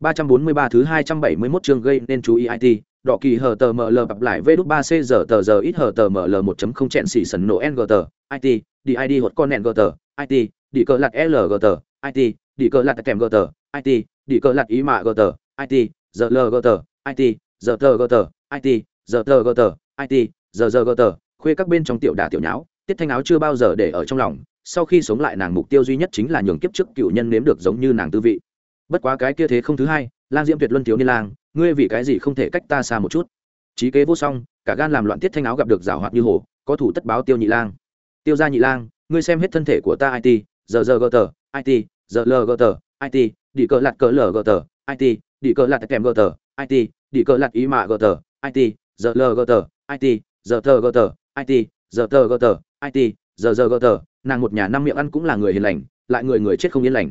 343 thứ 271 chương gây nên chú ý IT, đỏ kỳ hở tờ ML bập lại V3 C giờ tờ giờ ít hở tờ ML 1.0 chẹn xỉ sần nổ NG tờ, IT, ID hột con NG tờ, IT, đi cờ lạt LG tờ, IT, đi cờ lạt kèm G tờ, IT, đi cờ lạt ý mạ G tờ, IT, giờ LG tờ, IT, giờ tờ G tờ, IT, giờ tờ G tờ, IT, giờ giờ G tờ, khuê các bên trong tiểu đả tiểu nháo, tiết thanh áo chưa bao giờ để ở trong lòng, sau khi sống lại nàng mục tiêu duy nhất chính là nhường kiếp trước cựu nhân nếm được giống như nàng tư vị bất quá cái kia thế không thứ hai, lang diễm tuyệt luân thiếu niên lang, ngươi vì cái gì không thể cách ta xa một chút? Trí kế vô song, cả gan làm loạn tiết thanh áo gặp được rào hoạt như hồ, có thủ tất báo tiêu nhị lang. Tiêu gia nhị lang, ngươi xem hết thân thể của ta it giờ giờ gờ tờ it giờ lờ gờ tờ it đi cờ lạt cờ lờ gờ tờ it đi cờ lạt kèm gờ tờ it đi cờ lạt ý mạ gờ tờ it giờ lờ gờ tờ it giờ tờ gờ tờ it giờ tờ gờ tờ it giờ giờ gờ tờ. Nàng một nhà năm miệng ăn cũng là người hiền lành, lại người người chết không yên lành.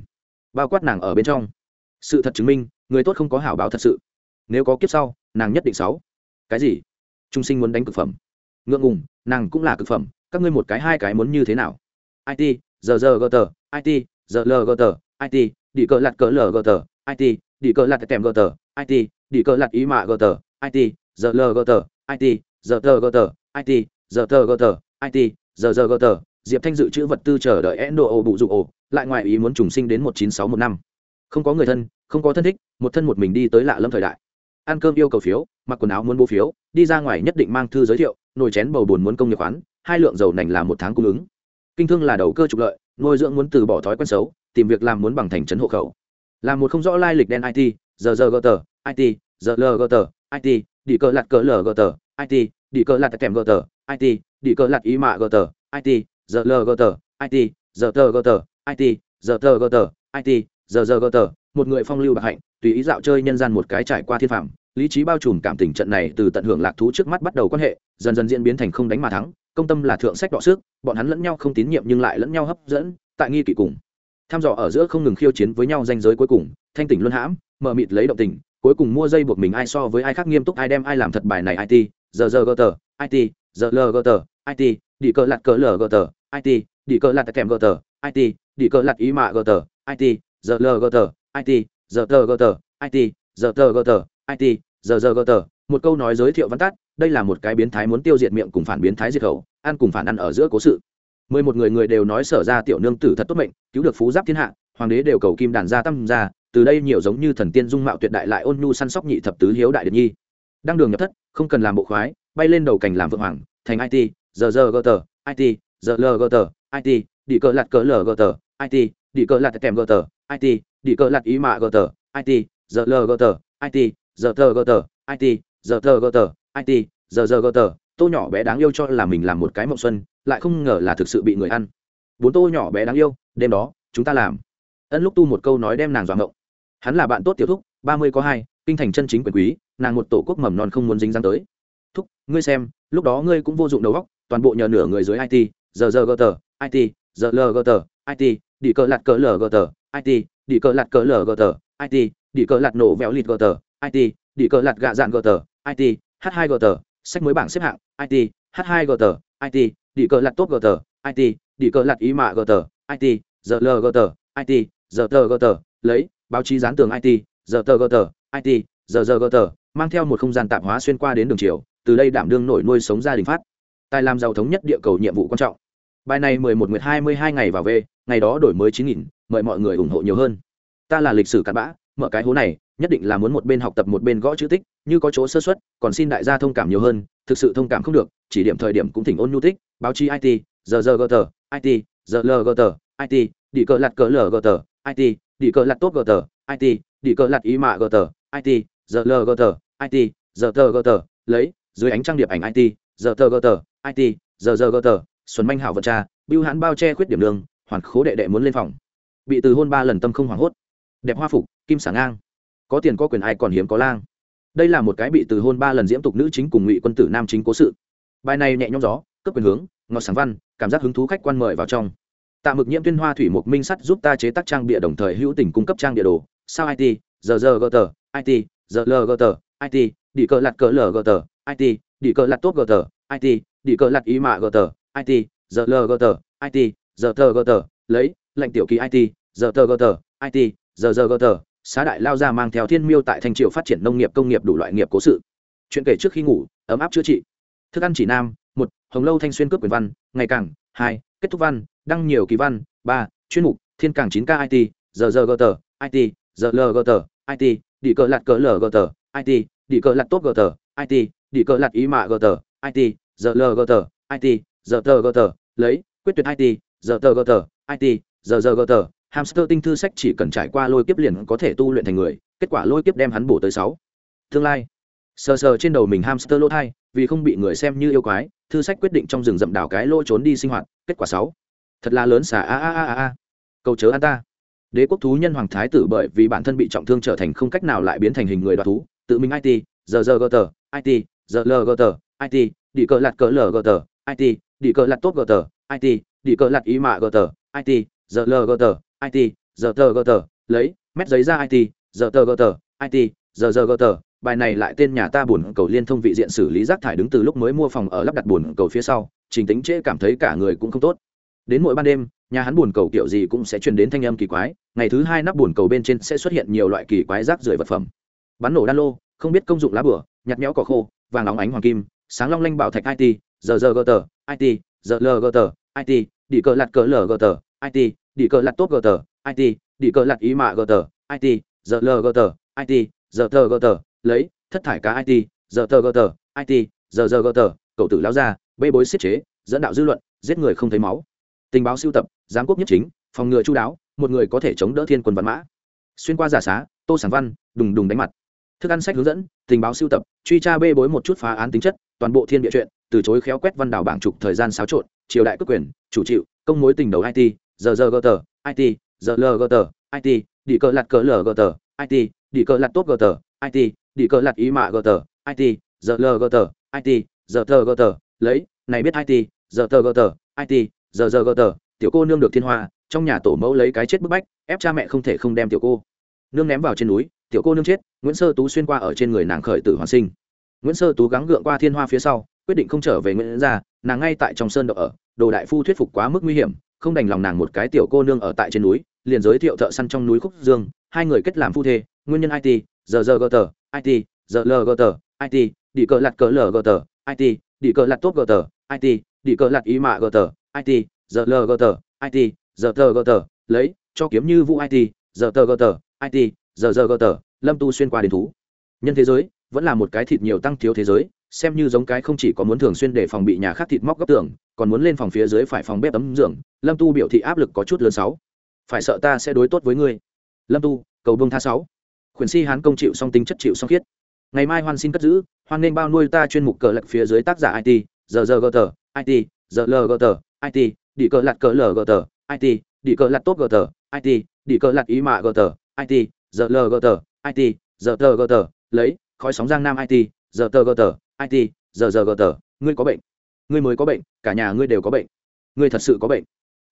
Bao quát nàng ở bên trong sự thật chứng minh, người tốt không có hảo báo thật sự. Nếu có kiếp sau, nàng nhất định sáu. Cái gì? Trung sinh muốn đánh cực phẩm. Ngượng ngùng, nàng cũng là cực phẩm, các ngươi một cái hai cái muốn như thế nào? It giờ giờ gờ tờ it giờ l gờ tờ it đi cờ lặt cờ l gờ tờ it đi cờ lặt tèm gờ tờ it đi cờ lặt ý mạ gờ tờ it giờ l gờ tờ it giờ tờ gờ tờ it giờ tờ gờ tờ it giờ giờ gờ tờ. Diệp thanh dự trữ vật tư chờ đợi endo ổ bụ dụ ổ lại ngoài ý muốn trùng sinh đến một chín sáu một năm không có người thân, không có thân thích, một thân một mình đi tới lạ lâm thời đại. Ăn cơm yêu cầu phiếu, mặc quần áo muốn bố phiếu, đi ra ngoài nhất định mang thư giới thiệu, nồi chén bầu bùn muốn công nghiệp khoán, hai lượng dầu nành là một tháng cung ứng. Kinh thương là đầu cơ trục lợi, nuôi dưỡng muốn từ bỏ thói quen xấu, tìm việc làm muốn bằng thành trấn hộ khẩu. Là một không rõ lai lịch đen it giờ giờ gờ tờ it giờ lờ gờ tờ it đi cờ lạt cờ lờ gờ tờ it đi cờ lạt kèm gờ tờ it đi cờ lạt ý mạ gờ tờ it giờ lờ gờ tờ it giờ tờ gờ tờ it giờ tờ gờ tờ it giờ giờ gờ tờ, một người phong lưu bạc hạnh, tùy ý dạo chơi nhân gian một cái trải qua thiên phạm lý trí bao trùm cảm tình trận này từ tận hưởng lạc thú trước mắt bắt đầu quan hệ, dần dần diễn biến thành không đánh mà thắng. Công tâm là thượng sách đọ sức, bọn hắn lẫn nhau không tín nhiệm nhưng lại lẫn nhau hấp dẫn, tại nghi kỵ cùng. Tham dò ở giữa không ngừng khiêu chiến với nhau danh giới cuối cùng, thanh tỉnh luân hãm mờ mịt lấy động tình, cuối cùng mua dây buộc mình ai so với ai khác nghiêm túc ai đem ai làm thật bài này it giờ giờ gờ tờ it giờ lờ gờ tờ it đi cờ lạt cờ lờ gờ tờ it đi cờ lạt kèm gờ tờ it đi cờ lạt ý mạ gờ tờ it giờ l gờ tờ it giờ tờ gờ tờ it giờ tờ gờ tờ it giờ giờ gờ tờ. Một câu nói giới thiệu văn tắt, đây là một cái biến thái muốn tiêu diệt miệng cùng phản biến thái diệt khẩu, ăn cùng phản ăn ở giữa cố sự. Mười một người người đều nói sở ra tiểu nương tử thật tốt mệnh, cứu được phú giáp thiên hạ, hoàng đế đều cầu kim đàn gia tâm ra, từ đây nhiều giống như thần tiên dung mạo tuyệt đại lại ôn nhu săn sóc nhị thập tứ hiếu đại điện nhi. Đăng đường nhập thất, không cần làm bộ khoái, bay lên đầu cảnh làm vượng hoàng, thành it giờ giờ gờ tờ it giờ lờ gờ tờ it đi cờ lạt cờ lờ gờ tờ it đi cờ lạt tèm gờ tờ it đi cờ lạt ý mạ gờ tờ it giờ lờ gờ tờ it giờ tờ gờ tờ it giờ tờ gờ tờ it giờ giờ gờ tờ. Tô nhỏ bé đáng yêu cho là mình làm một cái mộng xuân, lại không ngờ là thực sự bị người ăn. Bốn tô nhỏ bé đáng yêu, đêm đó, chúng ta làm. Ân lúc tu một câu nói đem nàng dọa ngộng. Hắn là bạn tốt tiểu thúc, ba mươi có hai, kinh thành chân chính quyền quý, nàng một tổ quốc mầm non không muốn dính dáng tới. Thúc, ngươi xem, lúc đó ngươi cũng vô dụng đầu góc toàn bộ nhờ nửa người dưới it giờ giờ gờ tờ it giờ lờ gờ tờ it đi cờ lạt cờ lờ gờ tờ it đi cờ lạt cờ lờ gờ tờ it đi cờ lạt nổ vẹo lịt gờ tờ it đi cờ lạt gạ dạn gờ tờ it h 2 gờ tờ sách mới bảng xếp hạng it h 2 gờ tờ it đi cờ lạt tốt gờ tờ it đi cờ lạt ý mạ gờ tờ it giờ lờ gờ tờ it giờ tờ gờ tờ lấy báo chí dán tường it giờ tờ gờ tờ it giờ giờ gờ tờ mang theo một không gian tạp hóa xuyên qua đến đường chiều từ đây đảm đương nổi nuôi sống gia đình phát tài làm giàu thống nhất địa cầu nhiệm vụ quan trọng bài này mười một nguyệt hai mươi hai ngày vào về ngày đó đổi mới chín nghìn, mời mọi người ủng hộ nhiều hơn. Ta là lịch sử cặn bã, mở cái hố này, nhất định là muốn một bên học tập một bên gõ chữ tích, như có chỗ sơ xuất còn xin đại gia thông cảm nhiều hơn, thực sự thông cảm không được, chỉ điểm thời điểm cũng thỉnh ôn nhu tích, báo chí it giờ giờ gờ tờ it giờ lờ gờ tờ it đi cờ lặt cờ lờ gờ tờ it đi cờ lặt tốt gờ tờ it đi cờ lặt ý mạ gờ tờ it giờ lờ gờ tờ it giờ tờ gờ tờ, lấy, dưới ánh trang điệp ảnh it giờ tờ gờ tờ it giờ giờ gờ tờ, xuân manh hảo vật cha bưu hãn bao che khuyết điểm đường hoàn khố đệ đệ muốn lên phòng. Bị từ hôn ba lần tâm không hoảng hốt. Đẹp hoa phục, kim sảng ngang. Có tiền có quyền ai còn hiếm có lang. Đây là một cái bị từ hôn ba lần diễm tục nữ chính cùng ngụy quân tử nam chính cố sự. Bài này nhẹ nhõm gió cấp quyền hướng, ngọt sáng văn, cảm giác hứng thú khách quan mời vào trong. Tạ mực nhiễm tuyên hoa thủy mục minh sắt giúp ta chế tác trang bịa đồng thời hữu tình cung cấp trang địa đồ. Sao it giờ giờ gờ tờ it giờ l gờ tờ it đi cờ lặt cờ l gờ tờ it đi cờ lặt tốt gờ tờ it đi cờ lặt ý mạ gờ tờ it giờ l gờ tờ it giờ tờ gờ tờ lấy lệnh tiểu kỳ it giờ tờ gờ tờ it giờ giờ gờ tờ xá đại lao ra mang theo thiên miêu tại thanh triều phát triển nông nghiệp công nghiệp đủ loại nghiệp cố sự chuyện kể trước khi ngủ ấm áp chữa trị thức ăn chỉ nam một hồng lâu thanh xuyên cướp quyền văn ngày càng hai kết thúc văn đăng nhiều kỳ văn ba chuyên mục thiên càng chín k it giờ giờ gờ tờ it giờ l gờ tờ it đi cờ lạt cờ l gờ tờ it đi cờ lạt tốt gờ tờ it đi cờ lạt ý mạ gờ tờ it giờ l gờ tờ it giờ tờ gờ tờ lấy quyết tuyệt it giờ tờ gờ tờ it giờ giờ gờ tờ, hamster tinh thư sách chỉ cần trải qua lôi kiếp liền có thể tu luyện thành người, kết quả lôi kiếp đem hắn bổ tới sáu. Tương lai. Sờ sờ trên đầu mình hamster lỗ thai, vì không bị người xem như yêu quái, thư sách quyết định trong rừng rậm đào cái lỗ trốn đi sinh hoạt, kết quả sáu. Thật là lớn xả a a a a a. Chớ an ta. Đế quốc thú nhân hoàng thái tử bởi vì bản thân bị trọng thương trở thành không cách nào lại biến thành hình người đoạt thú, tự mình it giờ giờ gờ tờ it giờ lờ gờ tờ it đi cờ lạt cờ lờ gờ tờ it đi cờ lạt tốt gờ tờ it đi cờ lặt ý mạ gờ tờ it giờ lờ gờ tờ it giờ tờ gờ tờ, lấy, mét giấy ra it giờ tờ gờ tờ it giờ giờ gờ tờ. Bài này lại tên nhà ta buồn cầu liên thông vị diện xử lý rác thải đứng từ lúc mới mua phòng ở lắp đặt buồn cầu phía sau, trình tính trễ cảm thấy cả người cũng không tốt. Đến mỗi ban đêm, nhà hắn buồn cầu kiểu gì cũng sẽ truyền đến thanh âm kỳ quái, ngày thứ hai nắp buồn cầu bên trên sẽ xuất hiện nhiều loại kỳ quái rác rưởi vật phẩm. Bắn nổ đan lô, không biết công dụng lá bửa nhặt nhẽo cỏ khô, vàng óng ánh hoàng kim, sáng long lanh bảo thạch it giờ giờ gờ tờ it giờ lờ gờ tờ it đi cờ lặt cờ l gờ tờ. It đi cờ lặt tốt gờ tờ. It đi cờ lặt ý mạ gờ tờ. It giờ l gờ tờ. It giờ tờ gờ tờ. Lấy, thất thải cá it giờ tờ gờ tờ. It giờ giờ gờ tờ. Cậu tử lao ra, bê bối xiết chế, dẫn đạo dư luận, giết người không thấy máu. Tình báo siêu tập, giám quốc nhất chính, phòng ngừa chú đáo, một người có thể chống đỡ thiên quân văn mã. Xuyên qua giả xá, tô sản văn, đùng đùng đánh mặt. Thức ăn sách hướng dẫn, tình báo siêu tập, truy tra bê bối một chút phá án tính chất, toàn bộ thiên địa chuyện, từ chối khéo quét văn đảo bảng trục thời gian xáo trộn triều đại cước quyền, chủ chịu, công mối tình đầu it giờ giờ gờ tờ it giờ lờ gờ tờ it đi cờ lặt cờ lờ gờ tờ it đi cờ lặt tốt gờ tờ it đi cờ lặt ý mạ gờ tờ it giờ lờ gờ tờ it giờ tờ gờ tờ lấy, này biết it giờ tờ gờ tờ it giờ giờ gờ tờ tiểu cô nương được thiên hoa, trong nhà tổ mẫu lấy cái chết bức bách, ép cha mẹ không thể không đem tiểu cô nương ném vào trên núi, tiểu cô nương chết, nguyễn sơ tú xuyên qua ở trên người nàng khởi tử hoàn sinh. Nguyễn sơ tú gắng gượng qua thiên hoa phía sau, quyết định không trở về nguyễn gia nàng ngay tại trong sơn đậu ở, đồ đại phu thuyết phục quá mức nguy hiểm, không đành lòng nàng một cái tiểu cô nương ở tại trên núi, liền giới thiệu thợ săn trong núi khúc dương, hai người kết làm phu thê, nguyên nhân it giờ giờ gờ tờ it giờ lờ gờ tờ it đi cờ lặt cờ lờ gờ tờ it đi cờ lặt tốt gờ tờ it đi cờ lặt ý mạ gờ tờ it giờ lờ gờ tờ it giờ tờ gờ tờ, lấy, cho kiếm như vũ it giờ tờ gờ tờ it giờ giờ gờ tờ, lâm tu xuyên qua đến thú. Nhân thế giới, vẫn là một cái thịt nhiều tăng thiếu thế giới xem như giống cái không chỉ có muốn thường xuyên để phòng bị nhà khác thịt móc góc tường, còn muốn lên phòng phía dưới phải phòng bếp ấm giường. lâm tu biểu thị áp lực có chút lớn sáu. Phải sợ ta sẽ đối tốt với ngươi. Lâm tu, cầu bông tha sáu. Khuyển si hán công chịu song tính chất chịu song khiết. Ngày mai hoan xin cất giữ, hoan nên bao nuôi ta chuyên mục cờ lật phía dưới tác giả it giờ giờ gờ tờ it giờ lờ gờ tờ it đi cờ lật cờ lờ gờ tờ it đi cờ lật tốt gờ tờ it đi cờ lật ý mạ gờ tờ it giờ lờ gờ tờ it giờ tờ gờ tờ, lấy, khói sóng giang nam it giờ tờ gờ tờ it giờ giờ gờ tờ, ngươi có bệnh. Ngươi mới có bệnh, cả nhà ngươi đều có bệnh. Ngươi thật sự có bệnh.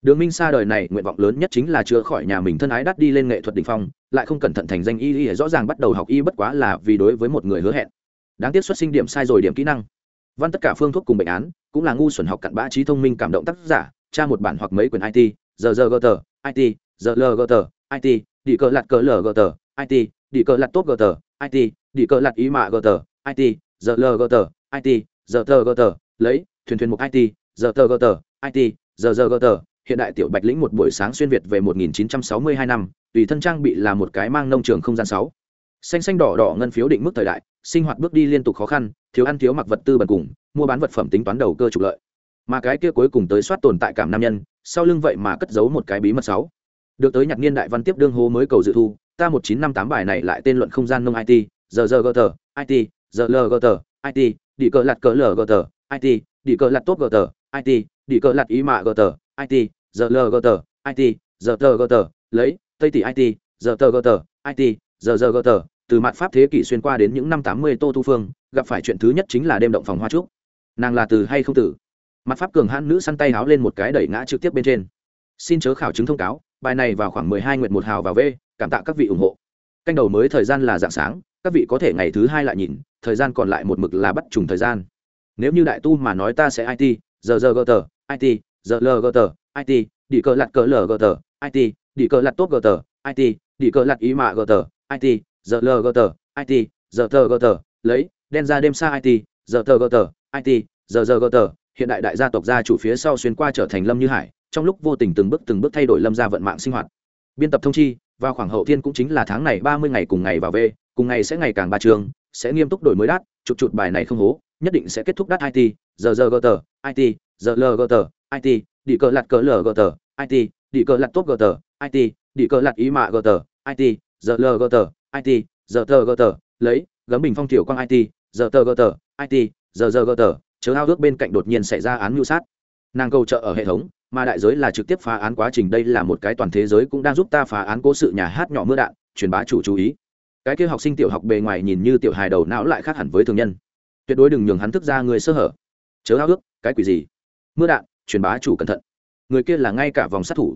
Đường minh sa đời này nguyện vọng lớn nhất chính là chữa khỏi nhà mình thân ái đắt đi lên nghệ thuật đ ỉ n h phong, lại không cẩn thận thành danh y y, rõ ràng bắt đầu học y bất quá là vì đối với một người hứa hẹn. Đáng tiếc xuất sinh điểm sai rồi điểm kỹ năng. Văn tất cả phương thuốc cùng bệnh án, cũng là ngu xuẩn học cặn bã trí thông minh cảm động tác giả, tra một bản hoặc mấy quyển it giờ giờ gờ tờ it giờ lờ gờ tờ it đi cờ lạt cờ lờ gờ tờ it đi cờ lạt tốt gờ tờ it đi cờ lạt ý mạ gờ tờ it giờ l gờ tờ it giờ tờ gờ tờ, lấy, thuyền thuyền mục it giờ tờ gờ tờ it giờ giờ gờ tờ. Hiện đại tiểu bạch lĩnh một buổi sáng xuyên việt về 1962 năm, tùy thân trang bị là một cái mang nông trường không gian sáu. Xanh xanh đỏ đỏ ngân phiếu định mức thời đại, sinh hoạt bước đi liên tục khó khăn, thiếu ăn thiếu mặc vật tư bần cùng, mua bán vật phẩm tính toán đầu cơ trục lợi. Mà cái kia cuối cùng tới soát tồn tại cảm nam nhân, sau lưng vậy mà cất giấu một cái bí mật sáu. Được tới nhạc niên đại văn tiếp đương hố mới cầu dự thu, ta một chín năm tám bài này lại tên luận không gian nông it giờ giờ gờ tờ it giờ l gờ tờ it đi cờ lặt cờ l gờ tờ it đi cờ lặt tốt gờ tờ it đi cờ lặt ý mạ gờ tờ it giờ l gờ tờ it giờ tờ gờ tờ, lấy, tây tỷ it giờ tờ gờ tờ it giờ giờ gờ tờ, từ mặt pháp thế kỷ xuyên qua đến những năm tám mươi tô tu phương, gặp phải chuyện thứ nhất chính là đêm động phòng hoa trúc. Nàng là từ hay không tử mặt pháp cường hãn nữ săn tay háo lên một cái đẩy ngã trực tiếp bên trên. Xin chớ khảo chứng thông cáo, bài này vào khoảng mười hai nguyện một hào vào v, cảm tạ các vị ủng hộ. Canh đầu mới thời gian là dạng sáng, các vị có thể ngày thứ hai lại nhìn thời gian còn lại một mực là bắt trùng thời gian. Nếu như đại tu mà nói ta sẽ it giờ giờ gờ tờ it giờ l gờ tờ it đi cờ lặt cờ l gờ tờ it đi cờ lặt tốt gờ tờ it đi cờ lặt ý mạ gờ tờ it giờ lờ gờ tờ it giờ tờ gt lấy, đen ra đêm xa it giờ tờ gt it giờ giờ gờ tờ. Hiện đại đại gia tộc gia chủ phía sau xuyên qua trở thành lâm như hải, trong lúc vô tình từng bước từng bước thay đổi lâm gia vận mạng sinh hoạt. Biên tập thông chi, vào khoảng hậu thiên cũng chính là tháng này ba mươi ngày cùng ngày vào về cùng ngày sẽ ngày càng ba trường sẽ nghiêm túc đổi mới đắt chụp chụp bài này không hố, nhất định sẽ kết thúc đắt it giờ giờ gờ tờ it giờ l gờ tờ it đi cờ lặt cờ l gờ tờ it đi cờ lặt tốt tờ it đi cờ lặt ý mạ gờ tờ it giờ l gờ tờ it giờ tờ gt lấy, gấm bình phong thiểu quang it giờ tờ gt it giờ giờ gờ tờ, chớ ao ước bên cạnh đột nhiên xảy ra án mưu sát. Nàng cầu trợ ở hệ thống, mà đại giới là trực tiếp phá án quá trình, đây là một cái toàn thế giới cũng đang giúp ta phá án cố sự nhà hát nhỏ mưa đạn, truyền bá chủ chú ý cái kia học sinh tiểu học bề ngoài nhìn như tiểu hài đầu não lại khác hẳn với thường nhân tuyệt đối đừng nhường hắn thức ra người sơ hở chớ háo ước cái quỷ gì mưa đạn truyền bá chủ cẩn thận người kia là ngay cả vòng sát thủ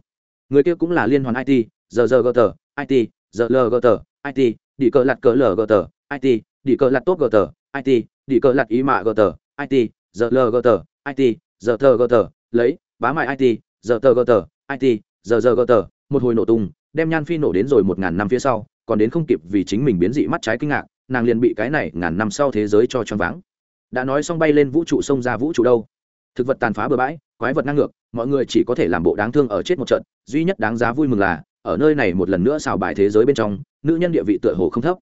người kia cũng là liên hoàn it giờ giờ gờ tờ it giờ lờ gờ tờ it đi cờ lặt cờ lờ gờ tờ it đi cờ lặt tốt gờ tờ it đi cờ lặt ý mạ gờ tờ it giờ lờ gờ tờ it giờ tờ gờ tờ lấy bá mại it giờ tờ gờ tờ it giờ giờ gờ tờ một hồi nổ tung đem nhan phi nổ đến rồi một ngàn năm phía sau còn đến không kịp vì chính mình biến dị mắt trái kinh ngạc, nàng liền bị cái này ngàn năm sau thế giới cho choáng váng. Đã nói xong bay lên vũ trụ xông ra vũ trụ đâu? Thực vật tàn phá bừa bãi, quái vật năng ngược, mọi người chỉ có thể làm bộ đáng thương ở chết một trận, duy nhất đáng giá vui mừng là, ở nơi này một lần nữa xào bài thế giới bên trong, nữ nhân địa vị tựa hồ không thấp.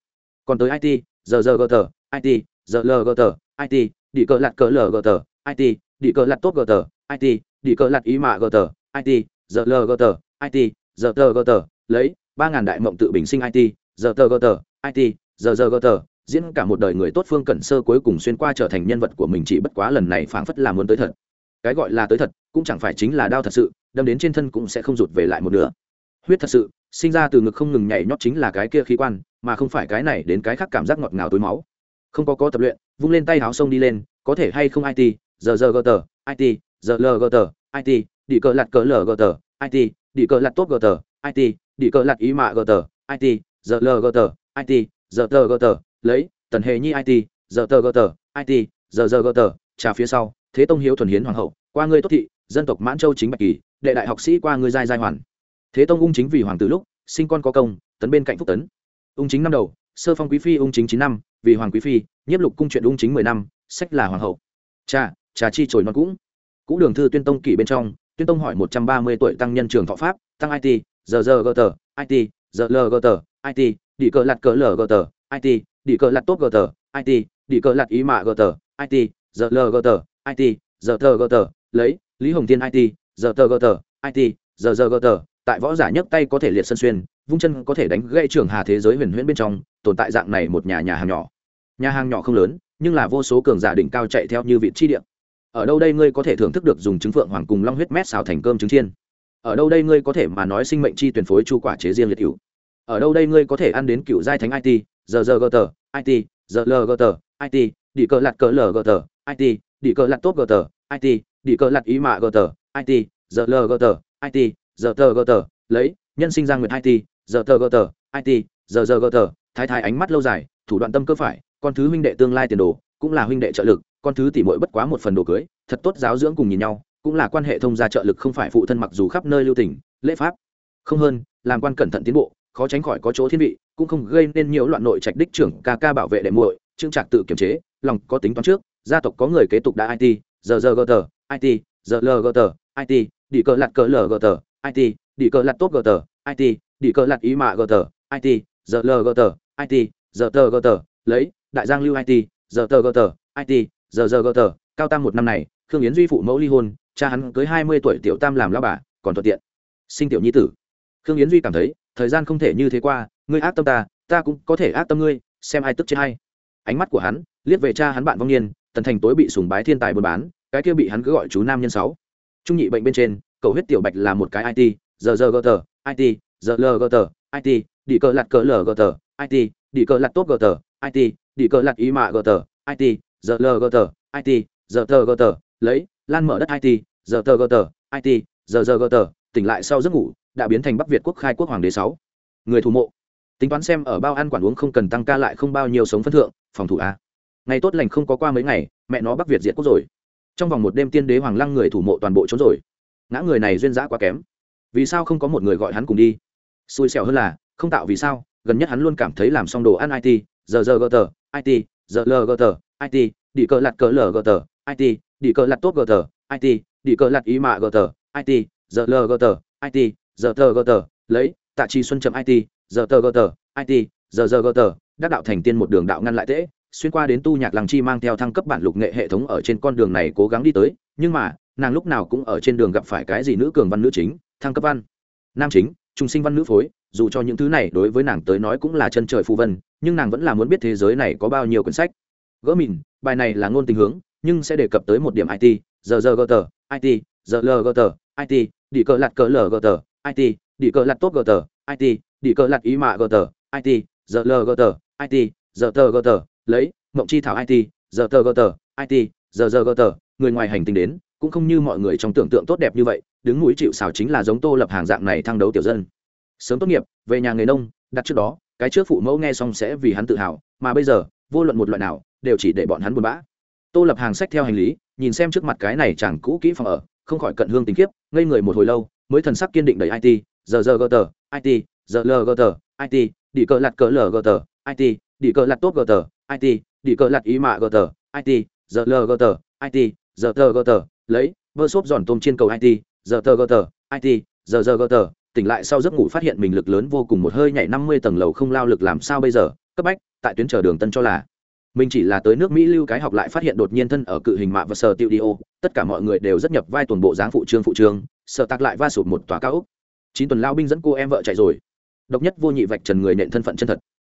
Còn tới it giờ giờ gờ tờ it giờ lờ gờ tờ it đi cờ lặt cờ lờ gờ tờ it đi cờ lặt tốt gờ tờ it đi cờ lặt ý mạ gờ tờ it giờ lờ gờ tờ it giờ tờ gờ tờ, lấy ba ngàn đại mộng tự bình sinh it giờ tờ gờ tờ it giờ giờ gờ tờ, diễn cả một đời người tốt phương cẩn sơ cuối cùng xuyên qua trở thành nhân vật của mình chỉ bất quá lần này phảng phất là muốn tới thật. Cái gọi là tới thật, cũng chẳng phải chính là đau thật sự, đâm đến trên thân cũng sẽ không rụt về lại một nửa. Huyết thật sự, sinh ra từ ngực không ngừng nhảy nhót chính là cái kia khí quan, mà không phải cái này đến cái khác cảm giác ngọt ngào tối máu. Không có có tập luyện, vung lên tay háo sông đi lên, có thể hay không it giờ giờ gờ tờ it giờ lờ gờ tờ it đi cờ lặt cờ lờ gờ tờ it đi cờ lặt tốt gờ tờ it đi cờ lạt ý mạ gờ tờ it giờ lờ gờ tờ it giờ tờ gờ tờ, lấy, tần hề nhi it giờ tờ gờ tờ it giờ giờ gờ tờ trà phía sau, thế tông hiếu thuần hiến hoàng hậu, qua ngươi tốt thị, dân tộc mãn châu chính bạch kỳ, đệ đại học sĩ qua ngươi giai giai hoàn. Thế tông ung chính vì hoàng tử lúc, sinh con có công, tấn bên cạnh phúc tấn. Ung chính năm đầu, sơ phong quý phi ung chính chín năm, vì hoàng quý phi, nhiếp lục cung chuyện ung chính mười năm, sách là hoàng hậu. Cha trà chi trồi non cũng. Cũng đường thư tuyên tông kỷ bên trong, tuyên tông hỏi một trăm ba mươi tuổi tăng nhân trường thọ pháp, tăng it giờ giờ gờ tờ it giờ lờ gờ tờ it đi cờ lặt cờ lờ gờ tờ it đi cờ lặt tốt gờ tờ it đi cờ lặt ý mạ gờ tờ it giờ lờ gờ tờ it giờ tờ gờ tờ lấy, lý hồng thiên it giờ tờ gờ tờ it giờ giờ gờ tờ tại võ giả nhấc tay có thể liệt sân xuyên, vung chân có thể đánh gãy trường hà thế giới huyền huyễn bên trong, tồn tại dạng này một nhà nhà hàng nhỏ. Nhà hàng nhỏ không lớn, nhưng là vô số cường giả đỉnh cao chạy theo như vị chi điện ở đâu đây ngươi có thể thưởng thức được dùng trứng phượng hoàng cùng long huyết mét xào thành cơm trứng chiên? Ở đâu đây ngươi có thể mà nói sinh mệnh chi tuyển phối chu quả chế riêng liệt cựu ở đâu đây ngươi có thể ăn đến cựu giai thánh it giờ giờ gờ tờ it giờ lờ gờ tờ it đi cờ lặt cờ lờ gờ tờ it đi cờ lặt tốt gờ tờ it đi cờ lặt ý mạ gờ tờ it giờ lờ gờ tờ it giờ tờ gờ tờ lấy, nhân sinh giang nguyệt it giờ tờ gờ tờ it giờ giờ gờ tờ thái thái ánh mắt lâu dài, thủ đoạn tâm cơ phải, con thứ huynh đệ tương lai tiền đồ, cũng là huynh đệ trợ lực, con thứ tỉ muội bất quá một phần đồ cưới, thật tốt giáo dưỡng cùng nhìn nhau cũng là quan hệ thông gia trợ lực không phải phụ thân mặc dù khắp nơi lưu tình, lễ pháp. Không hơn, làm quan cẩn thận tiến bộ, khó tránh khỏi có chỗ thiên vị, cũng không gây nên nhiều loạn nội trạch đích trưởng ca ca bảo vệ đệ muội, trương trạc tự kiểm chế, lòng có tính toán trước, gia tộc có người kế tục đã it giờ giờ gờ tờ it giờ lờ gờ tờ it đi cờ lặt cờ lờ gờ tờ it đi cờ lặt tốt gờ tờ it đi cờ lặt ý mạ gờ tờ it giờ lờ gờ tờ it giờ tờ gờ tờ, lấy, đại giang lưu it giờ tờ gờ tờ it giờ giờ gờ tờ, cao tam một năm này, khương yến duy phụ mẫu ly hôn cha hắn cưới hai mươi tuổi tiểu tam làm lao bà, còn thuận tiện. Sinh tiểu nhi tử. Khương yến duy cảm thấy, thời gian không thể như thế qua, ngươi ác tâm ta ta cũng có thể ác tâm ngươi, xem ai tức chết hay ánh mắt của hắn liếc về cha hắn bạn vong niên, tần thành tối bị sùng bái thiên tài buôn bán, cái kia bị hắn cứ gọi chú nam nhân sáu. Trung nhị bệnh bên trên, cầu huyết tiểu bạch là một cái it giờ giờ gờ tờ it giờ lờ gờ tờ it đi cờ lặt cờ lờ gờ tờ it đi cờ lặt tốt gờ tờ it đi cờ lặt ý mạ gờ tờ it giờ lờ gờ tờ it giờ tờ gờ tờ. Lấy, lan mở đất it giờ tờ gờ tờ it giờ giờ gờ tờ, tỉnh lại sau giấc ngủ, đã biến thành bắc việt quốc khai quốc hoàng đế sáu. Người thủ mộ. Tính toán xem ở bao ăn quản uống không cần tăng ca lại không bao nhiêu sống phân thượng, phòng thủ a. Ngày tốt lành không có qua mấy ngày, mẹ nó bắc việt diệt quốc rồi. Trong vòng một đêm tiên đế hoàng lăng người thủ mộ toàn bộ trốn rồi. Ngã người này duyên dã quá kém. Vì sao không có một người gọi hắn cùng đi? Xui xẻo hơn là, không tạo vì sao, gần nhất hắn luôn cảm thấy làm xong đồ ăn it giờ giờ gờ tờ it giờ lờ gờ tờ it đi cờ lặt cờ lờ gờ tờ it đi cờ lặt tốt gờ tờ it đi cờ lặt ý mạ gờ tờ it giờ lờ gờ tờ it giờ tờ gờ tờ, lấy, tạ chi xuân chậm it giờ tờ gờ tờ it giờ giờ gờ tờ, đắc đạo thành tiên một đường đạo ngăn lại tễ, xuyên qua đến tu nhạc làng chi mang theo thăng cấp bản lục nghệ hệ thống ở trên con đường này cố gắng đi tới, nhưng mà, nàng lúc nào cũng ở trên đường gặp phải cái gì nữ cường văn nữ chính, thăng cấp văn, nam chính, trung sinh văn nữ phối, dù cho những thứ này đối với nàng tới nói cũng là chân trời phù vân, nhưng nàng vẫn là muốn biết thế giới này có bao nhiêu quyển sách. Gỡ mìn, bài này là ngôn tình hướng, nhưng sẽ đề cập tới một điểm it giờ giờ gờ tờ it, giờ lờ tờ, it, đi cờ lặt cờ lờ tờ, it, đi cờ lặt tốt gờ tờ, it, đi cờ lặt ý mạ gờ tờ, it, giờ lờ tờ, it, giờ tờ gờ tờ, lấy, mộng chi thảo it, giờ tờ gờ tờ, it, giờ giờ gờ tờ, người ngoài hành tinh đến, cũng không như mọi người trong tưởng tượng tốt đẹp như vậy, đứng mũi chịu xào chính là giống tô lập hàng dạng này thăng đấu tiểu dân. Sớm tốt nghiệp, về nhà người nông, đặt trước đó, cái trước phụ mẫu nghe xong sẽ vì hắn tự hào, mà bây giờ, vô luận một loại nào, đều chỉ để bọn hắn buồn bã. Tô lập hàng sách theo hành lý nhìn xem trước mặt cái này chẳng cũ kỹ phòng ở, không khỏi cận hương tình kiếp ngây người một hồi lâu, mới thần sắc kiên định đầy it giờ giờ gờ tờ it giờ lờ gờ tờ it đi cờ lặt cờ lờ gờ tờ it đi cờ lặt tốt gờ tờ it đi cờ lặt ý mạ gờ tờ it giờ lờ gờ tờ it giờ tờ gờ tờ, lấy vơ xốp giòn tôm trên cầu it giờ tờ gờ tờ it giờ giờ gờ tờ, tỉnh lại sau giấc ngủ phát hiện mình lực lớn vô cùng một hơi nhảy năm mươi tầng lầu không lao lực làm sao bây giờ, cấp bách, tại tuyến chờ đường tân cho là mình chỉ là tới nước mỹ lưu cái học lại phát hiện đột nhiên thân ở cự hình mạ và sở tiêu đi ô tất cả mọi người đều rất nhập vai tuần bộ dáng phụ trương phụ trương sợ tạc lại va sụp một tòa cao úc chín tuần lao binh dẫn cô em vợ chạy rồi. Độc nhất vô nhị vạch trần người nện thân phận chân thật.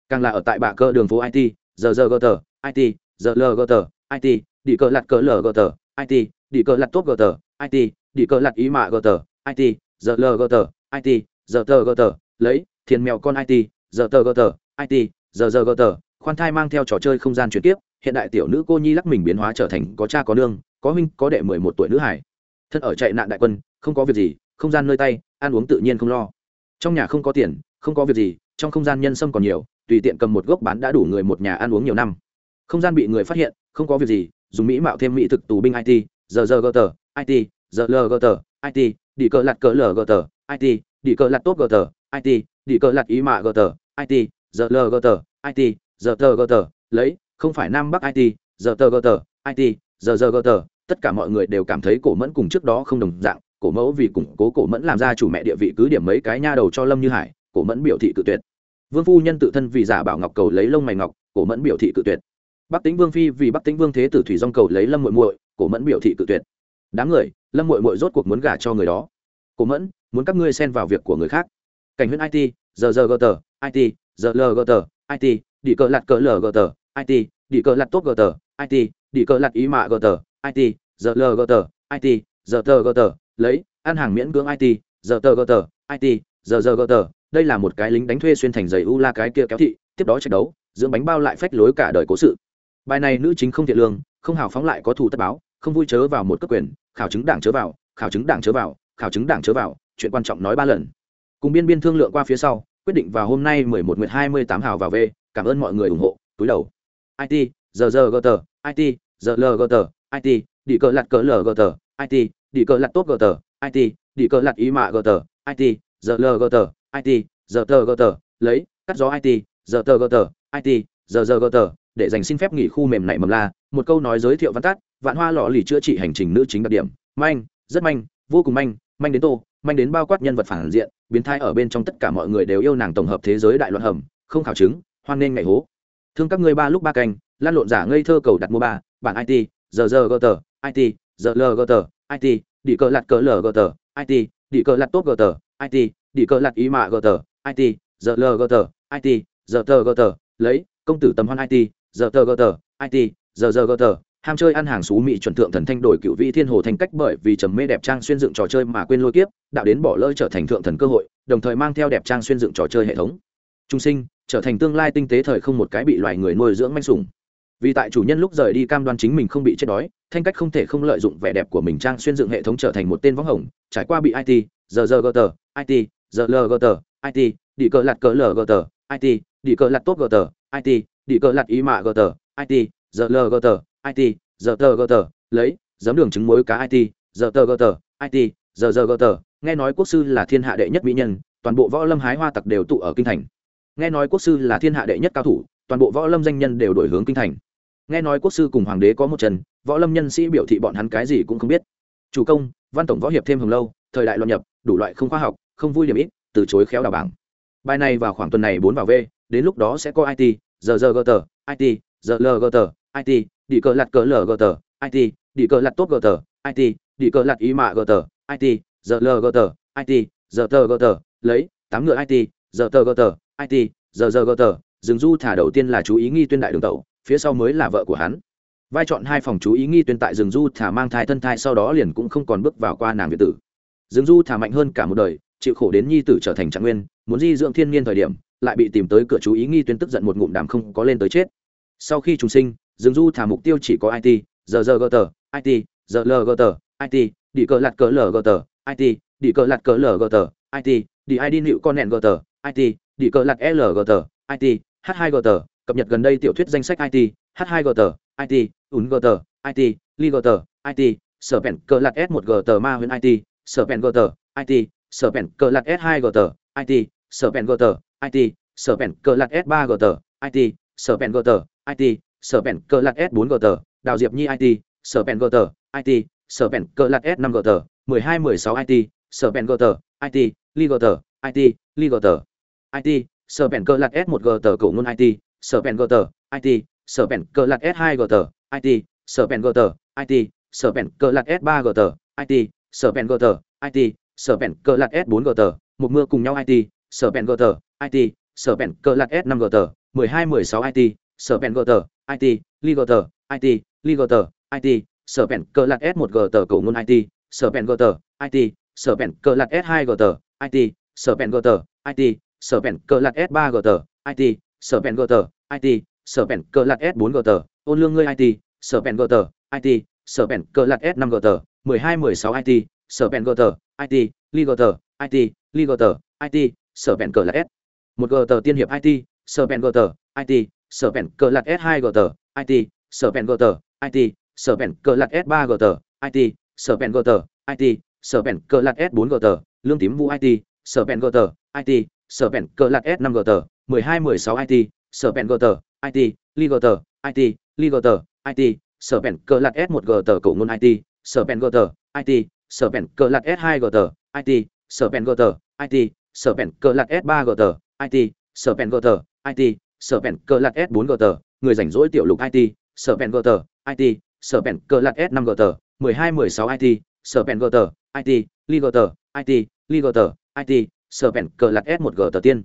Càng là ở tại bà cơ đường phố it giờ giờ gờ tờ it giờ lờ gờ tờ it đi cờ lặt cờ lờ gờ tờ it đi cờ lặt tốt gờ tờ it đi cờ lặt ý mạ gờ tờ it giờ lờ gờ tờ it giờ tờ gờ tờ. Lấy, thiền mèo con it giờ tờ gờ tờ it giờ giờ gờ tờ khoan thai mang theo trò chơi không gian chuyển tiếp hiện đại tiểu nữ cô nhi lắc mình biến hóa trở thành có cha có nương, có huynh, có đệ mười một tuổi nữ hải. Thân ở chạy nạn đại quân, không có việc gì, không gian nơi tay, ăn uống tự nhiên không lo. Trong nhà không có tiền, không có việc gì, trong không gian nhân sâm còn nhiều, tùy tiện cầm một gốc bán đã đủ người một nhà ăn uống nhiều năm. Không gian bị người phát hiện, không có việc gì, dùng mỹ mạo thêm mỹ thực tù binh it giờ giờ gờ tờ it giờ lờ gờ tờ it đi cờ lặt cờ lờ gờ tờ it đi cờ lặt tốt gờ tờ it đi cờ lặt ý mạ gờ tờ it giờ lờ gờ tờ it giờ tờ gờ tờ, lấy, không phải nam bắc it giờ tờ gờ tờ it giờ giờ gờ tờ, tất cả mọi người đều cảm thấy cổ mẫn cùng trước đó không đồng dạng, cổ mẫu vì củng cố cổ mẫn làm ra chủ mẹ địa vị cứ điểm mấy cái nha đầu cho lâm như hải, cổ mẫn biểu thị cự tuyệt. Vương phu nhân tự thân vì giả bảo ngọc cầu lấy lông mày ngọc, cổ mẫn biểu thị cự tuyệt. Bắc tính vương phi vì bắc tính vương thế tử thủy dong cầu lấy lâm muội muội, cổ mẫn biểu thị cự tuyệt. Đám người, lâm muội muội rốt cuộc muốn gả cho người đó. Cổ mẫn, muốn các ngươi xen vào việc của người khác. Cảnh huyễn it giờ giờ gờ tờ it giờ lờ gờ tờ it đi cờ lặt cờ lờ gờ tờ it đi cờ lặt tốt gờ tờ it đi cờ lặt ý mạ gờ tờ it giờ lờ gờ tờ it giờ tờ gờ tờ. Lấy, ăn hàng miễn cưỡng it giờ tờ gờ tờ it giờ giờ gờ tờ. Đây là một cái lính đánh thuê xuyên thành giày u la cái kia kéo thị, tiếp đó tranh đấu, dưỡng bánh bao lại phách lối cả đời cố sự. Bài này nữ chính không thiện lương, không hào phóng lại có thù tất báo, không vui chớ vào một cấp quyền, khảo chứng đảng chớ vào, khảo chứng đảng chớ vào, khảo chứng đảng chớ vào, chuyện quan trọng nói ba lần. Cùng biên biên thương lượng qua phía sau, quyết định vào hôm nay mười một nguyệt hai mươi tám hào vào về cảm ơn mọi người ủng hộ, túi đầu. It giờ giờ gờ tờ. It giờ lờ gờ tờ. It đi cờ lặt cờ lờ gờ tờ. It đi cờ lặt tốt gờ tờ. It đi cờ lặt ý mạ gờ tờ. It giờ lờ gờ tờ. It giờ tờ gờ tờ. Lấy, cắt gió it giờ tờ gờ tờ. It giờ giờ gờ tờ. Để dành xin phép nghỉ khu mềm này mầm la, một câu nói giới thiệu văn tắt, vạn hoa lọ lì chữa trị hành trình nữ chính đặc điểm. Manh, rất manh, vô cùng manh manh đến tô, manh đến bao quát nhân vật phản diện, biến thái ở bên trong tất cả mọi người đều yêu nàng tổng hợp thế giới đại loạn hầm, không khảo chứng hoan nên ngày hố. Thương các ngươi ba lúc ba canh, lan lộn giả ngây thơ cầu đặt mua ba, bản it giờ giờ gờ tờ it giờ lờ gờ tờ it đi cờ lặt cờ lờ gờ tờ it đi cờ lặt tốt gờ tờ it đi cờ lặt ý mạ gờ tờ it giờ lờ gờ tờ it giờ tờ gờ tờ. Lấy, công tử tầm hoan it giờ tờ gờ tờ it giờ giờ gờ tờ. Ham chơi ăn hàng xú mỹ chuẩn thượng thần thanh đổi cựu vị thiên hồ thành cách bởi vì trầm mê đẹp trang xuyên dựng trò chơi mà quên lôi kiếp, đạo đến bỏ lỡ trở thành thượng thần cơ hội, đồng thời mang theo đẹp trang xuyên dựng trò chơi hệ thống trung sinh, trở thành tương lai tinh tế thời không một cái bị loài người nuôi dưỡng manh sùng vì tại chủ nhân lúc rời đi cam đoan chính mình không bị chết đói, thanh cách không thể không lợi dụng vẻ đẹp của mình trang xuyên dựng hệ thống trở thành một tên võng hồng, trải qua bị it giờ giờ gờ tờ it giờ lờ gờ tờ it đi cờ lặt cờ lờ gờ tờ it đi cờ lặt tốt gờ tờ it đi cờ lặt ý mạ gờ tờ it giờ lờ gờ tờ it giờ tờ gờ tờ, lấy, giấm đường chứng mối cá it giờ tờ gờ tờ it giờ giờ gờ tờ. Nghe nói quốc sư là thiên hạ đệ nhất mỹ nhân, toàn bộ võ lâm hái hoa tặc đều tụ ở kinh thành nghe nói quốc sư là thiên hạ đệ nhất cao thủ, toàn bộ võ lâm danh nhân đều đổi hướng kinh thành. Nghe nói quốc sư cùng hoàng đế có một trần võ lâm nhân sĩ biểu thị bọn hắn cái gì cũng không biết. Chủ công, văn tổng võ hiệp thêm hồng lâu, thời đại loạn nhập, đủ loại không khoa học, không vui điểm ít, từ chối khéo đào bảng. Bài này vào khoảng tuần này bốn vào v, đến lúc đó sẽ có it giờ giờ gờ tờ it giờ lờ gờ tờ it đi cờ lặt cờ lờ gờ tờ it đi cờ lặt tốt gờ tờ it đi cờ lặt ý mạ gờ tờ it giờ lờ gờ tờ it giờ tờ gờ tờ, lấy tám ngựa it giờ tờ gờ tờ it giờ giờ gờ tờ, dừng du thả đầu tiên là chú ý nghi tuyên đại đường tẩu phía sau mới là vợ của hắn. Vai chọn hai phòng chú ý nghi tuyên tại rừng du thả mang thai thân thai sau đó liền cũng không còn bước vào qua nàng việt tử. Rừng du thả mạnh hơn cả một đời, chịu khổ đến nhi tử trở thành trạng nguyên, muốn di dưỡng thiên nhiên thời điểm, lại bị tìm tới cửa chú ý nghi tuyên tức giận một ngụm đàm không có lên tới chết. Sau khi trùng sinh rừng du thả mục tiêu chỉ có it giờ giờ gờ tờ it giờ lờ gờ tờ it đi cờ lạt cờ lờ gờ tờ it đi cờ lạt cờ lờ gờ tờ it đi id nịu con nẹn gờ tờ it đi cờ lạc lgt it h 2 gt cập nhật gần đây tiểu thuyết danh sách it h 2 gt it ún gt it li gt it sở pèn cờ lạc s 1 gt ma huyền it sở pèn gt it sở pèn cờ lạc s 2 gt it sở pèn gt it sở pèn cờ lạc s 3 gt it sở pèn gt it sở pèn cờ lạc s 4 gt đào diệp nhi it sở pèn gt it sở pèn cờ lạc s 5 gt tờ 12 16 it sở pèn gt it li gt it li gt it sở bèn cơ lạc S1 g tờ cổ ngôn it sở bèn gờ tờ it sở bèn cơ lạc S2 g tờ it sở bèn gờ tờ it sở bèn cơ lạc S3 g tờ it sở bèn gờ tờ it sở bèn cơ lạc S4 g tờ một mưa cùng nhau it sở bèn gờ tờ it sở bèn cơ lạc S5 g tờ 12 16 it sở bèn gờ tờ it li gờ tờ it li gờ tờ it sở bèn cơ lạc S1 g tờ cổ ngôn it sở bèn gờ tờ it sở bèn cơ lạc S2 g tờ it sở bèn gờ tờ it sở pèn cờ lạt s 3 gt tờ it sở pèn gt tờ it sở pèn cờ lạt s 4 gt tờ ôn lương ngươi it sở pèn gt tờ it sở pèn cờ lạt s 5 gờ tờ 12 16 it sở pèn gt tờ it li gt tờ it li gt tờ it sở pèn cờ lạt s một gt tờ tiên hiệp it sở pèn gt tờ it sở pèn cờ lạt s 2 gt tờ it sở pèn gt tờ it sở pèn cờ lạt s 3 gt tờ it sở pèn gt tờ it sở pèn cờ lạt s 4 gt tờ lương tím vũ it sở pèn gt tờ it sở pèn cờ lạt s 5 g tờ 12 16 it sở pèn gờ tờ it li gờ tờ it li gờ tờ it sở pèn cờ lạt s 1 g tờ cổ ngôn it sở pèn gờ tờ it sở pèn cờ lạt s 2 g tờ it sở pèn gờ tờ it sở pèn cờ lạt s 3 g tờ it sở pèn gờ tờ it sở pèn cờ lạt s 4 g tờ người rảnh rỗi tiểu lục it sở pèn gờ tờ it sở pèn cờ lạt s 5 g tờ 12 16 it sở pèn gờ tờ it li gờ tờ it li gờ tờ it sở bèn cờ lạt s một g tờ tiên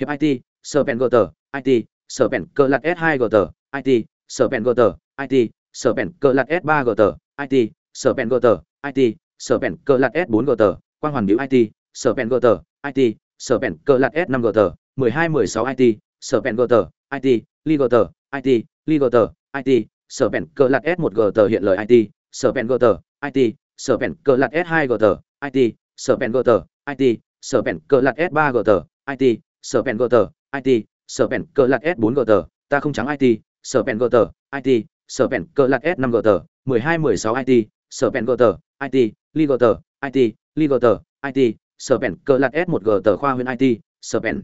hiệp it sở bèn g tờ it sở bèn cờ lạt s hai g tờ it sở bèn g tờ it sở bèn cờ lạt s ba g tờ it sở bèn g tờ it sở bèn cờ lạt s bốn g tờ quan hoàn biểu it sở bèn g tờ it sở bèn cờ lạt s năm g tờ mười hai mười sáu it sở bèn g tờ it li g tờ it li g tờ it sở bèn cờ lạt s một g tờ hiện lời it sở bèn g tờ it sở bèn cờ lạt s hai g tờ it sở bèn g tờ it sở pèn cờ lạt s 3 gờ tờ it sở pèn gờ tờ it sở pèn cờ lạt s 4 gờ tờ ta không trắng it sở pèn gờ tờ it sở pèn cờ lạt s 5 gờ tờ 12 16 it sở pèn gờ tờ it li gờ tờ it li gờ tờ it sở pèn cờ lạt s 1 gờ tờ khoa huyện it sở pèn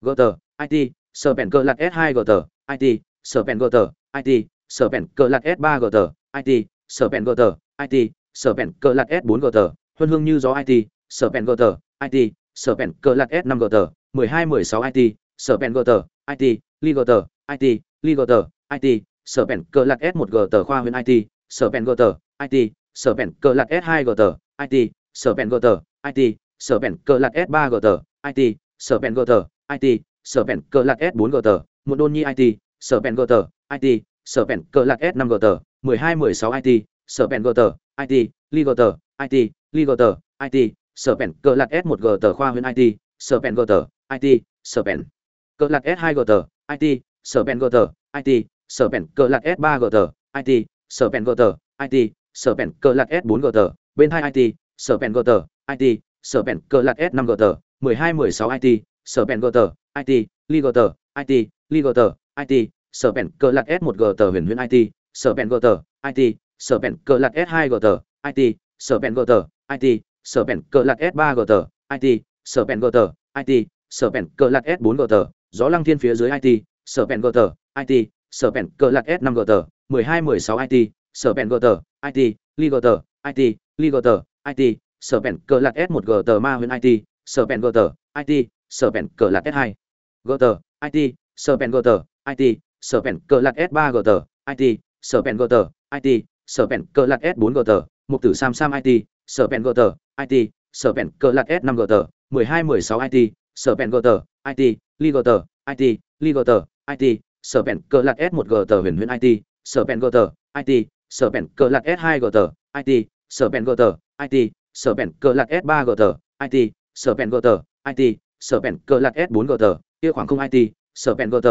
gờ tờ it sở pèn cờ lạt s 2 gờ tờ it sở pèn gờ tờ it sở pèn cờ lạt s 3 gờ tờ it sở pèn gờ tờ it sở pèn cờ lạt s 4 gờ tờ huân hương như gió it sở pèn gờ tờ it sở pèn cờ lạt s 5 g tờ 12 16 it sở pèn gờ tờ it li gờ tờ it li gờ tờ it sở pèn cờ lạt s 1 g tờ khoa huyện it sở pèn gờ tờ it sở pèn cờ lạt s 2 g tờ it sở pèn gờ tờ it sở pèn cờ lạt s 3 g tờ it sở pèn gờ tờ it sở pèn cờ lạt s 4 g tờ một đôn nhi it sở pèn gờ tờ it sở pèn cờ lạt s 5 g tờ 12 16 it sở pèn gờ tờ it li gờ tờ it li gờ tờ it sở pèn cờ lạt s 1 g tờ khoa huyện it sở pèn g tờ it sở pèn cờ lạt s 2 g tờ it sở pèn g tờ it sở pèn cờ lạt s 3 g tờ it sở pèn g tờ it sở pèn cờ lạt s 4 g tờ bên hai it sở pèn g tờ it sở pèn cờ lạt s 5 g tờ 12 16 it sở pèn g tờ it li g tờ it li g tờ it sở pèn cờ lạt s 1 g tờ huyền huyền it sở pèn g tờ it sở pèn cờ lạt s 2 g tờ it sở pèn g tờ it sở bèn cờ lạt s 3 gt tờ it sở bèn gt tờ it sở bèn cờ lạt s 4 gt tờ gió lăng thiên phía dưới it sở bèn gt it sở bèn cờ lạt s năm gt mười hai mười sáu it sở bèn gt it li gt it li gt it sở bèn cờ lạt s một gt ma huyền it sở bèn gt it sở bèn cờ lạt s hai gt it sở bèn gt it sở bèn cờ lạt s ba gt it sở bèn gt it sở bèn cờ lạt s bốn gt một tử sam sam it sở bèn gt IT, sở vẹn cờ lạc s 5 gt 12-16 IT, sở vẹn gt, IT, ligot, IT, ligot, IT, sở vẹn cờ lạc s 1 gt huyền huyền IT, sở vẹn gt, IT, sở vẹn cờ lạc s 2 gt, IT, sở vẹn gt, IT, sở vẹn cờ lạc s 3 gt, IT, sở vẹn gt, IT, sở vẹn cờ lạc s 4 gt, kia khoảng không IT, sở vẹn gt,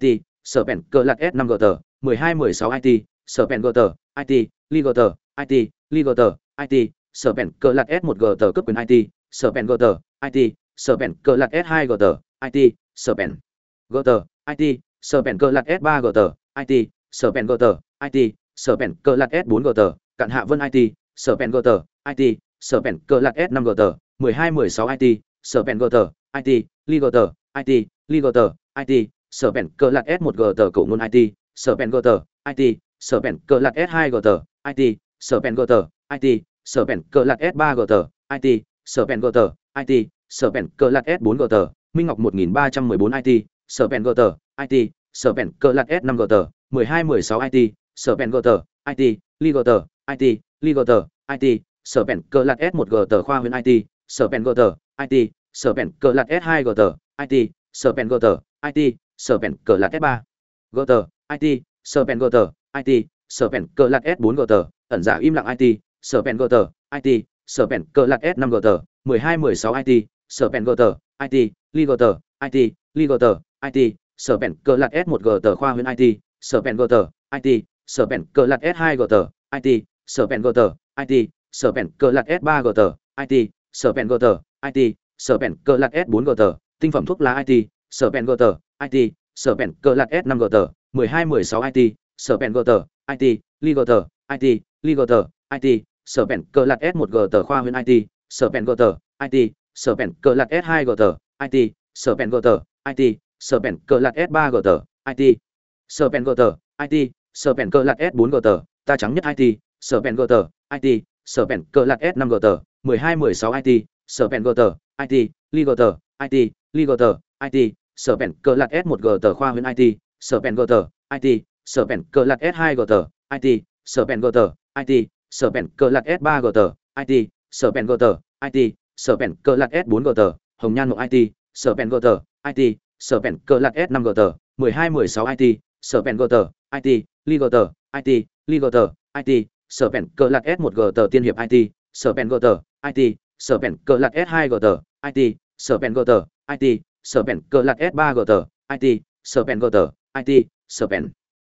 IT, sở vẹn cờ lạc s 5 gt, 12-16 IT, sở vẹn gt, IT, ligot, IT, ligot, IT, sở bèn cờ lạt s một tờ cấp quyền it sở bản g tờ it sở bèn cờ lạt s hai tờ it sở bản g tờ it sở bèn cờ lạt s ba tờ it sở bản g tờ it sở bèn cờ lạt s bốn tờ cạn hạ vân it sở bản g tờ it sở bèn cờ lạt s năm gờ mười hai mười sáu it sở bản g tờ it li g tờ it li g tờ it sở bèn cờ lạt s một tờ cổ ngôn it sở bản g tờ it sở bèn cờ lạt s hai tờ it sở bản g tờ it sở bèn cờ lạt s ba gờ it sở bèn gờ it sở bèn cờ lạt s bốn gờ minh ngọc một nghìn ba trăm mười bốn it sở bèn gờ it sở bèn cờ lạt s năm gờ mười hai mười sáu it sở bèn gờ it li gờ it li gờ it sở bèn cờ lạt s một gờ khoa huyện it sở bèn gờ it sở bèn cờ lạt s hai gờ it sở bèn gờ it sở bèn cờ lạt s ba gờ it sở bèn gờ it sở bèn cờ lạt s bốn gờ ẩn giả im lặng it sở pèn gờ it sở pèn cờ lạc s năm gờ mười hai mười sáu it sở pèn gờ it li gờ it li gờ it sở pèn cờ lạc s một gờ khoa huyện it sở pèn gờ it sở pèn cờ lạc s hai gờ it sở pèn gờ it sở pèn cờ lạc s ba gờ it sở pèn gờ it sở pèn cờ lạc s bốn gờ tinh phẩm thuốc lá it sở pèn gờ it sở pèn cờ lạc s năm gờ mười hai mười sáu it sở pèn gờ it li gờ it li gờ it sở bèn cờ lạt s một tờ khoa huyện it sở pèn gờ it sở bèn cờ lạt s hai tờ it sở pèn gờ it sở bèn cờ lạt s ba tờ it sở pèn gờ it sở bèn cờ lạt s bốn tờ ta trắng nhất it sở pèn gờ it sở bèn cờ lạt s năm g mười hai mười sáu it sở g gờ it li gờ it li gờ it sở bèn cờ lạt s một tờ khoa huyện it sở pèn gờ it sở bèn cờ lạt s hai gờ it sở pèn gờ it sở bèn cờ lạt s ba gờ it sở bèn gờ it sở bèn cờ lạt s bốn gờ hồng nhan mộng it sở bèn gờ it sở bèn cờ lạt s năm gờ mười hai mười sáu it sở bèn gờ it li gờ it li gờ it sở bèn cờ lạt s một gờ tiên hiệp it sở bèn gờ it sở bèn cờ lạt s hai gờ it sở bèn gờ it sở bèn cờ lạt s ba gờ it sở bèn gờ it sở bèn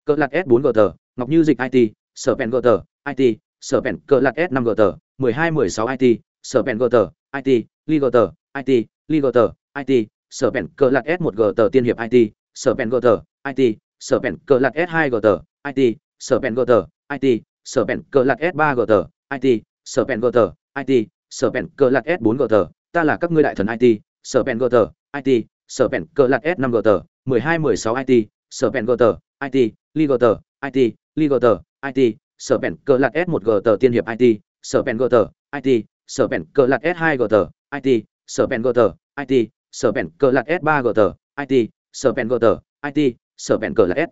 cờ lạt s bốn gờ ngọc như dịch it sở bèn gờ it sở pèn cờ lạt s năm gờ mười hai mười sáu it sở g tờ it li gờ it li gờ it sở pèn cờ lạt s một tờ tiên hiệp it sở bẹn g tờ it sở pèn cờ lạt s hai tờ it sở bẹn g tờ it sở pèn cờ lạt s ba tờ it sở bẹn g tờ it sở pèn cờ lạt s bốn tờ ta là các ngươi đại thần it sở bẹn g tờ it sở pèn cờ lạt s năm gờ mười hai mười sáu it sở g tờ it li gờ it li gờ it sở pèn cờ lạt s một g tờ tiên hiệp it sở bản g tờ it sở pèn cờ lạt s hai g tờ it sở bản g tờ it sở pèn cờ lạt s ba g tờ it sở bản g tờ it sở pèn cờ lạt s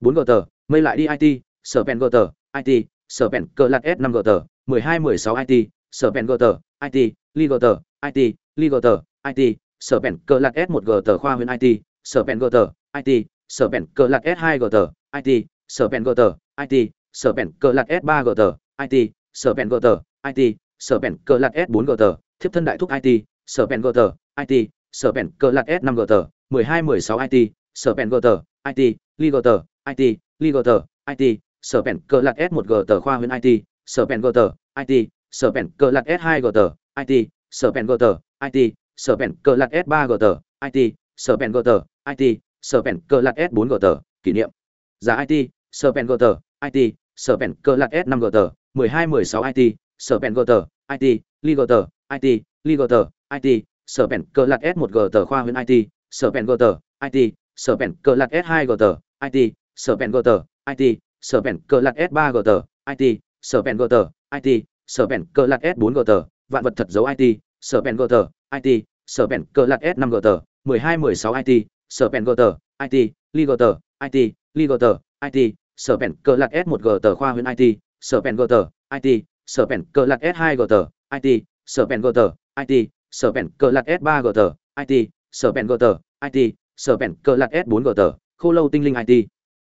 bốn g tờ mây lại đi it sở bản g tờ it sở pèn cờ lạt s năm g tờ mười hai mười sáu it sở bản g tờ it li g tờ it li g tờ it sở pèn cờ lạt s một g tờ khoa huyện it sở bản g tờ it sở pèn cờ lạt s hai g tờ it sở bản g tờ it sở bèn cờ lạt s ba gờ it sở bèn gờ it sở bèn cờ lạt s bốn gờ thiếp thân đại thúc it sở bèn gờ it sở bèn cờ lạt s năm gờ mười hai mười sáu it sở bèn gờ it li gờ it li gờ it sở bèn cờ lạt s một gờ khoa huyện it sở bèn gờ it sở bèn cờ lạt s hai gờ it sở bèn gờ it sở bèn cờ lạt s ba gờ it sở bèn gờ it sở bèn cờ lạt s bốn gờ kỷ niệm giá it sở bèn gờ it sở vẹn cơ lạc s năm gờ mười hai mười sáu it sở pèn gờ it li gờ it li gờ it sở vẹn cơ lạc s một gờ khoa huyện it sở pèn gờ it sở vẹn cơ lạc s 2 gt it sở bèn gt it sở vẹn cơ lạc s 3 gt it sở bèn gt it sở vẹn cơ lạc s 4 gt vạn vật thật dấu it sở bèn gt it sở vẹn cơ lạc s 5 gt 12 16 it sở bèn gt it li gt it li gt it sở bèn cờ lạt s 1 g tờ khoa huyện it sở bèn tờ it sở bèn cờ lạt s 2 g tờ it sở bèn tờ it sở bèn cờ lạt s 3 g tờ it sở bèn tờ it sở bèn cờ lạt s 4 g tờ khô lâu tinh linh it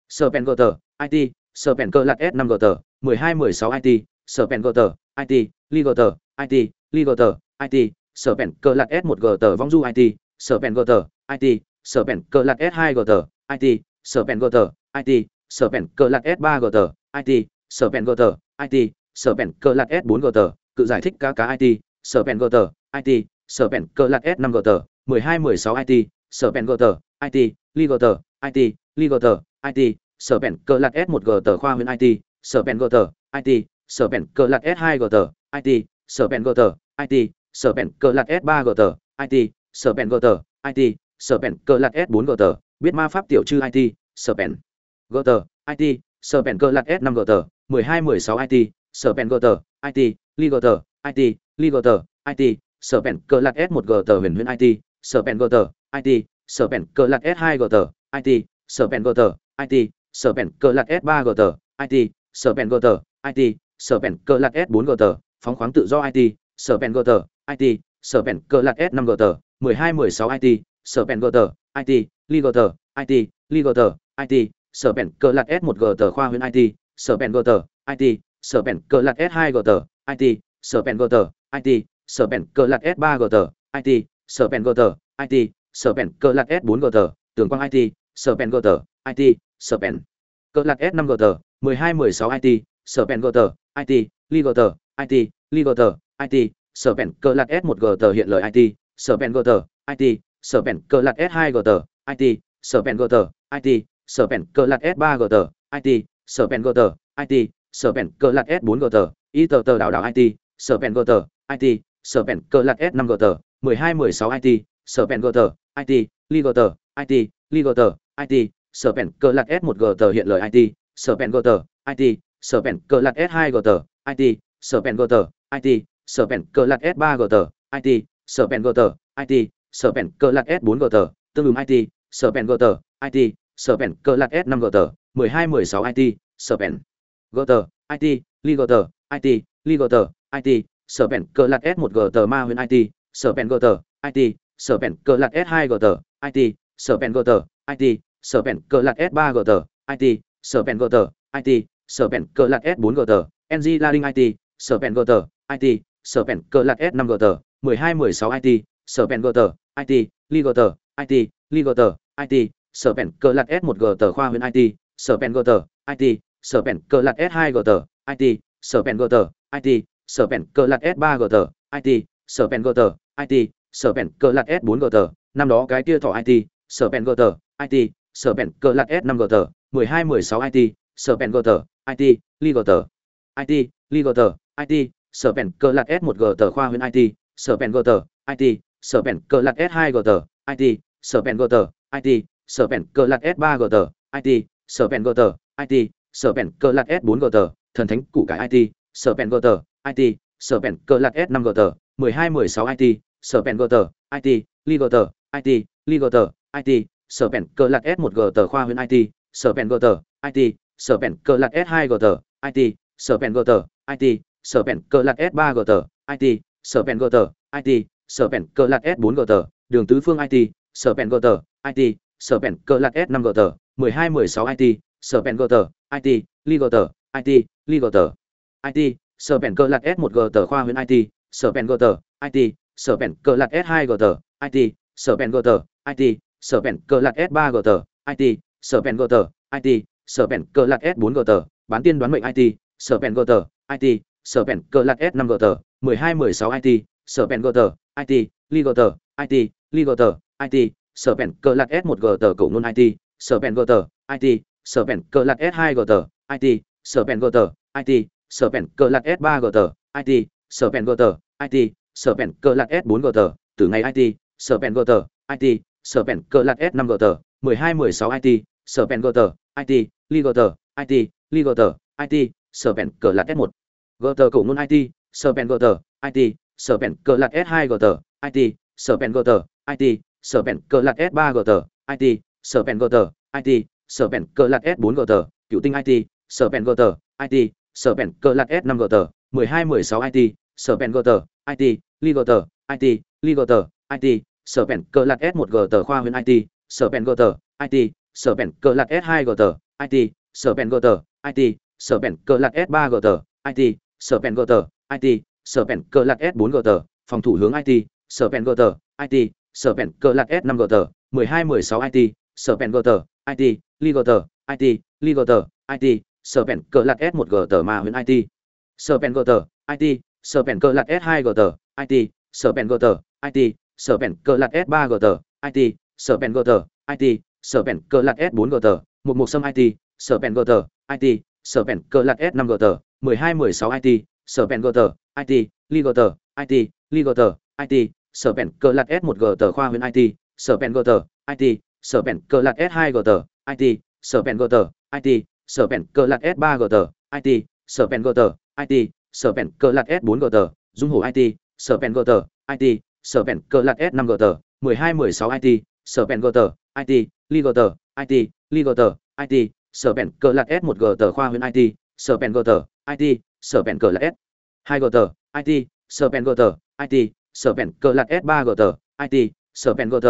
sở bèn tờ it sở bèn cờ lạt s 5 g tờ 12 16 it sở bèn tờ it li gt it li gt it sở bèn cờ lạt s 1 g tờ vong du it sở bèn tờ it sở bèn cờ lạt s 2 g tờ it sở bèn tờ it sở bèn cờ lạt s 3 gt it sở bèn gt it sở bèn cờ lạt s 4 gt cự giải thích cá cá it sở bèn gt it sở bèn cờ lạt s 5 gt 12 16 it sở bèn gt it li gt it li gt it sở bèn cờ lạt s 1 gt khoa huyện it sở bèn gt it sở bèn cờ lạt s 2 gt it sở bèn gt it sở bèn cờ lạt s 3 gt it sở bèn gt it sở bèn cờ lạt s 4 gt biết ma pháp tiểu chư it sở bèn gt it sở bèn cờ lạt s 5 gt 12 16 it sở bèn gt it li gt it li gt it sở bèn cờ lạt s 1 gt huyền huyền it sở bèn gt it sở bèn cờ lạt s 2 gt it sở bèn gt it sở bèn cờ lạt s 3 gt it sở bèn gt it sở bèn cờ lạt s 4 gt phóng khoáng tự do it sở bèn gt it sở bèn cờ lạt s 5 gt 12 16 it sở bèn gt it li gt it li gt it sở bèn cờ lạt s 1 tờ khoa huyện it sở bèn tờ it sở bèn cờ lạt s 2 tờ it sở bèn tờ it sở bèn cờ lạt s 3 tờ it sở bèn tờ it sở bèn cờ lạt s 4 tờ tường quang it sở bèn tờ it sở bèn cờ lạt s 5 hai 12 16 it sở bèn tờ it li g tờ it li g tờ it sở bèn cờ lạt s 1 tờ hiện lời it sở bèn tờ it sở bèn cờ lạt s 2 tờ it sở bèn tờ it sở pèn cờ lạt s 3 gt it sở pèn gt it sở pèn cờ lạt s 4 gt y tờ tờ đảo đảo it sở pèn gt it sở pèn cờ lạt s 5 gt 12 16 it sở pèn gt it li gt it li gt it sở pèn cờ lạt s 1 gt hiện lời it sở pèn gt it sở pèn cờ lạt s 2 gt it sở pèn gt it sở pèn cờ lạt s 3 gt it sở pèn gt it sở pèn cờ lạt s 4 gt tương ứng it sở pèn gt it sở bèn cơ lạt s 5 gt 12 16 it sở bèn gt it li gt it li gt it sở bèn cơ lạt s 1 gt ma huyền it sở bèn gt it sở bèn cơ lạt s 2 gt it sở bèn gt it sở bèn cơ lạt s 3 gt it sở bèn gt it sở bèn cơ lạt s 4 gt ng la đinh it sở bèn gt it sở bèn cơ lạt s 5 gt 12 16 it sở bèn gt it li gt it li gt it sở bèn cờ lạt s 1 tờ khoa huyện it sở bèn tờ it sở bèn cờ lạt s 2 tờ it sở bèn tờ it sở bèn cờ lạt s 3 tờ it sở bèn tờ it sở bèn cờ lạt s 4 tờ năm đó cái kia thỏ it sở bèn tờ it sở bèn cờ lạt s 5 gt 12 16 it sở bèn tờ it li g tờ it li g tờ it sở bèn cờ lạt s 1 tờ khoa huyện it sở bèn tờ it sở bèn cờ lạt s 2 tờ it sở bèn tờ it sở bèn cờ lạt s 3 gt it sở bèn gt it sở bèn cờ lạt s 4 gt thần thánh củ cải it sở bèn gt it sở bèn cờ lạt s 5 gt 12 16 it sở bèn gt it li gt it li gt it sở bèn cờ lạt s 1 gt khoa huyện it sở bèn gt it sở bèn cờ lạt s 2 gt it sở bèn gt it sở bèn cờ lạt s 3 gt it sở bèn gt it sở bèn cờ lạt s 4 gt đường tứ phương it sở bèn gt it sở bèn cơ lạt s 5 gt 12 16 it sở bèn gt it li gt it li gt it sở bèn cơ lạt s 1 gt khoa huyện it sở bèn gt it sở bèn cơ lạt s 2 gt it sở bèn gt it sở bèn cơ lạt s 3 gt it sở bèn gt it sở bèn cơ lạt s 4 gt bán tiên đoán mệnh it sở bèn gt it sở bèn cơ lạt s 5 gt 12 16 it sở bèn gt it li gt it li gt it sở bèn cờ lạt s 1 tờ cổ nôn it sở bèn tờ it sở bèn cờ lạt s 2 tờ it sở bèn tờ it sở bèn cờ lạt s 3 tờ it sở bèn tờ it sở bèn cờ lạt s 4 tờ từ ngày it sở bèn tờ it sở bèn cờ lạt s năm gt mười hai mười sáu it sở bèn tờ it ligot it ligot it sở bèn cờ lạt s một tờ cổ nôn it sở bèn tờ it sở bèn cờ lạt s hai tờ it sở bèn tờ it sở bèn cờ lạt s ba gt it sở bèn gt it sở bèn cờ lạt s bốn gt cựu tinh it sở bèn gt it sở bèn cờ lạt s năm gt mười hai mười sáu it sở bèn gt it ligot it ligot it sở bèn cờ lạt s một gt khoa huyện it sở bèn gt it sở bèn cờ lạt s hai gt it sở bèn gt it sở bèn cờ lạt s ba gt it sở bèn gt it sở bèn cờ lạt s bốn gt phòng thủ hướng it sở bèn gt it sở bèn cờ lạc s năm gt mười hai mười sáu it sở bèn tờ it ligot it ligot it sở bèn cờ lạc s một gt ma huyện it sở bèn tờ it sở bèn cờ lạc s hai gt it sở bèn tờ it sở bèn cờ lạc s 3 tờ it sở bèn tờ it sở bèn cờ lạc s 4 tờ một một sâm it sở bèn tờ it sở bèn cờ lạc s 5 hai 12 16 it sở bèn tờ it ligot it ligot it sở bèn cờ lạt s 1 tờ khoa huyện it sở bèn tờ it sở bèn cờ lạt s 2 tờ it sở bèn tờ it sở bèn cờ lạt s 3 tờ it sở bèn tờ it sở bèn cờ lạt s 4 tờ dung hổ it sở bèn tờ it sở bèn cờ lạt s 5 hai 12 16 it sở bèn tờ it ligot it tờ it sở bèn cờ lạt s 1 tờ khoa huyện it sở bèn tờ it sở bèn cờ lạt s 2 tờ it sở bèn tờ it sở bèn cờ lạt s 3 gt it sở bèn gt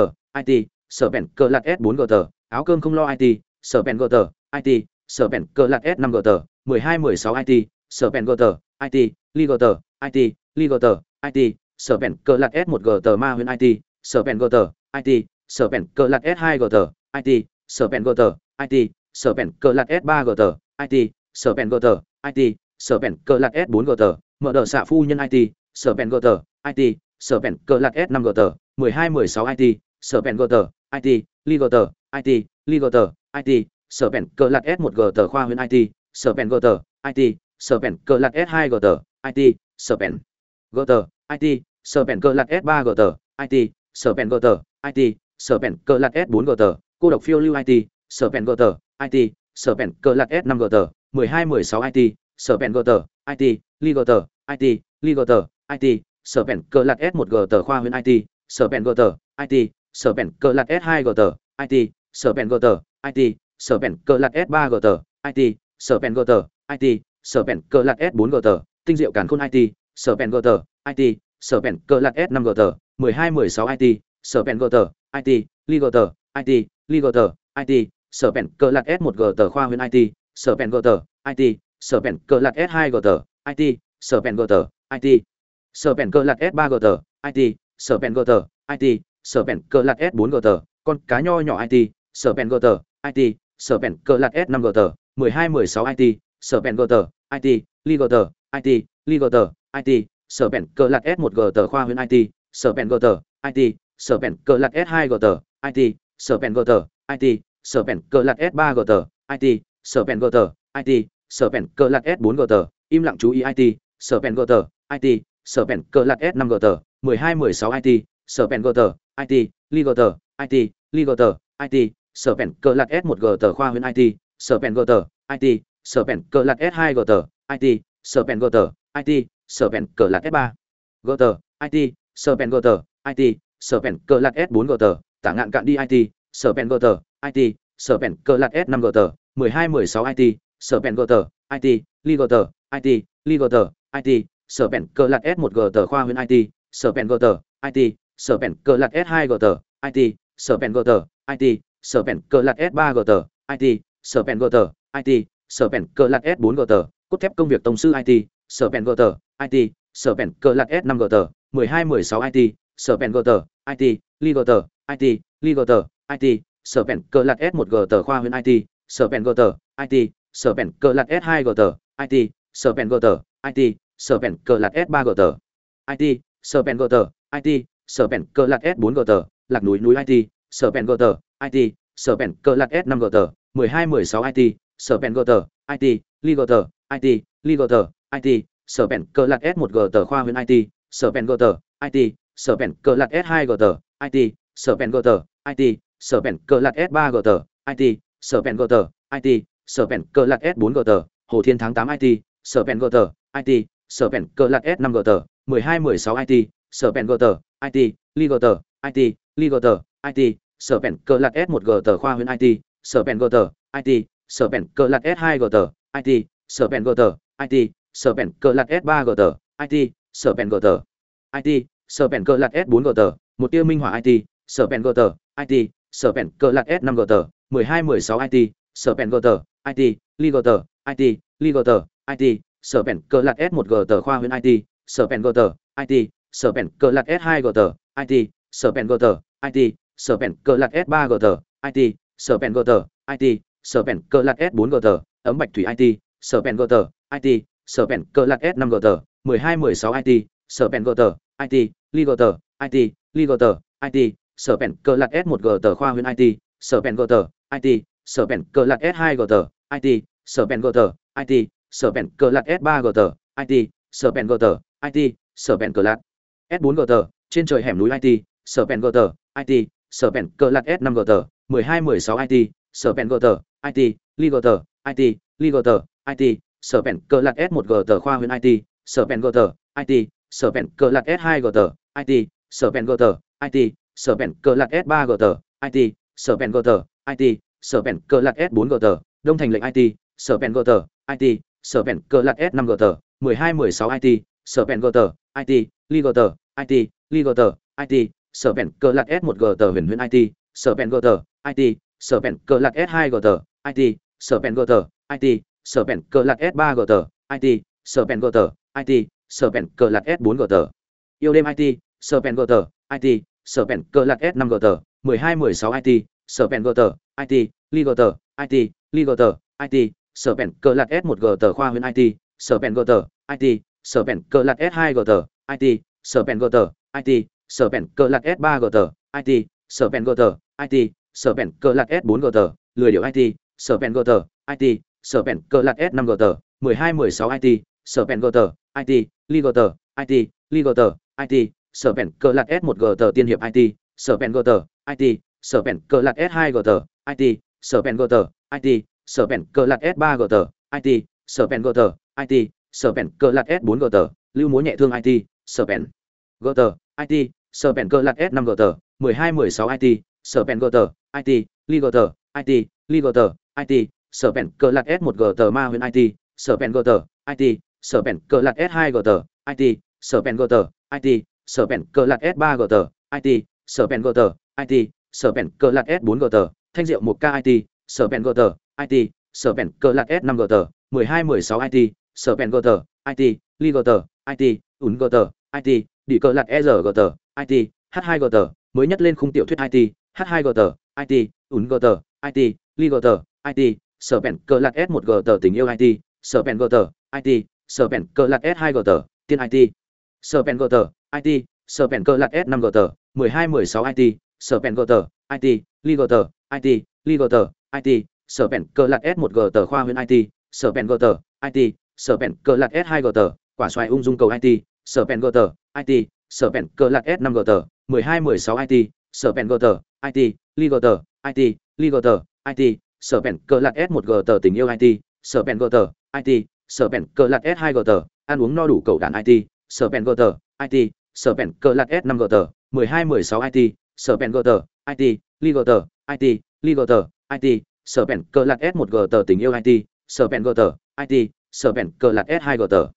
it sở bèn cờ lạt s 4 gt áo cơm không lo it sở bèn gt it sở bèn cờ lạt s 5 gt 12 16 it sở bèn gt it li gt it li gt it sở bèn cờ lạt s 1 gt ma huyền it sở bèn gt it sở bèn cờ lạt s 2 gt it sở bèn gt it sở bèn cờ lạt s 3 gt it sở bèn gt it sở bèn cờ lạt s 4 gt mở đờ xạ phu nhân it sở bèn gt it sở bèn cờ lạt s 5 g gt 12 16 it sở bèn gt it ligot it ligot it sở bèn cờ lạt s 1 g gt khoa huyện it sở bèn gt it sở bèn cờ lạt s 2 g gt it sở bèn gt it sở bèn cờ lạt s 3 g gt it sở bèn gt it sở bèn cờ lạt s 4 g gt cô độc phiêu lưu it sở bèn gt it sở bèn cờ lạt s 5 g gt 12 16 it sở bèn gt it ligot it ligot it sở bèn cờ lạt s 1 tờ khoa huyện it sở bèn tờ it sở bèn cờ lạt s 2 tờ it sở bèn tờ it sở bèn cờ lạt s 3 tờ it sở bèn tờ it sở bèn cờ lạt s 4 tờ tinh diệu càn khôn it sở bèn tờ it sở bèn cờ lạt s 5 hai 12 16 it sở bèn tờ it li g tờ it li g tờ it sở bèn cờ lạt s 1 tờ khoa huyện it sở bèn tờ it sở bèn cờ lạt s 2 tờ it sở bèn tờ it sở bèn cơ lạt s 3 gt it sở bèn gt it sở bèn cơ lạt s 4 gt con cá nho nhỏ it sở bèn gt it sở bèn cơ lạt s 5 gt 12 16 it sở bèn gt it li gt it li gt it sở bèn cơ lạt s 1 gt khoa huyện it sở bèn gt it sở bèn cơ lạt s 2 gt it sở bèn gt it sở bèn cơ lạt s 3 gt it sở bèn gt it sở bèn cơ lạt s 4 gt im lặng chú ý it sở bèn gt it sở bèn cờ lạt s 5 gt 12 16 it sở bèn gt it ligot it ligot it sở bèn cờ lạt s 1 g gt khoa huyện it sở bèn gt it sở bèn cờ lạt s 2 g gt it sở bèn gt it sở bèn cờ lạt s 3 g gt it sở bèn gt it sở bèn cờ lạt s 4 g gt tả ngạn cạn đi it sở bèn gt it sở bèn cờ lạt s 5 gt 12 16 it sở bèn gt it ligot it ligot it sở bèn cờ lạt s 1 g tờ khoa huyện it sở bèn tờ it sở bèn cờ lạt s 2 g tờ it sở bèn tờ it sở bèn cờ lạt s 3 g tờ it sở bèn tờ it sở bèn cờ lạt s 4 g tờ cốt thép công việc tổng sư it sở bèn tờ it sở bèn cờ lạt s 5 g tờ 12 16 it sở bèn tờ it ligot it ligot it sở bèn cờ lạt s 1 g tờ khoa huyện it sở bèn tờ it sở bèn cờ lạt s 2 g tờ it sở bèn tờ it sở vẹn cờ lạt s ba g tờ it sở vẹn g tờ it sở vẹn cờ lạt s bốn g tờ lạc núi núi it sở vẹn g tờ it sở vẹn cờ lạt s năm g tờ mười hai mười sáu it sở vẹn g tờ it li g tờ it li g tờ it sở vẹn cờ lạt s một g tờ khoa huyện it sở vẹn g tờ it sở vẹn cờ lạt s hai g tờ it sở vẹn g tờ it sở vẹn cờ lạt s ba g tờ it sở vẹn g tờ it sở vẹn cờ lạt s bốn g tờ hồ thiên tháng tám it sở vẹn g tờ it sở vẹn cờ lạc s 5 gt 12 16 it sở bèn gt it li gt it li gt it sở vẹn cờ lạc s 1 gt khoa huyện it sở bèn gt it sở vẹn cờ lạc s 2 gt it sở bèn gt it sở vẹn cờ lạc s 3 gt it sở bèn gt it sở vẹn cờ lạc s 4 gt một tia minh họa it sở bèn gt it sở vẹn cờ lạc s 5 gt 12 16 it sở bèn gt it li gt it li gt it sở bèn cờ lạt s 1 tờ khoa huyện it sở bèn tờ it sở bèn cờ lạt s 2 tờ it sở bèn tờ it sở bèn cờ lạt s 3 tờ it sở bèn tờ it sở bèn cờ lạt s 4 tờ ấm bạch thủy it sở bèn tờ it sở bèn cờ lạt s 5 hai 12 16 it sở bèn tờ it li g tờ it li g tờ it sở bèn cờ lạt s 1 tờ khoa huyện it sở bèn tờ it sở bèn cờ lạt s 2 tờ it sở bèn tờ it sở bèn cờ lạt s 3 gt it sở bèn gt it sở bèn cờ lạt s 4 gt trên trời hẻm núi it sở bèn gt it sở bèn cờ lạt s 5 gt 12 16 it sở bèn gt it li gt it li gt it sở bèn cờ lạt s 1 gt khoa huyện it sở bèn gt it sở bèn cờ lạt s 2 gt it sở bèn gt it sở bèn cờ lạt s 3 gt it sở bèn gt it sở bèn cờ lạt s 4 gt đông thành lệnh it sở bèn gt it sở bèn cờ lạt s 5 g gt 12 16 it sở bèn gt it li g gt it li g gt it sở bèn cờ lạt s 1 g gt huyền huyền it sở bèn gt it sở bèn cờ lạt s 2 g gt it sở bèn gt it sở bèn cờ lạt s 3 g gt it sở bèn gt it sở bèn cờ lạt s 4 g gt yêu đêm it sở bèn gt it sở bèn cờ lạt s 5 g gt 12 16 it sở bèn gt it li g gt it li g gt it sở bèn cờ lạt s 1 tờ khoa huyện it sở bèn tờ it sở bèn cờ lạt s 2 tờ it sở bèn tờ it sở bèn cờ lạt s 3 tờ it sở bèn tờ it sở bèn cờ lạt s 4 tờ lười điệu it sở bèn tờ it sở bèn cờ lạt s 5 hai 12 16 it sở bèn tờ it li tờ it li tờ it sở bèn cờ lạt s 1 tờ tiên hiệp it sở bèn tờ it sở bèn cờ lạt s 2 tờ it sở bèn tờ it sở bèn cờ lạt s 3 gt it sở bèn gt it sở bèn cờ lạt s 4 gt lưu múa nhẹ thương it sở bèn gt it sở bèn cờ lạt s 5 gt 12 16 it sở bèn gt it li gt it li gt it sở bèn cờ lạt s 1 gt ma huyền it sở bèn gt it sở bèn cờ lạt s 2 gt it sở bèn gt it sở bèn cờ lạt s 3 gt it sở bèn gt it sở bèn cờ lạt s 4 gt thanh diệu 1k it sở bèn gt it sở bèn cờ lạt s 5 gt 12 16 it sở bèn gt it li gt it ún gt it đi cờ lạt e r gt it h 2 gt mới nhất lên khung tiểu thuyết it h 2 gt it ún gt it li gt it sở bèn cờ lạt s 1 gt tình yêu it sở bèn gt it sở bèn cờ lạt s 2 gt tiên it sở bèn gt it sở bèn cờ lạt s 5 gt 12 16 it sở bèn gt it li gt it li gt it sở bèn cờ lạt s 1 tờ khoa huyện it sở bèn tờ it sở bèn cờ lạt s 2 tờ quả xoài ung dung cầu it sở bèn tờ it sở bèn cờ lạt s 5 hai 12 16 it sở bèn tờ it li gt it li gt it sở bèn cờ lạt s 1 tờ tình yêu it sở bèn tờ it sở bèn cờ lạt s 2 tờ ăn uống no đủ cầu đàn it sở bèn tờ it sở bèn cờ lạt s 5 hai 12 16 it sở bèn tờ it li gt it li gt it sở bèn cờ lạc s một g tờ tình yêu it sở bèn g tờ it sở bèn cờ lạc s hai g tờ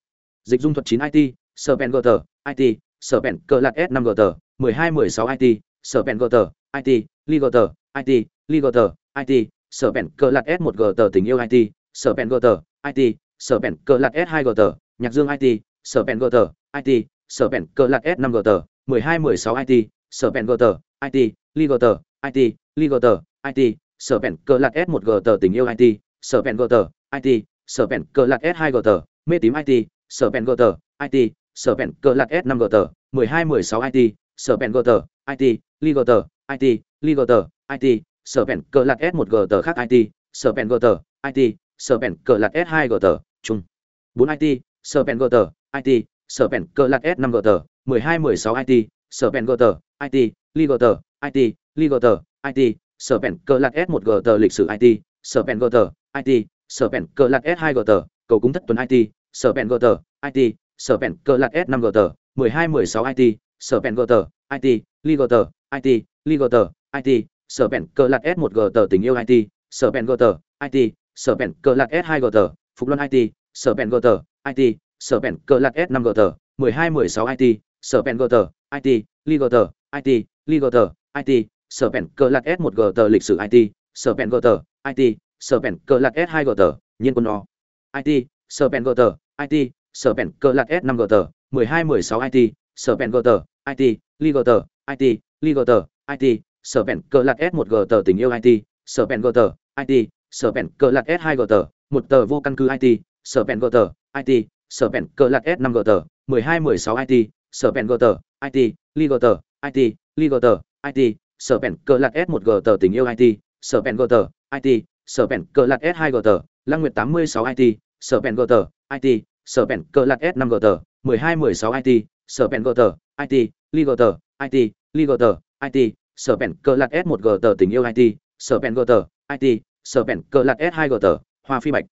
dịch dung thuật chín it sở bèn g tờ it sở bèn cờ lạc s năm g tờ mười hai mười sáu it sở bèn g tờ it li g tờ it li g tờ it sở bèn cờ lạc s một g tờ tình yêu it sở bèn g tờ it sở bèn cờ lạc s hai g tờ nhạc dương it sở bèn g tờ it sở bèn cờ lạc s năm g tờ mười hai mười sáu it sở bèn g tờ it li g tờ it li g tờ it sở vẹn cờ lạt s 1 tờ tình yêu it sở vẹn g tờ it sở vẹn cờ lạt s 2 tờ mê tím it sở vẹn g tờ it sở vẹn cờ lạt s 5 hai 12 16 it sở vẹn g tờ it li gt it li gt it sở vẹn cờ lạt s 1 tờ khác it sở vẹn g tờ it sở vẹn cờ lạt s 2 tờ chung 4 it sở vẹn g tờ it sở vẹn cờ lạt s 5 hai 12 16 it sở vẹn g tờ it li gt it li gt it sở bèn cơ lạc s 1 g tờ lịch sử it sở bèn gờ tờ it sở bèn cơ lạc s 2 g tờ cầu cúng thất tuần it sở bèn gờ tờ it sở bèn cơ lạc s 5 g tờ 12 16 it sở bèn gờ tờ it li gờ tờ it li gờ tờ it sở bèn cơ lạc s 1 g tờ tình yêu it sở bèn gờ tờ it sở bèn cơ lạc s 2 g tờ phục luân it sở bèn gờ tờ it sở bèn cơ lạc s 5 g tờ 12 16 it sở bèn gờ tờ it li gờ tờ it li gờ tờ it sở pèn cờ lạt s một g tờ lịch sử it sở pèn gờ tờ it sở pèn cờ lạt s hai g tờ nhiên quân o it sở pèn gờ tờ it sở pèn cờ lạt s năm g tờ mười hai mười sáu it sở pèn gờ tờ it li gờ tờ it li gờ tờ it sở pèn cờ lạt s một g tờ tình yêu it sở pèn gờ tờ it sở pèn cờ lạt s hai g tờ một tờ vô căn cứ it sở pèn gờ tờ it sở pèn cờ lạt s năm g tờ mười hai mười sáu it sở pèn gờ tờ it li gờ tờ it li gờ tờ it sở bèn cơ lạc s 1 g tờ tình yêu it sở bèn g tờ it sở bèn cơ lạc s 2 g tờ lăng nguyệt 86 it sở bèn g tờ it sở bèn cơ lạc s 5 g tờ 12 16 it sở bèn g tờ it li g tờ it li g tờ it sở bèn cơ lạc s 1 g tờ tình yêu it sở bèn g tờ it sở bèn cơ lạc s 2 g tờ hoa phi bạch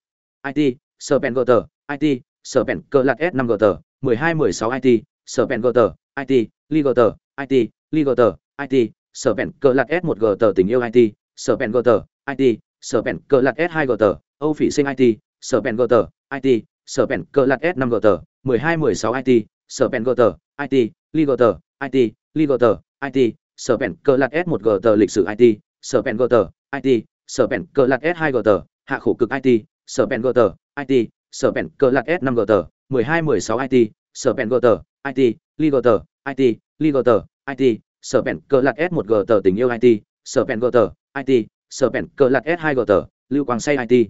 it sở bèn g tờ it sở bèn cơ lạc s 5 g tờ 12 16 it sở bèn g tờ it li g tờ it li g tờ it sở bèn cờ lạc s 1 g tờ tình yêu it sở bèn g tờ it sở bèn cờ lạc s 2 g tờ âu phỉ sinh it sở bèn g tờ it sở bèn cờ lạc s 5 g tờ 12 16 it sở bèn g tờ it li g tờ it li g tờ it sở bèn cờ lạc s 1 g tờ lịch sử it sở bèn g tờ it sở bèn cờ lạc s 2 g tờ hạ khổ cực it sở bèn g tờ it sở bèn cờ lạc s 5 g tờ 12 16 it sở bèn g tờ it li g tờ it li g tờ it sở bèn cờ lạc s 1 g tờ tình yêu it sở bèn g tờ it sở bèn cờ lạc s 2 g tờ lưu quang say it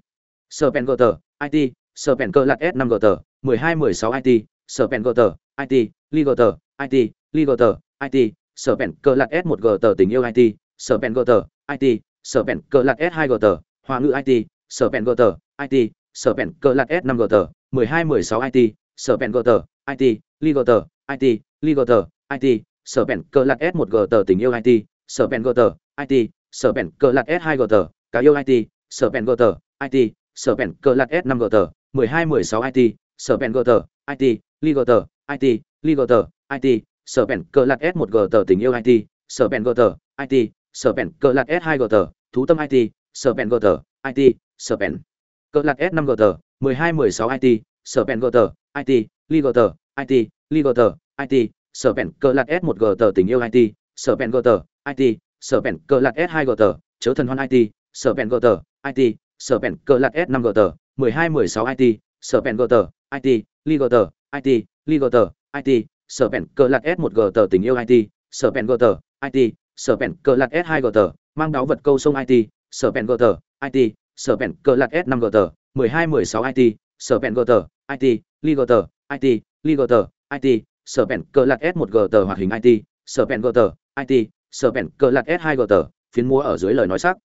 sở bèn g tờ it sở bèn cờ lạc s 5 g tờ 12 16 it sở bèn g tờ it li g tờ it li g tờ it sở bèn cờ lạc s 1 g tờ tình yêu it sở bèn g tờ it sở bèn cờ lạc s 2 g tờ hoa ngữ it sở bèn g tờ it sở bèn cờ lạc s 5 g tờ 12 16 it sở bèn g tờ it li g tờ it li g tờ it sở bèn cờ lạc s 1 g tờ tình yêu it sở bèn g tờ it sở bèn cờ lạc s 2 g tờ cá yêu it sở bèn g tờ it sở bèn cờ lạc s 5 g tờ 12 16 it sở bèn g tờ it li g tờ it li g tờ it sở bèn cờ lạc s 1 g tờ tình yêu it sở bèn g tờ it sở bèn cờ lạc s 2 g tờ thú tâm it sở bèn g tờ it sở bèn cờ lạc s 5 g tờ 12 16 it sở bèn g tờ it li g tờ it li g tờ it sở bèn cơ lạc s 1 g tờ tình yêu it sở bèn g tờ it sở bèn cơ lạc s 2 g tờ chớ thần hoan it sở bèn g tờ it sở bèn cơ lạc s 5 g tờ 12 16 it sở bèn g tờ it li g tờ it li g tờ it sở bèn cơ lạc s 1 g tờ tình yêu it sở bèn g tờ it sở bèn cơ lạc s 2 g tờ mang đáo vật câu sông it sở bèn g tờ it sở bèn cơ lạc s 5 g tờ 12 16 it sở bèn g tờ it li g tờ it li g tờ it sở bèn cờ lạc s 1 g tờ hoạt hình it sở bèn g tờ it sở bèn cờ lạc s 2 g tờ phiến múa ở dưới lời nói sắc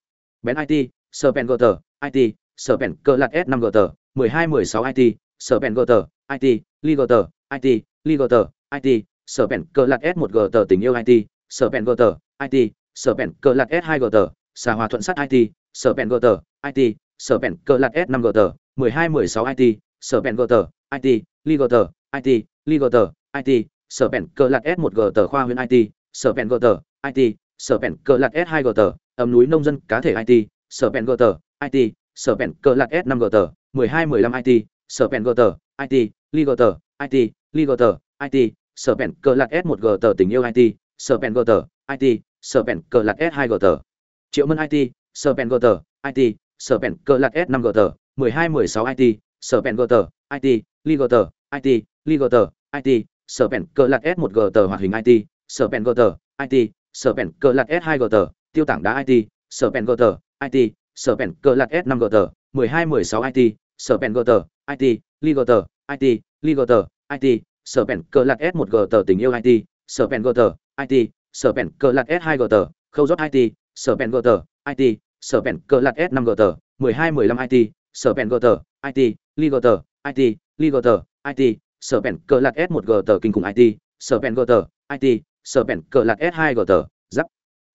bèn it sở bèn g tờ it sở bèn cờ lạc s 5 g tờ 12 16 it sở bèn g tờ it li g tờ it li g tờ it sở bèn cờ lạc s 1 g tờ tình yêu it sở bèn g tờ it sở bèn cờ lạc s 2 g tờ xà hòa thuận sắt it sở bèn g tờ it sở bèn cờ lạc s 5 g tờ 12 16 it sở bèn g tờ it li g tờ it li g tờ it sở bèn cơ lạc s 1 g tờ khoa huyện it sở bèn g tờ it sở bèn cơ lạc s 2 g tờ ẩm núi nông dân cá thể it sở bèn g tờ it sở bèn cơ lạc s 5 g tờ 12 15 it sở bèn g tờ it li g tờ it li g tờ it sở bèn cơ lạc s 1 g tờ tình yêu it sở bèn g tờ it sở bèn cơ lạc s 2 g tờ triệu mân it sở bèn g tờ it sở bèn cơ lạc s 5 g tờ 12 16 it sở bèn g tờ it li g tờ it li g tờ it sở bèn cơ lạc s 1 g tờ hoạt hình it sở bèn g tờ it sở bèn cơ lạc s 2 g tờ tiêu tảng đá it sở bèn g tờ it sở bèn cơ lạc s 5 g tờ 12 16 it sở bèn g tờ it li g tờ it li g tờ it sở bèn cơ lạc s 1 g tờ tình yêu it sở bèn g tờ it sở bèn cơ lạc s 2 g tờ khâu rót it sở bèn g tờ it sở bèn cơ lạc s 5 g tờ 12 15 it sở bèn g tờ it li g tờ it li g tờ it sở bèn cờ lạc s 1 g tờ kinh khủng it sở bèn g tờ it sở bèn cờ lạc s 2 g tờ giáp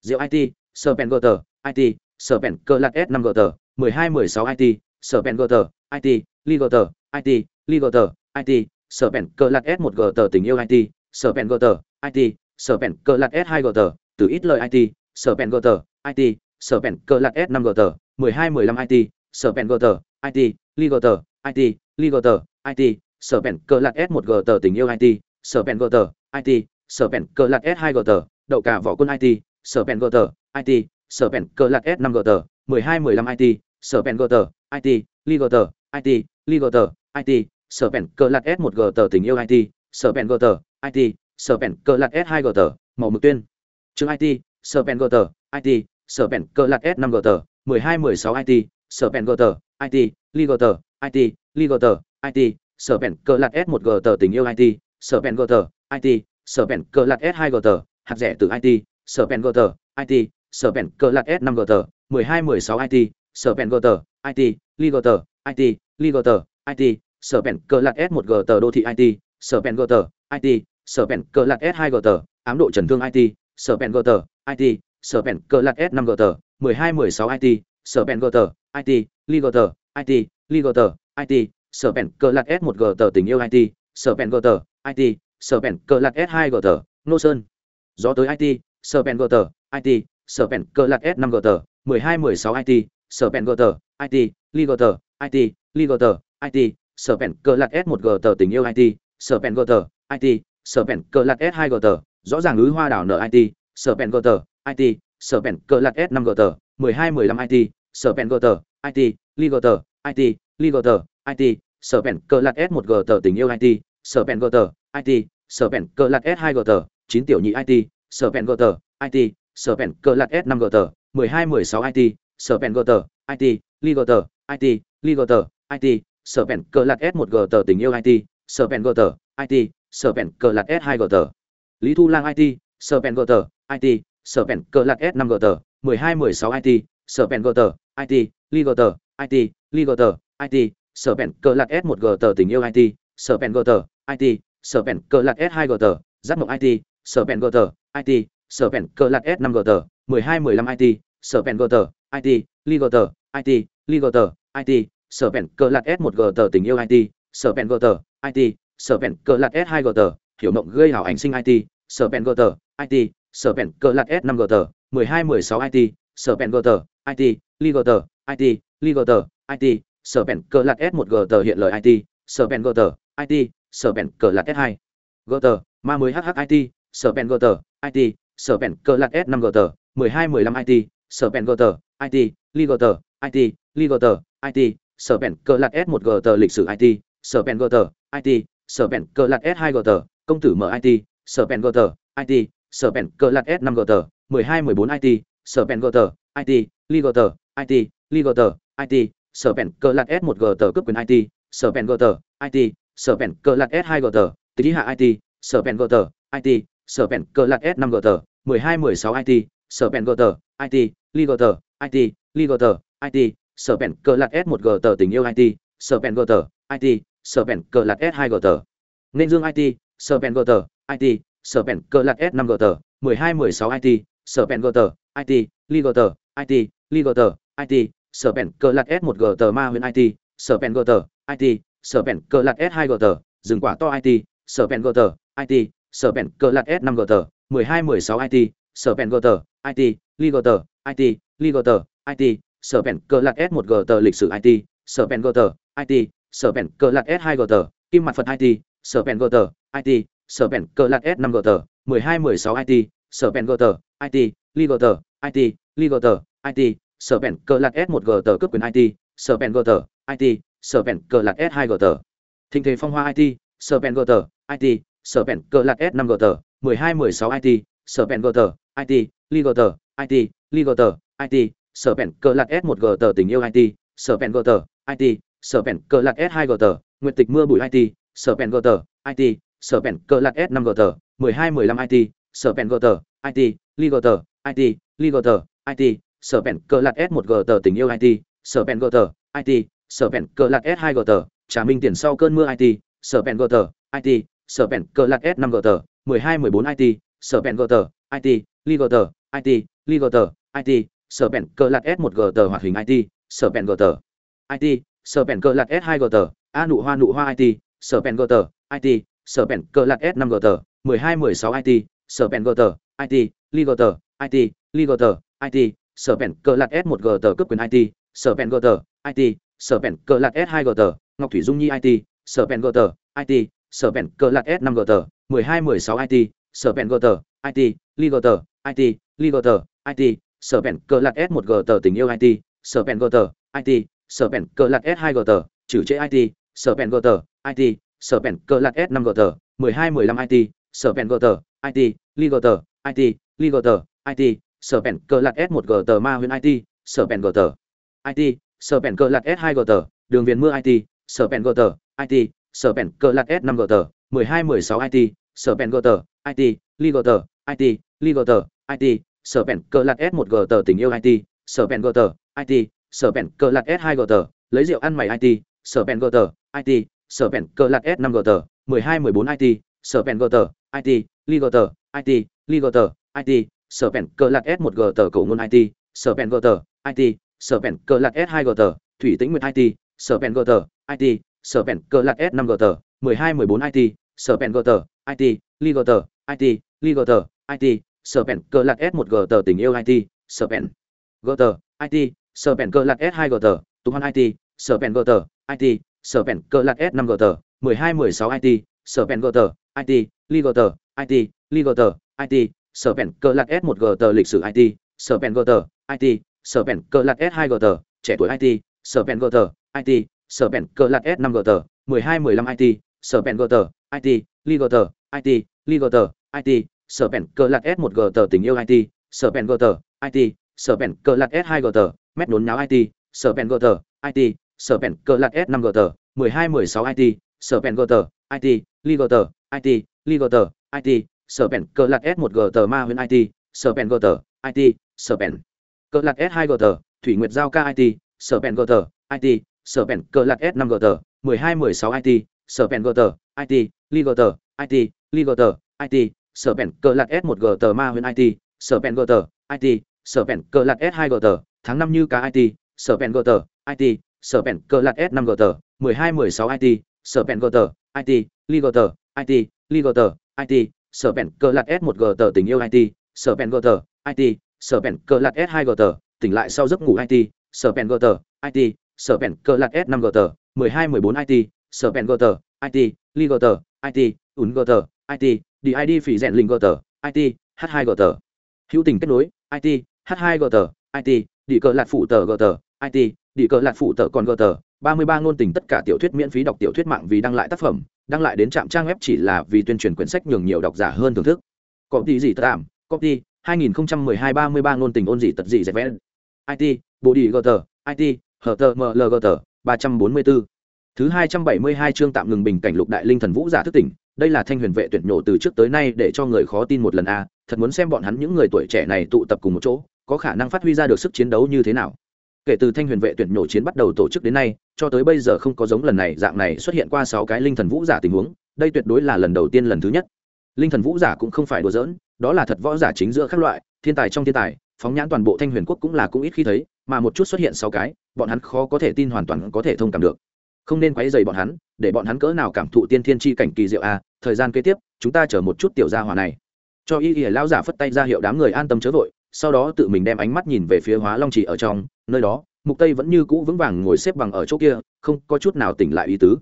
rượu it sở bẹn g tờ IT, sở bẹn cờ lạt S5 Gutter, 12 16 IT, sở bẹn g tờ IT, li g tờ IT, li g tờ IT, sở bẹn cờ lạt S1 tờ tình yêu IT, sở bẹn g tờ IT, sở bẹn cờ lạt S2 tờ từ ít lời IT, sở bẹn g tờ IT, sở bẹn cờ lạt S5 Gutter, 12 15 IT, sở bẹn g tờ IT, li g tờ IT, li g tờ IT, sở bèn cờ lạc s một g tờ tình yêu it sở bèn gờ tờ it sở bèn cờ lạc s hai g tờ đậu cả vỏ quân it sở bèn gờ tờ it sở bèn cờ lạc s năm g tờ mười hai mười lăm it sở bèn gờ tờ it li gờ tờ it li gờ tờ it sở bèn cờ lạc s một g tờ tình yêu it sở bèn gờ tờ it sở bèn cờ lạc s hai g tờ màu mực tuyên chương it sở bèn gờ tờ it sở bèn cờ lạc s năm g tờ mười hai mười sáu it sở bèn gờ tờ it li gờ tờ it li gờ tờ it sở bản cờ Clat S1 g tờ tình yêu IT, Serpent Gutter, IT, cờ Clat S2 g tờ hạt rẻ từ IT, Serpent Gutter, IT, cờ Clat S5 Gutter, 12 16 IT, Serpent Gutter, IT, tờ IT, Ligoter, IT, cờ Clat S1 g tờ đô thị IT, Serpent Gutter, IT, cờ Clat S2 g tờ ám độ trần thương IT, Serpent Gutter, IT, cờ Clat S5 Gutter, 12 16 IT, Serpent tờ IT, Ligoter, IT, tờ IT, sở bèn cờ lạc s một g tờ tình yêu it sở bèn gờ tờ it sở bèn cờ lạc s hai g tờ nô sơn gió tới it sở bèn gờ tờ it sở bèn cờ lạc s năm g tờ mười hai mười sáu it sở bèn gờ tờ it li gờ tờ it li gờ tờ it sở bèn cờ lạc s một g tờ tình yêu it sở bèn gờ tờ it sở bèn cờ lạc s hai g tờ rõ ràng ứ hoa đảo nở it sở bèn gờ tờ it sở bèn cờ lạc s năm g tờ mười hai mười lăm it sở bèn gờ tờ it li gờ tờ it li gờ tờ it sở bèn cờ lạc s một g tờ tình yêu it sở bèn gờ tờ it sở bèn cờ lạc s hai g tờ chín tiểu nhị it sở bèn gờ tờ it sở bèn cờ lạc s năm g tờ mười hai mười sáu it sở bèn gờ tờ it li gờ tờ it li gờ tờ it sở bèn cờ lạc s một g tờ tình yêu it sở bèn gờ tờ it sở bèn cờ lạc s hai g tờ lý thu lang it sở bèn gờ tờ it sở bèn cờ lạc s năm g tờ mười hai mười sáu it sở bèn gờ tờ it li gờ tờ it li gờ tờ it sở bèn cờ lạc s một g tờ tình yêu it sở bèn g tờ it sở bèn cờ lạc s hai g tờ giáp mộng it sở bèn g tờ it sở bèn cờ lạc s năm g tờ mười hai mười lăm it sở bèn g tờ it li g tờ it li g tờ it sở bèn cờ lạc s một g tờ tình yêu it sở bèn g tờ it sở bèn cờ lạc s hai g tờ hiểu mộng gây hảo ảnh sinh it sở bèn g tờ it sở bèn cờ lạc s năm g tờ mười hai mười sáu it sở bèn g tờ it li g tờ it li g tờ it sở bản cờ lạt S1 tờ hiện lời IT, sở bản g tờ IT, sở bản cờ lạt S2. tờ ma mới HHIT, g tờ IT, sở bản cờ lạt S5 Gutter, 12 15 IT, sở bản g tờ IT, li g tờ IT, li g tờ IT, sở bản cờ lạt S1 tờ lịch sử IT, sở bản g tờ IT, sở bản cờ lạt S2 tờ công tử mở IT, g tờ IT, sở bản cờ lạt S5 Gutter, 12 14 IT, sở bản g tờ IT, li g tờ IT, li g tờ IT, sở bền cơ Clat S1 g tờ cướp quyền IT, Serpent tờ IT, sở bền cơ Clat S2 g tờ tí hạ IT, Serpent tờ IT, sở bền cơ Clat S5 g tờ 12 16 IT, Serpent tờ IT, li g tờ IT, li g tờ IT, sở bền cơ Clat S1 g tờ tình yêu IT, Serpent tờ IT, sở bền cơ Clat S2 g tờ Nên dương IT, Serpent tờ IT, sở bền cơ Clat S5 g tờ 12 16 IT, Serpent tờ IT, li g tờ IT, li g tờ IT, sở bản cờ Clat S1 g tờ ma huyền IT, sở bản g tờ IT, sở bản cờ Clat S2 g tờ dừng quả to IT, sở bản g tờ IT, sở bản cờ Clat S5 g tờ 12 16 IT, sở bản g tờ IT, li g tờ IT, li g tờ IT, sở bản cờ Clat S1 g tờ lịch sử IT, sở bản g tờ IT, sở bản cờ Clat S2 g tờ kim mặt Phật IT, sở bản g tờ IT, sở bản cờ Clat S5 g tờ 12 16 IT, sở bản g tờ IT, li g tờ IT, li g tờ IT, sở bèn cờ lạc S1 tờ cướp quyền IT, Serpent Gutter, IT, cờ lạt S2 tờ Thịnh thế phong hoa IT, Serpent Gutter, IT, cờ lạt S5 Gutter, 12 16 IT, Serpent Gutter, IT, tờ IT, Ligoter, IT, cờ lạt S1 tờ tình yêu IT, Serpent Gutter, IT, cờ lạt S2 tờ Nguyệt Tịch mưa bụi IT, Serpent Gutter, IT, cờ lạt S5 Gutter, 12 15 IT, gờ tờ IT, Ligoter, IT, tờ IT, sở bèn cờ lạt s một g tờ tình yêu it sở bèn gờ tờ it sở bèn cờ lạt s hai g tờ trả minh tiền sau cơn mưa it sở bèn gờ tờ it sở bèn cờ lạt s năm g tờ mười hai mười bốn it sở bèn gờ tờ it li gờ tờ it li gờ tờ it sở bèn cờ lạt s một g tờ hoạt hình it sở bèn gờ tờ it sở bèn cờ lạt s hai g tờ a nụ hoa nụ hoa it sở bèn gờ tờ it sở bèn cờ lạt s năm g tờ mười hai mười sáu it sở bèn gờ tờ it li gờ tờ it li gờ tờ it sở bèn cờ lạt s 1 g tờ cấp quyền it sở bèn g tờ it sở bèn cờ lạt s 2 g tờ ngọc thủy dung nhi it sở bèn g tờ it sở bèn cờ lạt s 5 g tờ 12 16 it sở bèn g tờ it li g tờ it li g tờ it sở bèn cờ lạt s 1 g tờ tình yêu it sở bèn g tờ it sở bèn cờ lạt s 2 g tờ chữ chế it sở bèn g tờ it sở bèn cờ lạt s 5 g tờ 12 15 it sở bèn g tờ it li g tờ it li g tờ it sở bèn cờ lạt s 1 g tờ ma huyền it sở bèn g tờ it sở bèn cờ lạt s 2 g tờ đường viền mưa it sở bèn g tờ it sở bèn cờ lạt s 5 g tờ 12 16 it sở bèn g tờ it li g tờ it li g tờ it sở bèn cờ lạt s 1 g tờ tình yêu it sở bèn g tờ it sở bèn cờ lạt s 2 g tờ lấy rượu ăn mày it sở bèn g tờ it sở bèn cờ lạt s 5 g tờ 12 14 it sở bèn g tờ it li g tờ it li g tờ it sở bèn cờ lạc s một g tờ cầu ngôn it sở bèn gờ tờ it sở bèn cờ lạc s hai g tờ thủy tĩnh nguyệt it sở bèn gờ tờ it sở bèn cờ lạc s năm g tờ mười hai mười bốn it sở bèn gờ tờ it li gờ tờ it li gờ tờ it sở bèn cờ lạc s một g tờ tình yêu it sở bèn gờ tờ it sở bèn cờ lạc s hai g tờ tục hoan it sở bèn gờ tờ it sở bèn cờ lạc s năm g tờ mười hai mười sáu it sở bèn gờ tờ it li gờ tờ it li gờ tờ it sở bèn cờ lạt s 1 g tờ lịch sử it sở bèn g tờ it sở bèn cờ lạt s 2 g tờ trẻ tuổi it sở bèn g tờ it sở bèn cờ lạt s 5 g tờ 12 15 it sở bèn g tờ it li g tờ it li g tờ it sở bèn cờ lạt s 1 g tờ tình yêu it sở bèn g tờ it sở bèn cờ lạt s 2 g tờ mét đốn nháo it sở bèn g tờ it sở bèn cờ lạt s 5 g tờ 12 16 it sở bèn g tờ it li g tờ it li g tờ it sở bèn cờ lạt s 1 g tờ ma huyền it sở bèn g tờ it sở bèn cờ lạt s 2 g tờ thủy nguyệt giao ca it sở bèn g tờ it sở bèn cờ lạt s 5 g tờ 12 16 it sở bèn g tờ it li g tờ it li g tờ it sở bèn cờ lạt s 1 g tờ ma huyền it sở bèn g tờ it sở bèn cờ lạt s 2 g tờ tháng năm như cá it sở bèn g tờ it sở bèn cờ lạt s 5 g tờ 12 16 it sở bèn g tờ it li g tờ it li g tờ it sở bèn cờ lạt s 1 g tờ tình yêu it sở bèn g tờ it sở bèn cờ lạt s 2 g tờ tỉnh lại sau giấc ngủ it sở bèn g tờ it sở bèn cờ lạt s 5 g tờ 12 14 it sở bèn g tờ it li g tờ it ún g tờ it DID phỉ rèn linh g tờ it h 2 g tờ hữu tình kết nối it h 2 g tờ it đi cờ lạt phụ tờ g tờ it đi cờ lạt phụ tờ còn g tờ ba mươi ba ngôn tình tất cả tiểu thuyết miễn phí đọc tiểu thuyết mạng vì đăng lại tác phẩm đăng lại đến trạm trang web chỉ là vì tuyên truyền quyển sách nhường nhiều độc giả hơn thưởng thức. Copy gì tạm copy 2012 33 ngôn tình ôn gì tật gì dẹp vẽ it bộ gutter tờ it html tờ ml tờ 344 thứ 272 chương tạm ngừng bình cảnh lục đại linh thần vũ giả thức tỉnh. Đây là thanh huyền vệ tuyển nhổ từ trước tới nay để cho người khó tin một lần a. Thật muốn xem bọn hắn những người tuổi trẻ này tụ tập cùng một chỗ, có khả năng phát huy ra được sức chiến đấu như thế nào. Kể từ thanh huyền vệ tuyển nhổ chiến bắt đầu tổ chức đến nay cho tới bây giờ không có giống lần này, dạng này xuất hiện qua sáu cái linh thần vũ giả tình huống, đây tuyệt đối là lần đầu tiên lần thứ nhất. Linh thần vũ giả cũng không phải đùa giỡn, đó là thật võ giả chính giữa các loại, thiên tài trong thiên tài, phóng nhãn toàn bộ thanh huyền quốc cũng là cũng ít khi thấy, mà một chút xuất hiện sáu cái, bọn hắn khó có thể tin hoàn toàn có thể thông cảm được. Không nên quấy dày bọn hắn, để bọn hắn cỡ nào cảm thụ tiên thiên tri cảnh kỳ diệu a, thời gian kế tiếp, chúng ta chờ một chút tiểu gia hòa này. Cho y ỉa lao giả phất tay ra hiệu đám người an tâm chớ vội, sau đó tự mình đem ánh mắt nhìn về phía hóa long trì ở trong, nơi đó mục tây vẫn như cũ vững vàng ngồi xếp bằng ở chỗ kia, không có chút nào tỉnh lại ý tứ.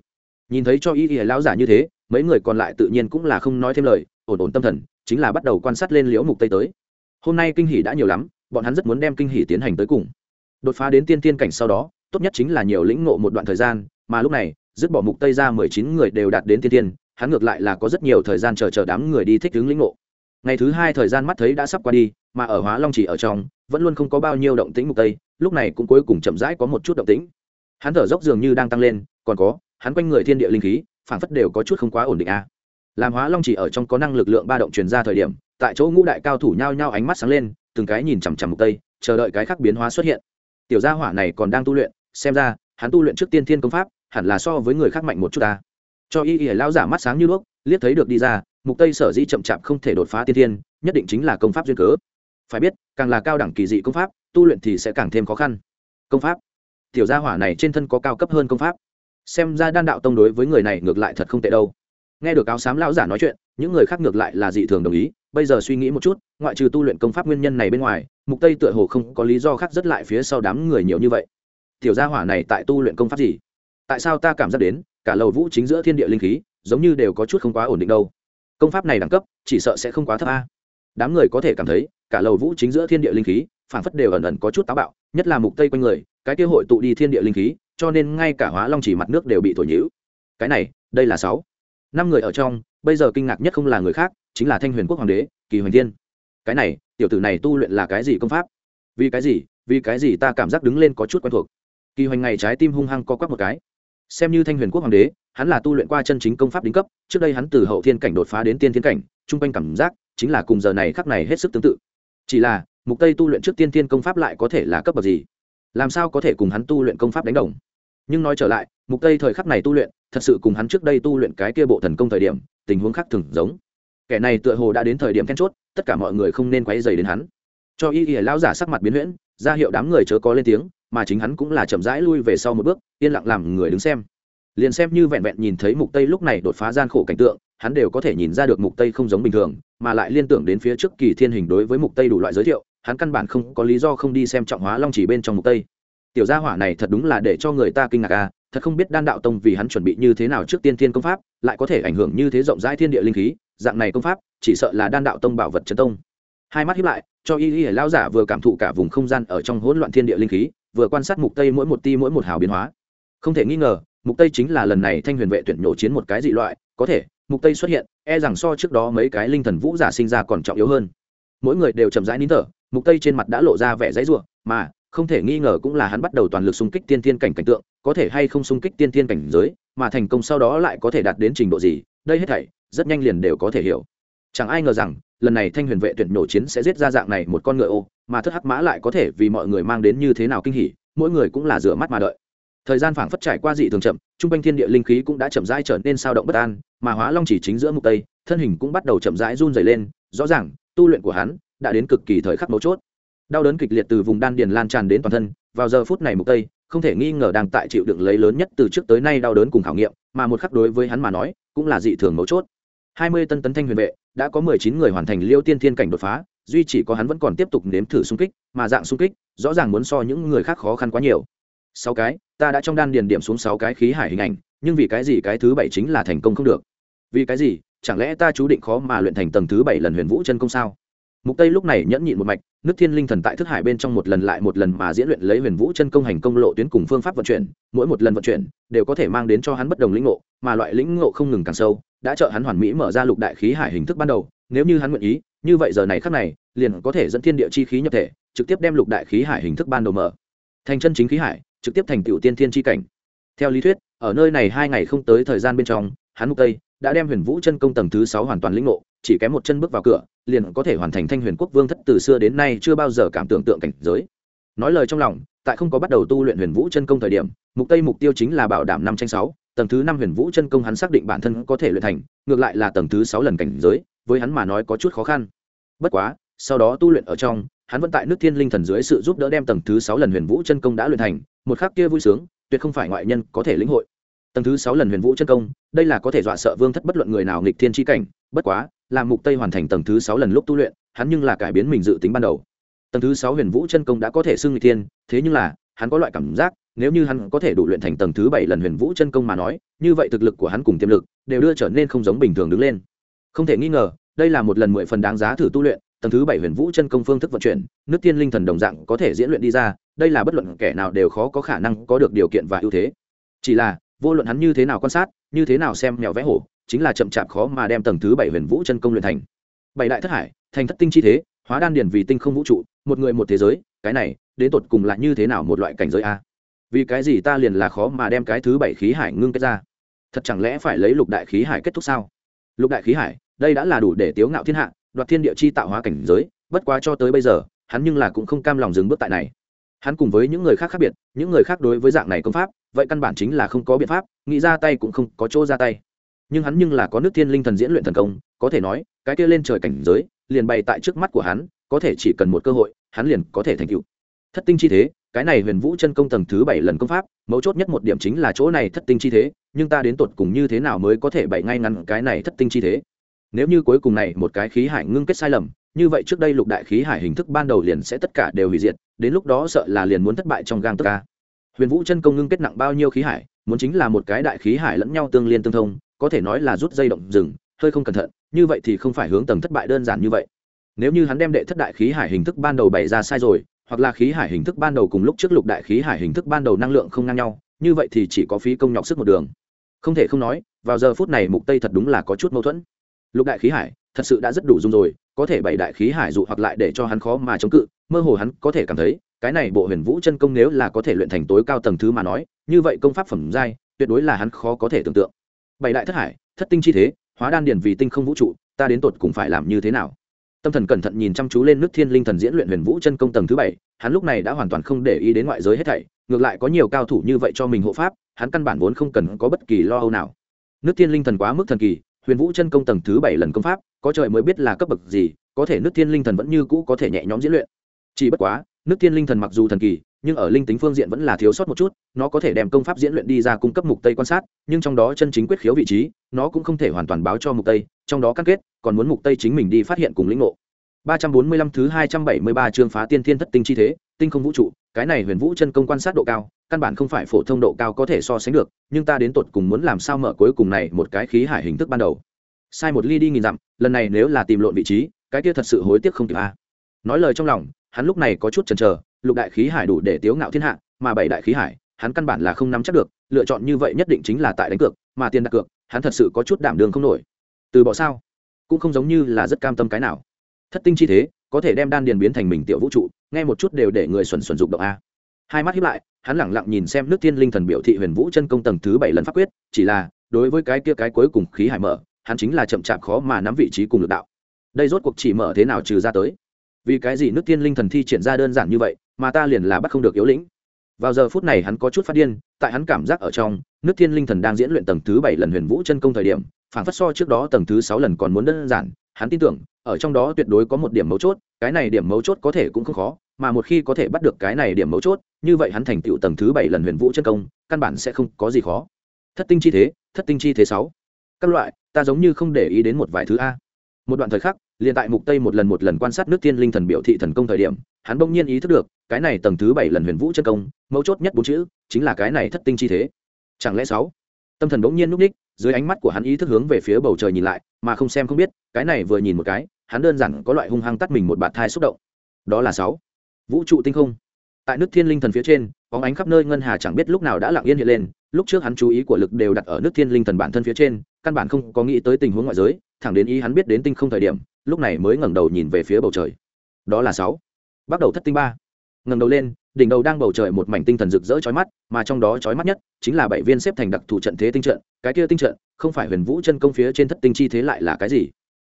Nhìn thấy cho y ỉa lão giả như thế, mấy người còn lại tự nhiên cũng là không nói thêm lời, ổn ổn tâm thần, chính là bắt đầu quan sát lên liễu mục tây tới. Hôm nay kinh hỉ đã nhiều lắm, bọn hắn rất muốn đem kinh hỉ tiến hành tới cùng. Đột phá đến tiên tiên cảnh sau đó, tốt nhất chính là nhiều lĩnh ngộ một đoạn thời gian, mà lúc này, dứt bỏ mục tây ra 19 người đều đạt đến tiên tiên, hắn ngược lại là có rất nhiều thời gian chờ chờ đám người đi thích ứng lĩnh ngộ. Ngày thứ hai thời gian mắt thấy đã sắp qua đi, mà ở hóa long chỉ ở trong, vẫn luôn không có bao nhiêu động tĩnh mục tây lúc này cũng cuối cùng chậm rãi có một chút động tĩnh. Hắn thở dốc dường như đang tăng lên, còn có, hắn quanh người thiên địa linh khí, phảng phất đều có chút không quá ổn định a. Làm hóa long chỉ ở trong có năng lực lượng ba động truyền ra thời điểm, tại chỗ ngũ đại cao thủ nhao nhao ánh mắt sáng lên, từng cái nhìn chằm chằm mục tây, chờ đợi cái khác biến hóa xuất hiện. Tiểu gia hỏa này còn đang tu luyện, xem ra, hắn tu luyện trước tiên thiên công pháp, hẳn là so với người khác mạnh một chút ta. Cho y y lao giả mắt sáng như đuốc, liếc thấy được đi ra, mục tây sở dĩ chậm chạp không thể đột phá tiên thiên, nhất định chính là công pháp duyên cớ. Phải biết càng là cao đẳng kỳ dị công pháp, tu luyện thì sẽ càng thêm khó khăn. Công pháp. Tiểu gia hỏa này trên thân có cao cấp hơn công pháp. Xem ra đan đạo tông đối với người này ngược lại thật không tệ đâu. Nghe được áo xám lão giả nói chuyện, những người khác ngược lại là dị thường đồng ý, bây giờ suy nghĩ một chút, ngoại trừ tu luyện công pháp nguyên nhân này bên ngoài, mục tây tựa hồ không có lý do khác rất lại phía sau đám người nhiều như vậy. Tiểu gia hỏa này tại tu luyện công pháp gì? Tại sao ta cảm giác đến, cả lầu vũ chính giữa thiên địa linh khí, giống như đều có chút không quá ổn định đâu? Công pháp này đẳng cấp, chỉ sợ sẽ không quá thấp a. Đám người có thể cảm thấy cả lầu vũ chính giữa thiên địa linh khí phản phất đều ẩn ẩn có chút táo bạo, nhất là mục tây quanh người, cái kia hội tụ đi thiên địa linh khí, cho nên ngay cả hóa long chỉ mặt nước đều bị thổi nhữ cái này, đây là sáu. Năm người ở trong, bây giờ kinh ngạc nhất không là người khác, chính là thanh huyền quốc hoàng đế, kỳ hoành thiên. Cái này, tiểu tử này tu luyện là cái gì công pháp? Vì cái gì, vì cái gì ta cảm giác đứng lên có chút quen thuộc? Kỳ hoành ngày trái tim hung hăng co quắp một cái. Xem như thanh huyền quốc hoàng đế, hắn là tu luyện qua chân chính công pháp đính cấp, trước đây hắn từ hậu thiên cảnh đột phá đến tiên thiên cảnh, chung quanh cảm giác chính là cùng giờ này khắc này hết sức tương tự chỉ là, mục tây tu luyện trước tiên thiên công pháp lại có thể là cấp bậc gì? Làm sao có thể cùng hắn tu luyện công pháp đánh đồng? Nhưng nói trở lại, mục tây thời khắc này tu luyện, thật sự cùng hắn trước đây tu luyện cái kia bộ thần công thời điểm, tình huống khác thường giống. Kẻ này tựa hồ đã đến thời điểm then chốt, tất cả mọi người không nên quấy dày đến hắn. Cho y y lão giả sắc mặt biến huyễn, ra hiệu đám người chớ có lên tiếng, mà chính hắn cũng là chậm rãi lui về sau một bước, yên lặng làm người đứng xem. Liền xem như vẹn vẹn nhìn thấy mục tây lúc này đột phá gian khổ cảnh tượng hắn đều có thể nhìn ra được mục tây không giống bình thường, mà lại liên tưởng đến phía trước kỳ thiên hình đối với mục tây đủ loại giới thiệu, hắn căn bản không có lý do không đi xem trọng hóa long chỉ bên trong mục tây. Tiểu gia hỏa này thật đúng là để cho người ta kinh ngạc à thật không biết đan đạo tông vì hắn chuẩn bị như thế nào trước tiên thiên công pháp, lại có thể ảnh hưởng như thế rộng rãi thiên địa linh khí, dạng này công pháp, chỉ sợ là đan đạo tông bảo vật chân tông. Hai mắt hiếp lại, cho y y lao giả vừa cảm thụ cả vùng không gian ở trong hỗn loạn thiên địa linh khí, vừa quan sát mục tây mỗi một ti mỗi một hào biến hóa. Không thể nghi ngờ, mục tây chính là lần này thanh huyền vệ tuyển nhổ chiến một cái dị loại, có thể mục tây xuất hiện e rằng so trước đó mấy cái linh thần vũ giả sinh ra còn trọng yếu hơn. Mỗi người đều chậm rãi nín thở, mục tây trên mặt đã lộ ra vẻ dãy rủa, mà, không thể nghi ngờ cũng là hắn bắt đầu toàn lực xung kích tiên thiên cảnh cảnh tượng, có thể hay không xung kích tiên thiên cảnh giới, mà thành công sau đó lại có thể đạt đến trình độ gì, đây hết thảy, rất nhanh liền đều có thể hiểu. Chẳng ai ngờ rằng, lần này thanh huyền vệ tuyển nổ chiến sẽ giết ra dạng này một con ngựa ô, mà thất hắc mã lại có thể vì mọi người mang đến như thế nào kinh hỉ, mỗi người cũng là rửa mắt mà đợi. Thời gian phảng phất trải qua dị thường chậm, trung quanh thiên địa linh khí cũng đã chậm rãi trở nên sao động bất an mà hóa long chỉ chính giữa mục tây, thân hình cũng bắt đầu chậm rãi run rẩy lên, rõ ràng, tu luyện của hắn đã đến cực kỳ thời khắc mấu chốt. Đau đớn kịch liệt từ vùng đan điền lan tràn đến toàn thân, vào giờ phút này mục tây, không thể nghi ngờ đang tại chịu đựng lấy lớn nhất từ trước tới nay đau đớn cùng khảo nghiệm, mà một khắc đối với hắn mà nói, cũng là dị thường mấu chốt. 20 tân tấn thanh huyền vệ, đã có 19 người hoàn thành liêu tiên thiên cảnh đột phá, duy chỉ có hắn vẫn còn tiếp tục nếm thử xung kích, mà dạng xung kích, rõ ràng muốn so những người khác khó khăn quá nhiều. Sáu cái, ta đã trong đan điền điểm xuống sáu cái khí hải hình ảnh, nhưng vì cái gì cái thứ bảy chính là thành công không được? Vì cái gì? Chẳng lẽ ta chú định khó mà luyện thành tầng thứ bảy lần huyền vũ chân công sao? Mục tây lúc này nhẫn nhịn một mạch, nước thiên linh thần tại thức hải bên trong một lần lại một lần mà diễn luyện lấy huyền vũ chân công hành công lộ tuyến cùng phương pháp vận chuyển, mỗi một lần vận chuyển đều có thể mang đến cho hắn bất đồng lĩnh ngộ, mà loại lĩnh ngộ không ngừng càng sâu, đã trợ hắn hoàn mỹ mở ra lục đại khí hải hình thức ban đầu, nếu như hắn nguyện ý, như vậy giờ này khắc này, liền có thể dẫn thiên địa chi khí nhập thể, trực tiếp đem lục đại khí hải hình thức ban đầu mở. Thành chân chính khí hải, trực tiếp thành tiểu tiên thiên chi cảnh. Theo lý thuyết, ở nơi này hai ngày không tới thời gian bên trong, hắn mục tây đã đem huyền vũ chân công tầng thứ sáu hoàn toàn lĩnh ngộ, chỉ kém một chân bước vào cửa, liền có thể hoàn thành thanh huyền quốc vương thất từ xưa đến nay chưa bao giờ cảm tưởng tượng cảnh giới. Nói lời trong lòng, tại không có bắt đầu tu luyện huyền vũ chân công thời điểm, mục tây mục tiêu chính là bảo đảm năm tranh sáu, tầng thứ năm huyền vũ chân công hắn xác định bản thân có thể luyện thành, ngược lại là tầng thứ sáu lần cảnh giới, với hắn mà nói có chút khó khăn. Bất quá, sau đó tu luyện ở trong, hắn vẫn tại nước thiên linh thần dưới sự giúp đỡ đem tầng thứ sáu lần huyền vũ chân công đã luyện thành, một khắc kia vui sướng, tuyệt không phải ngoại nhân có thể lĩnh hội tầng thứ sáu lần huyền vũ chân công, đây là có thể dọa sợ vương thất bất luận người nào nghịch thiên tri cảnh, bất quá làm mục tây hoàn thành tầng thứ sáu lần lúc tu luyện, hắn nhưng là cải biến mình dự tính ban đầu. Tầng thứ sáu huyền vũ chân công đã có thể xưng nghịch thiên, thế nhưng là, hắn có loại cảm giác, nếu như hắn có thể đủ luyện thành tầng thứ bảy lần huyền vũ chân công mà nói, như vậy thực lực của hắn cùng tiềm lực, đều đưa trở nên không giống bình thường đứng lên. Không thể nghi ngờ, đây là một lần mười phần đáng giá thử tu luyện, tầng thứ bảy huyền vũ chân công phương thức vận chuyển, nước tiên linh thần đồng dạng có thể diễn luyện đi ra, đây là bất luận kẻ nào đều khó có khả năng có được điều kiện và ưu thế. Chỉ là vô luận hắn như thế nào quan sát, như thế nào xem mèo vẽ hổ, chính là chậm chạp khó mà đem tầng thứ bảy huyền vũ chân công luyện thành. Bảy đại thất hải, thành thất tinh chi thế, hóa đan điển vì tinh không vũ trụ, một người một thế giới, cái này, đến tột cùng là như thế nào một loại cảnh giới a? Vì cái gì ta liền là khó mà đem cái thứ bảy khí hải ngưng kết ra? Thật chẳng lẽ phải lấy lục đại khí hải kết thúc sao? Lục đại khí hải, đây đã là đủ để tiếu ngạo thiên hạ, đoạt thiên địa chi tạo hóa cảnh giới, bất quá cho tới bây giờ, hắn nhưng là cũng không cam lòng dừng bước tại này hắn cùng với những người khác khác biệt, những người khác đối với dạng này công pháp, vậy căn bản chính là không có biện pháp, nghĩ ra tay cũng không có chỗ ra tay. Nhưng hắn nhưng là có nước thiên linh thần diễn luyện thần công, có thể nói, cái kia lên trời cảnh giới, liền bày tại trước mắt của hắn, có thể chỉ cần một cơ hội, hắn liền có thể thành tựu. Thất tinh chi thế, cái này huyền vũ chân công tầng thứ bảy lần công pháp, mấu chốt nhất một điểm chính là chỗ này thất tinh chi thế, nhưng ta đến tột cùng như thế nào mới có thể bày ngay ngắn cái này thất tinh chi thế? Nếu như cuối cùng này một cái khí hải ngưng kết sai lầm như vậy trước đây lục đại khí hải hình thức ban đầu liền sẽ tất cả đều hủy diệt, đến lúc đó sợ là liền muốn thất bại trong gang tất ca. Huyền vũ chân công ngưng kết nặng bao nhiêu khí hải, muốn chính là một cái đại khí hải lẫn nhau tương liên tương thông, có thể nói là rút dây động rừng, hơi không cẩn thận, như vậy thì không phải hướng tầng thất bại đơn giản như vậy. Nếu như hắn đem đệ thất đại khí hải hình thức ban đầu bày ra sai rồi, hoặc là khí hải hình thức ban đầu cùng lúc trước lục đại khí hải hình thức ban đầu năng lượng không ngang nhau, như vậy thì chỉ có phí công nhọc sức một đường. Không thể không nói, vào giờ phút này mục tây thật đúng là có chút mâu thuẫn. Lục đại khí hải thật sự đã rất đủ dung rồi, có thể bảy đại khí hải dụ hoặc lại để cho hắn khó mà chống cự, mơ hồ hắn có thể cảm thấy, cái này bộ huyền vũ chân công nếu là có thể luyện thành tối cao tầng thứ mà nói, như vậy công pháp phẩm giai, tuyệt đối là hắn khó có thể tưởng tượng. Bảy đại thất hải, thất tinh chi thế, hóa đan điển vì tinh không vũ trụ, ta đến tột cùng phải làm như thế nào? Tâm thần cẩn thận nhìn chăm chú lên nước thiên linh thần diễn luyện huyền vũ chân công tầng thứ bảy, hắn lúc này đã hoàn toàn không để ý đến ngoại giới hết thảy, ngược lại có nhiều cao thủ như vậy cho mình hộ pháp, hắn căn bản vốn không cần có bất kỳ lo âu nào. Nước thiên linh thần quá mức thần kỳ huyền vũ chân công tầng thứ bảy lần công pháp, có trời mới biết là cấp bậc gì, có thể nước thiên linh thần vẫn như cũ có thể nhẹ nhõm diễn luyện. Chỉ bất quá, nước thiên linh thần mặc dù thần kỳ, nhưng ở linh tính phương diện vẫn là thiếu sót một chút, nó có thể đem công pháp diễn luyện đi ra cung cấp mục tây quan sát, nhưng trong đó chân chính quyết khiếu vị trí, nó cũng không thể hoàn toàn báo cho mục tây, trong đó cam kết, còn muốn mục tây chính mình đi phát hiện cùng lĩnh ngộ. 345 thứ 273 chương phá tiên thiên thất tinh chi thế, tinh không vũ trụ cái này huyền vũ chân công quan sát độ cao, căn bản không phải phổ thông độ cao có thể so sánh được, nhưng ta đến tột cùng muốn làm sao mở cuối cùng này một cái khí hải hình thức ban đầu. Sai một ly đi nghìn dặm, lần này nếu là tìm lộn vị trí, cái kia thật sự hối tiếc không kịp a nói lời trong lòng, hắn lúc này có chút chần chờ, lục đại khí hải đủ để tiếu ngạo thiên hạ, mà bảy đại khí hải, hắn căn bản là không nắm chắc được, lựa chọn như vậy nhất định chính là tại đánh cược, mà tiền đặt cược, hắn thật sự có chút đảm đường không nổi. Từ bỏ sao? Cũng không giống như là rất cam tâm cái nào. Thất tinh chi thế có thể đem đan điền biến thành mình tiểu vũ trụ, nghe một chút đều để người xuẩn xuẩn dục động a. Hai mắt hiếp lại, hắn lẳng lặng nhìn xem nước thiên linh thần biểu thị huyền vũ chân công tầng thứ bảy lần pháp quyết, chỉ là, đối với cái kia cái cuối cùng khí hải mở, hắn chính là chậm chạp khó mà nắm vị trí cùng lực đạo. Đây rốt cuộc chỉ mở thế nào trừ ra tới? Vì cái gì nước thiên linh thần thi triển ra đơn giản như vậy, mà ta liền là bắt không được yếu lĩnh? Vào giờ phút này hắn có chút phát điên, tại hắn cảm giác ở trong, nước thiên linh thần đang diễn luyện tầng thứ bảy lần huyền vũ chân công thời điểm phản phất so trước đó tầng thứ sáu lần còn muốn đơn giản, hắn tin tưởng ở trong đó tuyệt đối có một điểm mấu chốt, cái này điểm mấu chốt có thể cũng không khó, mà một khi có thể bắt được cái này điểm mấu chốt, như vậy hắn thành tựu tầng thứ bảy lần huyền vũ chân công, căn bản sẽ không có gì khó. Thất tinh chi thế, thất tinh chi thế sáu. Các loại, ta giống như không để ý đến một vài thứ a. Một đoạn thời khắc, liền tại mục tây một lần một lần quan sát nước tiên linh thần biểu thị thần công thời điểm, hắn bỗng nhiên ý thức được, cái này tầng thứ bảy lần huyền vũ chân công, mấu chốt nhất bốn chữ, chính là cái này thất tinh chi thế. Chẳng lẽ sáu? Tâm thần bỗng nhiên núp ních dưới ánh mắt của hắn ý thức hướng về phía bầu trời nhìn lại, mà không xem không biết, cái này vừa nhìn một cái, hắn đơn giản có loại hung hăng tắt mình một bạt thai xúc động. Đó là sáu. Vũ trụ tinh không. Tại nước thiên linh thần phía trên có ánh khắp nơi ngân hà chẳng biết lúc nào đã lặng yên hiện lên, lúc trước hắn chú ý của lực đều đặt ở nước thiên linh thần bản thân phía trên, căn bản không có nghĩ tới tình huống ngoại giới, thẳng đến ý hắn biết đến tinh không thời điểm, lúc này mới ngẩng đầu nhìn về phía bầu trời. Đó là sáu. Bắt đầu thất tinh ba. Ngẩng đầu lên đỉnh đầu đang bầu trời một mảnh tinh thần rực rỡ chói mắt, mà trong đó chói mắt nhất chính là bảy viên xếp thành đặc thù trận thế tinh trận. Cái kia tinh trận, không phải huyền vũ chân công phía trên thất tinh chi thế lại là cái gì?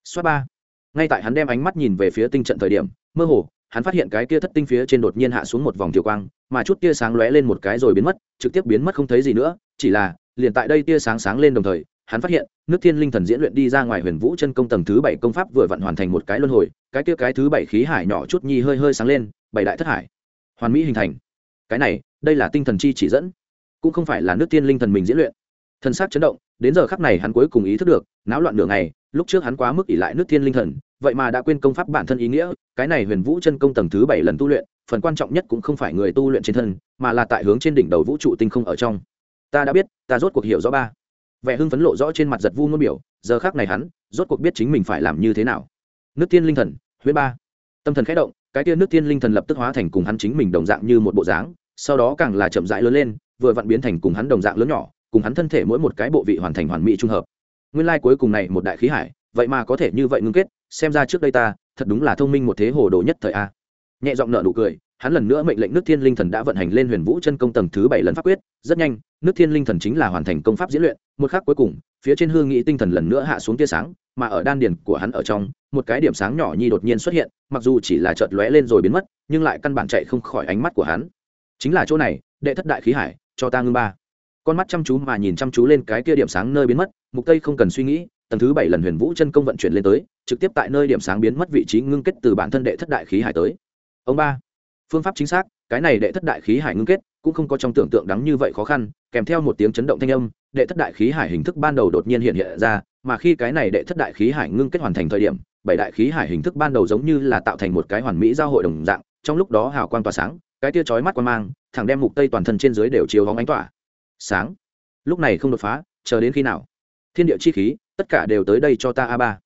Soát ba. Ngay tại hắn đem ánh mắt nhìn về phía tinh trận thời điểm, mơ hồ, hắn phát hiện cái kia thất tinh phía trên đột nhiên hạ xuống một vòng tiểu quang, mà chút tia sáng lóe lên một cái rồi biến mất, trực tiếp biến mất không thấy gì nữa. Chỉ là, liền tại đây tia sáng sáng lên đồng thời, hắn phát hiện, nước thiên linh thần diễn luyện đi ra ngoài huyền vũ chân công tầng thứ bảy công pháp vừa vặn hoàn thành một cái luân hồi, cái kia cái thứ bảy khí hải nhỏ chút nhi hơi hơi sáng lên, bảy đại thất hải hoàn mỹ hình thành. Cái này, đây là tinh thần chi chỉ dẫn, cũng không phải là nước tiên linh thần mình diễn luyện. Thân xác chấn động, đến giờ khắc này hắn cuối cùng ý thức được, náo loạn nửa ngày, lúc trước hắn quá mức ỉ lại nước tiên linh thần, vậy mà đã quên công pháp bản thân ý nghĩa, cái này huyền vũ chân công tầng thứ bảy lần tu luyện, phần quan trọng nhất cũng không phải người tu luyện trên thân, mà là tại hướng trên đỉnh đầu vũ trụ tinh không ở trong. Ta đã biết, ta rốt cuộc hiểu rõ ba. Vẻ hưng phấn lộ rõ trên mặt giật vu ngôn biểu, giờ khác này hắn, rốt cuộc biết chính mình phải làm như thế nào. Nước tiên linh thần huyết ba. Tâm thần khẽ động cái tiên nước tiên linh thần lập tức hóa thành cùng hắn chính mình đồng dạng như một bộ dáng, sau đó càng là chậm rãi lớn lên, vừa vặn biến thành cùng hắn đồng dạng lớn nhỏ, cùng hắn thân thể mỗi một cái bộ vị hoàn thành hoàn mỹ trung hợp. Nguyên lai cuối cùng này một đại khí hải, vậy mà có thể như vậy ngưng kết, xem ra trước đây ta, thật đúng là thông minh một thế hồ đồ nhất thời a. Nhẹ giọng nợ nụ cười, hắn lần nữa mệnh lệnh nước thiên linh thần đã vận hành lên huyền vũ chân công tầng thứ bảy lần pháp quyết, rất nhanh nước thiên linh thần chính là hoàn thành công pháp diễn luyện, một khắc cuối cùng, phía trên hương nghị tinh thần lần nữa hạ xuống tia sáng, mà ở đan điền của hắn ở trong, một cái điểm sáng nhỏ nhi đột nhiên xuất hiện, mặc dù chỉ là chợt lóe lên rồi biến mất, nhưng lại căn bản chạy không khỏi ánh mắt của hắn. Chính là chỗ này, đệ thất đại khí hải, cho ta ngưng ba. Con mắt chăm chú mà nhìn chăm chú lên cái kia điểm sáng nơi biến mất, mục tây không cần suy nghĩ, tầng thứ bảy lần huyền vũ chân công vận chuyển lên tới, trực tiếp tại nơi điểm sáng biến mất vị trí ngưng kết từ bản thân đệ thất đại khí hải tới. Ông ba. Phương pháp chính xác cái này đệ thất đại khí hải ngưng kết, cũng không có trong tưởng tượng đắng như vậy khó khăn, kèm theo một tiếng chấn động thanh âm, đệ thất đại khí hải hình thức ban đầu đột nhiên hiện hiện ra, mà khi cái này đệ thất đại khí hải ngưng kết hoàn thành thời điểm, bảy đại khí hải hình thức ban đầu giống như là tạo thành một cái hoàn mỹ giao hội đồng dạng, trong lúc đó hào quang tỏa sáng, cái tia chói mắt quan mang, thẳng đem mục tây toàn thân trên dưới đều chiếu hóng ánh tỏa. Sáng. Lúc này không đột phá, chờ đến khi nào? Thiên địa chi khí, tất cả đều tới đây cho ta a ba.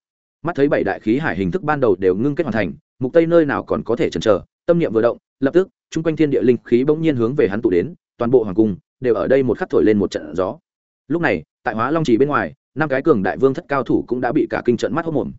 Mắt thấy bảy đại khí hải hình thức ban đầu đều ngưng kết hoàn thành, mục tây nơi nào còn có thể chần chờ, tâm niệm vừa động lập tức, chung quanh thiên địa linh khí bỗng nhiên hướng về hắn tụ đến, toàn bộ hoàng cung đều ở đây một khắc thổi lên một trận gió. Lúc này, tại hóa long trì bên ngoài, năm cái cường đại vương thất cao thủ cũng đã bị cả kinh trận mắt hốc mồm.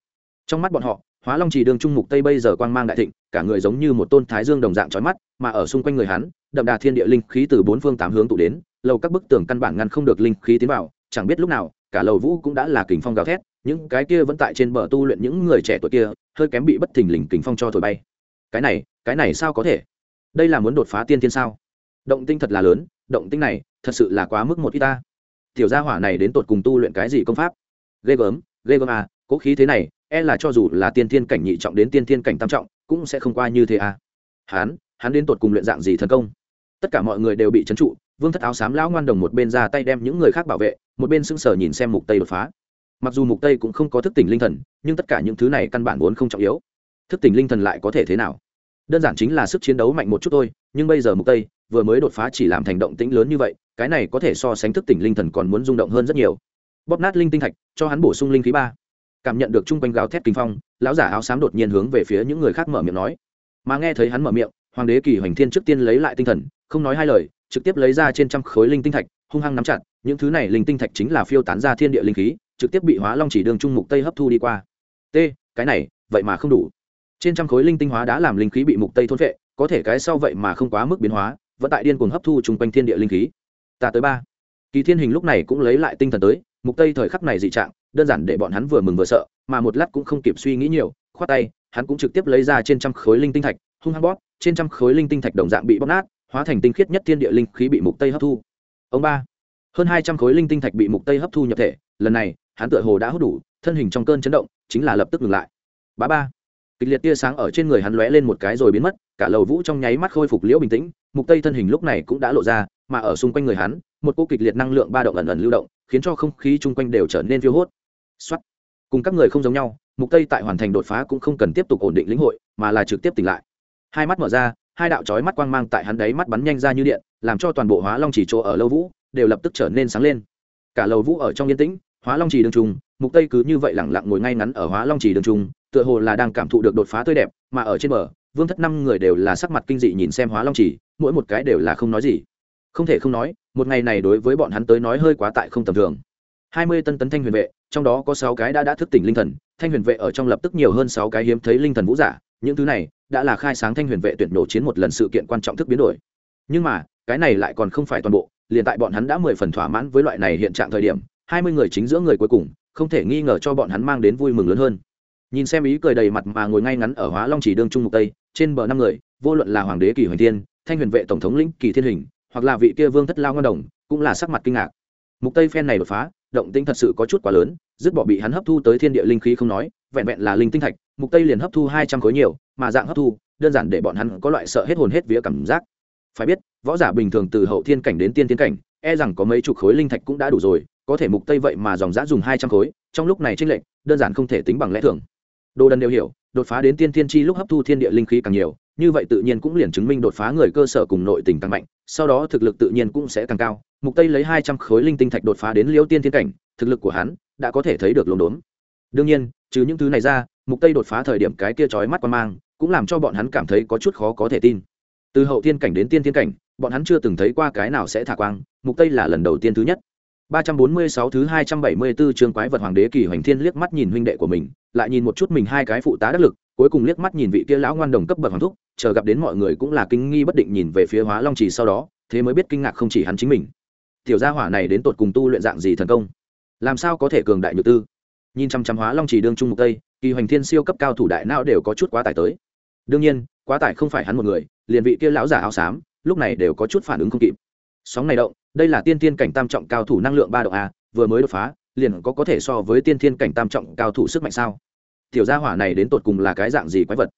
Trong mắt bọn họ, hóa long trì đường trung mục tây bây giờ quang mang đại thịnh, cả người giống như một tôn thái dương đồng dạng chói mắt, mà ở xung quanh người hắn, đậm đà thiên địa linh khí từ bốn phương tám hướng tụ đến, lầu các bức tường căn bản ngăn không được linh khí tiến vào, chẳng biết lúc nào, cả lầu vũ cũng đã là kình phong gào thét, những cái kia vẫn tại trên bờ tu luyện những người trẻ tuổi kia, hơi kém bị bất thình lình kình phong cho thổi bay. Cái này cái này sao có thể? Đây là muốn đột phá tiên thiên sao? Động tinh thật là lớn động tinh này thật sự là quá mức một ít ta. Tiểu gia hỏa này đến tột cùng tu luyện cái gì công pháp? Ghê gớm ghê gớm à cố khí thế này e là cho dù là tiên thiên cảnh nhị trọng đến tiên thiên cảnh tam trọng cũng sẽ không qua như thế à. Hán, hắn đến tột cùng luyện dạng gì thần công? Tất cả mọi người đều bị trấn trụ vương thất áo xám lão ngoan đồng một bên ra tay đem những người khác bảo vệ một bên sững sờ nhìn xem mục tây đột phá. Mặc dù mục tây cũng không có thức tỉnh linh thần nhưng tất cả những thứ này căn bản vốn không trọng yếu. Thức tỉnh linh thần lại có thể thế nào? Đơn giản chính là sức chiến đấu mạnh một chút thôi, nhưng bây giờ mục tây vừa mới đột phá chỉ làm thành động tĩnh lớn như vậy, cái này có thể so sánh thức tỉnh linh thần còn muốn rung động hơn rất nhiều. Bóp nát linh tinh thạch, cho hắn bổ sung linh khí ba. Cảm nhận được chung quanh gáo thét kinh phong, lão giả áo xám đột nhiên hướng về phía những người khác mở miệng nói. Mà nghe thấy hắn mở miệng, hoàng đế kỳ hoành thiên trước tiên lấy lại tinh thần, không nói hai lời, trực tiếp lấy ra trên trăm khối linh tinh thạch, hung hăng nắm chặt, những thứ này linh tinh thạch chính là phiêu tán ra thiên địa linh khí, trực tiếp bị hóa long chỉ đường trung mục tây hấp thu đi qua. T, cái này, vậy mà không đủ trên trăm khối linh tinh hóa đã làm linh khí bị mục tây thôn vệ có thể cái sau vậy mà không quá mức biến hóa, vẫn tại điên cuồng hấp thu chung quanh thiên địa linh khí. Ta tới ba. Kỳ thiên hình lúc này cũng lấy lại tinh thần tới, mục tây thời khắc này dị trạng, đơn giản để bọn hắn vừa mừng vừa sợ, mà một lát cũng không kịp suy nghĩ nhiều, khoát tay, hắn cũng trực tiếp lấy ra trên trăm khối linh tinh thạch, hung hăng bóp, trên trăm khối linh tinh thạch đồng dạng bị bóp nát, hóa thành tinh khiết nhất thiên địa linh khí bị mục tây hấp thu. Ông ba. Hơn hai trăm khối linh tinh thạch bị mục tây hấp thu nhập thể, lần này, hắn tựa hồ đã hút đủ, thân hình trong cơn chấn động, chính là lập tức ngừng lại. Ba ba kịch liệt tia sáng ở trên người hắn lóe lên một cái rồi biến mất, cả lầu vũ trong nháy mắt khôi phục liễu bình tĩnh, mục tây thân hình lúc này cũng đã lộ ra, mà ở xung quanh người hắn, một cô kịch liệt năng lượng ba động ẩn ẩn lưu động, khiến cho không khí chung quanh đều trở nên phiêu hốt. Soát. cùng các người không giống nhau, mục tây tại hoàn thành đột phá cũng không cần tiếp tục ổn định lĩnh hội, mà là trực tiếp tỉnh lại. Hai mắt mở ra, hai đạo chói mắt quang mang tại hắn đấy mắt bắn nhanh ra như điện, làm cho toàn bộ hóa long chỉ chỗ ở lâu vũ đều lập tức trở nên sáng lên. Cả lầu vũ ở trong yên tĩnh, hóa long chỉ đường trung mục tây cứ như vậy lẳng lặng ngồi ngay ngắn ở hóa long chỉ đường trung tựa hồ là đang cảm thụ được đột phá tươi đẹp, mà ở trên bờ, vương thất năm người đều là sắc mặt kinh dị nhìn xem hóa long chỉ mỗi một cái đều là không nói gì. Không thể không nói, một ngày này đối với bọn hắn tới nói hơi quá tại không tầm thường. Hai mươi tân tấn thanh huyền vệ, trong đó có sáu cái đã đã thức tỉnh linh thần, thanh huyền vệ ở trong lập tức nhiều hơn sáu cái hiếm thấy linh thần vũ giả, những thứ này đã là khai sáng thanh huyền vệ tuyển nổ chiến một lần sự kiện quan trọng thức biến đổi. Nhưng mà, cái này lại còn không phải toàn bộ, liền tại bọn hắn đã mười phần thỏa mãn với loại này hiện trạng thời điểm, hai mươi người chính giữa người cuối cùng, không thể nghi ngờ cho bọn hắn mang đến vui mừng lớn hơn nhìn xem ý cười đầy mặt mà ngồi ngay ngắn ở hóa long chỉ đương trung mục tây, trên bờ năm người, vô luận là hoàng đế kỳ hoành thiên, thanh huyền vệ tổng thống lĩnh kỳ thiên hình, hoặc là vị kia vương thất lao ngân đồng, cũng là sắc mặt kinh ngạc. Mục tây phen này đột phá, động tinh thật sự có chút quá lớn, dứt bỏ bị hắn hấp thu tới thiên địa linh khí không nói, vẹn vẹn là linh tinh thạch, mục tây liền hấp thu hai trăm khối nhiều, mà dạng hấp thu, đơn giản để bọn hắn có loại sợ hết hồn hết vía cảm giác. Phải biết, võ giả bình thường từ hậu thiên cảnh đến tiên thiên cảnh e rằng có mấy chục khối linh thạch cũng đã đủ rồi, có thể mục tây vậy mà dòng giã dùng hai trăm khối, trong lúc này trinh lệch, đơn giản không thể tính bằng lẽ thường đồ đần đều hiểu, đột phá đến tiên thiên chi lúc hấp thu thiên địa linh khí càng nhiều, như vậy tự nhiên cũng liền chứng minh đột phá người cơ sở cùng nội tình càng mạnh, sau đó thực lực tự nhiên cũng sẽ càng cao. Mục tây lấy hai trăm khối linh tinh thạch đột phá đến liêu tiên thiên cảnh, thực lực của hắn đã có thể thấy được lồn đốn đương nhiên, trừ những thứ này ra, mục tây đột phá thời điểm cái kia chói mắt quan mang, cũng làm cho bọn hắn cảm thấy có chút khó có thể tin. Từ hậu thiên cảnh đến tiên thiên cảnh, bọn hắn chưa từng thấy qua cái nào sẽ thả quang, mục tây là lần đầu tiên thứ nhất. 346 thứ 274 chương quái vật hoàng đế kỳ hoành thiên liếc mắt nhìn huynh đệ của mình, lại nhìn một chút mình hai cái phụ tá đắc lực, cuối cùng liếc mắt nhìn vị kia lão ngoan đồng cấp bậc hoàng thúc, chờ gặp đến mọi người cũng là kinh nghi bất định nhìn về phía Hóa Long trì sau đó, thế mới biết kinh ngạc không chỉ hắn chính mình. Tiểu gia hỏa này đến tột cùng tu luyện dạng gì thần công? Làm sao có thể cường đại như tư? Nhìn chăm chăm Hóa Long trì đương trung mục tây, kỳ hoành thiên siêu cấp cao thủ đại não đều có chút quá tải tới. Đương nhiên, quá tải không phải hắn một người, liền vị kia lão giả áo xám, lúc này đều có chút phản ứng không kịp. Sóng này động, đây là tiên thiên cảnh tam trọng cao thủ năng lượng ba độ a, vừa mới đột phá, liền có có thể so với tiên thiên cảnh tam trọng cao thủ sức mạnh sao? Tiểu gia hỏa này đến tột cùng là cái dạng gì quái vật?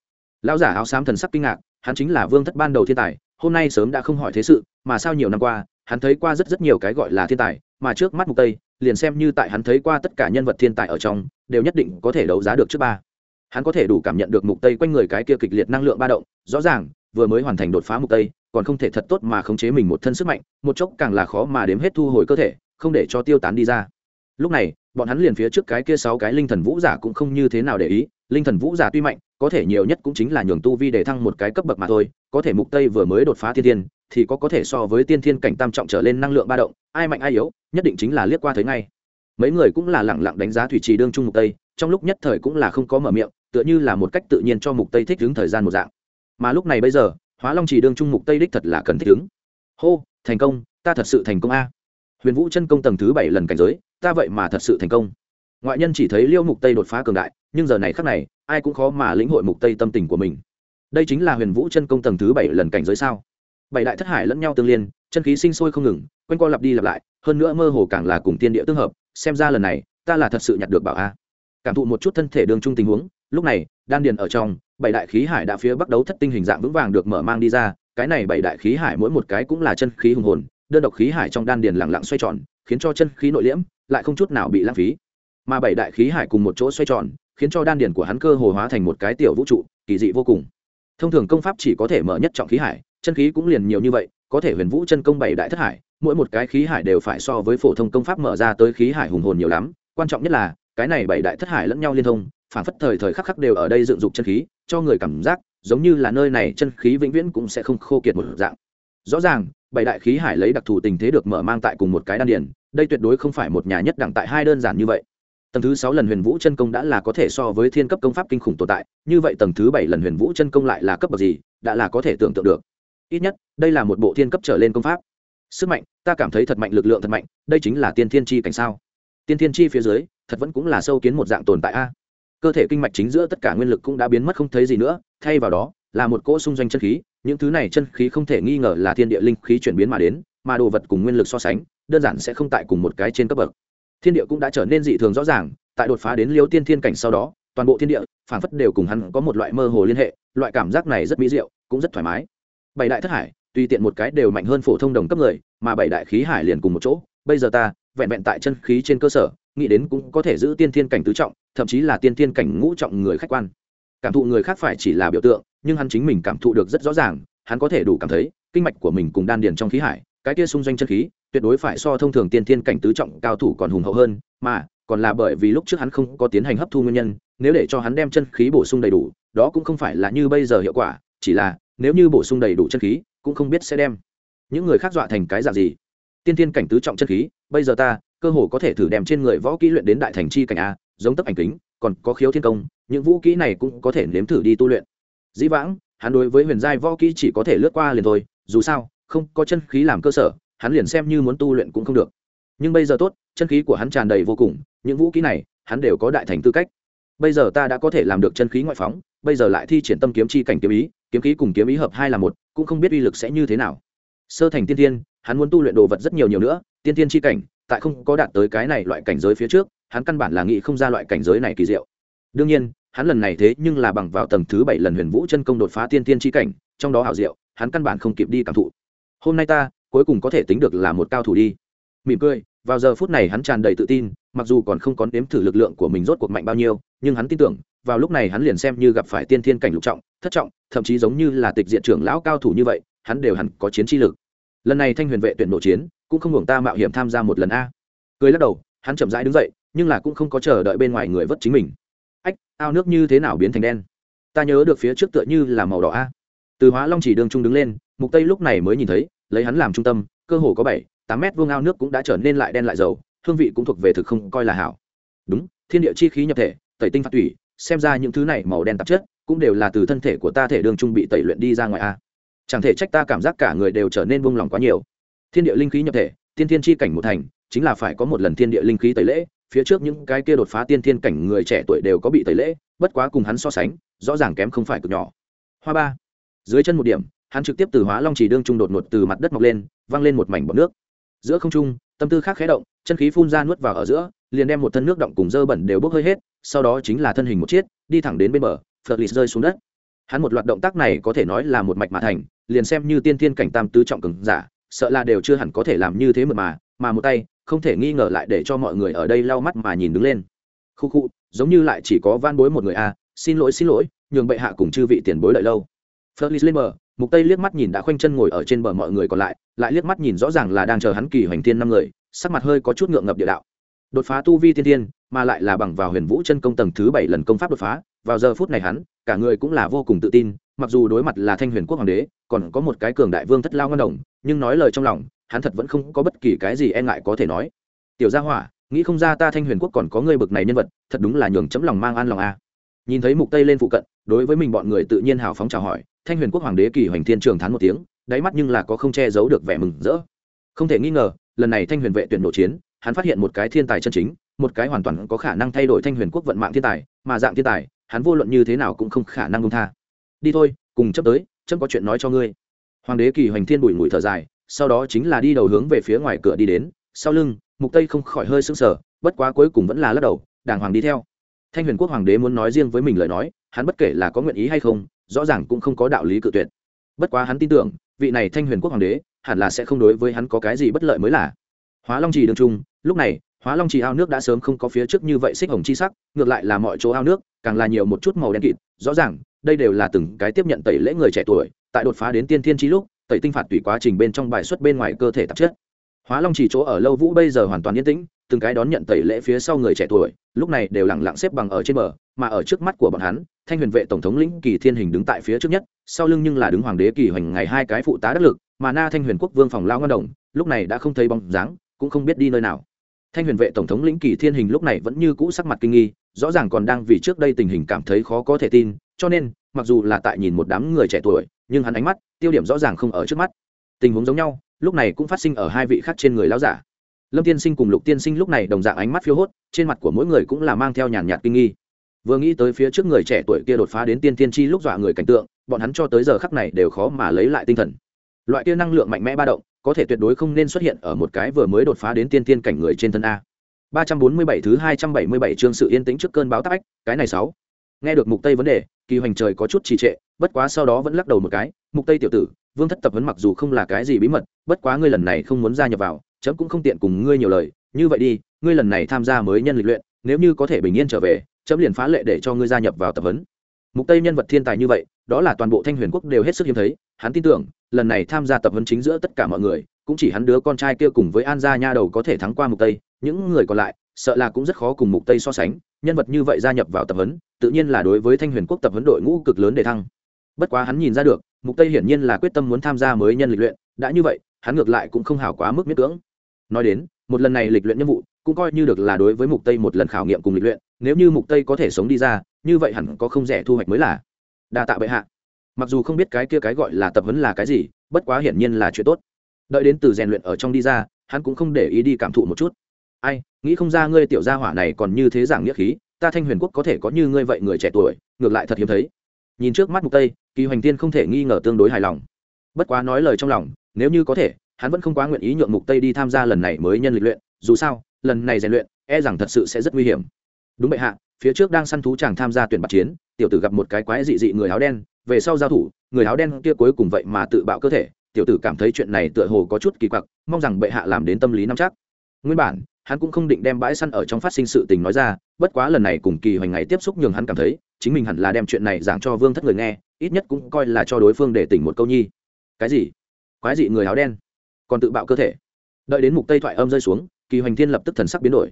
Lão giả áo xám thần sắc kinh ngạc, hắn chính là vương thất ban đầu thiên tài, hôm nay sớm đã không hỏi thế sự, mà sao nhiều năm qua, hắn thấy qua rất rất nhiều cái gọi là thiên tài, mà trước mắt mục tây, liền xem như tại hắn thấy qua tất cả nhân vật thiên tài ở trong, đều nhất định có thể đấu giá được trước ba. Hắn có thể đủ cảm nhận được mục tây quanh người cái kia kịch liệt năng lượng ba động, rõ ràng vừa mới hoàn thành đột phá mục tây, còn không thể thật tốt mà khống chế mình một thân sức mạnh, một chốc càng là khó mà đếm hết thu hồi cơ thể, không để cho tiêu tán đi ra. Lúc này, bọn hắn liền phía trước cái kia sáu cái linh thần vũ giả cũng không như thế nào để ý, linh thần vũ giả tuy mạnh, có thể nhiều nhất cũng chính là nhường tu vi để thăng một cái cấp bậc mà thôi, có thể mục tây vừa mới đột phá thiên thiên, thì có có thể so với tiên thiên cảnh tam trọng trở lên năng lượng ba động, ai mạnh ai yếu, nhất định chính là liếc qua thấy ngay. Mấy người cũng là lẳng lặng đánh giá thủy trì đương trung mục tây, trong lúc nhất thời cũng là không có mở miệng, tựa như là một cách tự nhiên cho mục tây thích ứng thời gian một dạng mà lúc này bây giờ, hóa long chỉ đương trung mục tây đích thật là cần thích ứng. Hô, thành công, ta thật sự thành công a. Huyền vũ chân công tầng thứ bảy lần cảnh giới, ta vậy mà thật sự thành công. Ngoại nhân chỉ thấy liêu mục tây đột phá cường đại, nhưng giờ này khắc này, ai cũng khó mà lĩnh hội mục tây tâm tình của mình. Đây chính là huyền vũ chân công tầng thứ bảy lần cảnh giới sao? Bảy đại thất hải lẫn nhau tương liên, chân khí sinh sôi không ngừng, quanh co lặp đi lặp lại, hơn nữa mơ hồ càng là cùng tiên địa tương hợp, xem ra lần này, ta là thật sự nhặt được bảo a. Cảm thụ một chút thân thể đường trung tình huống, lúc này, đan điền ở trong bảy đại khí hải đã phía bắc đấu thất tinh hình dạng vững vàng được mở mang đi ra, cái này bảy đại khí hải mỗi một cái cũng là chân khí hùng hồn, đơn độc khí hải trong đan điền lặng lặng xoay tròn, khiến cho chân khí nội liễm lại không chút nào bị lãng phí. Mà bảy đại khí hải cùng một chỗ xoay tròn, khiến cho đan điền của hắn cơ hồ hóa thành một cái tiểu vũ trụ, kỳ dị vô cùng. Thông thường công pháp chỉ có thể mở nhất trọng khí hải, chân khí cũng liền nhiều như vậy, có thể huyền vũ chân công bảy đại thất hải, mỗi một cái khí hải đều phải so với phổ thông công pháp mở ra tới khí hải hùng hồn nhiều lắm. Quan trọng nhất là, cái này bảy đại thất hải lẫn nhau liên thông phản phất thời thời khắc khắc đều ở đây dựng dục chân khí cho người cảm giác giống như là nơi này chân khí vĩnh viễn cũng sẽ không khô kiệt một dạng. Rõ ràng, bảy đại khí hải lấy đặc thù tình thế được mở mang tại cùng một cái đan điền, đây tuyệt đối không phải một nhà nhất đẳng tại hai đơn giản như vậy. Tầng thứ sáu lần huyền vũ chân công đã là có thể so với thiên cấp công pháp kinh khủng tồn tại, như vậy tầng thứ bảy lần huyền vũ chân công lại là cấp bậc gì, đã là có thể tưởng tượng được. Ít nhất, đây là một bộ thiên cấp trở lên công pháp. Sức mạnh, ta cảm thấy thật mạnh, lực lượng thật mạnh, đây chính là tiên thiên chi cảnh sao? Tiên thiên chi phía dưới, thật vẫn cũng là sâu kiến một dạng tồn tại a cơ thể kinh mạch chính giữa tất cả nguyên lực cũng đã biến mất không thấy gì nữa, thay vào đó, là một cỗ xung doanh chân khí, những thứ này chân khí không thể nghi ngờ là thiên địa linh khí chuyển biến mà đến, mà đồ vật cùng nguyên lực so sánh, đơn giản sẽ không tại cùng một cái trên cấp bậc. Thiên địa cũng đã trở nên dị thường rõ ràng, tại đột phá đến liêu tiên thiên cảnh sau đó, toàn bộ thiên địa phản phất đều cùng hắn có một loại mơ hồ liên hệ, loại cảm giác này rất mỹ diệu, cũng rất thoải mái. Bảy đại thất hải, tùy tiện một cái đều mạnh hơn phổ thông đồng cấp người, mà bảy đại khí hải liền cùng một chỗ. Bây giờ ta, vẹn vẹn tại chân khí trên cơ sở, nghĩ đến cũng có thể giữ tiên thiên cảnh tứ trọng thậm chí là tiên tiên cảnh ngũ trọng người khách quan. Cảm thụ người khác phải chỉ là biểu tượng, nhưng hắn chính mình cảm thụ được rất rõ ràng, hắn có thể đủ cảm thấy, kinh mạch của mình cùng đan điền trong khí hải, cái kia xung doanh chân khí, tuyệt đối phải so thông thường tiên tiên cảnh tứ trọng cao thủ còn hùng hậu hơn, mà, còn là bởi vì lúc trước hắn không có tiến hành hấp thu nguyên nhân, nếu để cho hắn đem chân khí bổ sung đầy đủ, đó cũng không phải là như bây giờ hiệu quả, chỉ là, nếu như bổ sung đầy đủ chân khí, cũng không biết sẽ đem những người khác dọa thành cái dạng gì. Tiên tiên cảnh tứ trọng chân khí, bây giờ ta, cơ hồ có thể thử đem trên người võ kỹ luyện đến đại thành chi cảnh a giống tấp ảnh kính, còn có khiếu thiên công, những vũ kỹ này cũng có thể nếm thử đi tu luyện. Dĩ vãng, hắn đối với huyền giai võ kỹ chỉ có thể lướt qua liền thôi, dù sao, không có chân khí làm cơ sở, hắn liền xem như muốn tu luyện cũng không được. Nhưng bây giờ tốt, chân khí của hắn tràn đầy vô cùng, những vũ kỹ này, hắn đều có đại thành tư cách. Bây giờ ta đã có thể làm được chân khí ngoại phóng, bây giờ lại thi triển tâm kiếm chi cảnh kiếm ý, kiếm khí cùng kiếm ý hợp hai là một, cũng không biết uy lực sẽ như thế nào. Sơ thành tiên tiên hắn muốn tu luyện đồ vật rất nhiều nhiều nữa, tiên tiên chi cảnh, tại không có đạt tới cái này loại cảnh giới phía trước hắn căn bản là nghĩ không ra loại cảnh giới này kỳ diệu. Đương nhiên, hắn lần này thế nhưng là bằng vào tầng thứ bảy lần huyền vũ chân công đột phá tiên tiên chi cảnh, trong đó hảo diệu, hắn căn bản không kịp đi cảm thụ. Hôm nay ta, cuối cùng có thể tính được là một cao thủ đi. Mỉm cười, vào giờ phút này hắn tràn đầy tự tin, mặc dù còn không có nếm thử lực lượng của mình rốt cuộc mạnh bao nhiêu, nhưng hắn tin tưởng, vào lúc này hắn liền xem như gặp phải tiên thiên cảnh lục trọng, thất trọng, thậm chí giống như là tịch diện trưởng lão cao thủ như vậy, hắn đều hẳn có chiến chi lực. Lần này thanh huyền vệ tuyển nội chiến, cũng không hưởng ta mạo hiểm tham gia một lần a. Cười lắc đầu, hắn chậm rãi đứng dậy nhưng là cũng không có chờ đợi bên ngoài người vớt chính mình. Ách, ao nước như thế nào biến thành đen? Ta nhớ được phía trước tựa như là màu đỏ a. Từ hóa long chỉ đường trung đứng lên, mục tây lúc này mới nhìn thấy, lấy hắn làm trung tâm, cơ hồ có bảy, tám mét vuông ao nước cũng đã trở nên lại đen lại dầu, hương vị cũng thuộc về thực không coi là hảo. Đúng, thiên địa chi khí nhập thể, tẩy tinh phạt thủy xem ra những thứ này màu đen tạp chất cũng đều là từ thân thể của ta thể đường trung bị tẩy luyện đi ra ngoài a. Chẳng thể trách ta cảm giác cả người đều trở nên buông lỏng quá nhiều. Thiên địa linh khí nhập thể Thiên thiên chi cảnh một thành, chính là phải có một lần thiên địa linh khí tẩy lễ phía trước những cái kia đột phá tiên thiên cảnh người trẻ tuổi đều có bị tẩy lễ, bất quá cùng hắn so sánh, rõ ràng kém không phải cực nhỏ. Hoa ba. Dưới chân một điểm, hắn trực tiếp từ hóa long chỉ đương trung đột ngột từ mặt đất mọc lên, văng lên một mảnh bọt nước. Giữa không trung, tâm tư khác khé động, chân khí phun ra nuốt vào ở giữa, liền đem một thân nước động cùng dơ bẩn đều bốc hơi hết, sau đó chính là thân hình một chiếc, đi thẳng đến bên bờ, phật lì rơi xuống đất. Hắn một loạt động tác này có thể nói là một mạch mà thành, liền xem như tiên thiên cảnh tam tứ trọng cường giả, sợ là đều chưa hẳn có thể làm như thế mượt mà mà một tay không thể nghi ngờ lại để cho mọi người ở đây lau mắt mà nhìn đứng lên khu khu giống như lại chỉ có van bối một người a à, xin lỗi xin lỗi nhường bệ hạ cùng chư vị tiền bối đợi lâu Ferdinand lên bờ, Mục Tây liếc mắt nhìn đã khoanh chân ngồi ở trên bờ mọi người còn lại, lại liếc mắt nhìn rõ ràng là đang chờ hắn kỳ hoành thiên năm người, sắc mặt hơi có chút ngượng ngập địa đạo. Đột phá tu vi tiên tiên, mà lại là bằng vào Huyền Vũ chân công tầng thứ 7 lần công pháp đột phá, vào giờ phút này hắn, cả người cũng là vô cùng tự tin, mặc dù đối mặt là Thanh Huyền Quốc hoàng đế, còn có một cái cường đại vương thất lao ngân đồng, nhưng nói lời trong lòng, hắn thật vẫn không có bất kỳ cái gì e ngại có thể nói. Tiểu Gia Hỏa, nghĩ không ra ta Thanh Huyền Quốc còn có người bực này nhân vật, thật đúng là nhường chấm lòng mang an lòng a. Nhìn thấy Mục Tây lên phụ cận, đối với mình bọn người tự nhiên hào phóng chào hỏi, thanh huyền quốc hoàng đế kỳ hoành thiên trường thán một tiếng đáy mắt nhưng là có không che giấu được vẻ mừng rỡ không thể nghi ngờ lần này thanh huyền vệ tuyển nội chiến hắn phát hiện một cái thiên tài chân chính một cái hoàn toàn có khả năng thay đổi thanh huyền quốc vận mạng thiên tài mà dạng thiên tài hắn vô luận như thế nào cũng không khả năng công tha đi thôi, cùng chấp tới chấp có chuyện nói cho ngươi. Hoàng đế kỳ hoành thiên bùi mùi thở dài, sau đó chính là đi đầu hướng về phía ngoài cửa đi đến. Sau lưng, mục tây không khỏi hơi sưng sờ, bất quá cuối cùng vẫn là lắc đầu, đàng hoàng đi theo. Thanh huyền quốc hoàng đế muốn nói riêng với mình lời nói, hắn bất kể là có nguyện ý hay không, rõ ràng cũng không có đạo lý cự tuyệt. Bất quá hắn tin tưởng, vị này thanh huyền quốc hoàng đế hẳn là sẽ không đối với hắn có cái gì bất lợi mới là. Hóa long trì đường trung, lúc này, hóa long trì ao nước đã sớm không có phía trước như vậy xích hồng chi sắc, ngược lại là mọi chỗ ao nước, càng là nhiều một chút màu đen kịt, rõ ràng đây đều là từng cái tiếp nhận tẩy lễ người trẻ tuổi, tại đột phá đến tiên thiên trí lúc, tẩy tinh phạt tùy quá trình bên trong bài xuất bên ngoài cơ thể tạp chất. Hóa long chỉ chỗ ở lâu vũ bây giờ hoàn toàn yên tĩnh, từng cái đón nhận tẩy lễ phía sau người trẻ tuổi, lúc này đều lẳng lặng xếp bằng ở trên bờ, mà ở trước mắt của bọn hắn, thanh huyền vệ tổng thống lĩnh kỳ thiên hình đứng tại phía trước nhất, sau lưng nhưng là đứng hoàng đế kỳ hoành ngày hai cái phụ tá đắc lực, mà na thanh huyền quốc vương phòng lao ngân đồng, lúc này đã không thấy bóng dáng, cũng không biết đi nơi nào. Thanh huyền vệ tổng thống lĩnh kỳ thiên hình lúc này vẫn như cũ sắc mặt kinh nghi, rõ ràng còn đang vì trước đây tình hình cảm thấy khó có thể tin cho nên, mặc dù là tại nhìn một đám người trẻ tuổi, nhưng hắn ánh mắt, tiêu điểm rõ ràng không ở trước mắt. Tình huống giống nhau, lúc này cũng phát sinh ở hai vị khác trên người lão giả. Lâm tiên sinh cùng lục tiên sinh lúc này đồng dạng ánh mắt phiêu hốt, trên mặt của mỗi người cũng là mang theo nhàn nhạt kinh nghi. Vừa nghĩ tới phía trước người trẻ tuổi kia đột phá đến tiên tiên chi lúc dọa người cảnh tượng, bọn hắn cho tới giờ khắc này đều khó mà lấy lại tinh thần. Loại kia năng lượng mạnh mẽ ba động, có thể tuyệt đối không nên xuất hiện ở một cái vừa mới đột phá đến tiên tiên cảnh người trên thân a. Ba trăm bốn mươi bảy thứ hai trăm bảy mươi bảy chương sự yên tĩnh trước cơn báo tắc cái này sáu nghe được mục tây vấn đề, kỳ hoành trời có chút trì trệ, bất quá sau đó vẫn lắc đầu một cái, mục tây tiểu tử, vương thất tập huấn mặc dù không là cái gì bí mật, bất quá ngươi lần này không muốn gia nhập vào, chấm cũng không tiện cùng ngươi nhiều lời, như vậy đi, ngươi lần này tham gia mới nhân lịch luyện, nếu như có thể bình yên trở về, chấm liền phá lệ để cho ngươi gia nhập vào tập huấn. Mục tây nhân vật thiên tài như vậy, đó là toàn bộ thanh huyền quốc đều hết sức hiếm thấy, hắn tin tưởng, lần này tham gia tập huấn chính giữa tất cả mọi người, cũng chỉ hắn đứa con trai kia cùng với an gia nha đầu có thể thắng qua mục tây, những người còn lại sợ là cũng rất khó cùng mục tây so sánh, nhân vật như vậy gia nhập vào tập huấn, tự nhiên là đối với thanh huyền quốc tập huấn đội ngũ cực lớn để thăng. Bất quá hắn nhìn ra được, mục tây hiển nhiên là quyết tâm muốn tham gia mới nhân lịch luyện, đã như vậy, hắn ngược lại cũng không hảo quá mức miết cưỡng. Nói đến, một lần này lịch luyện nhiệm vụ, cũng coi như được là đối với mục tây một lần khảo nghiệm cùng lịch luyện, nếu như mục tây có thể sống đi ra, như vậy hẳn có không rẻ thu hoạch mới là. Đa tạ bệ hạ. Mặc dù không biết cái kia cái gọi là tập huấn là cái gì, bất quá hiển nhiên là chuyện tốt. Đợi đến từ rèn luyện ở trong đi ra, hắn cũng không để ý đi cảm thụ một chút. Ai nghĩ không ra ngươi tiểu gia hỏa này còn như thế giảng nghĩa khí, ta thanh huyền quốc có thể có như ngươi vậy người trẻ tuổi, ngược lại thật hiếm thấy. Nhìn trước mắt mục tây, kỳ hoành tiên không thể nghi ngờ tương đối hài lòng. Bất quá nói lời trong lòng, nếu như có thể, hắn vẫn không quá nguyện ý nhượng mục tây đi tham gia lần này mới nhân lịch luyện, dù sao, lần này rèn luyện e rằng thật sự sẽ rất nguy hiểm. Đúng vậy hạ, phía trước đang săn thú chàng tham gia tuyển bạc chiến, tiểu tử gặp một cái quái dị dị người áo đen, về sau giao thủ, người áo đen kia cuối cùng vậy mà tự bạo cơ thể, tiểu tử cảm thấy chuyện này tựa hồ có chút kỳ quặc, mong rằng bệ hạ làm đến tâm lý nắm chắc. Nguyên bản hắn cũng không định đem bãi săn ở trong phát sinh sự tình nói ra, bất quá lần này cùng kỳ hoành ngày tiếp xúc nhường hắn cảm thấy, chính mình hẳn là đem chuyện này giảng cho vương thất người nghe, ít nhất cũng coi là cho đối phương để tỉnh một câu nhi. Cái gì? Quái dị người áo đen. Còn tự bạo cơ thể. Đợi đến mục tây thoại âm rơi xuống, kỳ hoành thiên lập tức thần sắc biến đổi.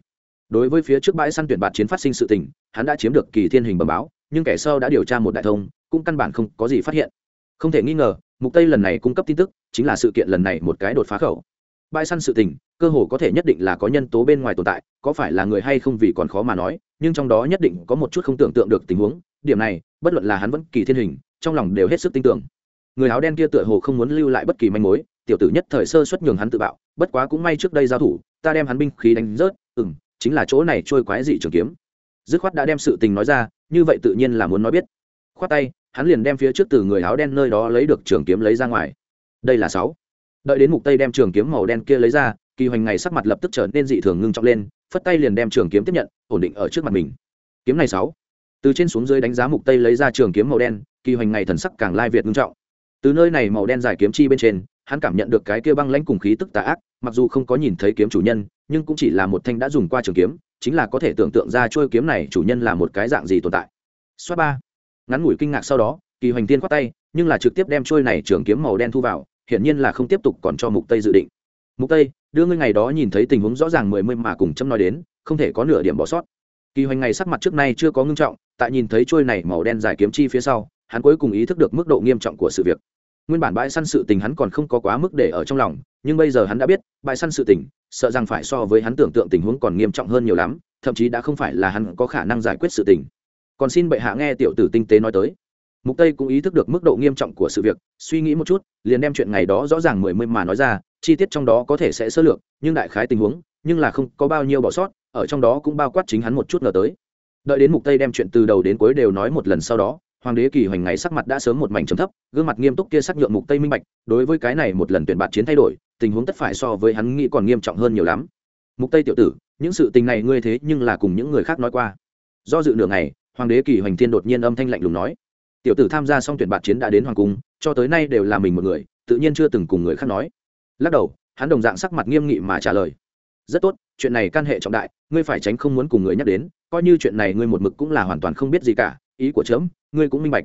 Đối với phía trước bãi săn tuyển bạt chiến phát sinh sự tình, hắn đã chiếm được kỳ thiên hình bẩm báo, nhưng kẻ sau đã điều tra một đại thông, cũng căn bản không có gì phát hiện. Không thể nghi ngờ, mục tây lần này cung cấp tin tức, chính là sự kiện lần này một cái đột phá khẩu bãi săn sự tình, cơ hồ có thể nhất định là có nhân tố bên ngoài tồn tại, có phải là người hay không vì còn khó mà nói, nhưng trong đó nhất định có một chút không tưởng tượng được tình huống, điểm này, bất luận là hắn vẫn kỳ thiên hình, trong lòng đều hết sức tin tưởng. Người áo đen kia tựa hồ không muốn lưu lại bất kỳ manh mối, tiểu tử nhất thời sơ xuất nhường hắn tự bạo, bất quá cũng may trước đây giao thủ, ta đem hắn binh khí đánh rớt ừ m chính là chỗ này trôi quái dị trường kiếm. Dứt khoát đã đem sự tình nói ra, như vậy tự nhiên là muốn nói biết. Khoát tay, hắn liền đem phía trước từ người áo đen nơi đó lấy được trường kiếm lấy ra ngoài. Đây là sáu đợi đến mục tây đem trường kiếm màu đen kia lấy ra, kỳ hoành ngày sắc mặt lập tức trở nên dị thường ngưng trọng lên, phất tay liền đem trường kiếm tiếp nhận, ổn định ở trước mặt mình. Kiếm này sáu. Từ trên xuống dưới đánh giá mục tây lấy ra trường kiếm màu đen, kỳ hoành ngày thần sắc càng lai việt ngưng trọng. Từ nơi này màu đen dài kiếm chi bên trên, hắn cảm nhận được cái kia băng lãnh cùng khí tức tà ác, mặc dù không có nhìn thấy kiếm chủ nhân, nhưng cũng chỉ là một thanh đã dùng qua trường kiếm, chính là có thể tưởng tượng ra trôi kiếm này chủ nhân là một cái dạng gì tồn tại. Xoát ba. Ngắn ngủi kinh ngạc sau đó, kỳ hoành tiên khoát tay, nhưng là trực tiếp đem trôi này trường kiếm màu đen thu vào hiển nhiên là không tiếp tục còn cho mục tây dự định. Mục tây, đưa ngươi ngày đó nhìn thấy tình huống rõ ràng mười mươi mà cùng châm nói đến, không thể có nửa điểm bỏ sót. Kỳ hoành ngày sắc mặt trước nay chưa có ngưng trọng, tại nhìn thấy trôi này màu đen dài kiếm chi phía sau, hắn cuối cùng ý thức được mức độ nghiêm trọng của sự việc. Nguyên bản bãi săn sự tình hắn còn không có quá mức để ở trong lòng, nhưng bây giờ hắn đã biết, bãi săn sự tình, sợ rằng phải so với hắn tưởng tượng tình huống còn nghiêm trọng hơn nhiều lắm, thậm chí đã không phải là hắn có khả năng giải quyết sự tình. Còn xin bệ hạ nghe tiểu tử tinh tế nói tới mục tây cũng ý thức được mức độ nghiêm trọng của sự việc, suy nghĩ một chút, liền đem chuyện ngày đó rõ ràng mười mươi mà nói ra, chi tiết trong đó có thể sẽ sơ lược, nhưng đại khái tình huống, nhưng là không có bao nhiêu bỏ sót, ở trong đó cũng bao quát chính hắn một chút ngờ tới. Đợi đến mục tây đem chuyện từ đầu đến cuối đều nói một lần sau đó, hoàng đế kỳ hoành ngày sắc mặt đã sớm một mảnh trầm thấp, gương mặt nghiêm túc kia sắc nhượng mục tây minh bạch, đối với cái này một lần tuyển bạt chiến thay đổi, tình huống tất phải so với hắn nghĩ còn nghiêm trọng hơn nhiều lắm. Mục tây tiểu tử, những sự tình này ngươi thế nhưng là cùng những người khác nói qua. Do dự nửa ngày, hoàng đế kỳ hoành thiên đột nhiên âm thanh lạnh lùng nói tiểu tử tham gia xong tuyển bạt chiến đã đến hoàng cung, cho tới nay đều là mình một người, tự nhiên chưa từng cùng người khác nói. Lắc đầu, hắn đồng dạng sắc mặt nghiêm nghị mà trả lời. Rất tốt, chuyện này can hệ trọng đại, ngươi phải tránh không muốn cùng người nhắc đến, coi như chuyện này ngươi một mực cũng là hoàn toàn không biết gì cả, ý của chớm, ngươi cũng minh bạch.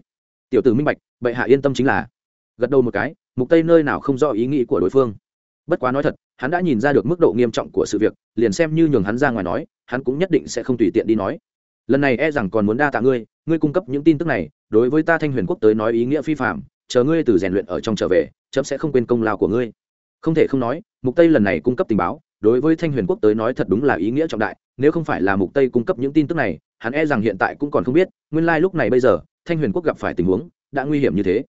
Tiểu tử minh bạch, bệ hạ yên tâm chính là. Gật đầu một cái, mục tây nơi nào không rõ ý nghĩ của đối phương. Bất quá nói thật, hắn đã nhìn ra được mức độ nghiêm trọng của sự việc, liền xem như nhường hắn ra ngoài nói, hắn cũng nhất định sẽ không tùy tiện đi nói lần này e rằng còn muốn đa tạ ngươi ngươi cung cấp những tin tức này, đối với ta thanh huyền quốc tới nói ý nghĩa phi phạm, chờ ngươi từ rèn luyện ở trong trở về, chấm sẽ không quên công lao của ngươi. Không thể không nói, mục tây lần này cung cấp tình báo, đối với thanh huyền quốc tới nói thật đúng là ý nghĩa trọng đại, nếu không phải là mục tây cung cấp những tin tức này, hắn e rằng hiện tại cũng còn không biết, nguyên lai like lúc này bây giờ, thanh huyền quốc gặp phải tình huống, đã nguy hiểm như thế.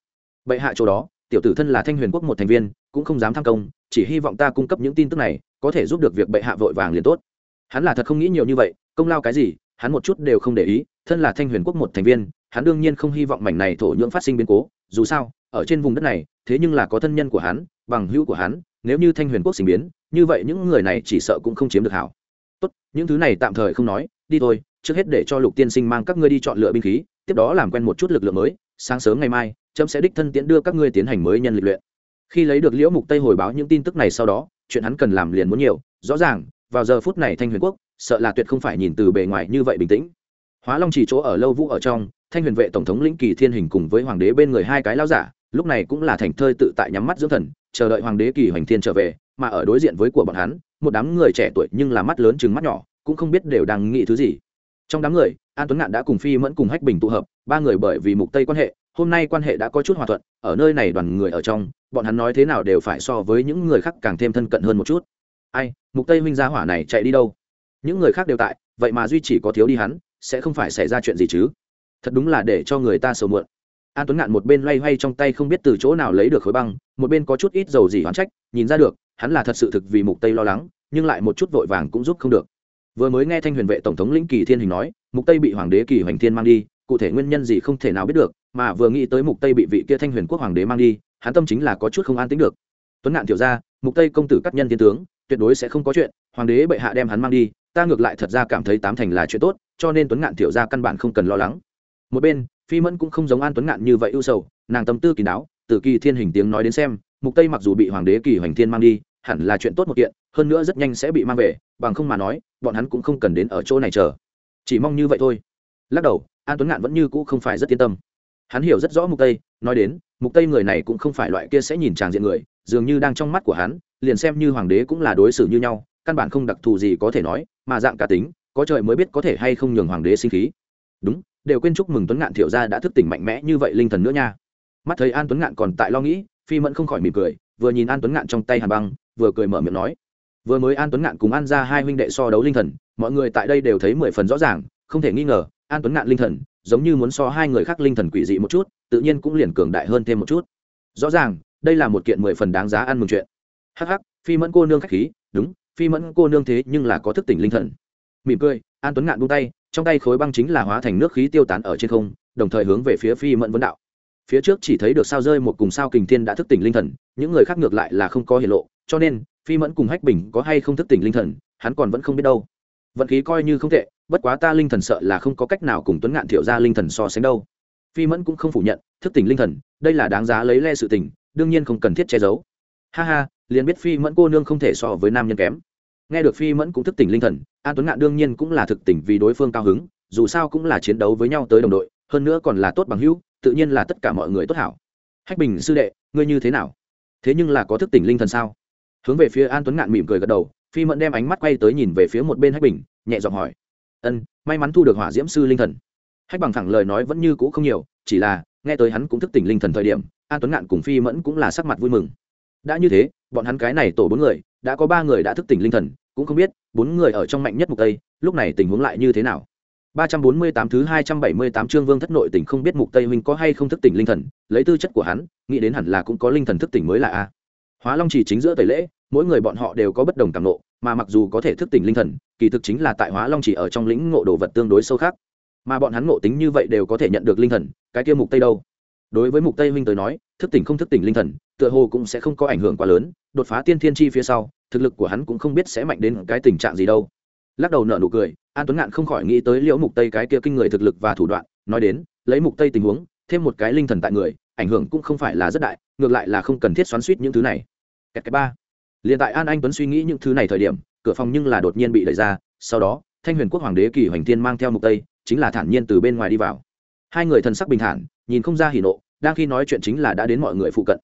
Bệ hạ chỗ đó, tiểu tử thân là thanh huyền quốc một thành viên, cũng không dám tham công, chỉ hy vọng ta cung cấp những tin tức này, có thể giúp được việc bệ hạ vội vàng liền tốt. Hắn là thật không nghĩ nhiều như vậy, công lao cái gì hắn một chút đều không để ý, thân là thanh huyền quốc một thành viên, hắn đương nhiên không hy vọng mảnh này thổ nhưỡng phát sinh biến cố, dù sao, ở trên vùng đất này, thế nhưng là có thân nhân của hắn, bằng hữu của hắn, nếu như thanh huyền quốc sinh biến, như vậy những người này chỉ sợ cũng không chiếm được hảo. Tốt, những thứ này tạm thời không nói, đi thôi, trước hết để cho lục tiên sinh mang các ngươi đi chọn lựa binh khí, tiếp đó làm quen một chút lực lượng mới, sáng sớm ngày mai trẫm sẽ đích thân tiễn đưa các ngươi tiến hành mới nhân lịch luyện. Khi lấy được liễu mục tây hồi báo những tin tức này sau đó, chuyện hắn cần làm liền muốn nhiều, rõ ràng vào giờ phút này thanh huyền quốc, sợ là tuyệt không phải nhìn từ bề ngoài như vậy bình tĩnh. Hóa long chỉ chỗ ở lâu vũ ở trong, thanh huyền vệ tổng thống lĩnh kỳ thiên hình cùng với hoàng đế bên người hai cái lao giả, lúc này cũng là thành thơi tự tại nhắm mắt dưỡng thần, chờ đợi hoàng đế kỳ hoành thiên trở về, mà ở đối diện với của bọn hắn, một đám người trẻ tuổi nhưng là mắt lớn chừng mắt nhỏ, cũng không biết đều đang nghĩ thứ gì. Trong đám người, an tuấn ngạn đã cùng phi mẫn cùng hách bình tụ hợp, ba người bởi vì mục tây quan hệ, hôm nay quan hệ đã có chút hòa thuận, ở nơi này đoàn người ở trong, bọn hắn nói thế nào đều phải so với những người khác càng thêm thân cận hơn một chút ai, mục tây Minh gia hỏa này chạy đi đâu? Những người khác đều tại, vậy mà duy chỉ có thiếu đi hắn, sẽ không phải xảy ra chuyện gì chứ? Thật đúng là để cho người ta sầu muộn. An tuấn ngạn một bên loay hoay trong tay không biết từ chỗ nào lấy được khối băng, một bên có chút ít dầu gì hoán trách, nhìn ra được, hắn là thật sự thực vì mục tây lo lắng, nhưng lại một chút vội vàng cũng giúp không được. Vừa mới nghe thanh huyền vệ tổng thống lĩnh kỳ thiên hình nói, mục tây bị hoàng đế kỳ hoành thiên mang đi, cụ thể nguyên nhân gì không thể nào biết được, mà vừa nghĩ tới mục tây bị vị kia thanh huyền quốc hoàng đế mang đi, hắn tâm chính là có chút không an tính được. Tuấn ngạn tiểu ra mục tây công tử cắt nhân thiên tướng tuyệt đối sẽ không có chuyện, hoàng đế bệ hạ đem hắn mang đi, ta ngược lại thật ra cảm thấy tám thành là chuyện tốt, cho nên tuấn ngạn tiểu ra căn bản không cần lo lắng. Một bên, phi mẫn cũng không giống an tuấn ngạn như vậy ưu sầu, nàng tâm tư kỳ đáo, từ kỳ thiên hình tiếng nói đến xem, mục tây mặc dù bị hoàng đế kỳ hoành thiên mang đi, hẳn là chuyện tốt một kiện, hơn nữa rất nhanh sẽ bị mang về, bằng không mà nói, bọn hắn cũng không cần đến ở chỗ này chờ. Chỉ mong như vậy thôi. Lắc đầu, an tuấn ngạn vẫn như cũ không phải rất yên tâm. Hắn hiểu rất rõ mục tây, nói đến, mục tây người này cũng không phải loại kia sẽ nhìn tràng diện người, dường như đang trong mắt của hắn liền xem như hoàng đế cũng là đối xử như nhau, căn bản không đặc thù gì có thể nói, mà dạng cá tính, có trời mới biết có thể hay không nhường hoàng đế sinh khí. Đúng, đều quên chúc mừng tuấn ngạn thiểu gia đã thức tỉnh mạnh mẽ như vậy linh thần nữa nha. Mắt thấy an tuấn ngạn còn tại lo nghĩ, phi mẫn không khỏi mỉm cười, vừa nhìn an tuấn ngạn trong tay hàn băng, vừa cười mở miệng nói, vừa mới an tuấn ngạn cùng an ra hai huynh đệ so đấu linh thần, mọi người tại đây đều thấy mười phần rõ ràng, không thể nghi ngờ, an tuấn ngạn linh thần, giống như muốn so hai người khác linh thần quỷ dị một chút, tự nhiên cũng liền cường đại hơn thêm một chút. Rõ ràng, đây là một kiện mười phần đáng giá ăn mừng chuyện hh phi mẫn cô nương k h á c h khí, đúng, phi mẫn cô nương thế nhưng là có thức tỉnh linh thần. Mỉm cười, an tuấn ngạn buông tay, trong tay khối băng chính là hóa thành nước khí tiêu tán ở trên không, đồng thời hướng về phía phi mẫn vấn đạo. Phía trước chỉ thấy được sao rơi một cùng sao kình thiên đã thức tỉnh linh thần, những người khác ngược lại là không có hiển lộ, cho nên, phi mẫn cùng hách bình có hay không thức tỉnh linh thần, hắn còn vẫn không biết đâu. Vận khí coi như không tệ, bất quá ta linh thần sợ là không có cách nào cùng tuấn ngạn thiệu ra linh thần so sánh đâu. Phi mẫn cũng không phủ nhận, thức tỉnh linh thần, đây là đáng giá lấy le sự tình, đương nhiên không cần thiết che giấu. Ha ha liền biết phi mẫn cô nương không thể so với nam nhân kém. Nghe được phi mẫn cũng thức tỉnh linh thần, an tuấn ngạn đương nhiên cũng là thực tỉnh vì đối phương cao hứng, dù sao cũng là chiến đấu với nhau tới đồng đội, hơn nữa còn là tốt bằng hữu, tự nhiên là tất cả mọi người tốt hảo. Hách bình sư đệ, ngươi như thế nào? Thế nhưng là có thức tỉnh linh thần sao? Hướng về phía an tuấn ngạn mỉm cười gật đầu, phi mẫn đem ánh mắt quay tới nhìn về phía một bên hách bình, nhẹ giọng hỏi. Ân, may mắn thu được hỏa diễm sư linh thần. Hách bằng thẳng lời nói vẫn như cũ không nhiều, chỉ là, nghe tới hắn cũng thức tỉnh linh thần thời điểm, an tuấn ngạn cùng phi mẫn cũng là sắc mặt vui mừng. Đã như thế bọn hắn cái này tổ bốn người đã có ba người đã thức tỉnh linh thần cũng không biết bốn người ở trong mạnh nhất mục tây lúc này tình huống lại như thế nào 348 thứ 278 chương Vương thất nội tỉnh không biết Mục Tây huynh có hay không thức tỉnh linh thần, lấy tư chất của hắn, nghĩ đến hẳn là cũng có linh thần thức tỉnh mới là a. Hóa Long chỉ chính giữa tẩy lễ, mỗi người bọn họ đều có bất đồng cảm ngộ, mà mặc dù có thể thức tỉnh linh thần, kỳ thực chính là tại Hóa Long chỉ ở trong lĩnh ngộ đồ vật tương đối sâu khác. Mà bọn hắn ngộ tính như vậy đều có thể nhận được linh thần, cái kia Mục Tây đâu? Đối với Mục Tây minh tới nói, thức tỉnh không thức tỉnh linh thần, tựa hồ cũng sẽ không có ảnh hưởng quá lớn, đột phá tiên thiên chi phía sau, thực lực của hắn cũng không biết sẽ mạnh đến cái tình trạng gì đâu. Lắc đầu nở nụ cười, an tuấn ngạn không khỏi nghĩ tới liễu mục tây cái kia kinh người thực lực và thủ đoạn nói đến lấy mục tây tình huống thêm một cái linh thần tại người ảnh hưởng cũng không phải là rất đại ngược lại là không cần thiết xoắn suýt những thứ này. Kẹt cái ba. Liền tại an anh tuấn suy nghĩ những thứ này thời điểm cửa phòng nhưng là đột nhiên bị đẩy ra sau đó thanh huyền quốc hoàng đế kỳ hoành thiên mang theo mục tây chính là thản nhiên từ bên ngoài đi vào hai người thần sắc bình thản, nhìn không ra hỉ nộ, đang khi nói chuyện chính là đã đến mọi người phụ cận.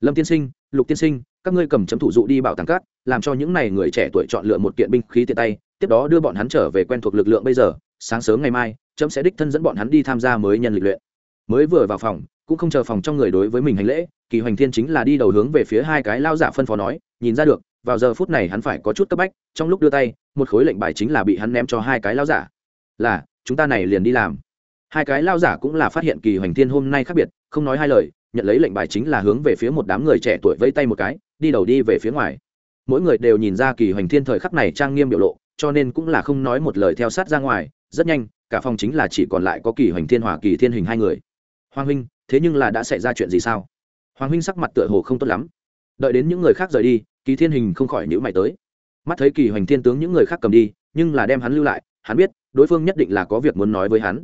Lâm tiên sinh, lục tiên sinh, các ngươi cầm chấm thủ dụ đi bảo tàng cát, làm cho những này người trẻ tuổi chọn lựa một kiện binh khí tiện tay, tiếp đó đưa bọn hắn trở về quen thuộc lực lượng bây giờ, sáng sớm ngày mai trẫm sẽ đích thân dẫn bọn hắn đi tham gia mới nhân lịch luyện. Mới vừa vào phòng, cũng không chờ phòng trong người đối với mình hành lễ, kỳ hoành thiên chính là đi đầu hướng về phía hai cái lao giả phân phó nói, nhìn ra được, vào giờ phút này hắn phải có chút cấp bách, trong lúc đưa tay, một khối lệnh bài chính là bị hắn ném cho hai cái lao giả. Là, chúng ta này liền đi làm hai cái lao giả cũng là phát hiện kỳ hoành thiên hôm nay khác biệt, không nói hai lời, nhận lấy lệnh bài chính là hướng về phía một đám người trẻ tuổi vây tay một cái, đi đầu đi về phía ngoài. Mỗi người đều nhìn ra kỳ hoành thiên thời khắc này trang nghiêm biểu lộ, cho nên cũng là không nói một lời theo sát ra ngoài, rất nhanh, cả phòng chính là chỉ còn lại có kỳ hoành thiên hòa kỳ thiên hình hai người. Hoàng huynh, thế nhưng là đã xảy ra chuyện gì sao? Hoàng huynh sắc mặt tựa hồ không tốt lắm. Đợi đến những người khác rời đi, kỳ thiên hình không khỏi nhữ mày tới. Mắt thấy kỳ hoành thiên tướng những người khác cầm đi, nhưng là đem hắn lưu lại, hắn biết, đối phương nhất định là có việc muốn nói với hắn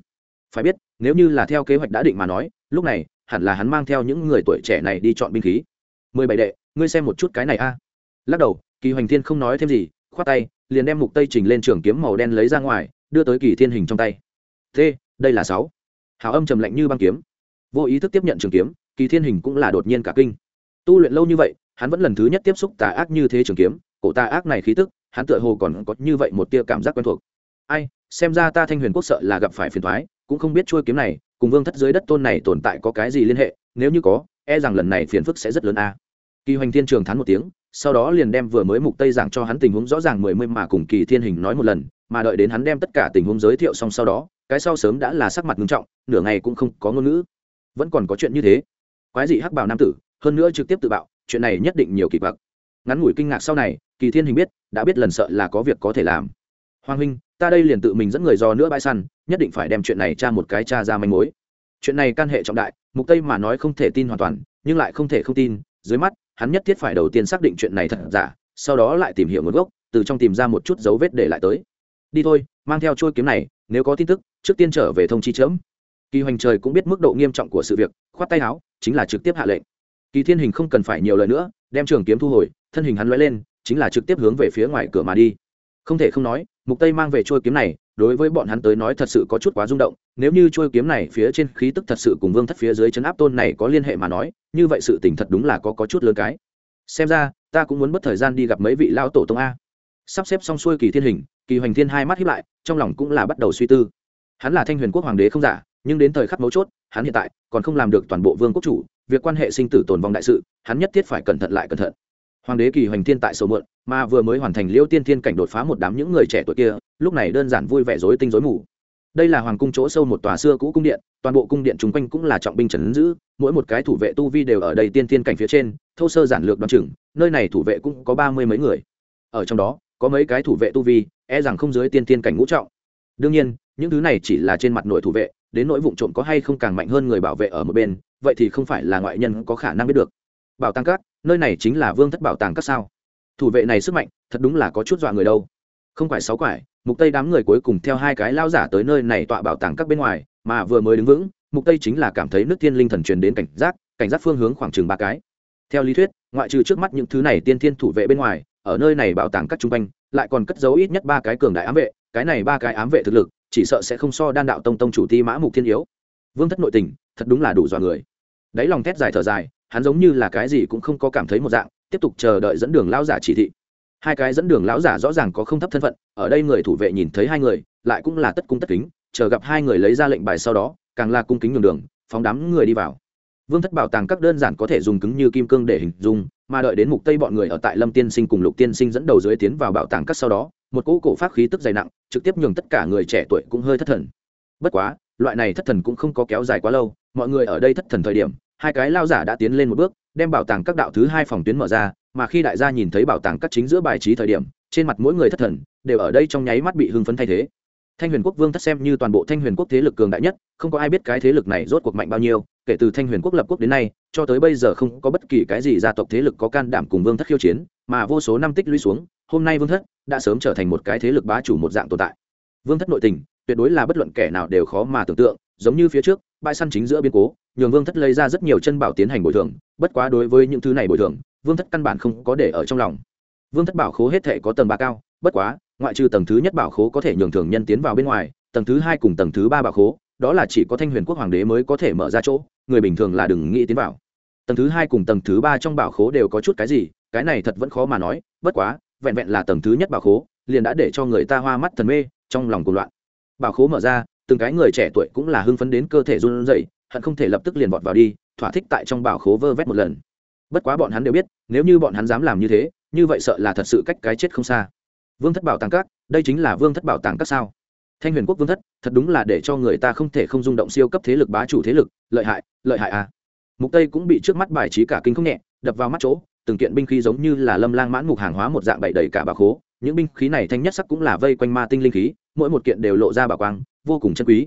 phải biết, nếu như là theo kế hoạch đã định mà nói, lúc này, hẳn là hắn mang theo những người tuổi trẻ này đi chọn binh khí. Mười bảy đệ, ngươi xem một chút cái này a. Lắc đầu, kỳ hoành thiên không nói thêm gì, khoát tay, liền đem mục tây trình lên trường kiếm màu đen lấy ra ngoài, đưa tới kỳ thiên hình trong tay. Thế đây là sáu. Hào âm trầm lạnh như băng kiếm. Vô ý thức tiếp nhận trường kiếm, kỳ thiên hình cũng là đột nhiên cả kinh. Tu luyện lâu như vậy, hắn vẫn lần thứ nhất tiếp xúc tà ác như thế trường kiếm, cổ tà ác này khí tức, hắn tựa hồ còn có như vậy một tia cảm giác quen thuộc. Ai, xem ra ta thanh huyền quốc sợ là gặp phải phiền thoái cũng không biết trôi kiếm này, cùng vương thất dưới đất tôn này tồn tại có cái gì liên hệ, nếu như có e rằng lần này phiền phức sẽ rất lớn a. Kỳ hoành thiên trường thán một tiếng, sau đó liền đem vừa mới mục tây giảng cho hắn tình huống rõ ràng mười mươi mà cùng kỳ thiên hình nói một lần, mà đợi đến hắn đem tất cả tình huống giới thiệu xong sau đó, cái sau sớm đã là sắc mặt nghiêm trọng, nửa ngày cũng không có ngôn ngữ. Vẫn còn có chuyện như thế. Quái dị hắc bảo nam tử, hơn nữa trực tiếp tự bạo, chuyện này nhất định nhiều kỳ bậc ngắn ngủi kinh ngạc sau này, kỳ thiên hình biết, đã biết lần sợ là có việc có thể làm. Hoàng huynh, ta đây liền tự mình dẫn người do nữa bãi săn nhất định phải đem chuyện này tra một cái tra ra manh mối. Chuyện này can hệ trọng đại, mục tây mà nói không thể tin hoàn toàn, nhưng lại không thể không tin, dưới mắt, hắn nhất thiết phải đầu tiên xác định chuyện này thật giả, sau đó lại tìm hiểu nguồn gốc, từ trong tìm ra một chút dấu vết để lại tới. Đi thôi, mang theo trôi kiếm này, nếu có tin tức, trước tiên trở về thông chi chớm. Kỳ hoành trời cũng biết mức độ nghiêm trọng của sự việc, khoát tay áo, chính là trực tiếp hạ lệnh. Kỳ thiên hình không cần phải nhiều lời nữa, đem trường kiếm thu hồi, thân hình hắn lóe lên, chính là trực tiếp hướng về phía ngoài cửa mà đi. Không thể không nói, mục tây mang về trôi kiếm này đối với bọn hắn tới nói thật sự có chút quá rung động, nếu như trôi kiếm này phía trên khí tức thật sự cùng vương thất phía dưới chấn áp tôn này có liên hệ mà nói, như vậy sự tình thật đúng là có có chút lớn cái. Xem ra, ta cũng muốn mất thời gian đi gặp mấy vị lao tổ tông a. Sắp xếp xong xuôi kỳ thiên hình, kỳ hoành thiên hai mắt hiếp lại, trong lòng cũng là bắt đầu suy tư. Hắn là thanh huyền quốc hoàng đế không giả, nhưng đến thời khắc mấu chốt, hắn hiện tại còn không làm được toàn bộ vương quốc chủ, việc quan hệ sinh tử tồn vong đại sự, hắn nhất thiết phải cẩn thận lại cẩn thận. Hoàng đế kỳ hoành thiên tại sầu mượn mà vừa mới hoàn thành liêu tiên thiên cảnh đột phá một đám những người trẻ tuổi kia, lúc này đơn giản vui vẻ rối tinh rối mù. Đây là hoàng cung chỗ sâu một tòa xưa cũ cung điện, toàn bộ cung điện chung quanh cũng là trọng binh trần giữ, mỗi một cái thủ vệ tu vi đều ở đây tiên thiên cảnh phía trên, thô sơ giản lược đoán chừng, nơi này thủ vệ cũng có ba mươi mấy người. Ở trong đó, có mấy cái thủ vệ tu vi e rằng không dưới tiên thiên cảnh ngũ trọng. Đương nhiên, những thứ này chỉ là trên mặt nội thủ vệ, đến nỗi vụ trộm có hay không càng mạnh hơn người bảo vệ ở một bên, vậy thì không phải là ngoại nhân có khả năng biết được. Bảo tàng các, nơi này chính là vương thất bảo tàng các sao? Thủ vệ này sức mạnh, thật đúng là có chút dọa người đâu. Không phải sáu quải, mục tây đám người cuối cùng theo hai cái lao giả tới nơi này tọa bảo tàng các bên ngoài, mà vừa mới đứng vững, mục tây chính là cảm thấy nước thiên linh thần truyền đến cảnh giác cảnh giác phương hướng khoảng chừng ba cái. Theo lý thuyết, ngoại trừ trước mắt những thứ này tiên thiên thủ vệ bên ngoài, ở nơi này bảo tàng các trung quanh, lại còn cất giấu ít nhất ba cái cường đại ám vệ, cái này ba cái ám vệ thực lực, chỉ sợ sẽ không so đan đạo tông tông chủ ti mã mục thiên yếu. Vương thất nội tình, thật đúng là đủ dọa người. Đáy lòng thét dài thở dài, hắn giống như là cái gì cũng không có cảm thấy một dạng tiếp tục chờ đợi dẫn đường lão giả chỉ thị. Hai cái dẫn đường lão giả rõ ràng có không thấp thân phận, ở đây người thủ vệ nhìn thấy hai người, lại cũng là tất cung tất kính, chờ gặp hai người lấy ra lệnh bài sau đó, càng là cung kính nhường đường, phóng đám người đi vào. Vương thất bảo tàng các đơn giản có thể dùng cứng như kim cương để hình dung, mà đợi đến mục tây bọn người ở tại lâm tiên sinh cùng lục tiên sinh dẫn đầu dưới tiến vào bảo tàng các sau đó, một cỗ cổ pháp khí tức dày nặng, trực tiếp nhường tất cả người trẻ tuổi cũng hơi thất thần. Bất quá, loại này thất thần cũng không có kéo dài quá lâu, mọi người ở đây thất thần thời điểm, hai cái lao giả đã tiến lên một bước đem bảo tàng các đạo thứ hai phòng tuyến mở ra, mà khi đại gia nhìn thấy bảo tàng các chính giữa bài trí thời điểm, trên mặt mỗi người thất thần, đều ở đây trong nháy mắt bị hưng phấn thay thế. Thanh huyền quốc vương thất xem như toàn bộ thanh huyền quốc thế lực cường đại nhất, không có ai biết cái thế lực này rốt cuộc mạnh bao nhiêu, kể từ thanh huyền quốc lập quốc đến nay, cho tới bây giờ không có bất kỳ cái gì gia tộc thế lực có can đảm cùng vương thất khiêu chiến, mà vô số năm tích lũy xuống, hôm nay vương thất đã sớm trở thành một cái thế lực bá chủ một dạng tồn tại. Vương thất nội tình, tuyệt đối là bất luận kẻ nào đều khó mà tưởng tượng, giống như phía trước, bãi săn chính giữa biên cố nhường vương thất lấy ra rất nhiều chân bảo tiến hành bồi thường, bất quá đối với những thứ này bồi thường, vương thất căn bản không có để ở trong lòng. Vương thất bảo khố hết thể có tầng ba cao, bất quá, ngoại trừ tầng thứ nhất bảo khố có thể nhường thường nhân tiến vào bên ngoài, tầng thứ hai cùng tầng thứ ba bảo khố, đó là chỉ có thanh huyền quốc hoàng đế mới có thể mở ra chỗ, người bình thường là đừng nghĩ tiến vào. Tầng thứ hai cùng tầng thứ ba trong bảo khố đều có chút cái gì, cái này thật vẫn khó mà nói, bất quá, vẹn vẹn là tầng thứ nhất bảo khố, liền đã để cho người ta hoa mắt thần mê, trong lòng cuộc loạn. Bảo khố mở ra, từng cái người trẻ tuổi cũng là hưng phấn đến cơ thể run rẩy hận không thể lập tức liền vọt vào đi, thỏa thích tại trong bảo khố vơ vét một lần. Bất quá bọn hắn đều biết, nếu như bọn hắn dám làm như thế, như vậy sợ là thật sự cách cái chết không xa. Vương thất bảo tàng các, đây chính là vương thất bảo tàng các sao? Thanh huyền quốc vương thất, thật đúng là để cho người ta không thể không rung động siêu cấp thế lực bá chủ thế lực, lợi hại lợi hại à. Mục tây cũng bị trước mắt bài trí cả kinh không nhẹ, đập vào mắt chỗ, từng kiện binh khí giống như là lâm lang mãn mục hàng hóa một dạng bậy đầy cả bà khố. Những binh khí này thanh nhất sắc cũng là vây quanh ma tinh linh khí, mỗi một kiện đều lộ ra bảo quang, vô cùng chân quý.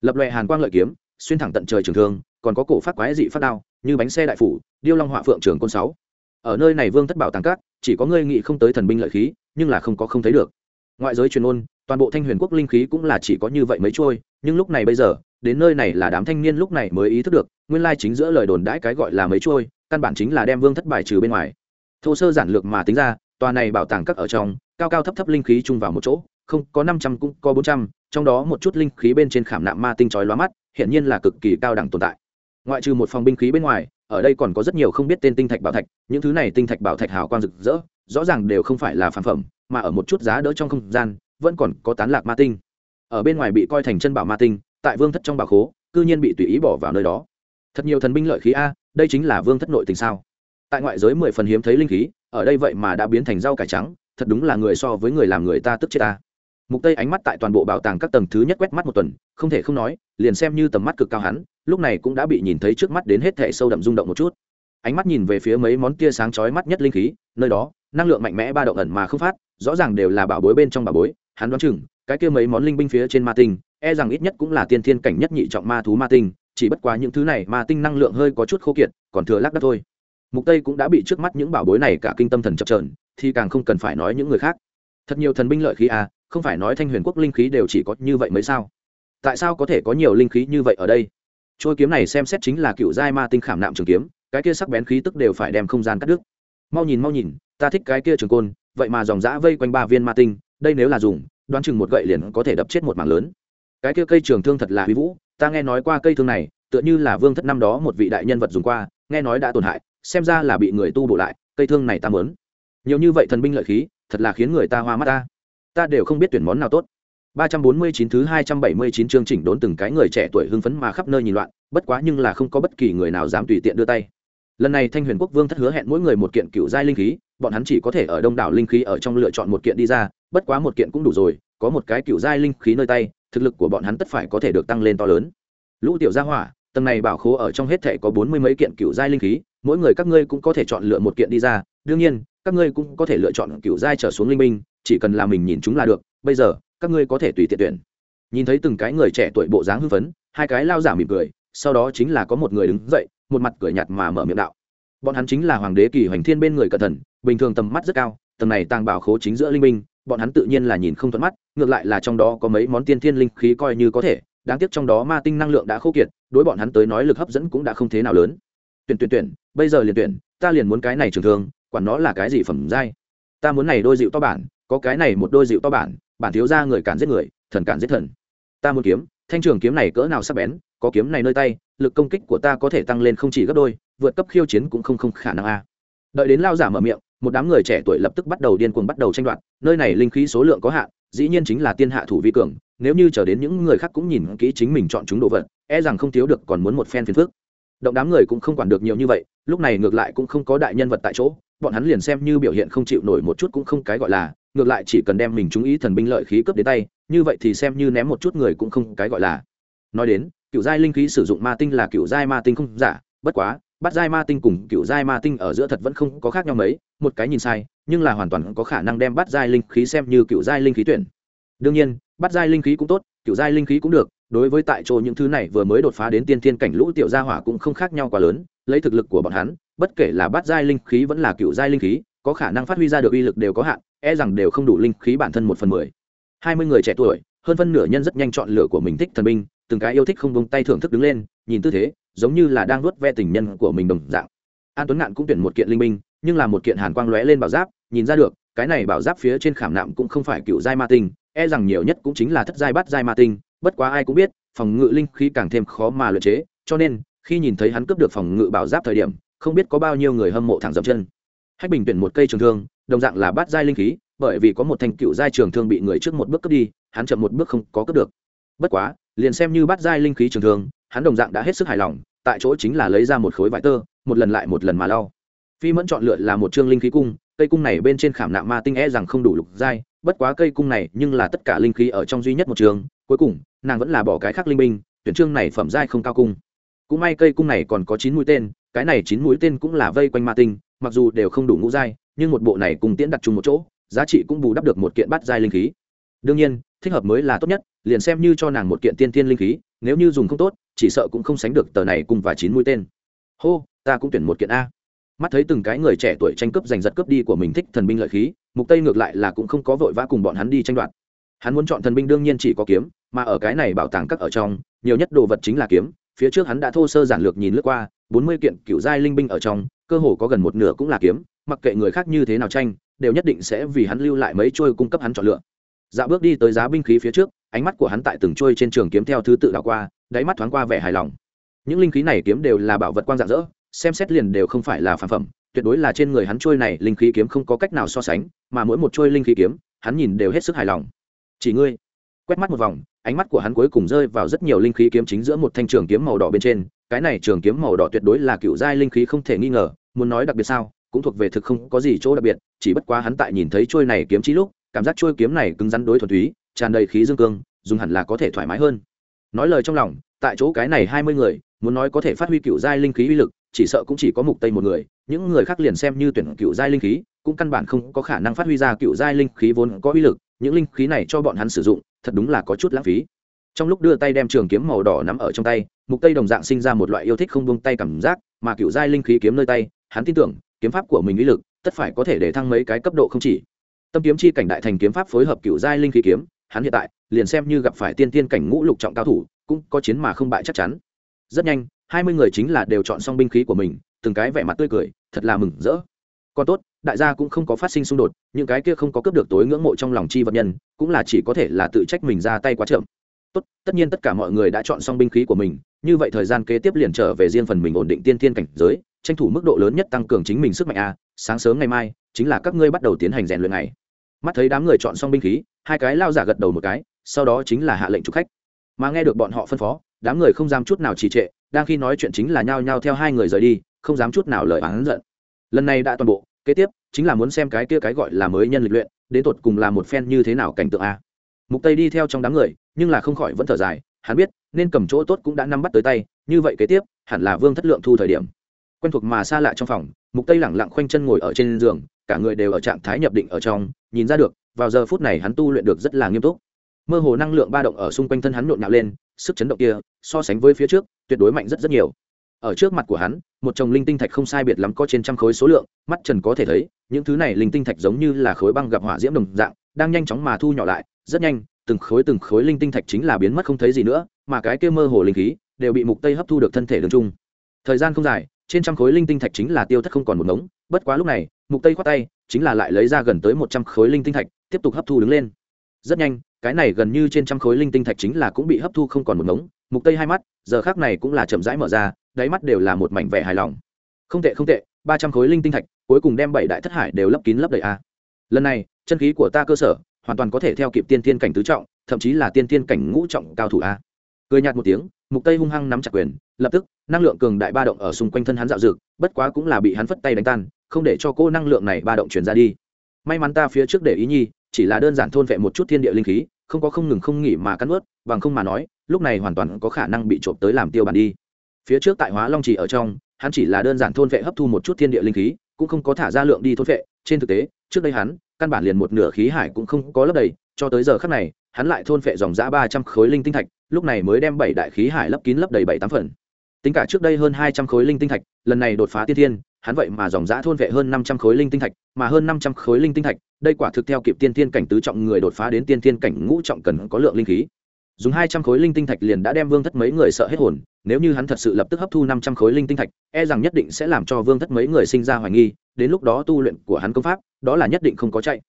Lập loè hàn quang lợi kiếm xuyên thẳng tận trời trường thương, còn có cổ phát quái dị phát đao, như bánh xe đại phủ, điêu long họa phượng trường côn sáu. Ở nơi này vương thất bảo tàng cát chỉ có ngươi nghĩ không tới thần binh lợi khí, nhưng là không có không thấy được. Ngoại giới truyền ôn, toàn bộ thanh huyền quốc linh khí cũng là chỉ có như vậy mới trôi, nhưng lúc này bây giờ, đến nơi này là đám thanh niên lúc này mới ý thức được, nguyên lai chính giữa lời đồn đãi cái gọi là mấy trôi, căn bản chính là đem vương thất bài trừ bên ngoài. Thô sơ giản lược mà tính ra, tòa này bảo tàng các ở trong, cao cao thấp thấp linh khí chung vào một chỗ không, có năm trăm cũng có bốn trăm, trong đó một chút linh khí bên trên khảm nạm ma tinh chói lóa mắt hiện nhiên là cực kỳ cao đẳng tồn tại. Ngoại trừ một phòng binh khí bên ngoài, ở đây còn có rất nhiều không biết tên tinh thạch bảo thạch, những thứ này tinh thạch bảo thạch hào quang rực rỡ, rõ ràng đều không phải là phản phẩm, mà ở một chút giá đỡ trong không gian, vẫn còn có tán lạc ma tinh. Ở bên ngoài bị coi thành chân bảo ma tinh, tại vương thất trong bảo khố, cư nhiên bị tùy ý bỏ vào nơi đó. Thật nhiều thần binh lợi khí a, đây chính là vương thất nội tình sao? Tại ngoại giới mười phần hiếm thấy linh khí, ở đây vậy mà đã biến thành rau cải trắng, thật đúng là người so với người làm người ta tức chết ta mục tây ánh mắt tại toàn bộ bảo tàng các tầng thứ nhất quét mắt một tuần, không thể không nói, liền xem như tầm mắt cực cao hắn, lúc này cũng đã bị nhìn thấy trước mắt đến hết thể sâu đậm rung động một chút. Ánh mắt nhìn về phía mấy món tia sáng chói mắt nhất linh khí, nơi đó, năng lượng mạnh mẽ ba động ẩn mà không phát, rõ ràng đều là bảo bối bên trong bảo bối, hắn đoán chừng, cái kia mấy món linh binh phía trên ma tinh e rằng ít nhất cũng là tiên thiên cảnh nhất nhị trọng ma thú ma tinh, chỉ bất quá những thứ này ma tinh năng lượng hơi có chút khô kiệt, còn thừa lắc đất thôi. Mục tây cũng đã bị trước mắt những bảo bối này cả kinh tâm thần chập trờn thì càng không cần phải nói những người khác. Thật nhiều thần binh lợi khí à không phải nói thanh huyền quốc linh khí đều chỉ có như vậy mới sao? Tại sao có thể có nhiều linh khí như vậy ở đây? Trôi kiếm này xem xét chính là cựu giai ma tinh khảm nạm trường kiếm, cái kia sắc bén khí tức đều phải đem không gian cắt đứt. Mau nhìn mau nhìn, ta thích cái kia trường côn, vậy mà dòng dã vây quanh ba viên ma tinh, đây nếu là dùng, đoán chừng một gậy liền có thể đập chết một mảng lớn. Cái kia cây trường thương thật là huy vũ, ta nghe nói qua cây thương này, tựa như là vương thất năm đó một vị đại nhân vật dùng qua, nghe nói đã tổn hại, xem ra là bị người tu bổ lại, cây thương này ta mớn nhiều như vậy thần binh lợi khí, thật là khiến người ta hoa mắt ta ta đều không biết tuyển món nào tốt 349 thứ 279 chương chỉnh đốn từng cái người trẻ tuổi hưng phấn mà khắp nơi nhìn loạn, bất quá nhưng là không có bất kỳ người nào dám tùy tiện đưa tay. Lần này Thanh Huyền Quốc Vương thất hứa hẹn mỗi người một kiện cựu giai linh khí, bọn hắn chỉ có thể ở đông đảo linh khí ở trong lựa chọn một kiện đi ra, bất quá một kiện cũng đủ rồi, có một cái cựu giai linh khí nơi tay, thực lực của bọn hắn tất phải có thể được tăng lên to lớn. Lũ tiểu gia hỏa, tầng này bảo khố ở trong hết thảy có bốn mươi mấy kiện cựu giai linh khí, mỗi người các ngươi cũng có thể chọn lựa một kiện đi ra, đương nhiên, các ngươi cũng có thể lựa chọn cựu giai trở xuống linh minh chỉ cần là mình nhìn chúng là được, bây giờ các ngươi có thể tùy tiện tuyển. Nhìn thấy từng cái người trẻ tuổi bộ dáng hưng phấn hai cái lao giả mỉm cười sau đó chính là có một người đứng dậy một mặt cười nhạt mà mở miệng đạo. Bọn hắn chính là hoàng đế kỳ hoành thiên bên người cẩn thận bình thường tầm mắt rất cao tầng này tàng bảo khố chính giữa linh minh bọn hắn tự nhiên là nhìn không thuận mắt ngược lại là trong đó có mấy món tiên thiên linh khí coi như có thể đáng tiếc trong đó ma tinh năng lượng đã khô kiệt đối bọn hắn tới nói lực hấp dẫn cũng đã không thế nào lớn. Tuyển tuyển tuyển bây giờ liền tuyển ta liền muốn cái này trường thường, quản nó là cái gì phẩm giai. Ta muốn này đôi dịu to bản có cái này một đôi dịu to bản bản thiếu ra người cản giết người, thần cản giết thần. Ta muốn kiếm, thanh trường kiếm này cỡ nào sắc bén, có kiếm này nơi tay, lực công kích của ta có thể tăng lên không chỉ gấp đôi, vượt cấp khiêu chiến cũng không không khả năng a. Đợi đến lao giả mở miệng, một đám người trẻ tuổi lập tức bắt đầu điên cuồng bắt đầu tranh đoạt, nơi này linh khí số lượng có hạn, dĩ nhiên chính là tiên hạ thủ vi cường, nếu như chờ đến những người khác cũng nhìn kỹ chính mình chọn chúng đồ vật e rằng không thiếu được còn muốn một phen phiền phức. Động đám người cũng không quản được nhiều như vậy, lúc này ngược lại cũng không có đại nhân vật tại chỗ, bọn hắn liền xem như biểu hiện không chịu nổi một chút cũng không cái gọi là ngược lại chỉ cần đem mình chú ý thần binh lợi khí cướp đến tay, như vậy thì xem như ném một chút người cũng không cái gọi là. Nói đến, cựu giai linh khí sử dụng ma tinh là cựu giai ma tinh không giả, bất quá, bắt giai ma tinh cùng cựu giai ma tinh ở giữa thật vẫn không có khác nhau mấy, một cái nhìn sai, nhưng là hoàn toàn có khả năng đem bắt giai linh khí xem như cựu giai linh khí tuyển. Đương nhiên, bắt giai linh khí cũng tốt, cựu giai linh khí cũng được, đối với tại chỗ những thứ này vừa mới đột phá đến tiên thiên cảnh lũ tiểu gia hỏa cũng không khác nhau quá lớn, lấy thực lực của bọn hắn, bất kể là bắt giai linh khí vẫn là cựu giai linh khí có khả năng phát huy ra được uy lực đều có hạn e rằng đều không đủ linh khí bản thân một phần mười. Hai mươi người trẻ tuổi, hơn phân nửa nhân rất nhanh chọn lựa của mình thích thần binh, từng cái yêu thích không bông tay thưởng thức đứng lên, nhìn tư thế, giống như là đang nuốt ve tình nhân của mình đồng dạng. An tuấn ngạn cũng tuyển một kiện linh binh, nhưng là một kiện hàn quang lóe lên bảo giáp, nhìn ra được, cái này bảo giáp phía trên khảm nạm cũng không phải cựu giai ma tinh e rằng nhiều nhất cũng chính là thất giai bát giai ma tinh, bất quá ai cũng biết, phòng ngự linh khí càng thêm khó mà luyện chế, cho nên, khi nhìn thấy hắn cướp được phòng ngự bảo giáp thời điểm, không biết có bao nhiêu người hâm mộ thẳng dậm chân hách bình tuyển một cây trường thương, đồng dạng là bát giai linh khí, bởi vì có một thanh cựu giai trường thương bị người trước một bước cướp đi, hắn chậm một bước không có cướp được. Bất quá, liền xem như bát giai linh khí trường thương, hắn đồng dạng đã hết sức hài lòng, tại chỗ chính là lấy ra một khối vải tơ, một lần lại một lần mà lau. Phi mẫn chọn lựa là một chương linh khí cung, cây cung này bên trên khảm nạm ma tinh e rằng không đủ lục giai, bất quá cây cung này nhưng là tất cả linh khí ở trong duy nhất một trường, cuối cùng, nàng vẫn là bỏ cái khác linh binh, tuyển chương này phẩm giai không cao cung. Cũng may cây cung này còn có chín mũi tên, cái này chín mũi tên cũng là vây quanh ma tinh mặc dù đều không đủ ngũ giai, nhưng một bộ này cùng tiễn đặt chung một chỗ, giá trị cũng bù đắp được một kiện bát giai linh khí. Đương nhiên, thích hợp mới là tốt nhất, liền xem như cho nàng một kiện tiên tiên linh khí, nếu như dùng không tốt, chỉ sợ cũng không sánh được tờ này cùng và chín mũi tên. Hô, ta cũng tuyển một kiện a. Mắt thấy từng cái người trẻ tuổi tranh cướp giành giật cướp đi của mình thích thần binh lợi khí, mục tây ngược lại là cũng không có vội vã cùng bọn hắn đi tranh đoạt. Hắn muốn chọn thần binh đương nhiên chỉ có kiếm, mà ở cái này bảo tàng các ở trong, nhiều nhất đồ vật chính là kiếm, phía trước hắn đã thô sơ giản lược nhìn lướt qua 40 kiện cựu giai linh binh ở trong cơ hồ có gần một nửa cũng là kiếm, mặc kệ người khác như thế nào tranh, đều nhất định sẽ vì hắn lưu lại mấy trôi cung cấp hắn chọn lựa. Dạo bước đi tới giá binh khí phía trước, ánh mắt của hắn tại từng trôi trên trường kiếm theo thứ tự đảo qua, đáy mắt thoáng qua vẻ hài lòng. Những linh khí này kiếm đều là bảo vật quang dạng dỡ, xem xét liền đều không phải là phản phẩm, tuyệt đối là trên người hắn trôi này linh khí kiếm không có cách nào so sánh, mà mỗi một trôi linh khí kiếm, hắn nhìn đều hết sức hài lòng. Chỉ ngươi? Quét mắt một vòng, ánh mắt của hắn cuối cùng rơi vào rất nhiều linh khí kiếm chính giữa một thanh trường kiếm màu đỏ bên trên, cái này trường kiếm màu đỏ tuyệt đối là cựu giai linh khí không thể nghi ngờ muốn nói đặc biệt sao, cũng thuộc về thực không có gì chỗ đặc biệt, chỉ bất quá hắn tại nhìn thấy trôi này kiếm chi lúc, cảm giác trôi kiếm này cứng rắn đối thuần túy, tràn đầy khí dương cương, dùng hẳn là có thể thoải mái hơn. Nói lời trong lòng, tại chỗ cái này hai mươi người, muốn nói có thể phát huy cựu giai linh khí uy lực, chỉ sợ cũng chỉ có mục tây một người, những người khác liền xem như tuyển cựu giai linh khí, cũng căn bản không có khả năng phát huy ra cựu giai linh khí vốn có uy lực, những linh khí này cho bọn hắn sử dụng, thật đúng là có chút lãng phí. Trong lúc đưa tay đem trường kiếm màu đỏ nắm ở trong tay, mục tây đồng dạng sinh ra một loại yêu thích không buông tay cảm giác, mà cựu giai linh khí kiếm nơi tay hắn tin tưởng, kiếm pháp của mình uy lực, tất phải có thể để thăng mấy cái cấp độ không chỉ. Tâm kiếm chi cảnh đại thành kiếm pháp phối hợp cựu giai linh khí kiếm, hắn hiện tại, liền xem như gặp phải tiên tiên cảnh ngũ lục trọng cao thủ, cũng có chiến mà không bại chắc chắn. Rất nhanh, hai mươi người chính là đều chọn xong binh khí của mình, từng cái vẻ mặt tươi cười, thật là mừng rỡ. Còn tốt, đại gia cũng không có phát sinh xung đột, những cái kia không có cướp được tối ngưỡng mộ trong lòng chi vật nhân, cũng là chỉ có thể là tự trách mình ra tay quá chậm. Tốt, tất nhiên tất cả mọi người đã chọn xong binh khí của mình, như vậy thời gian kế tiếp liền trở về riêng phần mình ổn định tiên thiên cảnh giới tranh thủ mức độ lớn nhất tăng cường chính mình sức mạnh a, sáng sớm ngày mai, chính là các ngươi bắt đầu tiến hành rèn luyện này mắt thấy đám người chọn xong binh khí, hai cái lao giả gật đầu một cái, sau đó chính là hạ lệnh chụp khách. Mà nghe được bọn họ phân phó, đám người không dám chút nào trì trệ, đang khi nói chuyện chính là nhao nhao theo hai người rời đi, không dám chút nào lời oán giận. Lần này đã toàn bộ, kế tiếp, chính là muốn xem cái kia cái gọi là mới nhân lịch luyện, đến tột cùng là một phen như thế nào cảnh tượng a. Mục tây đi theo trong đám người, nhưng là không khỏi vẫn thở dài, hắn biết, nên cầm chỗ tốt cũng đã nắm bắt tới tay, như vậy kế tiếp, hẳn là vương thất lượng thu thời điểm quen thuộc mà xa lạ trong phòng, mục tây lẳng lặng khoanh chân ngồi ở trên giường, cả người đều ở trạng thái nhập định ở trong, nhìn ra được, vào giờ phút này hắn tu luyện được rất là nghiêm túc. Mơ hồ năng lượng ba động ở xung quanh thân hắn nhộn nhạo lên, sức chấn động kia, so sánh với phía trước, tuyệt đối mạnh rất rất nhiều. Ở trước mặt của hắn, một chồng linh tinh thạch không sai biệt lắm có trên trăm khối số lượng, mắt trần có thể thấy, những thứ này linh tinh thạch giống như là khối băng gặp hỏa diễm đồng dạng, đang nhanh chóng mà thu nhỏ lại, rất nhanh, từng khối từng khối linh tinh thạch chính là biến mất không thấy gì nữa, mà cái kia mơ hồ linh khí, đều bị mục tây hấp thu được thân thể đường trung. Thời gian không dài trên trăm khối linh tinh thạch chính là tiêu thất không còn một ngống, bất quá lúc này, mục tây khoát tay, chính là lại lấy ra gần tới một trăm khối linh tinh thạch, tiếp tục hấp thu đứng lên. Rất nhanh, cái này gần như trên trăm khối linh tinh thạch chính là cũng bị hấp thu không còn một ngống. Mục tây hai mắt, giờ khác này cũng là chậm rãi mở ra, đáy mắt đều là một mảnh vẻ hài lòng. Không tệ không tệ, ba trăm khối linh tinh thạch, cuối cùng đem bảy đại thất hải đều lấp kín lấp đầy a. Lần này, chân khí của ta cơ sở, hoàn toàn có thể theo kịp tiên tiên cảnh tứ trọng, thậm chí là tiên tiên cảnh ngũ trọng cao thủ a cười nhạt một tiếng, mục tây hung hăng nắm chặt quyền, lập tức, năng lượng cường đại ba động ở xung quanh thân hắn dạo dực, bất quá cũng là bị hắn phất tay đánh tan, không để cho cô năng lượng này ba động truyền ra đi. May mắn ta phía trước để ý nhi, chỉ là đơn giản thôn vẹn một chút thiên địa linh khí, không có không ngừng không nghỉ mà cắn ướt bằng không mà nói, lúc này hoàn toàn có khả năng bị trộm tới làm tiêu bản đi. Phía trước tại hóa long chỉ ở trong, hắn chỉ là đơn giản thôn vệ hấp thu một chút thiên địa linh khí, cũng không có thả ra lượng đi thôn vệ, trên thực tế, trước đây hắn, căn bản liền một nửa khí hải cũng không có lấp đầy, cho tới giờ khắc này, hắn lại thôn vệ dòng giã ba trăm khối linh tinh thạch lúc này mới đem bảy đại khí hải lấp kín lấp đầy bảy tám phần. Tính cả trước đây hơn hai trăm khối linh tinh thạch, lần này đột phá tiên thiên, hắn vậy mà dòng giã thôn vệ hơn năm trăm khối linh tinh thạch, mà hơn năm trăm khối linh tinh thạch, đây quả thực theo kịp tiên thiên cảnh tứ trọng người đột phá đến tiên thiên cảnh ngũ trọng cần có lượng linh khí. Dùng hai trăm khối linh tinh thạch liền đã đem vương thất mấy người sợ hết hồn, nếu như hắn thật sự lập tức hấp thu năm trăm khối linh tinh thạch e rằng nhất định sẽ làm cho vương thất mấy người sinh ra hoài nghi, đến lúc đó tu luyện của hắn công pháp, đó là nhất định không có chạy.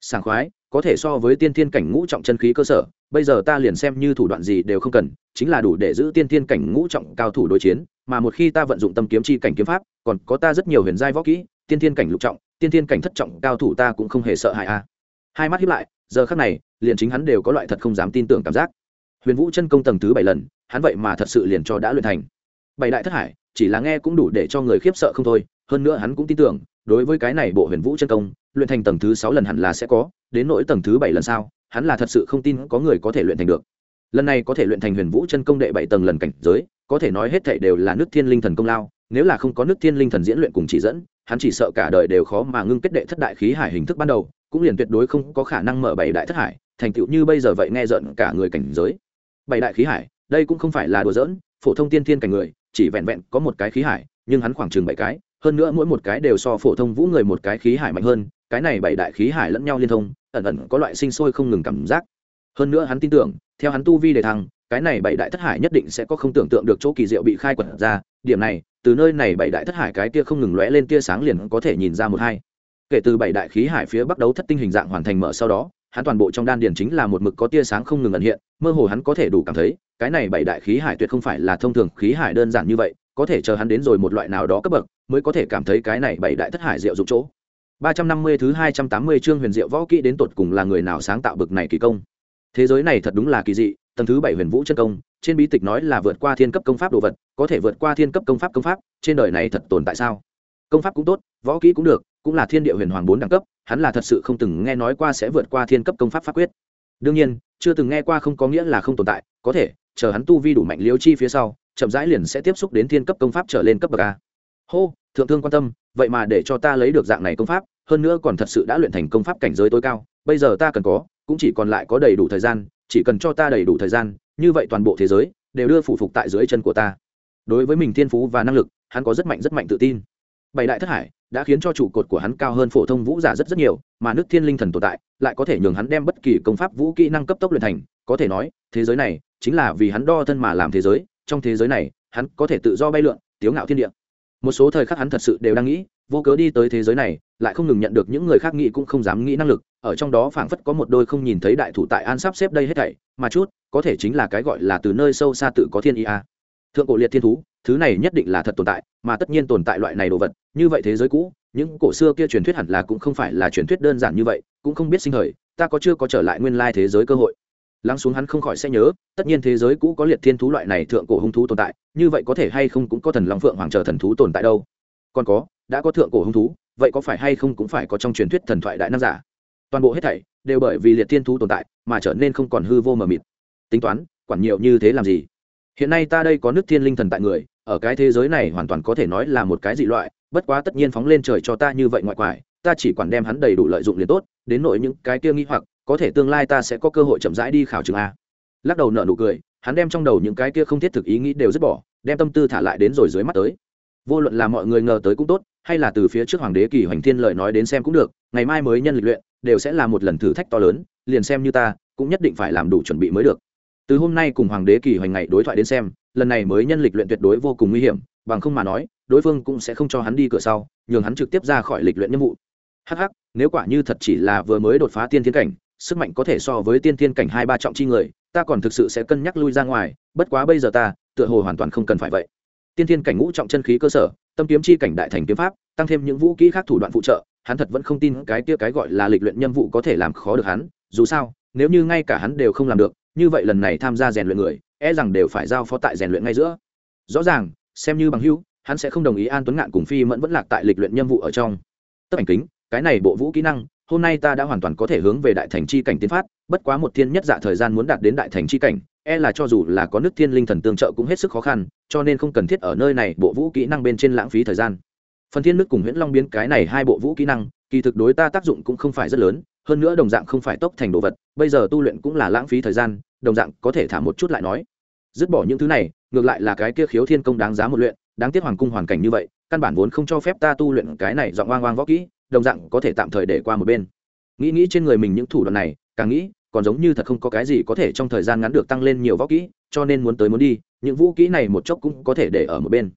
Sảng khoái, có thể so với tiên thiên cảnh ngũ trọng chân khí cơ sở bây giờ ta liền xem như thủ đoạn gì đều không cần, chính là đủ để giữ tiên thiên cảnh ngũ trọng cao thủ đối chiến, mà một khi ta vận dụng tâm kiếm chi cảnh kiếm pháp, còn có ta rất nhiều huyền giai võ kỹ, tiên thiên cảnh lục trọng, tiên thiên cảnh thất trọng cao thủ ta cũng không hề sợ hãi a. Hai mắt hiếp lại, giờ khắc này, liền chính hắn đều có loại thật không dám tin tưởng cảm giác. Huyền vũ chân công tầng thứ bảy lần, hắn vậy mà thật sự liền cho đã luyện thành. Bảy đại thất hải, chỉ là nghe cũng đủ để cho người khiếp sợ không thôi, hơn nữa hắn cũng tin tưởng, đối với cái này bộ huyền vũ chân công, luyện thành tầng thứ sáu lần hẳn là sẽ có, đến nỗi tầng thứ bảy lần sau hắn là thật sự không tin có người có thể luyện thành được. Lần này có thể luyện thành huyền vũ chân công đệ bảy tầng lần cảnh giới, có thể nói hết thảy đều là nước thiên linh thần công lao, nếu là không có nước thiên linh thần diễn luyện cùng chỉ dẫn, hắn chỉ sợ cả đời đều khó mà ngưng kết đệ thất đại khí hải hình thức ban đầu, cũng liền tuyệt đối không có khả năng mở bảy đại thất hải, thành tựu như bây giờ vậy nghe giận cả người cảnh giới. Bảy đại khí hải, đây cũng không phải là đùa giỡn, phổ thông tiên thiên cảnh người, chỉ vẹn vẹn có một cái khí hải, nhưng hắn khoảng chừng bảy cái, hơn nữa mỗi một cái đều so phổ thông vũ người một cái khí hải mạnh hơn, cái này bảy đại khí hải lẫn nhau liên thông ẩn ẩn có loại sinh sôi không ngừng cảm giác. Hơn nữa hắn tin tưởng, theo hắn tu vi đề thăng, cái này bảy đại thất hải nhất định sẽ có không tưởng tượng được chỗ kỳ diệu bị khai quật ra. Điểm này, từ nơi này bảy đại thất hải cái tia không ngừng lóe lên tia sáng liền có thể nhìn ra một hai. Kể từ bảy đại khí hải phía bắc đấu thất tinh hình dạng hoàn thành mở sau đó, hắn toàn bộ trong đan điền chính là một mực có tia sáng không ngừng ẩn hiện, mơ hồ hắn có thể đủ cảm thấy, cái này bảy đại khí hải tuyệt không phải là thông thường khí hải đơn giản như vậy, có thể chờ hắn đến rồi một loại nào đó cấp bậc, mới có thể cảm thấy cái này bảy đại thất hải diệu dụng chỗ ba trăm năm mươi thứ hai trăm tám mươi chương huyền diệu võ kỹ đến tột cùng là người nào sáng tạo bực này kỳ công? Thế giới này thật đúng là kỳ dị, tầng thứ bảy huyền vũ chân công, trên bí tịch nói là vượt qua thiên cấp công pháp đồ vật, có thể vượt qua thiên cấp công pháp công pháp, trên đời này thật tồn tại sao? Công pháp cũng tốt, võ kỹ cũng được, cũng là thiên địa huyền hoàng bốn đẳng cấp, hắn là thật sự không từng nghe nói qua sẽ vượt qua thiên cấp công pháp pháp quyết. Đương nhiên, chưa từng nghe qua không có nghĩa là không tồn tại, có thể, chờ hắn tu vi đủ mạnh liêu chi phía sau, chậm rãi liền sẽ tiếp xúc đến thiên cấp công pháp trở lên cấp bậc a. Hô thượng thương quan tâm, vậy mà để cho ta lấy được dạng này công pháp, hơn nữa còn thật sự đã luyện thành công pháp cảnh giới tối cao, bây giờ ta cần có, cũng chỉ còn lại có đầy đủ thời gian, chỉ cần cho ta đầy đủ thời gian, như vậy toàn bộ thế giới đều đưa phụ phục tại dưới chân của ta. Đối với mình thiên phú và năng lực, hắn có rất mạnh rất mạnh tự tin. Bảy đại thất hải đã khiến cho trụ cột của hắn cao hơn phổ thông vũ giả rất rất nhiều, mà nước thiên linh thần tồn tại lại có thể nhường hắn đem bất kỳ công pháp vũ kỹ năng cấp tốc luyện thành. Có thể nói, thế giới này chính là vì hắn đo thân mà làm thế giới, trong thế giới này, hắn có thể tự do bay lượn, tiếu ngạo thiên địa một số thời khắc hắn thật sự đều đang nghĩ, vô cớ đi tới thế giới này, lại không ngừng nhận được những người khác nghĩ cũng không dám nghĩ năng lực, ở trong đó phảng phất có một đôi không nhìn thấy đại thủ tại an sắp xếp đây hết thảy, mà chút, có thể chính là cái gọi là từ nơi sâu xa tự có thiên ý a. Thượng cổ liệt thiên thú, thứ này nhất định là thật tồn tại, mà tất nhiên tồn tại loại này đồ vật, như vậy thế giới cũ, những cổ xưa kia truyền thuyết hẳn là cũng không phải là truyền thuyết đơn giản như vậy, cũng không biết sinh thời, ta có chưa có trở lại nguyên lai thế giới cơ hội lắng xuống hắn không khỏi sẽ nhớ, tất nhiên thế giới cũ có liệt thiên thú loại này thượng cổ hung thú tồn tại, như vậy có thể hay không cũng có thần long phượng hoàng chờ thần thú tồn tại đâu? Còn có, đã có thượng cổ hung thú, vậy có phải hay không cũng phải có trong truyền thuyết thần thoại đại nam giả? Toàn bộ hết thảy đều bởi vì liệt thiên thú tồn tại mà trở nên không còn hư vô mờ mịt. Tính toán, quản nhiều như thế làm gì? Hiện nay ta đây có nước thiên linh thần tại người, ở cái thế giới này hoàn toàn có thể nói là một cái dị loại, bất quá tất nhiên phóng lên trời cho ta như vậy ngoại quải, ta chỉ quản đem hắn đầy đủ lợi dụng liền tốt, đến nội những cái kia nghi hoặc có thể tương lai ta sẽ có cơ hội chậm rãi đi khảo trường a. Lắc đầu nợ nụ cười, hắn đem trong đầu những cái kia không thiết thực ý nghĩ đều dứt bỏ, đem tâm tư thả lại đến rồi dưới mắt tới. Vô luận là mọi người ngờ tới cũng tốt, hay là từ phía trước hoàng đế kỳ hoành thiên lời nói đến xem cũng được, ngày mai mới nhân lịch luyện, đều sẽ là một lần thử thách to lớn, liền xem như ta, cũng nhất định phải làm đủ chuẩn bị mới được. Từ hôm nay cùng hoàng đế kỳ hoành ngày đối thoại đến xem, lần này mới nhân lịch luyện tuyệt đối vô cùng nguy hiểm, bằng không mà nói, đối phương cũng sẽ không cho hắn đi cửa sau, nhường hắn trực tiếp ra khỏi lịch luyện nhiệm vụ. Hh nếu quả như thật chỉ là vừa mới đột phá tiên thiên cảnh sức mạnh có thể so với tiên thiên cảnh hai ba trọng chi người, ta còn thực sự sẽ cân nhắc lui ra ngoài, bất quá bây giờ ta, tựa hồ hoàn toàn không cần phải vậy. Tiên thiên cảnh ngũ trọng chân khí cơ sở, tâm kiếm chi cảnh đại thành kiếm pháp, tăng thêm những vũ kỹ khác thủ đoạn phụ trợ, hắn thật vẫn không tin cái kia cái gọi là lịch luyện nhiệm vụ có thể làm khó được hắn, dù sao, nếu như ngay cả hắn đều không làm được, như vậy lần này tham gia rèn luyện người e rằng đều phải giao phó tại rèn luyện ngay giữa. Rõ ràng, xem như bằng hữu, hắn sẽ không đồng ý an tuấn ngạn cùng phi mẫn vẫn lạc tại lịch luyện nhiệm vụ ở trong. Tấp ảnh kính, cái này bộ vũ kỹ năng hôm nay ta đã hoàn toàn có thể hướng về đại thành chi cảnh tiến phát, bất quá một thiên nhất dạ thời gian muốn đạt đến đại thành chi cảnh e là cho dù là có nước thiên linh thần tương trợ cũng hết sức khó khăn, cho nên không cần thiết ở nơi này bộ vũ kỹ năng bên trên lãng phí thời gian. Phần thiên nước cùng huyễn long biến cái này hai bộ vũ kỹ năng, kỳ thực đối ta tác dụng cũng không phải rất lớn, hơn nữa đồng dạng không phải tốc thành đồ vật, bây giờ tu luyện cũng là lãng phí thời gian, đồng dạng có thể thả một chút lại nói. Dứt bỏ những thứ này, ngược lại là cái kia khiếu thiên công đáng giá một luyện, đáng tiếc hoàng cung hoàn cảnh như vậy, căn bản vốn không cho phép ta tu luyện cái này dọn oang oang võ kỹ đồng dạng có thể tạm thời để qua một bên. Nghĩ nghĩ trên người mình những thủ đoạn này, càng nghĩ, còn giống như thật không có cái gì có thể trong thời gian ngắn được tăng lên nhiều võ kỹ, cho nên muốn tới muốn đi, những vũ kỹ này một chốc cũng có thể để ở một bên.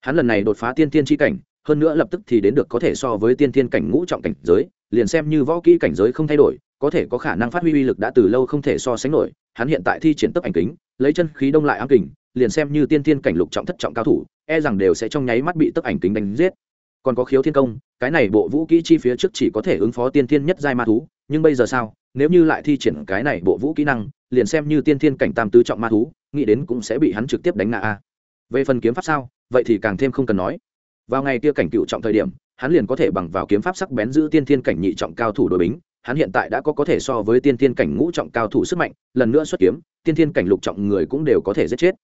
Hắn lần này đột phá tiên tiên tri cảnh, hơn nữa lập tức thì đến được có thể so với tiên tiên cảnh ngũ trọng cảnh giới, liền xem như võ kỹ cảnh giới không thay đổi, có thể có khả năng phát huy uy lực đã từ lâu không thể so sánh nổi, hắn hiện tại thi triển tấp ảnh kính, lấy chân khí đông lại ám kình, liền xem như tiên tiên cảnh lục trọng thất trọng cao thủ e rằng đều sẽ trong nháy mắt bị tấp ảnh kính đánh giết còn có khiếu thiên công, cái này bộ vũ kỹ chi phía trước chỉ có thể ứng phó tiên thiên nhất giai ma thú, nhưng bây giờ sao? Nếu như lại thi triển cái này bộ vũ kỹ năng, liền xem như tiên thiên cảnh tam tứ trọng ma thú, nghĩ đến cũng sẽ bị hắn trực tiếp đánh ngã a. Về phần kiếm pháp sao? Vậy thì càng thêm không cần nói. Vào ngày kia cảnh cựu trọng thời điểm, hắn liền có thể bằng vào kiếm pháp sắc bén giữ tiên thiên cảnh nhị trọng cao thủ đội bính. Hắn hiện tại đã có có thể so với tiên thiên cảnh ngũ trọng cao thủ sức mạnh, lần nữa xuất kiếm, tiên thiên cảnh lục trọng người cũng đều có thể giết chết.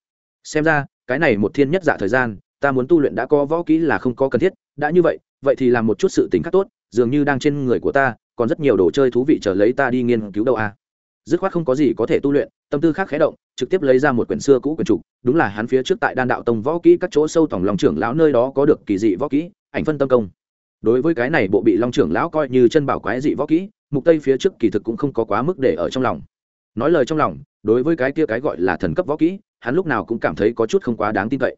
Xem ra, cái này một thiên nhất dạ thời gian ta muốn tu luyện đã có võ kỹ là không có cần thiết, đã như vậy vậy thì làm một chút sự tính khác tốt, dường như đang trên người của ta, còn rất nhiều đồ chơi thú vị chờ lấy ta đi nghiên cứu đâu a à. dứt khoát không có gì có thể tu luyện, tâm tư khác khé động, trực tiếp lấy ra một quyển xưa cũ quyển trục, đúng là hắn phía trước tại đan đạo tông võ kỹ các chỗ sâu tổng lòng trưởng lão nơi đó có được kỳ dị võ kỹ, ảnh phân tâm công. Đối với cái này bộ bị long trưởng lão coi như chân bảo quái dị võ kỹ, mục tây phía trước kỳ thực cũng không có quá mức để ở trong lòng. Nói lời trong lòng, đối với cái kia cái gọi là thần cấp võ kỹ, hắn lúc nào cũng cảm thấy có chút không quá đáng tin cậy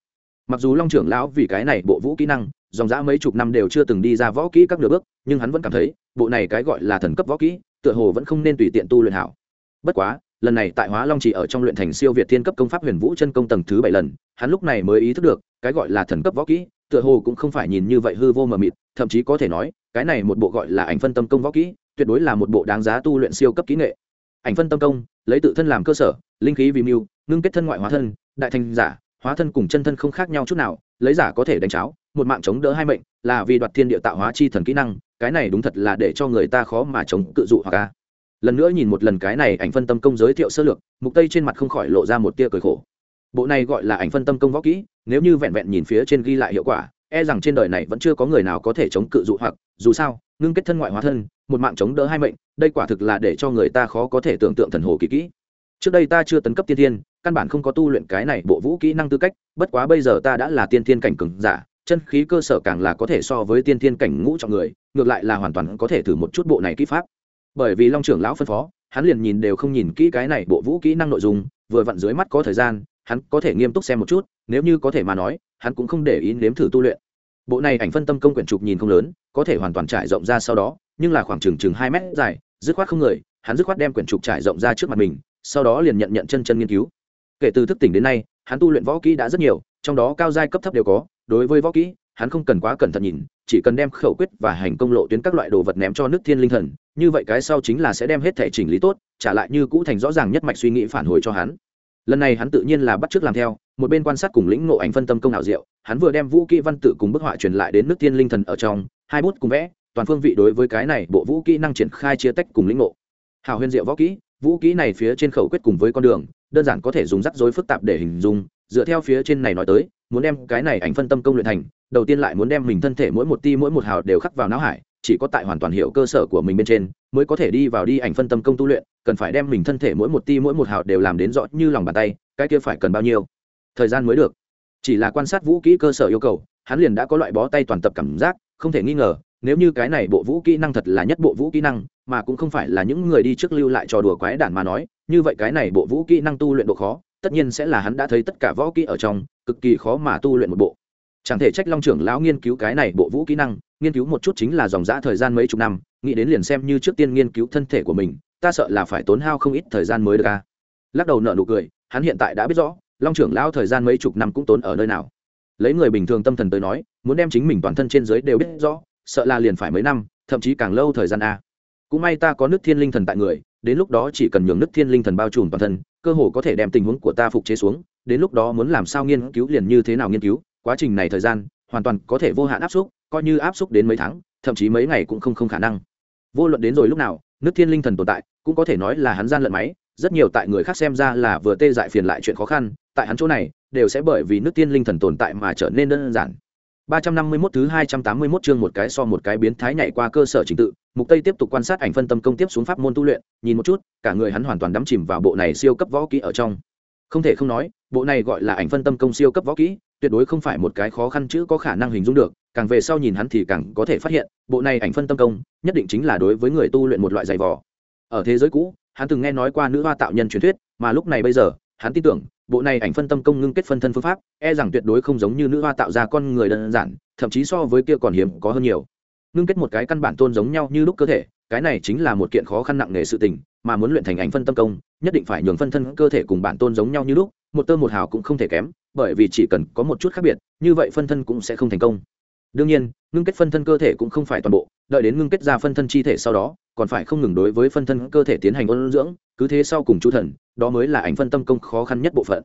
mặc dù long trưởng lão vì cái này bộ vũ kỹ năng, dòng dã mấy chục năm đều chưa từng đi ra võ kỹ các nửa bước, nhưng hắn vẫn cảm thấy, bộ này cái gọi là thần cấp võ kỹ, tựa hồ vẫn không nên tùy tiện tu luyện hảo. Bất quá, lần này tại hóa long chỉ ở trong luyện thành siêu việt thiên cấp công pháp huyền vũ chân công tầng thứ bảy lần, hắn lúc này mới ý thức được, cái gọi là thần cấp võ kỹ, tựa hồ cũng không phải nhìn như vậy hư vô mờ mịt, thậm chí có thể nói, cái này một bộ gọi là ảnh phân tâm công võ kỹ, tuyệt đối là một bộ đáng giá tu luyện siêu cấp kỹ nghệ. Ảnh phân tâm công, lấy tự thân làm cơ sở, linh khí vì mưu, ngưng kết thân ngoại hóa thân, đại thành giả hóa thân cùng chân thân không khác nhau chút nào, lấy giả có thể đánh cháo, một mạng chống đỡ hai mệnh, là vì đoạt thiên địa tạo hóa chi thần kỹ năng, cái này đúng thật là để cho người ta khó mà chống cự dụ hoặc ca lần nữa nhìn một lần cái này ảnh phân tâm công giới thiệu sơ lược, mục tây trên mặt không khỏi lộ ra một tia cười khổ. Bộ này gọi là ảnh phân tâm công võ kỹ, nếu như vẹn vẹn nhìn phía trên ghi lại hiệu quả e rằng trên đời này vẫn chưa có người nào có thể chống cự dụ hoặc, dù sao, ngưng kết thân ngoại hóa thân, một mạng chống đỡ hai mệnh, đây quả thực là để cho người ta khó có thể tưởng tượng thần hồ kỳ kỹ. Trước đây ta chưa tấn cấp tiên thiên căn bản không có tu luyện cái này bộ vũ kỹ năng tư cách, bất quá bây giờ ta đã là tiên thiên cảnh cừng giả, chân khí cơ sở càng là có thể so với tiên thiên cảnh ngũ trọng người, ngược lại là hoàn toàn có thể thử một chút bộ này kỹ pháp. Bởi vì long trưởng lão phân phó, hắn liền nhìn đều không nhìn kỹ cái này bộ vũ kỹ năng nội dung, vừa vặn dưới mắt có thời gian, hắn có thể nghiêm túc xem một chút, nếu như có thể mà nói, hắn cũng không để ý nếm thử tu luyện. Bộ này ảnh phân tâm công quyển trục nhìn không lớn, có thể hoàn toàn trải rộng ra sau đó, nhưng là khoảng chừng chừng hai mét dài, dứt khoát không người, hắn dứt khoát đem quyển trục trải rộng ra trước mặt mình, sau đó liền nhận nhận chân chân nghiên cứu kể từ thức tỉnh đến nay, hắn tu luyện võ kỹ đã rất nhiều, trong đó cao giai cấp thấp đều có. Đối với võ kỹ, hắn không cần quá cẩn thận nhìn, chỉ cần đem khẩu quyết và hành công lộ tuyến các loại đồ vật ném cho nước thiên linh thần, như vậy cái sau chính là sẽ đem hết thể chỉnh lý tốt, trả lại như cũ thành rõ ràng nhất mạch suy nghĩ phản hồi cho hắn. Lần này hắn tự nhiên là bắt t làm theo, một bên quan sát cùng lĩnh ngộ ảnh phân tâm công ảo diệu, hắn vừa đem vũ kỹ văn tự cùng bức họa truyền lại đến nước thiên linh thần ở trong, hai bút cùng vẽ, toàn phương vị đối với cái này bộ vũ kỹ năng triển khai chia tách cùng lĩnh ngộ. Hào huyền diệu võ kỹ vũ kỹ này phía trên khẩu quyết cùng với con đường, đơn giản có thể dùng rắc rối phức tạp để hình dung, dựa theo phía trên này nói tới, muốn đem cái này ảnh phân tâm công luyện thành, đầu tiên lại muốn đem mình thân thể mỗi một ti mỗi một hào đều khắc vào não hải, chỉ có tại hoàn toàn hiểu cơ sở của mình bên trên, mới có thể đi vào đi ảnh phân tâm công tu luyện, cần phải đem mình thân thể mỗi một ti mỗi một hào đều làm đến rõ như lòng bàn tay, cái kia phải cần bao nhiêu? Thời gian mới được. Chỉ là quan sát vũ kỹ cơ sở yêu cầu, hắn liền đã có loại bó tay toàn tập cảm giác, không thể nghi ngờ, nếu như cái này bộ vũ kỹ năng thật là nhất bộ vũ kỹ năng mà cũng không phải là những người đi trước lưu lại trò đùa quái đản mà nói, như vậy cái này bộ vũ kỹ năng tu luyện độ khó, tất nhiên sẽ là hắn đã thấy tất cả võ kỹ ở trong, cực kỳ khó mà tu luyện một bộ. Chẳng thể trách long trưởng lão nghiên cứu cái này bộ vũ kỹ năng, nghiên cứu một chút chính là dòng dã thời gian mấy chục năm, nghĩ đến liền xem như trước tiên nghiên cứu thân thể của mình, ta sợ là phải tốn hao không ít thời gian mới được ca lắc đầu nợ nụ cười, hắn hiện tại đã biết rõ, long trưởng lão thời gian mấy chục năm cũng tốn ở nơi nào. Lấy người bình thường tâm thần tới nói, muốn đem chính mình toàn thân trên dưới đều biết rõ, sợ là liền phải mấy năm, thậm chí càng lâu thời gian a cũng may ta có nước thiên linh thần tại người, đến lúc đó chỉ cần nhường nước thiên linh thần bao trùm toàn thân, cơ hồ có thể đem tình huống của ta phục chế xuống, đến lúc đó muốn làm sao nghiên cứu liền như thế nào nghiên cứu, quá trình này thời gian, hoàn toàn có thể vô hạn áp xúc, coi như áp xúc đến mấy tháng, thậm chí mấy ngày cũng không không khả năng. Vô luận đến rồi lúc nào, nước thiên linh thần tồn tại, cũng có thể nói là hắn gian lận máy, rất nhiều tại người khác xem ra là vừa tê dại phiền lại chuyện khó khăn, tại hắn chỗ này, đều sẽ bởi vì nước tiên linh thần tồn tại mà trở nên đơn giản. 351 thứ 281 chương một cái so một cái biến thái nhảy qua cơ sở trình tự, Mục Tây tiếp tục quan sát ảnh phân tâm công tiếp xuống pháp môn tu luyện, nhìn một chút, cả người hắn hoàn toàn đắm chìm vào bộ này siêu cấp võ kỹ ở trong. Không thể không nói, bộ này gọi là ảnh phân tâm công siêu cấp võ kỹ, tuyệt đối không phải một cái khó khăn chữ có khả năng hình dung được, càng về sau nhìn hắn thì càng có thể phát hiện, bộ này ảnh phân tâm công, nhất định chính là đối với người tu luyện một loại dày vò. Ở thế giới cũ, hắn từng nghe nói qua nữ hoa tạo nhân truyền thuyết, mà lúc này bây giờ, hắn tin tưởng, bộ này ảnh phân tâm công ngưng kết phân thân phương pháp e rằng tuyệt đối không giống như nữ hoa tạo ra con người đơn giản, thậm chí so với kia còn hiếm có hơn nhiều. Ngưng kết một cái căn bản tôn giống nhau như lúc cơ thể, cái này chính là một kiện khó khăn nặng nề sự tình, mà muốn luyện thành ảnh phân tâm công, nhất định phải nhường phân thân cơ thể cùng bản tôn giống nhau như lúc, một tơ một hào cũng không thể kém, bởi vì chỉ cần có một chút khác biệt, như vậy phân thân cũng sẽ không thành công. Đương nhiên, ngưng kết phân thân cơ thể cũng không phải toàn bộ, đợi đến ngưng kết ra phân thân chi thể sau đó còn phải không ngừng đối với phân thân cơ thể tiến hành ôn dưỡng, cứ thế sau cùng chú thần, đó mới là ảnh phân tâm công khó khăn nhất bộ phận.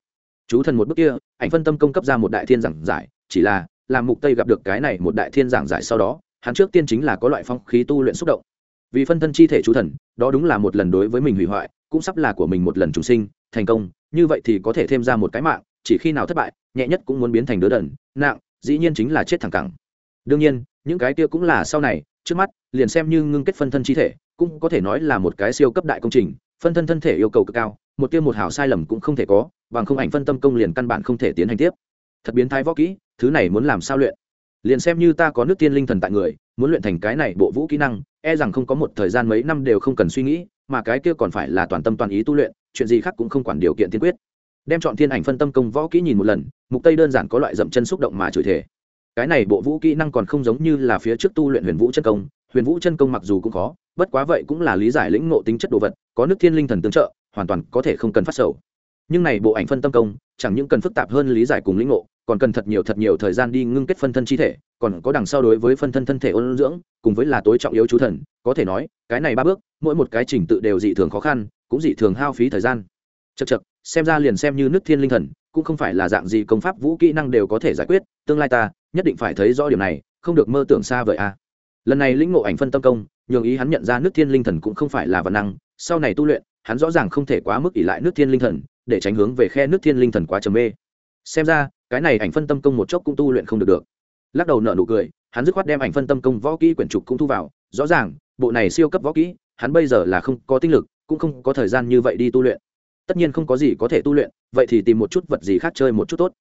Chú thần một bước kia, ảnh phân tâm công cấp ra một đại thiên giảng giải, chỉ là, làm mục tây gặp được cái này một đại thiên giảng giải sau đó, hắn trước tiên chính là có loại phong khí tu luyện xúc động. Vì phân thân chi thể chú thần, đó đúng là một lần đối với mình hủy hoại, cũng sắp là của mình một lần trùng sinh, thành công, như vậy thì có thể thêm ra một cái mạng, chỉ khi nào thất bại, nhẹ nhất cũng muốn biến thành đứa đần, nặng, dĩ nhiên chính là chết thẳng cẳng. Đương nhiên, những cái kia cũng là sau này trước mắt, liền xem như ngưng kết phân thân chi thể, cũng có thể nói là một cái siêu cấp đại công trình, phân thân thân thể yêu cầu cực cao, một tiêu một hào sai lầm cũng không thể có, bằng không ảnh phân tâm công liền căn bản không thể tiến hành tiếp. Thật biến thái võ kỹ, thứ này muốn làm sao luyện? Liền xem như ta có nước tiên linh thần tại người, muốn luyện thành cái này bộ vũ kỹ năng e rằng không có một thời gian mấy năm đều không cần suy nghĩ, mà cái kia còn phải là toàn tâm toàn ý tu luyện, chuyện gì khác cũng không quản điều kiện tiên quyết. Đem chọn thiên ảnh phân tâm công võ kỹ nhìn một lần, mục tây đơn giản có loại dậm chân xúc động mà chửi thể cái này bộ vũ kỹ năng còn không giống như là phía trước tu luyện huyền vũ chân công. Huyền vũ chân công mặc dù cũng khó, bất quá vậy cũng là lý giải lĩnh ngộ tính chất đồ vật, có nước thiên linh thần tương trợ, hoàn toàn có thể không cần phát sầu. Nhưng này bộ ảnh phân tâm công, chẳng những cần phức tạp hơn lý giải cùng lĩnh ngộ, còn cần thật nhiều thật nhiều thời gian đi ngưng kết phân thân chi thể, còn có đằng sau đối với phân thân thân thể ôn dưỡng, cùng với là tối trọng yếu chú thần. Có thể nói, cái này ba bước, mỗi một cái trình tự đều dị thường khó khăn, cũng dị thường hao phí thời gian. Chật chật xem ra liền xem như nước thiên linh thần, cũng không phải là dạng gì công pháp vũ kỹ năng đều có thể giải quyết, tương lai ta nhất định phải thấy rõ điểm này, không được mơ tưởng xa vời a lần này lĩnh ngộ ảnh phân tâm công, nhường ý hắn nhận ra nước thiên linh thần cũng không phải là văn năng, sau này tu luyện, hắn rõ ràng không thể quá mức ỷ lại nước thiên linh thần, để tránh hướng về khe nước thiên linh thần quá trầm mê. Xem ra, cái này ảnh phân tâm công một chốc cũng tu luyện không được được. Lắc đầu nợ nụ cười, hắn dứt khoát đem ảnh phân tâm công võ kỹ quyển trục cũng thu vào, rõ ràng, bộ này siêu cấp võ kỹ, hắn bây giờ là không có tinh lực, cũng không có thời gian như vậy đi tu luyện. Tất nhiên không có gì có thể tu luyện, vậy thì tìm một chút vật gì khác chơi một chút tốt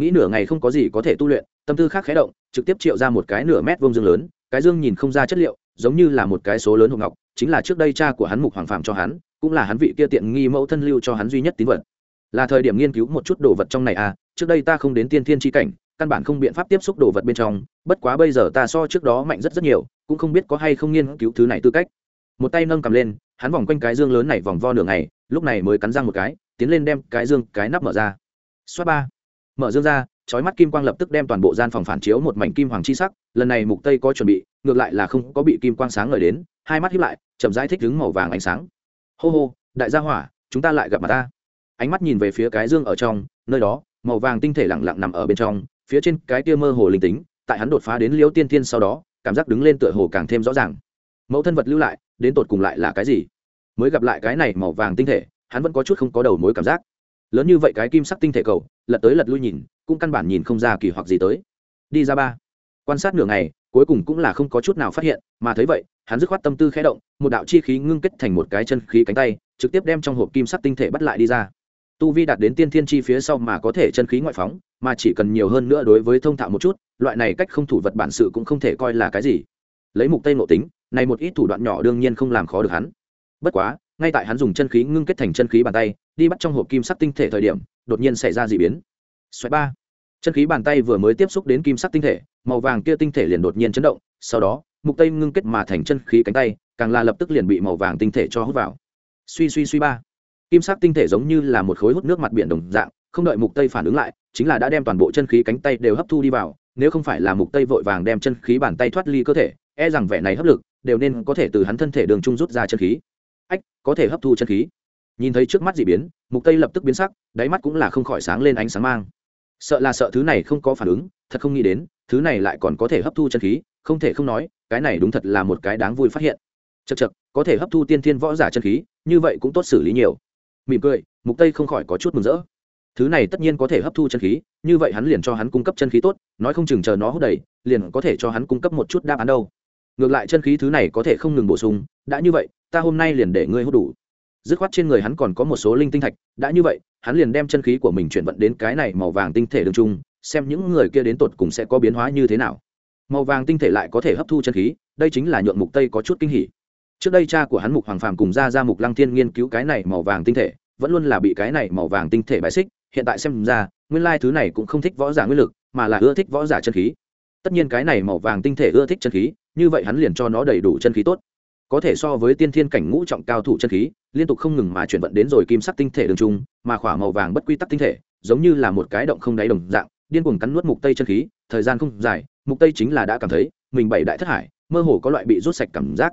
nghĩ nửa ngày không có gì có thể tu luyện, tâm tư khác khé động, trực tiếp triệu ra một cái nửa mét vông dương lớn, cái dương nhìn không ra chất liệu, giống như là một cái số lớn hộp ngọc, chính là trước đây cha của hắn mục hoàng phàm cho hắn, cũng là hắn vị kia tiện nghi mẫu thân lưu cho hắn duy nhất tín vật. Là thời điểm nghiên cứu một chút đồ vật trong này à trước đây ta không đến tiên thiên tri cảnh, căn bản không biện pháp tiếp xúc đồ vật bên trong, bất quá bây giờ ta so trước đó mạnh rất rất nhiều, cũng không biết có hay không nghiên cứu thứ này tư cách. Một tay nâng cầm lên, hắn vòng quanh cái dương lớn này vòng vo nửa ngày, lúc này mới cắn răng một cái, tiến lên đem cái dương cái nắp mở ra. Xoát ba mở dương ra trói mắt kim quang lập tức đem toàn bộ gian phòng phản chiếu một mảnh kim hoàng chi sắc, lần này mục tây có chuẩn bị, ngược lại là không có bị kim quang sáng ngời đến, hai mắt hiếp lại, chậm rãi thích đứng màu vàng ánh sáng. Hô hô, đại gia hỏa, chúng ta lại gặp mặt ta. Ánh mắt nhìn về phía cái dương ở trong, nơi đó, màu vàng tinh thể lặng lặng nằm ở bên trong, phía trên cái tia mơ hồ linh tính, tại hắn đột phá đến liễu tiên thiên sau đó, cảm giác đứng lên tựa hồ càng thêm rõ ràng. Mẫu thân vật lưu lại, đến tột cùng lại là cái gì? Mới gặp lại cái này màu vàng tinh thể, hắn vẫn có chút không có đầu mối cảm giác. Lớn như vậy cái kim sắc tinh thể cầu lật tới lật lui nhìn, cũng căn bản nhìn không ra kỳ hoặc gì tới. Đi ra ba. Quan sát nửa ngày, cuối cùng cũng là không có chút nào phát hiện, mà thấy vậy, hắn dứt khoát tâm tư khẽ động, một đạo chi khí ngưng kết thành một cái chân khí cánh tay, trực tiếp đem trong hộp kim sắc tinh thể bắt lại đi ra. Tu vi đạt đến tiên thiên chi phía sau mà có thể chân khí ngoại phóng, mà chỉ cần nhiều hơn nữa đối với thông thạo một chút, loại này cách không thủ vật bản sự cũng không thể coi là cái gì. Lấy mục tây nộ tính, này một ít thủ đoạn nhỏ đương nhiên không làm khó được hắn. Bất quá, ngay tại hắn dùng chân khí ngưng kết thành chân khí bàn tay, đi bắt trong hộp kim sắc tinh thể thời điểm đột nhiên xảy ra d ị biến. Xoáy ba. Chân khí bàn tay vừa mới tiếp xúc đến kim sắc tinh thể, màu vàng kia tinh thể liền đột nhiên chấn động, sau đó, mục tây ngưng kết mà thành chân khí cánh tay, càng là lập tức liền bị màu vàng tinh thể cho hút vào. Suy suy suy ba. Kim sắc tinh thể giống như là một khối hút nước mặt biển đồng dạng, không đợi mục tây phản ứng lại, chính là đã đem toàn bộ chân khí cánh tay đều hấp thu đi vào, nếu không phải là mục tây vội vàng đem chân khí bàn tay thoát ly cơ thể e rằng vẻ này hấp lực đều nên có thể từ hắn thân thể đường trung rút ra chân khí. Ách, có thể hấp thu chân khí. Nhìn thấy trước mắt dị biến mục tây lập tức biến sắc, đáy mắt cũng là không khỏi sáng lên ánh sáng mang. Sợ là sợ thứ này không có phản ứng, thật không nghĩ đến, thứ này lại còn có thể hấp thu chân khí, không thể không nói, cái này đúng thật là một cái đáng vui phát hiện. Chật chật có thể hấp thu tiên thiên võ giả chân khí, như vậy cũng tốt xử lý nhiều. Mỉm cười, mục tây không khỏi có chút mừng rỡ. Thứ này tất nhiên có thể hấp thu chân khí, như vậy hắn liền cho hắn cung cấp chân khí tốt, nói không chừng chờ nó hút đầy, liền có thể cho hắn cung cấp một chút đáp án đâu. Ngược lại chân khí thứ này có thể không ngừng bổ sung, đã như vậy, ta hôm nay liền để ngươi hút đủ dứt khoát trên người hắn còn có một số linh tinh thạch, đã như vậy, hắn liền đem chân khí của mình chuyển vận đến cái này màu vàng tinh thể đường trung xem những người kia đến tột cùng sẽ có biến hóa như thế nào. Màu vàng tinh thể lại có thể hấp thu chân khí, đây chính là nhuộm mục tây có chút kinh hỉ. Trước đây cha của hắn mục hoàng phàm cùng ra ra mục lăng thiên nghiên cứu cái này màu vàng tinh thể, vẫn luôn là bị cái này màu vàng tinh thể bài xích, hiện tại xem ra, nguyên lai thứ này cũng không thích võ giả nguyên lực, mà là ưa thích võ giả chân khí. Tất nhiên cái này màu vàng tinh thể ưa thích chân khí, như vậy hắn liền cho nó đầy đủ chân khí tốt. Có thể so với tiên thiên cảnh ngũ trọng cao thủ chân khí liên tục không ngừng mà chuyển vận đến rồi kim sắc tinh thể đường trung, mà khỏa màu vàng bất quy tắc tinh thể, giống như là một cái động không đáy đồng dạng, điên cuồng cắn nuốt mục tây chân khí, thời gian không dài, mục tây chính là đã cảm thấy mình bảy đại thất hải, mơ hồ có loại bị rút sạch cảm giác.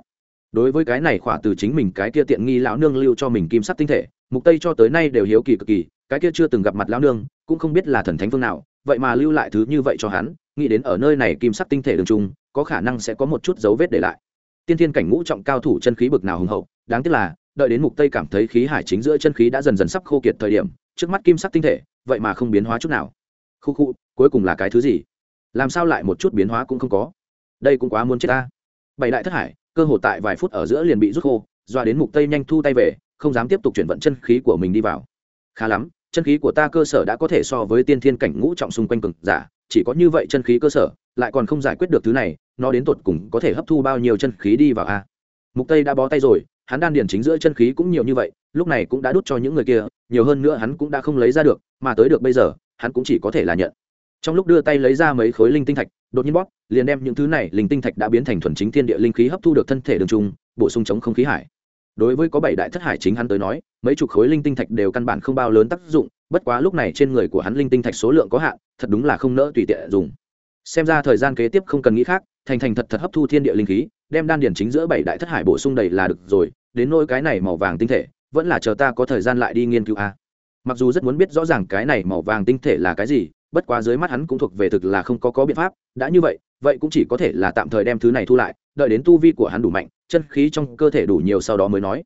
Đối với cái này khỏa từ chính mình cái kia tiện nghi lão nương lưu cho mình kim sắc tinh thể, mục tây cho tới nay đều hiếu kỳ cực kỳ, cái kia chưa từng gặp mặt lão nương, cũng không biết là thần thánh phương nào, vậy mà lưu lại thứ như vậy cho hắn, nghĩ đến ở nơi này kim sắc tinh thể đường trung, có khả năng sẽ có một chút dấu vết để lại. Tiên thiên cảnh ngũ trọng cao thủ chân khí bực nào hùng hậu, đáng tiếc là đợi đến mục tây cảm thấy khí hải chính giữa chân khí đã dần dần sắp khô kiệt thời điểm, trước mắt kim sắc tinh thể, vậy mà không biến hóa chút nào. Khu khu, cuối cùng là cái thứ gì? Làm sao lại một chút biến hóa cũng không có? Đây cũng quá muốn chết ta. Bảy đại thất hải, cơ hội tại vài phút ở giữa liền bị rút khô doa đến mục tây nhanh thu tay về, không dám tiếp tục chuyển vận chân khí của mình đi vào. Khá lắm, chân khí của ta cơ sở đã có thể so với tiên thiên cảnh ngũ trọng xung quanh cực giả, chỉ có như vậy chân khí cơ sở, lại còn không giải quyết được thứ này, nó đến tột cùng có thể hấp thu bao nhiêu chân khí đi vào a? Mục tây đã bó tay rồi hắn đan điền chính giữa chân khí cũng nhiều như vậy, lúc này cũng đã đút cho những người kia, nhiều hơn nữa hắn cũng đã không lấy ra được, mà tới được bây giờ, hắn cũng chỉ có thể là nhận. Trong lúc đưa tay lấy ra mấy khối linh tinh thạch, đột nhiên bóp, liền đem những thứ này linh tinh thạch đã biến thành thuần chính thiên địa linh khí hấp thu được thân thể đường trung, bổ sung chống không khí hải. Đối với có bảy đại thất hải chính hắn tới nói, mấy chục khối linh tinh thạch đều căn bản không bao lớn tác dụng, bất quá lúc này trên người của hắn linh tinh thạch số lượng có hạn, thật đúng là không nỡ tùy tiện dùng. Xem ra thời gian kế tiếp không cần nghĩ khác, thành thành thật thật hấp thu thiên địa linh khí đem đan điền chính giữa bảy đại thất hải bổ sung đầy là được rồi, đến nỗi cái này màu vàng tinh thể, vẫn là chờ ta có thời gian lại đi nghiên cứu a. Mặc dù rất muốn biết rõ ràng cái này màu vàng tinh thể là cái gì, bất quá dưới mắt hắn cũng thuộc về thực là không có có biện pháp, đã như vậy vậy cũng chỉ có thể là tạm thời đem thứ này thu lại, đợi đến tu vi của hắn đủ mạnh, chân khí trong cơ thể đủ nhiều sau đó mới nói.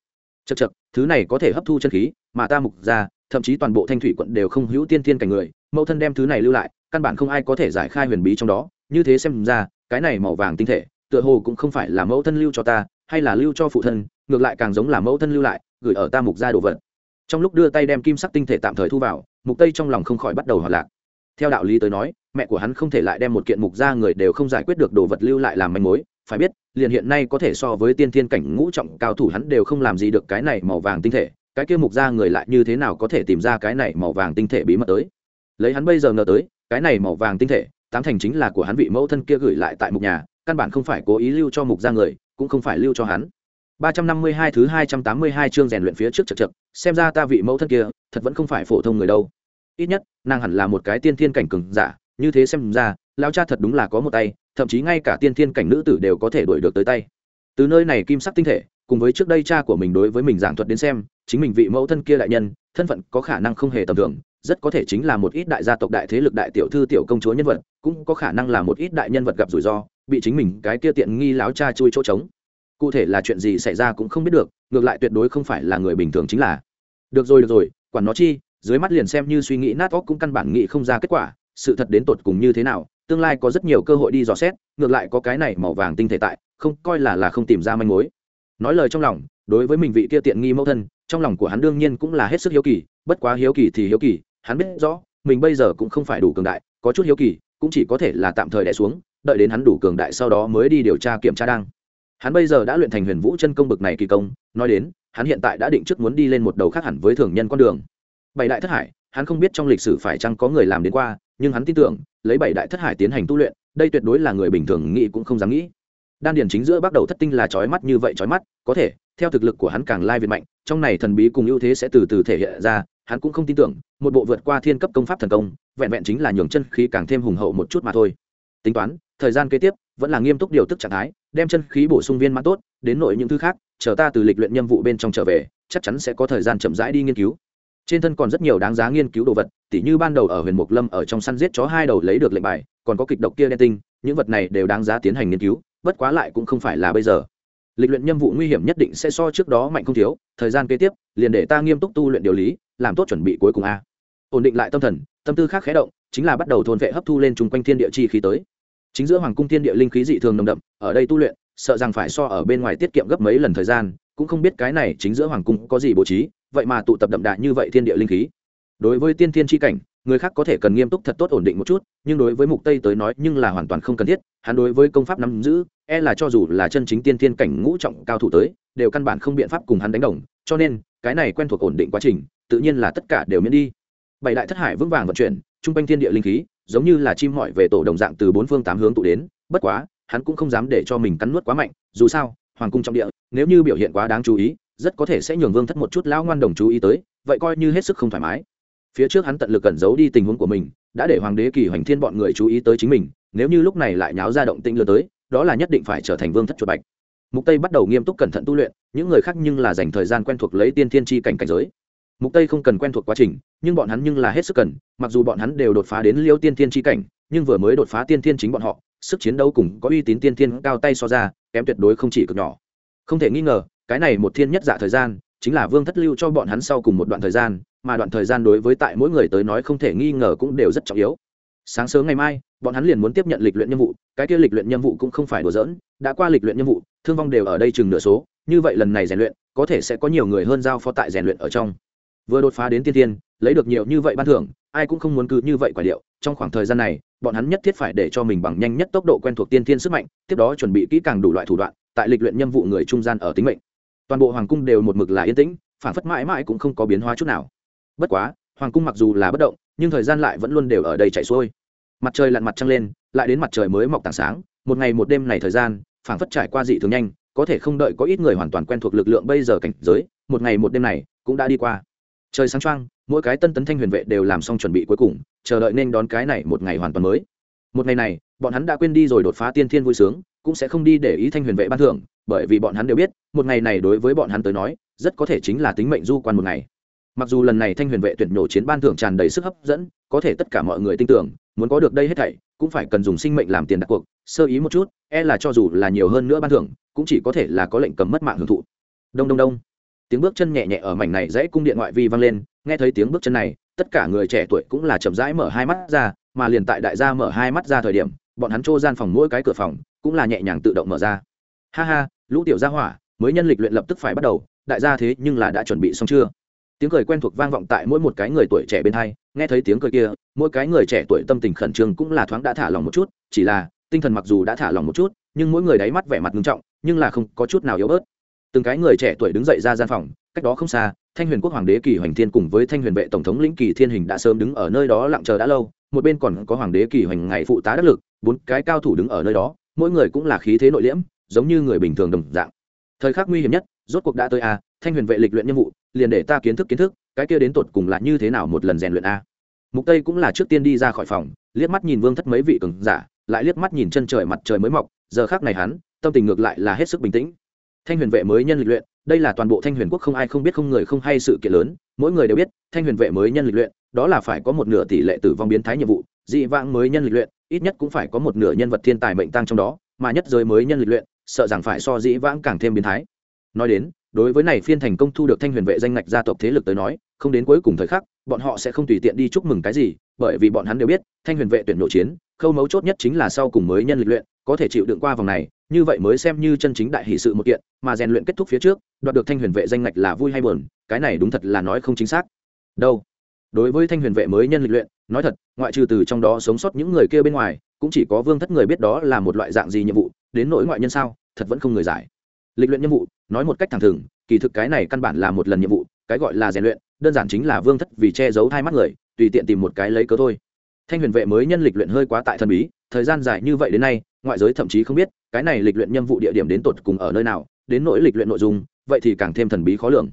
Chật chật thứ này có thể hấp thu chân khí, mà ta mục ra, thậm chí toàn bộ thanh thủy quận đều không hữu tiên tiên cảnh người, mẫu thân đem thứ này lưu lại, căn bản không ai có thể giải khai huyền bí trong đó, như thế xem ra, cái này màu vàng tinh thể tựa hồ cũng không phải là mẫu thân lưu cho ta, hay là lưu cho phụ thân, ngược lại càng giống là mẫu thân lưu lại, gửi ở ta mục ra đồ vật. Trong lúc đưa tay đem kim sắc tinh thể tạm thời thu vào, mục tây trong lòng không khỏi bắt đầu hoạt lạc. Theo đạo lý tới nói, mẹ của hắn không thể lại đem một kiện mục ra người đều không giải quyết được đồ vật lưu lại làm manh mối, phải biết, liền hiện nay có thể so với tiên thiên cảnh ngũ trọng cao thủ hắn đều không làm gì được cái này màu vàng tinh thể, cái kia mục ra người lại như thế nào có thể tìm ra cái này màu vàng tinh thể bí mật tới? Lấy hắn bây giờ ngờ tới, cái này màu vàng tinh thể, tám thành chính là của hắn vị mẫu thân kia gửi lại tại mục nhà căn bản không phải cố ý lưu cho mục ra người cũng không phải lưu cho hắn 352 thứ 282 chương rèn luyện phía trước chật chật xem ra ta vị mẫu thân kia, thật vẫn không phải phổ thông người đâu. Ít nhất, nàng hẳn là một cái tiên thiên cảnh cường giả, như thế xem ra, lão cha thật đúng là có một tay, thậm chí ngay cả tiên thiên cảnh nữ tử đều có thể đuổi được tới tay. Từ nơi này kim sắc tinh thể, cùng với trước đây cha của mình đối với mình giảng thuật đến xem, chính mình vị mẫu thân kia đại nhân, thân phận có khả năng không hề tầm thường, rất có thể chính là một ít đại gia tộc đại thế lực đại tiểu thư tiểu công chúa nhân vật, cũng có khả năng là một ít đại nhân vật gặp rủi ro, bị chính mình cái kia tiện nghi lão cha chui chỗ trống. Cụ thể là chuyện gì xảy ra cũng không biết được, ngược lại tuyệt đối không phải là người bình thường chính là. Được rồi được rồi, quản nó chi, dưới mắt liền xem như suy nghĩ nát óc cũng căn bản nghĩ không ra kết quả, sự thật đến tột cùng như thế nào, tương lai có rất nhiều cơ hội đi dò xét, ngược lại có cái này màu vàng tinh thể tại, không, coi là là không tìm ra manh mối. Nói lời trong lòng, đối với mình vị kia tiện nghi mẫu thân, trong lòng của hắn đương nhiên cũng là hết sức hiếu kỳ, bất quá hiếu kỳ thì hiếu kỳ, hắn biết rõ, mình bây giờ cũng không phải đủ cường đại, có chút hiếu kỳ, cũng chỉ có thể là tạm thời đẻ xuống đợi đến hắn đủ cường đại sau đó mới đi điều tra kiểm tra đang hắn bây giờ đã luyện thành huyền vũ chân công bực này kỳ công, nói đến, hắn hiện tại đã định trước muốn đi lên một đầu khác hẳn với thường nhân con đường. Bảy đại thất hải, hắn không biết trong lịch sử phải chăng có người làm đến qua, nhưng hắn tin tưởng, lấy bảy đại thất hải tiến hành tu luyện, đây tuyệt đối là người bình thường nghĩ cũng không dám nghĩ. Đan điền chính giữa bắt đầu thất tinh là trói mắt như vậy trói mắt, có thể, theo thực lực của hắn càng lai việt mạnh, trong này thần bí cùng ưu thế sẽ từ từ thể hiện ra, hắn cũng không tin tưởng, một bộ vượt qua thiên cấp công pháp thần công, vẹn vẹn chính là nhường chân khí càng thêm hùng hậu một chút mà thôi tính toán, thời gian kế tiếp vẫn là nghiêm túc điều tức trạng thái, đem chân khí bổ sung viên mãn tốt, đến nội những thứ khác, chờ ta từ lịch luyện nhiệm vụ bên trong trở về, chắc chắn sẽ có thời gian chậm rãi đi nghiên cứu. Trên thân còn rất nhiều đáng giá nghiên cứu đồ vật, tỉ như ban đầu ở huyền mục lâm ở trong săn giết chó hai đầu lấy được lệnh bài, còn có kịch độc kia đen tinh, những vật này đều đáng giá tiến hành nghiên cứu, bất quá lại cũng không phải là bây giờ. Lịch luyện nhiệm vụ nguy hiểm nhất định sẽ so trước đó mạnh không thiếu, thời gian kế tiếp, liền để ta nghiêm túc tu luyện điều lý, làm tốt chuẩn bị cuối cùng a. Ổn định lại tâm thần, tâm tư khác khé động chính là bắt đầu thôn vệ hấp thu lên chung quanh thiên địa chi khí tới. Chính giữa hoàng cung thiên địa linh khí dị thường nồng đậm, ở đây tu luyện, sợ rằng phải so ở bên ngoài tiết kiệm gấp mấy lần thời gian, cũng không biết cái này chính giữa hoàng cung có gì bố trí, vậy mà tụ tập đậm đà như vậy thiên địa linh khí. Đối với tiên thiên tri cảnh, người khác có thể cần nghiêm túc thật tốt ổn định một chút, nhưng đối với mục tây tới nói nhưng là hoàn toàn không cần thiết, hắn đối với công pháp nắm giữ e là cho dù là chân chính tiên thiên cảnh ngũ trọng cao thủ tới, đều căn bản không biện pháp cùng hắn đánh đồng, cho nên, cái này quen thuộc ổn định quá trình, tự nhiên là tất cả đều miễn đi. Bảy đại thất hải vững vàng vận chuyển trung quanh thiên địa linh khí, giống như là chim mọi về tổ đồng dạng từ bốn phương tám hướng tụ đến, bất quá, hắn cũng không dám để cho mình cắn nuốt quá mạnh, dù sao, hoàng cung trong địa, nếu như biểu hiện quá đáng chú ý, rất có thể sẽ nhường vương thất một chút lão ngoan đồng chú ý tới, vậy coi như hết sức không thoải mái. Phía trước hắn tận lực cẩn giấu đi tình huống của mình, đã để hoàng đế kỳ hoành thiên bọn người chú ý tới chính mình, nếu như lúc này lại nháo ra động tĩnh lừa tới, đó là nhất định phải trở thành vương thất chuột bạch. Mục tây bắt đầu nghiêm túc cẩn thận tu luyện, những người khác nhưng là dành thời gian quen thuộc lấy tiên thiên chi cảnh cảnh giới. Mục tây không cần quen thuộc quá trình nhưng bọn hắn nhưng là hết sức cần, mặc dù bọn hắn đều đột phá đến liêu tiên thiên chi cảnh, nhưng vừa mới đột phá tiên thiên chính bọn họ, sức chiến đấu cùng có uy tín tiên thiên cao tay so ra, kém tuyệt đối không chỉ cực nhỏ. Không thể nghi ngờ, cái này một thiên nhất dạ thời gian, chính là vương thất lưu cho bọn hắn sau cùng một đoạn thời gian, mà đoạn thời gian đối với tại mỗi người tới nói không thể nghi ngờ cũng đều rất trọng yếu. Sáng sớm ngày mai, bọn hắn liền muốn tiếp nhận lịch luyện nhiệm vụ, cái kia lịch luyện nhiệm vụ cũng không phải đùa giỡn, đã qua lịch luyện nhiệm vụ, thương vong đều ở đây chừng nửa số, như vậy lần này rèn luyện, có thể sẽ có nhiều người hơn giao phó tại rèn luyện ở trong. Vừa đột phá đến tiên tiên lấy được nhiều như vậy ban thưởng, ai cũng không muốn cứ như vậy quả liệu trong khoảng thời gian này, bọn hắn nhất thiết phải để cho mình bằng nhanh nhất tốc độ quen thuộc tiên thiên sức mạnh, tiếp đó chuẩn bị kỹ càng đủ loại thủ đoạn, tại lịch luyện nhiệm vụ người trung gian ở tính mệnh. Toàn bộ hoàng cung đều một mực là yên tĩnh, phản phất mãi mãi cũng không có biến hóa chút nào. Bất quá, hoàng cung mặc dù là bất động, nhưng thời gian lại vẫn luôn đều ở đây chạy xuôi. Mặt trời lặn mặt trăng lên, lại đến mặt trời mới mọc tảng sáng, một ngày một đêm này thời gian, phản phất trải qua dị thường nhanh, có thể không đợi có ít người hoàn toàn quen thuộc lực lượng bây giờ cảnh giới, một ngày một đêm này cũng đã đi qua trời sáng trăng mỗi cái tân tấn thanh huyền vệ đều làm xong chuẩn bị cuối cùng, chờ đợi nên đón cái này một ngày hoàn toàn mới. Một ngày này, bọn hắn đã quên đi rồi đột phá tiên thiên vui sướng, cũng sẽ không đi để ý thanh huyền vệ ban thưởng, bởi vì bọn hắn đều biết, một ngày này đối với bọn hắn tới nói, rất có thể chính là tính mệnh du quan một ngày. Mặc dù lần này thanh huyền vệ tuyển nhổ chiến ban thưởng tràn đầy sức hấp dẫn, có thể tất cả mọi người tin tưởng, muốn có được đây hết thảy, cũng phải cần dùng sinh mệnh làm tiền đặt cuộc, sơ ý một chút e là cho dù là nhiều hơn nữa ban thưởng, cũng chỉ có thể là có lệnh cấm mất mạng hưởng thụ. Đông đông đông tiếng bước chân nhẹ nhẹ ở mảnh này dãy cung điện ngoại vi vang lên, nghe thấy tiếng bước chân này, tất cả người trẻ tuổi cũng là chậm rãi mở hai mắt ra, mà liền tại đại gia mở hai mắt ra thời điểm, bọn hắn trô gian phòng mỗi cái cửa phòng cũng là nhẹ nhàng tự động mở ra. Ha ha, lũ tiểu gia hỏa, mới nhân lịch luyện lập tức phải bắt đầu, đại gia thế nhưng là đã chuẩn bị xong chưa? Tiếng cười quen thuộc vang vọng tại mỗi một cái người tuổi trẻ bên hai, nghe thấy tiếng cười kia, mỗi cái người trẻ tuổi tâm tình khẩn trương cũng là thoáng đã thả lòng một chút, chỉ là tinh thần mặc dù đã thả lòng một chút, nhưng mỗi người đáy mắt vẻ mặt nghiêm trọng, nhưng là không có chút nào yếu bớt từng cái người trẻ tuổi đứng dậy ra gian phòng, cách đó không xa, thanh huyền quốc hoàng đế kỳ hoành thiên cùng với thanh huyền vệ tổng thống lĩnh kỳ thiên hình đã sớm đứng ở nơi đó lặng chờ đã lâu, một bên còn có hoàng đế kỳ hoành ngày phụ tá đắc lực, bốn cái cao thủ đứng ở nơi đó, mỗi người cũng là khí thế nội liễm, giống như người bình thường đồng dạng. Thời khắc nguy hiểm nhất, rốt cuộc đã tới a, thanh huyền vệ lịch luyện nhiệm vụ, liền để ta kiến thức kiến thức, cái kia đến tột cùng là như thế nào một lần rèn luyện a. Mục tây cũng là trước tiên đi ra khỏi phòng, liếc mắt nhìn vương thất mấy vị cường giả, lại liếc mắt nhìn chân trời mặt trời mới mọc, giờ khác này hắn, tâm tình ngược lại là hết sức bình tĩnh thanh huyền vệ mới nhân lịch luyện, đây là toàn bộ thanh huyền quốc không ai không biết, không người không hay sự kiện lớn, mỗi người đều biết, thanh huyền vệ mới nhân lịch luyện, đó là phải có một nửa tỷ lệ tử vong biến thái nhiệm vụ, dị vãng mới nhân lịch luyện, ít nhất cũng phải có một nửa nhân vật thiên tài mệnh tăng trong đó, mà nhất giới mới nhân lịch luyện, sợ rằng phải so dĩ vãng càng thêm biến thái. Nói đến, đối với này phiên thành công thu được thanh huyền vệ danh ngạch gia tộc thế lực tới nói, không đến cuối cùng thời khắc, bọn họ sẽ không tùy tiện đi chúc mừng cái gì, bởi vì bọn hắn đều biết, thanh huyền vệ tuyển nội chiến, khâu mấu chốt nhất chính là sau cùng mới nhân lịch luyện có thể chịu đựng qua vòng này, như vậy mới xem như chân chính đại hỷ sự một kiện, mà rèn luyện kết thúc phía trước, đoạt được thanh huyền vệ danh ngạch là vui hay buồn, cái này đúng thật là nói không chính xác. Đâu? Đối với thanh huyền vệ mới nhân lịch luyện, nói thật, ngoại trừ từ trong đó sống sót những người kia bên ngoài, cũng chỉ có vương thất người biết đó là một loại dạng gì nhiệm vụ, đến nỗi ngoại nhân sao, thật vẫn không người giải. Lịch luyện nhiệm vụ, nói một cách thẳng thừng, kỳ thực cái này căn bản là một lần nhiệm vụ, cái gọi là rèn luyện, đơn giản chính là vương thất vì che giấu hai mắt người, tùy tiện tìm một cái lấy cớ thôi. Thanh huyền vệ mới nhân lịch luyện hơi quá tại thần bí, thời gian dài như vậy đến nay ngoại giới thậm chí không biết, cái này lịch luyện nhiệm vụ địa điểm đến tột cùng ở nơi nào, đến nỗi lịch luyện nội dung, vậy thì càng thêm thần bí khó lường.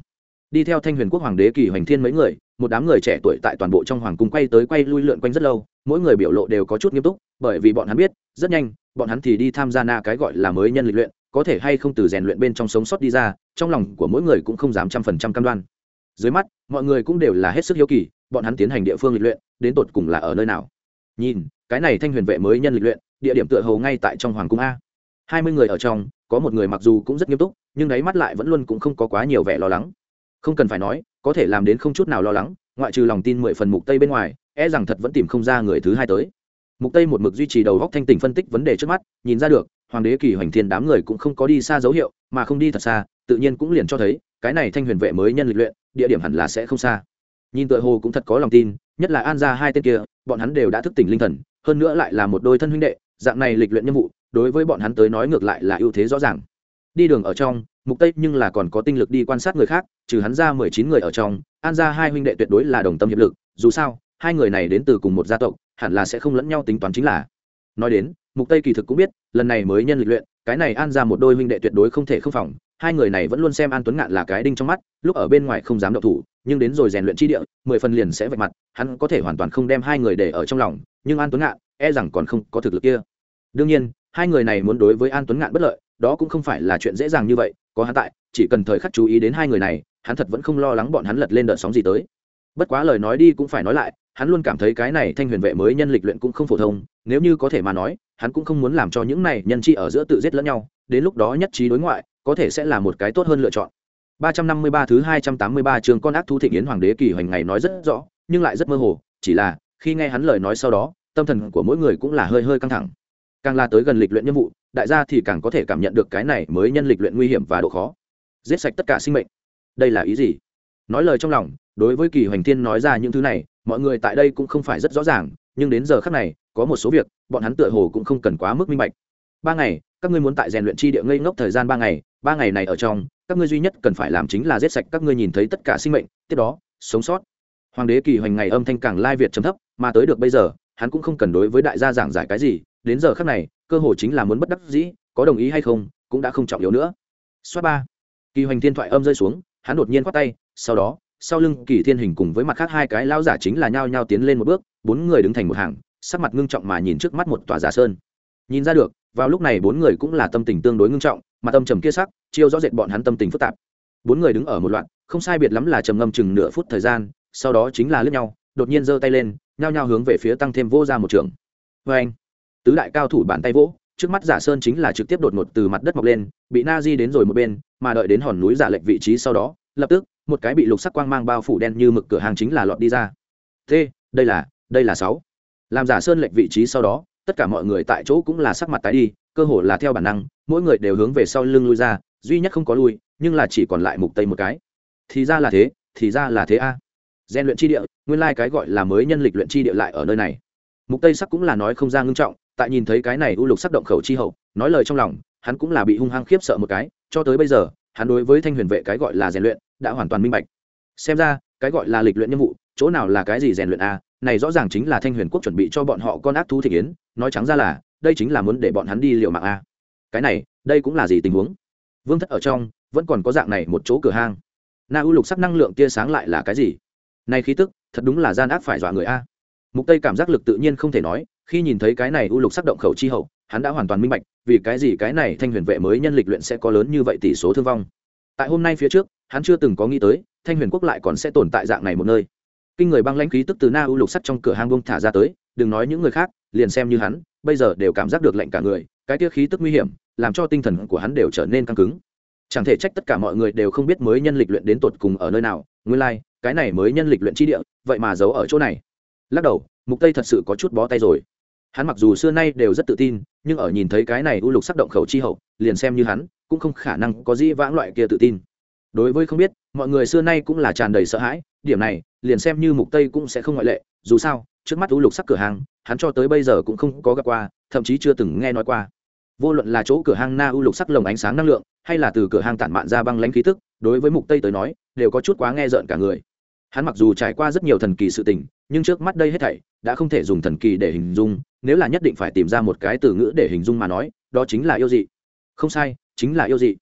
Đi theo thanh huyền quốc hoàng đế kỳ hoành thiên mấy người, một đám người trẻ tuổi tại toàn bộ trong hoàng cung quay tới quay lui lượn quanh rất lâu, mỗi người biểu lộ đều có chút nghiêm túc, bởi vì bọn hắn biết, rất nhanh, bọn hắn thì đi tham gia na cái gọi là mới nhân lịch luyện, có thể hay không từ rèn luyện bên trong sống sót đi ra, trong lòng của mỗi người cũng không dám trăm phần trăm cam đoan. Dưới mắt, mọi người cũng đều là hết sức hiếu kỳ, bọn hắn tiến hành địa phương lịch luyện, đến tột cùng là ở nơi nào? Nhìn, cái này thanh huyền vệ mới nhân lịch luyện địa điểm tựa hồ ngay tại trong hoàng cung a. Hai mươi người ở trong, có một người mặc dù cũng rất nghiêm túc, nhưng đáy mắt lại vẫn luôn cũng không có quá nhiều vẻ lo lắng. Không cần phải nói, có thể làm đến không chút nào lo lắng, ngoại trừ lòng tin mười phần mục tây bên ngoài e rằng thật vẫn tìm không ra người thứ hai tới. Mục tây một mực duy trì đầu góc thanh tình phân tích vấn đề trước mắt, nhìn ra được, hoàng đế kỳ hoành thiên đám người cũng không có đi xa dấu hiệu, mà không đi thật xa, tự nhiên cũng liền cho thấy, cái này thanh huyền vệ mới nhân lịch luyện, địa điểm hẳn là sẽ không xa. Nhìn tựa hồ cũng thật có lòng tin, nhất là an ra hai tên kia, bọn hắn đều đã thức tỉnh linh thần, hơn nữa lại là một đôi thân huynh đệ dạng này lịch luyện nhiệm vụ, đối với bọn hắn tới nói ngược lại là ưu thế rõ ràng. Đi đường ở trong, mục tây nhưng là còn có tinh lực đi quan sát người khác, trừ hắn ra 19 người ở trong, an ra hai huynh đệ tuyệt đối là đồng tâm hiệp lực, dù sao, hai người này đến từ cùng một gia tộc, hẳn là sẽ không lẫn nhau tính toán chính là. Nói đến, mục tây kỳ thực cũng biết, lần này mới nhân lịch luyện, cái này an ra một đôi huynh đệ tuyệt đối không thể không phòng, hai người này vẫn luôn xem an tuấn ngạn là cái đinh trong mắt, lúc ở bên ngoài không dám động thủ, nhưng đến rồi rèn luyện chi địa, mười phần liền sẽ vạch mặt, hắn có thể hoàn toàn không đem hai người để ở trong lòng nhưng an tuấn ngạn e rằng còn không có thực lực kia. đương nhiên, hai người này muốn đối với an tuấn ngạn bất lợi, đó cũng không phải là chuyện dễ dàng như vậy, có hắn tại, chỉ cần thời khắc chú ý đến hai người này, hắn thật vẫn không lo lắng bọn hắn lật lên đợt sóng gì tới. bất quá lời nói đi cũng phải nói lại, hắn luôn cảm thấy cái này thanh huyền vệ mới nhân lịch luyện cũng không phổ thông, nếu như có thể mà nói, hắn cũng không muốn làm cho những này nhân chi ở giữa tự giết lẫn nhau, đến lúc đó nhất trí đối ngoại, có thể sẽ là một cái tốt hơn lựa chọn. 353 thứ 283 trường con ác thú thịnh yến hoàng đế kỳ hoành ngày nói rất rõ, nhưng lại rất mơ hồ, chỉ là, khi nghe hắn lời nói sau đó tâm thần của mỗi người cũng là hơi hơi căng thẳng. Càng la tới gần lịch luyện nhiệm vụ, đại gia thì càng có thể cảm nhận được cái này mới nhân lịch luyện nguy hiểm và độ khó. Giết sạch tất cả sinh mệnh. Đây là ý gì? Nói lời trong lòng, đối với kỳ hoành thiên nói ra những thứ này, mọi người tại đây cũng không phải rất rõ ràng, nhưng đến giờ khác này, có một số việc, bọn hắn tựa hồ cũng không cần quá mức minh bạch. Ba ngày, các ngươi muốn tại rèn luyện chi địa ngây ngốc thời gian ba ngày ba ngày này ở trong, các ngươi duy nhất cần phải làm chính là giết sạch các ngươi nhìn thấy tất cả sinh mệnh, tiếp đó, sống sót. Hoàng đế kỳ hoành ngày âm thanh càng lai việt trầm thấp, mà tới được bây giờ hắn cũng không cần đối với đại gia giảng giải cái gì, đến giờ khác này, cơ hồ chính là muốn bất đắc dĩ, có đồng ý hay không, cũng đã không trọng yếu nữa. Xoát ba. Kỳ hoành thiên thoại âm rơi xuống, hắn đột nhiên khoát tay, sau đó, sau lưng kỳ thiên hình cùng với mặt khác hai cái lao giả chính là nhao nhao tiến lên một bước, bốn người đứng thành một hàng, sắc mặt ngưng trọng mà nhìn trước mắt một tòa giả sơn. Nhìn ra được, vào lúc này bốn người cũng là tâm tình tương đối ngưng trọng mà tâm trầm kia sắc, chiêu rõ rệt bọn hắn tâm tình phức tạp. Bốn người đứng ở một loạt, không sai biệt lắm là trầm ngâm chừng nửa phút thời gian, sau đó chính là lướt nhau, đột nhiên giơ tay lên nhao nhao hướng về phía tăng thêm vô ra một trường. Vê anh, tứ đại cao thủ bàn tay vỗ, trước mắt giả sơn chính là trực tiếp đột ngột từ mặt đất mọc lên, bị na di đến rồi một bên, mà đợi đến hòn núi giả lệch vị trí sau đó, lập tức, một cái bị lục sắc quang mang bao phủ đen như mực cửa hàng chính là lọt đi ra. Thế đây là đây là sáu. Làm giả sơn lệch vị trí sau đó, tất cả mọi người tại chỗ cũng là sắc mặt tái đi, cơ hồ là theo bản năng, mỗi người đều hướng về sau lưng lui ra, duy nhất không có lui, nhưng là chỉ còn lại mục tây một cái. Thì ra là thế, thì ra là thế a. à gian luyện chi địa, nguyên lai cái gọi là mới nhân lịch luyện chi địa lại ở nơi này. Mục tây sắc cũng là nói không ra ngưng trọng, tại nhìn thấy cái này u lục sắc động khẩu chi hậu, nói lời trong lòng, hắn cũng là bị hung hăng khiếp sợ một cái, cho tới bây giờ, hắn đối với thanh huyền vệ cái gọi là rèn luyện đã hoàn toàn minh bạch. Xem ra, cái gọi là lịch luyện nhiệm vụ, chỗ nào là cái gì rèn luyện a, này rõ ràng chính là thanh huyền quốc chuẩn bị cho bọn họ con ác thú thị kiến, nói trắng ra là, đây chính là muốn để bọn hắn đi liệu mạng a. Cái này, đây cũng là gì tình huống? Vương thất ở trong, vẫn còn có dạng này một chỗ cửa hang. Na u lục sắc năng lượng kia sáng lại là cái gì? Này khí tức, thật đúng là gian ác phải dọa người a. Mục tây cảm giác lực tự nhiên không thể nói, khi nhìn thấy cái này u lục sắc động khẩu chi hậu, hắn đã hoàn toàn minh bạch, vì cái gì cái này thanh huyền vệ mới nhân lịch luyện sẽ có lớn như vậy tỷ số thương vong. Tại hôm nay phía trước, hắn chưa từng có nghĩ tới, thanh huyền quốc lại còn sẽ tồn tại dạng này một nơi. Kinh người băng lãnh khí tức từ na u lục sắt trong cửa hang bông thả ra tới, đừng nói những người khác, liền xem như hắn, bây giờ đều cảm giác được lạnh cả người, cái tia khí tức nguy hiểm, làm cho tinh thần của hắn đều trở nên căng cứng. Chẳng thể trách tất cả mọi người đều không biết mới nhân lịch luyện đến tột cùng ở nơi nào, nguyên lai cái này mới nhân lịch luyện chi địa, vậy mà giấu ở chỗ này. Lắc đầu, mục tây thật sự có chút bó tay rồi. Hắn mặc dù xưa nay đều rất tự tin, nhưng ở nhìn thấy cái này u lục sắc động khẩu chi hậu, liền xem như hắn cũng không khả năng có dĩ vãng loại kia tự tin. Đối với không biết, mọi người xưa nay cũng là tràn đầy sợ hãi, điểm này, liền xem như mục tây cũng sẽ không ngoại lệ, dù sao, trước mắt u lục sắc cửa hàng, hắn cho tới bây giờ cũng không có gặp qua, thậm chí chưa từng nghe nói qua vô luận là chỗ cửa hang na u lục sắc lồng ánh sáng năng lượng, hay là từ cửa hang tản mạn ra băng lãnh khí tức, đối với mục tây tới nói, đều có chút quá nghe rợn cả người. Hắn mặc dù trải qua rất nhiều thần kỳ sự tình, nhưng trước mắt đây hết thảy, đã không thể dùng thần kỳ để hình dung, nếu là nhất định phải tìm ra một cái từ ngữ để hình dung mà nói, đó chính là yêu dị. Không sai, chính là yêu dị.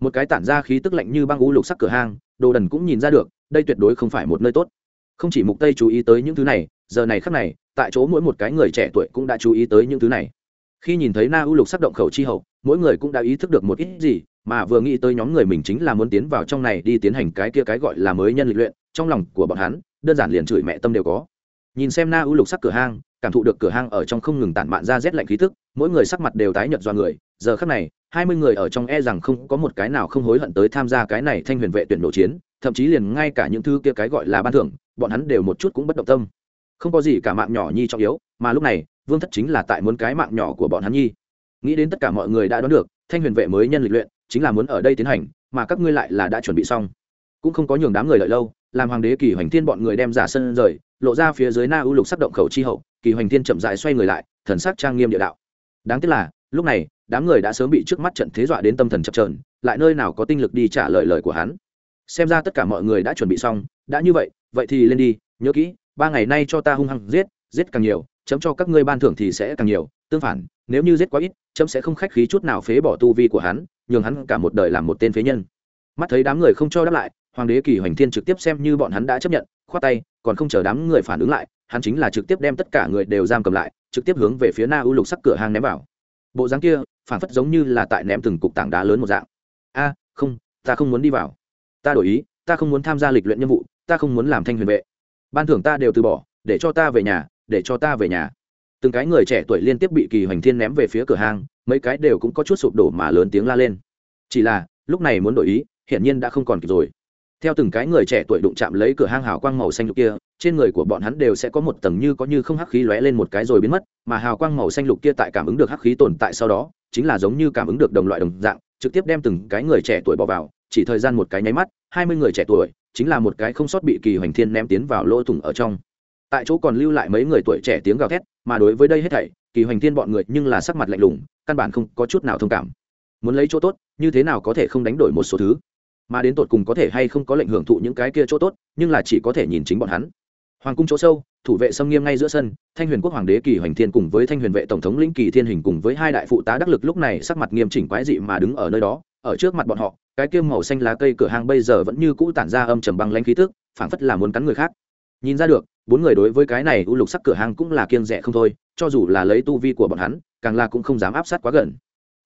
Một cái tản ra khí tức lạnh như băng u lục sắc cửa hang, đồ đần cũng nhìn ra được, đây tuyệt đối không phải một nơi tốt. Không chỉ mục tây chú ý tới những thứ này, giờ này khắc này, tại chỗ mỗi một cái người trẻ tuổi cũng đã chú ý tới những thứ này khi nhìn thấy na u lục sắc động khẩu chi hậu, mỗi người cũng đã ý thức được một ít gì, mà vừa nghĩ tới nhóm người mình chính là muốn tiến vào trong này đi tiến hành cái kia cái gọi là mới nhân lịch luyện, trong lòng của bọn hắn, đơn giản liền chửi mẹ tâm đều có. Nhìn xem na u lục sắc cửa hang, cảm thụ được cửa hang ở trong không ngừng tản mạn ra rét lạnh khí thức mỗi người sắc mặt đều tái nhợt do người. Giờ khắc này, hai mươi người ở trong e rằng không có một cái nào không hối hận tới tham gia cái này thanh huyền vệ tuyển nội chiến, thậm chí liền ngay cả những thứ kia cái gọi là ban thưởng, bọn hắn đều một chút cũng bất động tâm. Không có gì cả mạng nhỏ nhi trọng yếu, mà lúc này vương thất chính là tại muốn cái mạng nhỏ của bọn hắn nhi. Nghĩ đến tất cả mọi người đã đoán được, thanh huyền vệ mới nhân lịch luyện, chính là muốn ở đây tiến hành, mà các ngươi lại là đã chuẩn bị xong. Cũng không có nhường đám người lợi lâu, làm hoàng đế kỳ hoành thiên bọn người đem giả sân rời, lộ ra phía dưới na ưu lục sắc động khẩu chi hậu, kỳ hoành thiên chậm dại xoay người lại, thần sắc trang nghiêm địa đạo. Đáng tiếc là, lúc này, đám người đã sớm bị trước mắt trận thế dọa đến tâm thần chập trờn lại nơi nào có tinh lực đi trả lời lời của hắn. Xem ra tất cả mọi người đã chuẩn bị xong, đã như vậy vậy thì lên đi, nhớ kỹ, ba ngày nay cho ta hung hăng giết giết càng nhiều chấm cho các ngươi ban thưởng thì sẽ càng nhiều, tương phản, nếu như giết quá ít, chấm sẽ không khách khí chút nào phế bỏ tu vi của hắn, nhường hắn cả một đời làm một tên phế nhân. Mắt thấy đám người không cho đáp lại, hoàng đế kỳ hoành thiên trực tiếp xem như bọn hắn đã chấp nhận, khoát tay, còn không chờ đám người phản ứng lại, hắn chính là trực tiếp đem tất cả người đều giam cầm lại, trực tiếp hướng về phía na u lục sắc cửa hang ném vào. Bộ dáng kia phản phất giống như là tại ném từng cục tảng đá lớn một dạng. A, không, ta không muốn đi vào. Ta đổi ý, ta không muốn tham gia lịch luyện nhiệm vụ, ta không muốn làm thanh huyền vệ. Ban thưởng ta đều từ bỏ, để cho ta về nhà để cho ta về nhà. Từng cái người trẻ tuổi liên tiếp bị kỳ hoành thiên ném về phía cửa hàng mấy cái đều cũng có chút sụp đổ mà lớn tiếng la lên. Chỉ là, lúc này muốn đổi ý, hiển nhiên đã không còn kịp rồi. Theo từng cái người trẻ tuổi đụng chạm lấy cửa hàng hào quang màu xanh lục kia, trên người của bọn hắn đều sẽ có một tầng như có như không hắc khí lóe lên một cái rồi biến mất, mà hào quang màu xanh lục kia tại cảm ứng được hắc khí tồn tại sau đó, chính là giống như cảm ứng được đồng loại đồng dạng, trực tiếp đem từng cái người trẻ tuổi bỏ vào, chỉ thời gian một cái nháy mắt, hai mươi người trẻ tuổi, chính là một cái không sót bị kỳ hoành thiên ném tiến vào lỗ thủng ở trong tại chỗ còn lưu lại mấy người tuổi trẻ tiếng gào thét, mà đối với đây hết thảy, kỳ hoành thiên bọn người nhưng là sắc mặt lạnh lùng, căn bản không có chút nào thông cảm. Muốn lấy chỗ tốt, như thế nào có thể không đánh đổi một số thứ? Mà đến tột cùng có thể hay không có lệnh hưởng thụ những cái kia chỗ tốt, nhưng là chỉ có thể nhìn chính bọn hắn. Hoàng cung chỗ sâu, thủ vệ xâm nghiêm ngay giữa sân, thanh huyền quốc hoàng đế kỳ hoành thiên cùng với thanh huyền vệ tổng thống lĩnh kỳ thiên hình cùng với hai đại phụ tá đắc lực lúc này sắc mặt nghiêm chỉnh quái dị mà đứng ở nơi đó, ở trước mặt bọn họ, cái kiêm màu xanh lá cây cửa hàng bây giờ vẫn như cũ tản ra âm trầm băng lanh khí tức, phảng phất là muốn cắn người khác. Nhìn ra được bốn người đối với cái này u lục sắc cửa hàng cũng là kiêng rẻ không thôi, cho dù là lấy tu vi của bọn hắn, càng là cũng không dám áp sát quá gần.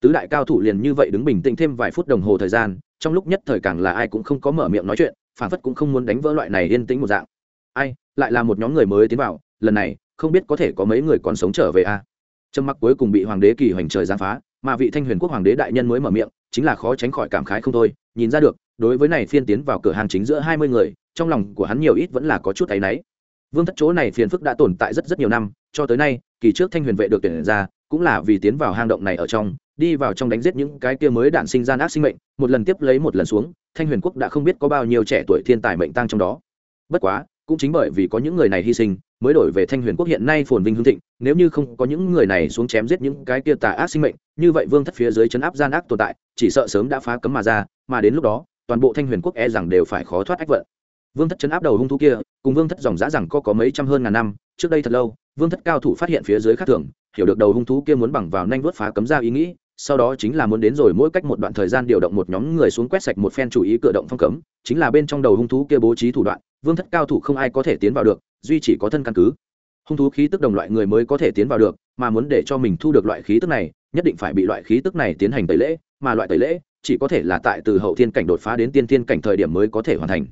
Tứ đại cao thủ liền như vậy đứng bình tĩnh thêm vài phút đồng hồ thời gian, trong lúc nhất thời càng là ai cũng không có mở miệng nói chuyện, phản phất cũng không muốn đánh vỡ loại này yên tĩnh một dạng. Ai, lại là một nhóm người mới tiến vào, lần này, không biết có thể có mấy người còn sống trở về a à? trâm mặc cuối cùng bị hoàng đế kỳ hoành trời giáng phá, mà vị thanh huyền quốc hoàng đế đại nhân mới mở miệng, chính là khó tránh khỏi cảm khái không thôi, nhìn ra được, đối với này phiên tiến vào cửa hàng chính giữa hai mươi người, trong lòng của hắn nhiều ít vẫn là có chút áy náy vương thất chỗ này phiền phức đã tồn tại rất rất nhiều năm, cho tới nay, kỳ trước thanh huyền vệ được tuyển ra, cũng là vì tiến vào hang động này ở trong, đi vào trong đánh giết những cái kia mới đạn sinh gian ác sinh mệnh, một lần tiếp lấy một lần xuống, thanh huyền quốc đã không biết có bao nhiêu trẻ tuổi thiên tài mệnh tăng trong đó. Bất quá, cũng chính bởi vì có những người này hy sinh, mới đổi về thanh huyền quốc hiện nay phồn vinh hương thịnh, nếu như không có những người này xuống chém giết những cái kia tà ác sinh mệnh, như vậy vương thất phía dưới chấn áp gian ác tồn tại, chỉ sợ sớm đã phá cấm mà ra, mà đến lúc đó, toàn bộ thanh huyền quốc e rằng đều phải khó thoát ách vận vương thất chấn áp đầu hung thú kia, cùng vương thất dòng dã rằng có có mấy trăm hơn ngàn năm, trước đây thật lâu, vương thất cao thủ phát hiện phía dưới khác thường, hiểu được đầu hung thú kia muốn bằng vào nhanh vớt phá cấm ra ý nghĩ, sau đó chính là muốn đến rồi mỗi cách một đoạn thời gian điều động một nhóm người xuống quét sạch một phen chủ ý cửa động phong cấm, chính là bên trong đầu hung thú kia bố trí thủ đoạn, vương thất cao thủ không ai có thể tiến vào được, duy chỉ có thân căn cứ. Hung thú khí tức đồng loại người mới có thể tiến vào được, mà muốn để cho mình thu được loại khí tức này, nhất định phải bị loại khí tức này tiến hành tẩy lễ, mà loại tẩy lễ chỉ có thể là tại từ hậu thiên cảnh đột phá đến tiên thiên cảnh thời điểm mới có thể hoàn thành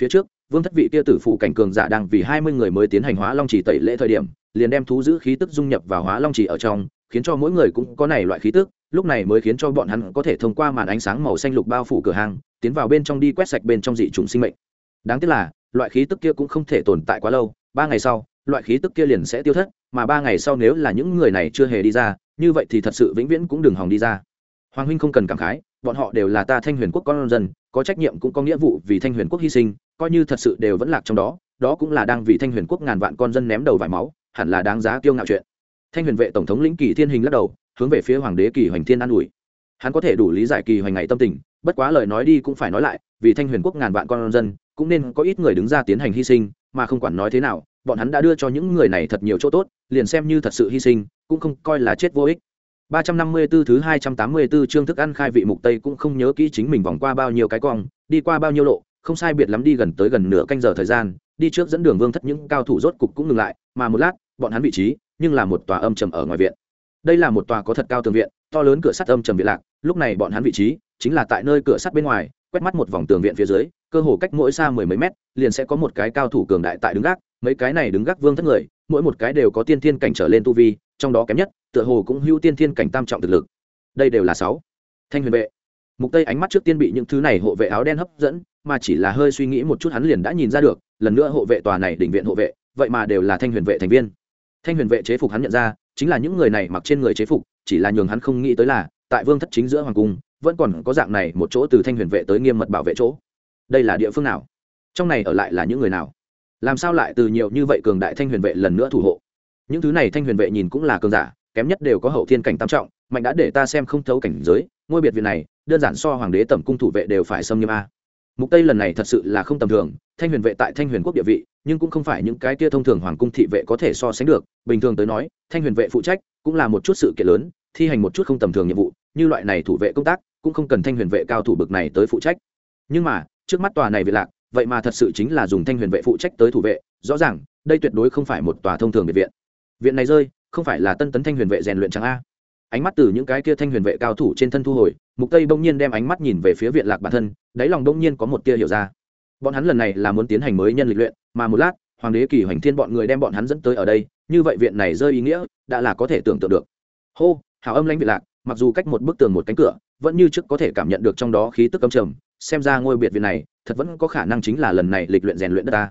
phía trước, vương thất vị kia tử phụ cảnh cường giả đang vì hai mươi người mới tiến hành hóa long chỉ tẩy lễ thời điểm, liền đem thú giữ khí tức dung nhập vào hóa long chỉ ở trong, khiến cho mỗi người cũng có này loại khí tức, lúc này mới khiến cho bọn hắn có thể thông qua màn ánh sáng màu xanh lục bao phủ cửa hàng tiến vào bên trong đi quét sạch bên trong dị trùng sinh mệnh. Đáng tiếc là, loại khí tức kia cũng không thể tồn tại quá lâu, ba ngày sau, loại khí tức kia liền sẽ tiêu thất, mà ba ngày sau nếu là những người này chưa hề đi ra, như vậy thì thật sự vĩnh viễn cũng đừng hòng đi ra. Hoàng huynh không cần cảm khái, bọn họ đều là ta thanh huyền quốc con dân, có trách nhiệm cũng có nghĩa vụ vì thanh huyền quốc hy sinh coi như thật sự đều vẫn lạc trong đó đó cũng là đang vì thanh huyền quốc ngàn vạn con dân ném đầu vải máu hẳn là đáng giá kiêu ngạo chuyện. Thanh huyền vệ tổng thống lĩnh kỳ thiên hình lắc đầu hướng về phía hoàng đế kỳ hoành thiên an ủi. Hắn có thể đủ lý giải kỳ hoành ngày tâm tình bất quá lời nói đi cũng phải nói lại vì thanh huyền quốc ngàn vạn con dân cũng nên có ít người đứng ra tiến hành hy sinh mà không quản nói thế nào bọn hắn đã đưa cho những người này thật nhiều chỗ tốt liền xem như thật sự hy sinh cũng không coi là chết vô ích. 354 thứ 284 chương thức ăn khai vị mục tây cũng không nhớ kỹ chính mình vòng qua bao nhiêu cái cong, đi qua bao nhiêu lộ, không sai biệt lắm đi gần tới gần nửa canh giờ thời gian, đi trước dẫn đường Vương Thất những cao thủ rốt cục cũng ngừng lại, mà một lát, bọn hắn vị trí, nhưng là một tòa âm trầm ở ngoài viện. Đây là một tòa có thật cao tường viện, to lớn cửa sắt âm trầm viện lạc, lúc này bọn hắn vị trí chính là tại nơi cửa sắt bên ngoài, quét mắt một vòng tường viện phía dưới, cơ hồ cách mỗi xa mười mấy mét, liền sẽ có một cái cao thủ cường đại tại đứng gác, mấy cái này đứng gác Vương Thất người, mỗi một cái đều có tiên thiên cảnh trở lên tu vi, trong đó kém nhất tựa hồ cũng hưu tiên thiên cảnh tam trọng thực lực. Đây đều là sáu. Thanh huyền vệ mục tây ánh mắt trước tiên bị những thứ này hộ vệ áo đen hấp dẫn, mà chỉ là hơi suy nghĩ một chút hắn liền đã nhìn ra được, lần nữa hộ vệ tòa này đỉnh viện hộ vệ, vậy mà đều là thanh huyền vệ thành viên. Thanh huyền vệ chế phục hắn nhận ra, chính là những người này mặc trên người chế phục, chỉ là nhường hắn không nghĩ tới là, tại vương thất chính giữa hoàng cung, vẫn còn có dạng này một chỗ từ thanh huyền vệ tới nghiêm mật bảo vệ chỗ. Đây là địa phương nào? Trong này ở lại là những người nào? Làm sao lại từ nhiều như vậy cường đại thanh huyền vệ lần nữa thủ hộ? Những thứ này thanh huyền vệ nhìn cũng là cường giả, kém nhất đều có hậu thiên cảnh tam trọng, mạnh đã để ta xem không thấu cảnh giới, ngôi biệt viện này đơn giản so hoàng đế tẩm cung thủ vệ đều phải xâm nghiêm a. Mục tây lần này thật sự là không tầm thường, thanh huyền vệ tại thanh huyền quốc địa vị, nhưng cũng không phải những cái kia thông thường hoàng cung thị vệ có thể so sánh được. Bình thường tới nói, thanh huyền vệ phụ trách cũng là một chút sự kiện lớn, thi hành một chút không tầm thường nhiệm vụ, như loại này thủ vệ công tác cũng không cần thanh huyền vệ cao thủ bực này tới phụ trách. Nhưng mà, trước mắt tòa này viện lạc, vậy mà thật sự chính là dùng thanh huyền vệ phụ trách tới thủ vệ, rõ ràng, đây tuyệt đối không phải một tòa thông thường biệt viện. Viện này rơi, không phải là tân tấn thanh huyền vệ rèn luyện chẳng a ánh mắt từ những cái kia thanh huyền vệ cao thủ trên thân thu hồi, mục tây bỗng nhiên đem ánh mắt nhìn về phía viện lạc bản thân, đáy lòng bỗng nhiên có một tia hiểu ra. Bọn hắn lần này là muốn tiến hành mới nhân lịch luyện, mà một lát, hoàng đế kỳ hoành thiên bọn người đem bọn hắn dẫn tới ở đây, như vậy viện này rơi ý nghĩa, đã là có thể tưởng tượng được. Hô, hào âm lãnh viện lạc, mặc dù cách một bức tường một cánh cửa, vẫn như trước có thể cảm nhận được trong đó khí tức âm trầm, xem ra ngôi biệt viện này, thật vẫn có khả năng chính là lần này lịch luyện rèn luyện đất ta.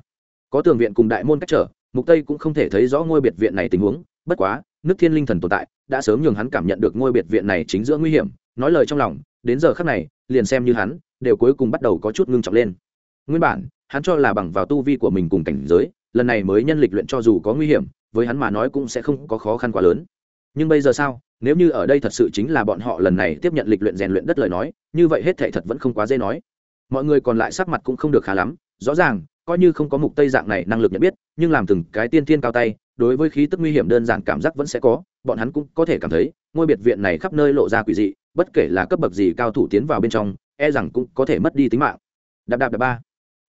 Có tường viện cùng đại môn cách trở, mục tây cũng không thể thấy rõ ngôi biệt viện này tình huống bất quá, nước thiên linh thần tồn tại, đã sớm nhường hắn cảm nhận được ngôi biệt viện này chính giữa nguy hiểm, nói lời trong lòng, đến giờ khắc này, liền xem như hắn, đều cuối cùng bắt đầu có chút ngưng trọng lên. Nguyên bản, hắn cho là bằng vào tu vi của mình cùng cảnh giới, lần này mới nhân lịch luyện cho dù có nguy hiểm, với hắn mà nói cũng sẽ không có khó khăn quá lớn. Nhưng bây giờ sao, nếu như ở đây thật sự chính là bọn họ lần này tiếp nhận lịch luyện rèn luyện đất lời nói, như vậy hết thảy thật vẫn không quá dễ nói. Mọi người còn lại sắc mặt cũng không được khá lắm, rõ ràng, coi như không có mục tây dạng này năng lực nhận biết, nhưng làm từng cái tiên thiên cao tay đối với khí tức nguy hiểm đơn giản cảm giác vẫn sẽ có, bọn hắn cũng có thể cảm thấy, ngôi biệt viện này khắp nơi lộ ra quỷ dị, bất kể là cấp bậc gì cao thủ tiến vào bên trong e rằng cũng có thể mất đi tính mạng. Đạp đạp đạp ba.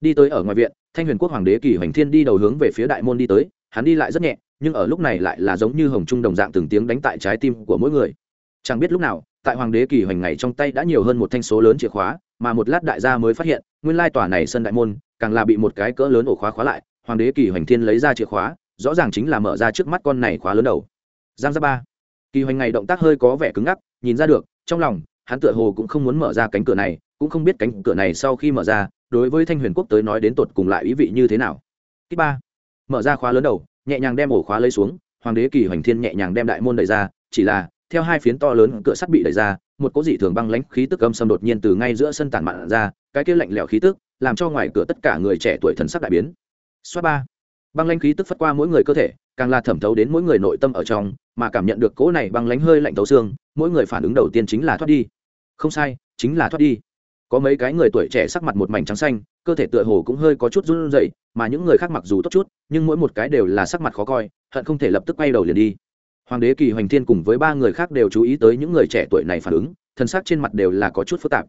Đi tới ở ngoài viện, thanh huyền quốc hoàng đế kỳ hoành thiên đi đầu hướng về phía đại môn đi tới, hắn đi lại rất nhẹ, nhưng ở lúc này lại là giống như hồng trung đồng dạng từng tiếng đánh tại trái tim của mỗi người. Chẳng biết lúc nào, tại hoàng đế kỳ hoành ngày trong tay đã nhiều hơn một thanh số lớn chìa khóa, mà một lát đại gia mới phát hiện, nguyên lai tòa này sân đại môn, càng là bị một cái cỡ lớn ổ khóa khóa lại, hoàng đế kỳ hoành thiên lấy ra chìa khóa rõ ràng chính là mở ra trước mắt con này khóa lớn đầu. Giang ra ba. Kỳ hoành ngày động tác hơi có vẻ cứng ngắc, nhìn ra được, trong lòng, hắn tựa hồ cũng không muốn mở ra cánh cửa này, cũng không biết cánh cửa này sau khi mở ra, đối với thanh huyền quốc tới nói đến tột cùng lại ý vị như thế nào. Kích ba. Mở ra khóa lớn đầu, nhẹ nhàng đem ổ khóa lấy xuống, hoàng đế kỳ hoành thiên nhẹ nhàng đem đại môn đẩy ra, chỉ là, theo hai phiến to lớn cửa sắt bị đẩy ra, một cỗ dị thường băng lãnh khí tức âm xâm đột nhiên từ ngay giữa sân tản mạn ra, cái kia lạnh lẽo khí tức, làm cho ngoài cửa tất cả người trẻ tuổi thần sắc đại biến. Xoát ba băng lãnh khí tức phất qua mỗi người cơ thể, càng là thẩm thấu đến mỗi người nội tâm ở trong, mà cảm nhận được cỗ này băng lãnh hơi lạnh thấu xương, mỗi người phản ứng đầu tiên chính là thoát đi. Không sai, chính là thoát đi. Có mấy cái người tuổi trẻ sắc mặt một mảnh trắng xanh, cơ thể tựa hồ cũng hơi có chút run rẩy, mà những người khác mặc dù tốt chút, nhưng mỗi một cái đều là sắc mặt khó coi, hận không thể lập tức quay đầu liền đi. Hoàng đế kỳ hoành thiên cùng với ba người khác đều chú ý tới những người trẻ tuổi này phản ứng thân xác trên mặt đều là có chút phức tạp.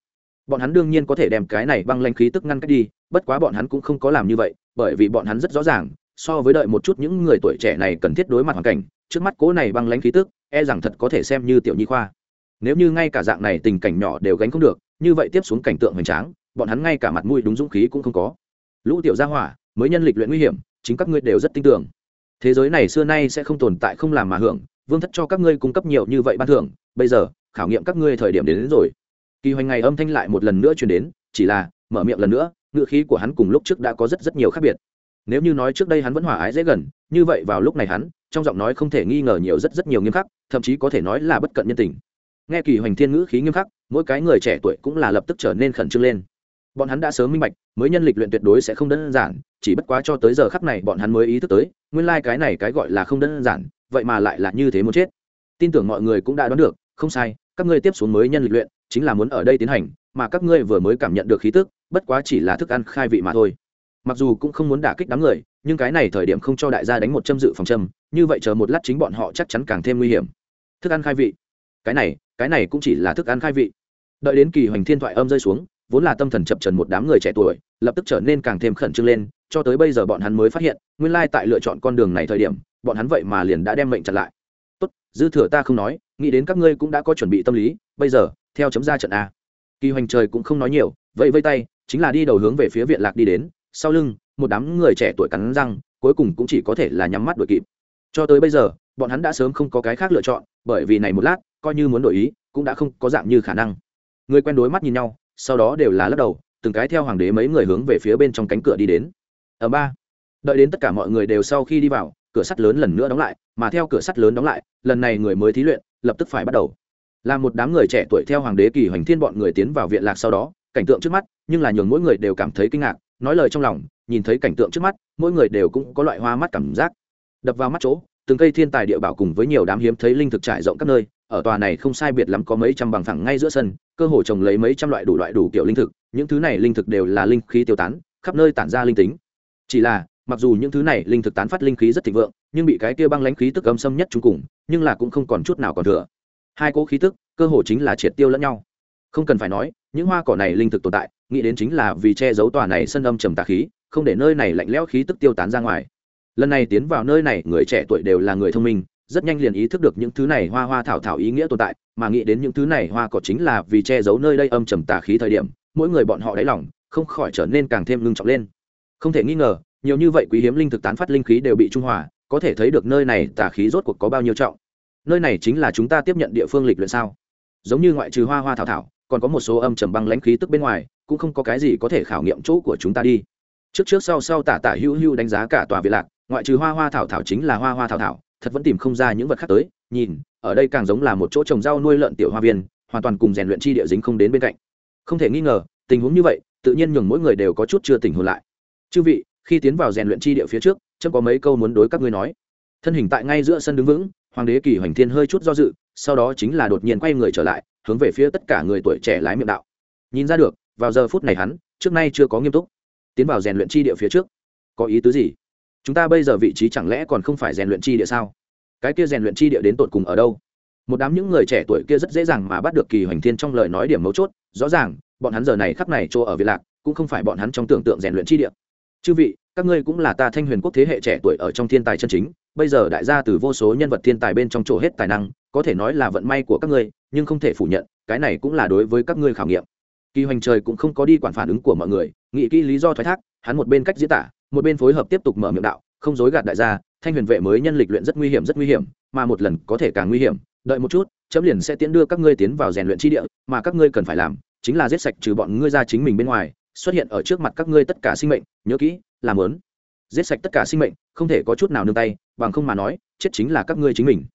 Bọn hắn đương nhiên có thể đem cái này băng lanh khí tức ngăn cách đi, bất quá bọn hắn cũng không có làm như vậy, bởi vì bọn hắn rất rõ ràng so với đợi một chút những người tuổi trẻ này cần thiết đối mặt hoàn cảnh trước mắt cố này băng lãnh khí tức e rằng thật có thể xem như tiểu nhi khoa. Nếu như ngay cả dạng này tình cảnh nhỏ đều gánh không được như vậy tiếp xuống cảnh tượng hoành tráng bọn hắn ngay cả mặt mũi đúng dũng khí cũng không có. Lũ tiểu gia hỏa mới nhân lịch luyện nguy hiểm chính các ngươi đều rất tin tưởng. Thế giới này xưa nay sẽ không tồn tại không làm mà hưởng vương thất cho các ngươi cung cấp nhiều như vậy ban thưởng bây giờ khảo nghiệm các ngươi thời điểm đến, đến rồi. Kỳ hoành ngày âm thanh lại một lần nữa truyền đến chỉ là mở miệng lần nữa ngựa khí của hắn cùng lúc trước đã có rất rất nhiều khác biệt nếu như nói trước đây hắn vẫn hòa ái dễ gần, như vậy vào lúc này hắn, trong giọng nói không thể nghi ngờ nhiều rất rất nhiều nghiêm khắc, thậm chí có thể nói là bất cận nhân tình. Nghe kỳ hoành thiên ngữ khí nghiêm khắc, mỗi cái người trẻ tuổi cũng là lập tức trở nên khẩn trương lên. Bọn hắn đã sớm minh bạch, mới nhân lịch luyện tuyệt đối sẽ không đơn giản, chỉ bất quá cho tới giờ khắc này bọn hắn mới ý thức tới, nguyên lai、like、cái này cái gọi là không đơn giản, vậy mà lại là như thế muốn chết. Tin tưởng mọi người cũng đã đoán được, không sai, các ngươi tiếp xuống mới nhân lịch luyện, chính là muốn ở đây tiến hành, mà các ngươi vừa mới cảm nhận được khí tức, bất quá chỉ là thức ăn khai vị mà thôi mặc dù cũng không muốn đả kích đám người, nhưng cái này thời điểm không cho đại gia đánh một châm dự phòng châm, như vậy chờ một lát chính bọn họ chắc chắn càng thêm nguy hiểm. Thức ăn khai vị. Cái này cái này cũng chỉ là thức ăn khai vị. Đợi đến kỳ hoành thiên thoại âm rơi xuống, vốn là tâm thần chập trần một đám người trẻ tuổi, lập tức trở nên càng thêm khẩn trương lên, cho tới bây giờ bọn hắn mới phát hiện, nguyên lai tại lựa chọn con đường này thời điểm, bọn hắn vậy mà liền đã đem mệnh chặt lại. Tốt, dư thừa ta không nói, nghĩ đến các ngươi cũng đã có chuẩn bị tâm lý, bây giờ, theo chấm ra trận a. Kỳ hoành trời cũng không nói nhiều vậy vây tay, chính là đi đầu hướng về phía viện lạc đi đến sau lưng, một đám người trẻ tuổi cắn răng, cuối cùng cũng chỉ có thể là nhắm mắt đuổi kịp. Cho tới bây giờ, bọn hắn đã sớm không có cái khác lựa chọn, bởi vì này một lát, coi như muốn đổi ý, cũng đã không có dạng như khả năng. Người quen đối mắt nhìn nhau, sau đó đều là lắc đầu, từng cái theo hoàng đế mấy người hướng về phía bên trong cánh cửa đi đến. Ở ba, đợi đến tất cả mọi người đều sau khi đi vào, cửa sắt lớn lần nữa đóng lại, mà theo cửa sắt lớn đóng lại, lần này người mới thí luyện, lập tức phải bắt đầu. Là một đám người trẻ tuổi theo hoàng đế kỳ hoành thiên bọn người tiến vào viện lạc sau đó, cảnh tượng trước mắt, nhưng là nhường mỗi người đều cảm thấy kinh ngạc nói lời trong lòng, nhìn thấy cảnh tượng trước mắt, mỗi người đều cũng có loại hoa mắt cảm giác. Đập vào mắt chỗ, từng cây thiên tài địa bảo cùng với nhiều đám hiếm thấy linh thực trải rộng các nơi, ở tòa này không sai biệt lắm có mấy trăm bằng phẳng ngay giữa sân, cơ hồ trồng lấy mấy trăm loại đủ loại đủ kiểu linh thực, những thứ này linh thực đều là linh khí tiêu tán, khắp nơi tản ra linh tính. Chỉ là, mặc dù những thứ này linh thực tán phát linh khí rất thịnh vượng, nhưng bị cái kia băng lãnh khí tức âm xâm nhất chung cùng, nhưng là cũng không còn chút nào còn thừa. Hai cỗ khí tức, cơ hồ chính là triệt tiêu lẫn nhau. Không cần phải nói những hoa cỏ này linh thực tồn tại, nghĩ đến chính là vì che giấu tòa này sân âm trầm tà khí, không để nơi này lạnh lẽo khí tức tiêu tán ra ngoài. Lần này tiến vào nơi này, người trẻ tuổi đều là người thông minh, rất nhanh liền ý thức được những thứ này hoa hoa thảo thảo ý nghĩa tồn tại, mà nghĩ đến những thứ này hoa cỏ chính là vì che giấu nơi đây âm trầm tà khí thời điểm, mỗi người bọn họ đáy lòng, không khỏi trở nên càng thêm ngưng trọng lên. Không thể nghi ngờ, nhiều như vậy quý hiếm linh thực tán phát linh khí đều bị trung hòa, có thể thấy được nơi này tà khí rốt cuộc có bao nhiêu trọng. Nơi này chính là chúng ta tiếp nhận địa phương lịch luyện sao? Giống như ngoại trừ hoa hoa thảo thảo còn có một số âm trầm băng lãnh khí tức bên ngoài, cũng không có cái gì có thể khảo nghiệm chỗ của chúng ta đi. Trước trước sau sau tả tả hữu hữu đánh giá cả tòa viện lạc, ngoại trừ hoa hoa thảo thảo chính là hoa hoa thảo thảo, thật vẫn tìm không ra những vật khác tới, nhìn, ở đây càng giống là một chỗ trồng rau nuôi lợn tiểu hoa viên, hoàn toàn cùng rèn luyện chi địa dính không đến bên cạnh. Không thể nghi ngờ, tình huống như vậy, tự nhiên nhường mỗi người đều có chút chưa tỉnh hồn lại. Chư vị, khi tiến vào rèn luyện chi địa phía trước trâm có mấy câu muốn đối các ngươi nói. Thân hình tại ngay giữa sân đứng vững, hoàng đế kỳ hoành thiên hơi chút do dự, sau đó chính là đột nhiên quay người trở lại hướng về phía tất cả người tuổi trẻ lái miệng đạo. Nhìn ra được, vào giờ phút này hắn, trước nay chưa có nghiêm túc. Tiến vào rèn luyện chi địa phía trước. Có ý tứ gì? Chúng ta bây giờ vị trí chẳng lẽ còn không phải rèn luyện chi địa sao? Cái kia rèn luyện chi địa đến tột cùng ở đâu? Một đám những người trẻ tuổi kia rất dễ dàng mà bắt được kỳ hoành thiên trong lời nói điểm mấu chốt, rõ ràng, bọn hắn giờ này khắp này chỗ ở việt lạc, cũng không phải bọn hắn trong tưởng tượng rèn luyện chi địa. Chư vị, các ngươi cũng là ta thanh huyền quốc thế hệ trẻ tuổi ở trong thiên tài chân chính, bây giờ đại gia từ vô số nhân vật thiên tài bên trong chỗ hết tài năng có thể nói là vận may của các ngươi, nhưng không thể phủ nhận, cái này cũng là đối với các ngươi khảo nghiệm. Kỳ hoành trời cũng không có đi quản phản ứng của mọi người, nghĩ kỹ lý do thoái thác, hắn một bên cách diễn tả, một bên phối hợp tiếp tục mở miệng đạo, không dối gạt đại gia, thanh huyền vệ mới nhân lịch luyện rất nguy hiểm, rất nguy hiểm, mà một lần có thể càng nguy hiểm, đợi một chút, chấm liền sẽ tiến đưa các ngươi tiến vào rèn luyện chi địa, mà các ngươi cần phải làm, chính là giết sạch trừ bọn ngươi ra chính mình bên ngoài, xuất hiện ở trước mặt các ngươi tất cả sinh mệnh, nhớ kỹ, làm lớn giết sạch tất cả sinh mệnh, không thể có chút nào nương tay, bằng không mà nói, chết chính là các ngươi chính mình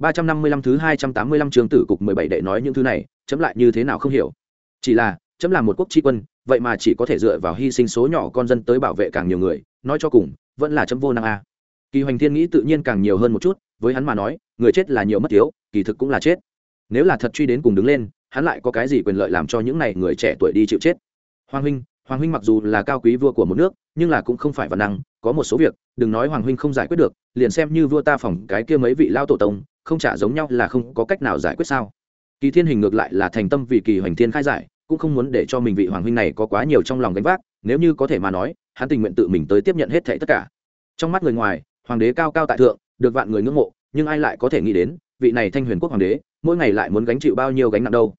ba trăm năm mươi lăm thứ hai trăm tám mươi lăm trường tử cục mười bảy đệ nói những thứ này, chấm lại như thế nào không hiểu. Chỉ là, chấm là một quốc tri quân, vậy mà chỉ có thể dựa vào hy sinh số nhỏ con dân tới bảo vệ càng nhiều người, nói cho cùng, vẫn là chấm vô năng a. Kỳ hoành thiên nghĩ tự nhiên càng nhiều hơn một chút, với hắn mà nói, người chết là nhiều mất thiếu kỳ thực cũng là chết. Nếu là thật truy đến cùng đứng lên, hắn lại có cái gì quyền lợi làm cho những này người trẻ tuổi đi chịu chết? Hoàng huynh hoàng huynh mặc dù là cao quý vua của một nước, nhưng là cũng không phải văn năng, có một số việc, đừng nói hoàng huynh không giải quyết được, liền xem như vua ta phòng cái kia mấy vị lao tổ tông không trả giống nhau là không có cách nào giải quyết sao? Kỳ thiên hình ngược lại là thành tâm vì kỳ hoành thiên khai giải, cũng không muốn để cho mình vị hoàng huynh này có quá nhiều trong lòng gánh vác, nếu như có thể mà nói, hắn tình nguyện tự mình tới tiếp nhận hết thảy tất cả. Trong mắt người ngoài, hoàng đế cao cao tại thượng, được vạn người ngưỡng mộ, nhưng ai lại có thể nghĩ đến, vị này thanh huyền quốc hoàng đế, mỗi ngày lại muốn gánh chịu bao nhiêu gánh nặng đâu?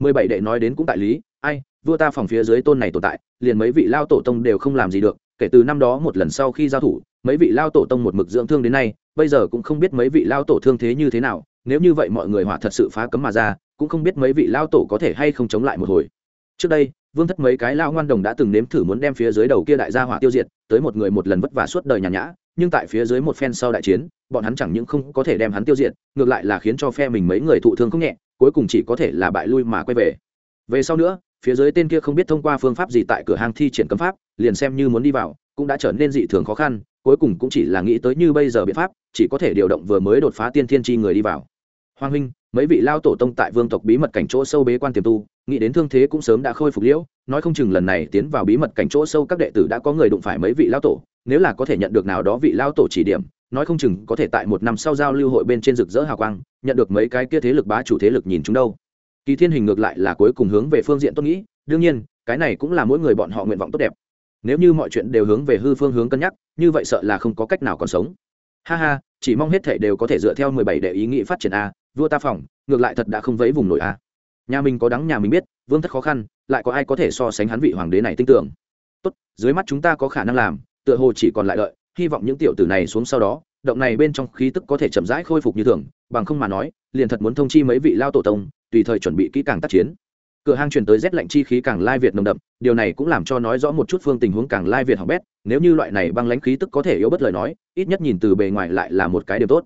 Mười bảy đệ nói đến cũng tại lý, ai, vua ta phòng phía dưới tôn này tồn tại, liền mấy vị lao tổ tông đều không làm gì được, kể từ năm đó một lần sau khi giao thủ mấy vị lao tổ tông một mực dưỡng thương đến nay, bây giờ cũng không biết mấy vị lao tổ thương thế như thế nào, nếu như vậy mọi người hỏa thật sự phá cấm mà ra, cũng không biết mấy vị lao tổ có thể hay không chống lại một hồi. Trước đây, vương thất mấy cái lao ngoan đồng đã từng nếm thử muốn đem phía dưới đầu kia đại gia hỏa tiêu diệt, tới một người một lần vất vả suốt đời nhàn nhã, nhưng tại phía dưới một phen sau đại chiến, bọn hắn chẳng những không có thể đem hắn tiêu diệt, ngược lại là khiến cho phe mình mấy người thụ thương không nhẹ, cuối cùng chỉ có thể là bại lui mà quay về. Về sau nữa, phía dưới tên kia không biết thông qua phương pháp gì tại cửa hàng thi triển cấm pháp, liền xem như muốn đi vào, cũng đã trở nên dị thường khó khăn cuối cùng cũng chỉ là nghĩ tới như bây giờ biện pháp, chỉ có thể điều động vừa mới đột phá tiên thiên chi người đi vào. Hoàng huynh, mấy vị lao tổ tông tại vương tộc bí mật cảnh chỗ sâu bế quan tiềm tu, nghĩ đến thương thế cũng sớm đã khôi phục liễu, nói không chừng lần này tiến vào bí mật cảnh chỗ sâu các đệ tử đã có người đụng phải mấy vị lao tổ, nếu là có thể nhận được nào đó vị lao tổ chỉ điểm, nói không chừng có thể tại một năm sau giao lưu hội bên trên rực rỡ hào quang, nhận được mấy cái kia thế lực bá chủ thế lực nhìn chúng đâu. Kỳ thiên hình ngược lại là cuối cùng hướng về phương diện tốt nghĩ, đương nhiên, cái này cũng là mỗi người bọn họ nguyện vọng tốt đẹp nếu như mọi chuyện đều hướng về hư phương hướng cân nhắc, như vậy sợ là không có cách nào còn sống. Ha ha, chỉ mong hết thể đều có thể dựa theo mười bảy đệ ý nghĩ phát triển a, vua ta phòng, ngược lại thật đã không vẫy vùng nổi a. Nhà mình có đắng, nhà mình biết, vương thất khó khăn, lại có ai có thể so sánh hắn vị hoàng đế này tin tưởng. Tốt, dưới mắt chúng ta có khả năng làm, tựa hồ chỉ còn lại đợi hy vọng những tiểu tử này xuống sau đó, động này bên trong khí tức có thể chậm rãi khôi phục như thường, bằng không mà nói, liền thật muốn thông chi mấy vị lao tổ tông, tùy thời chuẩn bị kỹ càng tác chiến cửa hang truyền tới rét lạnh chi khí càng lai việt nồng đậm, điều này cũng làm cho nói rõ một chút phương tình huống càng lai việt học bét, nếu như loại này băng lãnh khí tức có thể yếu bất lời nói, ít nhất nhìn từ bề ngoài lại là một cái điều tốt.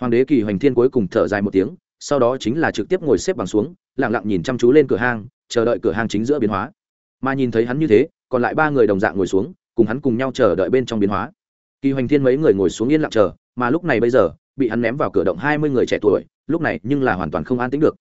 Hoàng đế kỳ hoành thiên cuối cùng thở dài một tiếng, sau đó chính là trực tiếp ngồi xếp bằng xuống, lặng lặng nhìn chăm chú lên cửa hang, chờ đợi cửa hang chính giữa biến hóa. Mà nhìn thấy hắn như thế, còn lại ba người đồng dạng ngồi xuống, cùng hắn cùng nhau chờ đợi bên trong biến hóa. Kỳ hoành thiên mấy người ngồi xuống yên lặng chờ, mà lúc này bây giờ, bị hắn ném vào cửa động hai mươi người trẻ tuổi, lúc này nhưng là hoàn toàn không an tính được.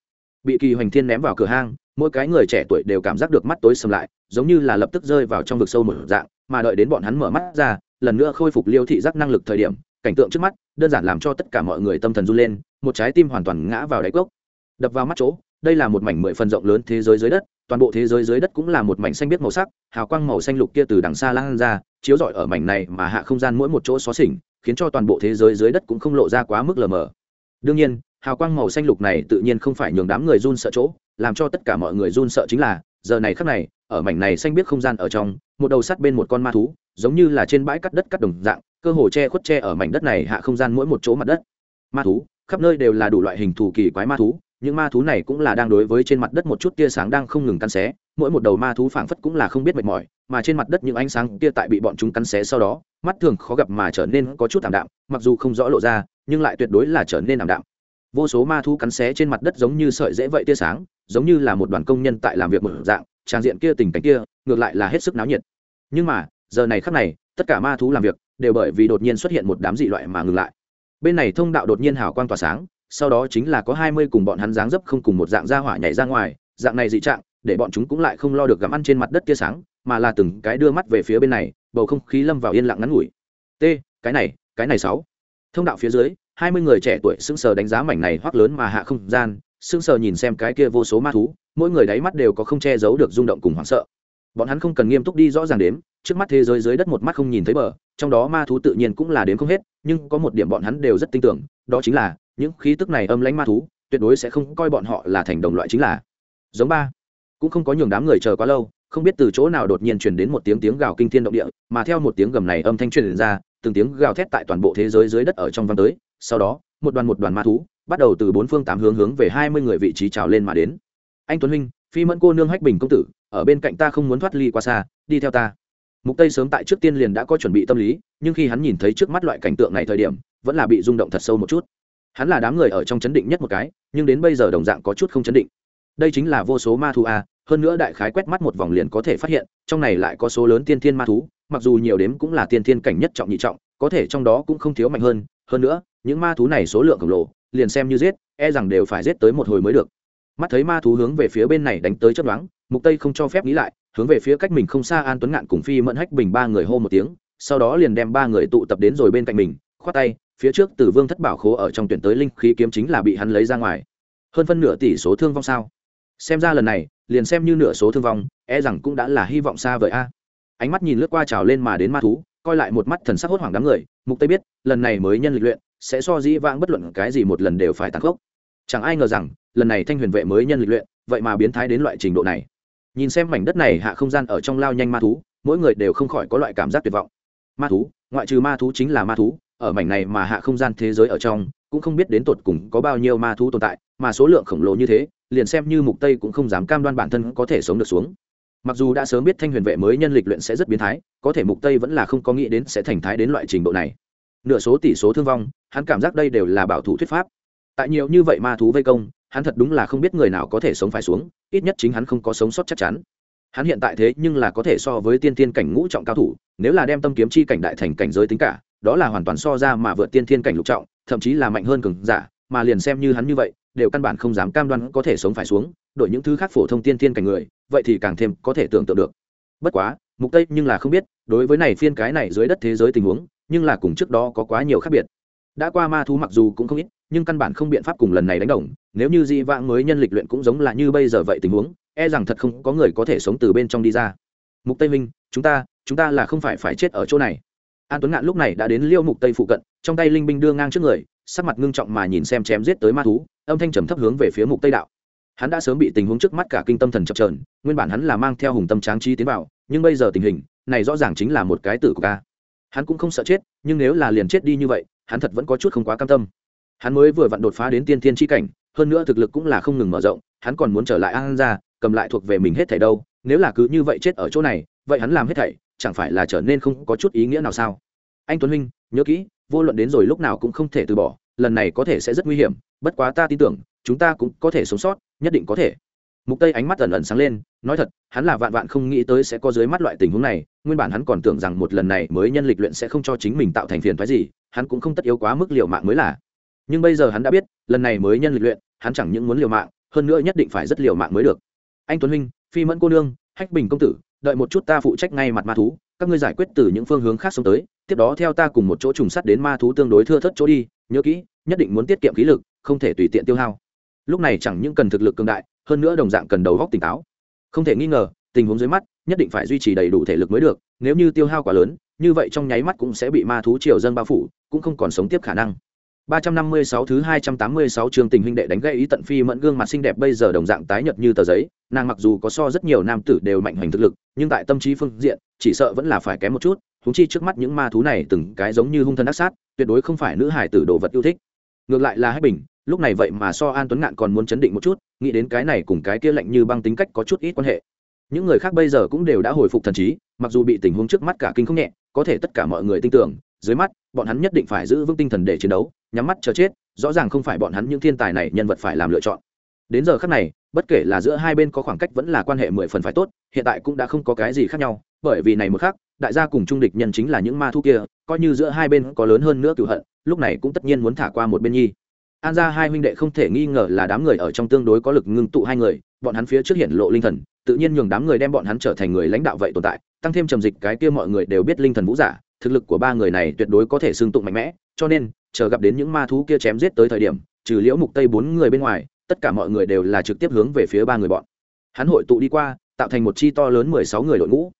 Bị kỳ hoành thiên ném vào cửa hang mỗi cái người trẻ tuổi đều cảm giác được mắt tối sầm lại, giống như là lập tức rơi vào trong vực sâu một dạng, mà đợi đến bọn hắn mở mắt ra, lần nữa khôi phục liêu thị giác năng lực thời điểm, cảnh tượng trước mắt đơn giản làm cho tất cả mọi người tâm thần run lên, một trái tim hoàn toàn ngã vào đáy cốc. Đập vào mắt chỗ, đây là một mảnh mười phần rộng lớn thế giới dưới đất, toàn bộ thế giới dưới đất cũng là một mảnh xanh biếc màu sắc, hào quang màu xanh lục kia từ đằng xa lan ra, chiếu rọi ở mảnh này mà hạ không gian mỗi một chỗ xó xỉnh, khiến cho toàn bộ thế giới dưới đất cũng không lộ ra quá mức lờ mờ. Đương nhiên, hào quang màu xanh lục này tự nhiên không phải nhường đám người run sợ chỗ làm cho tất cả mọi người run sợ chính là, giờ này khắc này, ở mảnh này xanh biết không gian ở trong, một đầu sắt bên một con ma thú, giống như là trên bãi cắt đất cắt đồng dạng, cơ hồ che khuất che ở mảnh đất này hạ không gian mỗi một chỗ mặt đất. Ma thú, khắp nơi đều là đủ loại hình thù kỳ quái ma thú, những ma thú này cũng là đang đối với trên mặt đất một chút tia sáng đang không ngừng cắn xé, mỗi một đầu ma thú phảng phất cũng là không biết mệt mỏi, mà trên mặt đất những ánh sáng tia tại bị bọn chúng cắn xé sau đó, mắt thường khó gặp mà trở nên có chút thảm đạm, mặc dù không rõ lộ ra, nhưng lại tuyệt đối là trở nên ảm đạm vô số ma thú cắn xé trên mặt đất giống như sợi dễ vậy tia sáng, giống như là một đoàn công nhân tại làm việc một dạng, trang diện kia tình cảnh kia, ngược lại là hết sức náo nhiệt. Nhưng mà, giờ này khắc này, tất cả ma thú làm việc đều bởi vì đột nhiên xuất hiện một đám dị loại mà ngừng lại. Bên này thông đạo đột nhiên hào quang tỏa sáng, sau đó chính là có hai mươi cùng bọn hắn dáng dấp không cùng một dạng ra hỏa nhảy ra ngoài, dạng này dị trạng, để bọn chúng cũng lại không lo được gặm ăn trên mặt đất tia sáng, mà là từng cái đưa mắt về phía bên này, bầu không khí lâm vào yên lặng ngắn ngủi. T, cái này cái này sáu. Thông đạo phía dưới hai mươi người trẻ tuổi sững sờ đánh giá mảnh này hoắc lớn mà hạ không gian, sững sờ nhìn xem cái kia vô số ma thú, mỗi người đáy mắt đều có không che giấu được rung động cùng hoảng sợ. Bọn hắn không cần nghiêm túc đi rõ ràng đếm, trước mắt thế giới dưới đất một mắt không nhìn thấy bờ, trong đó ma thú tự nhiên cũng là đếm không hết, nhưng có một điểm bọn hắn đều rất tin tưởng, đó chính là, những khí tức này âm lãnh ma thú, tuyệt đối sẽ không coi bọn họ là thành đồng loại chính là. Giống ba. Cũng không có nhường đám người chờ quá lâu, không biết từ chỗ nào đột nhiên truyền đến một tiếng tiếng gào kinh thiên động địa, mà theo một tiếng gầm này âm thanh truyền ra, từng tiếng gào thét tại toàn bộ thế giới dưới đất ở trong văn tới sau đó, một đoàn một đoàn ma thú, bắt đầu từ bốn phương tám hướng hướng về hai mươi người vị trí trào lên mà đến. Anh tuấn huynh, phi mẫn cô nương hách bình công tử, ở bên cạnh ta không muốn thoát ly qua xa, đi theo ta. Mục tây sớm tại trước tiên liền đã có chuẩn bị tâm lý, nhưng khi hắn nhìn thấy trước mắt loại cảnh tượng này thời điểm, vẫn là bị rung động thật sâu một chút. Hắn là đám người ở trong chấn định nhất một cái, nhưng đến bây giờ đồng dạng có chút không chấn định. Đây chính là vô số ma thú a, hơn nữa đại khái quét mắt một vòng liền có thể phát hiện, trong này lại có số lớn tiên thiên ma thú, mặc dù nhiều đếm cũng là tiên thiên cảnh nhất trọng nhị trọng, có thể trong đó cũng không thiếu mạnh hơn. Hơn nữa những ma thú này số lượng khổng lồ, liền xem như giết e rằng đều phải giết tới một hồi mới được. Mắt thấy ma thú hướng về phía bên này đánh tới chất đoán mục tây không cho phép nghĩ lại, hướng về phía cách mình không xa an tuấn ngạn cùng phi mẫn hách bình ba người hô một tiếng, sau đó liền đem ba người tụ tập đến rồi bên cạnh mình, khoát tay, phía trước Tử vương thất bảo khố ở trong tuyển tới linh khí kiếm chính là bị hắn lấy ra ngoài. Hơn phân nửa tỷ số thương vong sao? Xem ra lần này, liền xem như nửa số thương vong e rằng cũng đã là hy vọng xa vời a. Ánh mắt nhìn lướt qua trào lên mà đến ma thú, coi lại một mắt thần sắc hốt hoảng đám người, mục tây biết, lần này mới nhân lịch luyện sẽ so dĩ vãng bất luận cái gì một lần đều phải tăng khốc. Chẳng ai ngờ rằng, lần này thanh huyền vệ mới nhân lịch luyện, vậy mà biến thái đến loại trình độ này. Nhìn xem mảnh đất này hạ không gian ở trong lao nhanh ma thú, mỗi người đều không khỏi có loại cảm giác tuyệt vọng. Ma thú, ngoại trừ ma thú chính là ma thú, ở mảnh này mà hạ không gian thế giới ở trong, cũng không biết đến tột cùng có bao nhiêu ma thú tồn tại, mà số lượng khổng lồ như thế, liền xem như mục tây cũng không dám cam đoan bản thân có thể sống được xuống. Mặc dù đã sớm biết thanh huyền vệ mới nhân lịch luyện sẽ rất biến thái, có thể mục tây vẫn là không có nghĩ đến sẽ thành thái đến loại trình độ này nửa số tỷ số thương vong, hắn cảm giác đây đều là bảo thủ thuyết pháp. Tại nhiều như vậy ma thú vây công, hắn thật đúng là không biết người nào có thể sống phải xuống, ít nhất chính hắn không có sống sót chắc chắn. Hắn hiện tại thế nhưng là có thể so với tiên thiên cảnh ngũ trọng cao thủ, nếu là đem tâm kiếm chi cảnh đại thành cảnh giới tính cả, đó là hoàn toàn so ra mà vượt tiên thiên cảnh lục trọng, thậm chí là mạnh hơn cường giả, mà liền xem như hắn như vậy, đều căn bản không dám cam đoan có thể sống phải xuống, đổi những thứ khác phổ thông tiên thiên cảnh người, vậy thì càng thêm có thể tưởng tượng được. Bất quá, mục tây nhưng là không biết, đối với này phiên cái này dưới đất thế giới tình huống nhưng là cùng trước đó có quá nhiều khác biệt. Đã qua ma thú mặc dù cũng không ít, nhưng căn bản không biện pháp cùng lần này đánh đồng. Nếu như dị vãng mới nhân lịch luyện cũng giống là như bây giờ vậy tình huống e rằng thật không có người có thể sống từ bên trong đi ra. Mục tây minh, chúng ta chúng ta là không phải phải chết ở chỗ này. An tuấn ngạn lúc này đã đến liêu mục tây phụ cận, trong tay linh binh đưa ngang trước người, sắc mặt ngưng trọng mà nhìn xem chém giết tới ma thú, âm thanh trầm thấp hướng về phía mục tây đạo. Hắn đã sớm bị tình huống trước mắt cả kinh tâm thần chập trờn nguyên bản hắn là mang theo hùng tâm tráng trí tiến vào, nhưng bây giờ tình hình này rõ ràng chính là một cái tử của ca hắn cũng không sợ chết, nhưng nếu là liền chết đi như vậy, hắn thật vẫn có chút không quá cam tâm. Hắn mới vừa vặn đột phá đến tiên thiên tri cảnh, hơn nữa thực lực cũng là không ngừng mở rộng, hắn còn muốn trở lại an ra cầm lại thuộc về mình hết thảy đâu, nếu là cứ như vậy chết ở chỗ này, vậy hắn làm hết thảy, chẳng phải là trở nên không có chút ý nghĩa nào sao? Anh tuấn huynh, nhớ kỹ, vô luận đến rồi lúc nào cũng không thể từ bỏ, lần này có thể sẽ rất nguy hiểm, bất quá ta tin tưởng, chúng ta cũng có thể sống sót, nhất định có thể. Mục tây ánh mắt ẩn ẩn sáng lên nói thật, hắn là vạn vạn không nghĩ tới sẽ có dưới mắt loại tình huống này, nguyên bản hắn còn tưởng rằng một lần này mới nhân lịch luyện sẽ không cho chính mình tạo thành phiền phái gì, hắn cũng không tất yếu quá mức liều mạng mới là. Nhưng bây giờ hắn đã biết, lần này mới nhân lịch luyện, hắn chẳng những muốn liều mạng, hơn nữa nhất định phải rất liều mạng mới được. Anh tuấn huynh, phi mẫn cô nương, hách bình công tử, đợi một chút ta phụ trách ngay mặt ma thú, các ngươi giải quyết từ những phương hướng khác xông tới, tiếp đó theo ta cùng một chỗ trùng sắt đến ma thú tương đối thưa thất chỗ đi, nhớ kỹ, nhất định muốn tiết kiệm khí lực, không thể tùy tiện tiêu hao. Lúc này chẳng những cần thực lực cường đại, hơn nữa đồng dạng cần đầu góc tỉnh táo không thể nghi ngờ tình huống dưới mắt nhất định phải duy trì đầy đủ thể lực mới được nếu như tiêu hao quá lớn như vậy trong nháy mắt cũng sẽ bị ma thú triều dân bao phủ cũng không còn sống tiếp khả năng 356 thứ 286 chương tình huynh đệ đánh gây ý tận phi mẫn gương mặt xinh đẹp bây giờ đồng dạng tái nhợt như tờ giấy, nàng mặc dù có so rất nhiều nam tử đều mạnh hành thực lực, nhưng tại tâm trí phương diện, chỉ sợ vẫn là phải kém một chút, huống chi trước mắt những ma thú này từng cái giống như hung thần ác sát, tuyệt đối không phải nữ hải tử đồ vật yêu thích. Ngược lại là Hách Bình, lúc này vậy mà so An Tuấn Ngạn còn muốn chấn định một chút, nghĩ đến cái này cùng cái kia lạnh như băng tính cách có chút ít quan hệ. Những người khác bây giờ cũng đều đã hồi phục thần trí, mặc dù bị tình huống trước mắt cả kinh không nhẹ, có thể tất cả mọi người tin tưởng, dưới mắt, bọn hắn nhất định phải giữ vững tinh thần để chiến đấu, nhắm mắt chờ chết rõ ràng không phải bọn hắn những thiên tài này nhân vật phải làm lựa chọn đến giờ khắc này bất kể là giữa hai bên có khoảng cách vẫn là quan hệ mười phần phải tốt hiện tại cũng đã không có cái gì khác nhau bởi vì này một khác đại gia cùng trung địch nhân chính là những ma thu kia coi như giữa hai bên có lớn hơn nữa cựu hận lúc này cũng tất nhiên muốn thả qua một bên nhi an ra hai huynh đệ không thể nghi ngờ là đám người ở trong tương đối có lực ngưng tụ hai người, bọn hắn phía trước hiện lộ linh thần, tự nhiên nhường đám người đem bọn hắn trở thành người lãnh đạo vậy tồn tại, tăng thêm trầm dịch cái kia mọi người đều biết linh thần vũ giả, thực lực của ba người này tuyệt đối có thể xương tụng mạnh mẽ, cho nên, chờ gặp đến những ma thú kia chém giết tới thời điểm, trừ liễu mục tây bốn người bên ngoài, tất cả mọi người đều là trực tiếp hướng về phía ba người bọn. Hắn hội tụ đi qua, tạo thành một chi to lớn 16 người đội ngũ.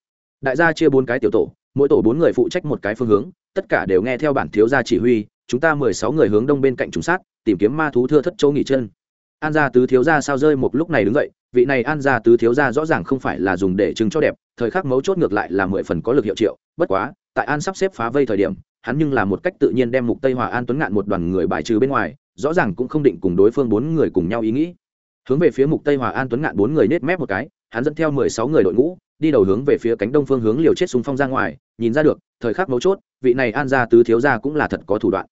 Đại gia chia bốn cái tiểu tổ, mỗi tổ bốn người phụ trách một cái phương hướng, tất cả đều nghe theo bản thiếu gia chỉ huy, chúng ta 16 người hướng đông bên cạnh trùng sát tìm kiếm ma thú thưa thất chỗ nghỉ chân. An gia tứ thiếu gia sao rơi một lúc này đứng dậy, vị này an gia tứ thiếu gia rõ ràng không phải là dùng để trưng cho đẹp, thời khắc mấu chốt ngược lại là mười phần có lực hiệu triệu, bất quá, tại an sắp xếp phá vây thời điểm, hắn nhưng là một cách tự nhiên đem mục tây hòa an tuấn ngạn một đoàn người bài trừ bên ngoài, rõ ràng cũng không định cùng đối phương bốn người cùng nhau ý nghĩ. Hướng về phía mục tây hòa an tuấn ngạn bốn người nết mép một cái, hắn dẫn theo 16 người đội ngũ, đi đầu hướng về phía cánh đông phương hướng liều chết xung phong ra ngoài, nhìn ra được, thời khắc mấu chốt, vị này an gia tứ thiếu gia cũng là thật có thủ đoạn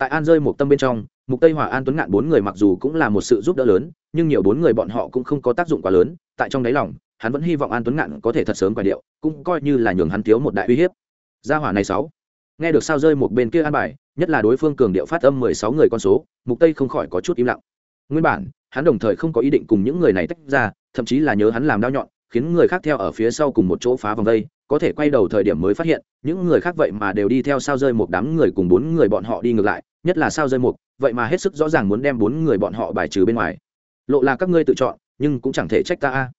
tại an rơi một tâm bên trong mục tây hòa an tuấn ngạn bốn người mặc dù cũng là một sự giúp đỡ lớn, nhưng nhiều bốn người bọn họ cũng không có tác dụng quá lớn, tại trong đáy lòng, hắn vẫn hy vọng an tuấn ngạn có thể thật sớm quả điệu, cũng coi như là nhường hắn thiếu một đại uy hiếp. Gia hỏa này sáu. Nghe được sao rơi một bên kia an bài, nhất là đối phương cường điệu phát âm mười sáu người con số mục tây không khỏi có chút im lặng. Nguyên bản, hắn đồng thời không có ý định cùng những người này tách ra, thậm chí là nhớ hắn làm đau nhọn, khiến người khác theo ở phía sau cùng một chỗ phá vòng vây, có thể quay đầu thời điểm mới phát hiện, những người khác vậy mà đều đi theo sao rơi một đám người cùng bốn người bọn họ đi ngược lại nhất là sao rơi mục, vậy mà hết sức rõ ràng muốn đem bốn người bọn họ bài trừ bên ngoài. Lộ là các ngươi tự chọn, nhưng cũng chẳng thể trách ta a.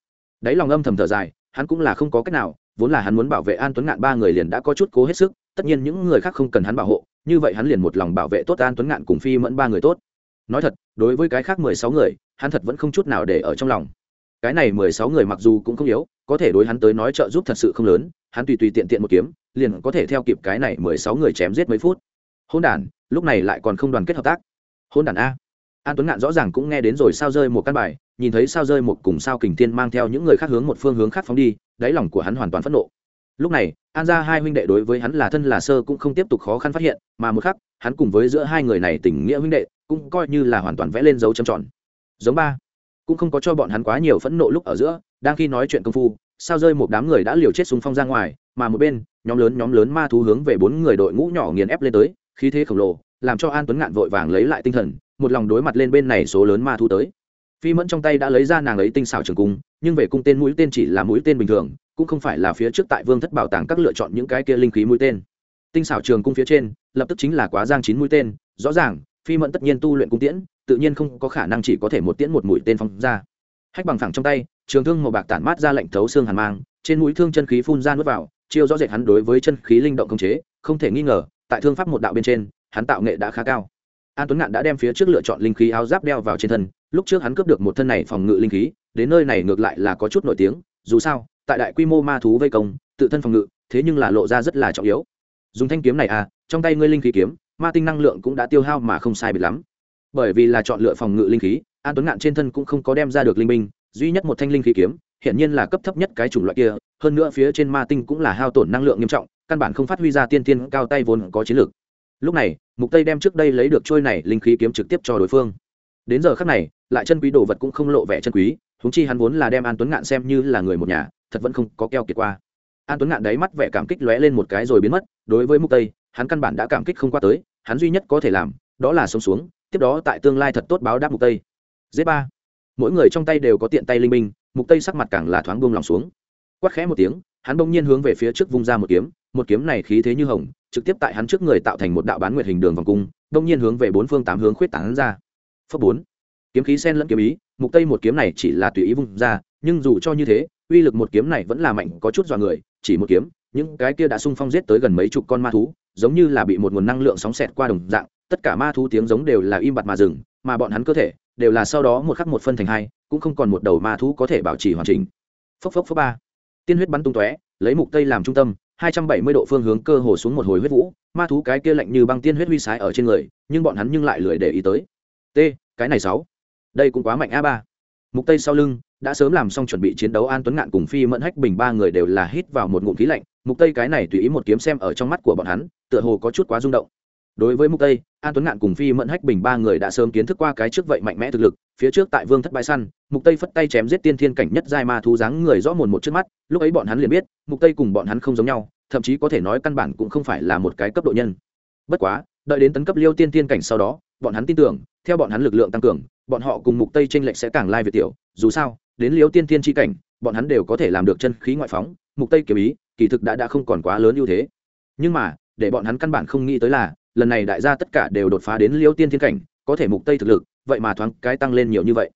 Đấy lòng âm thầm thở dài, hắn cũng là không có cách nào, vốn là hắn muốn bảo vệ an tuấn ngạn ba người liền đã có chút cố hết sức, tất nhiên những người khác không cần hắn bảo hộ, như vậy hắn liền một lòng bảo vệ tốt an tuấn ngạn cùng phi mẫn ba người tốt. Nói thật, đối với cái khác mười sáu người, hắn thật vẫn không chút nào để ở trong lòng. Cái này mười sáu người mặc dù cũng không yếu, có thể đối hắn tới nói trợ giúp thật sự không lớn, hắn tùy tùy tiện tiện một kiếm, liền có thể theo kịp cái này mười sáu người chém giết mấy phút. Hôn đàn lúc này lại còn không đoàn kết hợp tác. Hôn đàn a. An tuấn ngạn rõ ràng cũng nghe đến rồi sao rơi một căn bài, nhìn thấy sao rơi một cùng sao kình thiên mang theo những người khác hướng một phương hướng khác phóng đi, đáy lòng của hắn hoàn toàn phẫn nộ. Lúc này, an ra hai huynh đệ đối với hắn là thân là sơ cũng không tiếp tục khó khăn phát hiện, mà một khắc, hắn cùng với giữa hai người này tình nghĩa huynh đệ, cũng coi như là hoàn toàn vẽ lên dấu trầm tròn. Giống ba. Cũng không có cho bọn hắn quá nhiều phẫn nộ lúc ở giữa, đang khi nói chuyện công phu, sao rơi một đám người đã liều chết súng phong ra ngoài, mà một bên, nhóm lớn nhóm lớn ma thú hướng về bốn người đội ngũ nhỏ nghiền ép lên tới khí thế khổng lồ, làm cho an tuấn ngạn vội vàng lấy lại tinh thần, một lòng đối mặt lên bên này số lớn ma thu tới. Phi mẫn trong tay đã lấy ra nàng ấy tinh xảo trường cung, nhưng về cung tên mũi tên chỉ là mũi tên bình thường, cũng không phải là phía trước tại vương thất bảo tàng các lựa chọn những cái kia linh khí mũi tên. Tinh xảo trường cung phía trên, lập tức chính là quá giang chín mũi tên, rõ ràng, phi mẫn tất nhiên tu luyện cung tiễn, tự nhiên không có khả năng chỉ có thể một tiễn một mũi tên phóng ra. Hách bằng phẳng trong tay, trường thương màu bạc tản mát ra lệnh thấu xương hàn mang, trên mũi thương chân khí phun ra nuốt vào, chiêu rõ rệt hắn đối với chân khí linh động công chế, không thể nghi ngờ tại thương pháp một đạo bên trên, hắn tạo nghệ đã khá cao. An tuấn ngạn đã đem phía trước lựa chọn linh khí áo giáp đeo vào trên thân, lúc trước hắn cướp được một thân này phòng ngự linh khí, đến nơi này ngược lại là có chút nổi tiếng, dù sao, tại đại quy mô ma thú vây công, tự thân phòng ngự, thế nhưng là lộ ra rất là trọng yếu. Dùng thanh kiếm này à trong tay ngươi linh khí kiếm, ma tinh năng lượng cũng đã tiêu hao mà không sai biệt lắm. Bởi vì là chọn lựa phòng ngự linh khí, an tuấn ngạn trên thân cũng không có đem ra được linh minh duy nhất một thanh linh khí kiếm hiện nhiên là cấp thấp nhất cái chủng loại kia, hơn nữa phía trên ma tinh cũng là hao tổn năng lượng nghiêm trọng căn bản không phát huy ra tiên tiên cao tay vốn có chiến lược. Lúc này, mục tây đem trước đây lấy được trôi này linh khí kiếm trực tiếp cho đối phương. Đến giờ khắc này, lại chân quý đồ vật cũng không lộ vẻ chân quý, huống chi hắn vốn là đem an tuấn ngạn xem như là người một nhà, thật vẫn không có keo kiệt qua. An tuấn ngạn đáy mắt vẻ cảm kích lóe lên một cái rồi biến mất, đối với mục tây, hắn căn bản đã cảm kích không qua tới, hắn duy nhất có thể làm, đó là sống xuống, tiếp đó tại tương lai thật tốt báo đáp mục tây. Dễ ba. Mỗi người trong tay đều có tiện tay linh minh mục tây sắc mặt càng là thoáng buông lòng xuống. Quát khẽ một tiếng, hắn bỗng nhiên hướng về phía trước vung ra một kiếm một kiếm này khí thế như hồng, trực tiếp tại hắn trước người tạo thành một đạo bán nguyệt hình đường vòng cung, đông nhiên hướng về bốn phương tám hướng khuyết tán ra. Phấp bốn. Kiếm khí sen lẫn kiếm ý, mục tây một kiếm này chỉ là tùy ý vung ra, nhưng dù cho như thế, uy lực một kiếm này vẫn là mạnh, có chút dọa người, chỉ một kiếm, những cái kia đã sung phong giết tới gần mấy chục con ma thú, giống như là bị một nguồn năng lượng sóng xẹt qua đồng dạng, tất cả ma thú tiếng giống đều là im bặt mà dừng, mà bọn hắn cơ thể đều là sau đó một khắc một phân thành hai, cũng không còn một đầu ma thú có thể bảo trì hoàn chỉnh. Phốc phốc phốc ba. Tiên huyết bắn tung tóe, lấy mục tây làm trung tâm 270 độ phương hướng cơ hồ xuống một hồi huyết vũ, ma thú cái kia lạnh như băng tiên huyết huy sái ở trên người, nhưng bọn hắn nhưng lại lười để ý tới. T, cái này sáu. Đây cũng quá mạnh a ba. Mục tây sau lưng, đã sớm làm xong chuẩn bị chiến đấu an tuấn ngạn cùng phi mẫn hách bình ba người đều là hít vào một ngụm khí lạnh. Mục tây cái này tùy ý một kiếm xem ở trong mắt của bọn hắn, tựa hồ có chút quá rung động đối với mục tây, an tuấn ngạn cùng phi mẫn hách bình ba người đã sớm kiến thức qua cái trước vậy mạnh mẽ thực lực, phía trước tại vương thất bãi săn, mục tây phất tay chém giết tiên thiên cảnh nhất giai ma thú dáng người rõ mồn một trước mắt, lúc ấy bọn hắn liền biết, mục tây cùng bọn hắn không giống nhau, thậm chí có thể nói căn bản cũng không phải là một cái cấp độ nhân. Bất quá, đợi đến tấn cấp liêu tiên thiên cảnh sau đó, bọn hắn tin tưởng, theo bọn hắn lực lượng tăng cường, bọn họ cùng mục tây tranh lệch sẽ càng lai việt tiểu, dù sao, đến liêu tiên thiên chi cảnh, bọn hắn đều có thể làm được chân khí ngoại phóng, mục tây kiếm ý, kỳ thực đã đã không còn quá lớn ưu thế. Nhưng mà, để bọn hắn căn bản không nghĩ tới là lần này đại gia tất cả đều đột phá đến liêu tiên thiên cảnh có thể mục tây thực lực vậy mà thoáng cái tăng lên nhiều như vậy.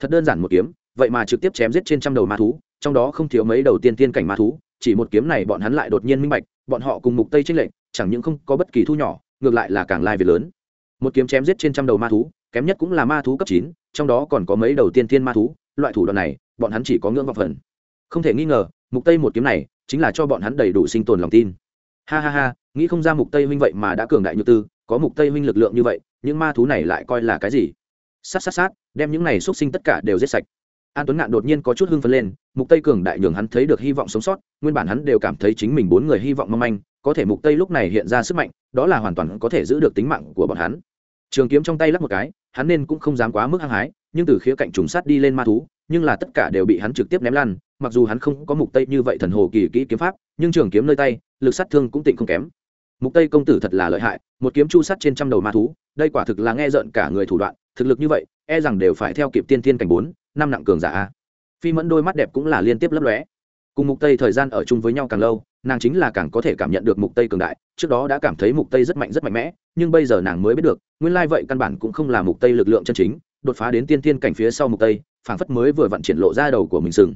Thật đơn giản một kiếm vậy mà trực tiếp chém giết trên trăm đầu ma thú trong đó không thiếu mấy đầu tiên tiên cảnh ma thú chỉ một kiếm này bọn hắn lại đột nhiên minh bạch bọn họ cùng mục tây trinh lệnh chẳng những không có bất kỳ thu nhỏ ngược lại là càng lai việc lớn. Một kiếm chém giết trên trăm đầu ma thú kém nhất cũng là ma thú cấp 9, trong đó còn có mấy đầu tiên tiên ma thú loại thủ đoạn này bọn hắn chỉ có ngưỡng vọng phần. Không thể nghi ngờ mục tây một kiếm này chính là cho bọn hắn đầy đủ sinh tồn lòng tin. Ha ha ha nghĩ không ra mục tây huynh vậy mà đã cường đại như tư, có mục tây huynh lực lượng như vậy, những ma thú này lại coi là cái gì? Sát sát sát, đem những này xuất sinh tất cả đều giết sạch. An tuấn ngạn đột nhiên có chút hưng phấn lên, mục tây cường đại nhường hắn thấy được hy vọng sống sót, nguyên bản hắn đều cảm thấy chính mình bốn người hy vọng mong manh, có thể mục tây lúc này hiện ra sức mạnh, đó là hoàn toàn có thể giữ được tính mạng của bọn hắn. Trường kiếm trong tay lắp một cái, hắn nên cũng không dám quá mức hăng hái, nhưng từ khía cạnh trùng sát đi lên ma thú, nhưng là tất cả đều bị hắn trực tiếp ném lăn, mặc dù hắn không có mục tây như vậy thần hồ kỳ kỹ kiếm pháp, nhưng trường kiếm nơi tay, lực sát thương cũng tịnh không kém mục tây công tử thật là lợi hại, một kiếm chu sắt trên trăm đầu ma thú, đây quả thực là nghe rợn cả người thủ đoạn, thực lực như vậy e rằng đều phải theo kịp tiên Thiên cảnh bốn, năm nặng cường giả phi mẫn đôi mắt đẹp cũng là liên tiếp lấp lóe. Cùng mục tây thời gian ở chung với nhau càng lâu, nàng chính là càng có thể cảm nhận được mục tây cường đại, trước đó đã cảm thấy mục tây rất mạnh rất mạnh mẽ, nhưng bây giờ nàng mới biết được, nguyên lai vậy căn bản cũng không là mục tây lực lượng chân chính, đột phá đến tiên Thiên cảnh phía sau mục tây, phảng phất mới vừa vặn triển lộ ra đầu của mình sừng.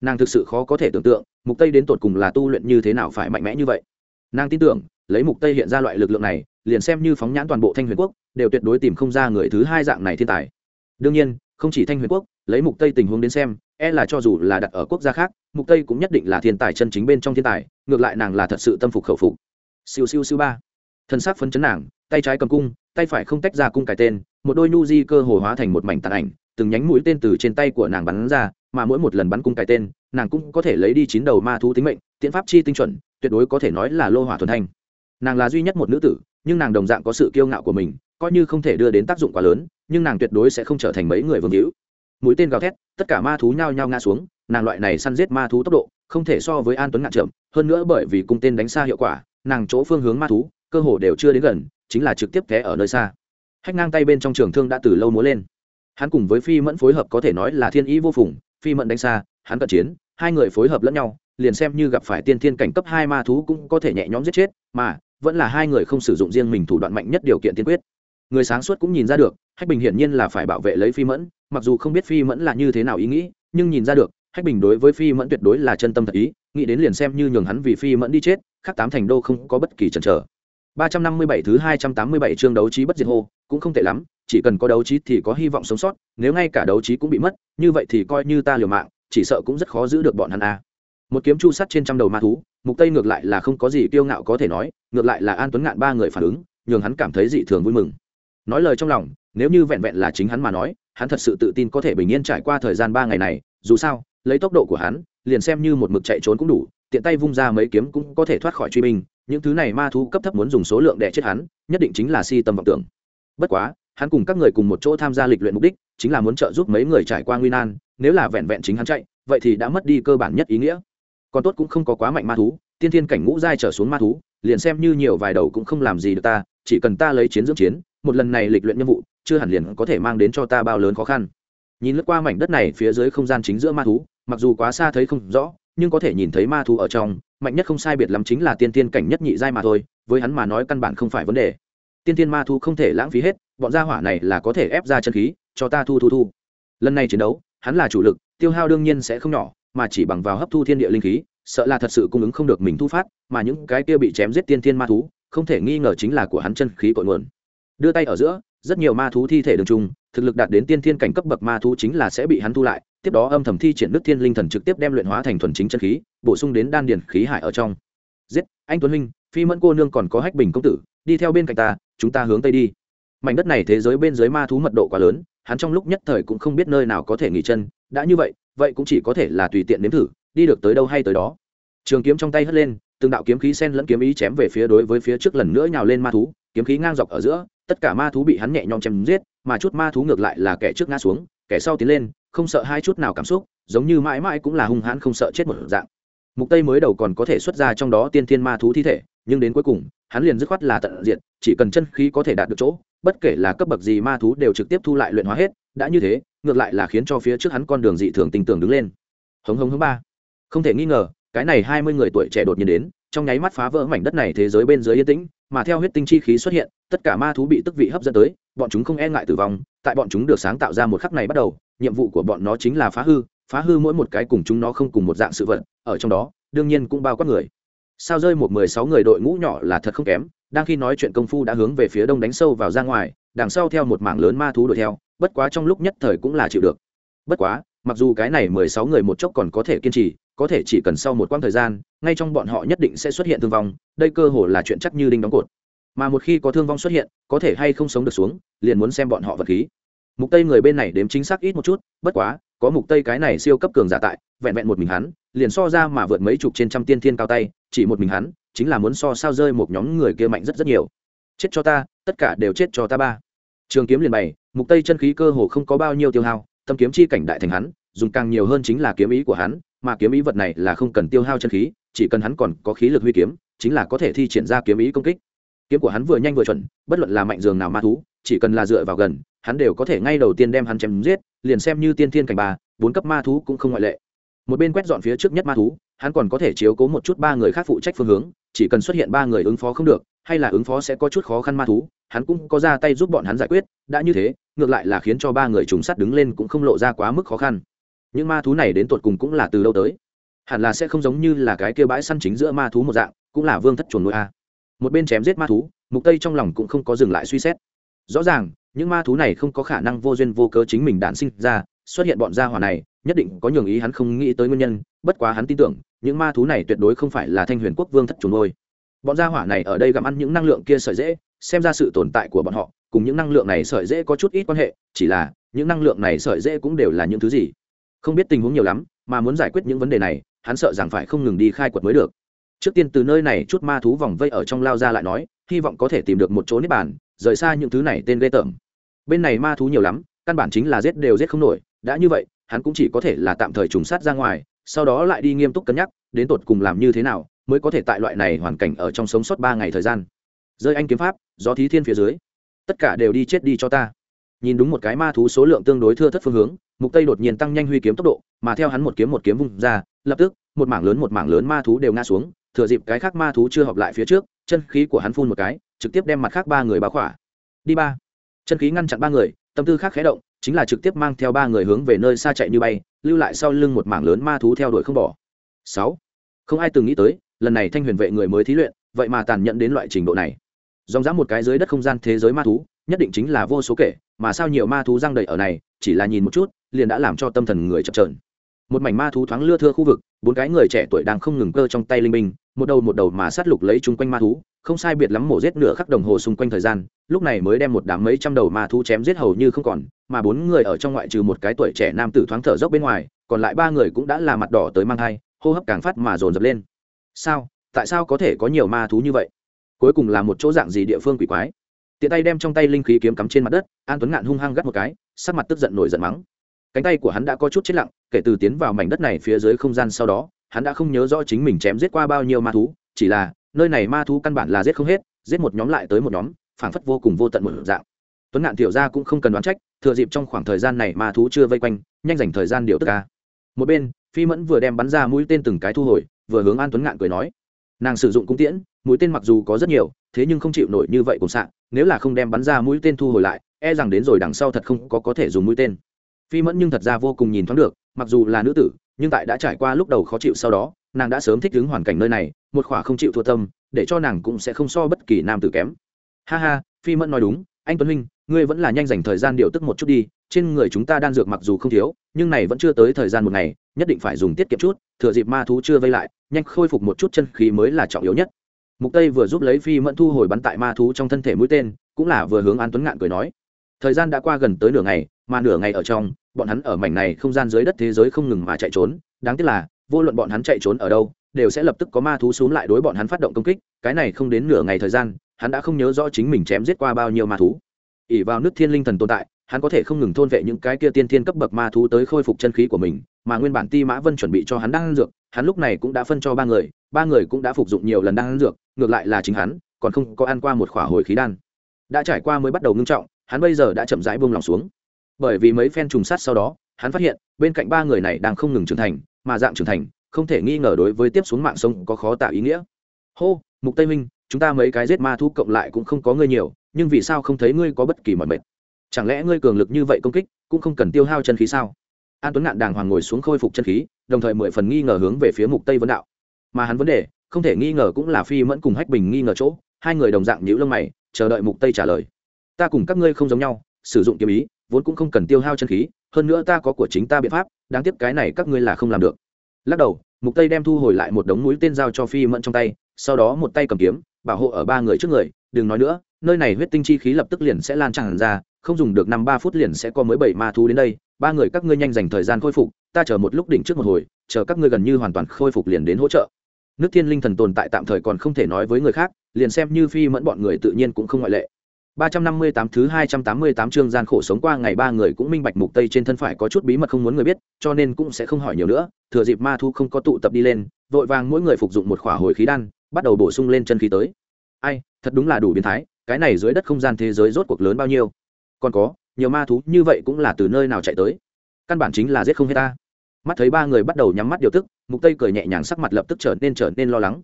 Nàng thực sự khó có thể tưởng tượng, mục tây đến tột cùng là tu luyện như thế nào phải mạnh mẽ như vậy. Nàng tin tưởng lấy mục tây hiện ra loại lực lượng này, liền xem như phóng nhãn toàn bộ thanh huyền quốc, đều tuyệt đối tìm không ra người thứ hai dạng này thiên tài. Đương nhiên, không chỉ thanh huyền quốc, lấy mục tây tình huống đến xem e là cho dù là đặt ở quốc gia khác, mục tây cũng nhất định là thiên tài chân chính bên trong thiên tài, ngược lại nàng là thật sự tâm phục khẩu phục. Siêu siêu siêu ba. Thân xác phấn chấn nàng, tay trái cầm cung, tay phải không tách ra cung cài tên, một đôi nu di cơ hồ hóa thành một mảnh tàn ảnh, từng nhánh mũi tên từ trên tay của nàng bắn ra, mà mỗi một lần bắn cung cài tên, nàng cũng có thể lấy đi chín đầu ma thú tính mệnh tiện pháp chi tinh chuẩn, tuyệt đối có thể nói là lô hỏa thuần thanh nàng là duy nhất một nữ tử, nhưng nàng đồng dạng có sự kiêu ngạo của mình, coi như không thể đưa đến tác dụng quá lớn, nhưng nàng tuyệt đối sẽ không trở thành mấy người vương hữu. Mũi tên gào thét, tất cả ma thú nhao nhao ngã xuống, nàng loại này săn giết ma thú tốc độ, không thể so với an tuấn ngạn chậm, hơn nữa bởi vì cung tên đánh xa hiệu quả, nàng chỗ phương hướng ma thú, cơ hồ đều chưa đến gần, chính là trực tiếp té ở nơi xa. Hách ngang tay bên trong trường thương đã từ lâu múa lên. Hắn cùng với phi mẫn phối hợp có thể nói là thiên ý vô phùng, phi mẫn đánh xa, hắn cận chiến, hai người phối hợp lẫn nhau, liền xem như gặp phải tiên thiên cảnh cấp hai ma thú cũng có thể nhẹ nhõm giết chết, mà vẫn là hai người không sử dụng riêng mình thủ đoạn mạnh nhất điều kiện tiên quyết người sáng suốt cũng nhìn ra được hách bình hiển nhiên là phải bảo vệ lấy phi mẫn mặc dù không biết phi mẫn là như thế nào ý nghĩ nhưng nhìn ra được hách bình đối với phi mẫn tuyệt đối là chân tâm thật ý nghĩ đến liền xem như nhường hắn vì phi mẫn đi chết khác tám thành đô không có bất kỳ chần chờ 357 thứ 287 chương đấu trí bất diệt hô, cũng không tệ lắm, chỉ cần có đấu trí thì có hy vọng sống sót, nếu ngay cả đấu trí cũng bị mất, như vậy thì coi như ta liều mạng, chỉ sợ cũng rất khó giữ được bọn hắn a. Một kiếm chu sắt trên trăm đầu ma thú, Mục Tây ngược lại là không có gì kiêu ngạo có thể nói, ngược lại là An Tuấn Ngạn ba người phản ứng, nhường hắn cảm thấy dị thường vui mừng. Nói lời trong lòng, nếu như vẹn vẹn là chính hắn mà nói, hắn thật sự tự tin có thể bình yên trải qua thời gian ba ngày này, dù sao, lấy tốc độ của hắn, liền xem như một mực chạy trốn cũng đủ, tiện tay vung ra mấy kiếm cũng có thể thoát khỏi truy binh, những thứ này ma thú cấp thấp muốn dùng số lượng để chết hắn nhất định chính là si tâm vọng tưởng bất quá hắn cùng các người cùng một chỗ tham gia lịch luyện mục đích chính là muốn trợ giúp mấy người trải qua nguy nan nếu là vẹn vẹn chính hắn chạy vậy thì đã mất đi cơ bản nhất ý nghĩa còn tốt cũng không có quá mạnh ma thú, tiên thiên cảnh ngũ giai trở xuống ma thú, liền xem như nhiều vài đầu cũng không làm gì được ta, chỉ cần ta lấy chiến dưỡng chiến, một lần này lịch luyện nhiệm vụ, chưa hẳn liền có thể mang đến cho ta bao lớn khó khăn. Nhìn lướt qua mảnh đất này phía dưới không gian chính giữa ma thú, mặc dù quá xa thấy không rõ, nhưng có thể nhìn thấy ma thú ở trong, mạnh nhất không sai biệt lắm chính là tiên tiên cảnh nhất nhị giai mà thôi, với hắn mà nói căn bản không phải vấn đề. Tiên tiên ma thú không thể lãng phí hết, bọn gia hỏa này là có thể ép ra chân khí, cho ta thu thu thu. Lần này chiến đấu, hắn là chủ lực, tiêu hao đương nhiên sẽ không nhỏ mà chỉ bằng vào hấp thu thiên địa linh khí, sợ là thật sự cung ứng không được mình thu phát, mà những cái kia bị chém giết tiên thiên ma thú, không thể nghi ngờ chính là của hắn chân khí cội nguồn. Đưa tay ở giữa, rất nhiều ma thú thi thể đường trung thực lực đạt đến tiên thiên cảnh cấp bậc ma thú chính là sẽ bị hắn thu lại, tiếp đó âm thầm thi triển đức thiên linh thần trực tiếp đem luyện hóa thành thuần chính chân khí, bổ sung đến đan điền khí hải ở trong. Giết, anh tuấn huynh, phi mẫn cô nương còn có hách bình công tử, đi theo bên cạnh ta, chúng ta hướng tây đi. Mảnh đất này thế giới bên dưới ma thú mật độ quá lớn, hắn trong lúc nhất thời cũng không biết nơi nào có thể nghỉ chân, đã như vậy vậy cũng chỉ có thể là tùy tiện nếm thử, đi được tới đâu hay tới đó. Trường kiếm trong tay hất lên, từng đạo kiếm khí sen lẫn kiếm ý chém về phía đối với phía trước lần nữa nhào lên ma thú, kiếm khí ngang dọc ở giữa, tất cả ma thú bị hắn nhẹ nhõm chém giết, mà chút ma thú ngược lại là kẻ trước ngã xuống, kẻ sau tiến lên, không sợ hai chút nào cảm xúc, giống như mãi mãi cũng là hung hãn không sợ chết một dạng. Mục tây mới đầu còn có thể xuất ra trong đó tiên thiên ma thú thi thể, nhưng đến cuối cùng, hắn liền dứt khoát là tận diện chỉ cần chân khí có thể đạt được chỗ, bất kể là cấp bậc gì ma thú đều trực tiếp thu lại luyện hóa hết, đã như thế ngược lại là khiến cho phía trước hắn con đường dị thường tình tưởng đứng lên. Hống hống hống ba. Không thể nghi ngờ, cái này 20 người tuổi trẻ đột nhiên đến, trong nháy mắt phá vỡ mảnh đất này thế giới bên dưới yên tĩnh, mà theo huyết tinh chi khí xuất hiện, tất cả ma thú bị tức vị hấp dẫn tới, bọn chúng không e ngại tử vong, tại bọn chúng được sáng tạo ra một khắc này bắt đầu, nhiệm vụ của bọn nó chính là phá hư phá hư mỗi một cái cùng chúng nó không cùng một dạng sự vật, ở trong đó, đương nhiên cũng bao quát người. Sao rơi một mười sáu người đội ngũ nhỏ là thật không kém, đang khi nói chuyện công phu đã hướng về phía đông đánh sâu vào ra ngoài đằng sau theo một mảng lớn ma thú đuổi theo, bất quá trong lúc nhất thời cũng là chịu được. Bất quá, mặc dù cái này mười sáu người một chốc còn có thể kiên trì, có thể chỉ cần sau một quãng thời gian, ngay trong bọn họ nhất định sẽ xuất hiện thương vong, đây cơ hồ là chuyện chắc như đinh đóng cột. Mà một khi có thương vong xuất hiện, có thể hay không sống được xuống, liền muốn xem bọn họ vật khí. Mục tây người bên này đếm chính xác ít một chút, bất quá, có mục tây cái này siêu cấp cường giả tại, vẹn vẹn một mình hắn, liền so ra mà vượt mấy chục trên trăm tiên thiên cao tay, chỉ một mình hắn, chính là muốn so sao rơi một nhóm người kia mạnh rất rất nhiều chết cho ta, tất cả đều chết cho ta ba. Trường kiếm liền bày, mục tây chân khí cơ hồ không có bao nhiêu tiêu hao, tâm kiếm chi cảnh đại thành hắn, dùng càng nhiều hơn chính là kiếm ý của hắn, mà kiếm ý vật này là không cần tiêu hao chân khí, chỉ cần hắn còn có khí lực huy kiếm, chính là có thể thi triển ra kiếm ý công kích. Kiếm của hắn vừa nhanh vừa chuẩn, bất luận là mạnh giường nào ma thú, chỉ cần là dựa vào gần, hắn đều có thể ngay đầu tiên đem hắn chém giết, liền xem như tiên thiên cảnh ba, bốn cấp ma thú cũng không ngoại lệ. Một bên quét dọn phía trước nhất ma thú, hắn còn có thể chiếu cố một chút ba người khác phụ trách phương hướng, chỉ cần xuất hiện ba người ứng phó không được hay là ứng phó sẽ có chút khó khăn ma thú, hắn cũng có ra tay giúp bọn hắn giải quyết, đã như thế, ngược lại là khiến cho ba người trùng sắt đứng lên cũng không lộ ra quá mức khó khăn. Những ma thú này đến tột cùng cũng là từ đâu tới? Hẳn là sẽ không giống như là cái kia bãi săn chính giữa ma thú một dạng, cũng là vương thất chuồn nuôi a. Một bên chém giết ma thú, mục tây trong lòng cũng không có dừng lại suy xét. Rõ ràng, những ma thú này không có khả năng vô duyên vô cớ chính mình đản sinh ra, xuất hiện bọn gia hỏa này, nhất định có nhường ý hắn không nghĩ tới nguyên nhân, bất quá hắn tin tưởng, những ma thú này tuyệt đối không phải là thanh huyền quốc vương thất chuồn nuôi bọn gia hỏa này ở đây gặm ăn những năng lượng kia sợi dễ, xem ra sự tồn tại của bọn họ cùng những năng lượng này sợi dễ có chút ít quan hệ, chỉ là những năng lượng này sợi dễ cũng đều là những thứ gì? Không biết tình huống nhiều lắm, mà muốn giải quyết những vấn đề này, hắn sợ rằng phải không ngừng đi khai quật mới được. Trước tiên từ nơi này chút ma thú vòng vây ở trong lao ra lại nói, hy vọng có thể tìm được một chỗ nếp bàn, rời xa những thứ này tên ghê tởm. Bên này ma thú nhiều lắm, căn bản chính là giết đều giết không nổi, đã như vậy, hắn cũng chỉ có thể là tạm thời trùng sát ra ngoài, sau đó lại đi nghiêm túc cân nhắc, đến tột cùng làm như thế nào mới có thể tại loại này hoàn cảnh ở trong sống sót ba ngày thời gian. Rơi anh kiếm pháp do thí thiên phía dưới. Tất cả đều đi chết đi cho ta. Nhìn đúng một cái ma thú số lượng tương đối thưa thất phương hướng, mục tây đột nhiên tăng nhanh huy kiếm tốc độ, mà theo hắn một kiếm một kiếm vung ra, lập tức, một mảng lớn một mảng lớn ma thú đều ngã xuống, thừa dịp cái khác ma thú chưa họp lại phía trước, chân khí của hắn phun một cái, trực tiếp đem mặt khác ba người báo khỏa. Đi ba. Chân khí ngăn chặn ba người, tâm tư khác khé động, chính là trực tiếp mang theo ba người hướng về nơi xa chạy như bay, lưu lại sau lưng một mảng lớn ma thú theo đuổi không bỏ. Sáu. Không ai từng nghĩ tới lần này thanh huyền vệ người mới thí luyện, vậy mà tàn nhẫn đến loại trình độ này. Dòng dã một cái dưới đất không gian thế giới ma thú, nhất định chính là vô số kể, mà sao nhiều ma thú răng đầy ở này, chỉ là nhìn một chút, liền đã làm cho tâm thần người chập trờn. Một mảnh ma thú thoáng lưa thưa khu vực, bốn cái người trẻ tuổi đang không ngừng cơ trong tay linh minh, một đầu một đầu mà sát lục lấy chung quanh ma thú, không sai biệt lắm mổ giết nửa khắc đồng hồ xung quanh thời gian, lúc này mới đem một đám mấy trăm đầu ma thú chém giết hầu như không còn, mà bốn người ở trong ngoại trừ một cái tuổi trẻ nam tử thoáng thở dốc bên ngoài, còn lại ba người cũng đã là mặt đỏ tới mang thai, hô hấp càng phát mà dồn dập lên sao? Tại sao có thể có nhiều ma thú như vậy? Cuối cùng là một chỗ dạng gì địa phương quỷ quái? Tiện tay đem trong tay linh khí kiếm cắm trên mặt đất, an tuấn ngạn hung hăng gắt một cái, sắc mặt tức giận nổi giận mắng. Cánh tay của hắn đã có chút chết lặng, kể từ tiến vào mảnh đất này phía dưới không gian sau đó, hắn đã không nhớ rõ chính mình chém giết qua bao nhiêu ma thú, chỉ là, nơi này ma thú căn bản là giết không hết, giết một nhóm lại tới một nhóm, phảng phất vô cùng vô tận một dạng. Tuấn ngạn tiểu ra cũng không cần đoán trách, thừa dịp trong khoảng thời gian này ma thú chưa vây quanh, nhanh dành thời gian điều tức ca. Một bên, phi mẫn vừa đem bắn ra mũi tên từng cái thu hồi vừa hướng an tuấn ngạn cười nói, nàng sử dụng cung tiễn, mũi tên mặc dù có rất nhiều, thế nhưng không chịu nổi như vậy cùng sạn, nếu là không đem bắn ra mũi tên thu hồi lại e rằng đến rồi đằng sau thật không có có thể dùng mũi tên. Phi mẫn nhưng thật ra vô cùng nhìn thoáng được, mặc dù là nữ tử, nhưng tại đã trải qua lúc đầu khó chịu sau đó, nàng đã sớm thích ứng hoàn cảnh nơi này, một khỏa không chịu thua tâm, để cho nàng cũng sẽ không so bất kỳ nam tử kém. Ha ha, phi mẫn nói đúng, anh tuấn huynh, ngươi vẫn là nhanh dành thời gian điều tức một chút đi, trên người chúng ta đan dược mặc dù không thiếu, nhưng này vẫn chưa tới thời gian một ngày, nhất định phải dùng tiết kiệm chút, thừa dịp ma thú chưa vây lại nhanh khôi phục một chút chân khí mới là trọng yếu nhất. Mục tây vừa giúp lấy phi mẫn thu hồi bắn tại ma thú trong thân thể mũi tên, cũng là vừa hướng an tuấn ngạn cười nói. Thời gian đã qua gần tới nửa ngày, mà nửa ngày ở trong, bọn hắn ở mảnh này không gian dưới đất thế giới không ngừng mà chạy trốn. Đáng tiếc là, vô luận bọn hắn chạy trốn ở đâu, đều sẽ lập tức có ma thú xuống lại đối bọn hắn phát động công kích, cái này không đến nửa ngày thời gian, hắn đã không nhớ rõ chính mình chém giết qua bao nhiêu ma thú. Ỉ vào nước thiên linh thần tồn tại, hắn có thể không ngừng thôn vệ những cái kia tiên thiên cấp bậc ma thú tới khôi phục chân khí của mình mà nguyên bản ti mã vân chuẩn bị cho hắn đang dược, hắn lúc này cũng đã phân cho ba người ba người cũng đã phục dụng nhiều lần đang dược, ngược lại là chính hắn, còn không có ăn qua một khỏa hồi khí đan. Đã trải qua mới bắt đầu ngưng trọng, hắn bây giờ đã chậm rãi buông lòng xuống. Bởi vì mấy phen trùng sát sau đó, hắn phát hiện, bên cạnh ba người này đang không ngừng trưởng thành, mà dạng trưởng thành, không thể nghi ngờ đối với tiếp xuống mạng sông có khó tạo ý nghĩa. Hô, mục tây minh, chúng ta mấy cái giết ma thú cộng lại cũng không có ngươi nhiều, nhưng vì sao không thấy ngươi có bất kỳ mọi mệt chẳng lẽ ngươi cường lực như vậy công kích, cũng không cần tiêu hao chân khí sao? An tuấn ngạn đàng hoàng ngồi xuống khôi phục chân khí, đồng thời mười phần nghi ngờ hướng về phía mục tây vấn đạo. Mà hắn vấn đề, không thể nghi ngờ cũng là phi mẫn cùng hách bình nghi ngờ chỗ, hai người đồng dạng nhíu lông mày, chờ đợi mục tây trả lời. Ta cùng các ngươi không giống nhau, sử dụng kiếm ý, vốn cũng không cần tiêu hao chân khí, hơn nữa ta có của chính ta biện pháp, đáng tiếc cái này các ngươi là không làm được. Lắc đầu, mục tây đem thu hồi lại một đống mũi tên dao cho phi mẫn trong tay, sau đó một tay cầm kiếm, bảo hộ ở ba người trước người, đừng nói nữa, nơi này huyết tinh chi khí lập tức liền sẽ lan tràn ra không dùng được năm ba phút liền sẽ có mới bảy ma thú đến đây ba người các ngươi nhanh dành thời gian khôi phục ta chờ một lúc đỉnh trước một hồi chờ các ngươi gần như hoàn toàn khôi phục liền đến hỗ trợ nước thiên linh thần tồn tại tạm thời còn không thể nói với người khác liền xem như phi mẫn bọn người tự nhiên cũng không ngoại lệ 358 thứ 288 chương gian khổ sống qua ngày ba người cũng minh bạch mục tây trên thân phải có chút bí mật không muốn người biết, cho nên cũng sẽ không hỏi nhiều nữa, thừa dịp ma thu không có tụ tập đi lên, vội vàng mỗi người phục dụng một khỏa hồi khí đan, bắt đầu bổ sung lên chân khí tới. Ai, thật đúng là đủ biến thái, cái này dưới đất không gian thế giới rốt cuộc lớn bao nhiêu? Còn có, nhiều ma thú như vậy cũng là từ nơi nào chạy tới? Căn bản chính là giết không hết ta. Mắt thấy ba người bắt đầu nhắm mắt điều tức, Mục Tây cười nhẹ nhàng sắc mặt lập tức trở nên trở nên lo lắng.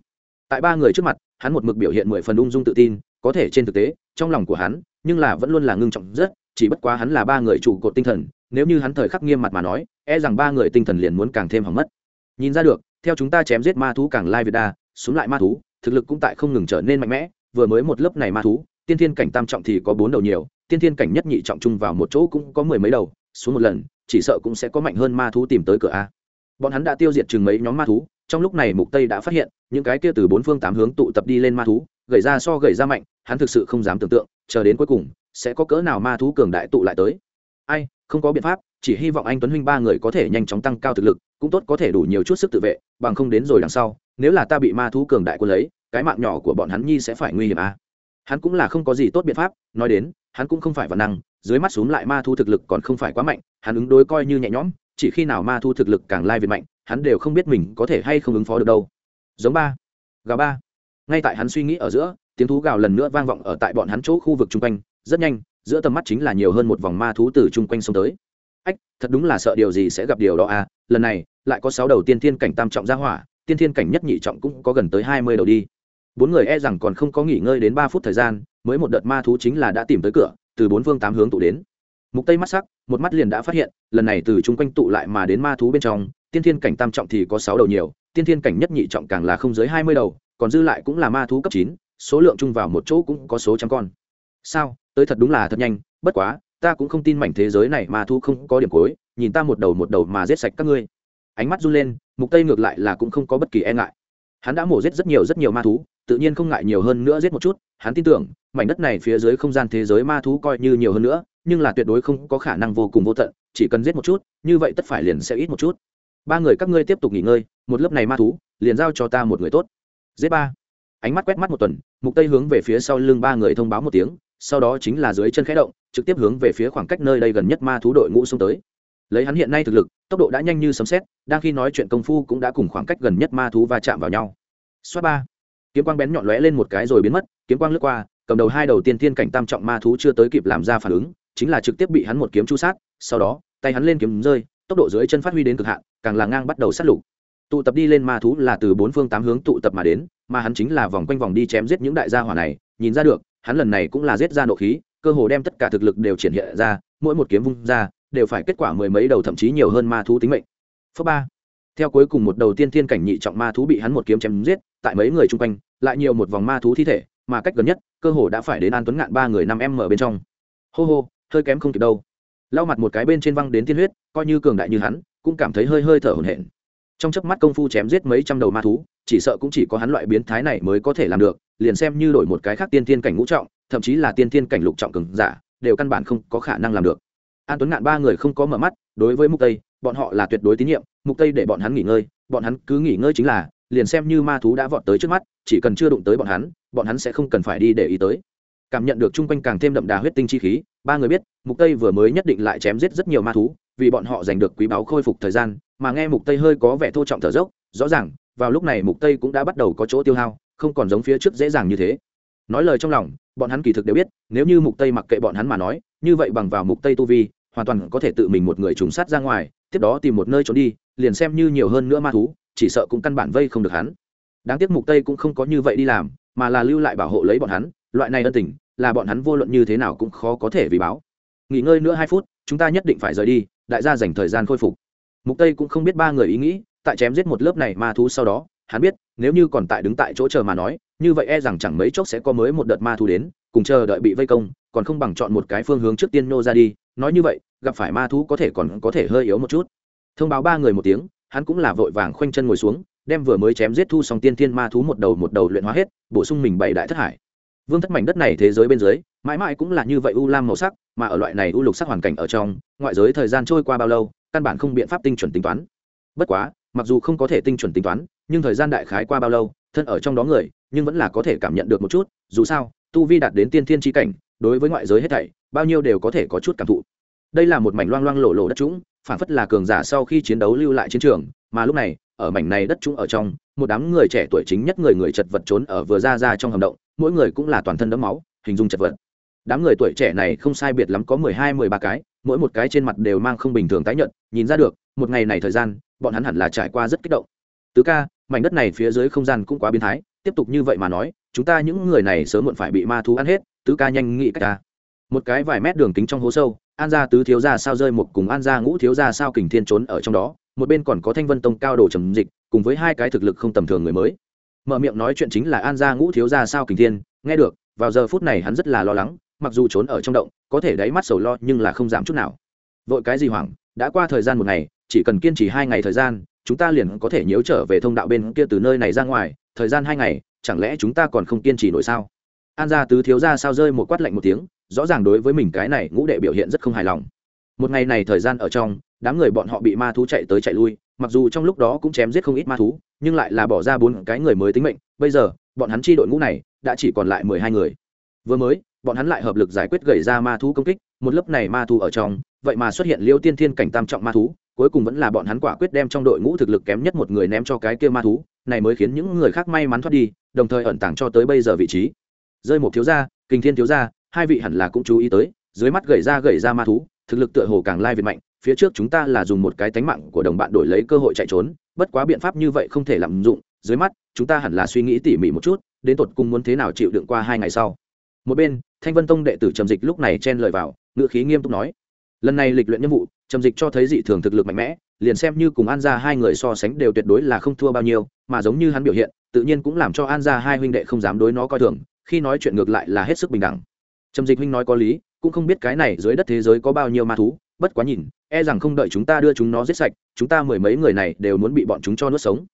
Tại ba người trước mặt, hắn một mực biểu hiện mười phần ung dung tự tin, có thể trên thực tế trong lòng của hắn nhưng là vẫn luôn là ngưng trọng rất chỉ bất quá hắn là ba người trụ cột tinh thần nếu như hắn thời khắc nghiêm mặt mà nói e rằng ba người tinh thần liền muốn càng thêm hỏng mất nhìn ra được theo chúng ta chém giết ma thú càng lai việt đa xuống lại ma thú thực lực cũng tại không ngừng trở nên mạnh mẽ vừa mới một lớp này ma thú tiên thiên cảnh tam trọng thì có bốn đầu nhiều tiên thiên cảnh nhất nhị trọng trung vào một chỗ cũng có mười mấy đầu, xuống một lần, chỉ sợ cũng sẽ có mạnh hơn ma thú tìm tới cửa a bọn hắn đã tiêu diệt chừng mấy nhóm ma thú, trong lúc này mục tây đã phát hiện, những cái kia từ bốn phương tám hướng tụ tập đi lên ma thú, gầy ra so gầy ra mạnh, hắn thực sự không dám tưởng tượng, chờ đến cuối cùng, sẽ có cỡ nào ma thú cường đại tụ lại tới ai, không có biện pháp, chỉ hy vọng anh tuấn huynh ba người có thể nhanh chóng tăng cao thực lực, cũng tốt có thể đủ nhiều chút sức tự vệ, bằng không đến rồi đằng sau, nếu là ta bị ma thú cường đại quân lấy, cái mạng nhỏ của bọn hắn nhi sẽ phải nguy hiểm à. hắn cũng là không có gì tốt biện pháp, nói đến hắn cũng không phải văn năng, dưới mắt xuống lại ma thu thực lực còn không phải quá mạnh, hắn ứng đối coi như nhẹ nhõm, chỉ khi nào ma thu thực lực càng lai việt mạnh, hắn đều không biết mình có thể hay không ứng phó được đâu. Giống ba gà ba. Ngay tại hắn suy nghĩ ở giữa, tiếng thú gào lần nữa vang vọng ở tại bọn hắn chỗ khu vực chung quanh, rất nhanh, giữa tầm mắt chính là nhiều hơn một vòng ma thú từ chung quanh sông tới. Ách, thật đúng là sợ điều gì sẽ gặp điều đó à lần này, lại có sáu đầu tiên thiên cảnh tam trọng ra hỏa, tiên thiên cảnh nhất nhị trọng cũng có gần tới hai mươi đầu đi. Bốn người e rằng còn không có nghỉ ngơi đến ba phút thời gian mới một đợt ma thú chính là đã tìm tới cửa, từ bốn phương tám hướng tụ đến. Mục tây mắt sắc, một mắt liền đã phát hiện, lần này từ chung quanh tụ lại mà đến ma thú bên trong, tiên thiên cảnh tam trọng thì có sáu đầu nhiều, tiên thiên cảnh nhất nhị trọng càng là không dưới hai mươi đầu, còn dư lại cũng là ma thú cấp chín, số lượng chung vào một chỗ cũng có số trăm con. Sao? Tới thật đúng là thật nhanh, bất quá, ta cũng không tin mảnh thế giới này ma thú không có điểm cuối, nhìn ta một đầu một đầu mà giết sạch các ngươi. Ánh mắt run lên, mục tây ngược lại là cũng không có bất kỳ e ngại. Hắn đã mổ giết rất nhiều rất nhiều ma thú tự nhiên không ngại nhiều hơn nữa giết một chút, hắn tin tưởng, mảnh đất này phía dưới không gian thế giới ma thú coi như nhiều hơn nữa, nhưng là tuyệt đối không có khả năng vô cùng vô tận, chỉ cần giết một chút, như vậy tất phải liền sẽ ít một chút. Ba người các ngươi tiếp tục nghỉ ngơi, một lớp này ma thú, liền giao cho ta một người tốt. Giết ba. Ánh mắt quét mắt một tuần, mục tây hướng về phía sau lưng ba người thông báo một tiếng, sau đó chính là dưới chân khẽ động, trực tiếp hướng về phía khoảng cách nơi đây gần nhất ma thú đội ngũ xông tới. Lấy hắn hiện nay thực lực, tốc độ đã nhanh như sấm xét đang khi nói chuyện công phu cũng đã cùng khoảng cách gần nhất ma thú va chạm vào nhau. Xoát ba kiếm quang bén nhọn lóe lên một cái rồi biến mất, kiếm quang lướt qua, cầm đầu hai đầu tiên thiên cảnh tam trọng ma thú chưa tới kịp làm ra phản ứng, chính là trực tiếp bị hắn một kiếm chu sát, sau đó, tay hắn lên kiếm rơi, tốc độ dưới chân phát huy đến cực hạn, càng là ngang bắt đầu sát lục. Tụ tập đi lên ma thú là từ bốn phương tám hướng tụ tập mà đến, mà hắn chính là vòng quanh vòng đi chém giết những đại gia hỏa này, nhìn ra được, hắn lần này cũng là giết ra nộ khí, cơ hồ đem tất cả thực lực đều triển hiện ra, mỗi một kiếm vung ra, đều phải kết quả mười mấy đầu thậm chí nhiều hơn ma thú tính mệnh. Phước ba theo cuối cùng một đầu tiên thiên cảnh nhị trọng ma thú bị hắn một kiếm chém giết, tại mấy người chung quanh, lại nhiều một vòng ma thú thi thể, mà cách gần nhất, cơ hồ đã phải đến an tuấn ngạn ba người năm em mở bên trong. Hô hô, hơi kém không kịp đâu. Lau mặt một cái bên trên văng đến tiên huyết, coi như cường đại như hắn, cũng cảm thấy hơi hơi thở hổn hển. Trong chớp mắt công phu chém giết mấy trăm đầu ma thú, chỉ sợ cũng chỉ có hắn loại biến thái này mới có thể làm được, liền xem như đổi một cái khác tiên thiên cảnh ngũ trọng, thậm chí là tiên thiên cảnh lục trọng cường giả, đều căn bản không có khả năng làm được. An tuấn ngạn ba người không có mở mắt, đối với mục tây, bọn họ là tuyệt đối tín nhiệm mục tây để bọn hắn nghỉ ngơi, bọn hắn cứ nghỉ ngơi chính là, liền xem như ma thú đã vọt tới trước mắt, chỉ cần chưa đụng tới bọn hắn bọn hắn sẽ không cần phải đi để ý tới. Cảm nhận được chung quanh càng thêm đậm đà huyết tinh chi khí, ba người biết, mục tây vừa mới nhất định lại chém giết rất nhiều ma thú, vì bọn họ giành được quý báu khôi phục thời gian, mà nghe mục tây hơi có vẻ thô trọng thở dốc, rõ ràng, vào lúc này mục tây cũng đã bắt đầu có chỗ tiêu hao, không còn giống phía trước dễ dàng như thế. Nói lời trong lòng, bọn hắn kỳ thực đều biết, nếu như mục tây mặc kệ bọn hắn mà nói, như vậy bằng vào mục tây tu vi, hoàn toàn có thể tự mình một người trùng sát ra ngoài, tiếp đó tìm một nơi trốn đi liền xem như nhiều hơn nữa ma thú, chỉ sợ cũng căn bản vây không được hắn. Đáng tiếc mục tây cũng không có như vậy đi làm, mà là lưu lại bảo hộ lấy bọn hắn, loại này ân tình, là bọn hắn vô luận như thế nào cũng khó có thể vì báo. Nghỉ ngơi nữa hai phút, chúng ta nhất định phải rời đi, đại gia dành thời gian khôi phục. Mục tây cũng không biết ba người ý nghĩ, tại chém giết một lớp này ma thú sau đó, hắn biết, nếu như còn tại đứng tại chỗ chờ mà nói, như vậy e rằng chẳng mấy chốc sẽ có mới một đợt ma thú đến, cùng chờ đợi bị vây công, còn không bằng chọn một cái phương hướng trước tiên nô ra đi, nói như vậy, gặp phải ma thú có thể còn có thể hơi yếu một chút thông báo ba người một tiếng, hắn cũng là vội vàng khoanh chân ngồi xuống, đem vừa mới chém giết thu xong tiên thiên ma thú một đầu một đầu luyện hóa hết, bổ sung mình bảy đại thất hải. Vương thất mảnh đất này thế giới bên dưới, mãi mãi cũng là như vậy u lam màu sắc, mà ở loại này u lục sắc hoàn cảnh ở trong, ngoại giới thời gian trôi qua bao lâu, căn bản không biện pháp tinh chuẩn tính toán. Bất quá, mặc dù không có thể tinh chuẩn tính toán, nhưng thời gian đại khái qua bao lâu, thân ở trong đó người, nhưng vẫn là có thể cảm nhận được một chút, dù sao, tu vi đạt đến tiên thiên tri cảnh, đối với ngoại giới hết thảy, bao nhiêu đều có thể có chút cảm thụ. Đây là một mảnh loang loang lộ lộ đất trũng phản phất là cường giả sau khi chiến đấu lưu lại chiến trường, mà lúc này, ở mảnh này đất chúng ở trong, một đám người trẻ tuổi chính nhất người người chật vật trốn ở vừa ra ra trong hầm động, mỗi người cũng là toàn thân đẫm máu, hình dung chật vật. Đám người tuổi trẻ này không sai biệt lắm có mười hai, mười ba cái, mỗi một cái trên mặt đều mang không bình thường tái nhợt, nhìn ra được, một ngày này thời gian, bọn hắn hẳn là trải qua rất kích động. Tứ ca, mảnh đất này phía dưới không gian cũng quá biến thái, tiếp tục như vậy mà nói, chúng ta những người này sớm muộn phải bị ma thú ăn hết, tứ ca nhanh nghĩ cách ta một cái vài mét đường kính trong hố sâu, an gia tứ thiếu gia sao rơi một cùng an gia ngũ thiếu gia sao kình thiên trốn ở trong đó, một bên còn có thanh vân tông cao đồ trầm dịch, cùng với hai cái thực lực không tầm thường người mới. Mở miệng nói chuyện chính là an gia ngũ thiếu gia sao kình thiên, nghe được, vào giờ phút này hắn rất là lo lắng, mặc dù trốn ở trong động, có thể đáy mắt sầu lo nhưng là không giảm chút nào. Vội cái gì hoảng, đã qua thời gian một ngày, chỉ cần kiên trì hai ngày thời gian, chúng ta liền có thể nhiễu trở về thông đạo bên kia từ nơi này ra ngoài, thời gian hai ngày, chẳng lẽ chúng ta còn không kiên trì nổi sao? An gia tứ thiếu gia sao rơi một quát lạnh một tiếng rõ ràng đối với mình cái này ngũ đệ biểu hiện rất không hài lòng. Một ngày này thời gian ở trong, đám người bọn họ bị ma thú chạy tới chạy lui, mặc dù trong lúc đó cũng chém giết không ít ma thú, nhưng lại là bỏ ra bốn cái người mới tính mệnh. Bây giờ, bọn hắn chi đội ngũ này đã chỉ còn lại mười hai người. Vừa mới, bọn hắn lại hợp lực giải quyết gầy ra ma thú công kích, một lớp này ma thú ở trong, vậy mà xuất hiện liêu tiên thiên cảnh tam trọng ma thú, cuối cùng vẫn là bọn hắn quả quyết đem trong đội ngũ thực lực kém nhất một người ném cho cái kia ma thú, này mới khiến những người khác may mắn thoát đi, đồng thời ẩn tàng cho tới bây giờ vị trí. Rơi một thiếu gia kinh thiên thiếu gia hai vị hẳn là cũng chú ý tới, dưới mắt gầy ra gầy ra ma thú, thực lực tựa hồ càng lai việt mạnh, phía trước chúng ta là dùng một cái tánh mạng của đồng bạn đổi lấy cơ hội chạy trốn, bất quá biện pháp như vậy không thể lạm dụng, dưới mắt, chúng ta hẳn là suy nghĩ tỉ mỉ một chút, đến tột cùng muốn thế nào chịu đựng qua hai ngày sau. Một bên, thanh vân tông đệ tử trầm dịch lúc này chen lời vào ngự khí nghiêm túc nói, lần này lịch luyện nhiệm vụ, trầm dịch cho thấy dị thường thực lực mạnh mẽ, liền xem như cùng an gia hai người so sánh đều tuyệt đối là không thua bao nhiêu, mà giống như hắn biểu hiện, tự nhiên cũng làm cho an gia hai huynh đệ không dám đối nó coi thường, khi nói chuyện ngược lại là hết sức bình đẳng trầm dịch huynh nói có lý, cũng không biết cái này dưới đất thế giới có bao nhiêu ma thú, bất quá nhìn e rằng không đợi chúng ta đưa chúng nó giết sạch, chúng ta mười mấy người này đều muốn bị bọn chúng cho nuốt sống.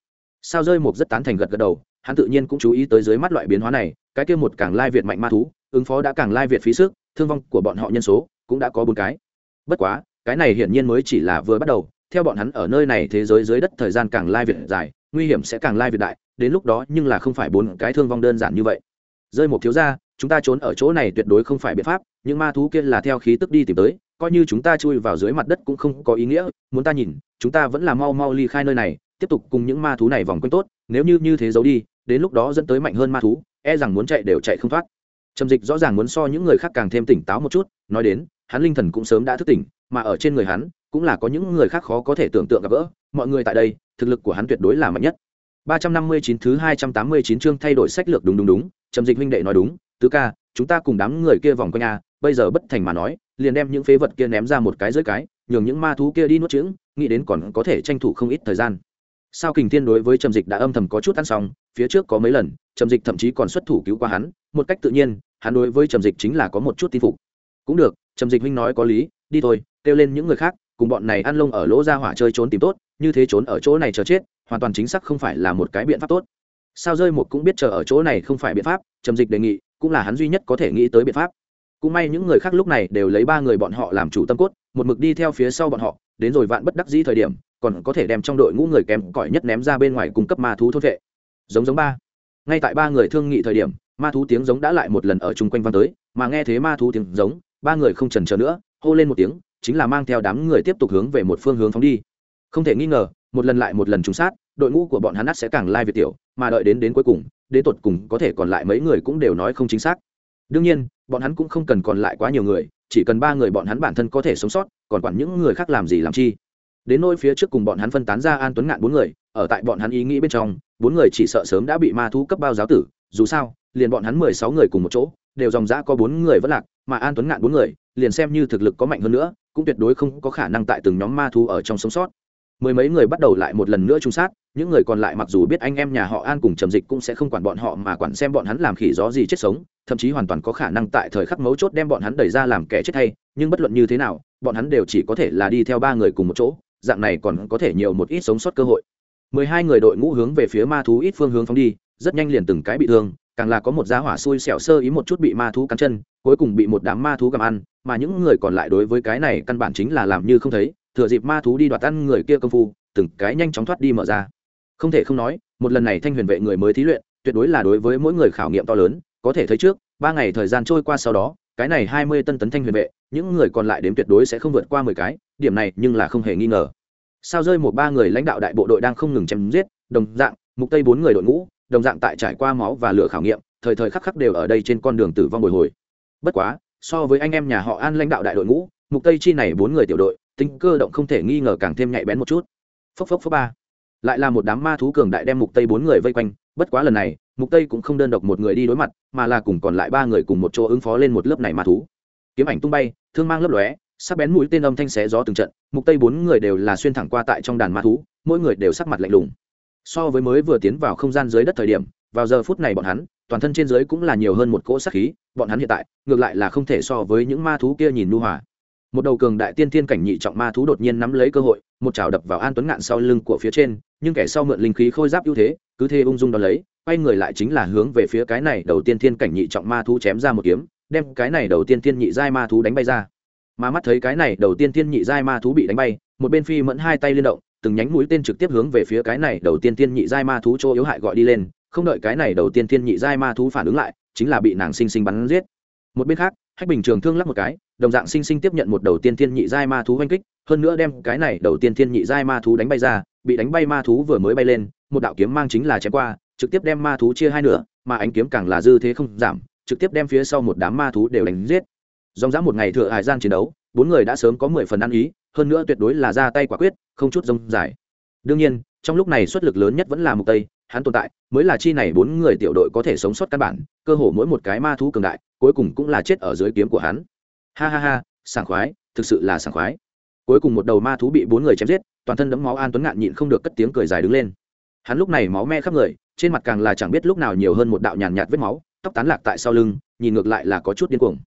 Sao rơi một rất tán thành gật gật đầu, hắn tự nhiên cũng chú ý tới dưới mắt loại biến hóa này, cái kia một càng lai việt mạnh ma thú, ứng phó đã càng lai việt phí sức, thương vong của bọn họ nhân số cũng đã có bốn cái. Bất quá, cái này hiển nhiên mới chỉ là vừa bắt đầu, theo bọn hắn ở nơi này thế giới dưới đất thời gian càng lai việt dài, nguy hiểm sẽ càng lai việt đại, đến lúc đó nhưng là không phải bốn cái thương vong đơn giản như vậy. Rơi một thiếu ra chúng ta trốn ở chỗ này tuyệt đối không phải biện pháp, những ma thú kia là theo khí tức đi tìm tới, coi như chúng ta chui vào dưới mặt đất cũng không có ý nghĩa, muốn ta nhìn, chúng ta vẫn là mau mau ly khai nơi này, tiếp tục cùng những ma thú này vòng quanh tốt, nếu như như thế giấu đi, đến lúc đó dẫn tới mạnh hơn ma thú e rằng muốn chạy đều chạy không thoát. Trầm dịch rõ ràng muốn so những người khác càng thêm tỉnh táo một chút, nói đến, hắn linh thần cũng sớm đã thức tỉnh, mà ở trên người hắn, cũng là có những người khác khó có thể tưởng tượng gặp gỡ, mọi người tại đây, thực lực của hắn tuyệt đối là mạnh nhất. 359 thứ 289 chương thay đổi sách lược đúng đúng đúng, trầm dịch huynh đệ nói đúng tứ ca, chúng ta cùng đám người kia vòng quanh a, bây giờ bất thành mà nói, liền đem những phế vật kia ném ra một cái dưới cái, nhường những ma thú kia đi nuốt trứng nghĩ đến còn có thể tranh thủ không ít thời gian. Sao kình thiên đối với trầm dịch đã âm thầm có chút ăn xong, phía trước có mấy lần, trầm dịch thậm chí còn xuất thủ cứu qua hắn, một cách tự nhiên, hắn đối với trầm dịch chính là có một chút tin phục. Cũng được, trầm dịch huynh nói có lý, đi thôi, kêu lên những người khác, cùng bọn này ăn lông ở lỗ ra hỏa chơi trốn tìm tốt, như thế trốn ở chỗ này chờ chết, hoàn toàn chính xác không phải là một cái biện pháp tốt. Sao rơi một cũng biết chờ ở chỗ này không phải biện pháp, trầm dịch đề nghị cũng là hắn duy nhất có thể nghĩ tới biện pháp. Cũng may những người khác lúc này đều lấy ba người bọn họ làm chủ tâm cốt, một mực đi theo phía sau bọn họ, đến rồi vạn bất đắc dĩ thời điểm, còn có thể đem trong đội ngũ người kém cỏi nhất ném ra bên ngoài cung cấp ma thú thốt vệ. Giống giống ba. Ngay tại ba người thương nghị thời điểm, ma thú tiếng giống đã lại một lần ở chung quanh văn tới, mà nghe thấy ma thú tiếng giống, ba người không trần chờ nữa, hô lên một tiếng, chính là mang theo đám người tiếp tục hướng về một phương hướng phóng đi. Không thể nghi ngờ, một lần lại một lần trúng sát đội ngũ của bọn hắn ắt sẽ càng lai việt tiểu, mà đợi đến đến cuối cùng, đến tột cùng có thể còn lại mấy người cũng đều nói không chính xác. Đương nhiên, bọn hắn cũng không cần còn lại quá nhiều người, chỉ cần ba người bọn hắn bản thân có thể sống sót, còn quản những người khác làm gì làm chi. Đến nôi phía trước cùng bọn hắn phân tán ra an tuấn ngạn bốn người, ở tại bọn hắn ý nghĩ bên trong, bốn người chỉ sợ sớm đã bị ma thú cấp bao giáo tử, dù sao, liền bọn hắn mười sáu người cùng một chỗ, đều dòng dã có bốn người vẫn lạc, mà an tuấn ngạn bốn người, liền xem như thực lực có mạnh hơn nữa, cũng tuyệt đối không có khả năng tại từng nhóm ma thú ở trong sống sót mười mấy người bắt đầu lại một lần nữa trung sát, những người còn lại mặc dù biết anh em nhà họ an cùng trầm dịch cũng sẽ không quản bọn họ mà quản xem bọn hắn làm khỉ gió gì chết sống, thậm chí hoàn toàn có khả năng tại thời khắc mấu chốt đem bọn hắn đẩy ra làm kẻ chết hay, nhưng bất luận như thế nào, bọn hắn đều chỉ có thể là đi theo ba người cùng một chỗ, dạng này còn có thể nhiều một ít sống sót cơ hội. Mười hai người đội ngũ hướng về phía ma thú ít phương hướng phóng đi, rất nhanh liền từng cái bị thương, càng là có một giá hỏa xui xẻo sơ ý một chút bị ma thú cắn chân, cuối cùng bị một đám ma thú cầm ăn, mà những người còn lại đối với cái này căn bản chính là làm như không thấy thừa dịp ma thú đi đoạt ăn người kia công phu, từng cái nhanh chóng thoát đi mở ra. Không thể không nói, một lần này thanh huyền vệ người mới thí luyện, tuyệt đối là đối với mỗi người khảo nghiệm to lớn, có thể thấy trước, ba ngày thời gian trôi qua sau đó, cái này hai mươi tân tấn thanh huyền vệ, những người còn lại đến tuyệt đối sẽ không vượt qua mười cái, điểm này nhưng là không hề nghi ngờ. Sao rơi một ba người lãnh đạo đại bộ đội đang không ngừng chém giết, đồng dạng, mục tây bốn người đội ngũ, đồng dạng tại trải qua máu và lửa khảo nghiệm, thời thời khắc khắc đều ở đây trên con đường tử vong bồi hồi. Bất quá, so với anh em nhà họ an lãnh đạo đại đội ngũ, mục tây chi này bốn người tiểu đội tính cơ động không thể nghi ngờ càng thêm nhạy bén một chút. Phốc phốc phốc ba. Lại là một đám ma thú cường đại đem mục tây bốn người vây quanh, bất quá lần này, mục tây cũng không đơn độc một người đi đối mặt, mà là cùng còn lại ba người cùng một chỗ ứng phó lên một lớp này ma thú. Kiếm ảnh tung bay, thương mang lấp lóe, sắc bén mũi tên âm thanh xé gió từng trận, mục tây bốn người đều là xuyên thẳng qua tại trong đàn ma thú, mỗi người đều sắc mặt lạnh lùng. So với mới vừa tiến vào không gian dưới đất thời điểm, vào giờ phút này bọn hắn, toàn thân trên dưới cũng là nhiều hơn một cỗ sát khí, bọn hắn hiện tại, ngược lại là không thể so với những ma thú kia nhìn nu hòa một đầu cường đại tiên thiên cảnh nhị trọng ma thú đột nhiên nắm lấy cơ hội, một chảo đập vào an tuấn ngạn sau lưng của phía trên, nhưng kẻ sau mượn linh khí khôi giáp ưu thế, cứ thế ung dung đón lấy, quay người lại chính là hướng về phía cái này đầu tiên thiên cảnh nhị trọng ma thú chém ra một kiếm, đem cái này đầu tiên thiên nhị giai ma thú đánh bay ra. Mà mắt thấy cái này đầu tiên thiên nhị giai ma thú bị đánh bay, một bên phi mẫn hai tay liên động, từng nhánh mũi tên trực tiếp hướng về phía cái này đầu tiên thiên nhị giai ma thú chỗ yếu hại gọi đi lên, không đợi cái này đầu tiên thiên nhị giai ma thú phản ứng lại, chính là bị nàng sinh sinh bắn giết một bên khác, hách bình trường thương lắp một cái, đồng dạng sinh sinh tiếp nhận một đầu tiên thiên nhị giai ma thú oanh kích, hơn nữa đem cái này đầu tiên thiên nhị giai ma thú đánh bay ra, bị đánh bay ma thú vừa mới bay lên, một đạo kiếm mang chính là chém qua, trực tiếp đem ma thú chia hai nửa, mà ánh kiếm càng là dư thế không giảm, trực tiếp đem phía sau một đám ma thú đều đánh giết. Dòng dã một ngày thừa hải gian chiến đấu, bốn người đã sớm có mười phần ăn ý, hơn nữa tuyệt đối là ra tay quả quyết, không chút rông dài. Đương nhiên, trong lúc này xuất lực lớn nhất vẫn là mục tây hắn tồn tại, mới là chi này bốn người tiểu đội có thể sống sót căn bản, cơ hồ mỗi một cái ma thú cường đại, cuối cùng cũng là chết ở dưới kiếm của hắn. Ha ha ha, sảng khoái, thực sự là sảng khoái. Cuối cùng một đầu ma thú bị bốn người chém giết, toàn thân đẫm máu an tuấn ngạn nhịn không được cất tiếng cười dài đứng lên. Hắn lúc này máu me khắp người, trên mặt càng là chẳng biết lúc nào nhiều hơn một đạo nhàn nhạt vết máu, tóc tán lạc tại sau lưng, nhìn ngược lại là có chút điên cuồng.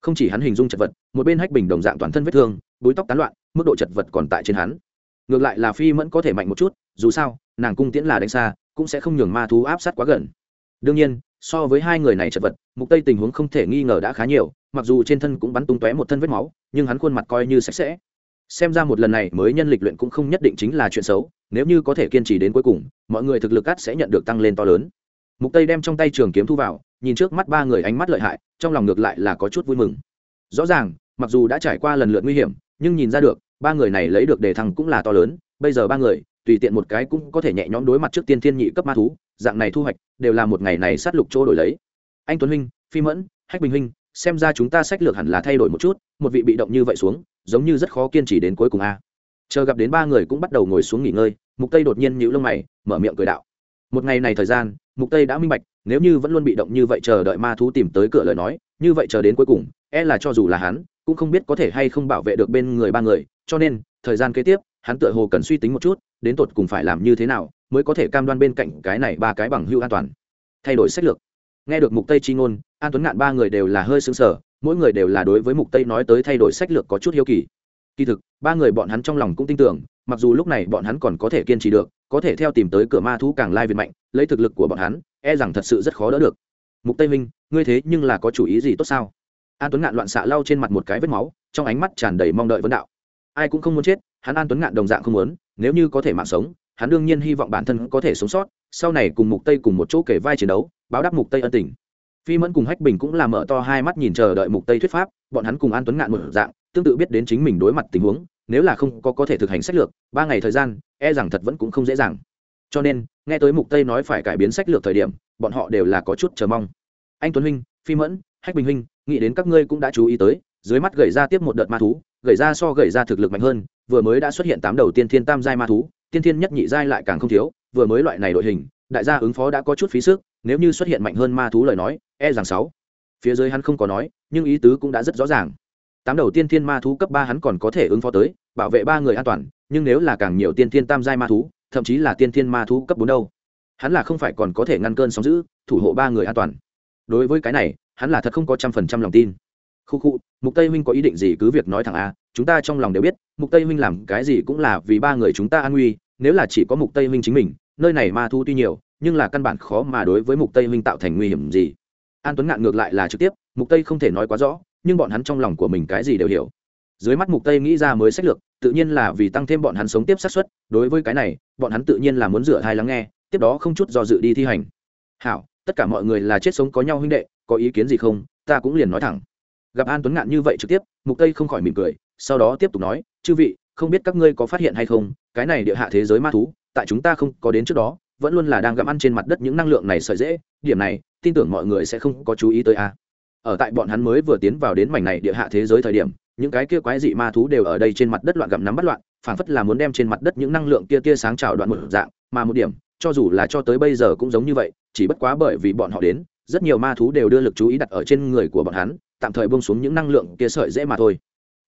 Không chỉ hắn hình dung chật vật, một bên hách bình đồng dạng toàn thân vết thương, búi tóc tán loạn, mức độ chật vật còn tại trên hắn. Ngược lại là phi mẫn có thể mạnh một chút, dù sao, nàng cung tiễn là đánh xa cũng sẽ không nhường ma thú áp sát quá gần. Đương nhiên, so với hai người này chật vật, mục tây tình huống không thể nghi ngờ đã khá nhiều, mặc dù trên thân cũng bắn tung tóe một thân vết máu, nhưng hắn khuôn mặt coi như sạch sẽ. Xem ra một lần này mới nhân lịch luyện cũng không nhất định chính là chuyện xấu, nếu như có thể kiên trì đến cuối cùng, mọi người thực lực cắt sẽ nhận được tăng lên to lớn. Mục tây đem trong tay trường kiếm thu vào, nhìn trước mắt ba người ánh mắt lợi hại, trong lòng ngược lại là có chút vui mừng. Rõ ràng, mặc dù đã trải qua lần lượt nguy hiểm, nhưng nhìn ra được, ba người này lấy được đề thăng cũng là to lớn, bây giờ ba người tùy tiện một cái cũng có thể nhẹ nhõm đối mặt trước tiên thiên nhị cấp ma thú, dạng này thu hoạch đều là một ngày này sát lục chỗ đổi lấy. Anh tuấn huynh, phi mẫn, hách bình huynh, xem ra chúng ta sách lược hẳn là thay đổi một chút, một vị bị động như vậy xuống, giống như rất khó kiên trì đến cuối cùng a. Chờ gặp đến ba người cũng bắt đầu ngồi xuống nghỉ ngơi, mục tây đột nhiên nhíu lông mày, mở miệng cười đạo. Một ngày này thời gian, mục tây đã minh bạch, nếu như vẫn luôn bị động như vậy chờ đợi ma thú tìm tới cửa lời nói, như vậy chờ đến cuối cùng e là cho dù là hắn, cũng không biết có thể hay không bảo vệ được bên người ba người, cho nên, thời gian kế tiếp hắn tựa hồ cần suy tính một chút, đến tột cùng phải làm như thế nào mới có thể cam đoan bên cạnh cái này ba cái bằng hưu an toàn. Thay đổi sách lược. Nghe được mục tây chi ngôn, an tuấn ngạn ba người đều là hơi sững sờ, mỗi người đều là đối với mục tây nói tới thay đổi sách lược có chút hiếu kỳ. Kỳ thực, ba người bọn hắn trong lòng cũng tin tưởng, mặc dù lúc này bọn hắn còn có thể kiên trì được, có thể theo tìm tới cửa ma thú càng lai việt mạnh, lấy thực lực của bọn hắn e rằng thật sự rất khó đỡ được. Mục tây minh, ngươi thế nhưng là có chủ ý gì tốt sao? An tuấn ngạn loạn xạ lau trên mặt một cái vết máu, trong ánh mắt tràn đầy mong đợi vấn đạo. Ai cũng không muốn chết hắn an tuấn ngạn đồng dạng không muốn, nếu như có thể mạng sống, hắn đương nhiên hy vọng bản thân có thể sống sót, sau này cùng mục tây cùng một chỗ kể vai chiến đấu, báo đáp mục tây ân tình. Phi mẫn cùng hách bình cũng là mở to hai mắt nhìn chờ đợi mục tây thuyết pháp, bọn hắn cùng an tuấn ngạn một dạng, tương tự biết đến chính mình đối mặt tình huống, nếu là không có có thể thực hành sách lược, ba ngày thời gian e rằng thật vẫn cũng không dễ dàng. Cho nên, nghe tới mục tây nói phải cải biến sách lược thời điểm, bọn họ đều là có chút chờ mong. Anh tuấn huynh, phi mẫn, hách bình huynh, nghĩ đến các ngươi cũng đã chú ý tới, dưới mắt gầy ra tiếp một đợt ma thú gầy ra so gầy ra thực lực mạnh hơn, vừa mới đã xuất hiện tám đầu tiên thiên tam giai ma thú, tiên thiên nhất nhị giai lại càng không thiếu, vừa mới loại này đội hình, đại gia ứng phó đã có chút phí sức, nếu như xuất hiện mạnh hơn ma thú lời nói e rằng sáu. Phía dưới hắn không có nói, nhưng ý tứ cũng đã rất rõ ràng. Tám đầu tiên thiên ma thú cấp ba hắn còn có thể ứng phó tới, bảo vệ ba người an toàn, nhưng nếu là càng nhiều tiên thiên tam giai ma thú, thậm chí là tiên thiên ma thú cấp bốn đâu, hắn là không phải còn có thể ngăn cơn sóng giữ thủ hộ ba người an toàn. Đối với cái này, hắn là thật không có trăm phần trăm lòng tin khu khu mục tây huynh có ý định gì cứ việc nói thẳng a, chúng ta trong lòng đều biết, mục tây huynh làm cái gì cũng là vì ba người chúng ta an nguy, nếu là chỉ có mục tây huynh chính mình, nơi này ma thu tuy nhiều, nhưng là căn bản khó mà đối với mục tây huynh tạo thành nguy hiểm gì. An tuấn ngạn ngược lại là trực tiếp, mục tây không thể nói quá rõ, nhưng bọn hắn trong lòng của mình cái gì đều hiểu. Dưới mắt mục tây nghĩ ra mới sách lược, tự nhiên là vì tăng thêm bọn hắn sống tiếp xác suất, đối với cái này, bọn hắn tự nhiên là muốn rửa hai lắng nghe, tiếp đó không chút do dự đi thi hành. Hảo, tất cả mọi người là chết sống có nhau huynh đệ, có ý kiến gì không, ta cũng liền nói thẳng gặp an tuấn ngạn như vậy trực tiếp, mục tây không khỏi mỉm cười, sau đó tiếp tục nói, chư vị, không biết các ngươi có phát hiện hay không, cái này địa hạ thế giới ma thú, tại chúng ta không có đến trước đó, vẫn luôn là đang gặm ăn trên mặt đất những năng lượng này sợi dễ, điểm này, tin tưởng mọi người sẽ không có chú ý tới a. Ở tại bọn hắn mới vừa tiến vào đến mảnh này địa hạ thế giới thời điểm, những cái kia quái dị ma thú đều ở đây trên mặt đất loạn gặm nắm bắt loạn phản phất là muốn đem trên mặt đất những năng lượng kia kia sáng trào đoạn một dạng, mà một điểm, cho dù là cho tới bây giờ cũng giống như vậy, chỉ bất quá bởi vì bọn họ đến, rất nhiều ma thú đều đưa lực chú ý đặt ở trên người của bọn hắn tạm thời bông xuống những năng lượng kia sợi dễ mà thôi.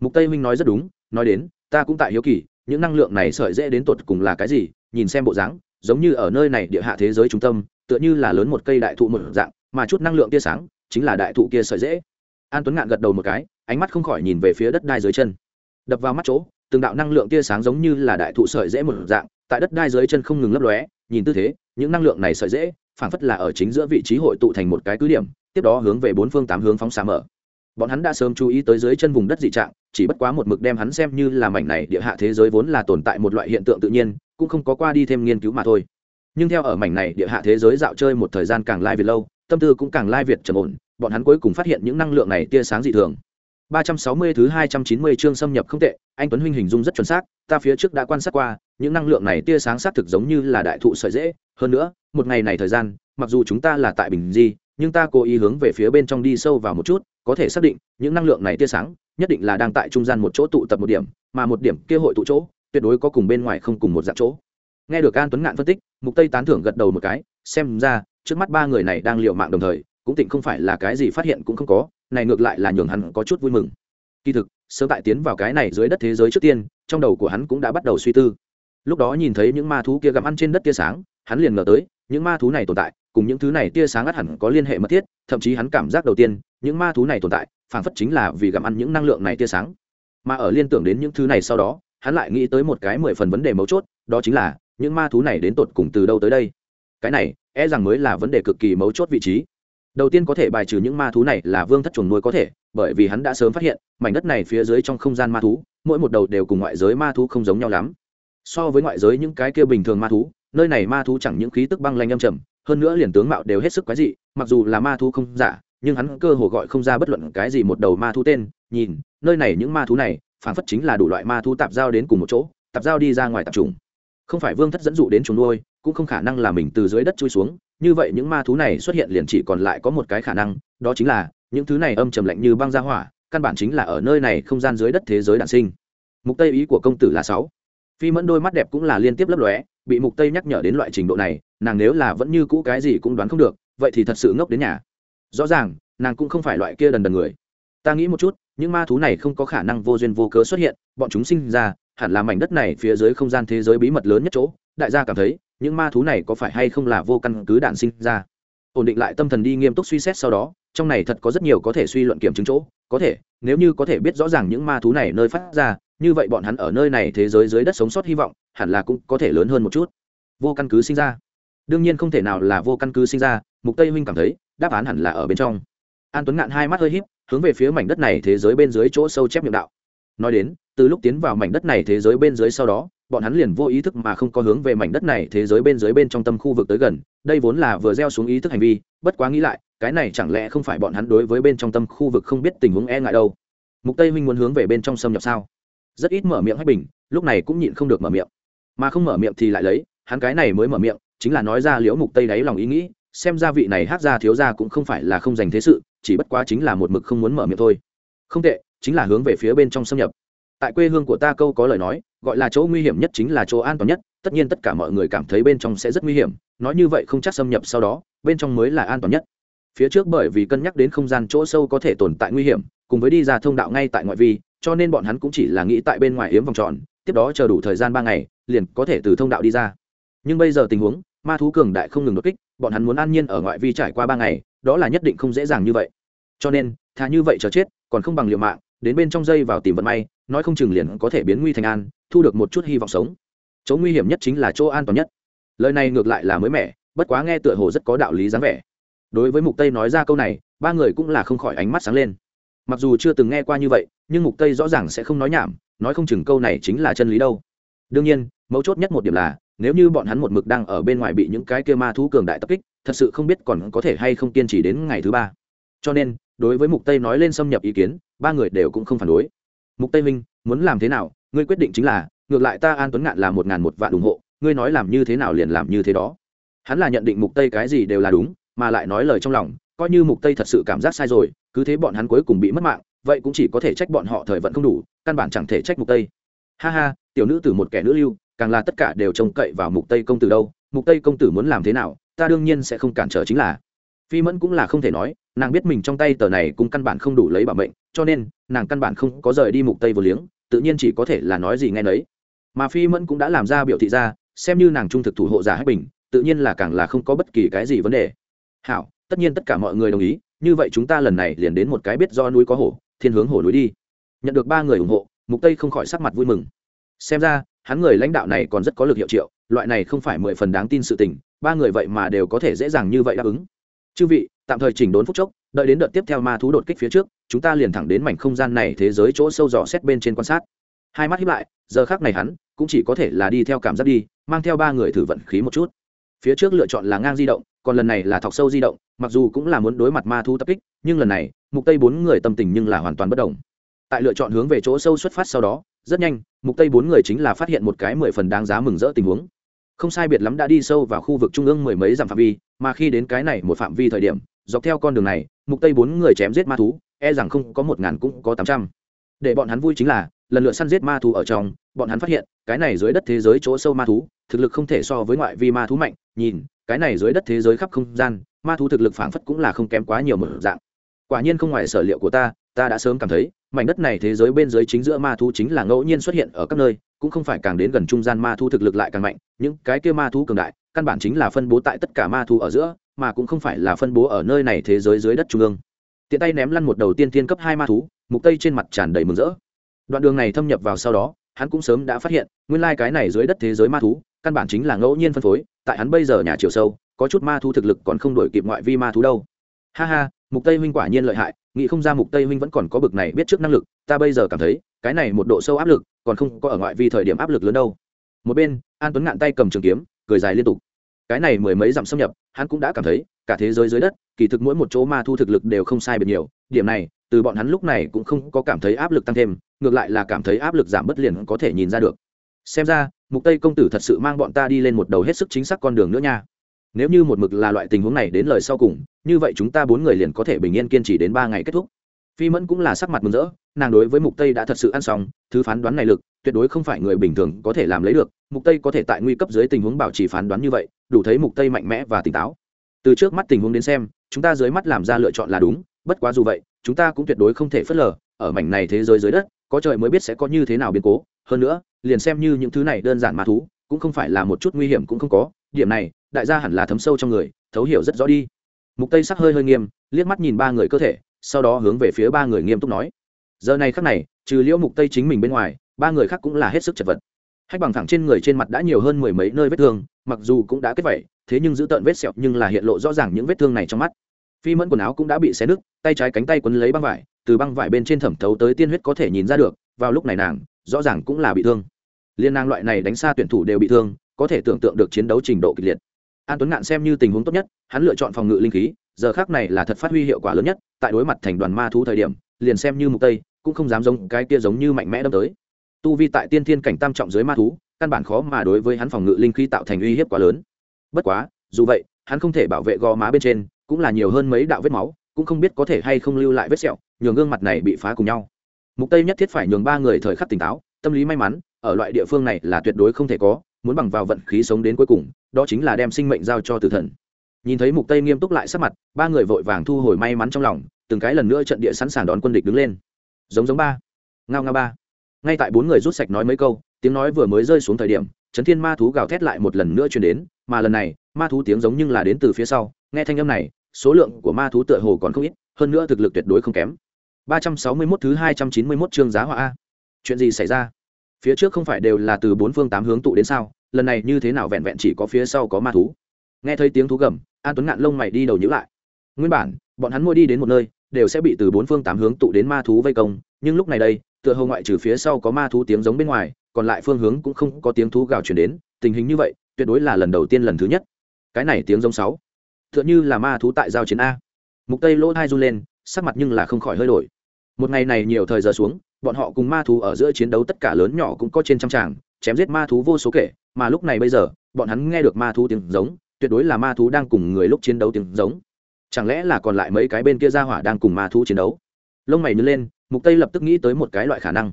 Mục tây minh nói rất đúng, nói đến, ta cũng tại hiếu kỳ, những năng lượng này sợi dễ đến tột cùng là cái gì, nhìn xem bộ dáng, giống như ở nơi này địa hạ thế giới trung tâm, tựa như là lớn một cây đại thụ một dạng, mà chút năng lượng tia sáng chính là đại thụ kia sợi dễ. An tuấn ngạn gật đầu một cái, ánh mắt không khỏi nhìn về phía đất đai dưới chân. Đập vào mắt chỗ, từng đạo năng lượng tia sáng giống như là đại thụ sợi dễ một dạng, tại đất đai dưới chân không ngừng lấp lóe, nhìn tư thế, những năng lượng này sợi dễ, phảng phất là ở chính giữa vị trí hội tụ thành một cái cứ điểm, tiếp đó hướng về bốn phương tám hướng phóng xạ mở bọn hắn đã sớm chú ý tới dưới chân vùng đất dị trạng chỉ bất quá một mực đem hắn xem như là mảnh này địa hạ thế giới vốn là tồn tại một loại hiện tượng tự nhiên cũng không có qua đi thêm nghiên cứu mà thôi. Nhưng theo ở mảnh này địa hạ thế giới dạo chơi một thời gian càng lai việt lâu tâm tư cũng càng lai việt trầm ổn bọn hắn cuối cùng phát hiện những năng lượng này tia sáng dị thường. 360 thứ 290 chương xâm nhập không tệ, anh Tuấn huynh hình dung rất chuẩn xác, ta phía trước đã quan sát qua, những năng lượng này tia sáng xác thực giống như là đại thụ sợi dễ, hơn nữa, một ngày này thời gian, mặc dù chúng ta là tại Bình Di, nhưng ta cố ý hướng về phía bên trong đi sâu vào một chút, có thể xác định, những năng lượng này tia sáng, nhất định là đang tại trung gian một chỗ tụ tập một điểm, mà một điểm kia hội tụ chỗ, tuyệt đối có cùng bên ngoài không cùng một dạng chỗ. Nghe được an tuấn ngạn phân tích, mục tây tán thưởng gật đầu một cái, xem ra, trước mắt ba người này đang liều mạng đồng thời, cũng tịnh không phải là cái gì phát hiện cũng không có, này ngược lại là nhường hắn có chút vui mừng. Kỳ thực, sớm tại tiến vào cái này dưới đất thế giới trước tiên, trong đầu của hắn cũng đã bắt đầu suy tư. Lúc đó nhìn thấy những ma thú kia gặm ăn trên đất tia sáng, hắn liền ngờ tới, những ma thú này tồn tại cùng những thứ này tia sáng ắt hẳn có liên hệ mật thiết, thậm chí hắn cảm giác đầu tiên, những ma thú này tồn tại, phảng phất chính là vì gặm ăn những năng lượng này tia sáng. Mà ở liên tưởng đến những thứ này sau đó, hắn lại nghĩ tới một cái mười phần vấn đề mấu chốt, đó chính là những ma thú này đến tột cùng từ đâu tới đây? Cái này e rằng mới là vấn đề cực kỳ mấu chốt vị trí. Đầu tiên có thể bài trừ những ma thú này là vương thất chuồng nuôi có thể, bởi vì hắn đã sớm phát hiện, mảnh đất này phía dưới trong không gian ma thú, mỗi một đầu đều cùng ngoại giới ma thú không giống nhau lắm. So với ngoại giới những cái kia bình thường ma thú, nơi này ma thú chẳng những khí tức băng lanh âm trầm hơn nữa liền tướng mạo đều hết sức quái dị, mặc dù là ma thú không giả, nhưng hắn cơ hồ gọi không ra bất luận cái gì một đầu ma thú tên. Nhìn, nơi này những ma thú này phản phất chính là đủ loại ma thú tạp giao đến cùng một chỗ, tạp giao đi ra ngoài tạp trùng không phải vương thất dẫn dụ đến chúng nuôi, cũng không khả năng là mình từ dưới đất chui xuống, như vậy những ma thú này xuất hiện liền chỉ còn lại có một cái khả năng, đó chính là, những thứ này âm trầm lạnh như băng ra hỏa, căn bản chính là ở nơi này không gian dưới đất thế giới đản sinh. Mục tây ý của công tử là sáu. Phi mẫn đôi mắt đẹp cũng là liên tiếp lấp lóe bị mục tây nhắc nhở đến loại trình độ này, nàng nếu là vẫn như cũ cái gì cũng đoán không được, vậy thì thật sự ngốc đến nhà. Rõ ràng, nàng cũng không phải loại kia đần đần người. Ta nghĩ một chút, những ma thú này không có khả năng vô duyên vô cớ xuất hiện, bọn chúng sinh ra, hẳn là mảnh đất này phía dưới không gian thế giới bí mật lớn nhất chỗ. Đại gia cảm thấy, những ma thú này có phải hay không là vô căn cứ đạn sinh ra? Ổn định lại tâm thần đi nghiêm túc suy xét sau đó, trong này thật có rất nhiều có thể suy luận kiểm chứng chỗ. Có thể, nếu như có thể biết rõ ràng những ma thú này nơi phát ra, như vậy bọn hắn ở nơi này thế giới dưới đất sống sót hy vọng hẳn là cũng có thể lớn hơn một chút. Vô căn cứ sinh ra. Đương nhiên không thể nào là vô căn cứ sinh ra, mục tây huynh cảm thấy, đáp án hẳn là ở bên trong. An tuấn ngạn hai mắt hơi híp, hướng về phía mảnh đất này thế giới bên dưới chỗ sâu chép miệng đạo. Nói đến, từ lúc tiến vào mảnh đất này thế giới bên dưới sau đó, bọn hắn liền vô ý thức mà không có hướng về mảnh đất này thế giới bên dưới bên trong tâm khu vực tới gần, đây vốn là vừa gieo xuống ý thức hành vi, bất quá nghĩ lại, cái này chẳng lẽ không phải bọn hắn đối với bên trong tâm khu vực không biết tình huống e ngại đâu. Mục tây huynh muốn hướng về bên trong xâm nhập sao? Rất ít mở miệng hay bình, lúc này cũng nhịn không được mở miệng mà không mở miệng thì lại lấy, hắn cái này mới mở miệng, chính là nói ra liễu mục tây đáy lòng ý nghĩ, xem ra vị này hát ra thiếu ra cũng không phải là không dành thế sự, chỉ bất quá chính là một mực không muốn mở miệng thôi. Không tệ, chính là hướng về phía bên trong xâm nhập. Tại quê hương của ta câu có lời nói, gọi là chỗ nguy hiểm nhất chính là chỗ an toàn nhất, tất nhiên tất cả mọi người cảm thấy bên trong sẽ rất nguy hiểm, nói như vậy không chắc xâm nhập sau đó, bên trong mới là an toàn nhất. Phía trước bởi vì cân nhắc đến không gian chỗ sâu có thể tồn tại nguy hiểm, cùng với đi ra thông đạo ngay tại ngoại vi, cho nên bọn hắn cũng chỉ là nghĩ tại bên ngoài hiếm vòng tròn, tiếp đó chờ đủ thời gian ba ngày liền có thể từ thông đạo đi ra. Nhưng bây giờ tình huống, ma thú cường đại không ngừng đột kích, bọn hắn muốn an nhiên ở ngoại vi trải qua ba ngày, đó là nhất định không dễ dàng như vậy. Cho nên, thà như vậy chờ chết, còn không bằng liều mạng, đến bên trong dây vào tìm vận may, nói không chừng liền có thể biến nguy thành an, thu được một chút hy vọng sống. Chỗ nguy hiểm nhất chính là chỗ an toàn nhất. Lời này ngược lại là mới mẻ, bất quá nghe tựa hồ rất có đạo lý dáng vẻ. Đối với mục tây nói ra câu này, ba người cũng là không khỏi ánh mắt sáng lên. Mặc dù chưa từng nghe qua như vậy, nhưng mục tây rõ ràng sẽ không nói nhảm, nói không chừng câu này chính là chân lý đâu. Đương nhiên mấu chốt nhất một điểm là, nếu như bọn hắn một mực đang ở bên ngoài bị những cái kia ma thú cường đại tập kích, thật sự không biết còn có thể hay không kiên trì đến ngày thứ ba. Cho nên, đối với mục tây nói lên xâm nhập ý kiến, ba người đều cũng không phản đối. Mục tây minh, muốn làm thế nào? Ngươi quyết định chính là, ngược lại ta an tuấn ngạn là một ngàn một vạn ủng hộ, ngươi nói làm như thế nào liền làm như thế đó. Hắn là nhận định mục tây cái gì đều là đúng, mà lại nói lời trong lòng, coi như mục tây thật sự cảm giác sai rồi, cứ thế bọn hắn cuối cùng bị mất mạng, vậy cũng chỉ có thể trách bọn họ thời vận không đủ, căn bản chẳng thể trách mục tây. Ha ha, tiểu nữ tử một kẻ nữ lưu càng là tất cả đều trông cậy vào mục tây công tử đâu, mục tây công tử muốn làm thế nào, ta đương nhiên sẽ không cản trở chính là. Phi mẫn cũng là không thể nói, nàng biết mình trong tay tờ này cũng căn bản không đủ lấy bảo mệnh, cho nên, nàng căn bản không có rời đi mục tây vô liếng, tự nhiên chỉ có thể là nói gì nghe nấy. Mà phi mẫn cũng đã làm ra biểu thị ra, xem như nàng trung thực thủ hộ giả hách bình, tự nhiên là càng là không có bất kỳ cái gì vấn đề. Hảo, tất nhiên tất cả mọi người đồng ý, như vậy chúng ta lần này liền đến một cái biết do núi có hổ, thiên hướng hổ núi đi. Nhận được ba người ủng hộ, mục tây không khỏi sắc mặt vui mừng. Xem ra hắn người lãnh đạo này còn rất có lực hiệu triệu, loại này không phải mười phần đáng tin sự tình, ba người vậy mà đều có thể dễ dàng như vậy đáp ứng. Chư vị, tạm thời chỉnh đốn phút chốc, đợi đến đợt tiếp theo ma thú đột kích phía trước, chúng ta liền thẳng đến mảnh không gian này thế giới chỗ sâu dò xét bên trên quan sát. Hai mắt hiếp lại, giờ khác này hắn cũng chỉ có thể là đi theo cảm giác đi, mang theo ba người thử vận khí một chút. Phía trước lựa chọn là ngang di động, còn lần này là thọc sâu di động, mặc dù cũng là muốn đối mặt ma thú tập kích, nhưng lần này, mục tây bốn người tâm tình nhưng là hoàn toàn bất đồng. Tại lựa chọn hướng về chỗ sâu xuất phát sau đó rất nhanh, mục tây bốn người chính là phát hiện một cái mười phần đáng giá mừng rỡ tình huống. Không sai biệt lắm đã đi sâu vào khu vực trung ương mười mấy dặm phạm vi, mà khi đến cái này một phạm vi thời điểm, dọc theo con đường này, mục tây bốn người chém giết ma thú e rằng không có một ngàn cũng có tám trăm. Để bọn hắn vui chính là, lần lượt săn giết ma thú ở trong, bọn hắn phát hiện, cái này dưới đất thế giới chỗ sâu ma thú, thực lực không thể so với ngoại vi ma thú mạnh, nhìn, cái này dưới đất thế giới khắp không gian, ma thú thực lực phảng phất cũng là không kém quá nhiều một dạng. Quả nhiên không ngoài sở liệu của ta ta đã sớm cảm thấy mảnh đất này thế giới bên dưới chính giữa ma thú chính là ngẫu nhiên xuất hiện ở các nơi, cũng không phải càng đến gần trung gian ma thú thực lực lại càng mạnh, những cái kia ma thú cường đại, căn bản chính là phân bố tại tất cả ma thú ở giữa, mà cũng không phải là phân bố ở nơi này thế giới dưới đất trung ương. Tiện tay ném lăn một đầu tiên tiên cấp hai ma thú, mục tây trên mặt tràn đầy mừng rỡ. Đoạn đường này thâm nhập vào sau đó, hắn cũng sớm đã phát hiện, nguyên lai cái này dưới đất thế giới ma thú, căn bản chính là ngẫu nhiên phân phối, tại hắn bây giờ nhà chiều sâu, có chút ma thú thực lực còn không đổi kịp ngoại vi ma thú đâu. Ha ha mục tây huynh quả nhiên lợi hại, nghĩ không ra mục tây huynh vẫn còn có bực này biết trước năng lực, ta bây giờ cảm thấy, cái này một độ sâu áp lực, còn không có ở ngoại vi thời điểm áp lực lớn đâu. Một bên, an tuấn ngạn tay cầm trường kiếm, cười dài liên tục. Cái này mười mấy dặm xâm nhập, hắn cũng đã cảm thấy, cả thế giới dưới đất, kỳ thực mỗi một chỗ ma thu thực lực đều không sai biệt nhiều. Điểm này, từ bọn hắn lúc này cũng không có cảm thấy áp lực tăng thêm, ngược lại là cảm thấy áp lực giảm bất liền có thể nhìn ra được. Xem ra, mục tây công tử thật sự mang bọn ta đi lên một đầu hết sức chính xác con đường nữa nha nếu như một mực là loại tình huống này đến lời sau cùng, như vậy chúng ta bốn người liền có thể bình yên kiên trì đến ba ngày kết thúc. Phi mẫn cũng là sắc mặt mừng rỡ, nàng đối với mục tây đã thật sự ăn xong, thứ phán đoán này lực, tuyệt đối không phải người bình thường có thể làm lấy được. Mục tây có thể tại nguy cấp dưới tình huống bảo trì phán đoán như vậy, đủ thấy mục tây mạnh mẽ và tỉnh táo. Từ trước mắt tình huống đến xem, chúng ta dưới mắt làm ra lựa chọn là đúng, bất quá dù vậy, chúng ta cũng tuyệt đối không thể phớt lờ, ở mảnh này thế giới dưới đất, có trời mới biết sẽ có như thế nào biến cố. Hơn nữa, liền xem như những thứ này đơn giản mà thú, cũng không phải là một chút nguy hiểm cũng không có. Điểm này đại gia hẳn là thấm sâu trong người, thấu hiểu rất rõ đi. Mục tây sắc hơi hơi nghiêm, liếc mắt nhìn ba người cơ thể, sau đó hướng về phía ba người nghiêm túc nói. Giờ này khắc này, trừ liễu mục tây chính mình bên ngoài, ba người khác cũng là hết sức chật vật. Hách bằng thẳng trên người trên mặt đã nhiều hơn mười mấy nơi vết thương, mặc dù cũng đã kết vẩy thế nhưng giữ tợn vết sẹo nhưng là hiện lộ rõ ràng những vết thương này trong mắt. Phi mẫn quần áo cũng đã bị xé nứt, tay trái cánh tay quấn lấy băng vải, từ băng vải bên trên thẩm thấu tới tiên huyết có thể nhìn ra được, vào lúc này nàng, rõ ràng cũng là bị thương. Liên nàng loại này đánh xa tuyển thủ đều bị thương, có thể tưởng tượng được chiến đấu trình độ kịch liệt an tuấn ngạn xem như tình huống tốt nhất, hắn lựa chọn phòng ngự linh khí, giờ khác này là thật phát huy hiệu quả lớn nhất, tại đối mặt thành đoàn ma thú thời điểm, liền xem như mục tây, cũng không dám giống cái kia giống như mạnh mẽ đâm tới. Tu vi tại tiên thiên cảnh tam trọng dưới ma thú, căn bản khó mà đối với hắn phòng ngự linh khí tạo thành uy hiếp quá lớn. Bất quá, dù vậy, hắn không thể bảo vệ gò má bên trên, cũng là nhiều hơn mấy đạo vết máu, cũng không biết có thể hay không lưu lại vết sẹo, nhường gương mặt này bị phá cùng nhau. Mục tây nhất thiết phải nhường ba người thời khắc tỉnh táo, tâm lý may mắn, ở loại địa phương này là tuyệt đối không thể có muốn bằng vào vận khí sống đến cuối cùng, đó chính là đem sinh mệnh giao cho tử thần. Nhìn thấy mục tây nghiêm túc lại sắc mặt, ba người vội vàng thu hồi may mắn trong lòng, từng cái lần nữa trận địa sẵn sàng đón quân địch đứng lên. Giống giống ba. Ngao ngao ba. Ngay tại bốn người rút sạch nói mấy câu, tiếng nói vừa mới rơi xuống thời điểm chấn thiên ma thú gào thét lại một lần nữa truyền đến, mà lần này, ma thú tiếng giống nhưng là đến từ phía sau, nghe thanh âm này, số lượng của ma thú tựa hồ còn không ít, hơn nữa thực lực tuyệt đối không kém. 361 thứ 291 chương giá họa a. Chuyện gì xảy ra? Phía trước không phải đều là từ bốn phương tám hướng tụ đến sao? Lần này như thế nào vẹn vẹn chỉ có phía sau có ma thú? Nghe thấy tiếng thú gầm, an tuấn ngạn lông mày đi đầu nhữ lại. Nguyên bản, bọn hắn mua đi đến một nơi, đều sẽ bị từ bốn phương tám hướng tụ đến ma thú vây công, nhưng lúc này đây, tựa hồ ngoại trừ phía sau có ma thú tiếng giống bên ngoài, còn lại phương hướng cũng không có tiếng thú gào chuyển đến, tình hình như vậy, tuyệt đối là lần đầu tiên lần thứ nhất. Cái này tiếng giống sáu, tựa như là ma thú tại giao chiến a. Mục tây lỗ hai run lên, sắc mặt nhưng là không khỏi hơi đổi. Một ngày này nhiều thời giờ xuống bọn họ cùng ma thú ở giữa chiến đấu tất cả lớn nhỏ cũng có trên trăm tràng, chém giết ma thú vô số kể, mà lúc này bây giờ, bọn hắn nghe được ma thú tiếng giống, tuyệt đối là ma thú đang cùng người lúc chiến đấu tiếng giống. Chẳng lẽ là còn lại mấy cái bên kia ra hỏa đang cùng ma thú chiến đấu? Lông mày nhớ lên, mục tây lập tức nghĩ tới một cái loại khả năng.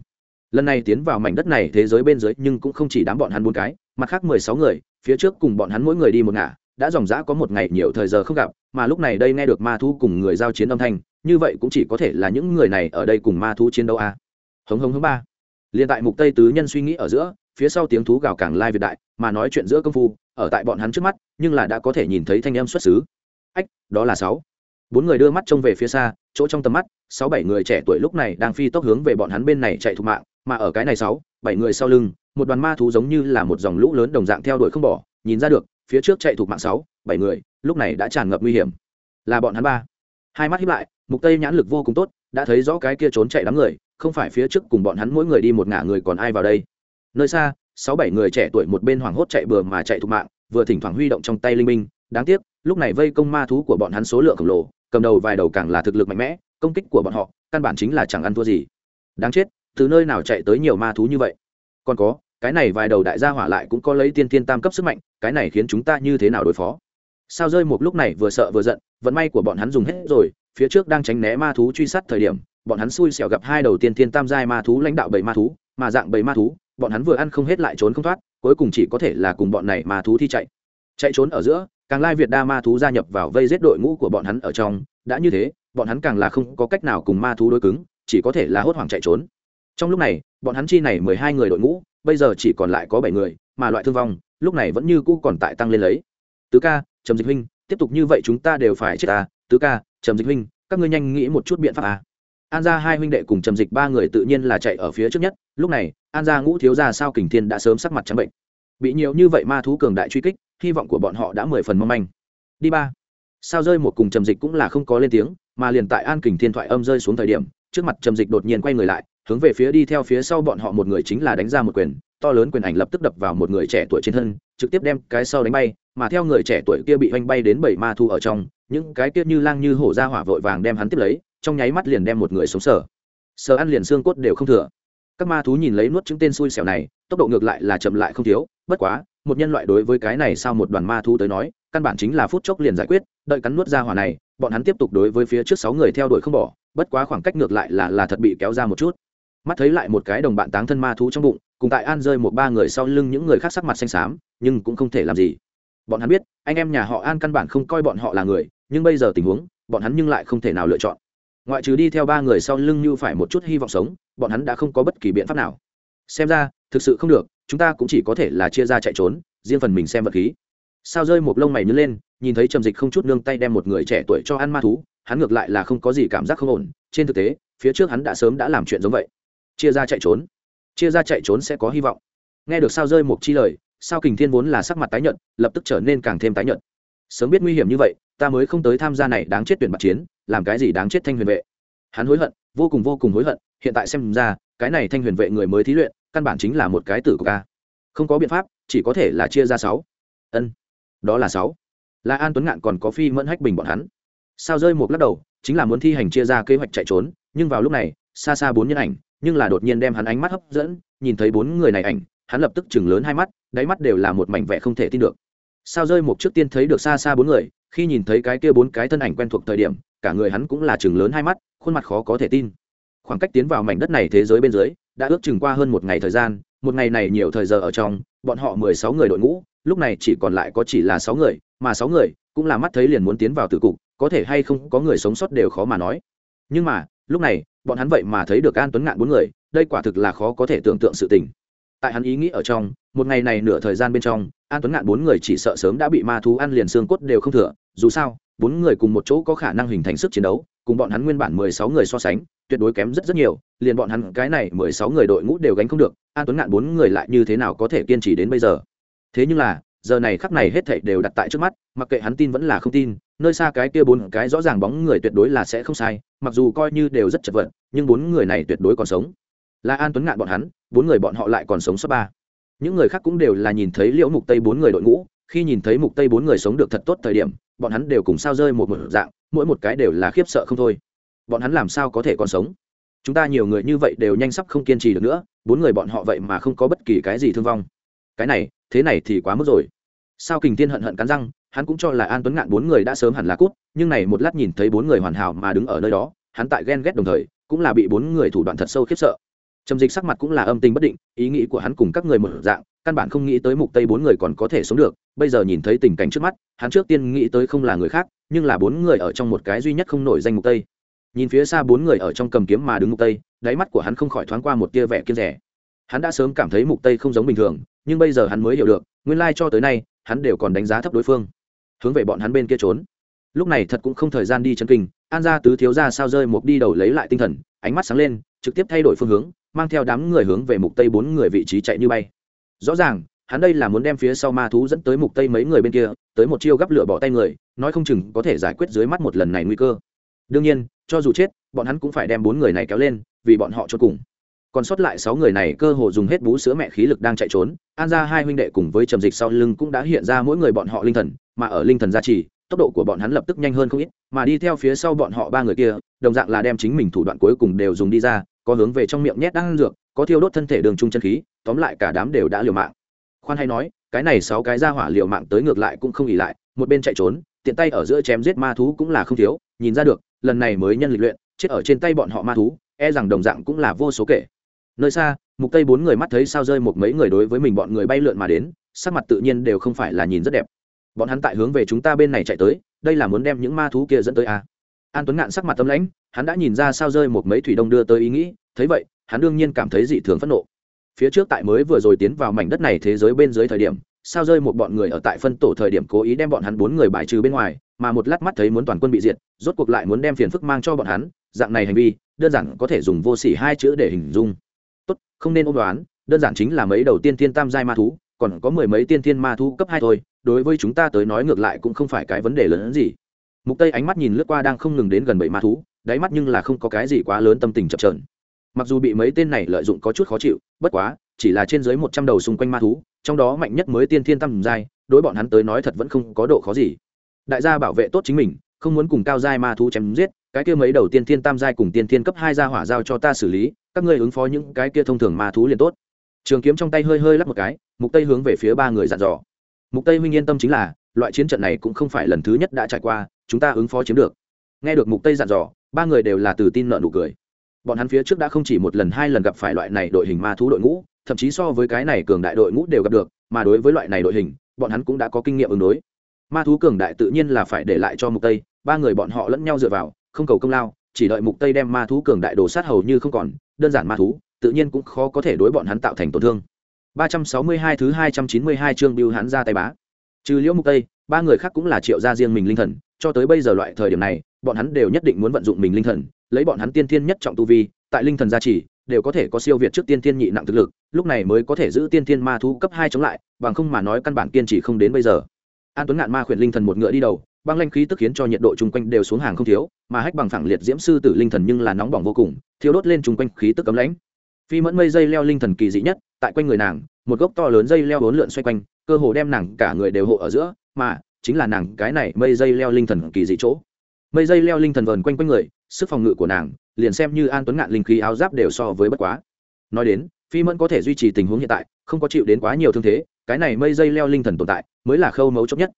Lần này tiến vào mảnh đất này, thế giới bên dưới nhưng cũng không chỉ đám bọn hắn bốn cái, mặt khác mười sáu người, phía trước cùng bọn hắn mỗi người đi một ngả, đã dòng dã có một ngày nhiều thời giờ không gặp, mà lúc này đây nghe được ma thú cùng người giao chiến âm thanh, như vậy cũng chỉ có thể là những người này ở đây cùng ma thú chiến đấu a à hống hống hống ba. Liền tại mục tây tứ nhân suy nghĩ ở giữa, phía sau tiếng thú gào càng lai việt đại, mà nói chuyện giữa công phu, ở tại bọn hắn trước mắt, nhưng là đã có thể nhìn thấy thanh em xuất xứ. Ách, đó là sáu. Bốn người đưa mắt trông về phía xa, chỗ trong tầm mắt, sáu bảy người trẻ tuổi lúc này đang phi tốc hướng về bọn hắn bên này chạy thục mạng, mà ở cái này sáu, bảy người sau lưng, một đoàn ma thú giống như là một dòng lũ lớn đồng dạng theo đuổi không bỏ, nhìn ra được, phía trước chạy thục mạng sáu, bảy người, lúc này đã tràn ngập nguy hiểm. Là bọn hắn ba. Hai mắt hiếp lại, mục tây nhãn lực vô cùng tốt đã thấy rõ cái kia trốn chạy đám người, không phải phía trước cùng bọn hắn mỗi người đi một ngả người còn ai vào đây. Nơi xa, sáu bảy người trẻ tuổi một bên hoảng hốt chạy bừa mà chạy thục mạng, vừa thỉnh thoảng huy động trong tay linh minh đáng tiếc, lúc này vây công ma thú của bọn hắn số lượng khổng lồ, cầm đầu vài đầu càng là thực lực mạnh mẽ, công kích của bọn họ, căn bản chính là chẳng ăn thua gì. Đáng chết, từ nơi nào chạy tới nhiều ma thú như vậy? Còn có, cái này vài đầu đại gia hỏa lại cũng có lấy tiên tiên tam cấp sức mạnh, cái này khiến chúng ta như thế nào đối phó? Sao rơi một lúc này vừa sợ vừa giận, vận may của bọn hắn dùng hết rồi phía trước đang tránh né ma thú truy sát thời điểm, bọn hắn xui xẻo gặp hai đầu tiên thiên tam giai ma thú lãnh đạo bảy ma thú, mà dạng bảy ma thú, bọn hắn vừa ăn không hết lại trốn không thoát, cuối cùng chỉ có thể là cùng bọn này ma thú thi chạy. Chạy trốn ở giữa, càng lai việt đa ma thú gia nhập vào vây giết đội ngũ của bọn hắn ở trong, đã như thế, bọn hắn càng là không có cách nào cùng ma thú đối cứng, chỉ có thể là hốt hoảng chạy trốn. Trong lúc này, bọn hắn chi này mười hai người đội ngũ, bây giờ chỉ còn lại có bảy người, mà loại thương vong, lúc này vẫn như cũ còn tại tăng lên lấy. Tứ ca, trầm dịch huynh, tiếp tục như vậy chúng ta đều phải chết ta tứ ca, trầm dịch huynh, các ngươi nhanh nghĩ một chút biện pháp à. an gia hai huynh đệ cùng trầm dịch ba người tự nhiên là chạy ở phía trước nhất, lúc này, an gia ngũ thiếu ra sao kình thiên đã sớm sắc mặt trắng bệnh. Bị nhiều như vậy ma thú cường đại truy kích, hy vọng của bọn họ đã mười phần mong manh. Đi ba. Sao rơi một cùng trầm dịch cũng là không có lên tiếng, mà liền tại an kình thiên thoại âm rơi xuống thời điểm, trước mặt trầm dịch đột nhiên quay người lại, hướng về phía đi theo phía sau bọn họ một người chính là đánh ra một quyền, to lớn quyền ảnh lập tức đập vào một người trẻ tuổi trên thân, trực tiếp đem cái sau đánh bay mà theo người trẻ tuổi kia bị oanh bay đến bảy ma thu ở trong, những cái kia như lang như hổ ra hỏa vội vàng đem hắn tiếp lấy, trong nháy mắt liền đem một người sống sờ. Sờ ăn liền xương cốt đều không thừa. Các ma thú nhìn lấy nuốt chứng tên xui xẻo này, tốc độ ngược lại là chậm lại không thiếu, bất quá, một nhân loại đối với cái này sao một đoàn ma thú tới nói, căn bản chính là phút chốc liền giải quyết, đợi cắn nuốt ra hỏa này, bọn hắn tiếp tục đối với phía trước sáu người theo đuổi không bỏ, bất quá khoảng cách ngược lại là là thật bị kéo ra một chút. Mắt thấy lại một cái đồng bạn táng thân ma thú trong bụng, cùng tại an rơi một ba người sau lưng những người khác sắc mặt xanh xám, nhưng cũng không thể làm gì bọn hắn biết, anh em nhà họ an căn bản không coi bọn họ là người, nhưng bây giờ tình huống, bọn hắn nhưng lại không thể nào lựa chọn. Ngoại trừ đi theo ba người sau lưng như phải một chút hy vọng sống, bọn hắn đã không có bất kỳ biện pháp nào. Xem ra, thực sự không được, chúng ta cũng chỉ có thể là chia ra chạy trốn, riêng phần mình xem vật khí. Sao rơi một lông mày nhớ lên, nhìn thấy trầm dịch không chút nương tay đem một người trẻ tuổi cho ăn ma thú, hắn ngược lại là không có gì cảm giác không ổn, trên thực tế, phía trước hắn đã sớm đã làm chuyện giống vậy. Chia ra chạy trốn. Chia ra chạy trốn sẽ có hy vọng. Nghe được sao rơi một chi lời sao kình thiên vốn là sắc mặt tái nhợt, lập tức trở nên càng thêm tái nhợt. Sớm biết nguy hiểm như vậy, ta mới không tới tham gia này đáng chết tuyển bạc chiến, làm cái gì đáng chết thanh huyền vệ. Hắn hối hận, vô cùng vô cùng hối hận, hiện tại xem ra, cái này thanh huyền vệ người mới thí luyện, căn bản chính là một cái tử của ca không có biện pháp, chỉ có thể là chia ra sáu. Ân, đó là sáu. Là an tuấn ngạn còn có phi mẫn hách bình bọn hắn. Sao rơi một lắc đầu, chính là muốn thi hành chia ra kế hoạch chạy trốn, nhưng vào lúc này, xa xa bốn nhân ảnh nhưng là đột nhiên đem hắn ánh mắt hấp dẫn, nhìn thấy bốn người này ảnh, hắn lập tức chừng lớn hai mắt, đáy mắt đều là một mảnh vẻ không thể tin được. Sao rơi một trước tiên thấy được xa xa bốn người, khi nhìn thấy cái kia bốn cái thân ảnh quen thuộc thời điểm, cả người hắn cũng là chừng lớn hai mắt, khuôn mặt khó có thể tin. Khoảng cách tiến vào mảnh đất này thế giới bên dưới, đã ước chừng qua hơn một ngày thời gian, một ngày này nhiều thời giờ ở trong, bọn họ mười sáu người đội ngũ, lúc này chỉ còn lại có chỉ là sáu người, mà sáu người cũng là mắt thấy liền muốn tiến vào tử cục, có thể hay không có người sống sót đều khó mà nói. Nhưng mà, lúc này bọn hắn vậy mà thấy được an tuấn ngạn bốn người, đây quả thực là khó có thể tưởng tượng sự tình. Tại hắn ý nghĩ ở trong, một ngày này nửa thời gian bên trong, an tuấn ngạn bốn người chỉ sợ sớm đã bị ma thú ăn liền xương cốt đều không thừa, dù sao, bốn người cùng một chỗ có khả năng hình thành sức chiến đấu, cùng bọn hắn nguyên bản mười sáu người so sánh, tuyệt đối kém rất rất nhiều, liền bọn hắn cái này mười sáu người đội ngũ đều gánh không được, an tuấn ngạn bốn người lại như thế nào có thể kiên trì đến bây giờ? Thế nhưng là, giờ này khắc này hết thảy đều đặt tại trước mắt, mặc kệ hắn tin vẫn là không tin, nơi xa cái kia bốn cái rõ ràng bóng người tuyệt đối là sẽ không sai mặc dù coi như đều rất chật vật, nhưng bốn người này tuyệt đối còn sống. Là an tuấn ngạn bọn hắn, bốn người bọn họ lại còn sống sót ba. Những người khác cũng đều là nhìn thấy liễu mục tây bốn người đội ngũ, khi nhìn thấy mục tây bốn người sống được thật tốt thời điểm, bọn hắn đều cùng sao rơi một một dạng, mỗi một cái đều là khiếp sợ không thôi. Bọn hắn làm sao có thể còn sống? Chúng ta nhiều người như vậy đều nhanh sắp không kiên trì được nữa, bốn người bọn họ vậy mà không có bất kỳ cái gì thương vong. Cái này, thế này thì quá mức rồi. Sao kình tiên hận hận cắn răng hắn cũng cho là an tuấn ngạn bốn người đã sớm hẳn là cút, nhưng này một lát nhìn thấy bốn người hoàn hảo mà đứng ở nơi đó, hắn tại ghen ghét đồng thời, cũng là bị bốn người thủ đoạn thật sâu khiếp sợ. Trầm dịch sắc mặt cũng là âm tình bất định, ý nghĩ của hắn cùng các người một dạng, căn bản không nghĩ tới mục tây bốn người còn có thể sống được, bây giờ nhìn thấy tình cảnh trước mắt, hắn trước tiên nghĩ tới không là người khác, nhưng là bốn người ở trong một cái duy nhất không nổi danh mục tây. Nhìn phía xa bốn người ở trong cầm kiếm mà đứng mục tây, đáy mắt của hắn không khỏi thoáng qua một tia vẻ kiên rẻ. Hắn đã sớm cảm thấy mục tây không giống bình thường, nhưng bây giờ hắn mới hiểu được, nguyên lai cho tới nay, hắn đều còn đánh giá thấp đối phương hướng về bọn hắn bên kia trốn. Lúc này thật cũng không thời gian đi chân kinh, an gia tứ thiếu ra sao rơi một đi đầu lấy lại tinh thần, ánh mắt sáng lên, trực tiếp thay đổi phương hướng, mang theo đám người hướng về mục tây bốn người vị trí chạy như bay. Rõ ràng, hắn đây là muốn đem phía sau ma thú dẫn tới mục tây mấy người bên kia, tới một chiêu gắp lửa bỏ tay người, nói không chừng có thể giải quyết dưới mắt một lần này nguy cơ. Đương nhiên, cho dù chết, bọn hắn cũng phải đem bốn người này kéo lên, vì bọn họ cho cùng. Còn sót lại sáu người này cơ hồ dùng hết bú sữa mẹ khí lực đang chạy trốn, an ra hai huynh đệ cùng với trầm dịch sau lưng cũng đã hiện ra mỗi người bọn họ linh thần mà ở linh thần gia trì, tốc độ của bọn hắn lập tức nhanh hơn không ít, mà đi theo phía sau bọn họ ba người kia, đồng dạng là đem chính mình thủ đoạn cuối cùng đều dùng đi ra, có hướng về trong miệng nhét đang dược, có thiêu đốt thân thể đường trung chân khí, tóm lại cả đám đều đã liều mạng. Khoan hay nói, cái này sáu cái ra hỏa liều mạng tới ngược lại cũng không ỉ lại, một bên chạy trốn, tiện tay ở giữa chém giết ma thú cũng là không thiếu, nhìn ra được, lần này mới nhân lịch luyện, chết ở trên tay bọn họ ma thú e rằng đồng dạng cũng là vô số kể. Nơi xa, mục tây bốn người mắt thấy sao rơi một mấy người đối với mình bọn người bay lượn mà đến, sắc mặt tự nhiên đều không phải là nhìn rất đẹp bọn hắn tại hướng về chúng ta bên này chạy tới, đây là muốn đem những ma thú kia dẫn tới à. an tuấn ngạn sắc mặt tâm lãnh, hắn đã nhìn ra sao rơi một mấy thủy đông đưa tới ý nghĩ, thấy vậy, hắn đương nhiên cảm thấy dị thường phẫn nộ phía trước tại mới vừa rồi tiến vào mảnh đất này thế giới bên dưới thời điểm, sao rơi một bọn người ở tại phân tổ thời điểm cố ý đem bọn hắn bốn người bài trừ bên ngoài, mà một lát mắt thấy muốn toàn quân bị diệt, rốt cuộc lại muốn đem phiền phức mang cho bọn hắn, dạng này hành vi, đơn giản có thể dùng vô sỉ hai chữ để hình dung tốt, không nên ôm đoán, đơn giản chính là mấy đầu tiên thiên tam giai ma thú, còn có mười mấy tiên thiên ma thú cấp hai thôi đối với chúng ta tới nói ngược lại cũng không phải cái vấn đề lớn hơn gì. Mục tây ánh mắt nhìn lướt qua đang không ngừng đến gần bảy ma thú, đáy mắt nhưng là không có cái gì quá lớn tâm tình chập trờn mặc dù bị mấy tên này lợi dụng có chút khó chịu, bất quá, chỉ là trên dưới một trăm đầu xung quanh ma thú, trong đó mạnh nhất mới tiên thiên tam giai, đối bọn hắn tới nói thật vẫn không có độ khó gì. Đại gia bảo vệ tốt chính mình, không muốn cùng cao giai ma thú chém giết, cái kia mấy đầu tiên thiên tam giai cùng tiên thiên cấp hai gia hỏa giao cho ta xử lý, các ngươi ứng phó những cái kia thông thường ma thú liền tốt. Trường kiếm trong tay hơi hơi lắp một cái, mục tây hướng về phía ba người dặn dò mục tây huynh yên tâm chính là, loại chiến trận này cũng không phải lần thứ nhất đã trải qua, chúng ta ứng phó chiếm được. Nghe được mục tây dặn dò, ba người đều là từ tin nợ nụ cười. Bọn hắn phía trước đã không chỉ một lần hai lần gặp phải loại này đội hình ma thú đội ngũ, thậm chí so với cái này cường đại đội ngũ đều gặp được, mà đối với loại này đội hình, bọn hắn cũng đã có kinh nghiệm ứng đối. Ma thú cường đại tự nhiên là phải để lại cho mục tây, ba người bọn họ lẫn nhau dựa vào, không cầu công lao, chỉ đợi mục tây đem ma thú cường đại đồ sát hầu như không còn, đơn giản ma thú, tự nhiên cũng khó có thể đối bọn hắn tạo thành tổn thương. 362 thứ 292 chương Bưu hắn ra tay bá. Trừ Liễu Mục Tây, ba người khác cũng là triệu gia riêng mình linh thần, cho tới bây giờ loại thời điểm này, bọn hắn đều nhất định muốn vận dụng mình linh thần, lấy bọn hắn tiên thiên nhất trọng tu vi, tại linh thần gia trì, đều có thể có siêu việt trước tiên thiên nhị nặng thực lực, lúc này mới có thể giữ tiên thiên ma thú cấp 2 chống lại, bằng không mà nói căn bản kiên trì không đến bây giờ. An Tuấn ngạn ma khuyển linh thần một ngựa đi đầu, băng lanh khí tức khiến cho nhiệt độ chung quanh đều xuống hàng không thiếu, mà hách bằng phẳng liệt diễm sư tử linh thần nhưng là nóng bỏng vô cùng, thiêu đốt lên chung quanh khí tức cấm lãnh phi mẫn mây dây leo linh thần kỳ dị nhất tại quanh người nàng, một gốc to lớn dây leo bốn lượn xoay quanh, cơ hồ đem nàng cả người đều hộ ở giữa, mà chính là nàng cái này mây dây leo linh thần kỳ dị chỗ. Mây dây leo linh thần vờn quanh quanh người, sức phòng ngự của nàng, liền xem như an tuấn ngạn linh khí áo giáp đều so với bất quá. Nói đến, phi mẫn có thể duy trì tình huống hiện tại, không có chịu đến quá nhiều thương thế, cái này mây dây leo linh thần tồn tại, mới là khâu mấu chốt nhất.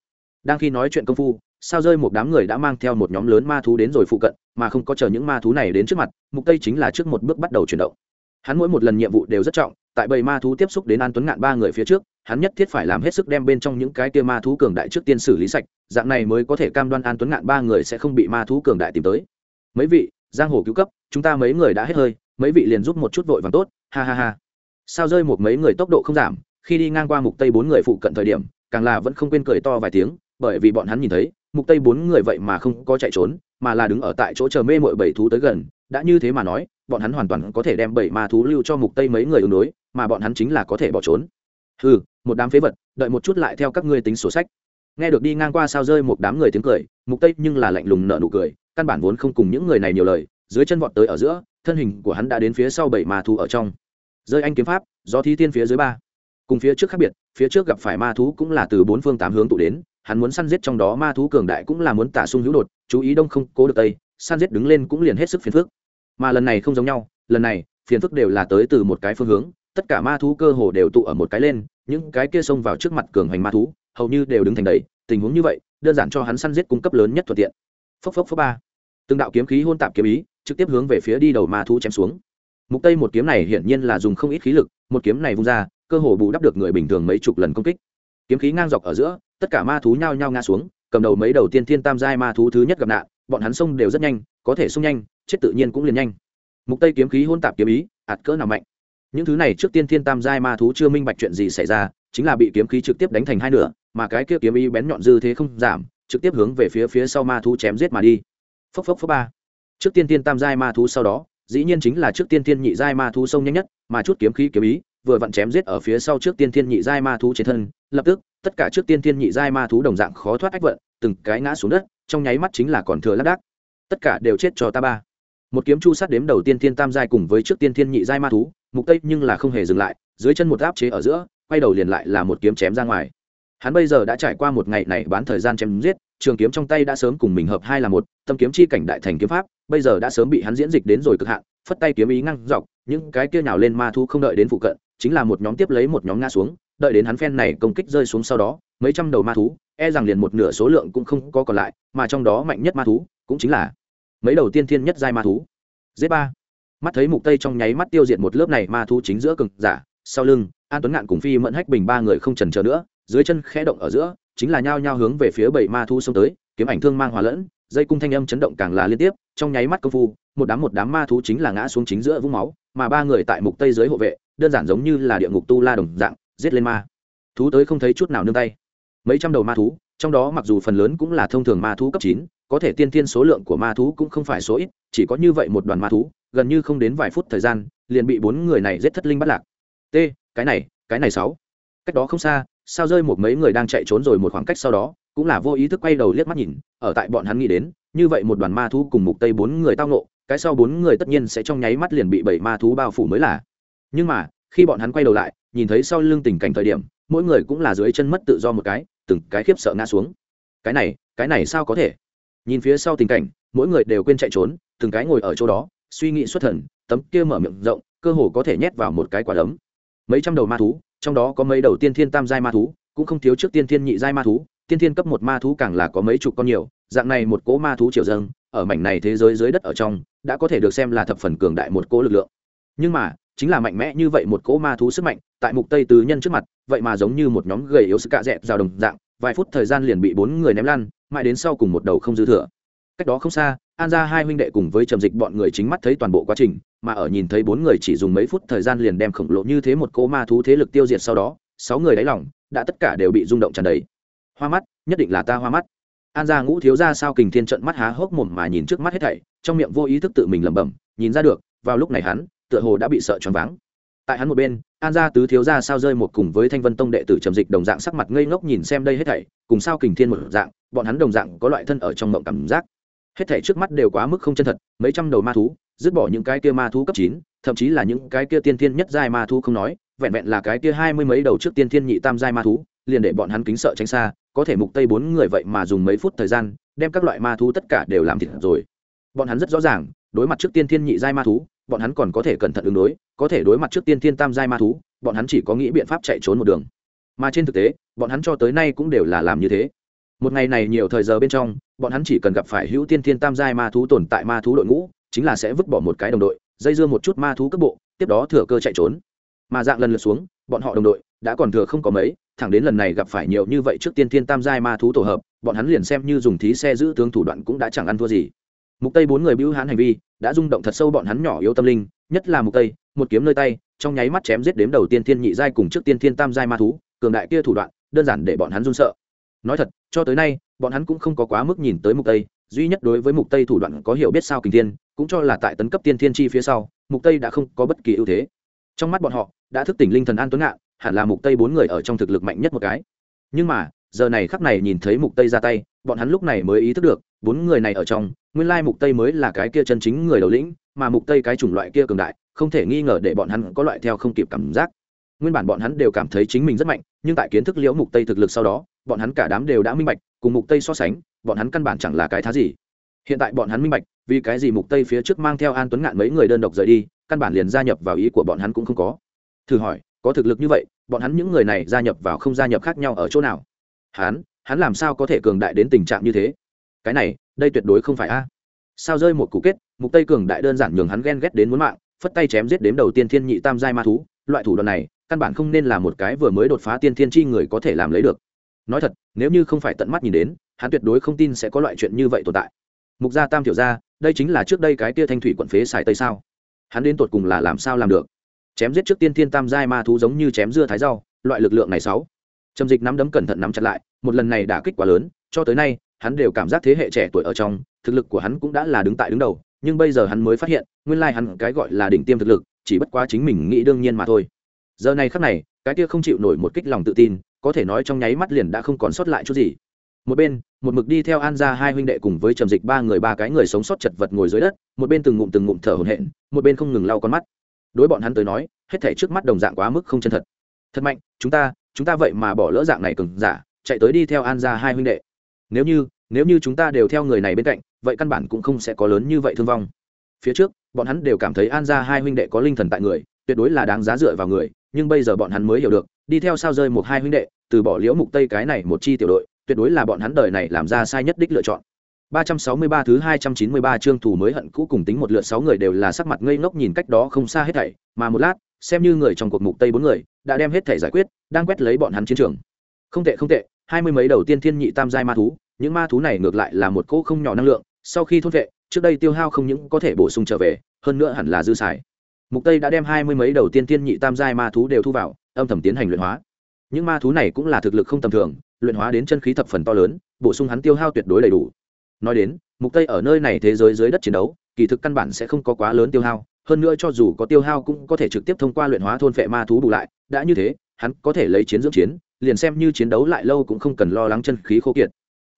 Đang khi nói chuyện công phu, sao rơi một đám người đã mang theo một nhóm lớn ma thú đến rồi phụ cận, mà không có chờ những ma thú này đến trước mặt, mục tây chính là trước một bước bắt đầu chuyển động. Hắn mỗi một lần nhiệm vụ đều rất trọng tại bầy ma thú tiếp xúc đến an tuấn ngạn ba người phía trước, hắn nhất thiết phải làm hết sức đem bên trong những cái tia ma thú cường đại trước tiên xử lý sạch, dạng này mới có thể cam đoan an tuấn ngạn ba người sẽ không bị ma thú cường đại tìm tới. Mấy vị, giang hồ cứu cấp, chúng ta mấy người đã hết hơi, mấy vị liền giúp một chút vội vàng tốt, ha ha ha. Sao rơi một mấy người tốc độ không giảm, khi đi ngang qua mục tây bốn người phụ cận thời điểm, càng là vẫn không quên cười to vài tiếng, bởi vì bọn hắn nhìn thấy, mục tây bốn người vậy mà không có chạy trốn, mà là đứng ở tại chỗ chờ mê mội bảy thú tới gần, đã như thế mà nói, bọn hắn hoàn toàn có thể đem bảy ma thú lưu cho mục tây mấy người ứng đối mà bọn hắn chính là có thể bỏ trốn. Ừ một đám phế vật, đợi một chút lại theo các ngươi tính sổ sách. Nghe được đi ngang qua sao rơi một đám người tiếng cười, mục tây nhưng là lạnh lùng nợ nụ cười, căn bản vốn không cùng những người này nhiều lời, dưới chân vọt tới ở giữa, thân hình của hắn đã đến phía sau bảy ma thú ở trong. Rơi anh kiếm pháp do thi tiên phía dưới ba. Cùng phía trước khác biệt, phía trước gặp phải ma thú cũng là từ bốn phương tám hướng tụ đến, hắn muốn săn giết trong đó ma thú cường đại cũng là muốn tả sung hữu đột, chú ý đông không, cố được tây, săn giết đứng lên cũng liền hết sức phiền phức. Mà lần này không giống nhau, lần này, phiền phức đều là tới từ một cái phương hướng tất cả ma thú cơ hồ đều tụ ở một cái lên, những cái kia xông vào trước mặt cường hành ma thú, hầu như đều đứng thành đầy. Tình huống như vậy, đơn giản cho hắn săn giết cung cấp lớn nhất thuận tiện. Phốc phốc phốc ba. Từng đạo kiếm khí hôn tạp kiếm ý, trực tiếp hướng về phía đi đầu ma thú chém xuống. Mục tây một kiếm này hiển nhiên là dùng không ít khí lực, một kiếm này vung ra, cơ hồ bù đắp được người bình thường mấy chục lần công kích. Kiếm khí ngang dọc ở giữa, tất cả ma thú nhao nhao ngã xuống, cầm đầu mấy đầu tiên thiên tam giai ma thú thứ nhất gặp nạn, bọn hắn xông đều rất nhanh, có thể xông nhanh, chết tự nhiên cũng liền nhanh. Mục tây kiếm khí hôn tạp kiếm ý ạt cỡ nào mạnh những thứ này trước tiên thiên tam giai ma thú chưa minh bạch chuyện gì xảy ra, chính là bị kiếm khí trực tiếp đánh thành hai nửa, mà cái kia kiếm ý bén nhọn dư thế không giảm, trực tiếp hướng về phía phía sau ma thú chém giết mà đi. Phốc phốc phốc ba. Trước tiên thiên tam giai ma thú sau đó, dĩ nhiên chính là trước tiên thiên nhị giai ma thú sông nhanh nhất, mà chút kiếm khí kiếm ý vừa vặn chém giết ở phía sau trước tiên thiên nhị giai ma thú trên thân, lập tức, tất cả trước tiên thiên nhị giai ma thú đồng dạng khó thoát ách vận, từng cái ngã xuống đất, trong nháy mắt chính là còn thừa lác đác. Tất cả đều chết cho ta ba một kiếm chu sát đếm đầu tiên thiên tam giai cùng với trước tiên thiên nhị giai ma thú, mục tây nhưng là không hề dừng lại, dưới chân một áp chế ở giữa, quay đầu liền lại là một kiếm chém ra ngoài. Hắn bây giờ đã trải qua một ngày này bán thời gian chém giết, trường kiếm trong tay đã sớm cùng mình hợp hai là một, tâm kiếm chi cảnh đại thành kiếm pháp, bây giờ đã sớm bị hắn diễn dịch đến rồi cực hạn, phất tay kiếm ý ngăn dọc, những cái kia nhào lên ma thú không đợi đến phụ cận, chính là một nhóm tiếp lấy một nhóm ngã xuống, đợi đến hắn phen này công kích rơi xuống sau đó, mấy trăm đầu ma thú e rằng liền một nửa số lượng cũng không có còn lại, mà trong đó mạnh nhất ma thú, cũng chính là mấy đầu tiên thiên nhất giai ma thú. Z ba. Mắt thấy mục tây trong nháy mắt tiêu diệt một lớp này ma thú chính giữa cực giả, sau lưng, an tuấn ngạn cùng phi mẫn hách bình ba người không trần chờ nữa, dưới chân khẽ động ở giữa, chính là nhao nhao hướng về phía bảy ma thú xông tới, kiếm ảnh thương mang hòa lẫn, dây cung thanh âm chấn động càng là liên tiếp, trong nháy mắt công phu, một đám một đám ma thú chính là ngã xuống chính giữa vũng máu, mà ba người tại mục tây dưới hộ vệ, đơn giản giống như là địa ngục tu la đồng dạng, giết lên ma. Thú tới không thấy chút nào nương tay. Mấy trăm đầu ma thú, trong đó mặc dù phần lớn cũng là thông thường ma thú cấp chín có thể tiên tiên số lượng của ma thú cũng không phải số ít, chỉ có như vậy một đoàn ma thú, gần như không đến vài phút thời gian, liền bị bốn người này giết thất linh bắt lạc. T, cái này cái này sáu. Cách đó không xa, sao rơi một mấy người đang chạy trốn rồi một khoảng cách sau đó, cũng là vô ý thức quay đầu liếc mắt nhìn, ở tại bọn hắn nghĩ đến, như vậy một đoàn ma thú cùng mục tây bốn người tao nộ cái sau bốn người tất nhiên sẽ trong nháy mắt liền bị bảy ma thú bao phủ mới là. Nhưng mà, khi bọn hắn quay đầu lại, nhìn thấy sau lưng tình cảnh thời điểm, mỗi người cũng là dưới chân mất tự do một cái, từng cái khiếp sợ ngã xuống. Cái này cái này sao có thể? Nhìn phía sau tình cảnh, mỗi người đều quên chạy trốn, từng cái ngồi ở chỗ đó, suy nghĩ xuất thần, tấm kia mở miệng rộng, cơ hồ có thể nhét vào một cái quả đấm. Mấy trăm đầu ma thú, trong đó có mấy đầu tiên thiên tam giai ma thú, cũng không thiếu trước tiên thiên nhị giai ma thú, tiên thiên cấp một ma thú càng là có mấy chục con nhiều, dạng này một cỗ ma thú triều dâng, ở mảnh này thế giới dưới đất ở trong, đã có thể được xem là thập phần cường đại một cỗ lực lượng. Nhưng mà, chính là mạnh mẽ như vậy một cỗ ma thú sức mạnh, tại mục tây tứ nhân trước mặt, vậy mà giống như một nhóm gầy yếu sức cạ dẹt rào đồng dạng vài phút thời gian liền bị bốn người ném lăn, mãi đến sau cùng một đầu không dư thừa. Cách đó không xa, an ra hai huynh đệ cùng với trầm dịch bọn người chính mắt thấy toàn bộ quá trình, mà ở nhìn thấy bốn người chỉ dùng mấy phút thời gian liền đem khổng lồ như thế một cỗ ma thú thế lực tiêu diệt sau đó, sáu người đáy lòng đã tất cả đều bị rung động tràn đầy. Hoa mắt, nhất định là ta hoa mắt. An gia ngũ thiếu ra sao kình thiên trận mắt há hốc mồm mà nhìn trước mắt hết thảy, trong miệng vô ý thức tự mình lẩm bẩm, nhìn ra được, vào lúc này hắn, tựa hồ đã bị sợ choáng váng tại hắn một bên, an gia tứ thiếu gia sao rơi một cùng với thanh vân tông đệ tử trầm dịch đồng dạng sắc mặt ngây ngốc nhìn xem đây hết thảy, cùng sao kình thiên một dạng, bọn hắn đồng dạng có loại thân ở trong mộng cảm giác. Hết thảy trước mắt đều quá mức không chân thật, mấy trăm đầu ma thú, dứt bỏ những cái kia ma thú cấp chín, thậm chí là những cái kia tiên thiên nhất giai ma thú không nói, vẹn vẹn là cái kia hai mươi mấy đầu trước tiên thiên nhị tam giai ma thú, liền để bọn hắn kính sợ tránh xa, có thể mục tây bốn người vậy mà dùng mấy phút thời gian, đem các loại ma thú tất cả đều làm thịt rồi. Bọn hắn rất rõ ràng, đối mặt trước tiên thiên nhị giai ma thú bọn hắn còn có thể cẩn thận ứng đối, có thể đối mặt trước tiên thiên tam giai ma thú, bọn hắn chỉ có nghĩ biện pháp chạy trốn một đường. Mà trên thực tế, bọn hắn cho tới nay cũng đều là làm như thế. Một ngày này nhiều thời giờ bên trong, bọn hắn chỉ cần gặp phải hữu tiên thiên tam giai ma thú tồn tại ma thú đội ngũ, chính là sẽ vứt bỏ một cái đồng đội, dây dưa một chút ma thú cấp bộ, tiếp đó thừa cơ chạy trốn. Mà dạng lần lượt xuống, bọn họ đồng đội đã còn thừa không có mấy, thẳng đến lần này gặp phải nhiều như vậy trước tiên thiên tam giai ma thú tổ hợp, bọn hắn liền xem như dùng thí xe giữ tướng thủ đoạn cũng đã chẳng ăn thua gì mục tây bốn người bưu hán hành vi, đã rung động thật sâu bọn hắn nhỏ yếu tâm linh, nhất là mục tây, một kiếm nơi tay, trong nháy mắt chém giết đếm đầu tiên thiên nhị giai cùng trước tiên thiên tam giai ma thú, cường đại kia thủ đoạn, đơn giản để bọn hắn run sợ. Nói thật, cho tới nay, bọn hắn cũng không có quá mức nhìn tới mục tây, duy nhất đối với mục tây thủ đoạn có hiểu biết sao kình thiên, cũng cho là tại tấn cấp tiên thiên chi phía sau, mục tây đã không có bất kỳ ưu thế. Trong mắt bọn họ, đã thức tỉnh linh thần an tuấn ngạn, hẳn là mục tây bốn người ở trong thực lực mạnh nhất một cái. Nhưng mà giờ này khắc này nhìn thấy mục tây ra tay, bọn hắn lúc này mới ý thức được, bốn người này ở trong, nguyên lai mục tây mới là cái kia chân chính người đầu lĩnh, mà mục tây cái chủng loại kia cường đại, không thể nghi ngờ để bọn hắn có loại theo không kịp cảm giác. Nguyên bản bọn hắn đều cảm thấy chính mình rất mạnh, nhưng tại kiến thức liễu mục tây thực lực sau đó, bọn hắn cả đám đều đã minh bạch, cùng mục tây so sánh, bọn hắn căn bản chẳng là cái thá gì. Hiện tại bọn hắn minh bạch, vì cái gì mục tây phía trước mang theo an tuấn ngạn mấy người đơn độc rời đi, căn bản liền gia nhập vào ý của bọn hắn cũng không có. Thử hỏi, có thực lực như vậy, bọn hắn những người này gia nhập vào không gia nhập khác nhau ở chỗ nào? Hắn hắn làm sao có thể cường đại đến tình trạng như thế? Cái này, đây tuyệt đối không phải a. Sao rơi một cú kết, mục tây cường đại đơn giản nhường hắn ghen ghét đến muốn mạng, phất tay chém giết đếm đầu tiên thiên nhị tam giai ma thú, loại thủ đoạn này, căn bản không nên là một cái vừa mới đột phá tiên thiên chi người có thể làm lấy được. Nói thật, nếu như không phải tận mắt nhìn đến, hắn tuyệt đối không tin sẽ có loại chuyện như vậy tồn tại. Mục gia tam tiểu gia, đây chính là trước đây cái tia thanh thủy quận phế xài tây sao? Hắn đến tột cùng là làm sao làm được? Chém giết trước tiên thiên tam giai ma thú giống như chém dưa thái rau, loại lực lượng này sáu trầm dịch nắm đấm cẩn thận nắm chặt lại, một lần này đả kích quá lớn, cho tới nay, hắn đều cảm giác thế hệ trẻ tuổi ở trong, thực lực của hắn cũng đã là đứng tại đứng đầu, nhưng bây giờ hắn mới phát hiện, nguyên lai hắn cái gọi là đỉnh tiêm thực lực, chỉ bất quá chính mình nghĩ đương nhiên mà thôi. Giờ này khắc này, cái kia không chịu nổi một kích lòng tự tin, có thể nói trong nháy mắt liền đã không còn sót lại chút gì. Một bên, một mực đi theo an ra hai huynh đệ cùng với trầm dịch ba người ba cái người sống sót chật vật ngồi dưới đất, một bên từng ngụm từng ngụm thở hổn hển, một bên không ngừng lau con mắt. Đối bọn hắn tới nói, hết thể trước mắt đồng dạng quá mức không chân thật. Thật mạnh, chúng ta chúng ta vậy mà bỏ lỡ dạng này cường giả chạy tới đi theo an ra hai huynh đệ. Nếu như nếu như chúng ta đều theo người này bên cạnh vậy căn bản cũng không sẽ có lớn như vậy thương vong. Phía trước bọn hắn đều cảm thấy an ra hai huynh đệ có linh thần tại người tuyệt đối là đáng giá dựa vào người nhưng bây giờ bọn hắn mới hiểu được đi theo sao rơi một hai huynh đệ từ bỏ liễu mục tây cái này một chi tiểu đội tuyệt đối là bọn hắn đời này làm ra sai nhất đích lựa chọn. 363 thứ 293 chương thủ mới hận cũ cùng tính một lượt sáu người đều là sắc mặt ngây ngốc nhìn cách đó không xa hết thảy, mà một lát, xem như người trong cuộc mục tây bốn người, đã đem hết thể giải quyết, đang quét lấy bọn hắn chiến trường. Không tệ không tệ, hai mươi mấy đầu tiên thiên nhị tam giai ma thú, những ma thú này ngược lại là một cỗ không nhỏ năng lượng, sau khi thôn vệ, trước đây tiêu hao không những có thể bổ sung trở về, hơn nữa hẳn là dư xài. Mục Tây đã đem hai mươi mấy đầu tiên thiên nhị tam giai ma thú đều thu vào, âm thầm tiến hành luyện hóa. Những ma thú này cũng là thực lực không tầm thường, luyện hóa đến chân khí thập phần to lớn, bổ sung hắn tiêu hao tuyệt đối đầy đủ nói đến mục tây ở nơi này thế giới dưới đất chiến đấu kỳ thực căn bản sẽ không có quá lớn tiêu hao hơn nữa cho dù có tiêu hao cũng có thể trực tiếp thông qua luyện hóa thôn phệ ma thú bù lại, đã như thế, hắn có thể lấy chiến dưỡng chiến, liền xem như chiến đấu lại lâu cũng không cần lo lắng chân khí khô kiệt.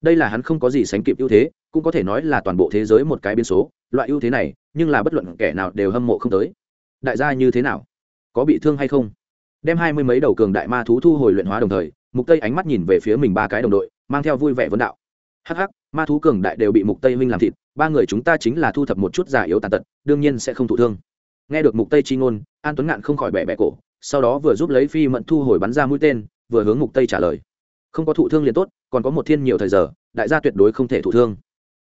Đây là hắn không có gì sánh kịp ưu thế, cũng có thể nói là toàn bộ thế giới một cái biến số, loại ưu thế này, nhưng là bất luận kẻ nào đều hâm mộ không tới. Đại gia như thế nào? Có bị thương hay không? Đem hai mươi mấy đầu cường đại ma thú thu hồi luyện hóa đồng thời, mục tây ánh mắt nhìn về phía mình ba cái đồng đội, mang theo vui vẻ vấn đạo. Hắc hắc ma thú cường đại đều bị mục tây huynh làm thịt, ba người chúng ta chính là thu thập một chút giả yếu tàn tật, đương nhiên sẽ không thụ thương. Nghe được mục tây chi ngôn, an tuấn ngạn không khỏi bẻ bẻ cổ, sau đó vừa giúp lấy phi mận thu hồi bắn ra mũi tên, vừa hướng mục tây trả lời. Không có thụ thương liền tốt, còn có một thiên nhiều thời giờ, đại gia tuyệt đối không thể thụ thương.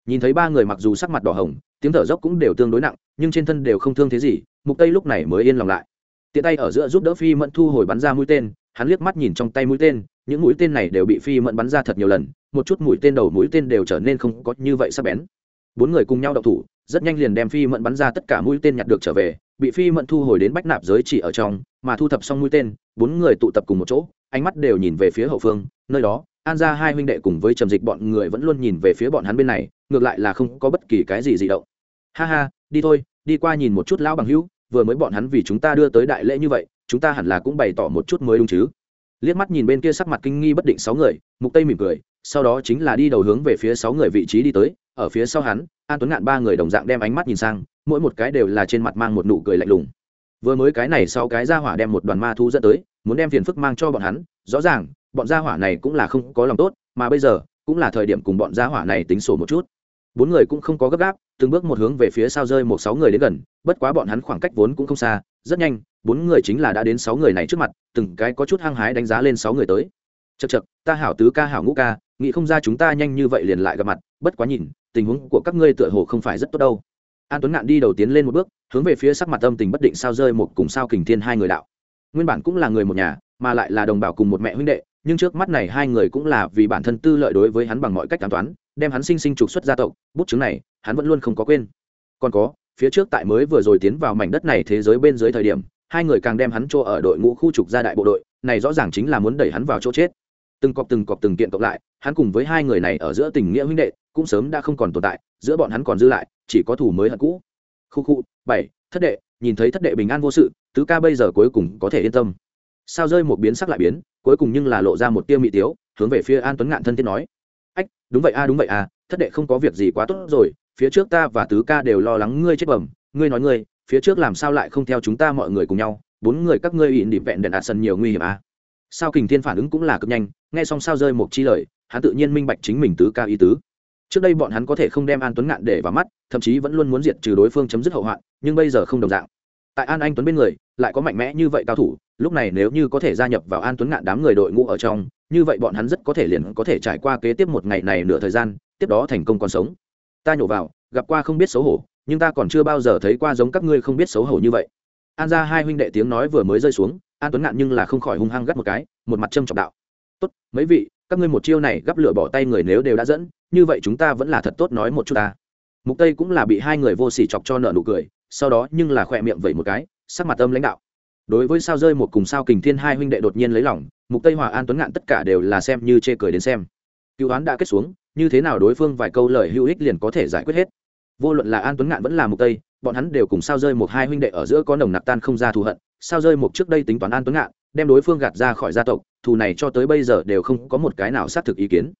Nhìn thấy ba người mặc dù sắc mặt đỏ hồng, tiếng thở dốc cũng đều tương đối nặng, nhưng trên thân đều không thương thế gì, mục tây lúc này mới yên lòng lại. Tiện tay ở giữa giúp đỡ phi mận thu hồi bắn ra mũi tên, hắn liếc mắt nhìn trong tay mũi tên, những mũi tên này đều bị phi mận bắn ra thật nhiều lần một chút mũi tên đầu mũi tên đều trở nên không có như vậy sắc bén. Bốn người cùng nhau đậu thủ, rất nhanh liền đem phi mận bắn ra tất cả mũi tên nhặt được trở về, bị phi mận thu hồi đến bách nạp giới chỉ ở trong, mà thu thập xong mũi tên, bốn người tụ tập cùng một chỗ, ánh mắt đều nhìn về phía hậu phương, nơi đó, an ra hai huynh đệ cùng với trầm dịch bọn người vẫn luôn nhìn về phía bọn hắn bên này, ngược lại là không có bất kỳ cái gì dị động. Ha ha, đi thôi, đi qua nhìn một chút lão bằng hữu, vừa mới bọn hắn vì chúng ta đưa tới đại lễ như vậy, chúng ta hẳn là cũng bày tỏ một chút mới đúng chứ liếc mắt nhìn bên kia sắc mặt kinh nghi bất định sáu người, mục tây mỉm cười, sau đó chính là đi đầu hướng về phía sáu người vị trí đi tới, ở phía sau hắn, an tuấn ngạn ba người đồng dạng đem ánh mắt nhìn sang, mỗi một cái đều là trên mặt mang một nụ cười lạnh lùng. Vừa mới cái này sau cái gia hỏa đem một đoàn ma thu dẫn tới, muốn đem phiền phức mang cho bọn hắn, rõ ràng, bọn gia hỏa này cũng là không có lòng tốt, mà bây giờ, cũng là thời điểm cùng bọn gia hỏa này tính sổ một chút. Bốn người cũng không có gấp gáp từng bước một hướng về phía sau rơi một sáu người đến gần, bất quá bọn hắn khoảng cách vốn cũng không xa, rất nhanh, bốn người chính là đã đến sáu người này trước mặt, từng cái có chút hăng hái đánh giá lên sáu người tới. Chật chật ta hảo tứ ca, hảo ngũ ca, nghĩ không ra chúng ta nhanh như vậy liền lại gặp mặt, bất quá nhìn, tình huống của các ngươi tựa hồ không phải rất tốt đâu. An tuấn ngạn đi đầu tiến lên một bước, hướng về phía sắc mặt âm tình bất định sao rơi một cùng sao kình thiên hai người đạo. Nguyên bản cũng là người một nhà, mà lại là đồng bào cùng một mẹ huynh đệ, nhưng trước mắt này hai người cũng là vì bản thân tư lợi đối với hắn bằng mọi cách an toán đem hắn sinh sinh trục xuất gia tộc, bút chứng này hắn vẫn luôn không có quên. Còn có, phía trước tại mới vừa rồi tiến vào mảnh đất này thế giới bên dưới thời điểm, hai người càng đem hắn cho ở đội ngũ khu trục ra đại bộ đội, này rõ ràng chính là muốn đẩy hắn vào chỗ chết. Từng cọc từng cọc từng kiện cộng lại, hắn cùng với hai người này ở giữa tình nghĩa huynh đệ, cũng sớm đã không còn tồn tại, giữa bọn hắn còn dư lại, chỉ có thủ mới hận cũ. Khu khu, bảy, thất đệ, nhìn thấy thất đệ bình an vô sự, tứ ca bây giờ cuối cùng có thể yên tâm. Sao rơi một biến sắc lại biến, cuối cùng nhưng là lộ ra một tiêu mị tiếu, hướng về phía an tuấn ngạn thân thiết nói. Ách, đúng vậy a, đúng vậy a, thất đệ không có việc gì quá tốt rồi phía trước ta và tứ ca đều lo lắng ngươi chết bẩm, ngươi nói ngươi, phía trước làm sao lại không theo chúng ta mọi người cùng nhau, bốn người các ngươi ỉn đi vẹn đèn đạt sân nhiều nguy hiểm à. sao kình thiên phản ứng cũng là cực nhanh, nghe xong sao rơi một chi lời, hắn tự nhiên minh bạch chính mình tứ ca ý tứ. Trước đây bọn hắn có thể không đem an tuấn ngạn để vào mắt, thậm chí vẫn luôn muốn diệt trừ đối phương chấm dứt hậu hoạn, nhưng bây giờ không đồng dạng. Tại an anh tuấn bên người, lại có mạnh mẽ như vậy cao thủ, lúc này nếu như có thể gia nhập vào an tuấn ngạn đám người đội ngũ ở trong, như vậy bọn hắn rất có thể liền có thể trải qua kế tiếp một ngày này nửa thời gian, tiếp đó thành công còn sống ta nhổ vào, gặp qua không biết xấu hổ, nhưng ta còn chưa bao giờ thấy qua giống các ngươi không biết xấu hổ như vậy. An ra hai huynh đệ tiếng nói vừa mới rơi xuống, an tuấn ngạn nhưng là không khỏi hung hăng gắt một cái, một mặt trâm trọng đạo. Tốt, mấy vị, các ngươi một chiêu này gắp lửa bỏ tay người nếu đều đã dẫn, như vậy chúng ta vẫn là thật tốt nói một chút ta. Mục tây cũng là bị hai người vô sỉ chọc cho nợ nụ cười, sau đó nhưng là khỏe miệng vẩy một cái, sắc mặt âm lãnh đạo. Đối với sao rơi một cùng sao kình thiên hai huynh đệ đột nhiên lấy lòng, mục tây hòa an tuấn ngạn tất cả đều là xem như chê cười đến xem. Cứu án đã kết xuống như thế nào đối phương vài câu lời hữu ích liền có thể giải quyết hết. Vô luận là an tuấn ngạn vẫn là mục tây, bọn hắn đều cùng sao rơi một hai huynh đệ ở giữa có nồng nặc tan không ra thù hận. Sao rơi một trước đây tính toán an tuấn ngạn, đem đối phương gạt ra khỏi gia tộc, thù này cho tới bây giờ đều không có một cái nào xác thực ý kiến.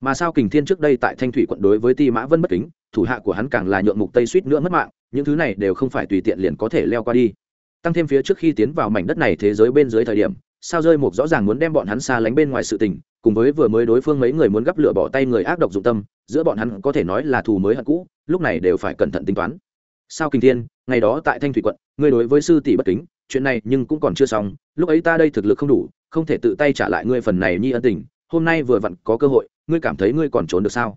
Mà sao kình thiên trước đây tại thanh thủy quận đối với ti mã vân bất kính, thủ hạ của hắn càng là nhượng mục tây suýt nữa mất mạng, những thứ này đều không phải tùy tiện liền có thể leo qua đi. Tăng thêm phía trước khi tiến vào mảnh đất này thế giới bên dưới thời điểm, sao rơi một rõ ràng muốn đem bọn hắn xa lánh bên ngoài sự tình cùng với vừa mới đối phương mấy người muốn gấp lửa bỏ tay người ác độc dụng tâm, giữa bọn hắn có thể nói là thù mới hận cũ, lúc này đều phải cẩn thận tính toán. Sao kinh thiên, ngày đó tại thanh thủy quận, ngươi đối với sư tỷ bất kính, chuyện này nhưng cũng còn chưa xong, lúc ấy ta đây thực lực không đủ, không thể tự tay trả lại ngươi phần này nhi ân tình, hôm nay vừa vặn có cơ hội, ngươi cảm thấy ngươi còn trốn được sao?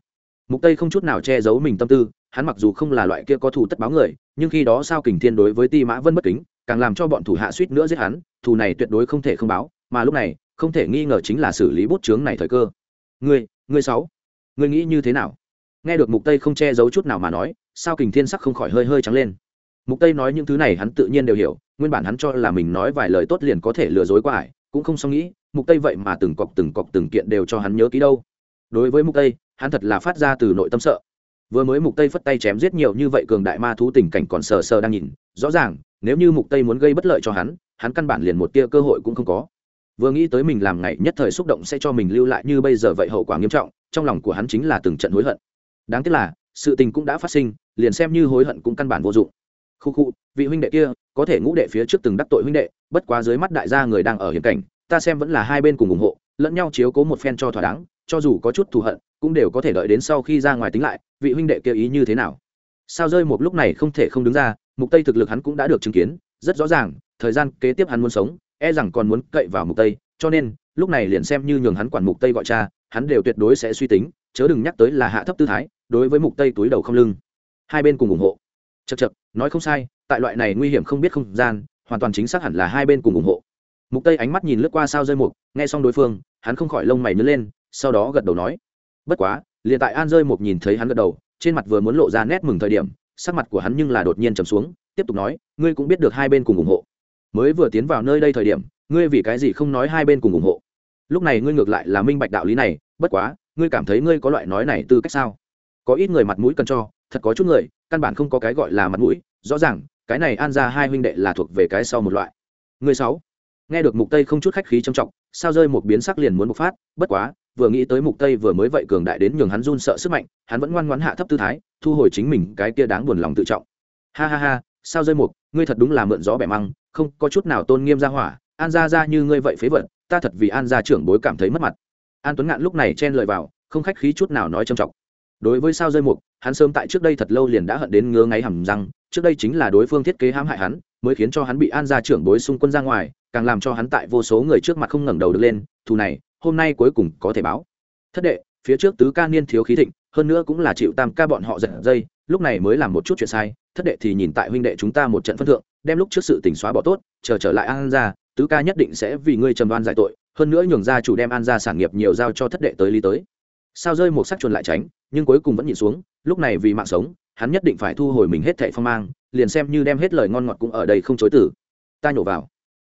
Mục tây không chút nào che giấu mình tâm tư, hắn mặc dù không là loại kia có thù tất báo người, nhưng khi đó sao kình thiên đối với ti mã vân bất kính, càng làm cho bọn thủ hạ suýt nữa giết hắn, thù này tuyệt đối không thể không báo, mà lúc này không thể nghi ngờ chính là xử lý bút chướng này thời cơ. Ngươi ngươi sáu, ngươi nghĩ như thế nào? Nghe được mục tây không che giấu chút nào mà nói, sao kình thiên sắc không khỏi hơi hơi trắng lên. Mục tây nói những thứ này hắn tự nhiên đều hiểu, nguyên bản hắn cho là mình nói vài lời tốt liền có thể lừa dối qua ải, cũng không xong nghĩ, mục tây vậy mà từng cọc từng cọc từng kiện đều cho hắn nhớ kỹ đâu. Đối với mục tây, hắn thật là phát ra từ nội tâm sợ. Vừa mới mục tây phất tay chém giết nhiều như vậy cường đại ma thú tình cảnh còn sờ sờ đang nhìn, rõ ràng, nếu như mục tây muốn gây bất lợi cho hắn hắn căn bản liền một tia cơ hội cũng không có vừa nghĩ tới mình làm ngày nhất thời xúc động sẽ cho mình lưu lại như bây giờ vậy hậu quả nghiêm trọng, trong lòng của hắn chính là từng trận hối hận. Đáng tiếc là, sự tình cũng đã phát sinh, liền xem như hối hận cũng căn bản vô dụng. Khu khu, vị huynh đệ kia, có thể ngũ đệ phía trước từng đắc tội huynh đệ, bất quá dưới mắt đại gia người đang ở hiểm cảnh, ta xem vẫn là hai bên cùng ủng hộ, lẫn nhau chiếu cố một phen cho thỏa đáng, cho dù có chút thù hận, cũng đều có thể đợi đến sau khi ra ngoài tính lại, vị huynh đệ kia ý như thế nào? Sao rơi một lúc này không thể không đứng ra, mục tây thực lực hắn cũng đã được chứng kiến, rất rõ ràng, thời gian kế tiếp hắn muốn sống e rằng còn muốn cậy vào mục tây, cho nên, lúc này liền xem như nhường hắn quản mục tây gọi cha, hắn đều tuyệt đối sẽ suy tính, chớ đừng nhắc tới là hạ thấp tư thái, đối với mục tây túi đầu không lưng. Hai bên cùng ủng hộ. Chật chật nói không sai, tại loại này nguy hiểm không biết không gian, hoàn toàn chính xác hẳn là hai bên cùng ủng hộ. Mục tây ánh mắt nhìn lướt qua sao rơi mục, nghe xong đối phương, hắn không khỏi lông mày nhớ lên, sau đó gật đầu nói. Bất quá, liền tại an rơi mục nhìn thấy hắn gật đầu, trên mặt vừa muốn lộ ra nét mừng thời điểm, sắc mặt của hắn nhưng là đột nhiên trầm xuống, tiếp tục nói, ngươi cũng biết được hai bên cùng ủng hộ mới vừa tiến vào nơi đây thời điểm, ngươi vì cái gì không nói hai bên cùng ủng hộ? Lúc này ngươi ngược lại là minh bạch đạo lý này, bất quá, ngươi cảm thấy ngươi có loại nói này tư cách sao? Có ít người mặt mũi cần cho, thật có chút người, căn bản không có cái gọi là mặt mũi, rõ ràng, cái này an ra hai huynh đệ là thuộc về cái sau một loại. Người sáu. Nghe được mục tây không chút khách khí trầm trọng, sao rơi một biến sắc liền muốn bộc phát, bất quá, vừa nghĩ tới mục tây vừa mới vậy cường đại đến nhường hắn run sợ sức mạnh, hắn vẫn ngoan ngoãn hạ thấp tư thái, thu hồi chính mình cái kia đáng buồn lòng tự trọng. Ha ha ha, sao rơi mục ngươi thật đúng là mượn gió bẻ măng không có chút nào tôn nghiêm ra hỏa, an ra ra như ngươi vậy phế vật, ta thật vì an gia trưởng bối cảm thấy mất mặt. An tuấn ngạn lúc này chen lời vào, không khách khí chút nào nói trầm trọng. Đối với sao rơi mục, hắn sớm tại trước đây thật lâu liền đã hận đến ngứa ngáy hầm răng, trước đây chính là đối phương thiết kế hãm hại hắn, mới khiến cho hắn bị an gia trưởng bối xung quân ra ngoài, càng làm cho hắn tại vô số người trước mặt không ngẩng đầu được lên, thù này, hôm nay cuối cùng có thể báo. Thất đệ, phía trước tứ ca niên thiếu khí thịnh, hơn nữa cũng là chịu tam ca bọn họ giật dây, lúc này mới làm một chút chuyện sai thất đệ thì nhìn tại huynh đệ chúng ta một trận phân thượng, đem lúc trước sự tỉnh xóa bỏ tốt, chờ trở lại an gia, tứ ca nhất định sẽ vì ngươi trầm đoan giải tội, hơn nữa nhường ra chủ đem an gia sản nghiệp nhiều giao cho thất đệ tới lý tới. Sao rơi một sắc chuồn lại tránh, nhưng cuối cùng vẫn nhìn xuống, lúc này vì mạng sống, hắn nhất định phải thu hồi mình hết thệ phong mang, liền xem như đem hết lời ngon ngọt cũng ở đây không chối tử ta nhổ vào.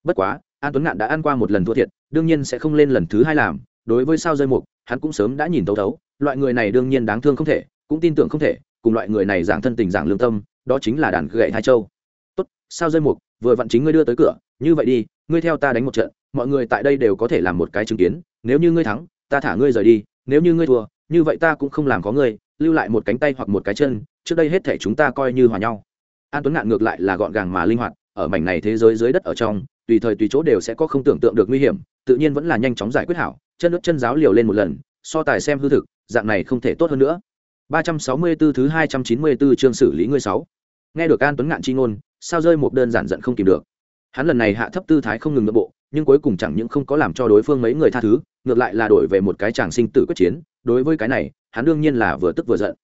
Bất quá, an tuấn ngạn đã ăn qua một lần thua thiệt, đương nhiên sẽ không lên lần thứ hai làm, đối với sao rơi mục hắn cũng sớm đã nhìn thấu thấu, loại người này đương nhiên đáng thương không thể, cũng tin tưởng không thể, cùng loại người này giảng thân tình giảng lương tâm đó chính là đàn gậy hai châu. Tốt, sao rơi mục, vừa vặn chính ngươi đưa tới cửa, như vậy đi, ngươi theo ta đánh một trận, mọi người tại đây đều có thể làm một cái chứng kiến, nếu như ngươi thắng, ta thả ngươi rời đi, nếu như ngươi thua, như vậy ta cũng không làm có ngươi, lưu lại một cánh tay hoặc một cái chân, trước đây hết thể chúng ta coi như hòa nhau. An tuấn ngạn ngược lại là gọn gàng mà linh hoạt, ở mảnh này thế giới dưới đất ở trong, tùy thời tùy chỗ đều sẽ có không tưởng tượng được nguy hiểm, tự nhiên vẫn là nhanh chóng giải quyết hảo, chân nước chân giáo liều lên một lần, so tài xem hư thực, dạng này không thể tốt hơn nữa. 364 thứ 294 chương xử lý ngươi sáu. Nghe được an tuấn ngạn chi ngôn, sao rơi một đơn giản giận không kìm được? Hắn lần này hạ thấp tư thái không ngừng nội bộ, nhưng cuối cùng chẳng những không có làm cho đối phương mấy người tha thứ, ngược lại là đổi về một cái chàng sinh tử quyết chiến. Đối với cái này, hắn đương nhiên là vừa tức vừa giận.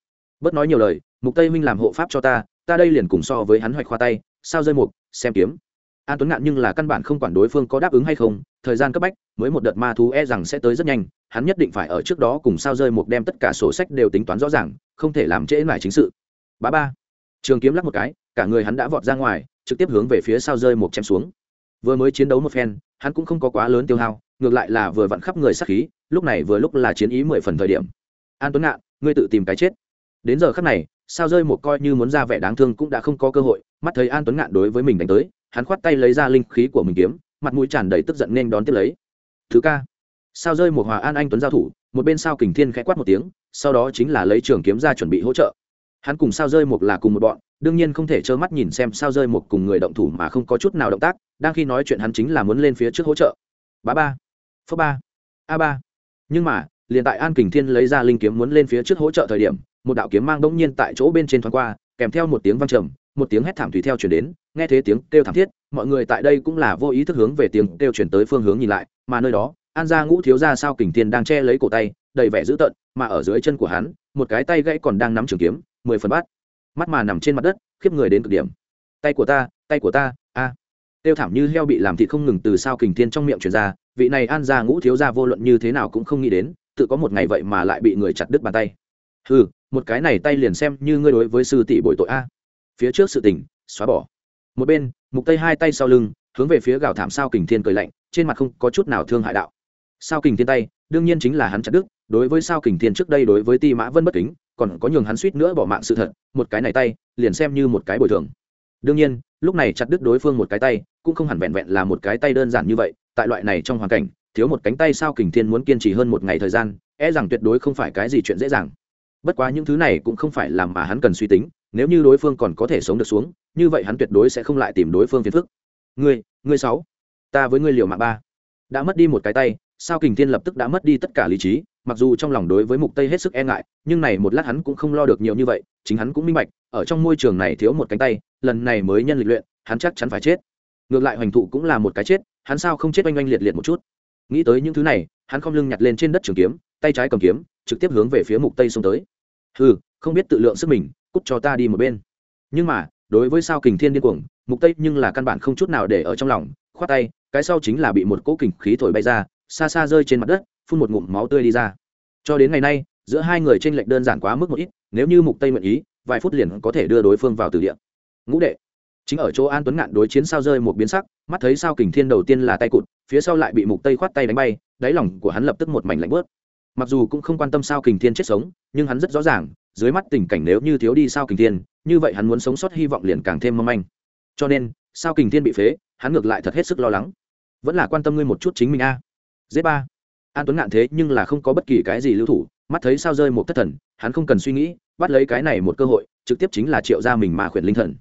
Bất nói nhiều lời, mục tây minh làm hộ pháp cho ta ta đây liền cùng so với hắn hoạch khoa tay, sao rơi một, xem kiếm. An tuấn ngạn nhưng là căn bản không quản đối phương có đáp ứng hay không, thời gian cấp bách, mới một đợt ma thú e rằng sẽ tới rất nhanh hắn nhất định phải ở trước đó cùng sao rơi một đem tất cả sổ sách đều tính toán rõ ràng, không thể làm trễ lại chính sự. Ba ba. Trường kiếm lắc một cái, cả người hắn đã vọt ra ngoài, trực tiếp hướng về phía sao rơi một chém xuống. Vừa mới chiến đấu một phen, hắn cũng không có quá lớn tiêu hao, ngược lại là vừa vặn khắp người sát khí, lúc này vừa lúc là chiến ý mười phần thời điểm. An tuấn ngạn, ngươi tự tìm cái chết. Đến giờ khắc này, sao rơi một coi như muốn ra vẻ đáng thương cũng đã không có cơ hội, mắt thấy an tuấn ngạn đối với mình đánh tới, hắn khoát tay lấy ra linh khí của mình kiếm, mặt mũi tràn đầy tức giận nên đón tiếp lấy. Thứ ca sao rơi một hòa an anh tuấn giao thủ, một bên sao kình thiên khẽ quát một tiếng, sau đó chính là lấy trường kiếm ra chuẩn bị hỗ trợ. Hắn cùng sao rơi một là cùng một bọn, đương nhiên không thể trơ mắt nhìn xem sao rơi một cùng người động thủ mà không có chút nào động tác, đang khi nói chuyện hắn chính là muốn lên phía trước hỗ trợ. Ba ba phước ba, a ba. Nhưng mà, liền tại an kình thiên lấy ra linh kiếm muốn lên phía trước hỗ trợ thời điểm, một đạo kiếm mang bỗng nhiên tại chỗ bên trên thoáng qua, kèm theo một tiếng văng trầm, một tiếng hét thảm tùy theo chuyển đến, nghe thấy tiếng kêu thảm thiết, mọi người tại đây cũng là vô ý thức hướng về tiếng kêu chuyển tới phương hướng nhìn lại, mà nơi đó an gia ngũ thiếu ra sao kình thiên đang che lấy cổ tay, đầy vẻ dữ tợn, mà ở dưới chân của hắn, một cái tay gãy còn đang nắm trường kiếm, mười phần bát. Mắt mà nằm trên mặt đất, khiếp người đến cực điểm. Tay của ta, tay của ta, a. Tiêu thảm như heo bị làm thịt không ngừng từ sao kình thiên trong miệng truyền ra, vị này an gia ngũ thiếu gia vô luận như thế nào cũng không nghĩ đến, tự có một ngày vậy mà lại bị người chặt đứt bàn tay. Ừ một cái này tay liền xem như ngươi đối với sư tỷ bội tội a. Phía trước sự tình, xóa bỏ. Một bên, mục tây hai tay sau lưng, hướng về phía gào thảm sao kình thiên cười lạnh, trên mặt không có chút nào thương hại đạo sao kình thiên tay, đương nhiên chính là hắn chặt đức đối với sao kình thiên trước đây đối với ti mã vân bất kính, còn có nhường hắn suýt nữa bỏ mạng sự thật, một cái này tay, liền xem như một cái bồi thường. Đương nhiên, lúc này chặt đứt đối phương một cái tay, cũng không hẳn vẹn vẹn là một cái tay đơn giản như vậy, tại loại này trong hoàn cảnh, thiếu một cánh tay sao kình thiên muốn kiên trì hơn một ngày thời gian e rằng tuyệt đối không phải cái gì chuyện dễ dàng. Bất quá những thứ này cũng không phải làm mà hắn cần suy tính, nếu như đối phương còn có thể sống được xuống, như vậy hắn tuyệt đối sẽ không lại tìm đối phương phiền phức. Ngươi ngươi sáu, ta với ngươi liều mạng ba. Đã mất đi một cái tay sao kình thiên lập tức đã mất đi tất cả lý trí, mặc dù trong lòng đối với mục tây hết sức e ngại, nhưng này một lát hắn cũng không lo được nhiều như vậy, chính hắn cũng minh bạch, ở trong môi trường này thiếu một cánh tay, lần này mới nhân lịch luyện, hắn chắc chắn phải chết. Ngược lại hoành thụ cũng là một cái chết, hắn sao không chết oanh oanh liệt liệt một chút? Nghĩ tới những thứ này, hắn không lưng nhặt lên trên đất trường kiếm, tay trái cầm kiếm, trực tiếp hướng về phía mục tây xông tới. Hừ, không biết tự lượng sức mình, cút cho ta đi một bên. Nhưng mà, đối với sao kình thiên điên cuồng, mục tây nhưng là căn bản không chút nào để ở trong lòng, khoát tay, cái sau chính là bị một cỗ kình khí thổi bay ra xa xa rơi trên mặt đất, phun một ngụm máu tươi đi ra. Cho đến ngày nay, giữa hai người trên lệch đơn giản quá mức một ít, nếu như mục tây nguyện ý, vài phút liền có thể đưa đối phương vào từ địa. Ngũ đệ, chính ở chỗ an tuấn ngạn đối chiến sao rơi một biến sắc, mắt thấy sao kình thiên đầu tiên là tay cụt, phía sau lại bị mục tây khoát tay đánh bay, đáy lòng của hắn lập tức một mảnh lạnh bớt mặc dù cũng không quan tâm sao kình thiên chết sống, nhưng hắn rất rõ ràng, dưới mắt tình cảnh nếu như thiếu đi sao kình thiên, như vậy hắn muốn sống sót hy vọng liền càng thêm mong manh. Cho nên, sao kình thiên bị phế, hắn ngược lại thật hết sức lo lắng. Vẫn là quan tâm ngươi một chút chính mình a. à z ba. An tuấn ngạn thế nhưng là không có bất kỳ cái gì lưu thủ, mắt thấy sao rơi một thất thần, hắn không cần suy nghĩ, bắt lấy cái này một cơ hội, trực tiếp chính là triệu ra mình ma khuyển linh thần.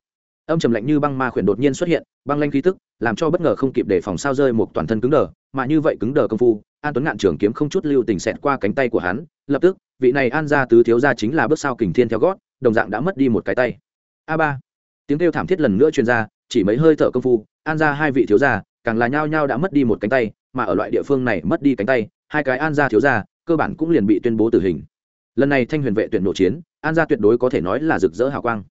Âm trầm lạnh như băng ma khuyển đột nhiên xuất hiện, băng lanh khí tức, làm cho bất ngờ không kịp để phòng sao rơi một toàn thân cứng đờ, mà như vậy cứng đờ công phu, an tuấn ngạn trường kiếm không chút lưu tình xẹt qua cánh tay của hắn, lập tức, vị này an ra tứ thiếu ra chính là bước sao kình thiên theo gót, đồng dạng đã mất đi một cái tay. A ba. Tiếng kêu thảm thiết lần nữa truyền ra, chỉ mấy hơi thở công phu, an ra hai vị thiếu gia, càng là nhao nhao đã mất đi một cánh tay mà ở loại địa phương này mất đi cánh tay, hai cái an gia thiếu gia, cơ bản cũng liền bị tuyên bố tử hình. Lần này thanh huyền vệ tuyển nội chiến, an gia tuyệt đối có thể nói là rực rỡ hào quang.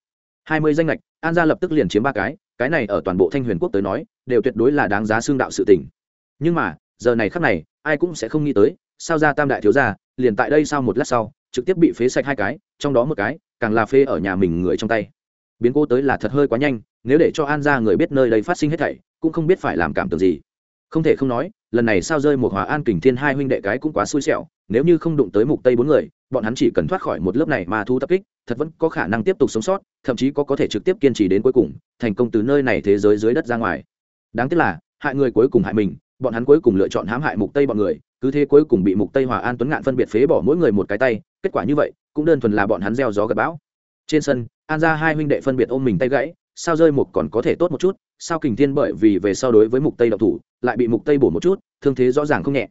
Hai mươi danh lệch an gia lập tức liền chiếm ba cái cái này ở toàn bộ thanh huyền quốc tới nói, đều tuyệt đối là đáng giá xương đạo sự tỉnh nhưng mà, giờ này khắc này, ai cũng sẽ không nghĩ tới, sao ra tam đại thiếu gia, liền tại đây sau một lát sau, trực tiếp bị phế sạch hai cái, trong đó một cái, càng là phê ở nhà mình người trong tay. Biến cố tới là thật hơi quá nhanh, nếu để cho an gia người biết nơi đây phát sinh hết thảy, cũng không biết phải làm cảm tưởng gì. Không thể không nói lần này sao rơi một hòa an kình thiên hai huynh đệ cái cũng quá xui xẻo, nếu như không đụng tới mục tây bốn người, bọn hắn chỉ cần thoát khỏi một lớp này mà thu tập kích, thật vẫn có khả năng tiếp tục sống sót, thậm chí có có thể trực tiếp kiên trì đến cuối cùng, thành công từ nơi này thế giới dưới đất ra ngoài. Đáng tiếc là, hại người cuối cùng hại mình, bọn hắn cuối cùng lựa chọn hãm hại mục tây bọn người, cứ thế cuối cùng bị mục tây hòa an tuấn ngạn phân biệt phế bỏ mỗi người một cái tay, kết quả như vậy, cũng đơn thuần là bọn hắn gieo gió gặp bão. Trên sân, an ra hai huynh đệ phân biệt ôm mình tay gãy sao rơi mục còn có thể tốt một chút, sao kình thiên bởi vì về sau đối với mục tây độc thủ, lại bị mục tây bổ một chút, thương thế rõ ràng không nhẹ.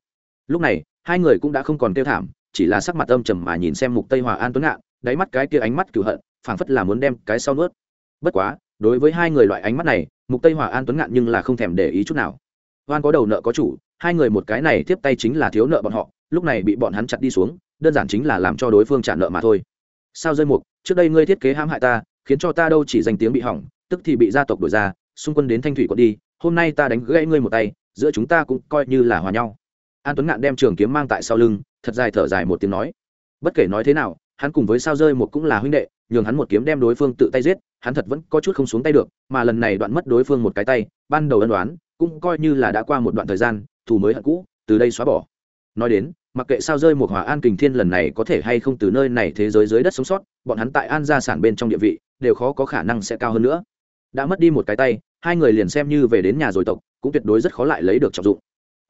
Lúc này, hai người cũng đã không còn kêu thảm, chỉ là sắc mặt âm trầm mà nhìn xem mục tây hòa an tuấn ngạn, đáy mắt cái kia ánh mắt cửu hận, phảng phất là muốn đem cái sau nuốt. Bất quá, đối với hai người loại ánh mắt này, mục tây hòa an tuấn ngạn nhưng là không thèm để ý chút nào. Oan có đầu nợ có chủ, hai người một cái này tiếp tay chính là thiếu nợ bọn họ, lúc này bị bọn hắn chặt đi xuống, đơn giản chính là làm cho đối phương trả nợ mà thôi. Sao rơi mục, trước đây ngươi thiết kế hãm hại ta, khiến cho ta đâu chỉ danh tiếng bị hỏng tức thì bị gia tộc đổi ra, xung quân đến thanh thủy quận đi, hôm nay ta đánh gãy ngươi một tay, giữa chúng ta cũng coi như là hòa nhau. An tuấn ngạn đem trường kiếm mang tại sau lưng, thật dài thở dài một tiếng nói. Bất kể nói thế nào, hắn cùng với sao rơi một cũng là huynh đệ, nhường hắn một kiếm đem đối phương tự tay giết, hắn thật vẫn có chút không xuống tay được, mà lần này đoạn mất đối phương một cái tay, ban đầu ân đoán cũng coi như là đã qua một đoạn thời gian, thù mới hận cũ, từ đây xóa bỏ. Nói đến, mặc kệ sao rơi một hòa an kình thiên lần này có thể hay không từ nơi này thế giới dưới đất sống sót, bọn hắn tại an gia sản bên trong địa vị, đều khó có khả năng sẽ cao hơn nữa đã mất đi một cái tay, hai người liền xem như về đến nhà rồi tộc, cũng tuyệt đối rất khó lại lấy được trọng dụng.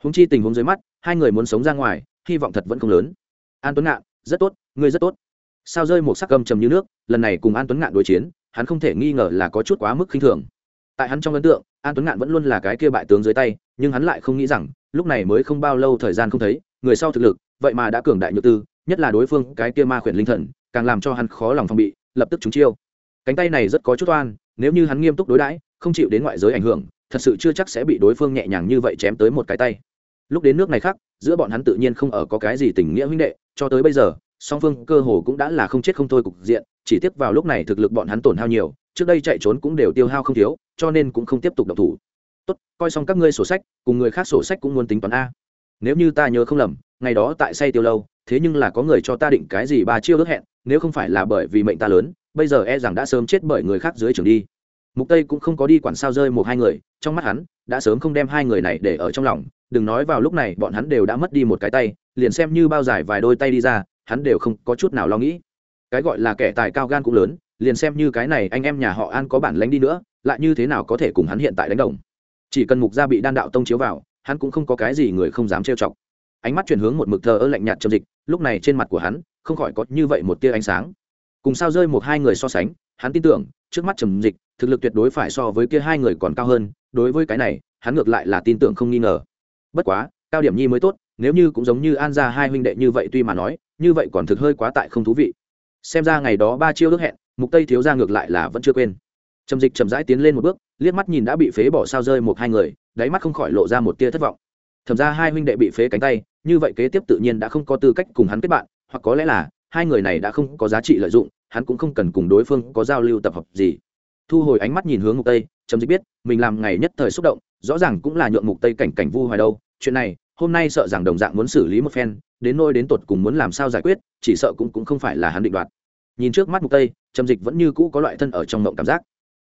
Húng chi tình huống dưới mắt, hai người muốn sống ra ngoài, hy vọng thật vẫn không lớn. An tuấn ngạn, rất tốt, ngươi rất tốt. Sao rơi một sắc cầm trầm như nước, lần này cùng an tuấn ngạn đối chiến, hắn không thể nghi ngờ là có chút quá mức khinh thường. Tại hắn trong ấn tượng, an tuấn ngạn vẫn luôn là cái kia bại tướng dưới tay, nhưng hắn lại không nghĩ rằng, lúc này mới không bao lâu thời gian không thấy, người sau thực lực, vậy mà đã cường đại nhược tư, nhất là đối phương, cái kia ma khuyển linh thần, càng làm cho hắn khó lòng phòng bị, lập tức trúng chiêu. Cánh tay này rất có chút oan nếu như hắn nghiêm túc đối đãi, không chịu đến ngoại giới ảnh hưởng, thật sự chưa chắc sẽ bị đối phương nhẹ nhàng như vậy chém tới một cái tay. Lúc đến nước này khác, giữa bọn hắn tự nhiên không ở có cái gì tình nghĩa huynh đệ, cho tới bây giờ, song phương cơ hồ cũng đã là không chết không thôi cục diện, chỉ tiếp vào lúc này thực lực bọn hắn tổn hao nhiều, trước đây chạy trốn cũng đều tiêu hao không thiếu, cho nên cũng không tiếp tục độc thủ. Tốt, coi xong các ngươi sổ sách, cùng người khác sổ sách cũng muốn tính toán a. Nếu như ta nhớ không lầm, ngày đó tại say tiêu lâu, thế nhưng là có người cho ta định cái gì ba chiêu ước hẹn, nếu không phải là bởi vì mệnh ta lớn bây giờ e rằng đã sớm chết bởi người khác dưới trường đi. Mục tây cũng không có đi quản sao rơi một hai người, trong mắt hắn, đã sớm không đem hai người này để ở trong lòng. Đừng nói vào lúc này, bọn hắn đều đã mất đi một cái tay, liền xem như bao giải vài đôi tay đi ra, hắn đều không có chút nào lo nghĩ. Cái gọi là kẻ tài cao gan cũng lớn, liền xem như cái này anh em nhà họ an có bản lánh đi nữa, lại như thế nào có thể cùng hắn hiện tại đánh đồng. Chỉ cần mục gia bị đan đạo tông chiếu vào, hắn cũng không có cái gì người không dám trêu chọc. Ánh mắt chuyển hướng một mực thờ ơ lạnh nhạt trong dịch, lúc này trên mặt của hắn, không khỏi có như vậy một tia ánh sáng cùng sao rơi một hai người so sánh, hắn tin tưởng, trước mắt trầm dịch, thực lực tuyệt đối phải so với kia hai người còn cao hơn, đối với cái này, hắn ngược lại là tin tưởng không nghi ngờ. Bất quá, cao điểm nhi mới tốt, nếu như cũng giống như an ra hai huynh đệ như vậy tuy mà nói, như vậy còn thực hơi quá tại không thú vị. Xem ra ngày đó ba chiêu ước hẹn, mục tây thiếu ra ngược lại là vẫn chưa quên. Trầm dịch chậm rãi tiến lên một bước, liếc mắt nhìn đã bị phế bỏ sao rơi một hai người, đáy mắt không khỏi lộ ra một tia thất vọng. Thầm ra hai huynh đệ bị phế cánh tay, như vậy kế tiếp tự nhiên đã không có tư cách cùng hắn kết bạn, hoặc có lẽ là hai người này đã không có giá trị lợi dụng, hắn cũng không cần cùng đối phương có giao lưu tập hợp gì. Thu hồi ánh mắt nhìn hướng mục tây, trầm dịch biết, mình làm ngày nhất thời xúc động, rõ ràng cũng là nhượng mục tây cảnh cảnh vu hoài đâu. Chuyện này, hôm nay sợ rằng đồng dạng muốn xử lý một phen, đến nôi đến tột cùng muốn làm sao giải quyết, chỉ sợ cũng cũng không phải là hắn định đoạt. Nhìn trước mắt mục tây, trầm dịch vẫn như cũ có loại thân ở trong mộng cảm giác.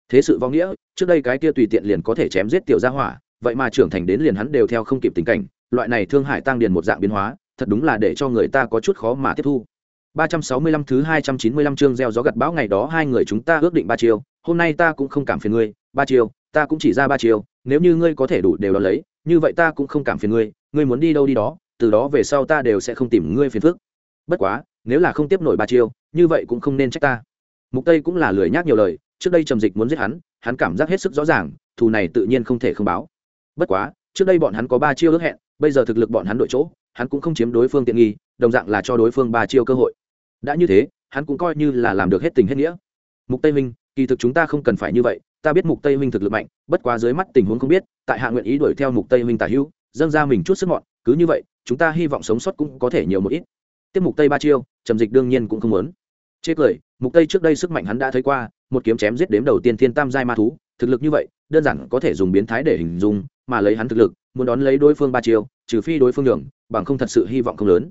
Thế sự vong nghĩa, trước đây cái kia tùy tiện liền có thể chém giết tiểu gia hỏa, vậy mà trưởng thành đến liền hắn đều theo không kịp tình cảnh, loại này thương hại tăng điền một dạng biến hóa, thật đúng là để cho người ta có chút khó mà tiếp thu. 365 thứ 295 chương gieo gió gặt bão ngày đó hai người chúng ta ước định ba chiêu, hôm nay ta cũng không cảm phiền ngươi, ba chiêu, ta cũng chỉ ra ba chiêu, nếu như ngươi có thể đủ đều đó lấy, như vậy ta cũng không cảm phiền ngươi, ngươi muốn đi đâu đi đó, từ đó về sau ta đều sẽ không tìm ngươi phiền phức. Bất quá, nếu là không tiếp nổi ba chiêu, như vậy cũng không nên trách ta. Mục Tây cũng là lười nhác nhiều lời, trước đây trầm dịch muốn giết hắn, hắn cảm giác hết sức rõ ràng, thù này tự nhiên không thể không báo. Bất quá, trước đây bọn hắn có ba chiêu ước hẹn, bây giờ thực lực bọn hắn đội chỗ, hắn cũng không chiếm đối phương tiện nghi, đồng dạng là cho đối phương ba chiêu cơ hội đã như thế, hắn cũng coi như là làm được hết tình hết nghĩa. Mục tây minh, kỳ thực chúng ta không cần phải như vậy, ta biết mục tây minh thực lực mạnh, bất quá dưới mắt tình huống không biết, tại hạ nguyện ý đuổi theo mục tây minh tả hữu, dâng ra mình chút sức mọn, cứ như vậy, chúng ta hy vọng sống sót cũng có thể nhiều một ít. Tiếp mục tây ba chiêu, trầm dịch đương nhiên cũng không muốn. Chê cười, mục tây trước đây sức mạnh hắn đã thấy qua, một kiếm chém giết đếm đầu tiên thiên tam giai ma thú, thực lực như vậy, đơn giản có thể dùng biến thái để hình dung, mà lấy hắn thực lực, muốn đón lấy đối phương ba chiêu, trừ phi đối phương đường bằng không thật sự hy vọng không lớn.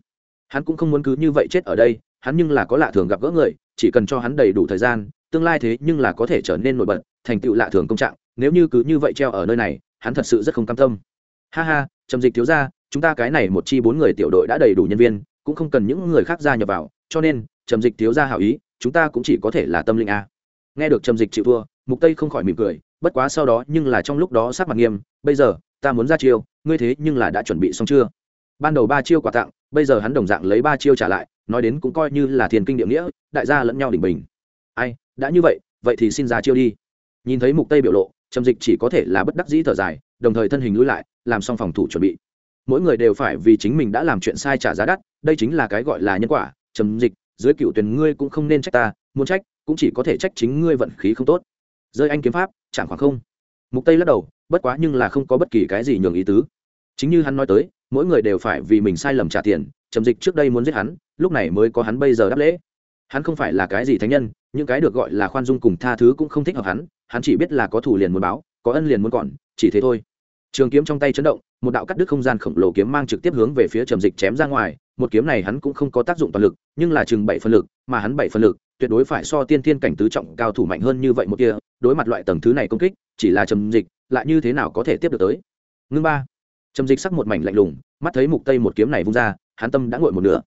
Hắn cũng không muốn cứ như vậy chết ở đây hắn nhưng là có lạ thường gặp gỡ người, chỉ cần cho hắn đầy đủ thời gian, tương lai thế nhưng là có thể trở nên nổi bật, thành tựu lạ thường công trạng, nếu như cứ như vậy treo ở nơi này, hắn thật sự rất không cam tâm. Ha ha, trầm dịch thiếu ra chúng ta cái này một chi bốn người tiểu đội đã đầy đủ nhân viên, cũng không cần những người khác gia nhập vào, cho nên, trầm dịch thiếu ra hảo ý, chúng ta cũng chỉ có thể là tâm linh a. Nghe được trầm dịch chịu thua, mục tây không khỏi mỉm cười, bất quá sau đó nhưng là trong lúc đó sắc mặt nghiêm, bây giờ, ta muốn ra chiêu, ngươi thế nhưng là đã chuẩn bị xong chưa? Ban đầu ba chiêu quà tặng, bây giờ hắn đồng dạng lấy ba chiêu trả lại nói đến cũng coi như là thiền kinh địa nghĩa, đại gia lẫn nhau đỉnh bình. Ai, đã như vậy vậy thì xin ra chiêu đi. Nhìn thấy mục tây biểu lộ, trầm dịch chỉ có thể là bất đắc dĩ thở dài, đồng thời thân hình lui lại, làm xong phòng thủ chuẩn bị. Mỗi người đều phải vì chính mình đã làm chuyện sai trả giá đắt, đây chính là cái gọi là nhân quả. Trầm dịch, dưới cựu tuyển ngươi cũng không nên trách ta, muốn trách, cũng chỉ có thể trách chính ngươi vận khí không tốt. Rơi anh kiếm pháp, chẳng khoảng không. Mục tây lắc đầu, bất quá nhưng là không có bất kỳ cái gì nhường ý tứ. Chính như hắn nói tới, mỗi người đều phải vì mình sai lầm trả tiền trầm dịch trước đây muốn giết hắn, lúc này mới có hắn bây giờ đáp lễ. Hắn không phải là cái gì thánh nhân, những cái được gọi là khoan dung cùng tha thứ cũng không thích hợp hắn hắn chỉ biết là có thủ liền muốn báo, có ân liền muốn còn, chỉ thế thôi. Trường kiếm trong tay chấn động, một đạo cắt đứt không gian khổng lồ kiếm mang trực tiếp hướng về phía trầm dịch chém ra ngoài, một kiếm này hắn cũng không có tác dụng toàn lực, nhưng là chừng bảy phân lực, mà hắn bảy phân lực, tuyệt đối phải so tiên thiên cảnh tứ trọng cao thủ mạnh hơn như vậy một kia, đối mặt loại tầng thứ này công kích, chỉ là trầm dịch, lại như thế nào có thể tiếp được tới? Ngưng ba. Trầm dịch sắc một mảnh lạnh lùng, mắt thấy mục tây một kiếm này vung ra hắn tâm đã ngội một nửa.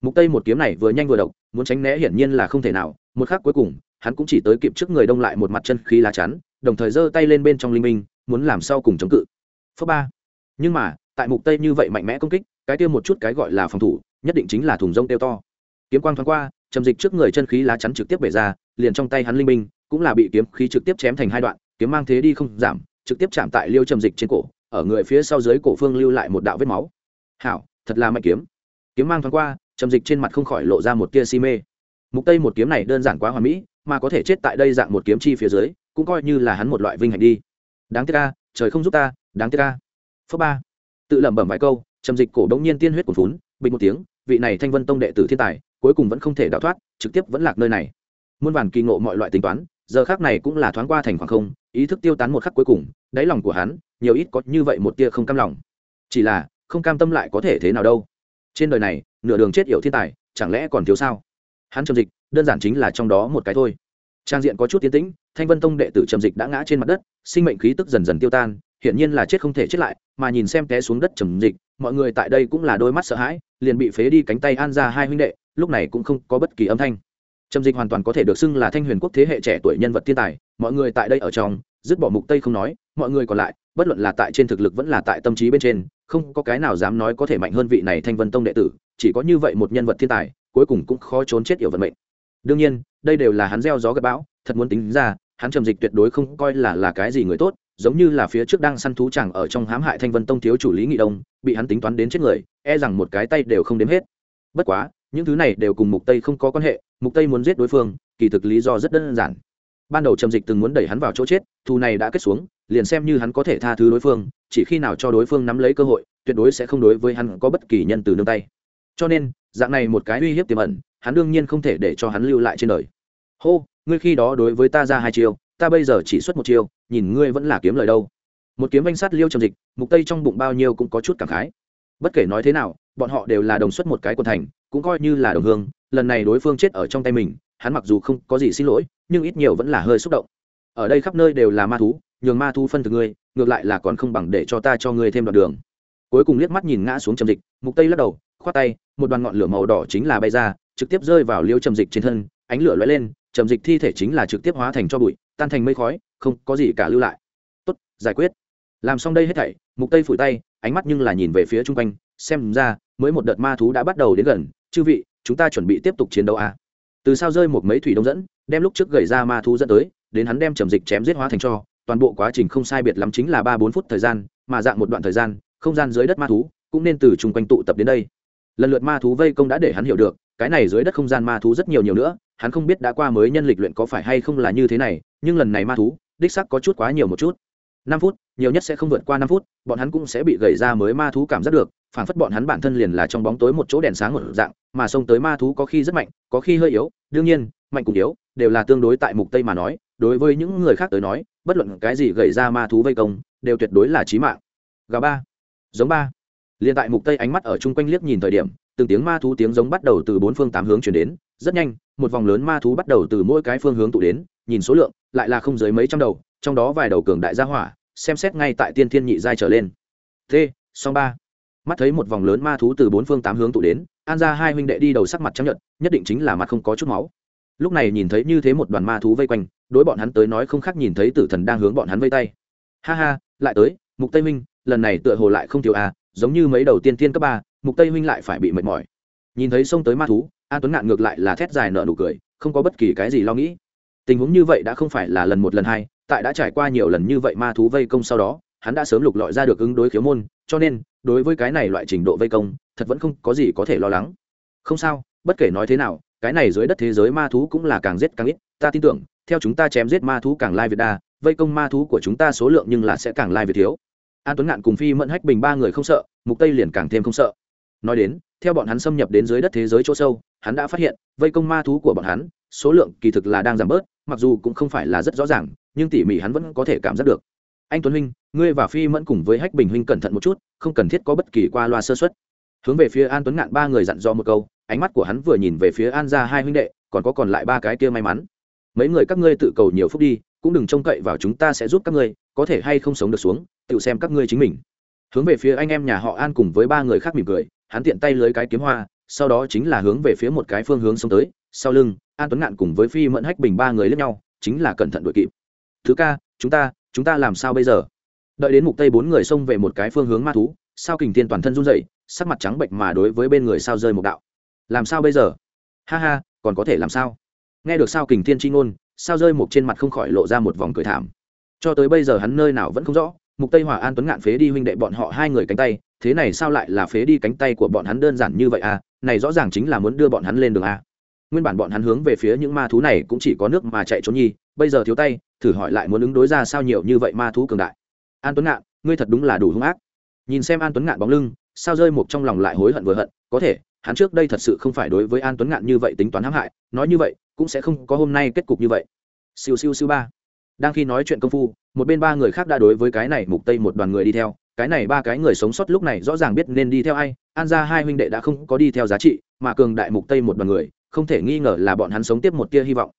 Mục tây một kiếm này vừa nhanh vừa độc, muốn tránh né hiển nhiên là không thể nào, một khắc cuối cùng, hắn cũng chỉ tới kịp trước người đông lại một mặt chân khí lá chắn, đồng thời giơ tay lên bên trong linh minh, muốn làm sao cùng chống cự. Phớ ba. Nhưng mà, tại mục tây như vậy mạnh mẽ công kích, cái tiêu một chút cái gọi là phòng thủ, nhất định chính là thùng rông tiêu to. Kiếm quang thoáng qua, trầm dịch trước người chân khí lá chắn trực tiếp bể ra, liền trong tay hắn linh minh cũng là bị kiếm khí trực tiếp chém thành hai đoạn, kiếm mang thế đi không giảm, trực tiếp chạm tại liêu trầm dịch trên cổ, ở người phía sau dưới cổ phương lưu lại một đạo vết máu. Hảo, thật là mạnh kiếm kiếm mang thoáng qua, trầm dịch trên mặt không khỏi lộ ra một tia si mê. Mục tây một kiếm này đơn giản quá hoàn mỹ, mà có thể chết tại đây dạng một kiếm chi phía dưới, cũng coi như là hắn một loại vinh hạnh đi. Đáng tiếc ca trời không giúp ta, đáng tiếc ca phớ ba. Tự lẩm bẩm vài câu, trầm dịch cổ đống nhiên tiên huyết cuồn phún bình một tiếng, vị này thanh vân tông đệ tử thiên tài, cuối cùng vẫn không thể đào thoát, trực tiếp vẫn lạc nơi này. Muôn vàn kỳ ngộ mọi loại tính toán, giờ khác này cũng là thoáng qua thành khoảng không, ý thức tiêu tán một khắc cuối cùng, đáy lòng của hắn, nhiều ít có như vậy một tia không cam lòng. Chỉ là, không cam tâm lại có thể thế nào đâu trên đời này, nửa đường chết yểu thiên tài, chẳng lẽ còn thiếu sao? Hắn trầm dịch, đơn giản chính là trong đó một cái thôi. Trang diện có chút tiến tĩnh, thanh vân tông đệ tử trầm dịch đã ngã trên mặt đất, sinh mệnh khí tức dần dần tiêu tan, hiển nhiên là chết không thể chết lại, mà nhìn xem té xuống đất trầm dịch, mọi người tại đây cũng là đôi mắt sợ hãi, liền bị phế đi cánh tay an ra hai huynh đệ, lúc này cũng không có bất kỳ âm thanh. Trầm dịch hoàn toàn có thể được xưng là thanh huyền quốc thế hệ trẻ tuổi nhân vật thiên tài, mọi người tại đây ở trong, dứt bỏ mục tây không nói, mọi người còn lại, bất luận là tại trên thực lực vẫn là tại tâm trí bên trên không có cái nào dám nói có thể mạnh hơn vị này thanh vân tông đệ tử, chỉ có như vậy một nhân vật thiên tài, cuối cùng cũng khó trốn chết yểu vận mệnh. Đương nhiên, đây đều là hắn gieo gió gặp bão, thật muốn tính ra, hắn trầm dịch tuyệt đối không coi là là cái gì người tốt, giống như là phía trước đang săn thú chẳng ở trong hãm hại thanh vân tông thiếu chủ lý nghị đông, bị hắn tính toán đến chết người e rằng một cái tay đều không đếm hết. Bất quá, những thứ này đều cùng mục tây không có quan hệ, mục tây muốn giết đối phương, kỳ thực lý do rất đơn giản. Ban đầu trầm dịch từng muốn đẩy hắn vào chỗ chết, thù này đã kết xuống liền xem như hắn có thể tha thứ đối phương, chỉ khi nào cho đối phương nắm lấy cơ hội, tuyệt đối sẽ không đối với hắn có bất kỳ nhân từ nương tay. Cho nên, dạng này một cái uy hiếp tiềm ẩn, hắn đương nhiên không thể để cho hắn lưu lại trên đời. Hô, ngươi khi đó đối với ta ra hai chiêu, ta bây giờ chỉ xuất một chiêu, nhìn ngươi vẫn là kiếm lời đâu. Một kiếm vanh sát liêu trầm dịch, mục tây trong bụng bao nhiêu cũng có chút cảm khái. Bất kể nói thế nào, bọn họ đều là đồng xuất một cái quần thành, cũng coi như là đồng hương, lần này đối phương chết ở trong tay mình, hắn mặc dù không có gì xin lỗi, nhưng ít nhiều vẫn là hơi xúc động. Ở đây khắp nơi đều là ma thú nhường ma thú phân từ ngươi, ngược lại là còn không bằng để cho ta cho ngươi thêm đoạn đường. Cuối cùng liếc mắt nhìn ngã xuống trầm dịch, mục tây lắc đầu, khoát tay, một đoàn ngọn lửa màu đỏ chính là bay ra, trực tiếp rơi vào liêu trầm dịch trên thân, ánh lửa lóe lên, trầm dịch thi thể chính là trực tiếp hóa thành cho bụi, tan thành mây khói, không có gì cả lưu lại. Tốt, giải quyết. Làm xong đây hết thảy, mục tây phủi tay, ánh mắt nhưng là nhìn về phía chung quanh, xem ra, mới một đợt ma thú đã bắt đầu đến gần. Chư vị, chúng ta chuẩn bị tiếp tục chiến đấu à. từ sao rơi một mấy thủy đông dẫn, đem lúc trước gầy ra ma thú dẫn tới, đến hắn đem trầm dịch chém giết hóa thành cho toàn bộ quá trình không sai biệt lắm chính là ba bốn phút thời gian, mà dạng một đoạn thời gian, không gian dưới đất ma thú cũng nên từ chung quanh tụ tập đến đây. Lần lượt ma thú vây công đã để hắn hiểu được, cái này dưới đất không gian ma thú rất nhiều nhiều nữa, hắn không biết đã qua mới nhân lịch luyện có phải hay không là như thế này, nhưng lần này ma thú, đích sắc có chút quá nhiều một chút. Năm phút, nhiều nhất sẽ không vượt qua năm phút, bọn hắn cũng sẽ bị gầy ra mới ma thú cảm giác được phản phất bọn hắn bản thân liền là trong bóng tối một chỗ đèn sáng một dạng, mà xông tới ma thú có khi rất mạnh, có khi hơi yếu, đương nhiên, mạnh cùng yếu, đều là tương đối tại mục tây mà nói, đối với những người khác tới nói bất luận cái gì gầy ra ma thú vây công, đều tuyệt đối là chí mạng. Gà ba. Giống ba. Liền tại mục tây ánh mắt ở chung quanh liếc nhìn thời điểm, từng tiếng ma thú tiếng giống bắt đầu từ bốn phương tám hướng chuyển đến, rất nhanh, một vòng lớn ma thú bắt đầu từ mỗi cái phương hướng tụ đến, nhìn số lượng, lại là không dưới mấy trăm đầu, trong đó vài đầu cường đại gia hỏa, xem xét ngay tại tiên thiên nhị giai trở lên. T, song ba. Mắt thấy một vòng lớn ma thú từ bốn phương tám hướng tụ đến, an ra hai huynh đệ đi đầu sắc mặt chấp nhận nhất định chính là mặt không có chút máu lúc này nhìn thấy như thế một đoàn ma thú vây quanh, đối bọn hắn tới nói không khác nhìn thấy tử thần đang hướng bọn hắn vây tay. Ha ha, lại tới, mục tây minh, lần này tựa hồ lại không thiếu à giống như mấy đầu tiên tiên cấp ba, mục tây minh lại phải bị mệt mỏi. Nhìn thấy xông tới ma thú, an tuấn ngạn ngược lại là thét dài nở nụ cười, không có bất kỳ cái gì lo nghĩ. Tình huống như vậy đã không phải là lần một lần hai, tại đã trải qua nhiều lần như vậy ma thú vây công sau đó, hắn đã sớm lục lọi ra được ứng đối khiếu môn, cho nên, đối với cái này loại trình độ vây công, thật vẫn không có gì có thể lo lắng. Không sao, bất kể nói thế nào cái này dưới đất thế giới ma thú cũng là càng giết càng ít, ta tin tưởng, theo chúng ta chém giết ma thú càng lai việt đa, vây công ma thú của chúng ta số lượng nhưng là sẽ càng lai việt thiếu. An tuấn ngạn cùng phi mẫn hách bình ba người không sợ, mục tây liền càng thêm không sợ. Nói đến, theo bọn hắn xâm nhập đến dưới đất thế giới chỗ sâu, hắn đã phát hiện, vây công ma thú của bọn hắn, số lượng kỳ thực là đang giảm bớt, mặc dù cũng không phải là rất rõ ràng, nhưng tỉ mỉ hắn vẫn có thể cảm giác được. Anh tuấn huynh, ngươi và phi mẫn cùng với hách bình huynh cẩn thận một chút, không cần thiết có bất kỳ qua loa sơ xuất hướng về phía an tuấn ngạn ba người dặn dò một câu ánh mắt của hắn vừa nhìn về phía an ra hai huynh đệ, còn có còn lại ba cái kia may mắn. Mấy người các ngươi tự cầu nhiều phúc đi, cũng đừng trông cậy vào chúng ta sẽ giúp các ngươi, có thể hay không sống được xuống, tự xem các ngươi chính mình. Hướng về phía anh em nhà họ an cùng với ba người khác mỉm cười, hắn tiện tay lưới cái kiếm hoa, sau đó chính là hướng về phía một cái phương hướng sống tới, sau lưng, an tuấn ngạn cùng với phi mẫn hách bình ba người lướt nhau, chính là cẩn thận đội kịp. Thứ ca, chúng ta chúng ta làm sao bây giờ? Đợi đến mục tây bốn người xông về một cái phương hướng ma thú, sao kình thiên toàn thân run rẩy, sắc mặt trắng bệnh mà đối với bên người sao rơi một đạo làm sao bây giờ? Ha ha, còn có thể làm sao? Nghe được sao kình thiên chi ngôn, sao rơi một trên mặt không khỏi lộ ra một vòng cười thảm. Cho tới bây giờ hắn nơi nào vẫn không rõ, mục tây hòa an tuấn ngạn phế đi huynh đệ bọn họ hai người cánh tay, thế này sao lại là phế đi cánh tay của bọn hắn đơn giản như vậy à? Này rõ ràng chính là muốn đưa bọn hắn lên đường à? nguyên bản bọn hắn hướng về phía những ma thú này cũng chỉ có nước mà chạy trốn nhi, bây giờ thiếu tay, thử hỏi lại muốn ứng đối ra sao nhiều như vậy ma thú cường đại. An tuấn ngạn, ngươi thật đúng là đủ hung ác. Nhìn xem an tuấn ngạn bóng lưng, sao rơi một trong lòng lại hối hận vừa hận, có thể hắn trước đây thật sự không phải đối với an tuấn ngạn như vậy tính toán hãm hại, nói như vậy, cũng sẽ không có hôm nay kết cục như vậy. Siêu siêu siêu ba. Đang khi nói chuyện công phu, một bên ba người khác đã đối với cái này mục tây một đoàn người đi theo. Cái này ba cái người sống sót lúc này rõ ràng biết nên đi theo ai. An ra hai huynh đệ đã không có đi theo giá trị, mà cường đại mục tây một đoàn người, không thể nghi ngờ là bọn hắn sống tiếp một tia hy vọng.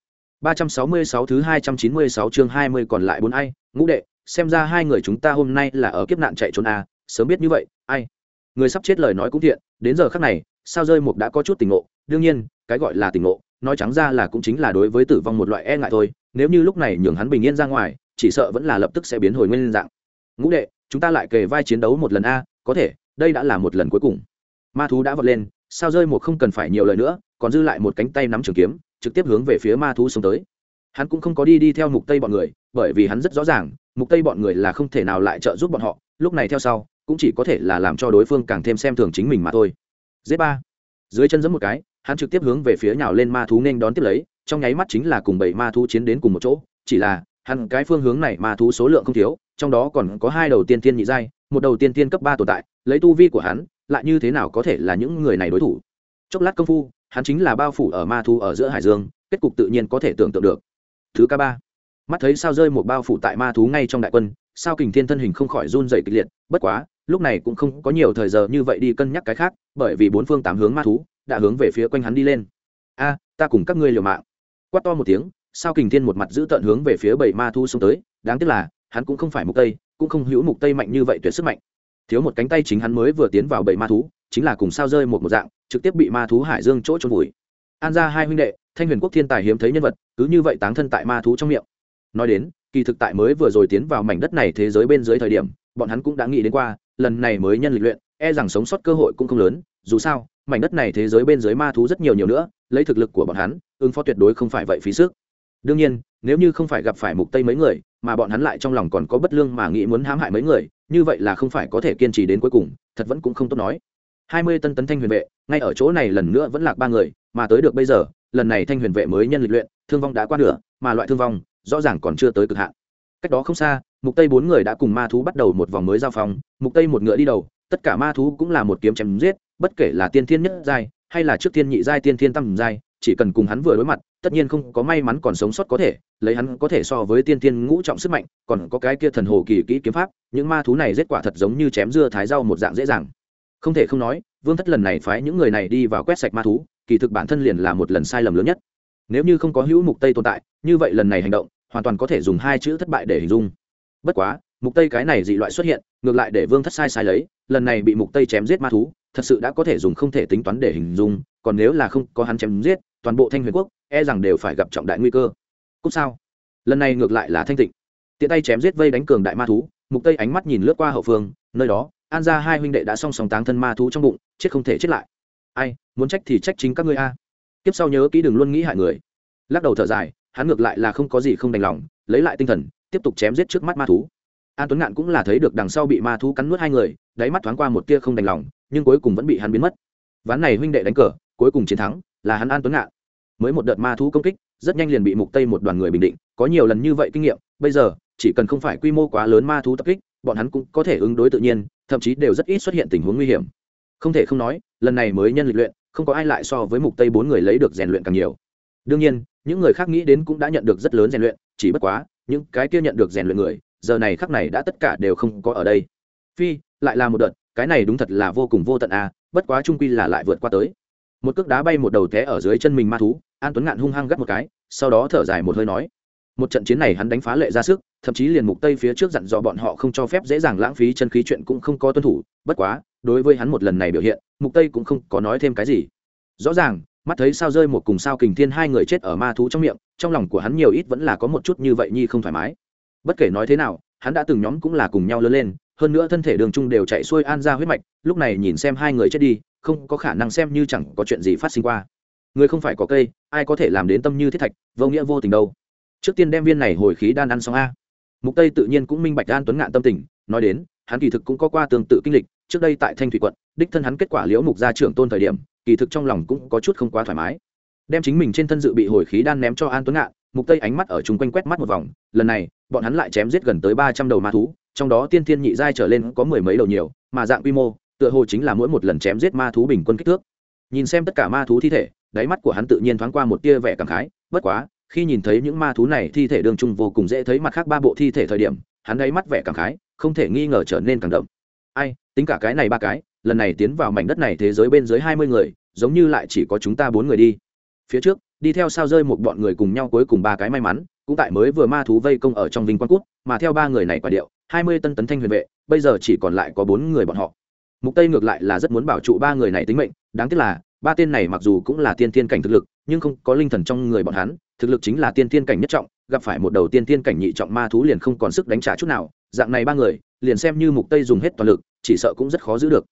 366 thứ 296 chương 20 còn lại bốn ai. Ngũ đệ, xem ra hai người chúng ta hôm nay là ở kiếp nạn chạy trốn a sớm biết như vậy, ai? Người sắp chết lời nói cũng thiện, đến giờ khắc này sao rơi mục đã có chút tình ngộ? Đương nhiên, cái gọi là tình ngộ, nói trắng ra là cũng chính là đối với tử vong một loại e ngại thôi. Nếu như lúc này nhường hắn bình yên ra ngoài, chỉ sợ vẫn là lập tức sẽ biến hồi nguyên dạng. Ngũ đệ, chúng ta lại kề vai chiến đấu một lần a, có thể, đây đã là một lần cuối cùng. Ma thú đã vọt lên, sao rơi một không cần phải nhiều lời nữa, còn dư lại một cánh tay nắm trường kiếm, trực tiếp hướng về phía ma thú xuống tới. Hắn cũng không có đi đi theo mục tây bọn người, bởi vì hắn rất rõ ràng, mục tây bọn người là không thể nào lại trợ giúp bọn họ. Lúc này theo sau, cũng chỉ có thể là làm cho đối phương càng thêm xem thường chính mình mà thôi z ba. Dưới chân giẫm một cái hắn trực tiếp hướng về phía nhào lên ma thú nên đón tiếp lấy trong nháy mắt chính là cùng bảy ma thú chiến đến cùng một chỗ chỉ là hắn cái phương hướng này ma thú số lượng không thiếu trong đó còn có hai đầu tiên tiên nhị giai một đầu tiên tiên cấp ba tồn tại lấy tu vi của hắn lại như thế nào có thể là những người này đối thủ? Chốc lát công phu hắn chính là bao phủ ở ma thú ở giữa hải dương kết cục tự nhiên có thể tưởng tượng được. Thứ k ba, mắt thấy sao rơi một bao phủ tại ma thú ngay trong đại quân sao kình thiên thân hình không khỏi run dày kịch liệt bất quá lúc này cũng không có nhiều thời giờ như vậy đi cân nhắc cái khác, bởi vì bốn phương tám hướng ma thú đã hướng về phía quanh hắn đi lên. A, ta cùng các ngươi liều mạng. Quát to một tiếng, sao kình thiên một mặt giữ tận hướng về phía bảy ma thú xông tới, đáng tiếc là, hắn cũng không phải mục tây, cũng không hữu mục tây mạnh như vậy tuyệt sức mạnh. Thiếu một cánh tay chính hắn mới vừa tiến vào bảy ma thú, chính là cùng sao rơi một một dạng, trực tiếp bị ma thú hải dương chỗ trôn vùi. An ra hai huynh đệ, thanh huyền quốc thiên tài hiếm thấy nhân vật, cứ như vậy táng thân tại ma thú trong miệng. Nói đến, kỳ thực tại mới vừa rồi tiến vào mảnh đất này thế giới bên dưới thời điểm, bọn hắn cũng đã nghĩ đến qua lần này mới nhân lịch luyện e rằng sống sót cơ hội cũng không lớn, dù sao, mảnh đất này thế giới bên dưới ma thú rất nhiều nhiều nữa, lấy thực lực của bọn hắn, ứng phó tuyệt đối không phải vậy phí sức. Đương nhiên, nếu như không phải gặp phải mục tây mấy người, mà bọn hắn lại trong lòng còn có bất lương mà nghĩ muốn hãm hại mấy người, như vậy là không phải có thể kiên trì đến cuối cùng, thật vẫn cũng không tốt nói. 20 tân tấn thanh huyền vệ, ngay ở chỗ này lần nữa vẫn lạc ba người, mà tới được bây giờ, lần này thanh huyền vệ mới nhân lịch luyện, thương vong đã qua nửa, mà loại thương vong, rõ ràng còn chưa tới cực hạn. Cách đó không xa mục tây bốn người đã cùng ma thú bắt đầu một vòng mới giao phong mục tây một ngựa đi đầu, tất cả ma thú cũng là một kiếm chém giết, bất kể là tiên thiên nhất giai hay là trước tiên nhị giai, tiên thiên tam giai, chỉ cần cùng hắn vừa đối mặt, tất nhiên không có may mắn còn sống sót có thể, lấy hắn có thể so với tiên thiên ngũ trọng sức mạnh, còn có cái kia thần hồ kỳ kỹ kiếm pháp, những ma thú này kết quả thật giống như chém dưa thái rau một dạng dễ dàng. Không thể không nói, vương thất lần này phái những người này đi vào quét sạch ma thú, kỳ thực bản thân liền là một lần sai lầm lớn nhất. Nếu như không có hữu mục tây tồn tại, như vậy lần này hành động, hoàn toàn có thể dùng hai chữ thất bại để hình dung bất quá, mục tây cái này dị loại xuất hiện, ngược lại để vương thất sai sai lấy, lần này bị mục tây chém giết ma thú, thật sự đã có thể dùng không thể tính toán để hình dung, còn nếu là không có hắn chém giết, toàn bộ thanh huyền quốc e rằng đều phải gặp trọng đại nguy cơ. Cúc sao? Lần này ngược lại là thanh tịnh. Tiện tay chém giết vây đánh cường đại ma thú, mục tây ánh mắt nhìn lướt qua hậu phương, nơi đó, an ra hai huynh đệ đã song song táng thân ma thú trong bụng, chết không thể chết lại. Ai, muốn trách thì trách chính các ngươi a. Tiếp sau nhớ kỹ đừng luôn nghĩ hại người. Lắc đầu thở dài, hắn ngược lại là không có gì không đành lòng, lấy lại tinh thần tiếp tục chém giết trước mắt ma thú. An tuấn ngạn cũng là thấy được đằng sau bị ma thú cắn nuốt hai người, đáy mắt thoáng qua một tia không đành lòng, nhưng cuối cùng vẫn bị hắn biến mất. Ván này huynh đệ đánh cờ, cuối cùng chiến thắng, là hắn an tuấn ngạn. Mới một đợt ma thú công kích, rất nhanh liền bị mục tây một đoàn người bình định, có nhiều lần như vậy kinh nghiệm, bây giờ, chỉ cần không phải quy mô quá lớn ma thú tập kích, bọn hắn cũng có thể ứng đối tự nhiên, thậm chí đều rất ít xuất hiện tình huống nguy hiểm. Không thể không nói, lần này mới nhân lịch luyện, không có ai lại so với mục tây bốn người lấy được rèn luyện càng nhiều. Đương nhiên, những người khác nghĩ đến cũng đã nhận được rất lớn rèn luyện, chỉ bất quá những cái kia nhận được rèn luyện người, giờ này khắc này đã tất cả đều không có ở đây. Phi, lại là một đợt, cái này đúng thật là vô cùng vô tận a, bất quá trung quy là lại vượt qua tới. Một cước đá bay một đầu té ở dưới chân mình ma thú, an tuấn ngạn hung hăng gắt một cái, sau đó thở dài một hơi nói. Một trận chiến này hắn đánh phá lệ ra sức, thậm chí liền mục tây phía trước dặn dò bọn họ không cho phép dễ dàng lãng phí chân khí chuyện cũng không có tuân thủ, bất quá, đối với hắn một lần này biểu hiện, mục tây cũng không có nói thêm cái gì. Rõ ràng mắt thấy sao rơi một cùng sao kình thiên hai người chết ở ma thú trong miệng, trong lòng của hắn nhiều ít vẫn là có một chút như vậy nhi không thoải mái. Bất kể nói thế nào, hắn đã từng nhóm cũng là cùng nhau lớn lên, hơn nữa thân thể đường trung đều chạy xuôi an ra huyết mạch, lúc này nhìn xem hai người chết đi, không có khả năng xem như chẳng có chuyện gì phát sinh qua. Người không phải có cây, ai có thể làm đến tâm như thiết thạch, vô nghĩa vô tình đâu. Trước tiên đem viên này hồi khí đan ăn xong a. Mục tây tự nhiên cũng minh bạch an tuấn ngạn tâm tình, nói đến, hắn kỳ thực cũng có qua tương tự kinh lịch, trước đây tại thanh thủy quận, đích thân hắn kết quả liễu mục gia trưởng tôn thời điểm kỳ thực trong lòng cũng có chút không quá thoải mái. Đem chính mình trên thân dự bị hồi khí đan ném cho an tuấn ngạn, mục tây ánh mắt ở chung quanh quét mắt một vòng, lần này, bọn hắn lại chém giết gần tới ba trăm đầu ma thú, trong đó tiên thiên nhị giai trở lên có mười mấy đầu nhiều, mà dạng quy mô, tựa hồ chính là mỗi một lần chém giết ma thú bình quân kích thước. Nhìn xem tất cả ma thú thi thể, đáy mắt của hắn tự nhiên thoáng qua một tia vẻ cảm khái, bất quá, khi nhìn thấy những ma thú này thi thể đường trung vô cùng dễ thấy mặt khác ba bộ thi thể thời điểm, hắn đáy mắt vẻ cảm khái, không thể nghi ngờ trở nên càng đậm. Ai, tính cả cái này ba cái, lần này tiến vào mảnh đất này thế giới bên dưới hai mươi người giống như lại chỉ có chúng ta bốn người đi. Phía trước, đi theo sao rơi một bọn người cùng nhau cuối cùng ba cái may mắn, cũng tại mới vừa ma thú vây công ở trong vinh quang cút, mà theo ba người này quả điệu, hai mươi tân tấn thanh huyền vệ, bây giờ chỉ còn lại có bốn người bọn họ. Mục tây ngược lại là rất muốn bảo trụ ba người này tính mệnh, đáng tiếc là, ba tên này mặc dù cũng là tiên tiên cảnh thực lực, nhưng không có linh thần trong người bọn hắn, thực lực chính là tiên tiên cảnh nhất trọng, gặp phải một đầu tiên tiên cảnh nhị trọng ma thú liền không còn sức đánh trả chút nào, dạng này ba người, liền xem như mục tây dùng hết toàn lực, chỉ sợ cũng rất khó giữ được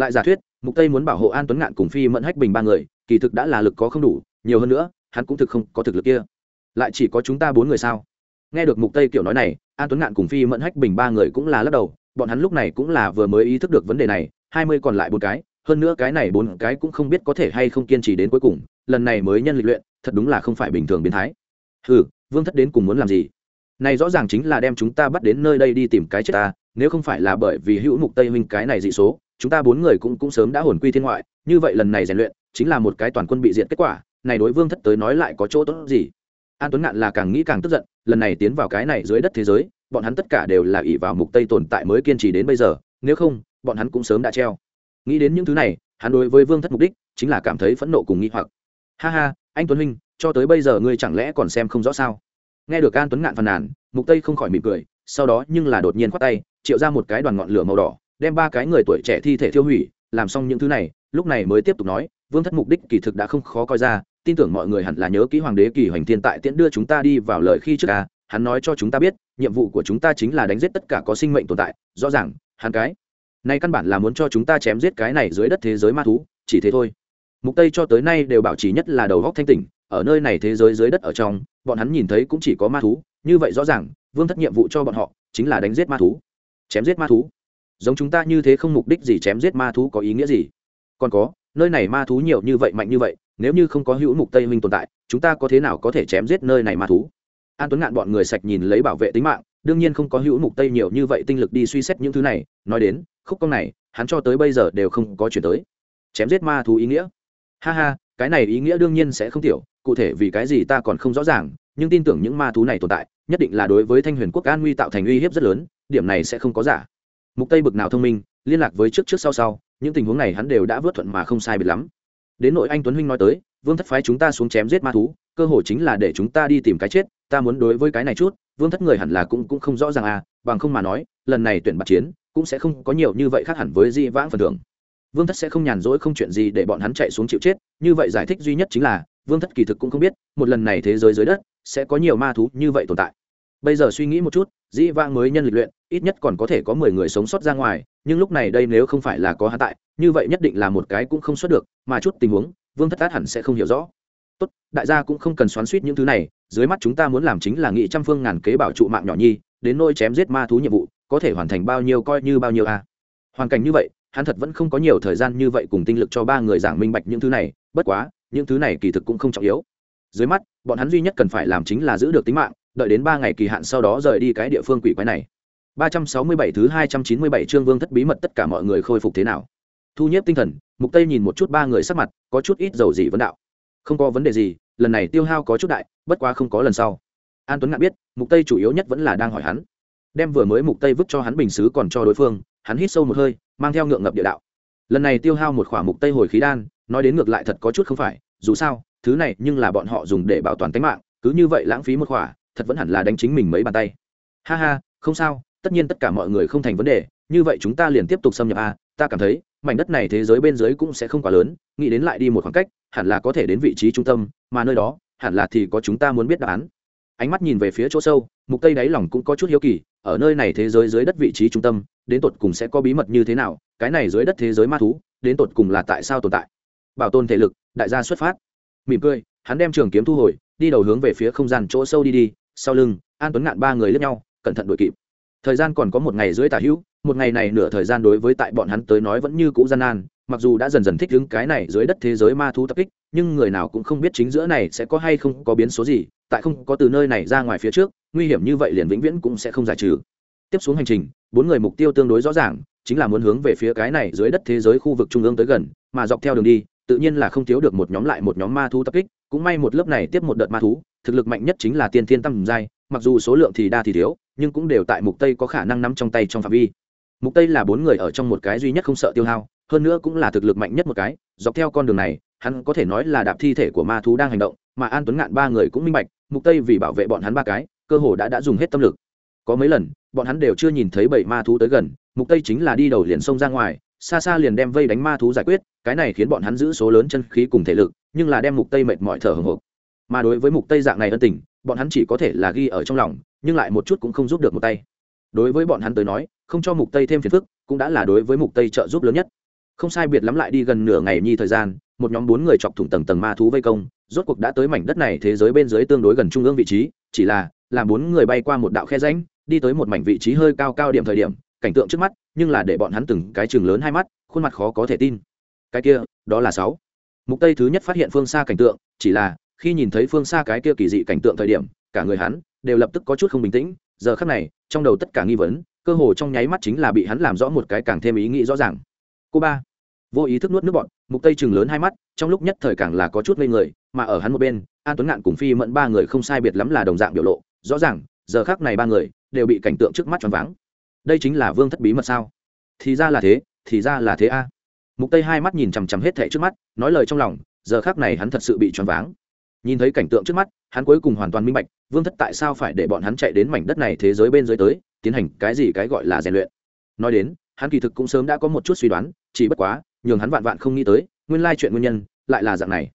lại giả thuyết, mục tây muốn bảo hộ an tuấn ngạn cùng phi mẫn hách bình ba người, kỳ thực đã là lực có không đủ, nhiều hơn nữa, hắn cũng thực không có thực lực kia. Lại chỉ có chúng ta bốn người sao? Nghe được mục tây kiểu nói này, an tuấn ngạn cùng phi mẫn hách bình ba người cũng là lắc đầu, bọn hắn lúc này cũng là vừa mới ý thức được vấn đề này, hai mươi còn lại bốn cái, hơn nữa cái này bốn cái cũng không biết có thể hay không kiên trì đến cuối cùng, lần này mới nhân lịch luyện, thật đúng là không phải bình thường biến thái. Ừ vương thất đến cùng muốn làm gì? Này rõ ràng chính là đem chúng ta bắt đến nơi đây đi tìm cái chết ta nếu không phải là bởi vì hữu mục tây minh cái này dị số, chúng ta bốn người cũng cũng sớm đã hồn quy thiên ngoại, như vậy lần này rèn luyện chính là một cái toàn quân bị diện kết quả, này đối vương thất tới nói lại có chỗ tốt gì? An tuấn ngạn là càng nghĩ càng tức giận, lần này tiến vào cái này dưới đất thế giới, bọn hắn tất cả đều là ỷ vào mục tây tồn tại mới kiên trì đến bây giờ, nếu không, bọn hắn cũng sớm đã treo. Nghĩ đến những thứ này, hắn đối với vương thất mục đích chính là cảm thấy phẫn nộ cùng nghi hoặc. Ha ha, anh tuấn huynh, cho tới bây giờ ngươi chẳng lẽ còn xem không rõ sao? Nghe được an tuấn ngạn phàn nàn, mục tây không khỏi mỉm cười, sau đó nhưng là đột nhiên khoát tay triệu ra một cái đoàn ngọn lửa màu đỏ, đem ba cái người tuổi trẻ thi thể thiêu hủy, làm xong những thứ này, lúc này mới tiếp tục nói, vương thất mục đích kỳ thực đã không khó coi ra, tin tưởng mọi người hẳn là nhớ kỹ hoàng đế kỳ hoành thiên tại tiễn đưa chúng ta đi vào lời khi trước ca hắn nói cho chúng ta biết, nhiệm vụ của chúng ta chính là đánh giết tất cả có sinh mệnh tồn tại, rõ ràng, hắn cái này căn bản là muốn cho chúng ta chém giết cái này dưới đất thế giới ma thú, chỉ thế thôi. Mục tây cho tới nay đều bảo trì nhất là đầu góc thanh tỉnh, ở nơi này thế giới dưới đất ở trong, bọn hắn nhìn thấy cũng chỉ có ma thú, như vậy rõ ràng, vương thất nhiệm vụ cho bọn họ chính là đánh giết ma thú chém giết ma thú. Giống chúng ta như thế không mục đích gì chém giết ma thú có ý nghĩa gì? Còn có, nơi này ma thú nhiều như vậy, mạnh như vậy, nếu như không có hữu mục tây minh tồn tại, chúng ta có thế nào có thể chém giết nơi này ma thú? An tuấn ngạn bọn người sạch nhìn lấy bảo vệ tính mạng, đương nhiên không có hữu mục tây nhiều như vậy tinh lực đi suy xét những thứ này, nói đến, khúc công này, hắn cho tới bây giờ đều không có chuyển tới. Chém giết ma thú ý nghĩa? Ha ha, cái này ý nghĩa đương nhiên sẽ không tiểu, cụ thể vì cái gì ta còn không rõ ràng, nhưng tin tưởng những ma thú này tồn tại, nhất định là đối với thanh huyền quốc an nguy tạo thành uy hiếp rất lớn điểm này sẽ không có giả. Mục tây bực nào thông minh, liên lạc với trước trước sau sau, những tình huống này hắn đều đã vớt thuận mà không sai biệt lắm. Đến nội anh tuấn huynh nói tới, vương thất phái chúng ta xuống chém giết ma thú, cơ hội chính là để chúng ta đi tìm cái chết, ta muốn đối với cái này chút, vương thất người hẳn là cũng cũng không rõ ràng à bằng không mà nói, lần này tuyển bạc chiến, cũng sẽ không có nhiều như vậy khác hẳn với di vãng phần thưởng. Vương thất sẽ không nhàn rỗi không chuyện gì để bọn hắn chạy xuống chịu chết, như vậy giải thích duy nhất chính là, vương thất kỳ thực cũng không biết, một lần này thế giới dưới đất, sẽ có nhiều ma thú như vậy tồn tại bây giờ suy nghĩ một chút, dĩ vãng mới nhân lịch luyện, ít nhất còn có thể có mười người sống sót ra ngoài, nhưng lúc này đây nếu không phải là có hạ tại, như vậy nhất định là một cái cũng không xuất được, mà chút tình huống, vương thất át hẳn sẽ không hiểu rõ tốt, đại gia cũng không cần xoắn suýt những thứ này, dưới mắt chúng ta muốn làm chính là nghị trăm phương ngàn kế bảo trụ mạng nhỏ nhi, đến nôi chém giết ma thú nhiệm vụ, có thể hoàn thành bao nhiêu coi như bao nhiêu a à. hoàn cảnh như vậy, hắn thật vẫn không có nhiều thời gian như vậy cùng tinh lực cho ba người giảng minh bạch những thứ này, bất quá, những thứ này kỳ thực cũng không trọng yếu dưới mắt, bọn hắn duy nhất cần phải làm chính là giữ được tính mạng đợi đến ba ngày kỳ hạn sau đó rời đi cái địa phương quỷ quái này 367 thứ 297 chương Vương thất bí mật tất cả mọi người khôi phục thế nào? Thu nhếp tinh thần, Mục Tây nhìn một chút ba người sắc mặt, có chút ít dầu gì vấn đạo. Không có vấn đề gì, lần này tiêu hao có chút đại, bất quá không có lần sau. An Tuấn ngạn biết, Mục Tây chủ yếu nhất vẫn là đang hỏi hắn. Đem vừa mới Mục Tây vứt cho hắn bình sứ còn cho đối phương, hắn hít sâu một hơi, mang theo ngượng ngập địa đạo. Lần này tiêu hao một khỏa Mục Tây hồi khí đan, nói đến ngược lại thật có chút không phải, dù sao, thứ này nhưng là bọn họ dùng để bảo toàn tính mạng, cứ như vậy lãng phí một khỏa, thật vẫn hẳn là đánh chính mình mấy bàn tay. Ha ha, không sao, tất nhiên tất cả mọi người không thành vấn đề như vậy chúng ta liền tiếp tục xâm nhập a ta cảm thấy mảnh đất này thế giới bên dưới cũng sẽ không quá lớn nghĩ đến lại đi một khoảng cách hẳn là có thể đến vị trí trung tâm mà nơi đó hẳn là thì có chúng ta muốn biết đáp án. Ánh mắt nhìn về phía chỗ sâu mục tây đáy lòng cũng có chút hiếu kỳ ở nơi này thế giới dưới đất vị trí trung tâm đến tột cùng sẽ có bí mật như thế nào cái này dưới đất thế giới ma thú đến tột cùng là tại sao tồn tại? Bảo tồn thể lực đại gia xuất phát. Mỉm cười hắn đem trường kiếm thu hồi đi đầu hướng về phía không gian chỗ sâu đi đi sau lưng, an tuấn ngạn ba người lướt nhau, cẩn thận đuổi kịp. Thời gian còn có một ngày dưới tả hữu, một ngày này nửa thời gian đối với tại bọn hắn tới nói vẫn như cũ gian nan, mặc dù đã dần dần thích ứng cái này dưới đất thế giới ma thú tập kích, nhưng người nào cũng không biết chính giữa này sẽ có hay không có biến số gì, tại không có từ nơi này ra ngoài phía trước, nguy hiểm như vậy liền vĩnh viễn cũng sẽ không giải trừ. Tiếp xuống hành trình, bốn người mục tiêu tương đối rõ ràng, chính là muốn hướng về phía cái này dưới đất thế giới khu vực trung ương tới gần, mà dọc theo đường đi tự nhiên là không thiếu được một nhóm lại một nhóm ma thú tập kích, cũng may một lớp này tiếp một đợt ma thú, thực lực mạnh nhất chính là tiên thiên tâm giai, mặc dù số lượng thì đa thì thiếu, nhưng cũng đều tại mục tây có khả năng nắm trong tay trong phạm vi. Mục tây là bốn người ở trong một cái duy nhất không sợ tiêu hao, hơn nữa cũng là thực lực mạnh nhất một cái, dọc theo con đường này, hắn có thể nói là đạp thi thể của ma thú đang hành động, mà an tuấn ngạn ba người cũng minh bạch, mục tây vì bảo vệ bọn hắn ba cái, cơ hồ đã đã dùng hết tâm lực. Có mấy lần, bọn hắn đều chưa nhìn thấy bảy ma thú tới gần, mục tây chính là đi đầu liền xông ra ngoài xa xa liền đem vây đánh ma thú giải quyết, cái này khiến bọn hắn giữ số lớn chân khí cùng thể lực, nhưng là đem mục tây mệt mỏi thở hồng hộc. Mà đối với mục tây dạng này ân tình, bọn hắn chỉ có thể là ghi ở trong lòng, nhưng lại một chút cũng không giúp được một tay. Đối với bọn hắn tới nói, không cho mục tây thêm phiền phức, cũng đã là đối với mục tây trợ giúp lớn nhất. Không sai biệt lắm lại đi gần nửa ngày nhi thời gian, một nhóm bốn người chọc thủng tầng tầng ma thú vây công, rốt cuộc đã tới mảnh đất này thế giới bên dưới tương đối gần trung ương vị trí, chỉ là, làm bốn người bay qua một đạo khe rãnh, đi tới một mảnh vị trí hơi cao cao điểm thời điểm cảnh tượng trước mắt, nhưng là để bọn hắn từng cái chừng lớn hai mắt, khuôn mặt khó có thể tin. Cái kia, đó là sáu. Mục tây thứ nhất phát hiện phương xa cảnh tượng, chỉ là, khi nhìn thấy phương xa cái kia kỳ dị cảnh tượng thời điểm, cả người hắn, đều lập tức có chút không bình tĩnh. Giờ khắc này, trong đầu tất cả nghi vấn, cơ hồ trong nháy mắt chính là bị hắn làm rõ một cái càng thêm ý nghĩ rõ ràng. Cô ba, vô ý thức nuốt nước bọn, mục tây chừng lớn hai mắt, trong lúc nhất thời càng là có chút ngây người, mà ở hắn một bên, an tuấn ngạn cùng phi mẫn ba người không sai biệt lắm là đồng dạng biểu lộ. Rõ ràng, giờ khác này ba người, đều bị cảnh tượng trước mắt choáng váng đây chính là vương thất bí mật sao? Thì ra là thế, thì ra là thế a. Mục tây hai mắt nhìn chằm chằm hết thảy trước mắt, nói lời trong lòng, giờ khác này hắn thật sự bị choáng váng. Nhìn thấy cảnh tượng trước mắt, hắn cuối cùng hoàn toàn minh bạch, vương thất tại sao phải để bọn hắn chạy đến mảnh đất này thế giới bên dưới tới, tiến hành cái gì cái gọi là rèn luyện. Nói đến, hắn kỳ thực cũng sớm đã có một chút suy đoán, chỉ bất quá, nhường hắn vạn vạn không nghĩ tới, nguyên lai chuyện nguyên nhân lại là dạng này.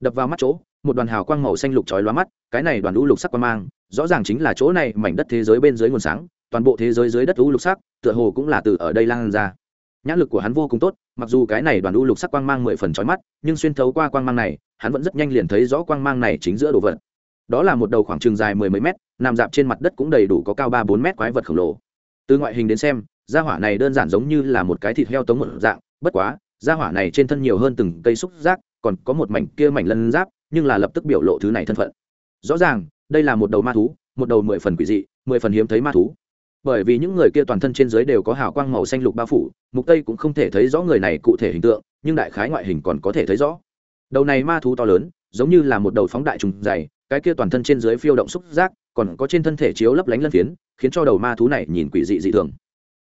Đập vào mắt chỗ, một đoàn hào quang màu xanh lục chói lóa mắt, cái này đoàn lũ lục sắc quang mang, rõ ràng chính là chỗ này mảnh đất thế giới bên dưới nguồn sáng toàn bộ thế giới dưới đất u lục sắc, tựa hồ cũng là từ ở đây lan ra. Nhãn lực của hắn vô cùng tốt, mặc dù cái này đoàn u lục sắc quang mang mười phần chói mắt, nhưng xuyên thấu qua quang mang này, hắn vẫn rất nhanh liền thấy rõ quang mang này chính giữa đồ vật. Đó là một đầu khoảng trường dài mười mấy mét, nằm dạp trên mặt đất cũng đầy đủ có cao ba bốn mét quái vật khổng lồ. Từ ngoại hình đến xem da hỏa này đơn giản giống như là một cái thịt heo tống một dạng, bất quá da hỏa này trên thân nhiều hơn từng cây xúc giác, còn có một mảnh kia mảnh lân giáp, nhưng là lập tức biểu lộ thứ này thân phận. Rõ ràng, đây là một đầu ma thú, một đầu mười phần quỷ dị, mười phần hiếm thấy ma thú bởi vì những người kia toàn thân trên dưới đều có hào quang màu xanh lục bao phủ, mục tây cũng không thể thấy rõ người này cụ thể hình tượng, nhưng đại khái ngoại hình còn có thể thấy rõ. Đầu này ma thú to lớn, giống như là một đầu phóng đại trùng dày, cái kia toàn thân trên dưới phiêu động xúc giác, còn có trên thân thể chiếu lấp lánh lân phiến, khiến cho đầu ma thú này nhìn quỷ dị dị thường.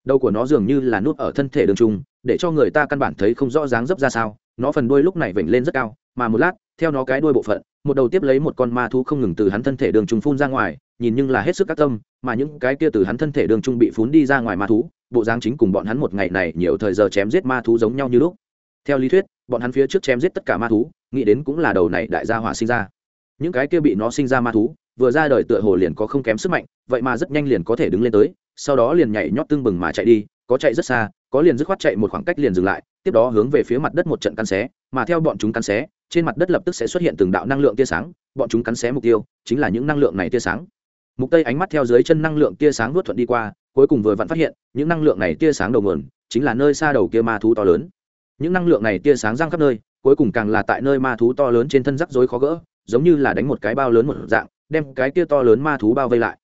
Đầu của nó dường như là nút ở thân thể đường trung để cho người ta căn bản thấy không rõ dáng dấp ra sao, nó phần đuôi lúc này vểnh lên rất cao, mà một lát, theo nó cái đuôi bộ phận, một đầu tiếp lấy một con ma thú không ngừng từ hắn thân thể đường trung phun ra ngoài, nhìn nhưng là hết sức các tâm mà những cái kia từ hắn thân thể đường trung bị phún đi ra ngoài ma thú, bộ dáng chính cùng bọn hắn một ngày này nhiều thời giờ chém giết ma thú giống nhau như lúc. Theo lý thuyết, bọn hắn phía trước chém giết tất cả ma thú, nghĩ đến cũng là đầu này đại gia hỏa sinh ra. Những cái kia bị nó sinh ra ma thú, vừa ra đời tựa hồ liền có không kém sức mạnh, vậy mà rất nhanh liền có thể đứng lên tới, sau đó liền nhảy nhót tương bừng mà chạy đi, có chạy rất xa, có liền dứt khoát chạy một khoảng cách liền dừng lại, tiếp đó hướng về phía mặt đất một trận căn xé, mà theo bọn chúng căn xé, trên mặt đất lập tức sẽ xuất hiện từng đạo năng lượng tia sáng, bọn chúng cắn xé mục tiêu chính là những năng lượng này tia sáng mục tây ánh mắt theo dưới chân năng lượng tia sáng nuốt thuận đi qua, cuối cùng vừa vặn phát hiện, những năng lượng này tia sáng đầu nguồn, chính là nơi xa đầu kia ma thú to lớn. Những năng lượng này tia sáng răng khắp nơi, cuối cùng càng là tại nơi ma thú to lớn trên thân rắc rối khó gỡ, giống như là đánh một cái bao lớn một dạng, đem cái kia to lớn ma thú bao vây lại.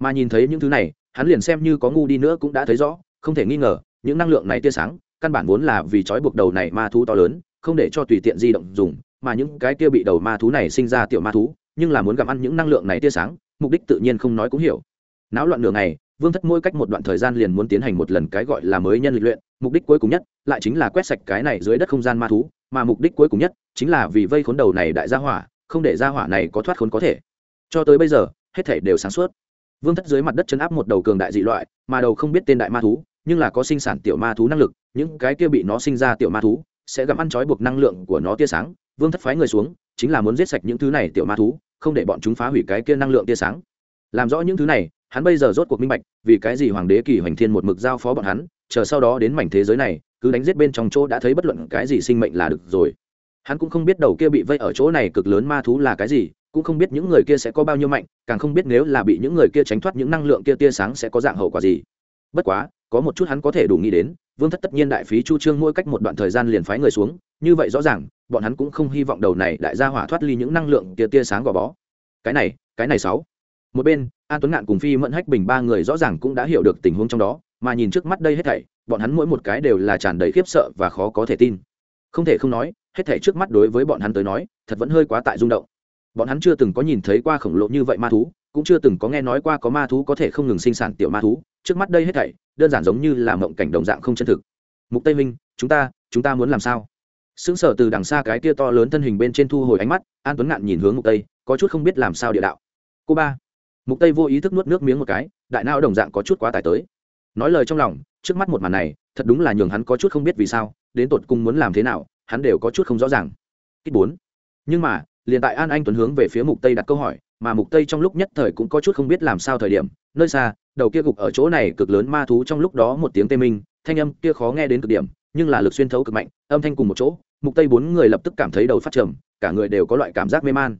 Mà nhìn thấy những thứ này, hắn liền xem như có ngu đi nữa cũng đã thấy rõ, không thể nghi ngờ, những năng lượng này tia sáng, căn bản vốn là vì trói buộc đầu này ma thú to lớn, không để cho tùy tiện di động dùng, mà những cái kia bị đầu ma thú này sinh ra tiểu ma thú, nhưng là muốn gặm ăn những năng lượng này tia sáng mục đích tự nhiên không nói cũng hiểu. Náo loạn nửa ngày, vương thất mỗi cách một đoạn thời gian liền muốn tiến hành một lần cái gọi là mới nhân lịch luyện, mục đích cuối cùng nhất lại chính là quét sạch cái này dưới đất không gian ma thú, mà mục đích cuối cùng nhất chính là vì vây khốn đầu này đại gia hỏa, không để gia hỏa này có thoát khốn có thể. Cho tới bây giờ, hết thể đều sáng suốt. Vương thất dưới mặt đất chấn áp một đầu cường đại dị loại, mà đầu không biết tên đại ma thú, nhưng là có sinh sản tiểu ma thú năng lực, những cái kia bị nó sinh ra tiểu ma thú sẽ gặm ăn trói buộc năng lượng của nó tia sáng. Vương thất phái người xuống, chính là muốn giết sạch những thứ này tiểu ma thú không để bọn chúng phá hủy cái kia năng lượng tia sáng. Làm rõ những thứ này, hắn bây giờ rốt cuộc minh bạch, vì cái gì hoàng đế kỳ hoành thiên một mực giao phó bọn hắn, chờ sau đó đến mảnh thế giới này, cứ đánh giết bên trong chỗ đã thấy bất luận cái gì sinh mệnh là được rồi. Hắn cũng không biết đầu kia bị vây ở chỗ này cực lớn ma thú là cái gì, cũng không biết những người kia sẽ có bao nhiêu mạnh, càng không biết nếu là bị những người kia tránh thoát những năng lượng kia tia sáng sẽ có dạng hậu quả gì. Bất quá, có một chút hắn có thể đủ nghĩ đến vương thất tất nhiên đại phí chu trương mỗi cách một đoạn thời gian liền phái người xuống như vậy rõ ràng bọn hắn cũng không hy vọng đầu này đại gia hỏa thoát ly những năng lượng tia tia sáng gò bó cái này cái này sáu một bên an tuấn ngạn cùng phi mẫn hách bình ba người rõ ràng cũng đã hiểu được tình huống trong đó mà nhìn trước mắt đây hết thảy bọn hắn mỗi một cái đều là tràn đầy khiếp sợ và khó có thể tin không thể không nói hết thảy trước mắt đối với bọn hắn tới nói thật vẫn hơi quá tại rung động bọn hắn chưa từng có nhìn thấy qua khổng lồ như vậy ma thú cũng chưa từng có nghe nói qua có ma thú có thể không ngừng sinh sản tiểu ma thú trước mắt đây hết thảy đơn giản giống như là mộng cảnh đồng dạng không chân thực. Mục tây minh, chúng ta chúng ta muốn làm sao? Sững sờ từ đằng xa cái kia to lớn thân hình bên trên thu hồi ánh mắt, an tuấn ngạn nhìn hướng mục tây, có chút không biết làm sao địa đạo. Cô ba. Mục tây vô ý thức nuốt nước miếng một cái, đại não đồng dạng có chút quá tải tới. Nói lời trong lòng, trước mắt một màn này, thật đúng là nhường hắn có chút không biết vì sao, đến tột cùng muốn làm thế nào, hắn đều có chút không rõ ràng. Kích bốn. Nhưng mà, liền tại an anh tuấn hướng về phía mục tây đặt câu hỏi, mà mục tây trong lúc nhất thời cũng có chút không biết làm sao thời điểm, nơi xa đầu kia gục ở chỗ này cực lớn ma thú trong lúc đó một tiếng tê minh, thanh âm kia khó nghe đến cực điểm, nhưng là lực xuyên thấu cực mạnh, âm thanh cùng một chỗ, mục tây bốn người lập tức cảm thấy đầu phát trầm, cả người đều có loại cảm giác mê man.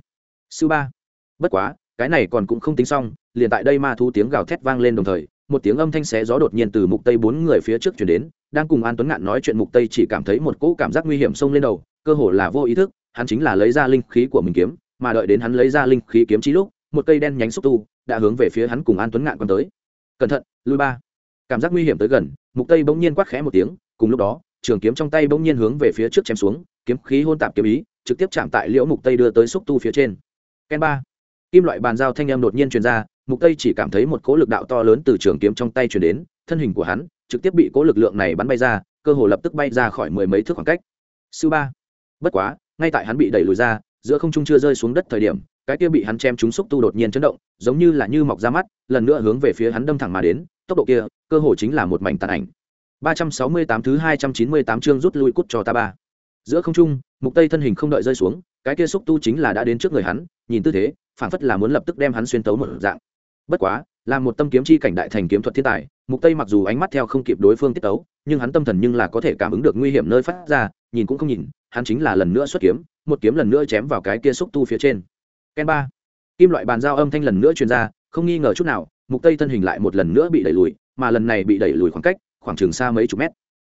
Sư ba, bất quá, cái này còn cũng không tính xong, liền tại đây ma thú tiếng gào thét vang lên đồng thời, một tiếng âm thanh xé gió đột nhiên từ mục tây bốn người phía trước chuyển đến, đang cùng an tuấn ngạn nói chuyện mục tây chỉ cảm thấy một cỗ cảm giác nguy hiểm xông lên đầu, cơ hồ là vô ý thức, hắn chính là lấy ra linh khí của mình kiếm, mà đợi đến hắn lấy ra linh khí kiếm chí lúc, một cây đen nhánh xúc tu, đã hướng về phía hắn cùng an tuấn ngạn quan tới cẩn thận, lui ba. Cảm giác nguy hiểm tới gần, mục tây bỗng nhiên quát khẽ một tiếng, cùng lúc đó, trường kiếm trong tay bỗng nhiên hướng về phía trước chém xuống, kiếm khí hôn tạp kiếm ý, trực tiếp chạm tại liễu mục tây đưa tới xúc tu phía trên. Ken ba. Kim loại bàn giao thanh âm đột nhiên truyền ra, mục tây chỉ cảm thấy một cỗ lực đạo to lớn từ trường kiếm trong tay truyền đến, thân hình của hắn trực tiếp bị cỗ lực lượng này bắn bay ra, cơ hồ lập tức bay ra khỏi mười mấy thước khoảng cách. Sư ba. Bất quá, ngay tại hắn bị đẩy lùi ra, giữa không trung chưa rơi xuống đất thời điểm cái kia bị hắn chém trúng xúc tu đột nhiên chấn động, giống như là như mọc ra mắt, lần nữa hướng về phía hắn đâm thẳng mà đến, tốc độ kia, cơ hồ chính là một mảnh tàn ảnh. 368 thứ 298 chương rút lui cút cho ta ba. Giữa không trung, mục tây thân hình không đợi rơi xuống, cái kia xúc tu chính là đã đến trước người hắn, nhìn tư thế phản phất là muốn lập tức đem hắn xuyên tấu một dạng. Bất quá, là một tâm kiếm chi cảnh đại thành kiếm thuật thiên tài, mục tây mặc dù ánh mắt theo không kịp đối phương tiết tấu, nhưng hắn tâm thần nhưng là có thể cảm ứng được nguy hiểm nơi phát ra, nhìn cũng không nhìn, hắn chính là lần nữa xuất kiếm, một kiếm lần nữa chém vào cái kia xúc tu phía trên ken ba. Kim loại bàn giao âm thanh lần nữa truyền ra, không nghi ngờ chút nào, mục tây thân hình lại một lần nữa bị đẩy lùi, mà lần này bị đẩy lùi khoảng cách, khoảng chừng xa mấy chục mét.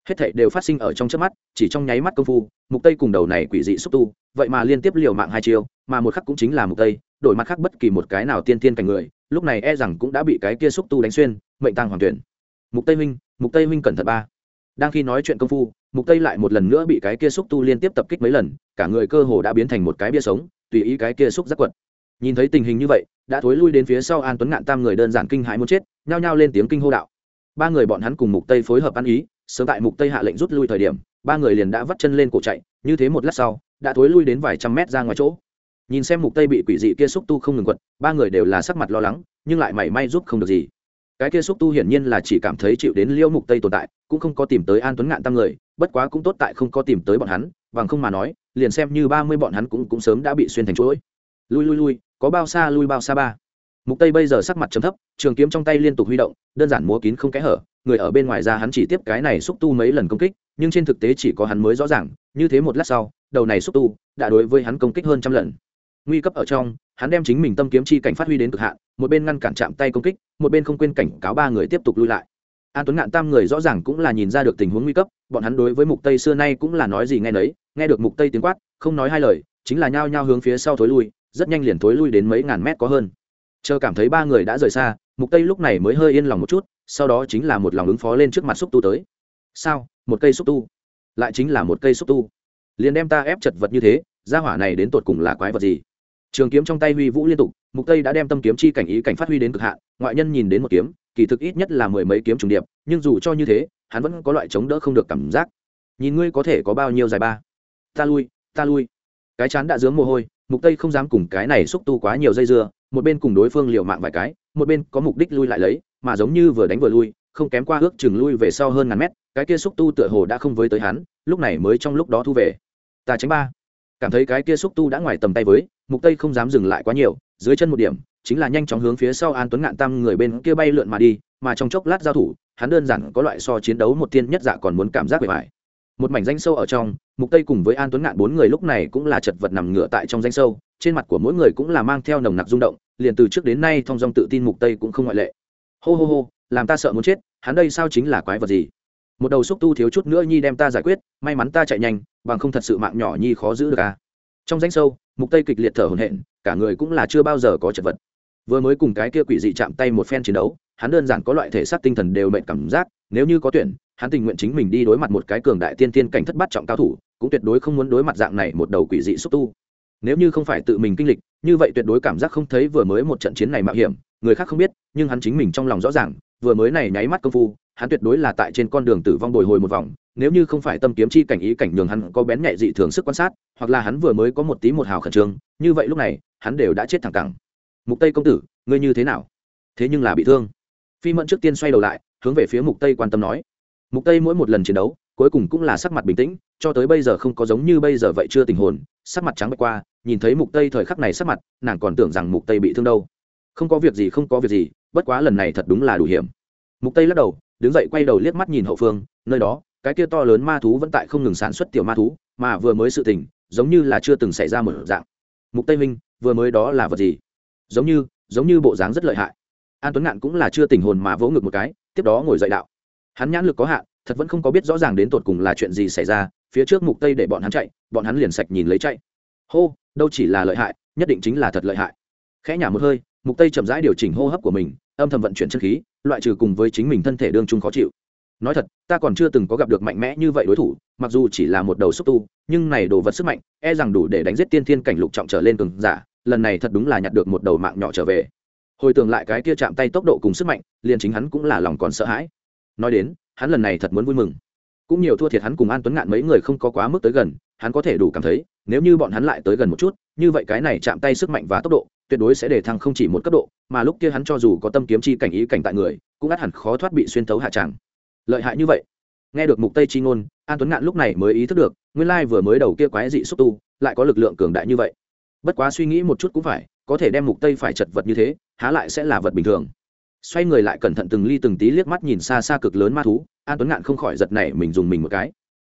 Hết thảy đều phát sinh ở trong chớp mắt, chỉ trong nháy mắt công phu, mục tây cùng đầu này quỷ dị xúc tu, vậy mà liên tiếp liều mạng hai chiêu, mà một khắc cũng chính là mục tây, đổi mặt khác bất kỳ một cái nào tiên tiên cảnh người, lúc này e rằng cũng đã bị cái kia xúc tu đánh xuyên, mệnh tăng hoàn tuyển. Mục tây minh mục tây minh cẩn thận ba. Đang khi nói chuyện công phu, mục tây lại một lần nữa bị cái kia xúc tu liên tiếp tập kích mấy lần, cả người cơ hồ đã biến thành một cái bia sống tùy ý cái kia xúc giác quật. Nhìn thấy tình hình như vậy, đã thối lui đến phía sau an tuấn ngạn tam người đơn giản kinh hãi muốn chết, nhao nhao lên tiếng kinh hô đạo. Ba người bọn hắn cùng mục tây phối hợp ăn ý, sớm tại mục tây hạ lệnh rút lui thời điểm, ba người liền đã vắt chân lên cổ chạy, như thế một lát sau, đã thối lui đến vài trăm mét ra ngoài chỗ. Nhìn xem mục tây bị quỷ dị kia xúc tu không ngừng quật, ba người đều là sắc mặt lo lắng, nhưng lại mảy may giúp không được gì. Cái kia xúc tu hiển nhiên là chỉ cảm thấy chịu đến liêu mục tây tồn tại, cũng không có tìm tới an tuấn ngạn tam người, bất quá cũng tốt tại không có tìm tới bọn hắn bằng không mà nói, liền xem như ba mươi bọn hắn cũng cũng sớm đã bị xuyên thành chuỗi. Lui lui lui, có bao xa lui bao xa ba. Mục tây bây giờ sắc mặt trầm thấp, trường kiếm trong tay liên tục huy động, đơn giản múa kín không kẽ hở, người ở bên ngoài ra hắn chỉ tiếp cái này xúc tu mấy lần công kích, nhưng trên thực tế chỉ có hắn mới rõ ràng, như thế một lát sau, đầu này xúc tu đã đối với hắn công kích hơn trăm lần. Nguy cấp ở trong, hắn đem chính mình tâm kiếm chi cảnh phát huy đến cực hạn, một bên ngăn cản chạm tay công kích, một bên không quên cảnh cáo ba người tiếp tục lui lại an tuấn ngạn tam người rõ ràng cũng là nhìn ra được tình huống nguy cấp, bọn hắn đối với mục tây xưa nay cũng là nói gì nghe nấy, nghe được mục tây tiếng quát, không nói hai lời, chính là nhao nhao hướng phía sau thối lui, rất nhanh liền thối lui đến mấy ngàn mét có hơn. Chờ cảm thấy ba người đã rời xa, mục tây lúc này mới hơi yên lòng một chút, sau đó chính là một lòng ứng phó lên trước mặt xúc tu tới. Sao? Một cây xúc tu? Lại chính là một cây xúc tu? Liền đem ta ép chật vật như thế, gia hỏa này đến tột cùng là quái vật gì? Trường kiếm trong tay huy vũ liên tục, mục tây đã đem tâm kiếm chi cảnh ý cảnh phát huy đến cực hạn, ngoại nhân nhìn đến một kiếm, kỳ thực ít nhất là mười mấy kiếm trùng điệp, nhưng dù cho như thế, hắn vẫn có loại chống đỡ không được cảm giác. Nhìn ngươi có thể có bao nhiêu dài ba? Ta lui ta lui. Cái chán đã dướng mồ hôi, mục tây không dám cùng cái này xúc tu quá nhiều dây dưa, một bên cùng đối phương liều mạng vài cái, một bên có mục đích lui lại lấy, mà giống như vừa đánh vừa lui, không kém qua ước chừng lui về sau hơn ngàn mét, cái kia xúc tu tựa hồ đã không với tới hắn, lúc này mới trong lúc đó thu về. Ta tránh ba. Cảm thấy cái kia xúc tu đã ngoài tầm tay với mục tây không dám dừng lại quá nhiều, dưới chân một điểm, chính là nhanh chóng hướng phía sau an tuấn ngạn tam người bên kia bay lượn mà đi, mà trong chốc lát giao thủ, hắn đơn giản có loại so chiến đấu một tiên nhất dạ còn muốn cảm giác bề bài một mảnh danh sâu ở trong, mục tây cùng với an tuấn ngạn bốn người lúc này cũng là chật vật nằm ngửa tại trong danh sâu, trên mặt của mỗi người cũng là mang theo nồng nặc rung động, liền từ trước đến nay thong dong tự tin mục tây cũng không ngoại lệ. Hô hô hô, làm ta sợ muốn chết, hắn đây sao chính là quái vật gì? Một đầu xúc tu thiếu chút nữa nhi đem ta giải quyết, may mắn ta chạy nhanh, bằng không thật sự mạng nhỏ nhi khó giữ được à trong danh sâu, mục tây kịch liệt thở hổn hển, cả người cũng là chưa bao giờ có chật vật. Vừa mới cùng cái kia quỷ dị chạm tay một phen chiến đấu, hắn đơn giản có loại thể xác tinh thần đều mệt cảm giác, nếu như có tuyển, hắn tình nguyện chính mình đi đối mặt một cái cường đại tiên tiên cảnh thất bát trọng cao thủ, cũng tuyệt đối không muốn đối mặt dạng này một đầu quỷ dị xúc tu. Nếu như không phải tự mình kinh lịch, như vậy tuyệt đối cảm giác không thấy vừa mới một trận chiến này mạo hiểm, người khác không biết, nhưng hắn chính mình trong lòng rõ ràng, vừa mới này nháy mắt công phu hắn tuyệt đối là tại trên con đường tử vong bồi hồi một vòng, nếu như không phải tâm kiếm chi cảnh ý cảnh nhường hắn có bén nhạy dị thường sức quan sát, hoặc là hắn vừa mới có một tí một hào khẩn trương, như vậy lúc này, hắn đều đã chết thẳng cẳng. Mục tây công tử, ngươi như thế nào? Thế nhưng là bị thương. Phi mẫn trước tiên xoay đầu lại, hướng về phía mục tây quan tâm nói. Mục tây mỗi một lần chiến đấu, cuối cùng cũng là sắc mặt bình tĩnh, cho tới bây giờ không có giống như bây giờ vậy chưa tình hồn, sắc mặt trắng bạch qua, nhìn thấy mục tây thời khắc này sắc mặt, nàng còn tưởng rằng mục tây bị thương đâu. Không có việc gì, không có việc gì, bất quá lần này thật đúng là đủ hiểm. Mục tây lắc đầu đứng dậy quay đầu liếc mắt nhìn hậu phương, nơi đó, cái kia to lớn ma thú vẫn tại không ngừng sản xuất tiểu ma thú, mà vừa mới sự tình, giống như là chưa từng xảy ra một dạng. Mục tây minh, vừa mới đó là vật gì? Giống như giống như bộ dáng rất lợi hại. An tuấn ngạn cũng là chưa tình hồn mà vỗ ngực một cái, tiếp đó ngồi dậy đạo. Hắn nhãn lực có hạn, thật vẫn không có biết rõ ràng đến tột cùng là chuyện gì xảy ra, phía trước mục tây để bọn hắn chạy, bọn hắn liền sạch nhìn lấy chạy. Hô, đâu chỉ là lợi hại, nhất định chính là thật lợi hại. Khẽ nhả một hơi mục tây chậm rãi điều chỉnh hô hấp của mình, âm thầm vận chuyển chân khí, loại trừ cùng với chính mình thân thể đương chung khó chịu. Nói thật, ta còn chưa từng có gặp được mạnh mẽ như vậy đối thủ, mặc dù chỉ là một đầu xúc tu, nhưng này đồ vật sức mạnh e rằng đủ để đánh giết tiên thiên cảnh lục trọng trở lên cường giả, lần này thật đúng là nhặt được một đầu mạng nhỏ trở về. Hồi tưởng lại cái kia chạm tay tốc độ cùng sức mạnh, liền chính hắn cũng là lòng còn sợ hãi. Nói đến, hắn lần này thật muốn vui mừng. Cũng nhiều thua thiệt hắn cùng an tuấn ngạn mấy người không có quá mức tới gần, hắn có thể đủ cảm thấy, nếu như bọn hắn lại tới gần một chút, như vậy cái này chạm tay sức mạnh và tốc độ tuyệt đối sẽ để thăng không chỉ một cấp độ, mà lúc kia hắn cho dù có tâm kiếm chi cảnh ý cảnh tại người, cũng ắt hẳn khó thoát bị xuyên thấu hạ tràng. Lợi hại như vậy. Nghe được mục tây chi ngôn, an tuấn ngạn lúc này mới ý thức được, nguyên lai vừa mới đầu kia quái dị xúc tu, lại có lực lượng cường đại như vậy. Bất quá suy nghĩ một chút cũng phải, có thể đem mục tây phải chật vật như thế, há lại sẽ là vật bình thường. Xoay người lại cẩn thận từng ly từng tí liếc mắt nhìn xa xa cực lớn ma thú, an tuấn ngạn không khỏi giật nảy mình dùng mình một cái.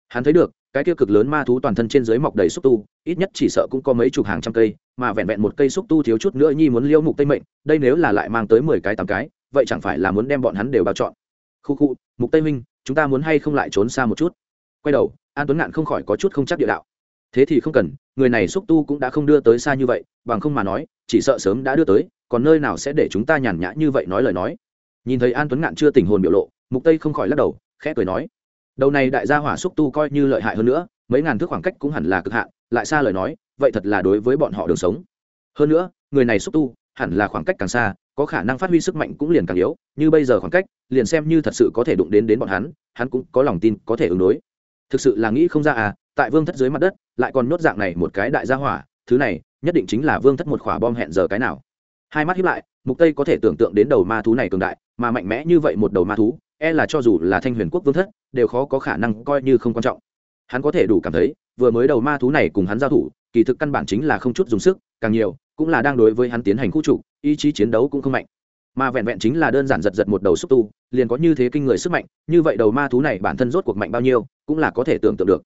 Hắn thấy được cái kia cực lớn ma thú toàn thân trên dưới mọc đầy xúc tu, ít nhất chỉ sợ cũng có mấy chục hàng trăm cây, mà vẹn vẹn một cây xúc tu thiếu chút nữa nhi muốn liêu mục tây mệnh, đây nếu là lại mang tới mười cái, tám cái, vậy chẳng phải là muốn đem bọn hắn đều bao chọn khu khu, mục tây minh chúng ta muốn hay không lại trốn xa một chút? Quay đầu, an tuấn ngạn không khỏi có chút không chắc địa đạo. Thế thì không cần, người này xúc tu cũng đã không đưa tới xa như vậy, bằng không mà nói, chỉ sợ sớm đã đưa tới, còn nơi nào sẽ để chúng ta nhàn nhã như vậy nói lời nói. Nhìn thấy an tuấn ngạn chưa tình hồn biểu lộ, mục tây không khỏi lắc đầu, khẽ cười nói đầu này đại gia hỏa xúc tu coi như lợi hại hơn nữa, mấy ngàn thước khoảng cách cũng hẳn là cực hạn, lại xa lời nói, vậy thật là đối với bọn họ đường sống. Hơn nữa, người này xúc tu, hẳn là khoảng cách càng xa, có khả năng phát huy sức mạnh cũng liền càng yếu, như bây giờ khoảng cách, liền xem như thật sự có thể đụng đến đến bọn hắn hắn cũng có lòng tin có thể ứng đối. Thực sự là nghĩ không ra à tại vương thất dưới mặt đất, lại còn nhốt dạng này một cái đại gia hỏa, thứ này, nhất định chính là vương thất một khỏa bom hẹn giờ cái nào. Hai mắt hiếp lại, mục tây có thể tưởng tượng đến đầu ma thú này cường đại, mà mạnh mẽ như vậy một đầu ma thú e là cho dù là thanh huyền quốc vương thất đều khó có khả năng coi như không quan trọng. Hắn có thể đủ cảm thấy, vừa mới đầu ma thú này cùng hắn giao thủ, kỳ thực căn bản chính là không chút dùng sức, càng nhiều, cũng là đang đối với hắn tiến hành khu trục ý chí chiến đấu cũng không mạnh. Mà vẹn vẹn chính là đơn giản giật giật một đầu xúc tu, liền có như thế kinh người sức mạnh, như vậy đầu ma thú này bản thân rốt cuộc mạnh bao nhiêu, cũng là có thể tưởng tượng được.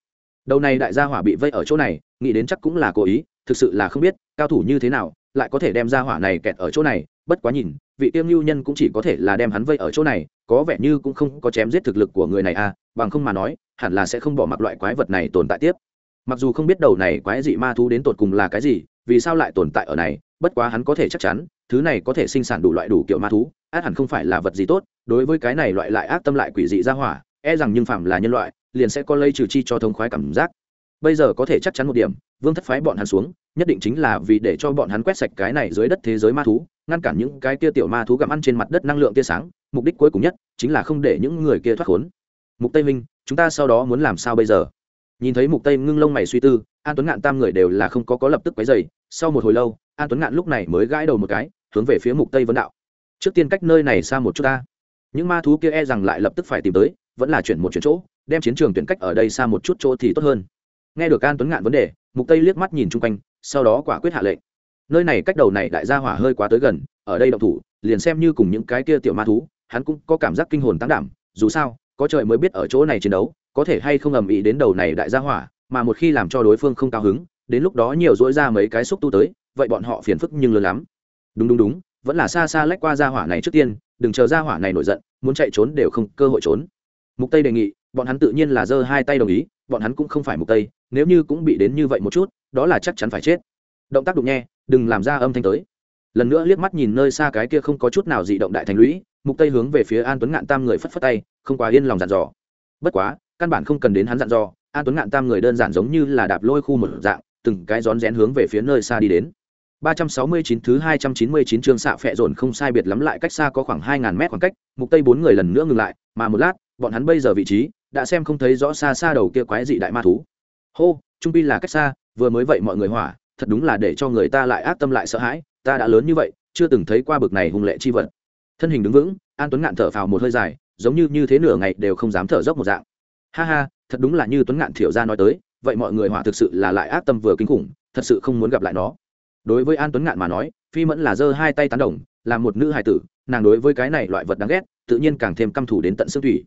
Đầu này đại gia hỏa bị vây ở chỗ này, nghĩ đến chắc cũng là cố ý, thực sự là không biết, cao thủ như thế nào, lại có thể đem gia hỏa này kẹt ở chỗ này, bất quá nhìn, vị tiêm lưu nhân cũng chỉ có thể là đem hắn vây ở chỗ này có vẻ như cũng không có chém giết thực lực của người này à bằng không mà nói, hẳn là sẽ không bỏ mặc loại quái vật này tồn tại tiếp. Mặc dù không biết đầu này quái dị ma thú đến tột cùng là cái gì, vì sao lại tồn tại ở này, bất quá hắn có thể chắc chắn, thứ này có thể sinh sản đủ loại đủ kiểu ma thú, át hẳn không phải là vật gì tốt, đối với cái này loại lại ác tâm lại quỷ dị ra hỏa e rằng nhưng phạm là nhân loại, liền sẽ có lây trừ chi cho thông khoái cảm giác. Bây giờ có thể chắc chắn một điểm vương thất phái bọn hắn xuống, nhất định chính là vì để cho bọn hắn quét sạch cái này dưới đất thế giới ma thú, ngăn cản những cái kia tiểu ma thú gặm ăn trên mặt đất năng lượng tia sáng, mục đích cuối cùng nhất chính là không để những người kia thoát khốn. Mục tây minh, chúng ta sau đó muốn làm sao bây giờ? Nhìn thấy mục tây ngưng lông mày suy tư, an tuấn ngạn tam người đều là không có có lập tức quấy dày sau một hồi lâu, an tuấn ngạn lúc này mới gãi đầu một cái, hướng về phía mục tây vấn đạo. Trước tiên cách nơi này xa một chút ta. Những ma thú kia e rằng lại lập tức phải tìm tới, vẫn là chuyển một chuyển chỗ, đem chiến trường tuyển cách ở đây xa một chút chỗ thì tốt hơn. Nghe được an tuấn ngạn vấn đề mục tây liếc mắt nhìn chung quanh, sau đó quả quyết hạ lệnh. Nơi này cách đầu này đại gia hỏa hơi quá tới gần, ở đây động thủ, liền xem như cùng những cái kia tiểu ma thú, hắn cũng có cảm giác kinh hồn tăng đảm, dù sao, có trời mới biết ở chỗ này chiến đấu, có thể hay không ầm ĩ đến đầu này đại gia hỏa, mà một khi làm cho đối phương không cao hứng, đến lúc đó nhiều dỗi ra mấy cái xúc tu tới, vậy bọn họ phiền phức nhưng lớn lắm. Đúng đúng đúng, vẫn là xa xa lách qua gia hỏa này trước tiên, đừng chờ gia hỏa này nổi giận, muốn chạy trốn đều không cơ hội trốn. Mục tây đề nghị, bọn hắn tự nhiên là giơ hai tay đồng ý, bọn hắn cũng không phải mục tây nếu như cũng bị đến như vậy một chút đó là chắc chắn phải chết. Động tác đụng nhẹ đừng làm ra âm thanh tới. Lần nữa liếc mắt nhìn nơi xa cái kia không có chút nào dị động đại thành lũy mục tây hướng về phía an tuấn ngạn tam người phất phất tay không quá yên lòng dặn dò. Bất quá căn bản không cần đến hắn dặn dò an tuấn ngạn tam người đơn giản giống như là đạp lôi khu một dạng từng cái rón rén hướng về phía nơi xa đi đến. 369 thứ 299 chương xạ phệ dồn không sai biệt lắm lại cách xa có khoảng 2000 mét khoảng cách, mục tây bốn người lần nữa ngừng lại, mà một lát, bọn hắn bây giờ vị trí đã xem không thấy rõ xa xa đầu kia quái dị đại ma thú. Hô, trung pi là cách xa, vừa mới vậy mọi người hỏa, thật đúng là để cho người ta lại ác tâm lại sợ hãi, ta đã lớn như vậy, chưa từng thấy qua bực này hung lệ chi vật. Thân hình đứng vững, An Tuấn ngạn thở phào một hơi dài, giống như như thế nửa ngày đều không dám thở dốc một dạng. Ha ha, thật đúng là như Tuấn ngạn thiểu gia nói tới, vậy mọi người hỏa thực sự là lại ác tâm vừa kinh khủng, thật sự không muốn gặp lại nó đối với an tuấn ngạn mà nói phi mẫn là giơ hai tay tán đồng là một nữ hài tử nàng đối với cái này loại vật đáng ghét tự nhiên càng thêm căm thù đến tận xương thủy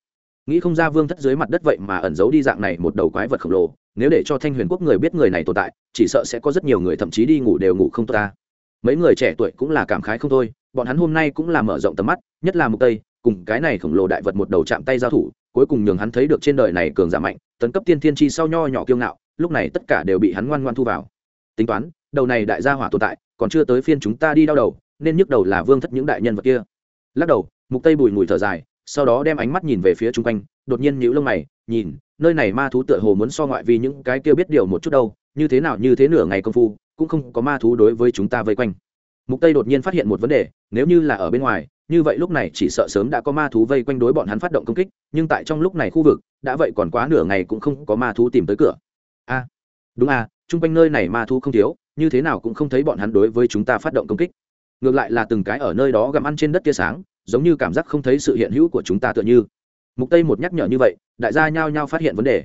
nghĩ không ra vương thất dưới mặt đất vậy mà ẩn giấu đi dạng này một đầu quái vật khổng lồ nếu để cho thanh huyền quốc người biết người này tồn tại, chỉ sợ sẽ có rất nhiều người thậm chí đi ngủ đều ngủ không tốt ta. Mấy người trẻ tuổi cũng là cảm khái không thôi, bọn hắn hôm nay cũng là mở rộng tầm mắt, nhất là mục tây, cùng cái này khổng lồ đại vật một đầu chạm tay giao thủ, cuối cùng nhường hắn thấy được trên đời này cường giả mạnh, tấn cấp tiên thiên chi sau nho nhỏ kiêu ngạo, lúc này tất cả đều bị hắn ngoan ngoan thu vào. Tính toán, đầu này đại gia hỏa tồn tại, còn chưa tới phiên chúng ta đi đau đầu, nên nhức đầu là vương thất những đại nhân vật kia. Lắc đầu, mục tây bùi ngùi thở dài, sau đó đem ánh mắt nhìn về phía chung quanh đột nhiên nhíu lông mày, nhìn, nơi này ma thú tựa hồ muốn so ngoại vì những cái kia biết điều một chút đâu, như thế nào như thế nửa ngày công phu, cũng không có ma thú đối với chúng ta vây quanh. Mục tây đột nhiên phát hiện một vấn đề, nếu như là ở bên ngoài, như vậy lúc này chỉ sợ sớm đã có ma thú vây quanh đối bọn hắn phát động công kích, nhưng tại trong lúc này khu vực, đã vậy còn quá nửa ngày cũng không có ma thú tìm tới cửa. A, đúng a, chung quanh nơi này ma thú không thiếu, như thế nào cũng không thấy bọn hắn đối với chúng ta phát động công kích. Ngược lại là từng cái ở nơi đó gặm ăn trên đất tia sáng, giống như cảm giác không thấy sự hiện hữu của chúng ta tựa như mục tây một nhắc nhở như vậy, đại gia nhao nhao phát hiện vấn đề.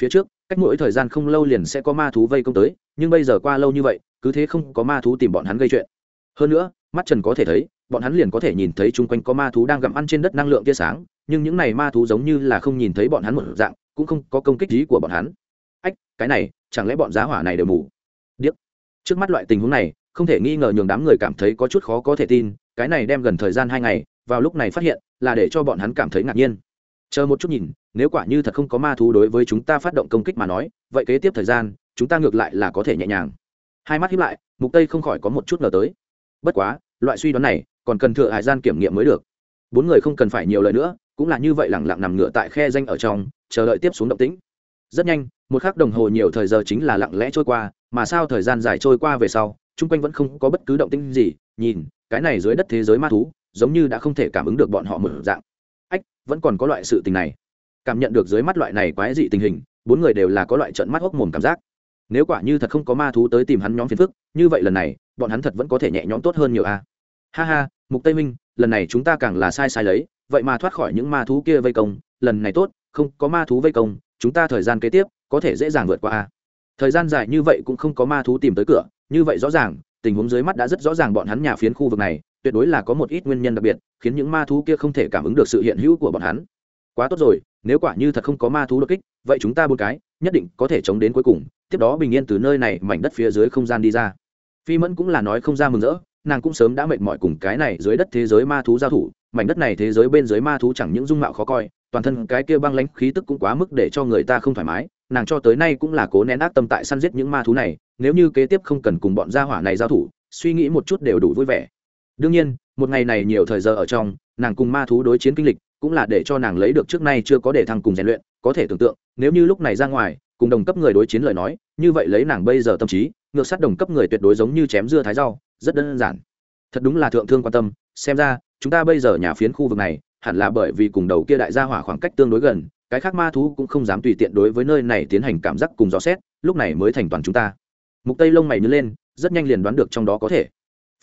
Phía trước, cách mỗi thời gian không lâu liền sẽ có ma thú vây công tới, nhưng bây giờ qua lâu như vậy, cứ thế không có ma thú tìm bọn hắn gây chuyện. Hơn nữa, mắt trần có thể thấy, bọn hắn liền có thể nhìn thấy chung quanh có ma thú đang gặm ăn trên đất năng lượng tia sáng, nhưng những này ma thú giống như là không nhìn thấy bọn hắn một dạng, cũng không có công kích gì của bọn hắn. Ách, cái này, chẳng lẽ bọn giá hỏa này đều mù? Điếc. Trước mắt loại tình huống này, không thể nghi ngờ nhường đám người cảm thấy có chút khó có thể tin, cái này đem gần thời gian hai ngày, vào lúc này phát hiện, là để cho bọn hắn cảm thấy ngạc nhiên chờ một chút nhìn, nếu quả như thật không có ma thú đối với chúng ta phát động công kích mà nói, vậy kế tiếp thời gian, chúng ta ngược lại là có thể nhẹ nhàng. Hai mắt hiếp lại, mục tây không khỏi có một chút ngờ tới. Bất quá, loại suy đoán này, còn cần thừa hải gian kiểm nghiệm mới được. Bốn người không cần phải nhiều lời nữa, cũng là như vậy lẳng lặng nằm ngựa tại khe danh ở trong, chờ đợi tiếp xuống động tĩnh. Rất nhanh, một khắc đồng hồ nhiều thời giờ chính là lặng lẽ trôi qua, mà sao thời gian dài trôi qua về sau, chung quanh vẫn không có bất cứ động tĩnh gì, nhìn, cái này dưới đất thế giới ma thú, giống như đã không thể cảm ứng được bọn họ mở dạng vẫn còn có loại sự tình này. Cảm nhận được dưới mắt loại này quái dị tình hình, bốn người đều là có loại trận mắt hốc mồm cảm giác. Nếu quả như thật không có ma thú tới tìm hắn nhóm phiền phức, như vậy lần này, bọn hắn thật vẫn có thể nhẹ nhõm tốt hơn nhiều a. Ha ha, mục tây minh, lần này chúng ta càng là sai sai lấy, vậy mà thoát khỏi những ma thú kia vây công, lần này tốt, không có ma thú vây công, chúng ta thời gian kế tiếp, có thể dễ dàng vượt qua a. Thời gian dài như vậy cũng không có ma thú tìm tới cửa, như vậy rõ ràng, tình huống dưới mắt đã rất rõ ràng bọn hắn nhà phiến khu vực này tuyệt đối là có một ít nguyên nhân đặc biệt, khiến những ma thú kia không thể cảm ứng được sự hiện hữu của bọn hắn. Quá tốt rồi, nếu quả như thật không có ma thú đột kích, vậy chúng ta buôn cái, nhất định có thể chống đến cuối cùng. Tiếp đó bình yên từ nơi này mảnh đất phía dưới không gian đi ra. Phi mẫn cũng là nói không ra mừng rỡ, nàng cũng sớm đã mệt mỏi cùng cái này dưới đất thế giới ma thú giao thủ, mảnh đất này thế giới bên dưới ma thú chẳng những dung mạo khó coi, toàn thân cái kia băng lãnh khí tức cũng quá mức để cho người ta không thoải mái. Nàng cho tới nay cũng là cố nén ác tâm tại săn giết những ma thú này, nếu như kế tiếp không cần cùng bọn gia hỏa này giao thủ, suy nghĩ một chút đều đủ vui vẻ đương nhiên, một ngày này nhiều thời giờ ở trong, nàng cùng ma thú đối chiến kinh lịch cũng là để cho nàng lấy được trước nay chưa có để thăng cùng rèn luyện, có thể tưởng tượng, nếu như lúc này ra ngoài, cùng đồng cấp người đối chiến lời nói, như vậy lấy nàng bây giờ tâm trí, ngược sát đồng cấp người tuyệt đối giống như chém dưa thái rau, rất đơn giản. Thật đúng là thượng thương quan tâm, xem ra, chúng ta bây giờ nhà phiến khu vực này, hẳn là bởi vì cùng đầu kia đại gia hỏa khoảng cách tương đối gần, cái khác ma thú cũng không dám tùy tiện đối với nơi này tiến hành cảm giác cùng dò xét, lúc này mới thành toàn chúng ta. Mục tây lông mày nhớ lên, rất nhanh liền đoán được trong đó có thể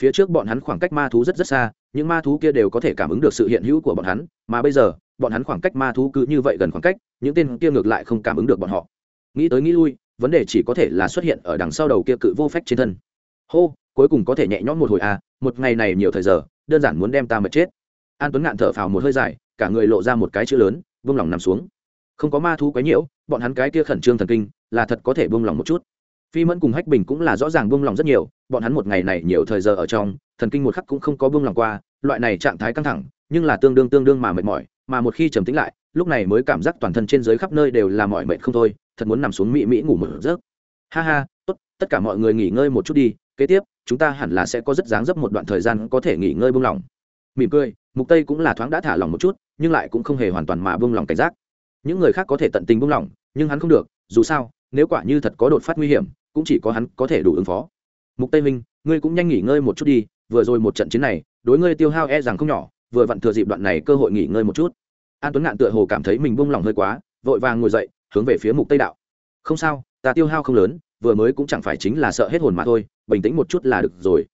phía trước bọn hắn khoảng cách ma thú rất rất xa, những ma thú kia đều có thể cảm ứng được sự hiện hữu của bọn hắn, mà bây giờ, bọn hắn khoảng cách ma thú cứ như vậy gần khoảng cách, những tên kia ngược lại không cảm ứng được bọn họ. Nghĩ tới nghĩ lui, vấn đề chỉ có thể là xuất hiện ở đằng sau đầu kia cự vô phách trên thân. Hô, cuối cùng có thể nhẹ nhõm một hồi à một ngày này nhiều thời giờ, đơn giản muốn đem ta mệt chết. An tuấn ngạn thở phào một hơi dài, cả người lộ ra một cái chữ lớn, vung lòng nằm xuống. Không có ma thú quấy nhiễu, bọn hắn cái kia khẩn trương thần kinh, là thật có thể buông lòng một chút phi mẫn cùng hách bình cũng là rõ ràng buông lòng rất nhiều, bọn hắn một ngày này nhiều thời giờ ở trong, thần kinh một khắc cũng không có buông lòng qua, loại này trạng thái căng thẳng, nhưng là tương đương tương đương mà mệt mỏi, mà một khi trầm tĩnh lại, lúc này mới cảm giác toàn thân trên dưới khắp nơi đều là mỏi mệt không thôi, thật muốn nằm xuống mỹ mỹ ngủ một giấc. Ha ha, tốt, tất cả mọi người nghỉ ngơi một chút đi, kế tiếp, chúng ta hẳn là sẽ có rất dáng dấp một đoạn thời gian có thể nghỉ ngơi buông lỏng mỉm cười, mục tây cũng là thoáng đã thả lòng một chút, nhưng lại cũng không hề hoàn toàn mà buông lòng cảnh giác. Những người khác có thể tận tình buông lòng, nhưng hắn không được, dù sao nếu quả như thật có đột phát nguy hiểm, cũng chỉ có hắn có thể đủ ứng phó. Mục tây minh, ngươi cũng nhanh nghỉ ngơi một chút đi, vừa rồi một trận chiến này, đối ngươi tiêu hao e rằng không nhỏ, vừa vặn thừa dịp đoạn này cơ hội nghỉ ngơi một chút. An tuấn ngạn tựa hồ cảm thấy mình buông lòng hơi quá, vội vàng ngồi dậy, hướng về phía mục tây đạo. Không sao, ta tiêu hao không lớn, vừa mới cũng chẳng phải chính là sợ hết hồn mà thôi, bình tĩnh một chút là được rồi.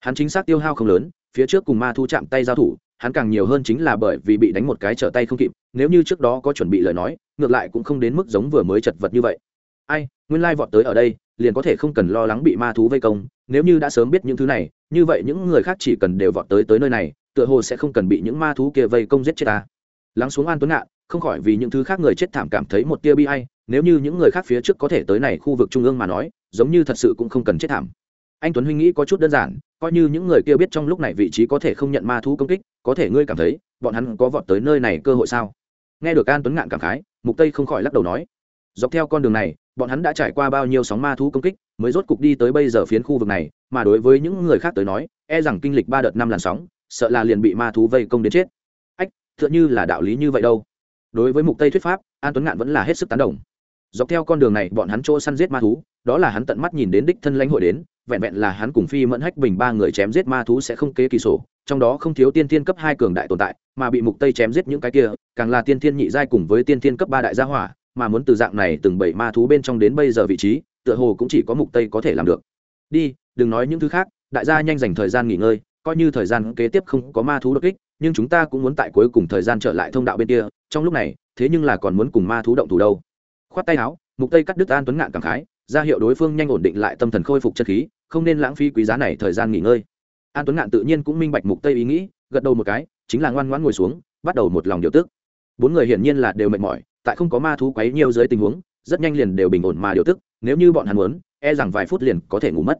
Hắn chính xác tiêu hao không lớn, phía trước cùng ma thu chạm tay giao thủ, hắn càng nhiều hơn chính là bởi vì bị đánh một cái trở tay không kịp, nếu như trước đó có chuẩn bị lời nói, ngược lại cũng không đến mức giống vừa mới chật vật như vậy ai, nguyên lai vọt tới ở đây, liền có thể không cần lo lắng bị ma thú vây công, nếu như đã sớm biết những thứ này, như vậy những người khác chỉ cần đều vọt tới tới nơi này, tựa hồ sẽ không cần bị những ma thú kia vây công giết chết ta. Lắng xuống an tuấn ngạn, không khỏi vì những thứ khác người chết thảm cảm thấy một tia bi hay nếu như những người khác phía trước có thể tới này khu vực trung ương mà nói, giống như thật sự cũng không cần chết thảm. Anh tuấn huynh nghĩ có chút đơn giản, coi như những người kia biết trong lúc này vị trí có thể không nhận ma thú công kích, có thể ngươi cảm thấy, bọn hắn có vọt tới nơi này cơ hội sao? Nghe được an tuấn ngạn cảm khái, mục tây không khỏi lắc đầu nói, dọc theo con đường này bọn hắn đã trải qua bao nhiêu sóng ma thú công kích, mới rốt cục đi tới bây giờ phiến khu vực này, mà đối với những người khác tới nói e rằng kinh lịch ba đợt năm làn sóng, sợ là liền bị ma thú vây công đến chết. Ách, tựa như là đạo lý như vậy đâu. Đối với mục tây thuyết pháp, an tuấn ngạn vẫn là hết sức tán đồng. Dọc theo con đường này, bọn hắn chỗ săn giết ma thú, đó là hắn tận mắt nhìn đến đích thân lãnh hội đến, vẹn vẹn là hắn cùng phi mẫn hách bình ba người chém giết ma thú sẽ không kế kỳ sổ, trong đó không thiếu tiên thiên cấp hai cường đại tồn tại, mà bị mục tây chém giết những cái kia, càng là tiên thiên nhị giai cùng với tiên thiên cấp ba đại gia hỏa mà muốn từ dạng này từng bảy ma thú bên trong đến bây giờ vị trí, tựa hồ cũng chỉ có mục tây có thể làm được. Đi, đừng nói những thứ khác, đại gia nhanh dành thời gian nghỉ ngơi, coi như thời gian kế tiếp không có ma thú đột kích, nhưng chúng ta cũng muốn tại cuối cùng thời gian trở lại thông đạo bên kia, trong lúc này, thế nhưng là còn muốn cùng ma thú động thủ đâu. Khoát tay áo, mục tây cắt đứt an tuấn ngạn cảm khái, ra hiệu đối phương nhanh ổn định lại tâm thần khôi phục chân khí, không nên lãng phí quý giá này thời gian nghỉ ngơi. An tuấn ngạn tự nhiên cũng minh bạch mục tây ý nghĩ, gật đầu một cái, chính là ngoan ngoãn ngồi xuống, bắt đầu một lòng điều tức. Bốn người hiển nhiên là đều mệt mỏi tại không có ma thú quấy nhiều dưới tình huống, rất nhanh liền đều bình ổn mà điều tức, nếu như bọn hắn muốn e rằng vài phút liền có thể ngủ mất.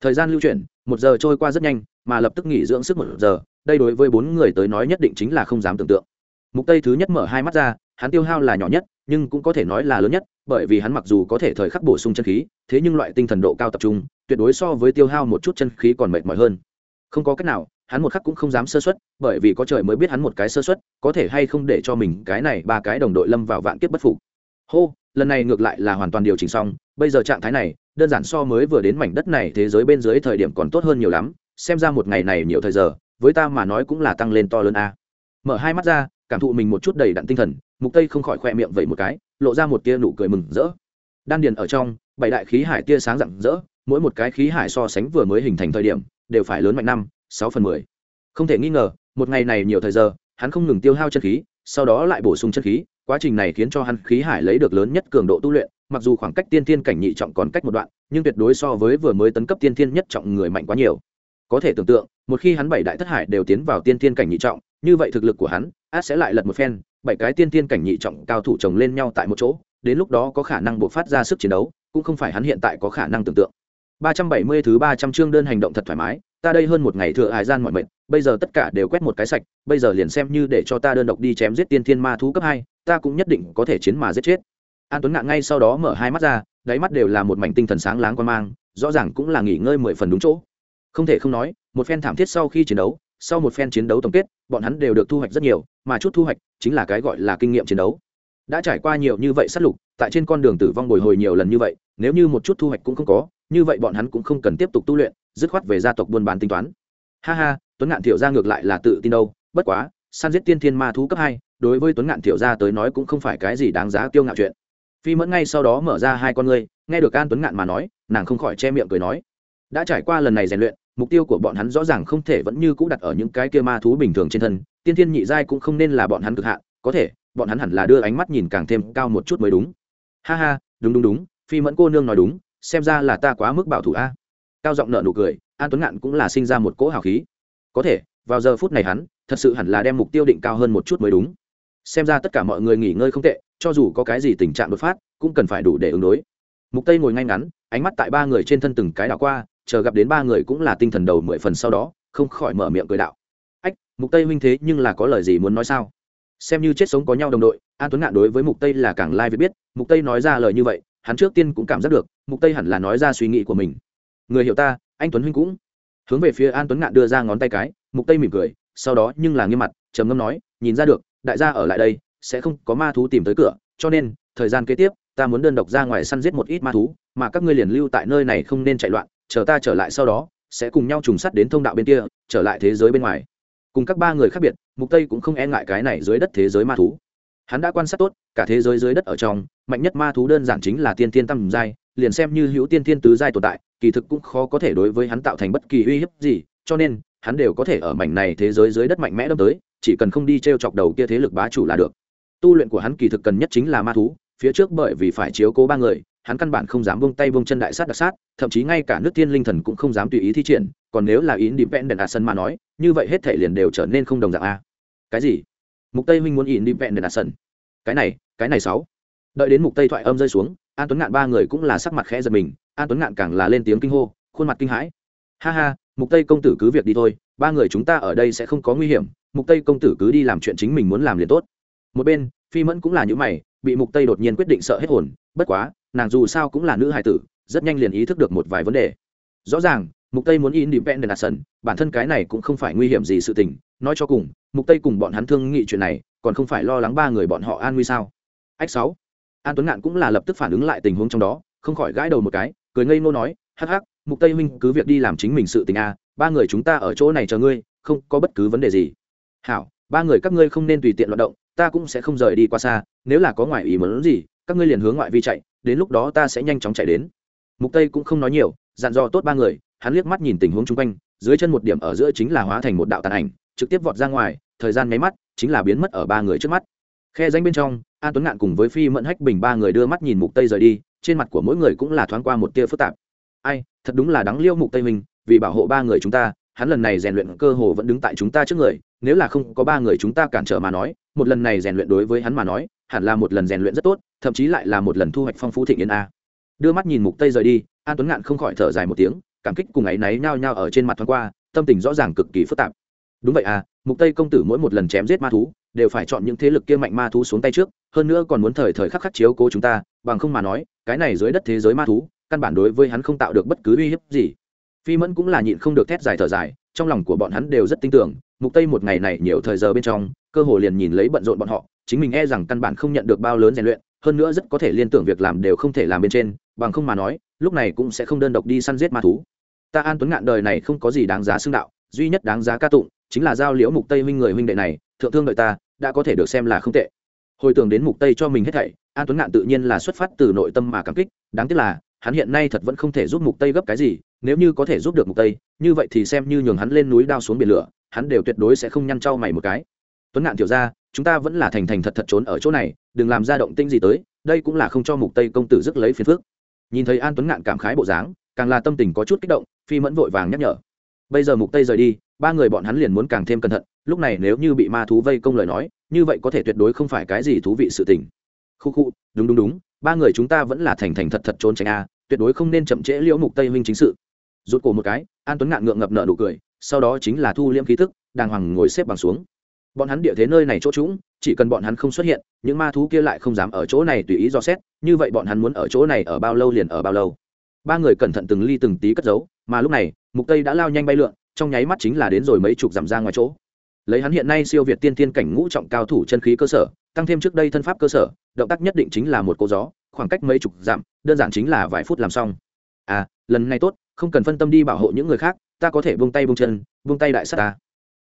Thời gian lưu chuyển, một giờ trôi qua rất nhanh, mà lập tức nghỉ dưỡng sức một giờ, đây đối với bốn người tới nói nhất định chính là không dám tưởng tượng. Mục tây thứ nhất mở hai mắt ra, hắn tiêu hao là nhỏ nhất, nhưng cũng có thể nói là lớn nhất, bởi vì hắn mặc dù có thể thời khắc bổ sung chân khí, thế nhưng loại tinh thần độ cao tập trung, tuyệt đối so với tiêu hao một chút chân khí còn mệt mỏi hơn. Không có cách nào hắn một khắc cũng không dám sơ xuất bởi vì có trời mới biết hắn một cái sơ xuất có thể hay không để cho mình cái này ba cái đồng đội lâm vào vạn kiếp bất phục. Hô, lần này ngược lại là hoàn toàn điều chỉnh xong, bây giờ trạng thái này, đơn giản so mới vừa đến mảnh đất này thế giới bên dưới thời điểm còn tốt hơn nhiều lắm, xem ra một ngày này nhiều thời giờ, với ta mà nói cũng là tăng lên to lớn a. Mở hai mắt ra, cảm thụ mình một chút đầy đặn tinh thần, mục tây không khỏi khoe miệng vậy một cái, lộ ra một tia nụ cười mừng rỡ. Đan điền ở trong, bảy đại khí hải tia sáng rạng rỡ, mỗi một cái khí hải so sánh vừa mới hình thành thời điểm, đều phải lớn mạnh năm sáu phần mười. Không thể nghi ngờ một ngày này nhiều thời giờ hắn không ngừng tiêu hao chân khí sau đó lại bổ sung chân khí quá trình này khiến cho hắn khí hải lấy được lớn nhất cường độ tu luyện mặc dù khoảng cách tiên thiên cảnh nhị trọng còn cách một đoạn nhưng tuyệt đối so với vừa mới tấn cấp tiên thiên nhất trọng người mạnh quá nhiều. Có thể tưởng tượng một khi hắn bảy đại thất hải đều tiến vào tiên thiên cảnh nhị trọng như vậy thực lực của hắn át sẽ lại lật một phen bảy cái tiên thiên cảnh nhị trọng cao thủ chồng lên nhau tại một chỗ đến lúc đó có khả năng bộc phát ra sức chiến đấu cũng không phải hắn hiện tại có khả năng tưởng tượng. 370 thứ 300 chương đơn hành động thật thoải mái, ta đây hơn một ngày thừa hải gian mọi mệnh, bây giờ tất cả đều quét một cái sạch, bây giờ liền xem như để cho ta đơn độc đi chém giết tiên thiên ma thú cấp hai, ta cũng nhất định có thể chiến mà giết chết. An Tuấn ngạn ngay sau đó mở hai mắt ra, đáy mắt đều là một mảnh tinh thần sáng láng quan mang, rõ ràng cũng là nghỉ ngơi mười phần đúng chỗ. Không thể không nói, một phen thảm thiết sau khi chiến đấu, sau một phen chiến đấu tổng kết, bọn hắn đều được thu hoạch rất nhiều, mà chút thu hoạch chính là cái gọi là kinh nghiệm chiến đấu. Đã trải qua nhiều như vậy sát lục, tại trên con đường tử vong bồi hồi nhiều lần như vậy, nếu như một chút thu hoạch cũng không có, như vậy bọn hắn cũng không cần tiếp tục tu luyện dứt khoát về gia tộc buôn bán tính toán. Ha ha, tuấn ngạn thiệu gia ngược lại là tự tin đâu, bất quá săn giết tiên thiên ma thú cấp hai, đối với tuấn ngạn thiệu gia tới nói cũng không phải cái gì đáng giá tiêu ngạo chuyện. Phi mẫn ngay sau đó mở ra hai con ngươi, nghe được an tuấn ngạn mà nói, nàng không khỏi che miệng cười nói. Đã trải qua lần này rèn luyện, mục tiêu của bọn hắn rõ ràng không thể vẫn như cũ đặt ở những cái kia ma thú bình thường trên thân, tiên thiên nhị giai cũng không nên là bọn hắn cực hạn, có thể, bọn hắn hẳn là đưa ánh mắt nhìn càng thêm cao một chút mới đúng. Ha ha, đúng đúng đúng, phi mẫn cô nương nói đúng, xem ra là ta quá mức bảo thủ a cao giọng nợ nụ cười, an tuấn ngạn cũng là sinh ra một cỗ hào khí. Có thể, vào giờ phút này hắn, thật sự hẳn là đem mục tiêu định cao hơn một chút mới đúng. Xem ra tất cả mọi người nghỉ ngơi không tệ, cho dù có cái gì tình trạng đột phát, cũng cần phải đủ để ứng đối. Mục tây ngồi ngay ngắn, ánh mắt tại ba người trên thân từng cái đảo qua, chờ gặp đến ba người cũng là tinh thần đầu mười phần sau đó, không khỏi mở miệng cười đạo. Ách, mục tây huynh thế nhưng là có lời gì muốn nói sao? Xem như chết sống có nhau đồng đội, an tuấn ngạn đối với mục tây là càng lai like biết. Mục tây nói ra lời như vậy, hắn trước tiên cũng cảm giác được, mục tây hẳn là nói ra suy nghĩ của mình người hiểu ta, anh tuấn huynh cũng. Hướng về phía an tuấn ngạn đưa ra ngón tay cái, mục tây mỉm cười, sau đó nhưng là nghiêm mặt, trầm ngâm nói, nhìn ra được, đại gia ở lại đây, sẽ không có ma thú tìm tới cửa, cho nên, thời gian kế tiếp, ta muốn đơn độc ra ngoài săn giết một ít ma thú, mà các ngươi liền lưu tại nơi này không nên chạy loạn, chờ ta trở lại sau đó, sẽ cùng nhau trùng sắt đến thông đạo bên kia, trở lại thế giới bên ngoài. Cùng các ba người khác biệt, mục tây cũng không e ngại cái này dưới đất thế giới ma thú. Hắn đã quan sát tốt, cả thế giới dưới đất ở trong, mạnh nhất ma thú đơn giản chính là tiên tiên tam giai liền xem như hữu tiên tiên tứ giai tồn tại, kỳ thực cũng khó có thể đối với hắn tạo thành bất kỳ uy hiếp gì, cho nên, hắn đều có thể ở mảnh này thế giới dưới đất mạnh mẽ đâm tới, chỉ cần không đi t r e o chọc đầu kia thế lực bá chủ là được. Tu luyện của hắn kỳ thực cần nhất chính là ma thú, phía trước bởi vì phải chiếu cố ba người, hắn căn bản không dám vung tay vung chân đại sát đặc sát, thậm chí ngay cả nước tiên linh thần cũng không dám tùy ý thi triển, còn nếu là ý đi vẽn đèn đạt sân mà nói, như vậy hết thể liền đều trở nên không đồng dạng a. Cái gì? Mục tây huynh muốn ý đi vẽn đèn đạt sân cái này cái này sáu. Đợi đến mục tây thoại âm rơi xuống an tuấn ngạn ba người cũng là sắc mặt khẽ giật mình, an tuấn ngạn càng là lên tiếng kinh hô, khuôn mặt kinh hãi. Ha ha, mục tây công tử cứ việc đi thôi, ba người chúng ta ở đây sẽ không có nguy hiểm, mục tây công tử cứ đi làm chuyện chính mình muốn làm liền tốt. Một bên, phi mẫn cũng là những mày, bị mục tây đột nhiên quyết định sợ hết hồn, bất quá, nàng dù sao cũng là nữ hài tử, rất nhanh liền ý thức được một vài vấn đề. Rõ ràng, mục tây muốn independent sần, bản thân cái này cũng không phải nguy hiểm gì sự tình, nói cho cùng, mục tây cùng bọn hắn thương nghị chuyện này, còn không phải lo lắng ba người bọn họ an nguy sao. Ách sáu an tuấn ngạn cũng là lập tức phản ứng lại tình huống trong đó, không khỏi gãi đầu một cái, cười ngây ngô nói, hắc hắc, mục tây huynh cứ việc đi làm chính mình sự tình a ba người chúng ta ở chỗ này chờ ngươi, không có bất cứ vấn đề gì. Hảo, ba người các ngươi không nên tùy tiện loạt động, ta cũng sẽ không rời đi qua xa, nếu là có ngoại ý muốn gì, các ngươi liền hướng ngoại vi chạy, đến lúc đó ta sẽ nhanh chóng chạy đến. Mục tây cũng không nói nhiều, dặn dò tốt ba người, hắn liếc mắt nhìn tình huống chung quanh, dưới chân một điểm ở giữa chính là hóa thành một đạo tàn ảnh, trực tiếp vọt ra ngoài, thời gian nháy mắt, chính là biến mất ở ba người trước mắt. Khe danh bên trong an tuấn ngạn cùng với phi mẫn hách bình ba người đưa mắt nhìn mục tây rời đi, trên mặt của mỗi người cũng là thoáng qua một tia phức tạp. Ai, thật đúng là đáng liêu mục tây mình vì bảo hộ ba người chúng ta, hắn lần này rèn luyện cơ hồ vẫn đứng tại chúng ta trước người, nếu là không có ba người chúng ta cản trở mà nói, một lần này rèn luyện đối với hắn mà nói, hẳn là một lần rèn luyện rất tốt, thậm chí lại là một lần thu hoạch phong phú thịnh yên a. Đưa mắt nhìn mục tây rời đi, an tuấn ngạn không khỏi thở dài một tiếng, cảm kích cùng ấy náy nhao nhao ở trên mặt thoáng qua, tâm tình rõ ràng cực kỳ phức tạp. Đúng vậy à mục tây công tử mỗi một lần chém giết ma thú đều phải chọn những thế lực kia mạnh ma thú xuống tay trước, hơn nữa còn muốn thời thời khắc khắc chiếu cố chúng ta, bằng không mà nói, cái này dưới đất thế giới ma thú, căn bản đối với hắn không tạo được bất cứ uy hiếp gì. Phi mẫn cũng là nhịn không được thét dài thở dài, trong lòng của bọn hắn đều rất tin tưởng, mục tây một ngày này nhiều thời giờ bên trong, cơ hồ liền nhìn lấy bận rộn bọn họ, chính mình e rằng căn bản không nhận được bao lớn rèn luyện, hơn nữa rất có thể liên tưởng việc làm đều không thể làm bên trên, bằng không mà nói, lúc này cũng sẽ không đơn độc đi săn giết ma thú. Ta an tuấn ngạn đời này không có gì đáng giá xưng đạo, duy nhất đáng giá ca tụng, chính là giao liễu mục tây huynh người huynh đệ này, thượng thương đợi ta đã có thể được xem là không tệ. Hồi tưởng đến mục tây cho mình hết thảy, an tuấn ngạn tự nhiên là xuất phát từ nội tâm mà cảm kích, đáng tiếc là, hắn hiện nay thật vẫn không thể giúp mục tây gấp cái gì, nếu như có thể giúp được mục tây, như vậy thì xem như nhường hắn lên núi đao xuống biển lửa, hắn đều tuyệt đối sẽ không nhăn trao mày một cái. Tuấn ngạn tiểu ra, chúng ta vẫn là thành thành thật thật trốn ở chỗ này, đừng làm ra động tinh gì tới, đây cũng là không cho mục tây công tử dứt lấy phiền phước nhìn thấy an tuấn ngạn cảm khái bộ dáng, càng là tâm tình có chút kích động, phi mẫn vội vàng nhắc nhở. Bây giờ mục tây rời đi ba người bọn hắn liền muốn càng thêm cẩn thận, lúc này nếu như bị ma thú vây công lời nói, như vậy có thể tuyệt đối không phải cái gì thú vị sự tình. Khu khu, đúng đúng đúng, ba người chúng ta vẫn là thành thành thật thật trốn tránh a, tuyệt đối không nên chậm trễ liễu mục tây huynh chính sự. Rút cổ một cái, an tuấn ngạn ngượng ngập nợ nụ cười, sau đó chính là thu liễm khí thức đàng hoàng ngồi xếp bằng xuống. Bọn hắn địa thế nơi này chỗ trũng, chỉ cần bọn hắn không xuất hiện, những ma thú kia lại không dám ở chỗ này tùy ý do xét, như vậy bọn hắn muốn ở chỗ này ở bao lâu liền ở bao lâu. Ba người cẩn thận từng ly từng tí cất giấu, mà lúc này, mục tây đã lao nhanh bay lượn trong nháy mắt chính là đến rồi mấy chục giảm ra ngoài chỗ. Lấy hắn hiện nay siêu việt tiên tiên cảnh ngũ trọng cao thủ chân khí cơ sở, tăng thêm trước đây thân pháp cơ sở, động tác nhất định chính là một cô gió, khoảng cách mấy chục dặm, đơn giản chính là vài phút làm xong. À lần này tốt, không cần phân tâm đi bảo hộ những người khác, ta có thể buông tay buông chân, buông tay đại sát ta.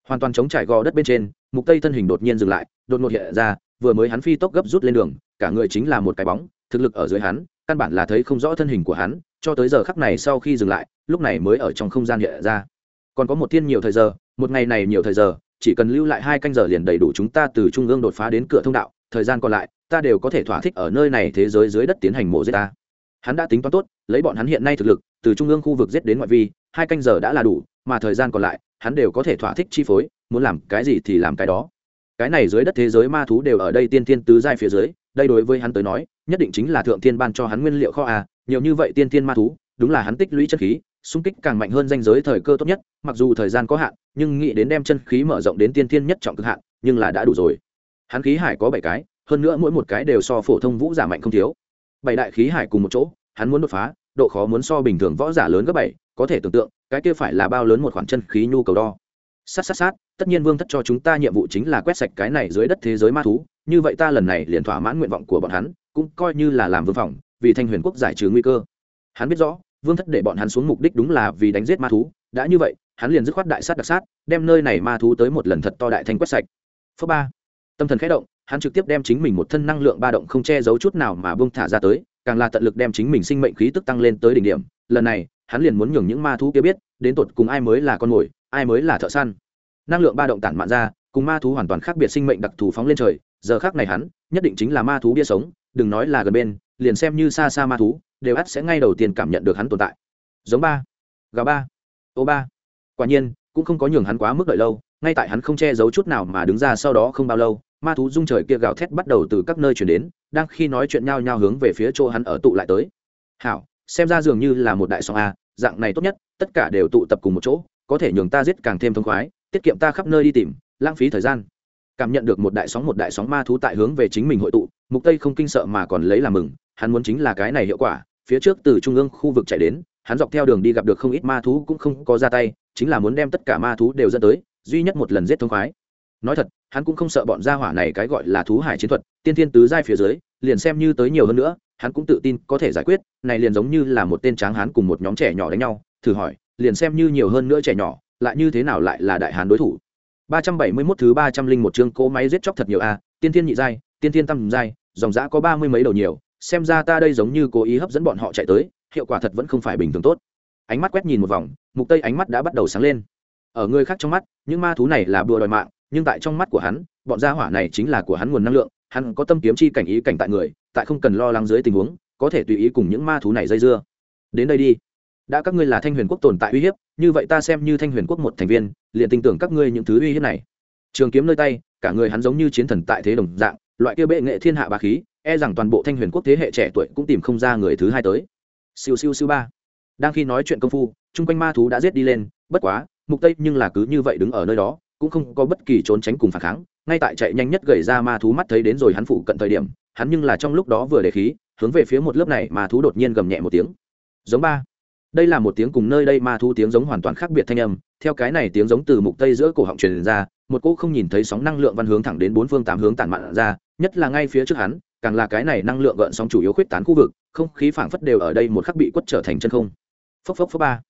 Hoàn toàn chống trải gò đất bên trên, mục tây thân hình đột nhiên dừng lại, đột ngột hiện ra, vừa mới hắn phi tốc gấp rút lên đường, cả người chính là một cái bóng, thực lực ở dưới hắn, căn bản là thấy không rõ thân hình của hắn, cho tới giờ khắc này sau khi dừng lại, lúc này mới ở trong không gian hiện ra còn có một thiên nhiều thời giờ một ngày này nhiều thời giờ chỉ cần lưu lại hai canh giờ liền đầy đủ chúng ta từ trung ương đột phá đến cửa thông đạo thời gian còn lại ta đều có thể thỏa thích ở nơi này thế giới dưới đất tiến hành mổ giết ta. Hắn đã tính toán tốt lấy bọn hắn hiện nay thực lực từ trung ương khu vực giết đến ngoại vi hai canh giờ đã là đủ mà thời gian còn lại hắn đều có thể thỏa thích chi phối muốn làm cái gì thì làm cái đó. Cái này dưới đất thế giới ma thú đều ở đây tiên tiên tứ giai phía dưới đây đối với hắn tới nói nhất định chính là thượng tiên ban cho hắn nguyên liệu kho à, nhiều như vậy tiên tiên ma thú đúng là hắn tích lũy chân khí xung kích càng mạnh hơn danh giới thời cơ tốt nhất, mặc dù thời gian có hạn, nhưng nghĩ đến đem chân khí mở rộng đến tiên thiên nhất trọng cực hạn, nhưng là đã đủ rồi. Hắn khí hải có bảy cái, hơn nữa mỗi một cái đều so phổ thông vũ giả mạnh không thiếu. Bảy đại khí hải cùng một chỗ, hắn muốn đột phá, độ khó muốn so bình thường võ giả lớn gấp bảy, có thể tưởng tượng, cái kia phải là bao lớn một khoản chân khí nhu cầu đo. Sát sát sát, tất nhiên vương thất cho chúng ta nhiệm vụ chính là quét sạch cái này dưới đất thế giới ma thú, như vậy ta lần này liền thỏa mãn nguyện vọng của bọn hắn, cũng coi như là làm vương phòng, vì thanh huyền quốc giải trừ nguy cơ. Hắn biết rõ vương thất để bọn hắn xuống mục đích đúng là vì đánh giết ma thú, đã như vậy, hắn liền dứt khoát đại sát đặc sát, đem nơi này ma thú tới một lần thật to đại thanh quét sạch. Phớ ba, tâm thần khẽ động, hắn trực tiếp đem chính mình một thân năng lượng ba động không che giấu chút nào mà bông thả ra tới, càng là tận lực đem chính mình sinh mệnh khí tức tăng lên tới đỉnh điểm. Lần này, hắn liền muốn nhường những ma thú kia biết, đến tột cùng ai mới là con mồi, ai mới là thợ săn. Năng lượng ba động tản mạn ra, cùng ma thú hoàn toàn khác biệt sinh mệnh đặc thù phóng lên trời. Giờ khác này hắn, nhất định chính là ma thú bia sống, đừng nói là gần bên liền xem như xa xa ma thú, đều ắt sẽ ngay đầu tiên cảm nhận được hắn tồn tại. Giống ba, gà ba, ô ba. Quả nhiên, cũng không có nhường hắn quá mức đợi lâu, ngay tại hắn không che giấu chút nào mà đứng ra sau đó không bao lâu, ma thú rung trời kia gào thét bắt đầu từ các nơi chuyển đến, đang khi nói chuyện nhau nhau hướng về phía chỗ hắn ở tụ lại tới. Hảo, xem ra dường như là một đại song a, dạng này tốt nhất, tất cả đều tụ tập cùng một chỗ, có thể nhường ta giết càng thêm thông khoái, tiết kiệm ta khắp nơi đi tìm, lãng phí thời gian. Cảm nhận được một đại sóng một đại sóng ma thú tại hướng về chính mình hội tụ, mục tây không kinh sợ mà còn lấy làm mừng hắn muốn chính là cái này hiệu quả, phía trước từ trung ương khu vực chạy đến, hắn dọc theo đường đi gặp được không ít ma thú cũng không có ra tay, chính là muốn đem tất cả ma thú đều dẫn tới, duy nhất một lần giết thông khoái. Nói thật, hắn cũng không sợ bọn gia hỏa này cái gọi là thú hải chiến thuật, tiên thiên tứ giai phía dưới, liền xem như tới nhiều hơn nữa, hắn cũng tự tin có thể giải quyết, này liền giống như là một tên tráng hắn cùng một nhóm trẻ nhỏ đánh nhau, thử hỏi, liền xem như nhiều hơn nữa trẻ nhỏ, lại như thế nào lại là đại hán đối thủ? 371 thứ 301 chương cố máy giết chóc thật nhiều a, tiên thiên nhị giai, tiên thiên tam giai, dòng dã có ba mươi mấy đầu nhiều xem ra ta đây giống như cố ý hấp dẫn bọn họ chạy tới, hiệu quả thật vẫn không phải bình thường tốt. Ánh mắt quét nhìn một vòng, mục tây ánh mắt đã bắt đầu sáng lên. Ở người khác trong mắt, những ma thú này là bừa đòi mạng, nhưng tại trong mắt của hắn, bọn gia hỏa này chính là của hắn nguồn năng lượng, hắn có tâm kiếm chi cảnh ý cảnh tại người, tại không cần lo lắng dưới tình huống, có thể tùy ý cùng những ma thú này dây dưa. Đến đây đi. Đã các ngươi là thanh huyền quốc tồn tại uy hiếp, như vậy ta xem như thanh huyền quốc một thành viên, liền tin tưởng các ngươi những thứ uy hiếp này. Trường kiếm nơi tay, cả người hắn giống như chiến thần tại thế đồng dạng, loại kia bệ nghệ thiên hạ bá khí e rằng toàn bộ thanh huyền quốc thế hệ trẻ tuổi cũng tìm không ra người thứ hai tới. Siêu siêu siêu ba. Đang khi nói chuyện công phu, chung quanh ma thú đã giết đi lên, bất quá, mục tây nhưng là cứ như vậy đứng ở nơi đó, cũng không có bất kỳ trốn tránh cùng phản kháng, ngay tại chạy nhanh nhất gầy ra ma thú mắt thấy đến rồi hắn phụ cận thời điểm, hắn nhưng là trong lúc đó vừa để khí, hướng về phía một lớp này ma thú đột nhiên gầm nhẹ một tiếng. Giống ba. Đây là một tiếng cùng nơi đây ma thú tiếng giống hoàn toàn khác biệt thanh âm, theo cái này tiếng giống từ mục tây giữa cổ họng truyền ra, một cỗ không nhìn thấy sóng năng lượng văn hướng thẳng đến bốn phương tám hướng tản mạn ra, nhất là ngay phía trước hắn càng là cái này năng lượng gợn sóng chủ yếu khuyết tán khu vực, không khí phảng phất đều ở đây một khắc bị quất trở thành chân không. Phốc phốc phốc ba.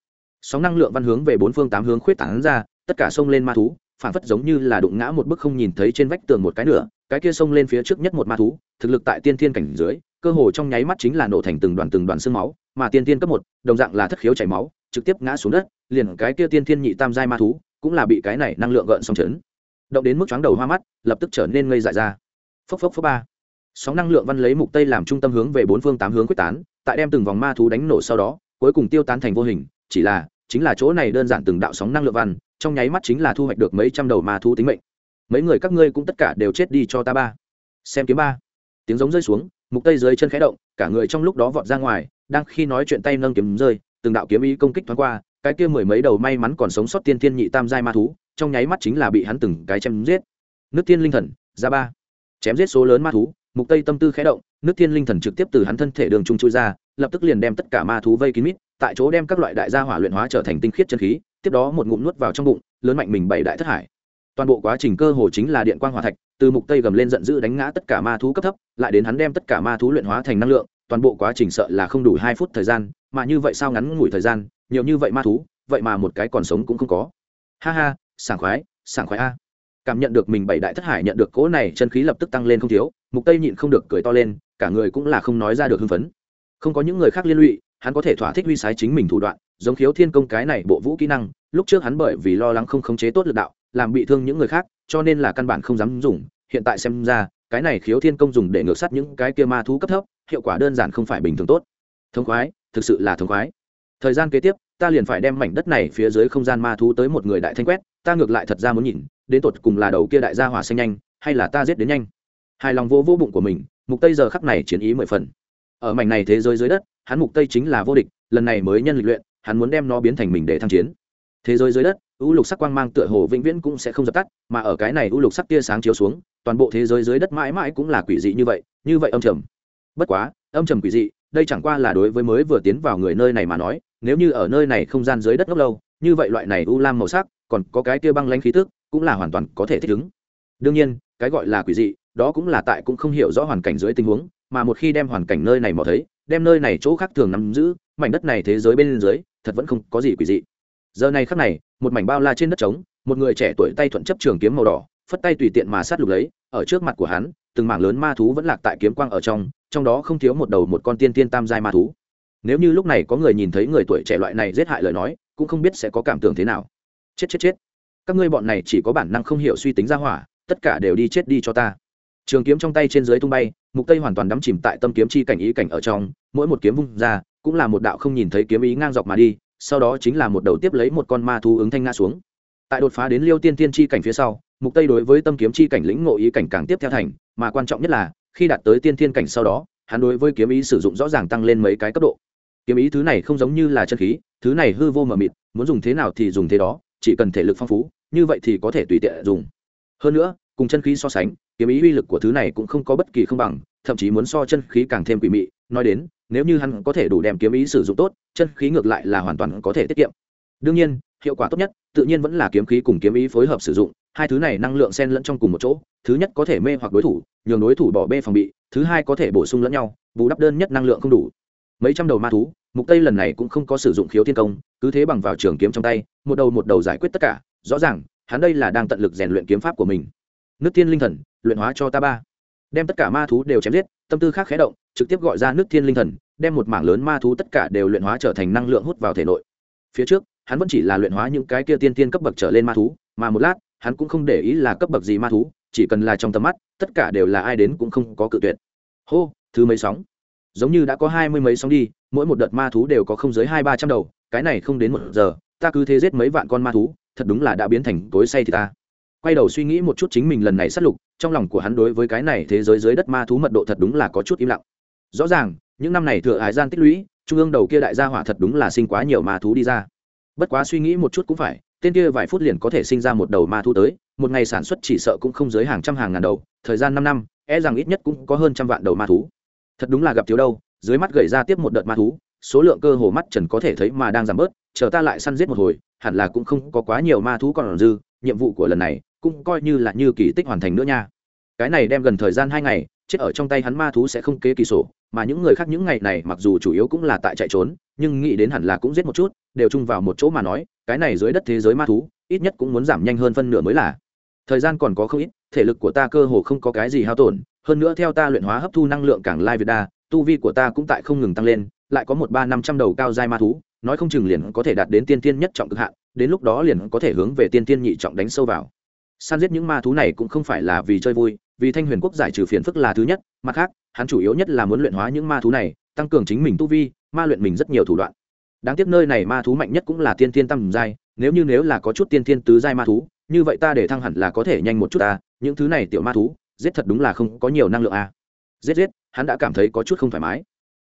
Sóng năng lượng văn hướng về bốn phương tám hướng khuyết tán ra, tất cả sông lên ma thú, phảng phất giống như là đụng ngã một bức không nhìn thấy trên vách tường một cái nữa cái kia sông lên phía trước nhất một ma thú, thực lực tại tiên thiên cảnh dưới, cơ hồ trong nháy mắt chính là nổ thành từng đoàn từng đoàn xương máu, mà tiên thiên cấp một, đồng dạng là thất khiếu chảy máu, trực tiếp ngã xuống đất, liền cái kia tiên thiên nhị tam giai ma thú cũng là bị cái này năng lượng gợn sóng chấn. Động đến mức chóng đầu hoa mắt, lập tức trở nên ngây dại ra. Phốc phốc phốc ba sóng năng lượng văn lấy mục tây làm trung tâm hướng về bốn phương tám hướng quyết tán, tại đem từng vòng ma thú đánh nổ sau đó, cuối cùng tiêu tán thành vô hình, chỉ là, chính là chỗ này đơn giản từng đạo sóng năng lượng văn, trong nháy mắt chính là thu hoạch được mấy trăm đầu ma thú tính mệnh. Mấy người các ngươi cũng tất cả đều chết đi cho ta ba. Xem kiếm ba. Tiếng giống rơi xuống, mục tây dưới chân khẽ động, cả người trong lúc đó vọt ra ngoài, đang khi nói chuyện tay nâng kiếm rơi, từng đạo kiếm ý công kích thoáng qua, cái kia mười mấy đầu may mắn còn sống sót tiên thiên nhị tam giai ma thú, trong nháy mắt chính là bị hắn từng cái chém giết. Nước tiên linh thần, ra ba. Chém giết số lớn ma thú mục tây tâm tư khẽ động, nước thiên linh thần trực tiếp từ hắn thân thể đường trung chui ra, lập tức liền đem tất cả ma thú vây kín mít, tại chỗ đem các loại đại gia hỏa luyện hóa trở thành tinh khiết chân khí, tiếp đó một ngụm nuốt vào trong bụng, lớn mạnh mình bảy đại thất hải. Toàn bộ quá trình cơ hồ chính là điện quang hỏa thạch, từ mục tây gầm lên giận dữ đánh ngã tất cả ma thú cấp thấp, lại đến hắn đem tất cả ma thú luyện hóa thành năng lượng, toàn bộ quá trình sợ là không đủ hai phút thời gian, mà như vậy sao ngắn ngủi thời gian, nhiều như vậy ma thú, vậy mà một cái còn sống cũng không có. Ha ha, sảng khoái sảng khoái a. Cảm nhận được mình bảy đại thất hải nhận được cỗ này, chân khí lập tức tăng lên không thiếu mục tây nhịn không được cười to lên, cả người cũng là không nói ra được hưng phấn. Không có những người khác liên lụy, hắn có thể thỏa thích huy sái chính mình thủ đoạn, giống khiếu thiên công cái này bộ vũ kỹ năng, lúc trước hắn bởi vì lo lắng không khống chế tốt lực đạo, làm bị thương những người khác, cho nên là căn bản không dám dùng. Hiện tại xem ra, cái này khiếu thiên công dùng để ngược sát những cái kia ma thú cấp thấp, hiệu quả đơn giản không phải bình thường tốt. Thống khoái, thực sự là thống khoái. Thời gian kế tiếp, ta liền phải đem mảnh đất này phía dưới không gian ma thú tới một người đại thanh quét, ta ngược lại thật ra muốn nhìn, đến tột cùng là đầu kia đại gia hỏa xanh nhanh, hay là ta giết đến nhanh hài lòng vô vô bụng của mình, mục tây giờ khắc này chiến ý mười phần. Ở mảnh này thế giới dưới đất, hắn mục tây chính là vô địch, lần này mới nhân lịch luyện, hắn muốn đem nó biến thành mình để tham chiến. Thế giới dưới đất, u lục sắc quang mang tựa hồ vĩnh viễn cũng sẽ không dập tắt, mà ở cái này u lục sắc tia sáng chiếu xuống, toàn bộ thế giới dưới đất mãi mãi cũng là quỷ dị như vậy như vậy âm trầm. Bất quá, âm trầm quỷ dị, đây chẳng qua là đối với mới vừa tiến vào người nơi này mà nói, nếu như ở nơi này không gian dưới đất ngốc lâu, như vậy loại này u lam màu sắc, còn có cái kia băng lãnh khí tức, cũng là hoàn toàn có thể thích ứng. Đương nhiên, cái gọi là quỷ dị đó cũng là tại cũng không hiểu rõ hoàn cảnh dưới tình huống, mà một khi đem hoàn cảnh nơi này mò thấy, đem nơi này chỗ khác thường nắm giữ, mảnh đất này thế giới bên dưới, thật vẫn không có gì quỷ dị. Giờ này khắc này, một mảnh bao la trên đất trống, một người trẻ tuổi tay thuận chấp trường kiếm màu đỏ, phất tay tùy tiện mà sát lục lấy, ở trước mặt của hắn, từng mảng lớn ma thú vẫn lạc tại kiếm quang ở trong trong đó không thiếu một đầu một con tiên tiên tam giai ma thú. Nếu như lúc này có người nhìn thấy người tuổi trẻ loại này giết hại lời nói, cũng không biết sẽ có cảm tưởng thế nào. Chết chết chết. Các ngươi bọn này chỉ có bản năng không hiểu suy tính ra hỏa, tất cả đều đi chết đi cho ta trường kiếm trong tay trên dưới tung bay, mục tây hoàn toàn đắm chìm tại tâm kiếm chi cảnh ý cảnh ở trong, mỗi một kiếm vung ra, cũng là một đạo không nhìn thấy kiếm ý ngang dọc mà đi, sau đó chính là một đầu tiếp lấy một con ma thú ứng thanh ngã xuống. Tại đột phá đến liêu tiên tiên chi cảnh phía sau, mục tây đối với tâm kiếm chi cảnh lĩnh ngộ ý cảnh càng tiếp theo thành, mà quan trọng nhất là, khi đạt tới tiên thiên cảnh sau đó, hắn đối với kiếm ý sử dụng rõ ràng tăng lên mấy cái cấp độ. Kiếm ý thứ này không giống như là chân khí, thứ này hư vô mờ mịt, muốn dùng thế nào thì dùng thế đó, chỉ cần thể lực phong phú, như vậy thì có thể tùy tiện dùng. Hơn nữa cùng chân khí so sánh, kiếm ý uy lực của thứ này cũng không có bất kỳ không bằng, thậm chí muốn so chân khí càng thêm quỷ mị. Nói đến, nếu như hắn có thể đủ đem kiếm ý sử dụng tốt, chân khí ngược lại là hoàn toàn có thể tiết kiệm. Đương nhiên, hiệu quả tốt nhất, tự nhiên vẫn là kiếm khí cùng kiếm ý phối hợp sử dụng, hai thứ này năng lượng xen lẫn trong cùng một chỗ. Thứ nhất có thể mê hoặc đối thủ, nhường đối thủ bỏ bê phòng bị, thứ hai có thể bổ sung lẫn nhau, bù đắp đơn nhất năng lượng không đủ. Mấy trăm đầu ma thú, mục tây lần này cũng không có sử dụng khiếu thiên công, cứ thế bằng vào trường kiếm trong tay, một đầu một đầu giải quyết tất cả, rõ ràng, hắn đây là đang tận lực rèn luyện kiếm pháp của mình nước thiên linh thần, luyện hóa cho ta ba. Đem tất cả ma thú đều chém giết, tâm tư khác khé động, trực tiếp gọi ra nước thiên linh thần, đem một mảng lớn ma thú tất cả đều luyện hóa trở thành năng lượng hút vào thể nội. Phía trước, hắn vẫn chỉ là luyện hóa những cái kia tiên tiên cấp bậc trở lên ma thú, mà một lát, hắn cũng không để ý là cấp bậc gì ma thú, chỉ cần là trong tầm mắt, tất cả đều là ai đến cũng không có cự tuyệt. Hô, thứ mấy sóng? Giống như đã có hai mươi mấy sóng đi, mỗi một đợt ma thú đều có không dưới hai ba trăm đầu, cái này không đến một giờ, ta cứ thế giết mấy vạn con ma thú, thật đúng là đã biến thành tối say thì ta quay đầu suy nghĩ một chút chính mình lần này sát lục, trong lòng của hắn đối với cái này thế giới dưới đất ma thú mật độ thật đúng là có chút im lặng. Rõ ràng, những năm này thừa hải gian tích lũy, trung ương đầu kia đại gia hỏa thật đúng là sinh quá nhiều ma thú đi ra. Bất quá suy nghĩ một chút cũng phải, tên kia vài phút liền có thể sinh ra một đầu ma thú tới, một ngày sản xuất chỉ sợ cũng không dưới hàng trăm hàng ngàn đầu, thời gian năm năm e rằng ít nhất cũng có hơn trăm vạn đầu ma thú. Thật đúng là gặp thiếu đâu, dưới mắt gầy ra tiếp một đợt ma thú, số lượng cơ hồ mắt trần có thể thấy mà đang giảm bớt, chờ ta lại săn giết một hồi, hẳn là cũng không có quá nhiều ma thú còn dư, nhiệm vụ của lần này cũng coi như là như kỳ tích hoàn thành nữa nha. Cái này đem gần thời gian hai ngày, chết ở trong tay hắn ma thú sẽ không kế kỳ sổ, mà những người khác những ngày này mặc dù chủ yếu cũng là tại chạy trốn, nhưng nghĩ đến hẳn là cũng giết một chút, đều chung vào một chỗ mà nói, cái này dưới đất thế giới ma thú, ít nhất cũng muốn giảm nhanh hơn phân nửa mới là. Thời gian còn có không ít, thể lực của ta cơ hồ không có cái gì hao tổn, hơn nữa theo ta luyện hóa hấp thu năng lượng càng lai việt đa, tu vi của ta cũng tại không ngừng tăng lên, lại có một ba năm trăm đầu cao dai ma thú, nói không chừng liền có thể đạt đến tiên tiên nhất trọng cực hạn, đến lúc đó liền có thể hướng về tiên tiên nhị trọng đánh sâu vào săn giết những ma thú này cũng không phải là vì chơi vui, vì thanh huyền quốc giải trừ phiền phức là thứ nhất, mặt khác, hắn chủ yếu nhất là muốn luyện hóa những ma thú này, tăng cường chính mình tu vi, ma luyện mình rất nhiều thủ đoạn. Đáng tiếc nơi này ma thú mạnh nhất cũng là tiên tiên tầm giai, nếu như nếu là có chút tiên tiên tứ giai ma thú, như vậy ta để thăng hẳn là có thể nhanh một chút ta những thứ này tiểu ma thú, giết thật đúng là không có nhiều năng lượng a giết giết, hắn đã cảm thấy có chút không thoải mái.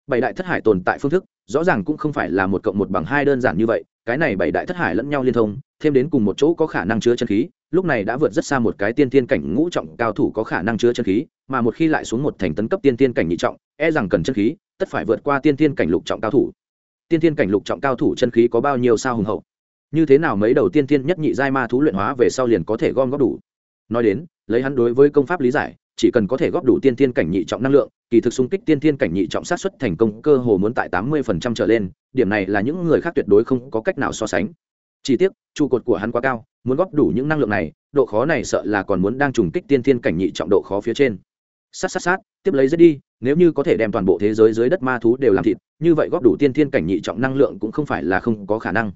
Bảy đại thất hải tồn tại phương thức, rõ ràng cũng không phải là một cộng một bằng hai đơn giản như vậy, cái này bảy đại thất hải lẫn nhau liên thông, thêm đến cùng một chỗ có khả năng chứa chân khí lúc này đã vượt rất xa một cái tiên tiên cảnh ngũ trọng cao thủ có khả năng chứa chân khí, mà một khi lại xuống một thành tấn cấp tiên tiên cảnh nhị trọng e rằng cần chân khí, tất phải vượt qua tiên tiên cảnh lục trọng cao thủ. Tiên tiên cảnh lục trọng cao thủ chân khí có bao nhiêu sao hùng hậu? Như thế nào mấy đầu tiên tiên nhất nhị giai ma thú luyện hóa về sau liền có thể gom góp đủ? Nói đến, lấy hắn đối với công pháp lý giải, chỉ cần có thể góp đủ tiên tiên cảnh nhị trọng năng lượng, kỳ thực xung kích tiên tiên cảnh nhị trọng sát xuất thành công cơ hồ muốn tại tám mươi phần trăm trở lên, điểm này là những người khác tuyệt đối không có cách nào so sánh chỉ tiếc, trụ cột của hắn quá cao, muốn góp đủ những năng lượng này, độ khó này sợ là còn muốn đang trùng kích tiên thiên cảnh nhị trọng độ khó phía trên. Sát sát sát, tiếp lấy giết đi, nếu như có thể đem toàn bộ thế giới dưới đất ma thú đều làm thịt, như vậy góp đủ tiên thiên cảnh nhị trọng năng lượng cũng không phải là không có khả năng.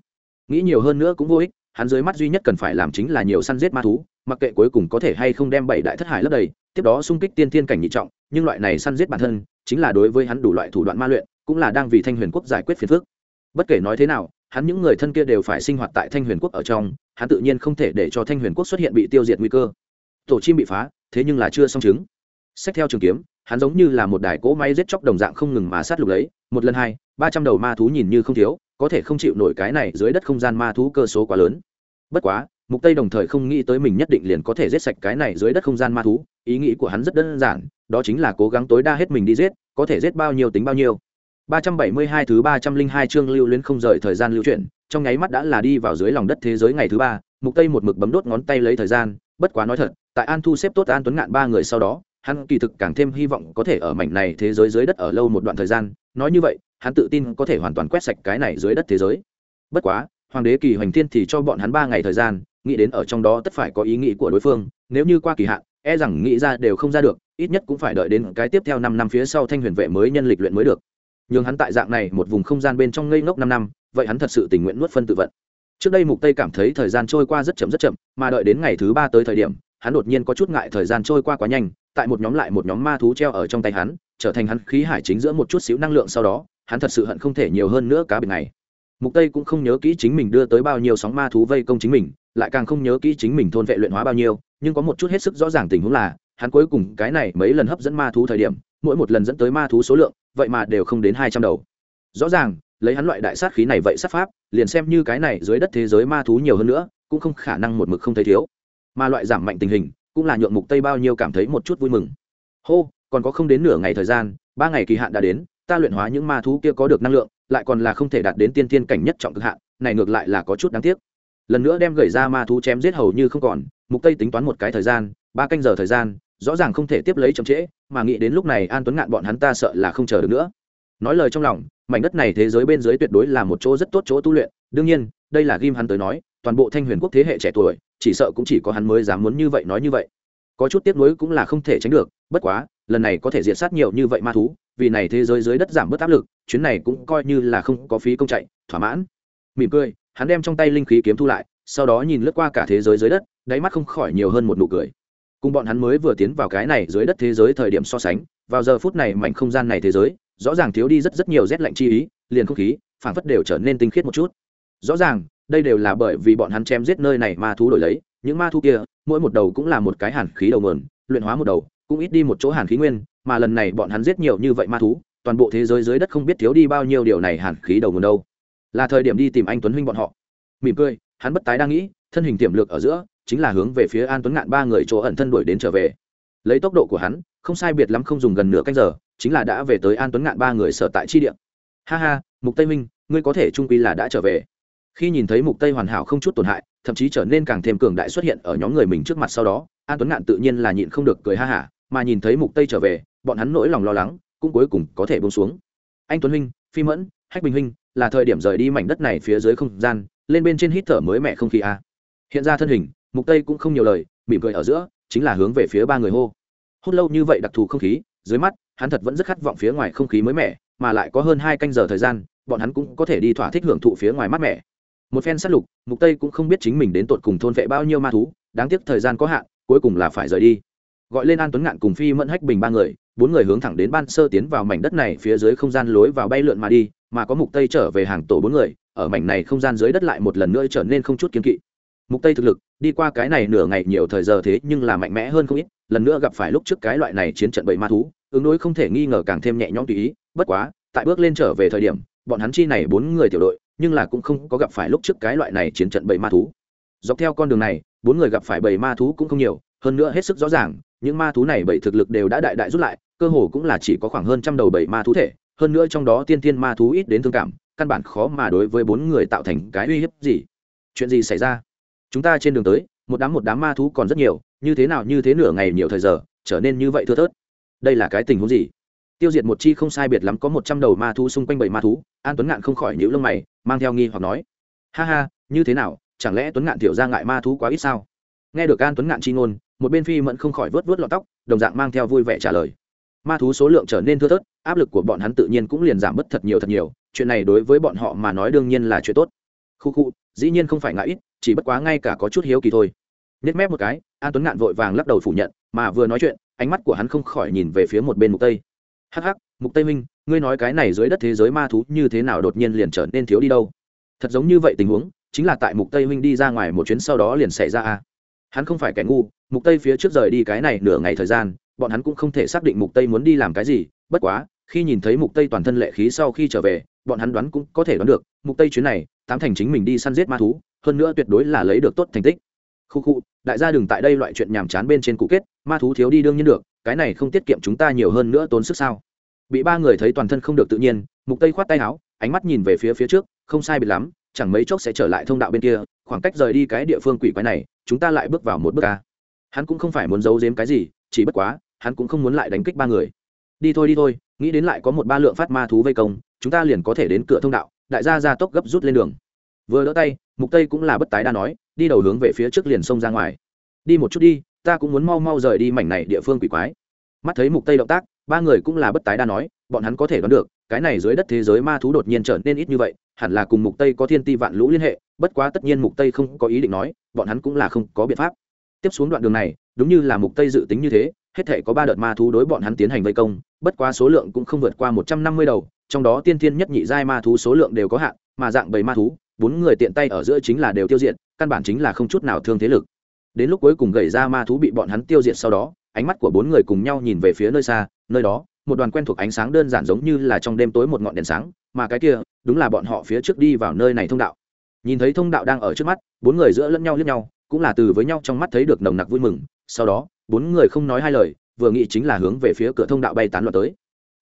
Nghĩ nhiều hơn nữa cũng vô ích, hắn dưới mắt duy nhất cần phải làm chính là nhiều săn giết ma thú, mặc kệ cuối cùng có thể hay không đem bảy đại thất hải lấp đầy, tiếp đó xung kích tiên thiên cảnh nhị trọng, nhưng loại này săn giết bản thân, chính là đối với hắn đủ loại thủ đoạn ma luyện, cũng là đang vì thanh huyền quốc giải quyết phiền phức. Bất kể nói thế nào hắn những người thân kia đều phải sinh hoạt tại thanh huyền quốc ở trong, hắn tự nhiên không thể để cho thanh huyền quốc xuất hiện bị tiêu diệt nguy cơ. Tổ chim bị phá, thế nhưng là chưa xong chứng. Xét theo trường kiếm, hắn giống như là một đài cỗ máy giết chóc đồng dạng không ngừng mà sát lục lấy, một lần hai, ba trăm đầu ma thú nhìn như không thiếu, có thể không chịu nổi cái này dưới đất không gian ma thú cơ số quá lớn. Bất quá, mục tây đồng thời không nghĩ tới mình nhất định liền có thể giết sạch cái này dưới đất không gian ma thú, ý nghĩ của hắn rất đơn giản, đó chính là cố gắng tối đa hết mình đi giết, có thể giết bao nhiêu tính bao nhiêu. 372 thứ 302 chương lưu luyến không rời thời gian lưu chuyển, trong nháy mắt đã là đi vào dưới lòng đất thế giới ngày thứ ba, mục tây một mực bấm đốt ngón tay lấy thời gian, bất quá nói thật, tại an thu xếp tốt an tuấn ngạn ba người sau đó, hắn kỳ thực càng thêm hy vọng có thể ở mảnh này thế giới dưới đất ở lâu một đoạn thời gian, nói như vậy, hắn tự tin có thể hoàn toàn quét sạch cái này dưới đất thế giới. Bất quá, hoàng đế kỳ hoành thiên thì cho bọn hắn ba ngày thời gian, nghĩ đến ở trong đó tất phải có ý nghĩ của đối phương, nếu như qua kỳ hạn e rằng nghĩ ra đều không ra được, ít nhất cũng phải đợi đến cái tiếp theo năm năm phía sau thanh huyền vệ mới nhân lịch luyện mới được nhưng hắn tại dạng này một vùng không gian bên trong ngây ngốc năm năm, vậy hắn thật sự tình nguyện nuốt phân tự vận. Trước đây mục tây cảm thấy thời gian trôi qua rất chậm rất chậm, mà đợi đến ngày thứ ba tới thời điểm, hắn đột nhiên có chút ngại thời gian trôi qua quá nhanh, tại một nhóm lại một nhóm ma thú treo ở trong tay hắn, trở thành hắn khí hải chính giữa một chút xíu năng lượng sau đó, hắn thật sự hận không thể nhiều hơn nữa cá biệt này. Mục tây cũng không nhớ kỹ chính mình đưa tới bao nhiêu sóng ma thú vây công chính mình, lại càng không nhớ kỹ chính mình thôn vệ luyện hóa bao nhiêu, nhưng có một chút hết sức rõ ràng tình huống là, hắn cuối cùng cái này mấy lần hấp dẫn ma thú thời điểm, mỗi một lần dẫn tới ma thú số lượng vậy mà đều không đến hai trăm đầu. Rõ ràng, lấy hắn loại đại sát khí này vậy sát pháp, liền xem như cái này dưới đất thế giới ma thú nhiều hơn nữa, cũng không khả năng một mực không thấy thiếu. Mà loại giảm mạnh tình hình, cũng là nhượng mục tây bao nhiêu cảm thấy một chút vui mừng. Hô, còn có không đến nửa ngày thời gian, ba ngày kỳ hạn đã đến, ta luyện hóa những ma thú kia có được năng lượng, lại còn là không thể đạt đến tiên tiên cảnh nhất trọng cực hạn, này ngược lại là có chút đáng tiếc. Lần nữa đem gửi ra ma thú chém giết hầu như không còn, mục tây tính toán một cái thời gian, ba canh giờ thời gian rõ ràng không thể tiếp lấy chậm trễ, mà nghĩ đến lúc này an tuấn ngạn bọn hắn ta sợ là không chờ được nữa. Nói lời trong lòng, mảnh đất này thế giới bên dưới tuyệt đối là một chỗ rất tốt chỗ tu luyện. Đương nhiên, đây là ghim hắn tới nói, toàn bộ thanh huyền quốc thế hệ trẻ tuổi, chỉ sợ cũng chỉ có hắn mới dám muốn như vậy nói như vậy. Có chút tiếc nuối cũng là không thể tránh được, bất quá, lần này có thể diệt sát nhiều như vậy ma thú, vì này thế giới dưới đất giảm bớt áp lực, chuyến này cũng coi như là không có phí công chạy, thỏa mãn. Mỉm cười, hắn đem trong tay linh khí kiếm thu lại, sau đó nhìn lướt qua cả thế giới dưới đất, đáy mắt không khỏi nhiều hơn một nụ cười cùng bọn hắn mới vừa tiến vào cái này dưới đất thế giới thời điểm so sánh, vào giờ phút này mảnh không gian này thế giới, rõ ràng thiếu đi rất rất nhiều rét lạnh chi ý, liền không khí, phảng phất đều trở nên tinh khiết một chút. Rõ ràng, đây đều là bởi vì bọn hắn chém giết nơi này ma thú đổi lấy, những ma thú kia, mỗi một đầu cũng là một cái hàn khí đầu mườn luyện hóa một đầu, cũng ít đi một chỗ hàn khí nguyên, mà lần này bọn hắn giết nhiều như vậy ma thú, toàn bộ thế giới dưới đất không biết thiếu đi bao nhiêu điều này hàn khí đầu nguồn đâu. Là thời điểm đi tìm anh tuấn huynh bọn họ. Mỉm cười, hắn bất tái đang nghĩ, thân hình tiềm lực ở giữa chính là hướng về phía an tuấn ngạn ba người chỗ ẩn thân đuổi đến trở về. Lấy tốc độ của hắn, không sai biệt lắm không dùng gần nửa canh giờ, chính là đã về tới an tuấn ngạn ba người sở tại chi địa. Ha ha, mục tây minh, ngươi có thể trung quy là đã trở về. Khi nhìn thấy mục tây hoàn hảo không chút tổn hại, thậm chí trở nên càng thêm cường đại xuất hiện ở nhóm người mình trước mặt sau đó, an tuấn ngạn tự nhiên là nhịn không được cười ha hả, mà nhìn thấy mục tây trở về, bọn hắn nỗi lòng lo lắng cũng cuối cùng có thể buông xuống. Anh tuấn huynh, phi mẫn, hách bình huynh, là thời điểm rời đi mảnh đất này phía dưới không gian, lên bên trên hít thở mới mẹ không khí a. Hiện ra thân hình mục tây cũng không nhiều lời, mỉm cười ở giữa, chính là hướng về phía ba người hô. Hút lâu như vậy đặc thù không khí, dưới mắt, hắn thật vẫn rất khát vọng phía ngoài không khí mới mẻ, mà lại có hơn hai canh giờ thời gian, bọn hắn cũng có thể đi thỏa thích hưởng thụ phía ngoài mát mẻ. Một phen sát lục, mục tây cũng không biết chính mình đến tột cùng thôn vệ bao nhiêu ma thú, đáng tiếc thời gian có hạn, cuối cùng là phải rời đi. Gọi lên an tuấn ngạn cùng phi mẫn hách bình ba người, bốn người hướng thẳng đến ban sơ tiến vào mảnh đất này phía dưới không gian lối vào bay lượn mà đi, mà có mục tây trở về hàng tổ bốn người, ở mảnh này không gian dưới đất lại một lần nữa trở nên không chút kiên kỵ mục tây thực lực, đi qua cái này nửa ngày nhiều thời giờ thế nhưng là mạnh mẽ hơn không ít, lần nữa gặp phải lúc trước cái loại này chiến trận bầy ma thú, ứng đối không thể nghi ngờ càng thêm nhẹ nhõm tùy ý, bất quá, tại bước lên trở về thời điểm, bọn hắn chi này bốn người tiểu đội, nhưng là cũng không có gặp phải lúc trước cái loại này chiến trận bầy ma thú. Dọc theo con đường này, bốn người gặp phải bầy ma thú cũng không nhiều, hơn nữa hết sức rõ ràng, những ma thú này bầy thực lực đều đã đại đại rút lại, cơ hồ cũng là chỉ có khoảng hơn trăm đầu bầy ma thú thể, hơn nữa trong đó tiên thiên ma thú ít đến thương cảm, căn bản khó mà đối với bốn người tạo thành cái uy hiếp gì. Chuyện gì xảy ra? Chúng ta trên đường tới, một đám một đám ma thú còn rất nhiều, như thế nào như thế nửa ngày nhiều thời giờ, trở nên như vậy thưa thớt. Đây là cái tình huống gì? Tiêu diệt một chi không sai biệt lắm có một trăm đầu ma thú xung quanh bảy ma thú, an tuấn ngạn không khỏi nhíu lông mày, mang theo nghi hoặc nói. Ha ha, như thế nào, chẳng lẽ tuấn ngạn thiểu ra ngại ma thú quá ít sao? Nghe được an tuấn ngạn chi ngôn, một bên phi mẫn không khỏi vớt vớt lọt tóc, đồng dạng mang theo vui vẻ trả lời. Ma thú số lượng trở nên thưa thớt, áp lực của bọn hắn tự nhiên cũng liền giảm bớt thật nhiều thật nhiều, chuyện này đối với bọn họ mà nói đương nhiên là chuyện tốt. Khu khu, dĩ nhiên không phải ngại ít chỉ bất quá ngay cả có chút hiếu kỳ thôi. Nhất mép một cái, an tuấn ngạn vội vàng lắc đầu phủ nhận, mà vừa nói chuyện, ánh mắt của hắn không khỏi nhìn về phía một bên mục tây. Hắc hắc, mục tây minh, ngươi nói cái này dưới đất thế giới ma thú như thế nào đột nhiên liền trở nên thiếu đi đâu? Thật giống như vậy tình huống, chính là tại mục tây Minh đi ra ngoài một chuyến sau đó liền xảy ra a hắn không phải kẻ ngu, mục tây phía trước rời đi cái này nửa ngày thời gian, bọn hắn cũng không thể xác định mục tây muốn đi làm cái gì, bất quá, khi nhìn thấy mục tây toàn thân lệ khí sau khi trở về, bọn hắn đoán cũng có thể đoán được, mục tây chuyến này, tám thành chính mình đi săn giết ma thú hơn nữa tuyệt đối là lấy được tốt thành tích. Khu khu, đại gia đừng tại đây loại chuyện nhàm chán bên trên cụ kết, ma thú thiếu đi đương nhiên được, cái này không tiết kiệm chúng ta nhiều hơn nữa tốn sức sao? Bị ba người thấy toàn thân không được tự nhiên, mục tây khoát tay áo, ánh mắt nhìn về phía phía trước, không sai biệt lắm, chẳng mấy chốc sẽ trở lại thông đạo bên kia, khoảng cách rời đi cái địa phương quỷ quái này, chúng ta lại bước vào một bước ca hắn cũng không phải muốn giấu giếm cái gì, chỉ bất quá, hắn cũng không muốn lại đánh kích ba người. Đi thôi đi thôi, nghĩ đến lại có một ba lượng phát ma thú vây công, chúng ta liền có thể đến cửa thông đạo, đại gia ra tốc gấp rút lên đường. Vừa đỡ tay mục tây cũng là bất tái đa nói, đi đầu hướng về phía trước liền xông ra ngoài. Đi một chút đi, ta cũng muốn mau mau rời đi mảnh này địa phương quỷ quái. Mắt thấy mục tây động tác, ba người cũng là bất tái đa nói, bọn hắn có thể đoán được, cái này dưới đất thế giới ma thú đột nhiên trở nên ít như vậy, hẳn là cùng mục tây có thiên ti vạn lũ liên hệ, bất quá tất nhiên mục tây không có ý định nói, bọn hắn cũng là không có biện pháp. Tiếp xuống đoạn đường này, đúng như là mục tây dự tính như thế, hết thể có ba đợt ma thú đối bọn hắn tiến hành vây công, bất quá số lượng cũng không vượt qua 150 đầu, trong đó tiên thiên nhất nhị giai ma thú số lượng đều có hạn, mà dạng bầy ma thú bốn người tiện tay ở giữa chính là đều tiêu diệt, căn bản chính là không chút nào thương thế lực. Đến lúc cuối cùng gầy ra ma thú bị bọn hắn tiêu diệt sau đó, ánh mắt của bốn người cùng nhau nhìn về phía nơi xa, nơi đó, một đoàn quen thuộc ánh sáng đơn giản giống như là trong đêm tối một ngọn đèn sáng, mà cái kia, đúng là bọn họ phía trước đi vào nơi này thông đạo. Nhìn thấy thông đạo đang ở trước mắt, bốn người giữa lẫn nhau lẫn nhau, cũng là từ với nhau trong mắt thấy được nồng nặc vui mừng, sau đó, bốn người không nói hai lời, vừa nghĩ chính là hướng về phía cửa thông đạo bay tán loạn tới.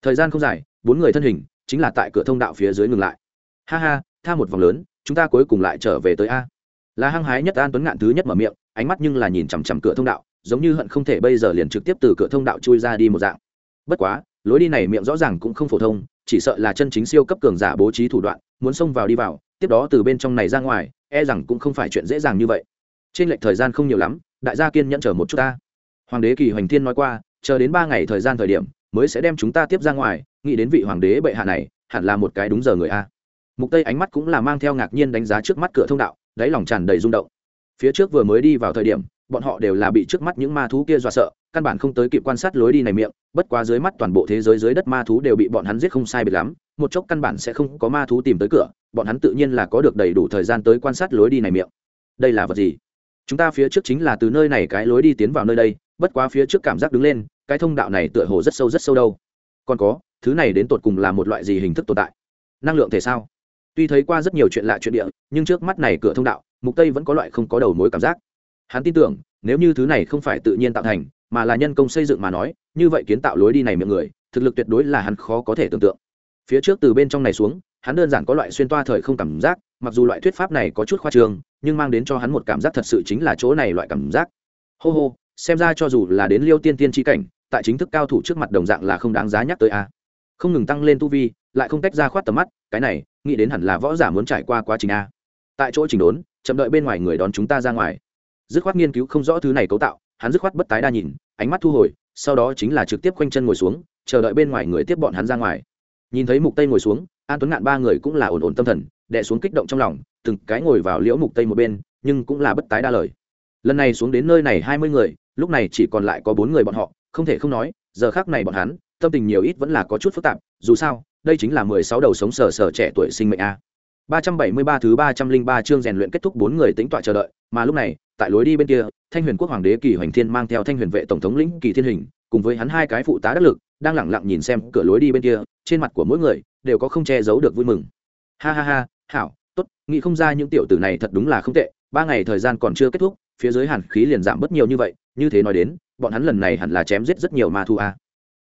Thời gian không dài, bốn người thân hình chính là tại cửa thông đạo phía dưới ngừng lại. Ha ha, tha một vòng lớn chúng ta cuối cùng lại trở về tới a. Là hăng hái nhất an tuấn ngạn thứ nhất mở miệng, ánh mắt nhưng là nhìn chằm chằm cửa thông đạo, giống như hận không thể bây giờ liền trực tiếp từ cửa thông đạo chui ra đi một dạng. Bất quá, lối đi này miệng rõ ràng cũng không phổ thông, chỉ sợ là chân chính siêu cấp cường giả bố trí thủ đoạn, muốn xông vào đi vào, tiếp đó từ bên trong này ra ngoài e rằng cũng không phải chuyện dễ dàng như vậy. Trên lệch thời gian không nhiều lắm, đại gia kiên nhẫn chờ một chút ta. Hoàng đế kỳ hoành thiên nói qua, chờ đến ba ngày thời gian thời điểm, mới sẽ đem chúng ta tiếp ra ngoài, nghĩ đến vị hoàng đế bệ hạ này, hẳn là một cái đúng giờ người a mục tây ánh mắt cũng là mang theo ngạc nhiên đánh giá trước mắt cửa thông đạo, đáy lòng tràn đầy rung động. Phía trước vừa mới đi vào thời điểm, bọn họ đều là bị trước mắt những ma thú kia dọa sợ, căn bản không tới kịp quan sát lối đi này miệng, bất quá dưới mắt toàn bộ thế giới dưới đất ma thú đều bị bọn hắn giết không sai biệt lắm, một chốc căn bản sẽ không có ma thú tìm tới cửa, bọn hắn tự nhiên là có được đầy đủ thời gian tới quan sát lối đi này miệng. Đây là vật gì? Chúng ta phía trước chính là từ nơi này cái lối đi tiến vào nơi đây, bất quá phía trước cảm giác đứng lên, cái thông đạo này tựa hồ rất sâu rất sâu đâu. Còn có, thứ này đến tột cùng là một loại gì hình thức tồn tại? Năng lượng thể sao? Tuy thấy qua rất nhiều chuyện lạ chuyện địa, nhưng trước mắt này cửa thông đạo, mục tây vẫn có loại không có đầu mối cảm giác. Hắn tin tưởng, nếu như thứ này không phải tự nhiên tạo thành, mà là nhân công xây dựng mà nói, như vậy kiến tạo lối đi này miệng người, thực lực tuyệt đối là hắn khó có thể tưởng tượng. Phía trước từ bên trong này xuống, hắn đơn giản có loại xuyên toa thời không cảm giác, mặc dù loại thuyết pháp này có chút khoa trương, nhưng mang đến cho hắn một cảm giác thật sự chính là chỗ này loại cảm giác. Hô hô, xem ra cho dù là đến liêu tiên tiên tri cảnh, tại chính thức cao thủ trước mặt đồng dạng là không đáng giá nhắc tới a. Không ngừng tăng lên tu vi lại không tách ra khoát tầm mắt, cái này, nghĩ đến hẳn là võ giả muốn trải qua quá trình a. Tại chỗ trình đốn, chậm đợi bên ngoài người đón chúng ta ra ngoài. Dứt khoát nghiên cứu không rõ thứ này cấu tạo, hắn dứt khoát bất tái đa nhìn, ánh mắt thu hồi, sau đó chính là trực tiếp khoanh chân ngồi xuống, chờ đợi bên ngoài người tiếp bọn hắn ra ngoài. Nhìn thấy mục tây ngồi xuống, an tuấn ngạn ba người cũng là ổn ổn tâm thần, đè xuống kích động trong lòng, từng cái ngồi vào liễu mục tây một bên, nhưng cũng là bất tái đa lời. Lần này xuống đến nơi này hai mươi người, lúc này chỉ còn lại có bốn người bọn họ, không thể không nói, giờ khác này bọn hắn, tâm tình nhiều ít vẫn là có chút phức tạp, dù sao đây chính là mười sáu đầu sống sờ sờ trẻ tuổi sinh mệnh a. Ba trăm bảy mươi ba thứ ba trăm linh ba chương rèn luyện kết thúc bốn người tính tọa chờ đợi, mà lúc này, tại lối đi bên kia, thanh huyền quốc hoàng đế kỳ hoành thiên mang theo thanh huyền vệ tổng thống lĩnh kỳ thiên hình, cùng với hắn hai cái phụ tá đắc lực, đang lẳng lặng nhìn xem cửa lối đi bên kia, trên mặt của mỗi người đều có không che giấu được vui mừng. Ha ha ha, hảo, tốt, nghĩ không ra những tiểu tử này thật đúng là không tệ, ba ngày thời gian còn chưa kết thúc, phía dưới hàn khí liền giảm bớt nhiều như vậy, như thế nói đến, bọn hắn lần này hẳn là chém giết rất nhiều ma thu a.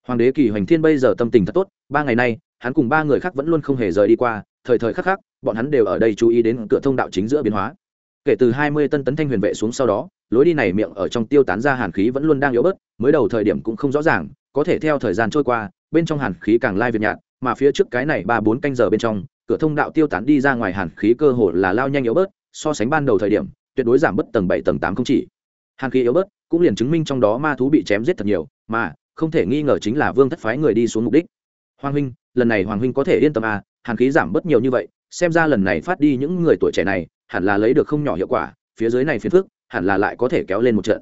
Hoàng đế kỳ hoành thiên bây giờ tâm tình thật tốt, ba ngày nay hắn cùng ba người khác vẫn luôn không hề rời đi qua, thời thời khắc khắc, bọn hắn đều ở đây chú ý đến cửa thông đạo chính giữa biến hóa. Kể từ hai mươi tân tấn thanh huyền vệ xuống sau đó, lối đi này miệng ở trong tiêu tán ra hàn khí vẫn luôn đang yếu bớt, mới đầu thời điểm cũng không rõ ràng, có thể theo thời gian trôi qua, bên trong hàn khí càng lai việt nhạt, mà phía trước cái này ba bốn canh giờ bên trong, cửa thông đạo tiêu tán đi ra ngoài hàn khí cơ hồ là lao nhanh yếu bớt, so sánh ban đầu thời điểm, tuyệt đối giảm bớt tầng bảy, tầng tám không chỉ. Hàn khí yếu bớt, cũng liền chứng minh trong đó ma thú bị chém giết thật nhiều, mà, không thể nghi ngờ chính là vương thất phái người đi xuống mục đích hoàng huynh, lần này hoàng huynh có thể yên tâm à hàn khí giảm bớt nhiều như vậy, xem ra lần này phát đi những người tuổi trẻ này, hẳn là lấy được không nhỏ hiệu quả, phía dưới này phiền phức, hẳn là lại có thể kéo lên một trận.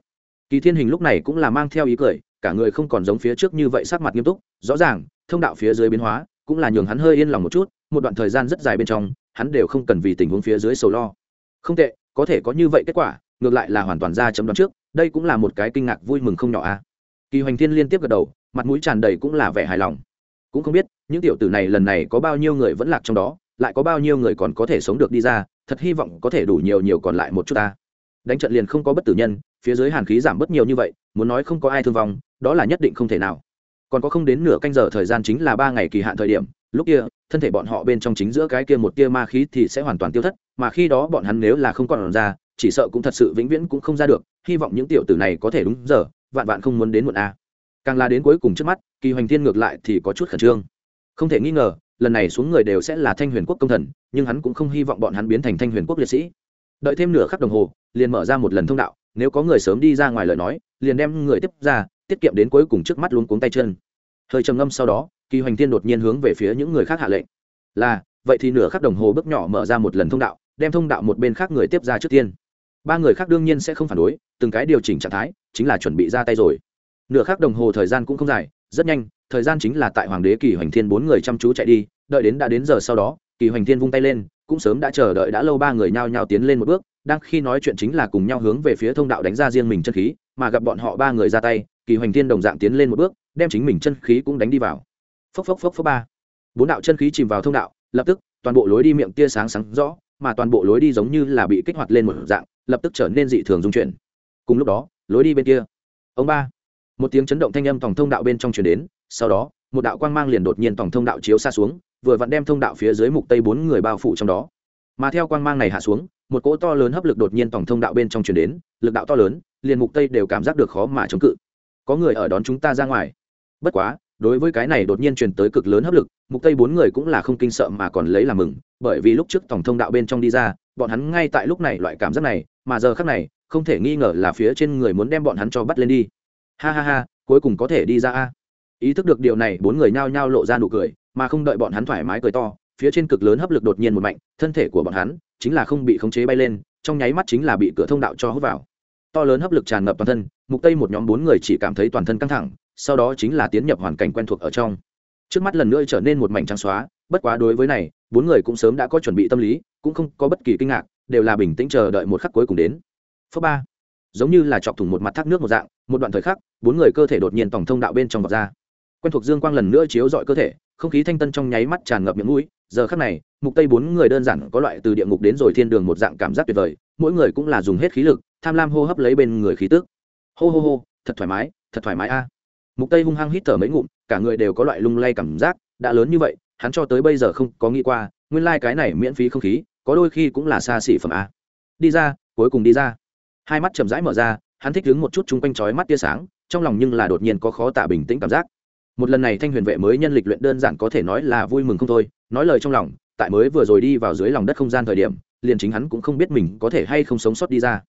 Kỳ thiên hình lúc này cũng là mang theo ý cười, cả người không còn giống phía trước như vậy sắc mặt nghiêm túc, rõ ràng, thông đạo phía dưới biến hóa, cũng là nhường hắn hơi yên lòng một chút, một đoạn thời gian rất dài bên trong, hắn đều không cần vì tình huống phía dưới sầu lo. Không tệ, có thể có như vậy kết quả, ngược lại là hoàn toàn ra chấm đoán trước, đây cũng là một cái kinh ngạc vui mừng không nhỏ a à. kỳ hoành thiên liên tiếp gật đầu, mặt mũi tràn đầy cũng là vẻ hài lòng cũng không biết, những tiểu tử này lần này có bao nhiêu người vẫn lạc trong đó, lại có bao nhiêu người còn có thể sống được đi ra, thật hy vọng có thể đủ nhiều nhiều còn lại một chút ta đánh trận liền không có bất tử nhân, phía dưới hàn khí giảm bớt nhiều như vậy, muốn nói không có ai thương vong, đó là nhất định không thể nào còn có không đến nửa canh giờ thời gian chính là ba ngày kỳ hạn thời điểm, lúc kia, thân thể bọn họ bên trong chính giữa cái kia một tia ma khí thì sẽ hoàn toàn tiêu thất, mà khi đó bọn hắn nếu là không còn ra, chỉ sợ cũng thật sự vĩnh viễn cũng không ra được, hy vọng những tiểu tử này có thể đúng giờ, vạn vạn không muốn đến muộn a à càng là đến cuối cùng trước mắt, kỳ hoành thiên ngược lại thì có chút khẩn trương. Không thể nghi ngờ, lần này xuống người đều sẽ là thanh huyền quốc công thần, nhưng hắn cũng không hy vọng bọn hắn biến thành thanh huyền quốc liệt sĩ. Đợi thêm nửa khắc đồng hồ, liền mở ra một lần thông đạo, nếu có người sớm đi ra ngoài lời nói, liền đem người tiếp ra, tiết kiệm đến cuối cùng trước mắt luôn cuống tay chân. Hơi trầm ngâm sau đó, kỳ hoành thiên đột nhiên hướng về phía những người khác hạ lệnh. Là, vậy thì nửa khắc đồng hồ bước nhỏ mở ra một lần thông đạo, đem thông đạo một bên khác người tiếp ra trước tiên. Ba người khác đương nhiên sẽ không phản đối, từng cái điều chỉnh trạng thái, chính là chuẩn bị ra tay rồi nửa khắc đồng hồ thời gian cũng không dài, rất nhanh, thời gian chính là tại hoàng đế kỳ hoành thiên bốn người chăm chú chạy đi, đợi đến đã đến giờ sau đó, kỳ hoành thiên vung tay lên, cũng sớm đã chờ đợi đã lâu ba người nhao nhao tiến lên một bước, đang khi nói chuyện chính là cùng nhau hướng về phía thông đạo đánh ra riêng mình chân khí, mà gặp bọn họ ba người ra tay, kỳ hoành thiên đồng dạng tiến lên một bước, đem chính mình chân khí cũng đánh đi vào. Phốc phốc phốc phốc ba. Bốn đạo chân khí chìm vào thông đạo, lập tức, toàn bộ lối đi miệng tia sáng sáng rõ, mà toàn bộ lối đi giống như là bị kích hoạt lên một dạng, lập tức trở nên dị thường dung chuyển. Cùng lúc đó, lối đi bên kia. Ông ba một tiếng chấn động thanh âm tổng thông đạo bên trong truyền đến, sau đó, một đạo quang mang liền đột nhiên tổng thông đạo chiếu xa xuống, vừa vặn đem thông đạo phía dưới mục tây bốn người bao phủ trong đó. Mà theo quang mang này hạ xuống, một cỗ to lớn hấp lực đột nhiên tổng thông đạo bên trong truyền đến, lực đạo to lớn, liền mục tây đều cảm giác được khó mà chống cự. Có người ở đón chúng ta ra ngoài. Bất quá, đối với cái này đột nhiên truyền tới cực lớn hấp lực, mục tây bốn người cũng là không kinh sợ mà còn lấy làm mừng, bởi vì lúc trước tổng thông đạo bên trong đi ra, bọn hắn ngay tại lúc này loại cảm giác này, mà giờ khác này, không thể nghi ngờ là phía trên người muốn đem bọn hắn cho bắt lên đi ha ha ha, cuối cùng có thể đi ra a. Ý thức được điều này, bốn người nhao nhao lộ ra nụ cười, mà không đợi bọn hắn thoải mái cười to, phía trên cực lớn hấp lực đột nhiên một mạnh, thân thể của bọn hắn chính là không bị khống chế bay lên, trong nháy mắt chính là bị cửa thông đạo cho hút vào. To lớn hấp lực tràn ngập toàn thân, mục tây một nhóm bốn người chỉ cảm thấy toàn thân căng thẳng, sau đó chính là tiến nhập hoàn cảnh quen thuộc ở trong. Trước mắt lần nữa trở nên một mảnh trắng xóa, bất quá đối với này, bốn người cũng sớm đã có chuẩn bị tâm lý, cũng không có bất kỳ kinh ngạc, đều là bình tĩnh chờ đợi một khắc cuối cùng đến. Phước ba, giống như là chọc thủng một mặt thác nước một dạng, một đoạn thời khắc bốn người cơ thể đột nhiên tổng thông đạo bên trong vọt ra. Quen thuộc dương quang lần nữa chiếu dọi cơ thể, không khí thanh tân trong nháy mắt tràn ngập miệng mũi. Giờ khắc này, mục tây bốn người đơn giản có loại từ địa ngục đến rồi thiên đường một dạng cảm giác tuyệt vời. Mỗi người cũng là dùng hết khí lực, tham lam hô hấp lấy bên người khí tức. Hô hô hô, thật thoải mái, thật thoải mái a. Mục tây hung hăng hít thở mấy ngụm, cả người đều có loại lung lay cảm giác, đã lớn như vậy, hắn cho tới bây giờ không có nghĩ qua, nguyên lai like cái này miễn phí không khí, có đôi khi cũng là xa xỉ phẩm a. Đi ra, cuối cùng đi ra. Hai mắt chậm rãi mở ra, hắn thích đứng một chút chung quanh chói mắt tia sáng trong lòng nhưng là đột nhiên có khó tả bình tĩnh cảm giác. Một lần này thanh huyền vệ mới nhân lịch luyện đơn giản có thể nói là vui mừng không thôi, nói lời trong lòng, tại mới vừa rồi đi vào dưới lòng đất không gian thời điểm, liền chính hắn cũng không biết mình có thể hay không sống sót đi ra.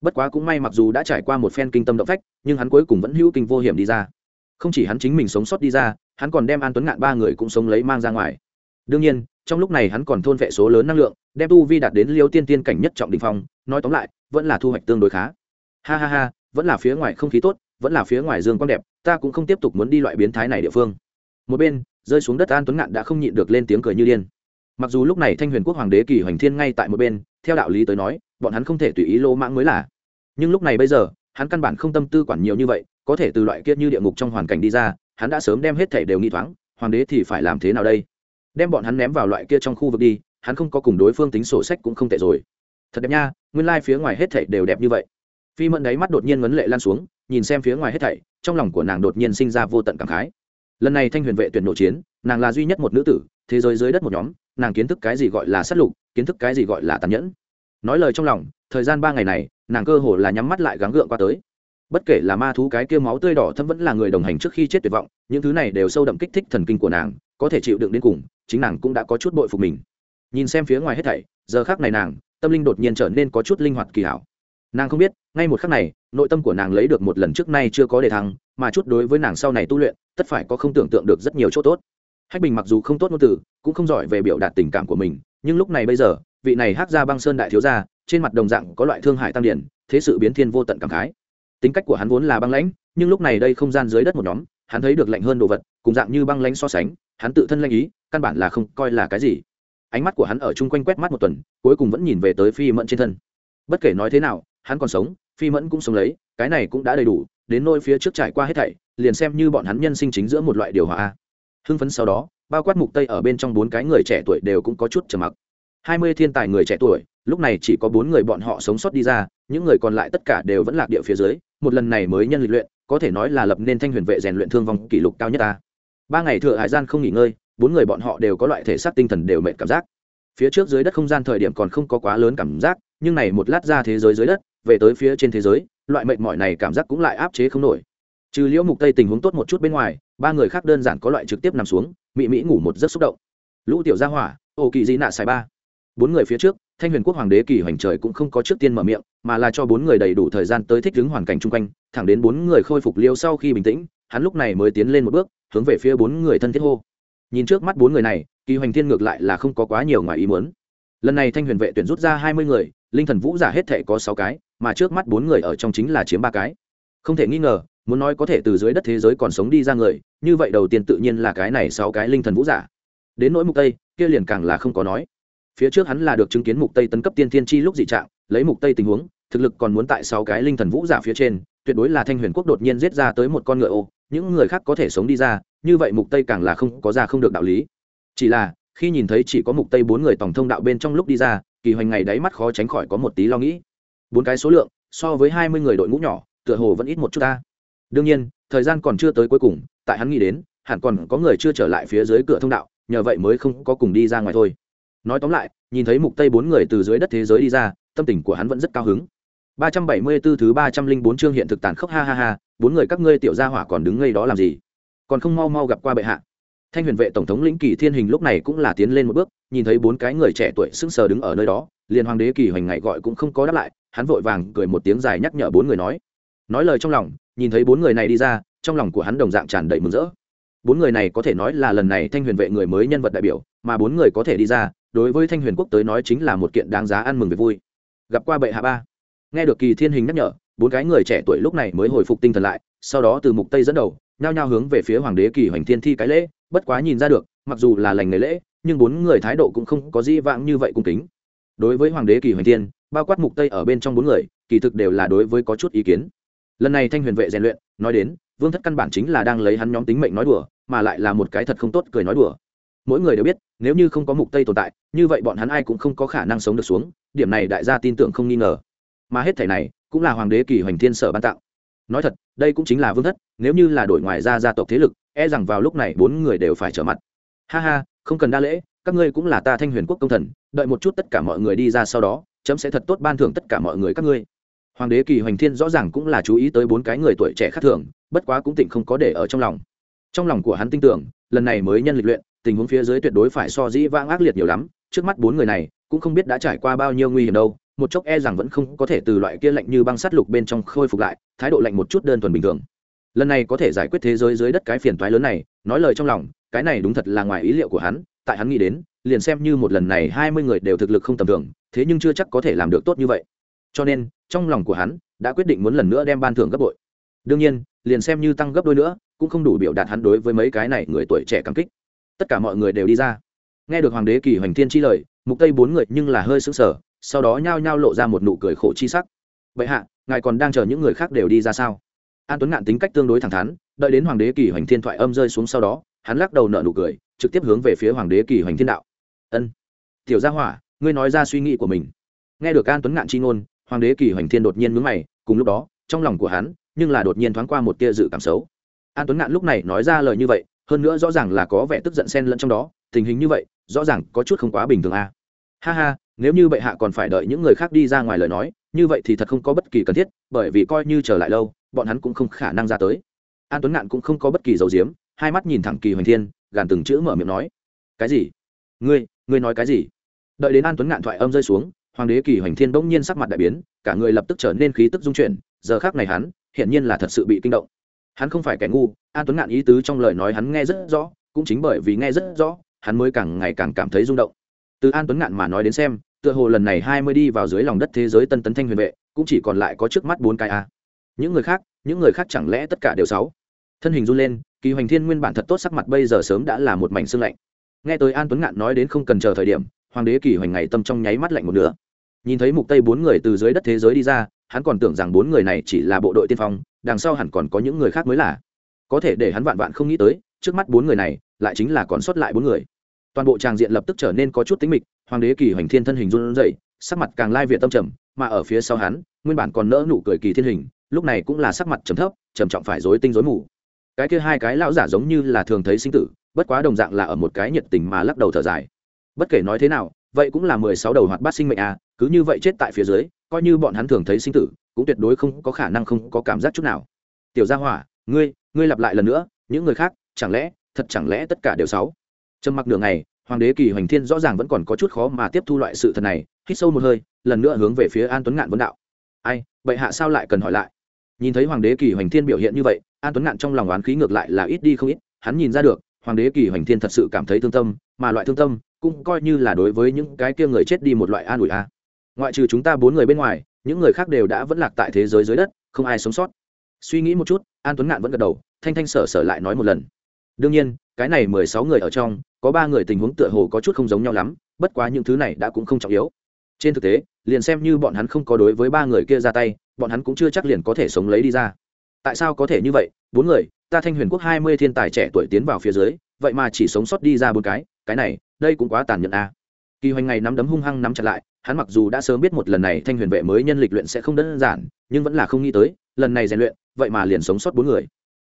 Bất quá cũng may mặc dù đã trải qua một phen kinh tâm động phách, nhưng hắn cuối cùng vẫn hữu kinh vô hiểm đi ra. Không chỉ hắn chính mình sống sót đi ra, hắn còn đem an tuấn ngạn ba người cũng sống lấy mang ra ngoài. Đương nhiên, trong lúc này hắn còn thôn vệ số lớn năng lượng, đem tu vi đạt đến liêu tiên tiên cảnh nhất trọng đình phong, nói tóm lại, vẫn là thu hoạch tương đối khá. Ha ha ha, vẫn là phía ngoài không khí tốt vẫn là phía ngoài dương quang đẹp, ta cũng không tiếp tục muốn đi loại biến thái này địa phương. Một bên, rơi xuống đất an tuấn ngạn đã không nhịn được lên tiếng cười như điên. Mặc dù lúc này thanh huyền quốc hoàng đế kỳ hoành thiên ngay tại một bên, theo đạo lý tới nói, bọn hắn không thể tùy ý lô mãng mới là. Nhưng lúc này bây giờ, hắn căn bản không tâm tư quản nhiều như vậy, có thể từ loại kia như địa ngục trong hoàn cảnh đi ra, hắn đã sớm đem hết thể đều nghi thoáng, hoàng đế thì phải làm thế nào đây? Đem bọn hắn ném vào loại kia trong khu vực đi, hắn không có cùng đối phương tính sổ sách cũng không tệ rồi. Thật đẹp nha, nguyên lai、like、phía ngoài hết thảy đều đẹp như vậy. Phi mẫn đáy mắt đột nhiên ngấn lệ lan xuống nhìn xem phía ngoài hết thảy, trong lòng của nàng đột nhiên sinh ra vô tận cảm khái. Lần này thanh huyền vệ tuyển nội chiến, nàng là duy nhất một nữ tử, thế giới dưới đất một nhóm, nàng kiến thức cái gì gọi là sát lục, kiến thức cái gì gọi là tàn nhẫn. Nói lời trong lòng, thời gian ba ngày này, nàng cơ hồ là nhắm mắt lại gắng gượng qua tới. Bất kể là ma thú cái kia máu tươi đỏ thâm vẫn là người đồng hành trước khi chết tuyệt vọng, những thứ này đều sâu đậm kích thích thần kinh của nàng, có thể chịu đựng đến cùng, chính nàng cũng đã có chút bội phục mình. Nhìn xem phía ngoài hết thảy, giờ khác này nàng, tâm linh đột nhiên trở nên có chút linh hoạt kỳ hảo. Nàng không biết, ngay một khắc này nội tâm của nàng lấy được một lần trước nay chưa có đề thăng, mà chút đối với nàng sau này tu luyện, tất phải có không tưởng tượng được rất nhiều chỗ tốt. Hách bình mặc dù không tốt ngôn từ, cũng không giỏi về biểu đạt tình cảm của mình, nhưng lúc này bây giờ, vị này hát ra băng sơn đại thiếu gia, trên mặt đồng dạng có loại thương hại tăng điển, thế sự biến thiên vô tận cảm khái. Tính cách của hắn vốn là băng lãnh, nhưng lúc này đây không gian dưới đất một nhóm, hắn thấy được lạnh hơn đồ vật, cùng dạng như băng lãnh so sánh, hắn tự thân lanh ý, căn bản là không coi là cái gì. Ánh mắt của hắn ở chung quanh quét mắt một tuần, cuối cùng vẫn nhìn về tới phi mẫn trên thân. Bất kể nói thế nào, hắn còn sống phi mẫn cũng sống lấy, cái này cũng đã đầy đủ, đến nôi phía trước trải qua hết thảy, liền xem như bọn hắn nhân sinh chính giữa một loại điều hòa hưng phấn sau đó, bao quát mục tây ở bên trong bốn cái người trẻ tuổi đều cũng có chút trầm mặc. Hai mươi thiên tài người trẻ tuổi, lúc này chỉ có bốn người bọn họ sống sót đi ra, những người còn lại tất cả đều vẫn lạc địa phía dưới, một lần này mới nhân lịch luyện, có thể nói là lập nên thanh huyền vệ rèn luyện thương vong kỷ lục cao nhất ta. Ba ngày thừa hải gian không nghỉ ngơi, bốn người bọn họ đều có loại thể xác tinh thần đều mệt cảm giác. Phía trước dưới đất không gian thời điểm còn không có quá lớn cảm giác, nhưng này một lát ra thế giới dưới đất về tới phía trên thế giới, loại mệt mỏi này cảm giác cũng lại áp chế không nổi. Trừ liễu mục tây tình huống tốt một chút bên ngoài, ba người khác đơn giản có loại trực tiếp nằm xuống, mị mỹ ngủ một giấc xúc động. Lũ tiểu gia hỏa, ô kỳ di nạ xài ba. Bốn người phía trước, thanh huyền quốc hoàng đế kỳ hoành trời cũng không có trước tiên mở miệng, mà là cho bốn người đầy đủ thời gian tới thích ứng hoàn cảnh chung quanh, thẳng đến bốn người khôi phục liêu sau khi bình tĩnh, hắn lúc này mới tiến lên một bước, hướng về phía bốn người thân thiết hô. Nhìn trước mắt bốn người này, kỳ hoành thiên ngược lại là không có quá nhiều ngoài ý muốn. Lần này thanh huyền vệ tuyển rút ra hai mươi người, linh thần vũ giả hết thể có sáu cái mà trước mắt bốn người ở trong chính là chiếm ba cái. Không thể nghi ngờ, muốn nói có thể từ dưới đất thế giới còn sống đi ra người, như vậy đầu tiên tự nhiên là cái này sáu cái linh thần vũ giả. Đến nỗi mục tây, kia liền càng là không có nói. Phía trước hắn là được chứng kiến mục tây tấn cấp tiên thiên chi lúc dị trạng, lấy mục tây tình huống, thực lực còn muốn tại sáu cái linh thần vũ giả phía trên, tuyệt đối là thanh huyền quốc đột nhiên giết ra tới một con ngựa ô, những người khác có thể sống đi ra, như vậy mục tây càng là không có ra không được đạo lý. Chỉ là, khi nhìn thấy chỉ có mục tây bốn người tổng thông đạo bên trong lúc đi ra, kỳ hoành ngày đáy mắt khó tránh khỏi có một tí lo nghĩ bốn cái số lượng, so với 20 người đội ngũ nhỏ, tựa hồ vẫn ít một chút ta. Đương nhiên, thời gian còn chưa tới cuối cùng, tại hắn nghĩ đến, hẳn còn có người chưa trở lại phía dưới cửa thông đạo, nhờ vậy mới không có cùng đi ra ngoài thôi. Nói tóm lại, nhìn thấy mục tây bốn người từ dưới đất thế giới đi ra, tâm tình của hắn vẫn rất cao hứng. 374 thứ 304 chương hiện thực tàn khốc, ha ha ha, bốn người các ngươi tiểu gia hỏa còn đứng ngây đó làm gì? Còn không mau mau gặp qua bệ hạ. Thanh huyền vệ tổng thống lĩnh kỳ thiên hình lúc này cũng là tiến lên một bước, nhìn thấy bốn cái người trẻ tuổi sững sờ đứng ở nơi đó, liền hoàng đế kỳ hoành ngày gọi cũng không có đáp lại hắn vội vàng cười một tiếng dài nhắc nhở bốn người nói. Nói lời trong lòng, nhìn thấy bốn người này đi ra, trong lòng của hắn đồng dạng tràn đầy mừng rỡ. Bốn người này có thể nói là lần này thanh huyền vệ người mới nhân vật đại biểu, mà bốn người có thể đi ra, đối với thanh huyền quốc tới nói chính là một kiện đáng giá ăn mừng về vui. Gặp qua bệ hạ ba. Nghe được kỳ thiên hình nhắc nhở, bốn cái người trẻ tuổi lúc này mới hồi phục tinh thần lại, sau đó từ mục tây dẫn đầu, nhao nhao hướng về phía hoàng đế kỳ hoành thiên thi cái lễ, bất quá nhìn ra được, mặc dù là lành nghề lễ, nhưng bốn người thái độ cũng không có dĩ vãng như vậy cung kính. Đối với hoàng đế kỳ hoành thiên bao quát mục tây ở bên trong bốn người, kỳ thực đều là đối với có chút ý kiến. Lần này thanh huyền vệ rèn luyện, nói đến, vương thất căn bản chính là đang lấy hắn nhóm tính mệnh nói đùa, mà lại là một cái thật không tốt cười nói đùa. Mỗi người đều biết, nếu như không có mục tây tồn tại, như vậy bọn hắn ai cũng không có khả năng sống được xuống, điểm này đại gia tin tưởng không nghi ngờ. Mà hết thảy này, cũng là hoàng đế kỳ hoành thiên sở ban tặng. Nói thật, đây cũng chính là vương thất, nếu như là đổi ngoài ra gia tộc thế lực e rằng vào lúc này bốn người đều phải trở mặt. Ha ha, không cần đa lễ các ngươi cũng là ta thanh huyền quốc công thần, đợi một chút tất cả mọi người đi ra sau đó, chấm sẽ thật tốt ban thưởng tất cả mọi người các ngươi. Hoàng đế kỳ hoành thiên rõ ràng cũng là chú ý tới bốn cái người tuổi trẻ khác thường, bất quá cũng tỉnh không có để ở trong lòng. Trong lòng của hắn tin tưởng, lần này mới nhân lịch luyện, tình huống phía dưới tuyệt đối phải so dĩ vãng ác liệt nhiều lắm, trước mắt bốn người này, cũng không biết đã trải qua bao nhiêu nguy hiểm đâu, một chốc e rằng vẫn không có thể từ loại kia lạnh như băng sắt lục bên trong khôi phục lại, thái độ lạnh một chút đơn thuần bình thường. Lần này có thể giải quyết thế giới dưới đất cái phiền toái lớn này, nói lời trong lòng, cái này đúng thật là ngoài ý liệu của hắn tại hắn nghĩ đến, liền xem như một lần này hai mươi người đều thực lực không tầm thường, thế nhưng chưa chắc có thể làm được tốt như vậy. Cho nên, trong lòng của hắn đã quyết định muốn lần nữa đem ban thưởng gấp bội. Đương nhiên, liền xem như tăng gấp đôi nữa, cũng không đủ biểu đạt hắn đối với mấy cái này người tuổi trẻ cảm kích. Tất cả mọi người đều đi ra. Nghe được hoàng đế kỳ hoành thiên chi lời, mục tây bốn người nhưng là hơi sững sờ, sau đó nhao nhao lộ ra một nụ cười khổ chi sắc. Vậy hạ, ngài còn đang chờ những người khác đều đi ra sao? An tuấn ngạn tính cách tương đối thẳng thắn, đợi đến hoàng đế kỳ hoành thiên thoại âm rơi xuống sau đó, hắn lắc đầu nở nụ cười trực tiếp hướng về phía hoàng đế kỳ hoành thiên đạo. Ân, tiểu gia hỏa, ngươi nói ra suy nghĩ của mình. Nghe được an tuấn ngạn chi ngôn, hoàng đế kỳ hoành thiên đột nhiên mướn mày, cùng lúc đó, trong lòng của hắn, nhưng là đột nhiên thoáng qua một tia dự cảm xấu. An tuấn ngạn lúc này nói ra lời như vậy, hơn nữa rõ ràng là có vẻ tức giận xen lẫn trong đó, tình hình như vậy, rõ ràng có chút không quá bình thường a. À. ha ha, nếu như bệ hạ còn phải đợi những người khác đi ra ngoài lời nói, như vậy thì thật không có bất kỳ cần thiết, bởi vì coi như trở lại lâu, bọn hắn cũng không khả năng ra tới. An tuấn ngạn cũng không có bất kỳ dầu diếm, hai mắt nhìn thẳng kỳ hoành thiên gàn từng chữ mở miệng nói. Cái gì? Ngươi ngươi nói cái gì? Đợi đến an tuấn ngạn thoại âm rơi xuống, hoàng đế kỳ hoành thiên bỗng nhiên sắc mặt đại biến, cả người lập tức trở nên khí tức dung chuyển, giờ khác này hắn, hiển nhiên là thật sự bị kinh động. Hắn không phải kẻ ngu, an tuấn ngạn ý tứ trong lời nói hắn nghe rất rõ, cũng chính bởi vì nghe rất rõ, hắn mới càng ngày càng cảm thấy rung động. Từ an tuấn ngạn mà nói đến xem, tựa hồ lần này hai mươi đi vào dưới lòng đất thế giới tân tấn thanh huyền vệ, cũng chỉ còn lại có trước mắt bốn cái a. Những người khác, những người khác chẳng lẽ tất cả đều sáu? Thân hình run lên kỳ hoành thiên nguyên bản thật tốt sắc mặt bây giờ sớm đã là một mảnh xương lạnh. Nghe tới an tuấn ngạn nói đến không cần chờ thời điểm, hoàng đế kỳ hoành ngày tâm trong nháy mắt lạnh một nửa. Nhìn thấy mục tây bốn người từ dưới đất thế giới đi ra, hắn còn tưởng rằng bốn người này chỉ là bộ đội tiên phong, đằng sau hẳn còn có những người khác mới là. Có thể để hắn vạn vạn không nghĩ tới, trước mắt bốn người này, lại chính là còn sót lại bốn người. Toàn bộ tràng diện lập tức trở nên có chút tính mịch, hoàng đế kỳ hoành thiên thân hình run rẩy, sắc mặt càng lai việt tâm trầm, mà ở phía sau hắn, nguyên bản còn nỡ nụ cười kỳ thiên hình, lúc này cũng là sắc mặt trầm thấp, trầm trọng phải rối tinh rối mù cái kia hai cái lão giả giống như là thường thấy sinh tử, bất quá đồng dạng là ở một cái nhiệt tình mà lắc đầu thở dài. Bất kể nói thế nào, vậy cũng là mười sáu đầu hoạt bát sinh mệnh à cứ như vậy chết tại phía dưới, coi như bọn hắn thường thấy sinh tử, cũng tuyệt đối không có khả năng không có cảm giác chút nào. Tiểu gia hỏa, ngươi ngươi lặp lại lần nữa, những người khác, chẳng lẽ, thật chẳng lẽ tất cả đều sáu? Trầm mặc nửa ngày, hoàng đế kỳ hoành thiên rõ ràng vẫn còn có chút khó mà tiếp thu loại sự thật này, hít sâu một hơi, lần nữa hướng về phía an tuấn ngạn vấn đạo. Ai, bệ hạ sao lại cần hỏi lại? Nhìn thấy hoàng đế kỳ hoành thiên biểu hiện như vậy an tuấn ngạn trong lòng oán khí ngược lại là ít đi không ít, hắn nhìn ra được, hoàng đế kỳ hoành thiên thật sự cảm thấy thương tâm, mà loại thương tâm cũng coi như là đối với những cái kia người chết đi một loại an ủi a. Ngoại trừ chúng ta bốn người bên ngoài, những người khác đều đã vẫn lạc tại thế giới dưới đất, không ai sống sót. Suy nghĩ một chút, an tuấn ngạn vẫn gật đầu, thanh thanh sở sở lại nói một lần. Đương nhiên, cái này mười sáu người ở trong, có ba người tình huống tựa hồ có chút không giống nhau lắm, bất quá những thứ này đã cũng không trọng yếu. Trên thực tế, liền xem như bọn hắn không có đối với ba người kia ra tay, bọn hắn cũng chưa chắc liền có thể sống lấy đi ra tại sao có thể như vậy? Bốn người, ta thanh huyền quốc hai mươi thiên tài trẻ tuổi tiến vào phía dưới, vậy mà chỉ sống sót đi ra bốn cái cái này, đây cũng quá tàn nhẫn a. À. kỳ hoành ngày nắm đấm hung hăng nắm chặt lại, hắn mặc dù đã sớm biết một lần này thanh huyền vệ mới nhân lịch luyện sẽ không đơn giản, nhưng vẫn là không nghĩ tới, lần này rèn luyện, vậy mà liền sống sót bốn người.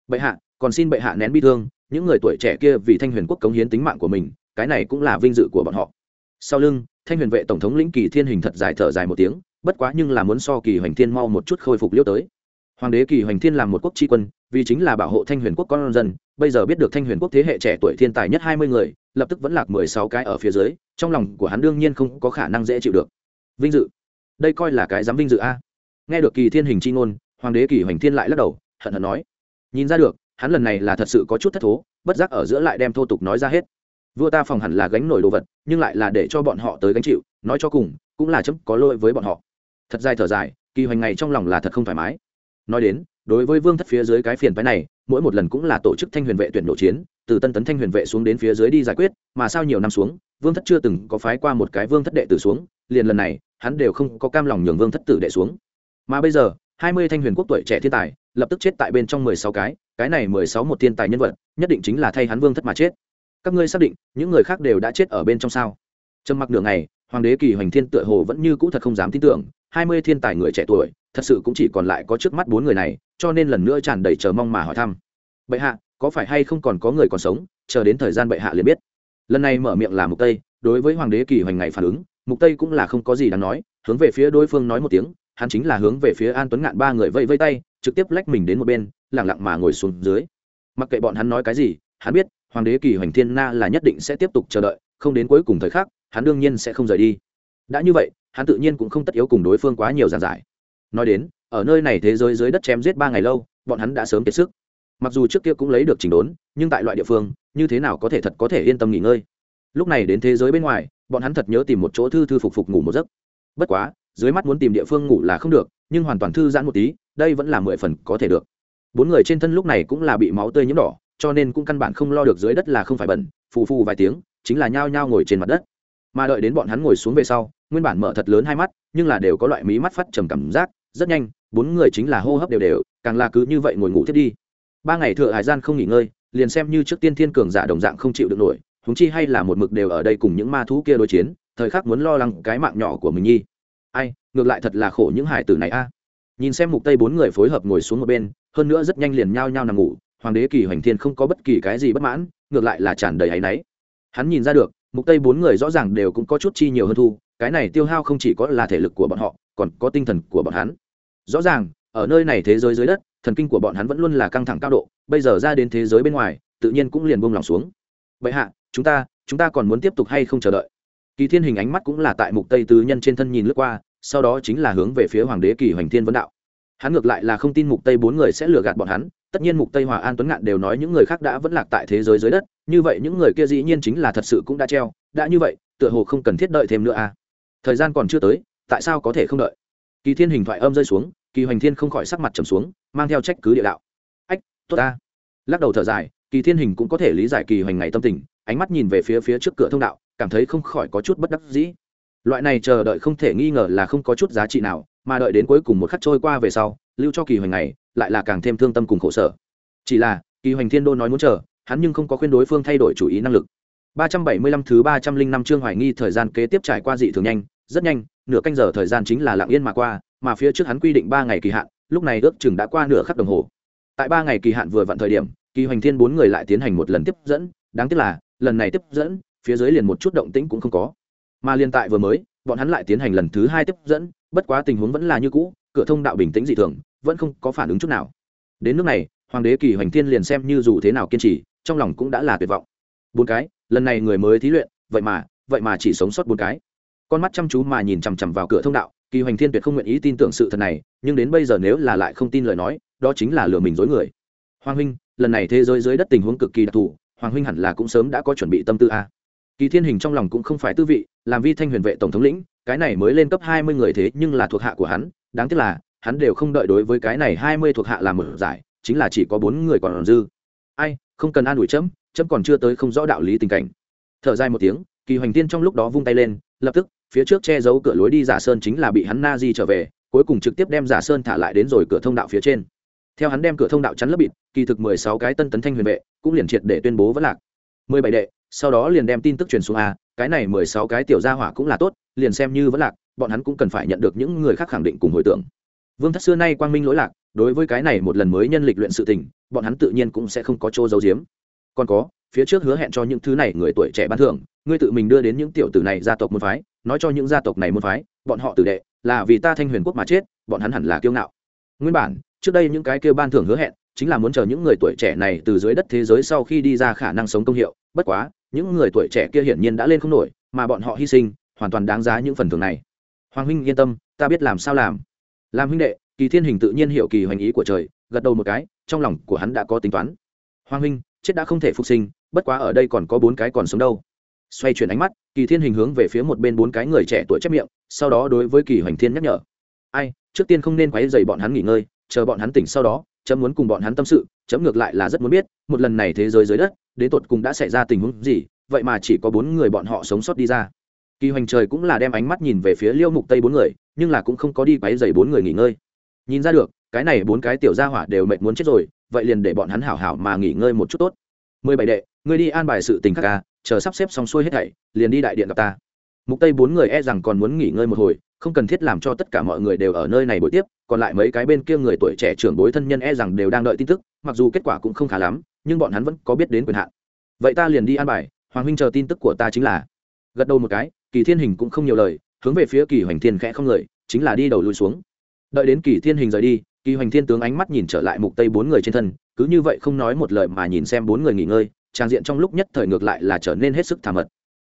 Bệ hạ, còn xin bệ hạ nén bi thương, những người tuổi trẻ kia vì thanh huyền quốc cống hiến tính mạng của mình, cái này cũng là vinh dự của bọn họ. Sau lưng, thanh huyền vệ tổng thống lĩnh kỳ thiên hình thật dài thở dài một tiếng, bất quá nhưng là muốn so kỳ hoành thiên mau một chút khôi phục liêu tới hoàng đế kỳ hoành thiên làm một quốc tri quân, vì chính là bảo hộ thanh huyền quốc con dân, bây giờ biết được thanh huyền quốc thế hệ trẻ tuổi thiên tài nhất hai mươi người, lập tức vẫn lạc mười sáu cái ở phía dưới, trong lòng của hắn đương nhiên không có khả năng dễ chịu được. Vinh dự. Đây coi là cái dám vinh dự a. Nghe được kỳ thiên hình c h i ngôn, hoàng đế kỳ hoành thiên lại lắc đầu, hận hận nói. Nhìn ra được, hắn lần này là thật sự có chút thất thố, bất giác ở giữa lại đem thô tục nói ra hết. Vua ta phòng hẳn là gánh nổi đồ vật, nhưng lại là để cho bọn họ tới gánh chịu, nói cho cùng, cũng là chấm có lỗi với bọn họ. Thật dài thở dài, kỳ hoành ngày trong lòng là thật không thoải mái nói đến, đối với vương thất phía dưới cái phiền phái này, mỗi một lần cũng là tổ chức thanh huyền vệ tuyển nội chiến, từ tân tấn thanh huyền vệ xuống đến phía dưới đi giải quyết, mà sao nhiều năm xuống, vương thất chưa từng có phái qua một cái vương thất đệ tử xuống, liền lần này, hắn đều không có cam lòng nhường vương thất tử đệ xuống. Mà bây giờ, hai mươi thanh huyền quốc tuổi trẻ thiên tài, lập tức chết tại bên trong mười sáu cái cái này mười sáu một thiên tài nhân vật, nhất định chính là thay hắn vương thất mà chết. Các ngươi xác định, những người khác đều đã chết ở bên trong sao? Trầm mặc nửa ngày, hoàng đế kỳ hoành thiên tựa hồ vẫn như cũ thật không dám tin tưởng, hai mươi thiên tài người trẻ tuổi thật sự cũng chỉ còn lại có trước mắt bốn người này, cho nên lần nữa tràn đầy chờ mong mà hỏi thăm. Bệ hạ, có phải hay không còn có người còn sống, chờ đến thời gian bệ hạ liền biết. Lần này mở miệng là mục tây, đối với hoàng đế kỳ hoành ngày phản ứng, mục tây cũng là không có gì đáng nói, hướng về phía đối phương nói một tiếng, hắn chính là hướng về phía an tuấn ngạn ba người vây vây tay, trực tiếp lách mình đến một bên lẳng lặng mà ngồi xuống dưới. Mặc kệ bọn hắn nói cái gì, hắn biết, hoàng đế kỳ hoành thiên na là nhất định sẽ tiếp tục chờ đợi, không đến cuối cùng thời khắc, hắn đương nhiên sẽ không rời đi. Đã như vậy, hắn tự nhiên cũng không tất yếu cùng đối phương quá nhiều giàn giải nói đến, ở nơi này thế giới dưới đất chém giết ba ngày lâu, bọn hắn đã sớm kiệt sức. Mặc dù trước kia cũng lấy được chỉnh đốn, nhưng tại loại địa phương, như thế nào có thể thật có thể yên tâm nghỉ ngơi. Lúc này đến thế giới bên ngoài, bọn hắn thật nhớ tìm một chỗ thư thư phục phục ngủ một giấc. Bất quá, dưới mắt muốn tìm địa phương ngủ là không được, nhưng hoàn toàn thư giãn một tí, đây vẫn là mười phần có thể được. Bốn người trên thân lúc này cũng là bị máu tươi nhiễm đỏ, cho nên cũng căn bản không lo được dưới đất là không phải bẩn, phù phù vài tiếng, chính là nhao nhao ngồi trên mặt đất mà đợi đến bọn hắn ngồi xuống về sau, nguyên bản mở thật lớn hai mắt, nhưng là đều có loại mí mắt phát trầm cảm giác, rất nhanh, bốn người chính là hô hấp đều đều, càng là cứ như vậy ngồi ngủ thiết đi. Ba ngày thừa hải gian không nghỉ ngơi, liền xem như trước tiên thiên cường giả đồng dạng không chịu được nổi húng chi hay là một mực đều ở đây cùng những ma thú kia đối chiến, thời khắc muốn lo lắng cái mạng nhỏ của mình nhi. Ai, ngược lại thật là khổ những hải tử này a. Nhìn xem mục tây bốn người phối hợp ngồi xuống một bên, hơn nữa rất nhanh liền nhao nhao nằm ngủ, hoàng đế kỳ hoành thiên không có bất kỳ cái gì bất mãn, ngược lại là tràn đầy áy náy. Hắn nhìn ra được mục tây bốn người rõ ràng đều cũng có chút chi nhiều hơn thu, cái này tiêu hao không chỉ có là thể lực của bọn họ, còn có tinh thần của bọn hắn. Rõ ràng, ở nơi này thế giới dưới đất, thần kinh của bọn hắn vẫn luôn là căng thẳng cao độ, bây giờ ra đến thế giới bên ngoài, tự nhiên cũng liền buông lòng xuống. Vậy hạ, chúng ta chúng ta còn muốn tiếp tục hay không chờ đợi? Kỳ thiên hình ánh mắt cũng là tại mục tây tứ nhân trên thân nhìn lướt qua, sau đó chính là hướng về phía hoàng đế kỳ hoành thiên vấn đạo. Hắn ngược lại là không tin mục tây bốn người sẽ lừa gạt bọn hắn, tất nhiên mục tây hòa an tuấn ngạn đều nói những người khác đã vẫn lạc tại thế giới dưới đất như vậy những người kia dĩ nhiên chính là thật sự cũng đã treo, đã như vậy, tựa hồ không cần thiết đợi thêm nữa à. Thời gian còn chưa tới, tại sao có thể không đợi? Kỳ thiên hình thoại âm rơi xuống, kỳ hoành thiên không khỏi sắc mặt trầm xuống, mang theo trách cứ địa đạo. Ách, tốt ta. Lắc đầu thở dài, kỳ thiên hình cũng có thể lý giải kỳ hoành ngày tâm tình, ánh mắt nhìn về phía phía trước cửa thông đạo, cảm thấy không khỏi có chút bất đắc dĩ. Loại này chờ đợi không thể nghi ngờ là không có chút giá trị nào, mà đợi đến cuối cùng một khắc trôi qua về sau, lưu cho kỳ hoành này lại là càng thêm thương tâm cùng khổ sở. Chỉ là, kỳ hoành thiên đô nói muốn chờ hắn nhưng không có khuyên đối phương thay đổi chủ ý năng lực. 375 thứ 305 chương hoài nghi thời gian kế tiếp trải qua dị thường nhanh, rất nhanh, nửa canh giờ thời gian chính là lặng yên mà qua, mà phía trước hắn quy định ba ngày kỳ hạn, lúc này ước chừng đã qua nửa khắc đồng hồ. Tại ba ngày kỳ hạn vừa vặn thời điểm, kỳ hoành thiên bốn người lại tiến hành một lần tiếp dẫn, đáng tiếc là, lần này tiếp dẫn, phía dưới liền một chút động tĩnh cũng không có. Mà liên tại vừa mới, bọn hắn lại tiến hành lần thứ hai tiếp dẫn, bất quá tình huống vẫn là như cũ, cửa thông đạo bình tĩnh dị thường, vẫn không có phản ứng chút nào. Đến nước này, hoàng đế kỳ hoành thiên liền xem như dù thế nào kiên trì trong lòng cũng đã là tuyệt vọng. Bốn cái, lần này người mới thí luyện, vậy mà vậy mà chỉ sống sót bốn cái. Con mắt chăm chú mà nhìn chằm chằm vào cửa thông đạo, kỳ hoành thiên tuyệt không nguyện ý tin tưởng sự thật này, nhưng đến bây giờ nếu là lại không tin lời nói, đó chính là lừa mình dối người. Hoàng huynh, lần này thế giới dưới đất tình huống cực kỳ đặc thù, hoàng huynh hẳn là cũng sớm đã có chuẩn bị tâm tư a. Kỳ thiên hình trong lòng cũng không phải tư vị, làm vi thanh huyền vệ tổng thống lĩnh, cái này mới lên cấp hai mươi người thế nhưng là thuộc hạ của hắn, đáng tiếc là, hắn đều không đợi đối với cái này hai mươi thuộc hạ làm mở giải, chính là chỉ có bốn người còn dư. Ai không cần an ủi chấm chấm còn chưa tới không rõ đạo lý tình cảnh. Thở dài một tiếng, kỳ hoành tiên trong lúc đó vung tay lên, lập tức, phía trước che giấu cửa lối đi giả sơn chính là bị hắn na di trở về, cuối cùng trực tiếp đem giả sơn thả lại đến rồi cửa thông đạo phía trên. Theo hắn đem cửa thông đạo chắn lấp bịt, kỳ thực mười sáu cái tân tấn thanh huyền vệ cũng liền triệt để tuyên bố vẫn lạc. Mười bảy đệ, sau đó liền đem tin tức truyền xuống a, cái này mười sáu cái tiểu gia hỏa cũng là tốt, liền xem như vẫn lạc, bọn hắn cũng cần phải nhận được những người khác khẳng định cùng hồi tưởng vương thất xưa nay quang minh lỗi lạc, đối với cái này một lần mới nhân lịch luyện sự tình, bọn hắn tự nhiên cũng sẽ không có chỗ giấu giếm. Còn có, phía trước hứa hẹn cho những thứ này người tuổi trẻ ban thưởng, ngươi tự mình đưa đến những tiểu tử này gia tộc môn phái, nói cho những gia tộc này môn phái, bọn họ tử đệ, là vì ta thanh huyền quốc mà chết, bọn hắn hẳn là kiêu ngạo. Nguyên bản, trước đây những cái kêu ban thưởng hứa hẹn, chính là muốn chờ những người tuổi trẻ này từ dưới đất thế giới sau khi đi ra khả năng sống công hiệu, bất quá, những người tuổi trẻ kia hiển nhiên đã lên không nổi, mà bọn họ hy sinh, hoàn toàn đáng giá những phần thưởng này. Hoàng huynh yên tâm, ta biết làm sao làm làm huynh đệ, kỳ thiên hình tự nhiên hiểu kỳ hoành ý của trời, gật đầu một cái, trong lòng của hắn đã có tính toán. Hoàng huynh, chết đã không thể phục sinh, bất quá ở đây còn có bốn cái còn sống đâu. Xoay chuyển ánh mắt, kỳ thiên hình hướng về phía một bên bốn cái người trẻ tuổi chép miệng, sau đó đối với kỳ hoành thiên nhắc nhở. Ai, trước tiên không nên quấy dày bọn hắn nghỉ ngơi, chờ bọn hắn tỉnh sau đó, chấm muốn cùng bọn hắn tâm sự, chấm ngược lại là rất muốn biết, một lần này thế giới dưới đất, đến tột cùng đã xảy ra tình huống gì, vậy mà chỉ có bốn người bọn họ sống sót đi ra. Kỳ hoành trời cũng là đem ánh mắt nhìn về phía liêu mục tây bốn người nhưng là cũng không có đi quấy dày bốn người nghỉ ngơi. Nhìn ra được, cái này bốn cái tiểu gia hỏa đều mệt muốn chết rồi, vậy liền để bọn hắn hảo hảo mà nghỉ ngơi một chút tốt. Mười bảy đệ, ngươi đi an bài sự tình khắc ca à, chờ sắp xếp xong xuôi hết thảy, liền đi đại điện gặp ta. Mục tây bốn người e rằng còn muốn nghỉ ngơi một hồi, không cần thiết làm cho tất cả mọi người đều ở nơi này buổi tiếp, còn lại mấy cái bên kia người tuổi trẻ trưởng bối thân nhân e rằng đều đang đợi tin tức, mặc dù kết quả cũng không khá lắm, nhưng bọn hắn vẫn có biết đến quyền hạn. Vậy ta liền đi an bài, hoàng huynh chờ tin tức của ta chính là. Gật đầu một cái, kỳ thiên hình cũng không nhiều lời hướng về phía kỳ hoành thiên khẽ không người, chính là đi đầu lui xuống. Đợi đến kỳ thiên hình rời đi, kỳ hoành thiên tướng ánh mắt nhìn trở lại mục tây bốn người trên thân, cứ như vậy không nói một lời mà nhìn xem bốn người nghỉ ngơi, trang diện trong lúc nhất thời ngược lại là trở nên hết sức thả mật.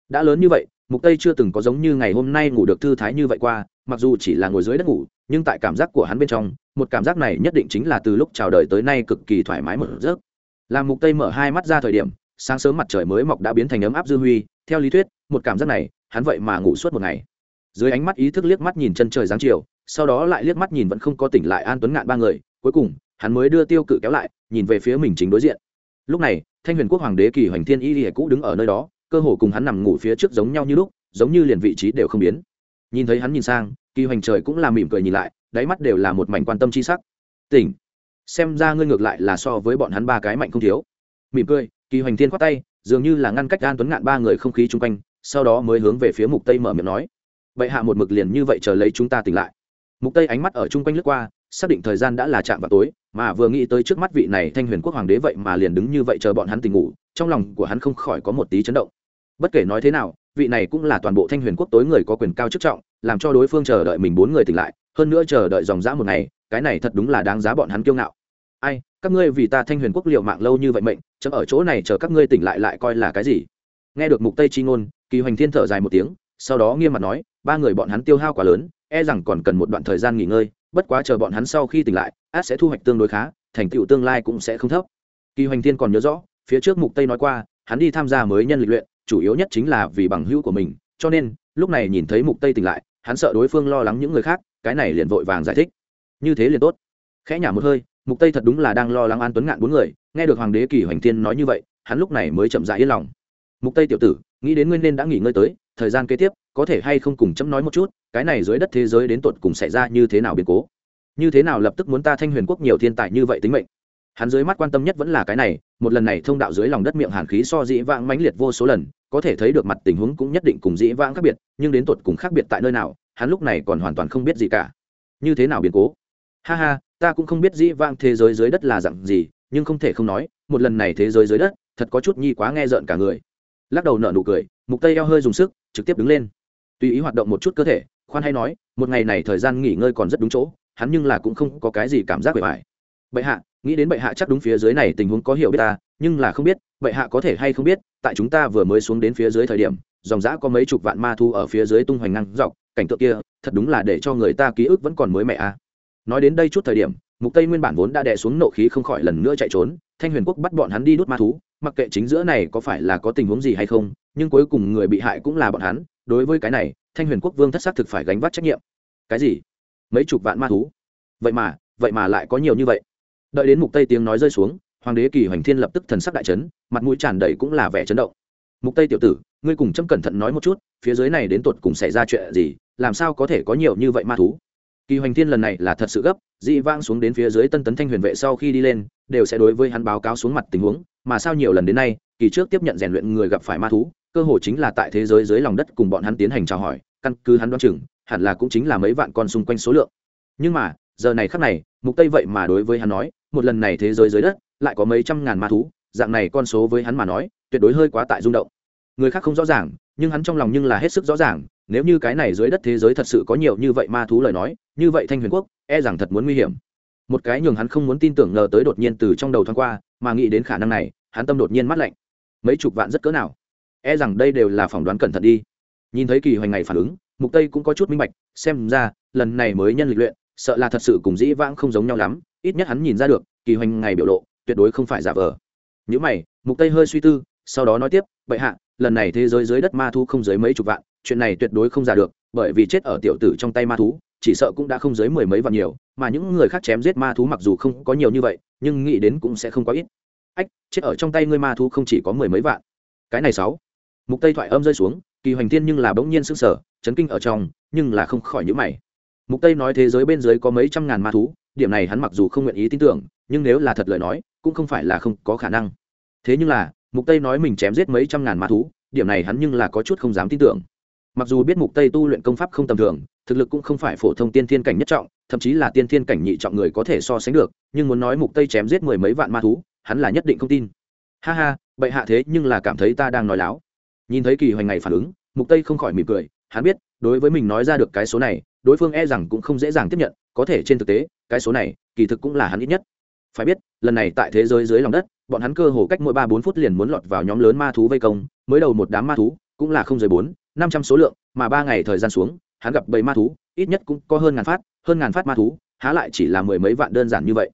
Đã lớn như vậy, mục tây chưa từng có giống như ngày hôm nay ngủ được thư thái như vậy qua, mặc dù chỉ là ngồi dưới đất ngủ, nhưng tại cảm giác của hắn bên trong, một cảm giác này nhất định chính là từ lúc chào đời tới nay cực kỳ thoải mái một giấc. Làm mục tây mở hai mắt ra thời điểm, sáng sớm mặt trời mới mọc đã biến thành ấm áp dư huy, theo lý thuyết, một cảm giác này, hắn vậy mà ngủ suốt một ngày dưới ánh mắt ý thức liếc mắt nhìn chân trời giáng chiều, sau đó lại liếc mắt nhìn vẫn không có tỉnh lại an tuấn ngạn ba người, cuối cùng, hắn mới đưa tiêu cự kéo lại, nhìn về phía mình chính đối diện. Lúc này, thanh huyền quốc hoàng đế kỳ hoành thiên y lìa cũ đứng ở nơi đó, cơ hồ cùng hắn nằm ngủ phía trước giống nhau như lúc, giống như liền vị trí đều không biến. Nhìn thấy hắn nhìn sang, kỳ hoành trời cũng là mỉm cười nhìn lại, đáy mắt đều là một mảnh quan tâm c h i sắc. Tỉnh. Xem ra ngươi ngược lại là so với bọn hắn ba cái mạnh không thiếu. Mỉm cười, kỳ hoành thiên khoát tay, dường như là ngăn cách an tuấn ngạn ba người không khí chung quanh, sau đó mới hướng về phía mục tây mở miệng nói bệ hạ một mực liền như vậy chờ lấy chúng ta tỉnh lại. Mục tây ánh mắt ở chung quanh lướt qua, xác định thời gian đã là chạm vào tối, mà vừa nghĩ tới trước mắt vị này thanh huyền quốc hoàng đế vậy mà liền đứng như vậy chờ bọn hắn tỉnh ngủ, trong lòng của hắn không khỏi có một tí chấn động. Bất kể nói thế nào, vị này cũng là toàn bộ thanh huyền quốc tối người có quyền cao chức trọng, làm cho đối phương chờ đợi mình bốn người tỉnh lại, hơn nữa chờ đợi dòng dã một ngày, cái này thật đúng là đáng giá bọn hắn kiêu ngạo. Ai, các ngươi vì ta thanh huyền quốc liệu mạng lâu như vậy mệnh, chấm ở chỗ này chờ các ngươi tỉnh lại lại coi là cái gì? Nghe được mục tây chi ngôn, kỳ hoành thiên thở dài một tiếng sau đó nghiêm mặt nói, ba người bọn hắn tiêu hao quá lớn e rằng còn cần một đoạn thời gian nghỉ ngơi, bất quá chờ bọn hắn sau khi tỉnh lại, át sẽ thu hoạch tương đối khá, thành tựu tương lai cũng sẽ không thấp. Kỳ hoành thiên còn nhớ rõ, phía trước mục tây nói qua, hắn đi tham gia mới nhân lịch luyện, chủ yếu nhất chính là vì bằng hữu của mình, cho nên, lúc này nhìn thấy mục tây tỉnh lại, hắn sợ đối phương lo lắng những người khác, cái này liền vội vàng giải thích. Như thế liền tốt. Khẽ nhả một hơi, mục tây thật đúng là đang lo lắng an tuấn ngạn bốn người, nghe được hoàng đế kỳ hoành thiên nói như vậy, hắn lúc này mới chậm rãi yên lòng. Mục tây tiểu tử, nghĩ đến nguyên nên đã nghỉ ngơi tới thời gian kế tiếp, có thể hay không cùng chấm nói một chút, cái này dưới đất thế giới đến tột cùng xảy ra như thế nào biến cố? Như thế nào lập tức muốn ta thanh huyền quốc nhiều thiên tài như vậy tính mệnh? Hắn dưới mắt quan tâm nhất vẫn là cái này, một lần này thông đạo dưới lòng đất miệng hàn khí so dĩ vãng mãnh liệt vô số lần, có thể thấy được mặt tình huống cũng nhất định cùng dĩ vãng khác biệt, nhưng đến tột cùng khác biệt tại nơi nào, hắn lúc này còn hoàn toàn không biết gì cả. Như thế nào biến cố? Ha ha, ta cũng không biết dĩ vãng thế giới dưới đất là dặn gì, nhưng không thể không nói, một lần này thế giới dưới đất, thật có chút nhi quá nghe rợn cả người. Lắc đầu nở nụ cười, mục tây eo hơi dùng sức trực tiếp đứng lên tùy ý hoạt động một chút cơ thể, khoan hay nói, một ngày này thời gian nghỉ ngơi còn rất đúng chỗ, hắn nhưng là cũng không có cái gì cảm giác bề bài bệ hạ, nghĩ đến bệ hạ chắc đúng phía dưới này tình huống có hiểu biết ta, nhưng là không biết, bệ hạ có thể hay không biết, tại chúng ta vừa mới xuống đến phía dưới thời điểm, dòng dã có mấy chục vạn ma thu ở phía dưới tung hoành ngang dọc, cảnh tượng kia, thật đúng là để cho người ta ký ức vẫn còn mới mẹ a à. nói đến đây chút thời điểm mục tây nguyên bản vốn đã đè xuống nộ khí không khỏi lần nữa chạy trốn, thanh huyền quốc bắt bọn hắn đi đốt ma thú, mặc kệ chính giữa này có phải là có tình huống gì hay không, nhưng cuối cùng người bị hại cũng là bọn hắn, đối với cái này, thanh huyền quốc vương thất xác thực phải gánh vác trách nhiệm. Cái gì? Mấy chục vạn ma thú? Vậy mà vậy mà lại có nhiều như vậy. Đợi đến mục tây tiếng nói rơi xuống, hoàng đế kỳ hoành thiên lập tức thần sắc đại chấn, mặt mũi tràn đầy cũng là vẻ chấn động. Mục tây tiểu tử, ngươi cùng chấm cẩn thận nói một chút, phía dưới này đến tột cùng xảy ra chuyện gì, làm sao có thể có nhiều như vậy ma thú? Kỳ hoành thiên lần này là thật sự gấp, dị vang xuống đến phía dưới tân tấn thanh huyền vệ sau khi đi lên, đều sẽ đối với hắn báo cáo xuống mặt tình huống, mà sao nhiều lần đến nay, kỳ trước tiếp nhận rèn luyện người gặp phải ma thú, cơ hội chính là tại thế giới dưới lòng đất cùng bọn hắn tiến hành chào hỏi, căn cứ hắn đoán chừng, hẳn là cũng chính là mấy vạn con xung quanh số lượng. Nhưng mà, giờ này khắc này, mục tây vậy mà đối với hắn nói, một lần này thế giới dưới đất, lại có mấy trăm ngàn ma thú, dạng này con số với hắn mà nói, tuyệt đối hơi quá tại rung động người khác không rõ ràng, nhưng hắn trong lòng nhưng là hết sức rõ ràng, nếu như cái này dưới đất thế giới thật sự có nhiều như vậy ma thú lời nói, như vậy thanh huyền quốc e rằng thật muốn nguy hiểm. Một cái nhường hắn không muốn tin tưởng ngờ tới đột nhiên từ trong đầu thoáng qua, mà nghĩ đến khả năng này, hắn tâm đột nhiên mắt lạnh. Mấy chục vạn rất cỡ nào? E rằng đây đều là phỏng đoán cẩn thận đi. Nhìn thấy kỳ hoành ngày phản ứng, mục tây cũng có chút minh bạch, xem ra, lần này mới nhân lịch luyện, sợ là thật sự cùng dĩ vãng không giống nhau lắm, ít nhất hắn nhìn ra được, kỳ hoành ngày biểu lộ, tuyệt đối không phải giả vờ. Những mày, mục tây hơi suy tư, sau đó nói tiếp, bệ hạ lần này thế giới dưới đất ma thú không dưới mấy chục vạn, chuyện này tuyệt đối không giả được, bởi vì chết ở tiểu tử trong tay ma thú, chỉ sợ cũng đã không dưới mười mấy vạn nhiều, mà những người khác chém giết ma thú mặc dù không có nhiều như vậy, nhưng nghĩ đến cũng sẽ không quá ít. Ách, chết ở trong tay ngươi ma thú không chỉ có mười mấy vạn. Cái này sáu. Mục tây thoại âm rơi xuống, kỳ hoành thiên nhưng là bỗng nhiên sững sờ, chấn kinh ở trong, nhưng là không khỏi nhíu mày. Mục tây nói thế giới bên dưới có mấy trăm ngàn ma thú, điểm này hắn mặc dù không nguyện ý tin tưởng, nhưng nếu là thật lời nói, cũng không phải là không có khả năng. Thế nhưng là mục tây nói mình chém giết mấy trăm ngàn ma thú, điểm này hắn nhưng là có chút không dám tin tưởng. Mặc dù biết mục tây tu luyện công pháp không tầm thường, thực lực cũng không phải phổ thông tiên thiên cảnh nhất trọng, thậm chí là tiên thiên cảnh nhị trọng người có thể so sánh được, nhưng muốn nói mục tây chém giết mười mấy vạn ma thú, hắn là nhất định không tin. Ha ha, bệ hạ thế nhưng là cảm thấy ta đang nói láo. Nhìn thấy kỳ hoành ngày phản ứng, mục tây không khỏi mỉm cười, hắn biết, đối với mình nói ra được cái số này, đối phương e rằng cũng không dễ dàng tiếp nhận, có thể trên thực tế, cái số này, kỳ thực cũng là hắn ít nhất. Phải biết, lần này tại thế giới dưới lòng đất bọn hắn cơ hồ cách mỗi ba bốn phút liền muốn lọt vào nhóm lớn ma thú vây công mới đầu một đám ma thú cũng là không dưới bốn năm trăm số lượng mà ba ngày thời gian xuống hắn gặp bầy ma thú ít nhất cũng có hơn ngàn phát hơn ngàn phát ma thú há lại chỉ là mười mấy vạn đơn giản như vậy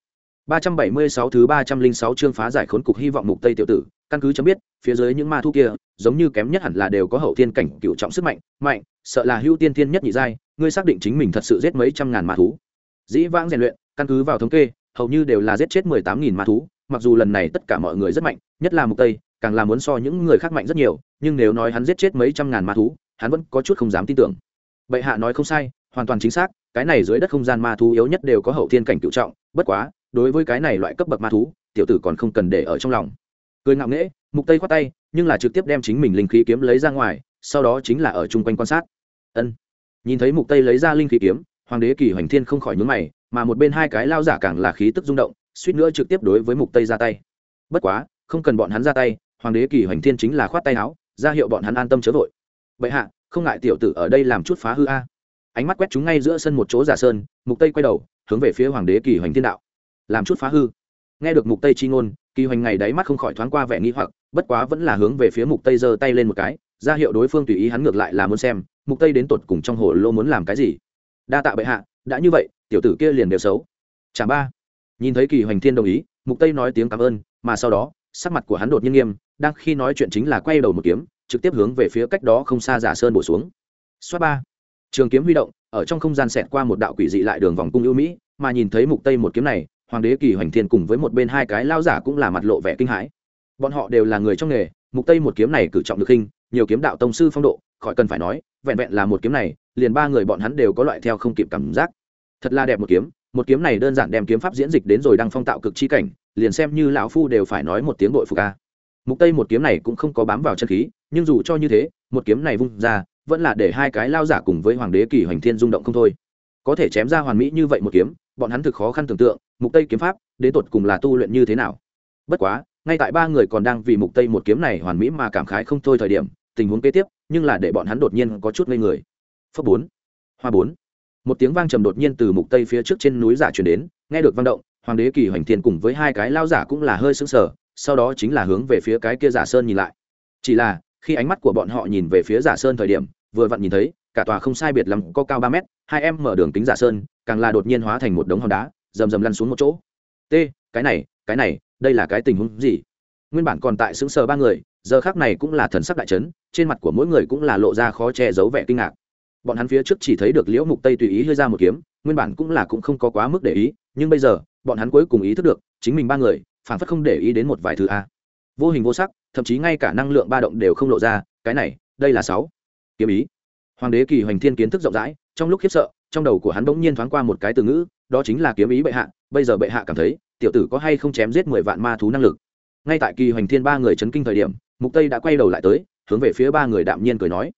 376 thứ 306 chương phá giải khốn cục hy vọng mục Tây tiểu tử, căn cứ chấm biết, phía dưới những ma thú kia, giống như kém nhất hẳn là đều có hậu thiên cảnh cựu trọng sức mạnh, mạnh, sợ là hưu tiên thiên nhất nhị giai, ngươi xác định chính mình thật sự giết mấy trăm ngàn ma thú. Dĩ vãng rèn luyện, căn cứ vào thống kê, hầu như đều là giết chết 18000 ma thú, mặc dù lần này tất cả mọi người rất mạnh, nhất là mục Tây, càng là muốn so những người khác mạnh rất nhiều, nhưng nếu nói hắn giết chết mấy trăm ngàn ma thú, hắn vẫn có chút không dám tin tưởng. Bệ hạ nói không sai, hoàn toàn chính xác, cái này dưới đất không gian ma thú yếu nhất đều có hậu thiên cảnh cựu trọng, bất quá, đối với cái này loại cấp bậc ma thú tiểu tử còn không cần để ở trong lòng. Cười ngạo nghễ mục tây khoát tay nhưng là trực tiếp đem chính mình linh khí kiếm lấy ra ngoài sau đó chính là ở chung quanh quan sát. Ân. Nhìn thấy mục tây lấy ra linh khí kiếm hoàng đế kỳ hoành thiên không khỏi nhướng mày mà một bên hai cái lao giả càng là khí tức rung động suýt nữa trực tiếp đối với mục tây ra tay. Bất quá, không cần bọn hắn ra tay, hoàng đế kỳ hoành thiên chính là khoát tay áo, ra hiệu bọn hắn an tâm chớ vội. Vậy hạ, không ngại tiểu tử ở đây làm chút phá hư a. Ánh mắt quét chúng ngay giữa sân một chỗ giả sơn, mục tây quay đầu, hướng về phía hoàng đế kỳ hoành thiên đạo. Làm chút phá hư. Nghe được mục tây chi ngôn, kỳ hoành ngày đáy mắt không khỏi thoáng qua vẻ nghi hoặc, bất quá vẫn là hướng về phía mục tây giơ tay lên một cái, ra hiệu đối phương tùy ý hắn ngược lại là muốn xem, mục tây đến tột cùng trong hồ lô muốn làm cái gì. Đa tạ bệ hạ, đã như vậy, tiểu tử kia liền đều xấu. Chả ba nhìn thấy kỳ hoành thiên đồng ý, mục tây nói tiếng cảm ơn, mà sau đó, sắc mặt của hắn đột nhiên nghiêm, đang khi nói chuyện chính là quay đầu một kiếm, trực tiếp hướng về phía cách đó không xa giả sơn bổ xuống. Xoát ba. Trường kiếm huy động, ở trong không gian xẹt qua một đạo quỷ dị lại đường vòng cung ưu mỹ, mà nhìn thấy mục tây một kiếm này, hoàng đế kỳ hoành thiên cùng với một bên hai cái lao giả cũng là mặt lộ vẻ kinh hãi. Bọn họ đều là người trong nghề, mục tây một kiếm này cử trọng được khinh, nhiều kiếm đạo tông sư phong độ, khỏi cần phải nói, vẹn vẹn là một kiếm này, liền ba người bọn hắn đều có loại theo không kịp cảm giác. Thật là đẹp một kiếm một kiếm này đơn giản đem kiếm pháp diễn dịch đến rồi đang phong tạo cực chi cảnh, liền xem như lão phu đều phải nói một tiếng đội phục a. Mục tây một kiếm này cũng không có bám vào chân khí, nhưng dù cho như thế, một kiếm này vung ra, vẫn là để hai cái lao giả cùng với hoàng đế kỳ hoành thiên rung động không thôi. Có thể chém ra hoàn mỹ như vậy một kiếm, bọn hắn thực khó khăn tưởng tượng, mục tây kiếm pháp, đến tột cùng là tu luyện như thế nào. Bất quá, ngay tại ba người còn đang vì mục tây một kiếm này hoàn mỹ mà cảm khái không thôi thời điểm, tình huống kế tiếp, nhưng là để bọn hắn đột nhiên có chút ngây người. Phấp bốn. Hoa bốn một tiếng vang trầm đột nhiên từ mục tây phía trước trên núi giả truyền đến, nghe được vang động, hoàng đế kỳ hoành thiên cùng với hai cái lao giả cũng là hơi sững sờ, sau đó chính là hướng về phía cái kia giả sơn nhìn lại. Chỉ là, khi ánh mắt của bọn họ nhìn về phía giả sơn thời điểm, vừa vặn nhìn thấy, cả tòa không sai biệt lắm có cao ba mét, hai em mở đường kính giả sơn, càng là đột nhiên hóa thành một đống hòn đá, rầm rầm lăn xuống một chỗ. T, cái này cái này, đây là cái tình huống gì? Nguyên bản còn tại sững sờ ba người, giờ khác này cũng là thần sắc đại chấn, trên mặt của mỗi người cũng là lộ ra khó che giấu vẻ kinh ngạc bọn hắn phía trước chỉ thấy được liễu mục tây tùy ý hơi ra một kiếm, nguyên bản cũng là cũng không có quá mức để ý, nhưng bây giờ, bọn hắn cuối cùng ý thức được, chính mình ba người, phản phất không để ý đến một vài thứ a. Vô hình vô sắc, thậm chí ngay cả năng lượng ba động đều không lộ ra, cái này, đây là sáu. Kiếm ý. Hoàng đế kỳ hoành thiên kiến thức rộng rãi, trong lúc khiếp sợ, trong đầu của hắn bỗng nhiên thoáng qua một cái từ ngữ, đó chính là kiếm ý bệ hạ, bây giờ bệ hạ cảm thấy, tiểu tử có hay không chém giết mười vạn ma thú năng lực. Ngay tại kỳ hoành thiên ba người chấn kinh thời điểm, mục tây đã quay đầu lại tới, hướng về phía ba người đạm nhiên cười nói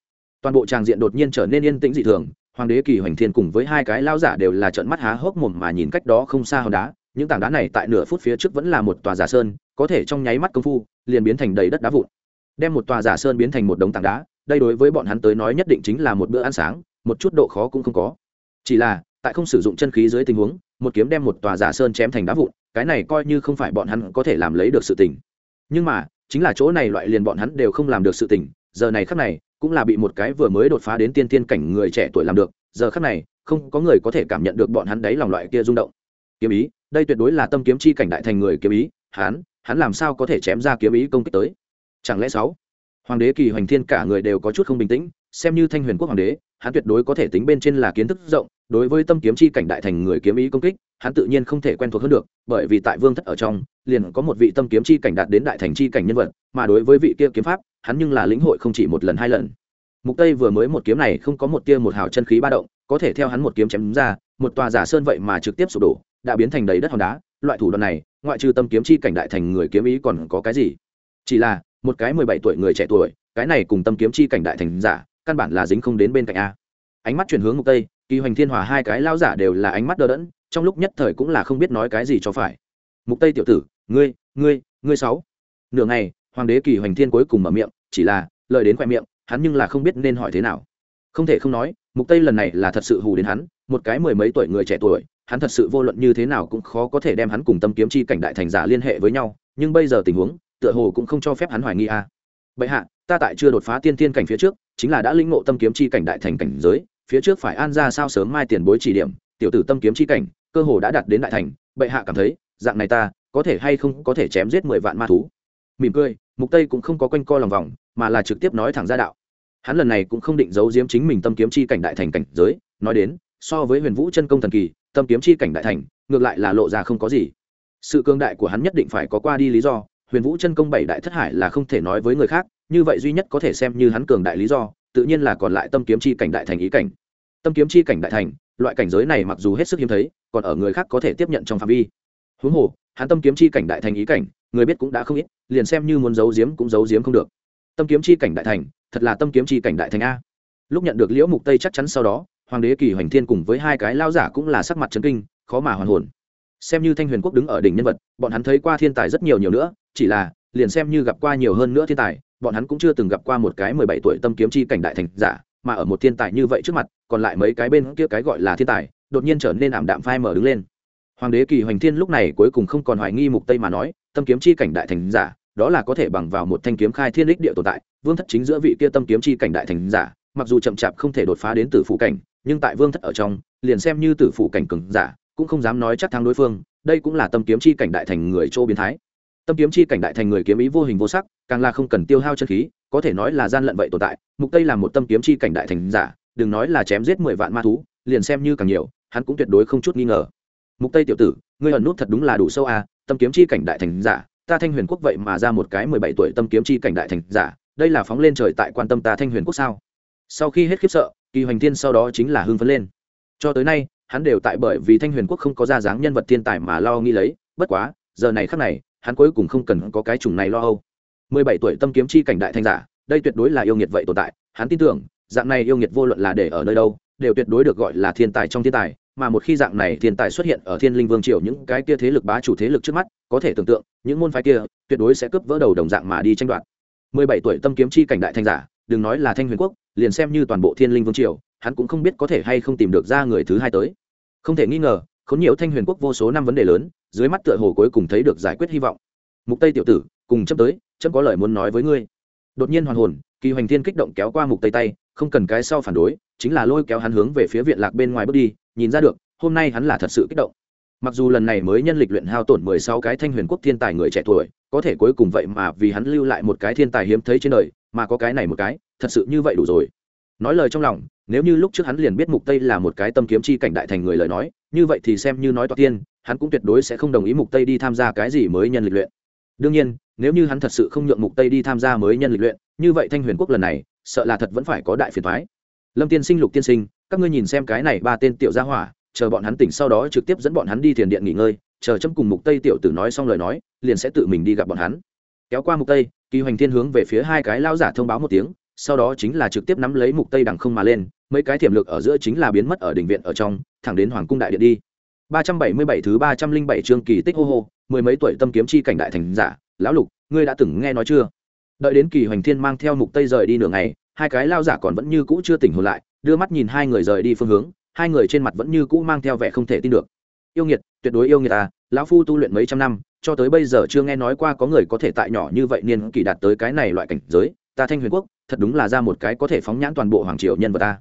toàn bộ tràng diện đột nhiên trở nên yên tĩnh dị thường, hoàng đế kỳ hoành thiên cùng với hai cái lao giả đều là trợn mắt há hốc mồm mà nhìn cách đó không xa hòn đá. Những tảng đá này tại nửa phút phía trước vẫn là một tòa giả sơn, có thể trong nháy mắt công phu, liền biến thành đầy đất đá vụn. Đem một tòa giả sơn biến thành một đống tảng đá, đây đối với bọn hắn tới nói nhất định chính là một bữa ăn sáng, một chút độ khó cũng không có. Chỉ là, tại không sử dụng chân khí dưới tình huống, một kiếm đem một tòa giả sơn chém thành đá vụn, cái này coi như không phải bọn hắn có thể làm lấy được sự tình. Nhưng mà, chính là chỗ này loại liền bọn hắn đều không làm được sự tình, giờ này khắc này cũng là bị một cái vừa mới đột phá đến tiên tiên cảnh người trẻ tuổi làm được, giờ khắc này, không có người có thể cảm nhận được bọn hắn đấy lòng loại kia rung động. Kiếm ý, đây tuyệt đối là tâm kiếm chi cảnh đại thành người kiếm ý, hắn hắn làm sao có thể chém ra kiếm ý công kích tới? Chẳng lẽ sáu? Hoàng đế kỳ hoành thiên cả người đều có chút không bình tĩnh, xem như thanh huyền quốc hoàng đế, hắn tuyệt đối có thể tính bên trên là kiến thức rộng, đối với tâm kiếm chi cảnh đại thành người kiếm ý công kích, hắn tự nhiên không thể quen thuộc hơn được, bởi vì tại vương thất ở trong, liền có một vị tâm kiếm chi cảnh đạt đến đại thành chi cảnh nhân vật, mà đối với vị kia kiếm pháp hắn nhưng là lĩnh hội không chỉ một lần hai lần. Mục tây vừa mới một kiếm này không có một tia một hào chân khí ba động, có thể theo hắn một kiếm chém ra, một tòa giả sơn vậy mà trực tiếp sụp đổ, đã biến thành đầy đất hòn đá. Loại thủ đoạn này, ngoại trừ tâm kiếm chi cảnh đại thành người kiếm ý còn có cái gì? Chỉ là, một cái 17 tuổi người trẻ tuổi, cái này cùng tâm kiếm chi cảnh đại thành giả, căn bản là dính không đến bên cạnh a. Ánh mắt chuyển hướng mục tây, kỳ hoành thiên hòa hai cái lao giả đều là ánh mắt đờ đẫn, trong lúc nhất thời cũng là không biết nói cái gì cho phải. Mục tây tiểu tử, ngươi ngươi ngươi sáu. Nửa ngày, hoàng đế kỳ hoành thiên cuối cùng mở miệng chỉ là, lời đến khoe miệng, hắn nhưng là không biết nên hỏi thế nào không thể không nói, mục tây lần này là thật sự hù đến hắn, một cái mười mấy tuổi người trẻ tuổi, hắn thật sự vô luận như thế nào cũng khó có thể đem hắn cùng tâm kiếm chi cảnh đại thành giả liên hệ với nhau, nhưng bây giờ tình huống, tựa hồ cũng không cho phép hắn hoài nghi a à. bệ hạ, ta tại chưa đột phá tiên tiên cảnh phía trước, chính là đã lĩnh ngộ tâm kiếm chi cảnh đại thành cảnh giới, phía trước phải an ra sao sớm mai tiền bối chỉ điểm, tiểu tử tâm kiếm chi cảnh, cơ hồ đã đạt đến đại thành, bệ hạ cảm thấy, dạng này ta, có thể hay không có thể chém giết mười vạn ma thú mỉm cười, mục tây cũng không có quanh co lòng vòng, mà là trực tiếp nói thẳng ra đạo. Hắn lần này cũng không định giấu giếm chính mình tâm kiếm chi cảnh đại thành cảnh giới, nói đến, so với huyền vũ chân công thần kỳ, tâm kiếm chi cảnh đại thành, ngược lại là lộ ra không có gì. Sự cương đại của hắn nhất định phải có qua đi lý do, huyền vũ chân công bảy đại thất hải là không thể nói với người khác, như vậy duy nhất có thể xem như hắn cường đại lý do, tự nhiên là còn lại tâm kiếm chi cảnh đại thành ý cảnh. Tâm kiếm chi cảnh đại thành, loại cảnh giới này mặc dù hết sức hiếm thấy, còn ở người khác có thể tiếp nhận trong phạm vi. Huống hồ, hắn tâm kiếm chi cảnh đại thành ý cảnh người biết cũng đã không ít, liền xem như muốn giấu giếm cũng giấu giếm không được. Tâm kiếm chi cảnh đại thành, thật là tâm kiếm chi cảnh đại thành a. Lúc nhận được liễu mục tây chắc chắn sau đó, hoàng đế kỳ hoành thiên cùng với hai cái lao giả cũng là sắc mặt chấn kinh, khó mà hoàn hồn. Xem như thanh huyền quốc đứng ở đỉnh nhân vật, bọn hắn thấy qua thiên tài rất nhiều nhiều nữa, chỉ là, liền xem như gặp qua nhiều hơn nữa thiên tài, bọn hắn cũng chưa từng gặp qua một cái mười bảy tuổi tâm kiếm chi cảnh đại thành giả, mà ở một thiên tài như vậy trước mặt, còn lại mấy cái bên kia cái gọi là thiên tài, đột nhiên trở nên ảm đạm phai mở đứng lên. Hoàng đế kỳ hoành thiên lúc này cuối cùng không còn hoài nghi mục tây mà nói tâm kiếm chi cảnh đại thành giả, đó là có thể bằng vào một thanh kiếm khai thiên đích địa tồn tại, vương thất chính giữa vị kia tâm kiếm chi cảnh đại thành giả, mặc dù chậm chạp không thể đột phá đến tử phụ cảnh, nhưng tại vương thất ở trong, liền xem như tử phụ cảnh cường giả, cũng không dám nói chắc thắng đối phương, đây cũng là tâm kiếm chi cảnh đại thành người chỗ biến thái. Tâm kiếm chi cảnh đại thành người kiếm ý vô hình vô sắc, càng là không cần tiêu hao chân khí, có thể nói là gian lận vậy tồn tại, mục tây là một tâm kiếm chi cảnh đại thành giả, đừng nói là chém giết mười vạn ma thú, liền xem như càng nhiều, hắn cũng tuyệt đối không chút nghi ngờ. Mục tây tiểu tử, ngươi ẩn nút thật đúng là đủ sâu à tâm kiếm chi cảnh đại thành giả, ta thanh huyền quốc vậy mà ra một cái 17 tuổi tâm kiếm chi cảnh đại thành giả, đây là phóng lên trời tại quan tâm ta thanh huyền quốc sao? Sau khi hết khiếp sợ, kỳ hoành thiên sau đó chính là hưng phấn lên. Cho tới nay, hắn đều tại bởi vì thanh huyền quốc không có ra dáng nhân vật thiên tài mà lo nghĩ lấy, bất quá, giờ này khắc này, hắn cuối cùng không cần có cái chủng này lo âu. 17 tuổi tâm kiếm chi cảnh đại thành giả, đây tuyệt đối là yêu nghiệt vậy tồn tại, hắn tin tưởng, dạng này yêu nghiệt vô luận là để ở nơi đâu, đều tuyệt đối được gọi là thiên tài trong thiên tài mà một khi dạng này thiên tài xuất hiện ở thiên linh vương triều những cái kia thế lực bá chủ thế lực trước mắt, có thể tưởng tượng, những môn phái kia tuyệt đối sẽ cướp vỡ đầu đồng dạng mà đi tranh đoạt. Mười bảy tuổi tâm kiếm chi cảnh đại thanh giả, đừng nói là thanh huyền quốc, liền xem như toàn bộ thiên linh vương triều, hắn cũng không biết có thể hay không tìm được ra người thứ hai tới. Không thể nghi ngờ, khốn nhiều thanh huyền quốc vô số năm vấn đề lớn, dưới mắt tựa hồ cuối cùng thấy được giải quyết hy vọng. Mục tây tiểu tử, cùng chấm tới, chấm có lời muốn nói với ngươi. Đột nhiên hoàn hồn, kỳ hoành thiên kích động kéo qua mục tây tay, không cần cái sau phản đối, chính là lôi kéo hắn hướng về phía viện lạc bên ngoài bước đi nhìn ra được, hôm nay hắn là thật sự kích động. Mặc dù lần này mới nhân lịch luyện hao tổn 16 cái thanh huyền quốc thiên tài người trẻ tuổi, có thể cuối cùng vậy mà vì hắn lưu lại một cái thiên tài hiếm thấy trên đời, mà có cái này một cái, thật sự như vậy đủ rồi. Nói lời trong lòng, nếu như lúc trước hắn liền biết mục tây là một cái tâm kiếm chi cảnh đại thành người lời nói, như vậy thì xem như nói toạc tiên, hắn cũng tuyệt đối sẽ không đồng ý mục tây đi tham gia cái gì mới nhân lịch luyện. Đương nhiên, nếu như hắn thật sự không nhượng mục tây đi tham gia mới nhân lịch luyện, như vậy thanh huyền quốc lần này, sợ là thật vẫn phải có đại phiền thoái lâm tiên sinh, lục tiên sinh các ngươi nhìn xem cái này ba tên tiểu gia hỏa, chờ bọn hắn tỉnh sau đó trực tiếp dẫn bọn hắn đi thiền điện nghỉ ngơi, chờ chấm cùng mục tây tiểu tử nói xong lời nói, liền sẽ tự mình đi gặp bọn hắn. Kéo qua mục tây, kỳ hoành thiên hướng về phía hai cái lao giả thông báo một tiếng, sau đó chính là trực tiếp nắm lấy mục tây đằng không mà lên, mấy cái thiểm lực ở giữa chính là biến mất ở đỉnh viện ở trong, thẳng đến hoàng cung đại điện đi. 377 thứ 307 chương kỳ tích hô hô, mười mấy tuổi tâm kiếm chi cảnh đại thành giả, lão lục, ngươi đã từng nghe nói chưa? Đợi đến kỳ hoành thiên mang theo mục tây rời đi nửa ngày, hai cái lao giả còn vẫn như cũ chưa tỉnh hồn lại đưa mắt nhìn hai người rời đi phương hướng, hai người trên mặt vẫn như cũ mang theo vẻ không thể tin được. Yêu nghiệt, tuyệt đối yêu nghiệt à lão phu tu luyện mấy trăm năm, cho tới bây giờ chưa nghe nói qua có người có thể tại nhỏ như vậy niên kỳ đạt tới cái này loại cảnh giới. Ta thanh huyền quốc, thật đúng là ra một cái có thể phóng nhãn toàn bộ hoàng triều nhân vật ta.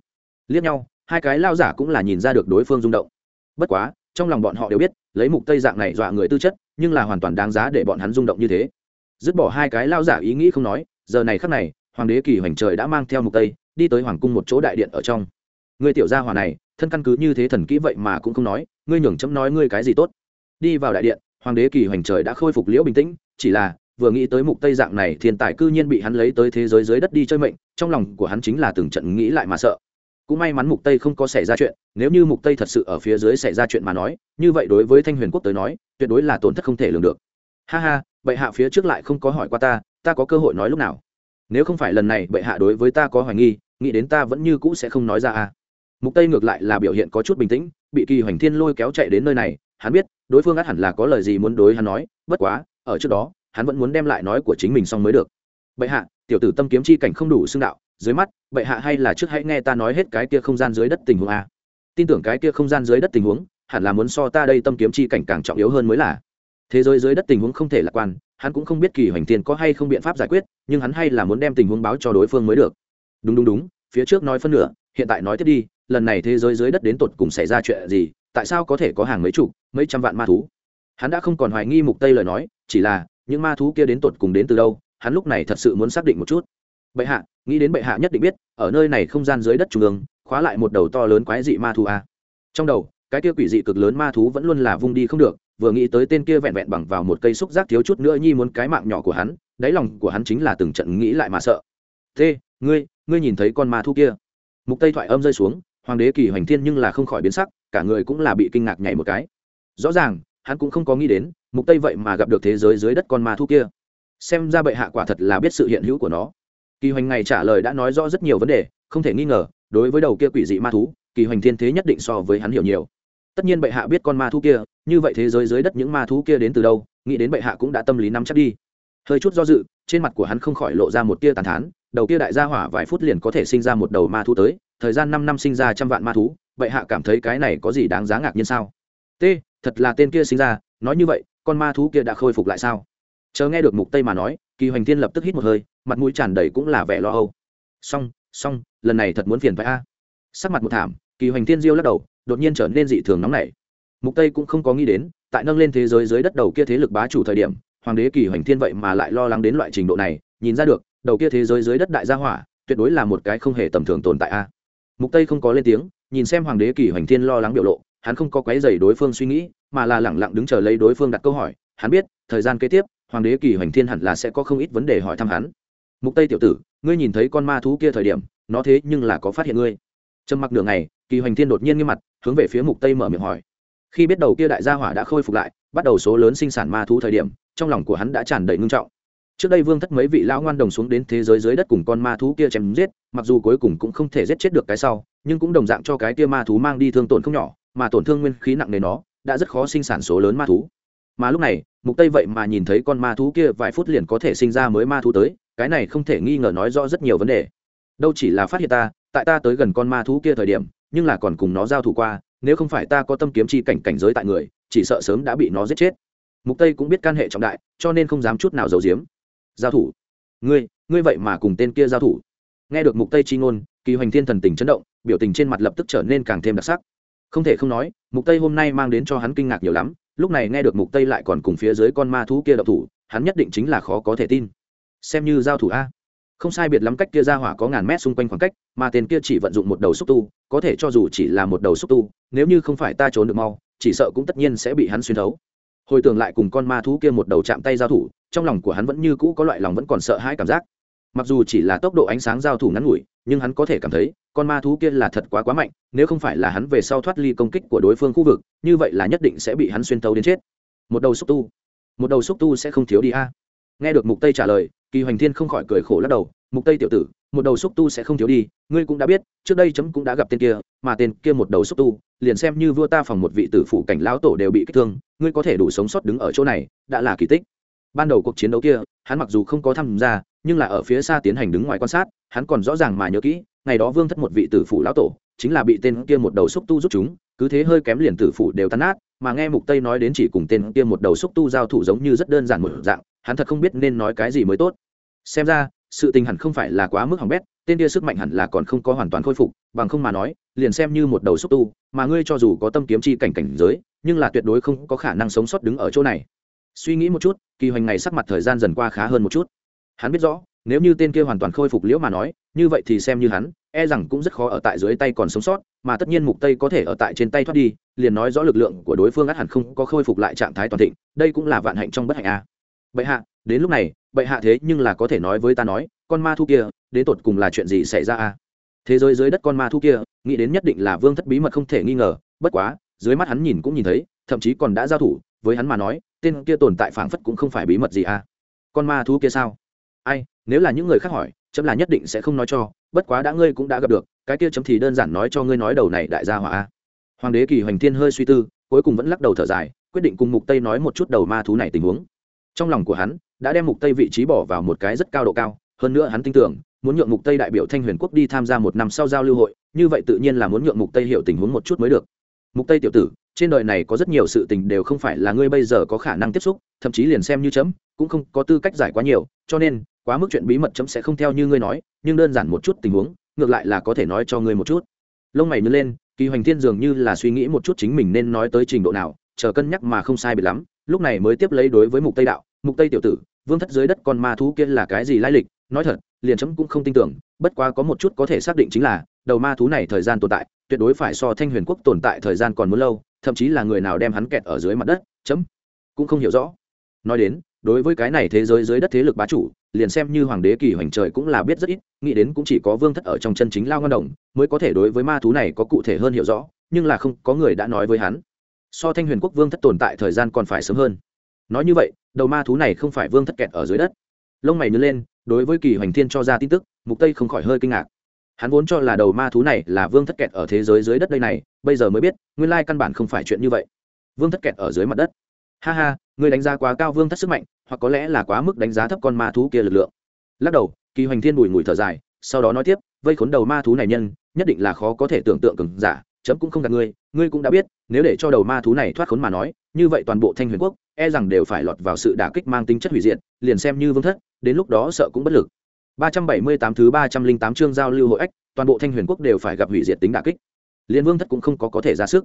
Liếc nhau, hai cái lao giả cũng là nhìn ra được đối phương rung động. Bất quá, trong lòng bọn họ đều biết, lấy mục tây dạng này dọa người tư chất, nhưng là hoàn toàn đáng giá để bọn hắn rung động như thế. Dứt bỏ hai cái lao giả ý nghĩ không nói, giờ này khắc này, hoàng đế kỳ hoành trời đã mang theo mục tây đi tới hoàng cung một chỗ đại điện ở trong. Người tiểu gia hòa này, thân căn cứ như thế thần kỹ vậy mà cũng không nói, ngươi nhường chấm nói ngươi cái gì tốt. Đi vào đại điện, hoàng đế kỳ hoành trời đã khôi phục liễu bình tĩnh, chỉ là, vừa nghĩ tới mục tây dạng này, thiên tài cư nhiên bị hắn lấy tới thế giới dưới đất đi chơi mệnh, trong lòng của hắn chính là từng trận nghĩ lại mà sợ. Cũng may mắn mục tây không có xảy ra chuyện, nếu như mục tây thật sự ở phía dưới xảy ra chuyện mà nói, như vậy đối với thanh huyền quốc tới nói, tuyệt đối là tổn thất không thể lường được. Ha ha, bệ hạ phía trước lại không có hỏi qua ta ta có cơ hội nói lúc nào? Nếu không phải lần này bệ hạ đối với ta có hoài nghi, nghĩ đến ta vẫn như cũ sẽ không nói ra à. Mục tây ngược lại là biểu hiện có chút bình tĩnh, bị kỳ hoành thiên lôi kéo chạy đến nơi này, hắn biết, đối phương ắt hẳn là có lời gì muốn đối hắn nói, bất quá, ở trước đó, hắn vẫn muốn đem lại nói của chính mình xong mới được. Bệ hạ, tiểu tử tâm kiếm chi cảnh không đủ xưng đạo, dưới mắt, bệ hạ hay là trước hãy nghe ta nói hết cái kia không gian dưới đất tình huống a tin tưởng cái kia không gian dưới đất tình huống, hẳn là muốn so ta đây tâm kiếm chi cảnh càng trọng yếu hơn mới là. Thế giới dưới đất tình huống không thể lạc quan hắn cũng không biết kỳ hoành thiên có hay không biện pháp giải quyết, nhưng hắn hay là muốn đem tình huống báo cho đối phương mới được. Đúng đúng đúng, phía trước nói phân nửa, hiện tại nói tiếp đi, lần này thế giới dưới đất đến tột cùng xảy ra chuyện gì, tại sao có thể có hàng mấy chục, mấy trăm vạn ma thú? Hắn đã không còn hoài nghi mục tây lời nói, chỉ là, những ma thú kia đến tột cùng đến từ đâu, hắn lúc này thật sự muốn xác định một chút. Bệ hạ, nghĩ đến bệ hạ nhất định biết, ở nơi này không gian dưới đất trung ương, khóa lại một đầu to lớn quái dị ma thú a. Trong đầu, cái kia quỷ dị cực lớn ma thú vẫn luôn là vung đi không được vừa nghĩ tới tên kia vẹn vẹn bằng vào một cây xúc giác thiếu chút nữa nhi muốn cái mạng nhỏ của hắn, đáy lòng của hắn chính là từng trận nghĩ lại mà sợ. Thế, ngươi ngươi nhìn thấy con ma thú kia? Mục tây thoại âm rơi xuống, hoàng đế kỳ hoành thiên nhưng là không khỏi biến sắc, cả người cũng là bị kinh ngạc nhảy một cái. Rõ ràng, hắn cũng không có nghĩ đến, mục tây vậy mà gặp được thế giới dưới đất con ma thú kia. Xem ra bệ hạ quả thật là biết sự hiện hữu của nó. Kỳ hoành ngày trả lời đã nói rõ rất nhiều vấn đề, không thể nghi ngờ, đối với đầu kia quỷ dị ma thú, kỳ hoành thiên thế nhất định so với hắn hiểu nhiều. Tất nhiên bệ hạ biết con ma thú kia như vậy thế giới dưới đất những ma thú kia đến từ đâu, nghĩ đến bệ hạ cũng đã tâm lý nắm chắc đi. Hơi chút do dự, trên mặt của hắn không khỏi lộ ra một tia tàn thán, đầu kia đại gia hỏa vài phút liền có thể sinh ra một đầu ma thú tới, thời gian năm năm sinh ra trăm vạn ma thú, bệ hạ cảm thấy cái này có gì đáng giá ngạc nhiên sao? T, thật là tên kia sinh ra, nói như vậy, con ma thú kia đã khôi phục lại sao? Chờ nghe được mục tây mà nói, kỳ hoành thiên lập tức hít một hơi, mặt mũi tràn đầy cũng là vẻ lo âu. Xong xong, lần này thật muốn phiền phải a. Sắc mặt một thảm, kỳ hoành thiên diêu lắc đầu, đột nhiên trở nên dị thường nóng nảy mục tây cũng không có nghĩ đến, tại nâng lên thế giới dưới đất đầu kia thế lực bá chủ thời điểm, hoàng đế kỳ hoành thiên vậy mà lại lo lắng đến loại trình độ này, nhìn ra được, đầu kia thế giới dưới đất đại gia hỏa, tuyệt đối là một cái không hề tầm thường tồn tại a. Mục tây không có lên tiếng, nhìn xem hoàng đế kỳ hoành thiên lo lắng biểu lộ, hắn không có quấy dày đối phương suy nghĩ, mà là lẳng lặng đứng chờ lấy đối phương đặt câu hỏi, hắn biết, thời gian kế tiếp, hoàng đế kỳ hoành thiên hẳn là sẽ có không ít vấn đề hỏi thăm hắn. Mục tây tiểu tử, ngươi nhìn thấy con ma thú kia thời điểm, nó thế nhưng là có phát hiện ngươi. Trầm mặc nửa ngày, kỳ hoành thiên đột nhiên nghiêm mặt, hướng về phía mục tây mở miệng hỏi khi biết đầu kia đại gia hỏa đã khôi phục lại, bắt đầu số lớn sinh sản ma thú thời điểm, trong lòng của hắn đã tràn đầy ngưng trọng. Trước đây vương thất mấy vị lão ngoan đồng xuống đến thế giới dưới đất cùng con ma thú kia chém giết, mặc dù cuối cùng cũng không thể giết chết được cái sau, nhưng cũng đồng dạng cho cái kia ma thú mang đi thương tổn không nhỏ, mà tổn thương nguyên khí nặng nề nó, đã rất khó sinh sản số lớn ma thú. Mà lúc này, mục tây vậy mà nhìn thấy con ma thú kia vài phút liền có thể sinh ra mới ma thú tới, cái này không thể nghi ngờ nói rõ rất nhiều vấn đề. Đâu chỉ là phát hiện ta, tại ta tới gần con ma thú kia thời điểm, nhưng là còn cùng nó giao thủ qua nếu không phải ta có tâm kiếm chi cảnh cảnh giới tại người, chỉ sợ sớm đã bị nó giết chết. Mục tây cũng biết can hệ trọng đại, cho nên không dám chút nào giấu giếm. Giao thủ. Ngươi ngươi vậy mà cùng tên kia giao thủ. Nghe được mục tây chi ngôn, kỳ hoành thiên thần tình chấn động, biểu tình trên mặt lập tức trở nên càng thêm đặc sắc. Không thể không nói, mục tây hôm nay mang đến cho hắn kinh ngạc nhiều lắm, lúc này nghe được mục tây lại còn cùng phía dưới con ma thú kia đậu thủ, hắn nhất định chính là khó có thể tin. Xem như giao thủ a. Không sai biệt lắm cách kia ra hỏa có ngàn mét xung quanh khoảng cách, mà tên kia chỉ vận dụng một đầu xúc tu có thể cho dù chỉ là một đầu xúc tu, nếu như không phải ta trốn được mau, chỉ sợ cũng tất nhiên sẽ bị hắn xuyên thấu. Hồi tưởng lại cùng con ma thú kia một đầu chạm tay giao thủ, trong lòng của hắn vẫn như cũ có loại lòng vẫn còn sợ hãi cảm giác. Mặc dù chỉ là tốc độ ánh sáng giao thủ ngắn ngủi, nhưng hắn có thể cảm thấy, con ma thú kia là thật quá quá mạnh, nếu không phải là hắn về sau thoát ly công kích của đối phương khu vực, như vậy là nhất định sẽ bị hắn xuyên tấu đến chết. Một đầu xúc tu. Một đầu xúc tu sẽ không thiếu đi a. Nghe được mục tây trả lời, kỳ hoành thiên không khỏi cười khổ lắc đầu, mục tây tiểu tử một đầu xúc tu sẽ không thiếu đi, ngươi cũng đã biết, trước đây chấm cũng đã gặp tên kia, mà tên kia một đầu xúc tu, liền xem như vua ta phòng một vị tử phụ cảnh lão tổ đều bị kích thương, ngươi có thể đủ sống sót đứng ở chỗ này, đã là kỳ tích. Ban đầu cuộc chiến đấu kia, hắn mặc dù không có tham gia, nhưng là ở phía xa tiến hành đứng ngoài quan sát, hắn còn rõ ràng mà nhớ kỹ, ngày đó vương thất một vị tử phụ lão tổ, chính là bị tên kia một đầu xúc tu giúp chúng, cứ thế hơi kém liền tử phụ đều tan nát, mà nghe mục tây nói đến chỉ cùng tên kia một đầu xúc tu giao thủ giống như rất đơn giản một dạng, hắn thật không biết nên nói cái gì mới tốt. Xem ra sự tình hẳn không phải là quá mức hỏng bét, tên kia sức mạnh hẳn là còn không có hoàn toàn khôi phục, bằng không mà nói, liền xem như một đầu xúc tu, mà ngươi cho dù có tâm kiếm chi cảnh cảnh giới, nhưng là tuyệt đối không có khả năng sống sót đứng ở chỗ này. Suy nghĩ một chút, kỳ hoành ngày sắc mặt thời gian dần qua khá hơn một chút. Hắn biết rõ, nếu như tên kia hoàn toàn khôi phục liễu mà nói, như vậy thì xem như hắn e rằng cũng rất khó ở tại dưới tay còn sống sót, mà tất nhiên mục tây có thể ở tại trên tay thoát đi, liền nói rõ lực lượng của đối phương ắt hẳn không có khôi phục lại trạng thái toàn thịnh, đây cũng là vạn hạnh trong bất hạnh a. Bệ hạ đến lúc này, bệ hạ thế nhưng là có thể nói với ta nói, con ma thu kia, đến tột cùng là chuyện gì xảy ra a? Thế giới dưới đất con ma thu kia, nghĩ đến nhất định là vương thất bí mật không thể nghi ngờ, bất quá, dưới mắt hắn nhìn cũng nhìn thấy, thậm chí còn đã giao thủ, với hắn mà nói, tên kia tồn tại phảng phất cũng không phải bí mật gì a. Con ma thu kia sao? Ai, nếu là những người khác hỏi, chấm là nhất định sẽ không nói cho, bất quá đã ngươi cũng đã gặp được, cái kia chấm thì đơn giản nói cho ngươi nói đầu này đại gia hỏa a. Hoàng đế kỳ hoành thiên hơi suy tư, cuối cùng vẫn lắc đầu thở dài, quyết định cùng mục tây nói một chút đầu ma thú này tình huống. Trong lòng của hắn đã đem mục tây vị trí bỏ vào một cái rất cao độ cao, hơn nữa hắn tin tưởng, muốn nhượng mục tây đại biểu thanh huyền quốc đi tham gia một năm sau giao lưu hội, như vậy tự nhiên là muốn nhượng mục tây hiểu tình huống một chút mới được. Mục tây tiểu tử, trên đời này có rất nhiều sự tình đều không phải là ngươi bây giờ có khả năng tiếp xúc, thậm chí liền xem như chấm, cũng không có tư cách giải quá nhiều, cho nên, quá mức chuyện bí mật chấm sẽ không theo như ngươi nói, nhưng đơn giản một chút tình huống, ngược lại là có thể nói cho ngươi một chút. Lông mày nhớ lên, kỳ hoành thiên dường như là suy nghĩ một chút chính mình nên nói tới trình độ nào, chờ cân nhắc mà không sai biệt lắm, lúc này mới tiếp lấy đối với mục tây đạo, mục tây tiểu tử vương thất dưới đất con ma thú kia là cái gì lai lịch, nói thật, liền chấm cũng không tin tưởng, bất quá có một chút có thể xác định chính là, đầu ma thú này thời gian tồn tại, tuyệt đối phải so thanh huyền quốc tồn tại thời gian còn muốn lâu, thậm chí là người nào đem hắn kẹt ở dưới mặt đất, chấm cũng không hiểu rõ. Nói đến, đối với cái này thế giới dưới đất thế lực bá chủ, liền xem như hoàng đế kỳ hoành trời cũng là biết rất ít, nghĩ đến cũng chỉ có vương thất ở trong chân chính lao ngon đồng, mới có thể đối với ma thú này có cụ thể hơn hiểu rõ, nhưng là không có người đã nói với hắn. So thanh huyền quốc vương thất tồn tại thời gian còn phải sớm hơn nói như vậy, đầu ma thú này không phải vương thất kẹt ở dưới đất. Lông mày nhớ lên, đối với kỳ hoành thiên cho ra tin tức, mục tây không khỏi hơi kinh ngạc. Hắn vốn cho là đầu ma thú này là vương thất kẹt ở thế giới dưới đất đây này, bây giờ mới biết, nguyên lai căn bản không phải chuyện như vậy. Vương thất kẹt ở dưới mặt đất. Ha ha người đánh giá quá cao vương thất sức mạnh, hoặc có lẽ là quá mức đánh giá thấp con ma thú kia lực lượng. Lắc đầu, kỳ hoành thiên bùi ngùi thở dài, sau đó nói tiếp, vây khốn đầu ma thú này nhân, nhất định là khó có thể tưởng tượng cứng giả, chấm cũng không gạt ngươi ngươi cũng đã biết, nếu để cho đầu ma thú này thoát khốn mà nói, như vậy toàn bộ thanh huyền quốc e rằng đều phải lọt vào sự đả kích mang tính chất hủy diệt, liền xem như vương thất, đến lúc đó sợ cũng bất lực. 378 thứ 308 chương giao lưu hội ách, toàn bộ thanh huyền quốc đều phải gặp hủy diệt tính đả kích. Liên vương thất cũng không có có thể ra sức.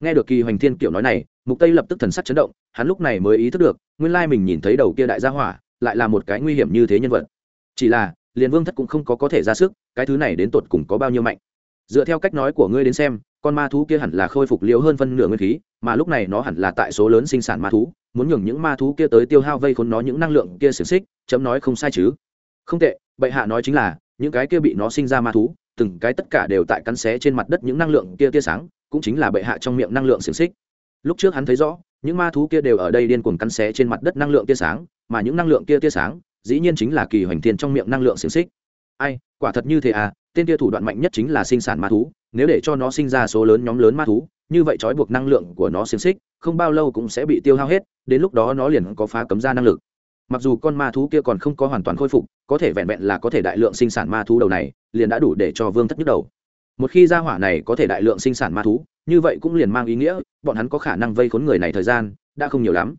Nghe được kỳ hoành thiên kiểu nói này, mục tây lập tức thần sắc chấn động, hắn lúc này mới ý thức được, nguyên lai mình nhìn thấy đầu kia đại gia hỏa, lại là một cái nguy hiểm như thế nhân vật. Chỉ là, liền vương thất cũng không có có thể ra sức, cái thứ này đến tột cùng có bao nhiêu mạnh. Dựa theo cách nói của ngươi đến xem, con ma thú kia hẳn là khôi phục liều hơn phân nửa nguyên khí, mà lúc này nó hẳn là tại số lớn sinh sản ma thú muốn nhường những ma thú kia tới tiêu hao vây khốn nó những năng lượng kia xiềng xích, chấm nói không sai chứ. Không tệ, bệ hạ nói chính là, những cái kia bị nó sinh ra ma thú, từng cái tất cả đều tại cắn xé trên mặt đất những năng lượng kia tia sáng, cũng chính là bệ hạ trong miệng năng lượng xiềng xích. Lúc trước hắn thấy rõ, những ma thú kia đều ở đây điên cuồng cắn xé trên mặt đất năng lượng tia sáng, mà những năng lượng kia tia sáng, dĩ nhiên chính là kỳ hoành thiên trong miệng năng lượng xiềng xích. Ai, quả thật như thế à tên kia thủ đoạn mạnh nhất chính là sinh sản ma thú, nếu để cho nó sinh ra số lớn nhóm lớn ma thú như vậy trói buộc năng lượng của nó xiềng xích, không bao lâu cũng sẽ bị tiêu hao hết, đến lúc đó nó liền có phá cấm ra năng lực. Mặc dù con ma thú kia còn không có hoàn toàn khôi phục, có thể vẹn vẹn là có thể đại lượng sinh sản ma thú đầu này, liền đã đủ để cho vương thất nhức đầu. Một khi gia hỏa này có thể đại lượng sinh sản ma thú, như vậy cũng liền mang ý nghĩa, bọn hắn có khả năng vây khốn người này thời gian, đã không nhiều lắm.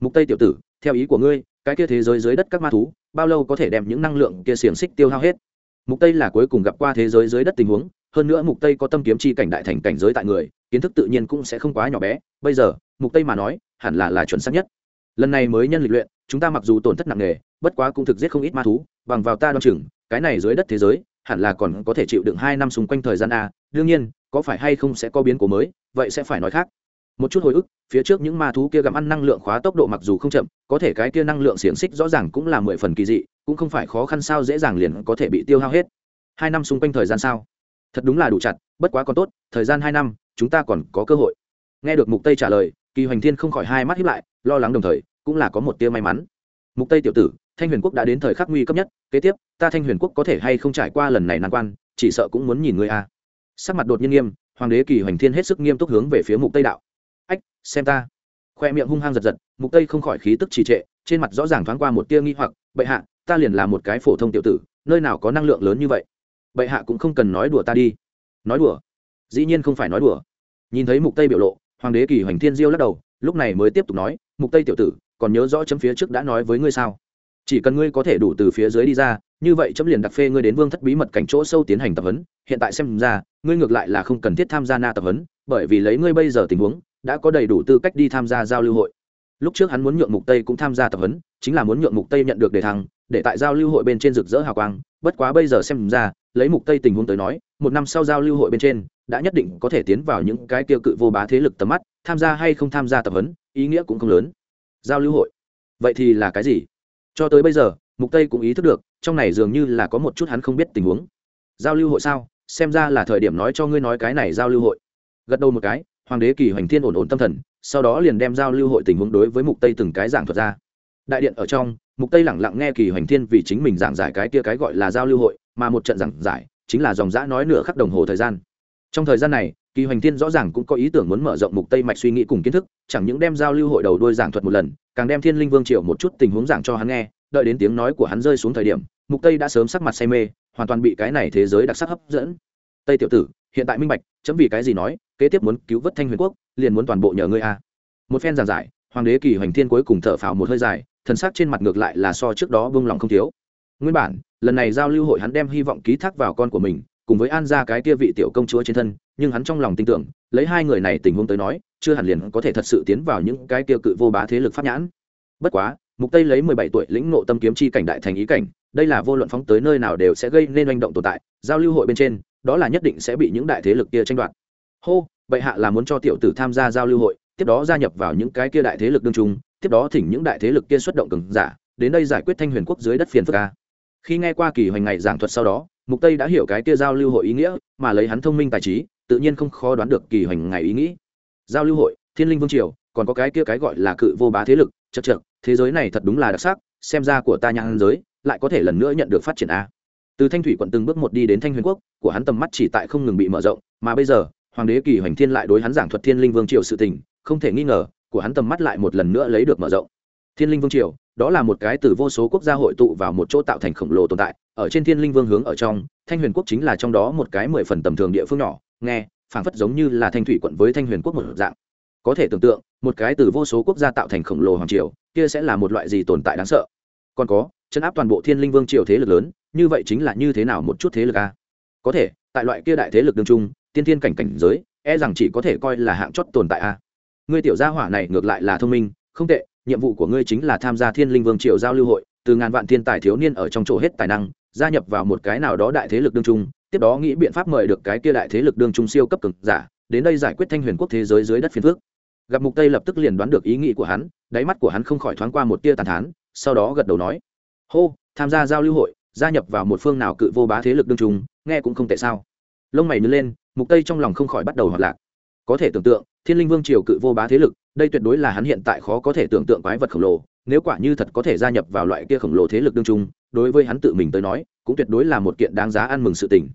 Mục tây tiểu tử, theo ý của ngươi, cái kia thế giới dưới đất các ma thú, bao lâu có thể đem những năng lượng kia xiềng xích tiêu hao hết? Mục tây là cuối cùng gặp qua thế giới dưới đất tình huống, hơn nữa mục tây có tâm kiếm chi cảnh đại thành cảnh giới tại người kiến thức tự nhiên cũng sẽ không quá nhỏ bé. Bây giờ, mục tây mà nói, hẳn là là chuẩn xác nhất. Lần này mới nhân lịch luyện, chúng ta mặc dù tổn thất nặng nề, bất quá cũng thực giết không ít ma thú, bằng vào ta đoan chừng, cái này dưới đất thế giới, hẳn là còn có thể chịu đựng hai năm xung quanh thời gian a. Đương nhiên, có phải hay không sẽ có biến cố mới, vậy sẽ phải nói khác. Một chút hồi ức, phía trước những ma thú kia gặm ăn năng lượng khóa tốc độ mặc dù không chậm, có thể cái kia năng lượng xiềng xích rõ ràng cũng là mười phần kỳ dị, cũng không phải khó khăn sao dễ dàng liền có thể bị tiêu hao hết. Hai năm xung quanh thời gian sao? Thật đúng là đủ chặt, bất quá còn tốt, thời gian hai năm chúng ta còn có cơ hội. Nghe được mục tây trả lời, kỳ hoành thiên không khỏi hai mắt hiếp lại, lo lắng đồng thời, cũng là có một tia may mắn. Mục tây tiểu tử, thanh huyền quốc đã đến thời khắc nguy cấp nhất, kế tiếp, ta thanh huyền quốc có thể hay không trải qua lần này nan quan, chỉ sợ cũng muốn nhìn ngươi a. Sắc mặt đột nhiên nghiêm, hoàng đế kỳ hoành thiên hết sức nghiêm túc hướng về phía mục tây đạo. Ách, xem ta. Khoe miệng hung hăng giật giật, mục tây không khỏi khí tức trì trệ, trên mặt rõ ràng thoáng qua một tia nghi hoặc, bệ hạ, ta liền là một cái phổ thông tiểu tử, nơi nào có năng lượng lớn như vậy? Bệ hạ cũng không cần nói đùa ta đi. Nói đùa? Dĩ nhiên không phải nói đùa. Nhìn thấy mục tây biểu lộ, hoàng đế kỳ hoành thiên diêu lắc đầu, lúc này mới tiếp tục nói, mục tây tiểu tử, còn nhớ rõ chấm phía trước đã nói với ngươi sao? Chỉ cần ngươi có thể đủ từ phía dưới đi ra, như vậy chấm liền đặc phê ngươi đến vương thất bí mật cảnh chỗ sâu tiến hành tập huấn. Hiện tại xem ra, ngươi ngược lại là không cần thiết tham gia na tập huấn, bởi vì lấy ngươi bây giờ tình huống, đã có đầy đủ tư cách đi tham gia giao lưu hội. Lúc trước hắn muốn nhượng mục tây cũng tham gia tập huấn, chính là muốn nhượng mục tây nhận được đề thăng, để tại giao lưu hội bên trên rực rỡ hào quang. Bất quá bây giờ xem ra lấy mục tây tình huống tới nói, một năm sau giao lưu hội bên trên, đã nhất định có thể tiến vào những cái tiêu cự vô bá thế lực tầm mắt, tham gia hay không tham gia tập huấn, ý nghĩa cũng không lớn. Giao lưu hội? Vậy thì là cái gì? Cho tới bây giờ, mục tây cũng ý thức được, trong này dường như là có một chút hắn không biết tình huống. Giao lưu hội sao? Xem ra là thời điểm nói cho ngươi nói cái này giao lưu hội. Gật đầu một cái, hoàng đế kỳ hoành thiên ổn ổn tâm thần, sau đó liền đem giao lưu hội tình huống đối với mục tây từng cái giảng thuật ra. Đại điện ở trong, mục tây lẳng lặng nghe kỳ hoành thiên vì chính mình giảng giải cái kia cái gọi là giao lưu hội mà một trận giảng giải chính là dòng dã nói nửa khắc đồng hồ thời gian. Trong thời gian này, kỳ hoành thiên rõ ràng cũng có ý tưởng muốn mở rộng mục tây mạch suy nghĩ cùng kiến thức, chẳng những đem giao lưu hội đầu đuôi giảng thuật một lần, càng đem thiên linh vương triệu một chút tình huống giảng cho hắn nghe, đợi đến tiếng nói của hắn rơi xuống thời điểm, mục tây đã sớm sắc mặt say mê, hoàn toàn bị cái này thế giới đặc sắc hấp dẫn. Tây tiểu tử, hiện tại minh bạch, chấm vì cái gì nói, kế tiếp muốn cứu vớt thanh huyền quốc, liền muốn toàn bộ nhờ ngươi a. Một phen giảng giải, hoàng đế kỳ hoành thiên cuối cùng thở phào một hơi dài, thần sắc trên mặt ngược lại là so trước đó vương lòng không thiếu. Nguyên bản lần này giao lưu hội hắn đem hy vọng ký thác vào con của mình, cùng với an ra cái kia vị tiểu công chúa trên thân, nhưng hắn trong lòng tin tưởng, lấy hai người này tình huống tới nói, chưa hẳn liền có thể thật sự tiến vào những cái kia cự vô bá thế lực pháp nhãn. Bất quá, mục tây lấy 17 tuổi lĩnh ngộ tâm kiếm chi cảnh đại thành ý cảnh, đây là vô luận phóng tới nơi nào đều sẽ gây nên hành động tồn tại, giao lưu hội bên trên, đó là nhất định sẽ bị những đại thế lực kia tranh đoạt. Hô, bệ hạ là muốn cho tiểu tử tham gia giao lưu hội, tiếp đó gia nhập vào những cái kia đại thế lực đương trung, tiếp đó thỉnh những đại thế lực kia xuất động cường giả, đến đây giải quyết thanh huyền quốc dưới đất phiền phức a khi nghe qua kỳ hoành ngày giảng thuật sau đó, mục tây đã hiểu cái kia giao lưu hội ý nghĩa, mà lấy hắn thông minh tài trí, tự nhiên không khó đoán được kỳ hoành ngày ý nghĩ. Giao lưu hội, thiên linh vương triều, còn có cái kia cái gọi là cự vô bá thế lực, chật chật, thế giới này thật đúng là đặc sắc, xem ra của ta nhãn giới, lại có thể lần nữa nhận được phát triển a. Từ thanh thủy quận từng bước một đi đến thanh huyền quốc, của hắn tầm mắt chỉ tại không ngừng bị mở rộng, mà bây giờ, hoàng đế kỳ hoành thiên lại đối hắn giảng thuật thiên linh vương triều sự tình, không thể nghi ngờ, của hắn tầm mắt lại một lần nữa lấy được mở rộng thiên linh vương triều, đó là một cái từ vô số quốc gia hội tụ vào một chỗ tạo thành khổng lồ tồn tại, ở trên thiên linh vương hướng ở trong, thanh huyền quốc chính là trong đó một cái mười phần tầm thường địa phương nhỏ, nghe, phảng phất giống như là thanh thủy quận với thanh huyền quốc một dạng. Có thể tưởng tượng, một cái từ vô số quốc gia tạo thành khổng lồ hoàng triều, kia sẽ là một loại gì tồn tại đáng sợ? Còn có, chấn áp toàn bộ thiên linh vương triều thế lực lớn, như vậy chính là như thế nào một chút thế lực a? Có thể, tại loại kia đại thế lực đương trung, tiên thiên cảnh cảnh giới e rằng chỉ có thể coi là hạng chót tồn tại a. Ngươi tiểu gia hỏa này ngược lại là thông minh, không tệ nhiệm vụ của ngươi chính là tham gia thiên linh vương triều giao lưu hội, từ ngàn vạn thiên tài thiếu niên ở trong chỗ hết tài năng, gia nhập vào một cái nào đó đại thế lực đương trung, tiếp đó nghĩ biện pháp mời được cái kia đại thế lực đương trung siêu cấp cực giả, đến đây giải quyết thanh huyền quốc thế giới dưới đất phiên phước gặp mục tây lập tức liền đoán được ý nghĩ của hắn, đáy mắt của hắn không khỏi thoáng qua một tia tàn thán, sau đó gật đầu nói, hô, tham gia giao lưu hội, gia nhập vào một phương nào cự vô bá thế lực đương trung, nghe cũng không tệ sao? Lông mày nhớ lên, mục tây trong lòng không khỏi bắt đầu hoạt lạc có thể tưởng tượng, thiên linh vương triều cự vô bá thế lực, đây tuyệt đối là hắn hiện tại khó có thể tưởng tượng quái vật khổng lồ, nếu quả như thật có thể gia nhập vào loại kia khổng lồ thế lực đương trung, đối với hắn tự mình tới nói, cũng tuyệt đối là một kiện đáng giá ăn mừng sự tình.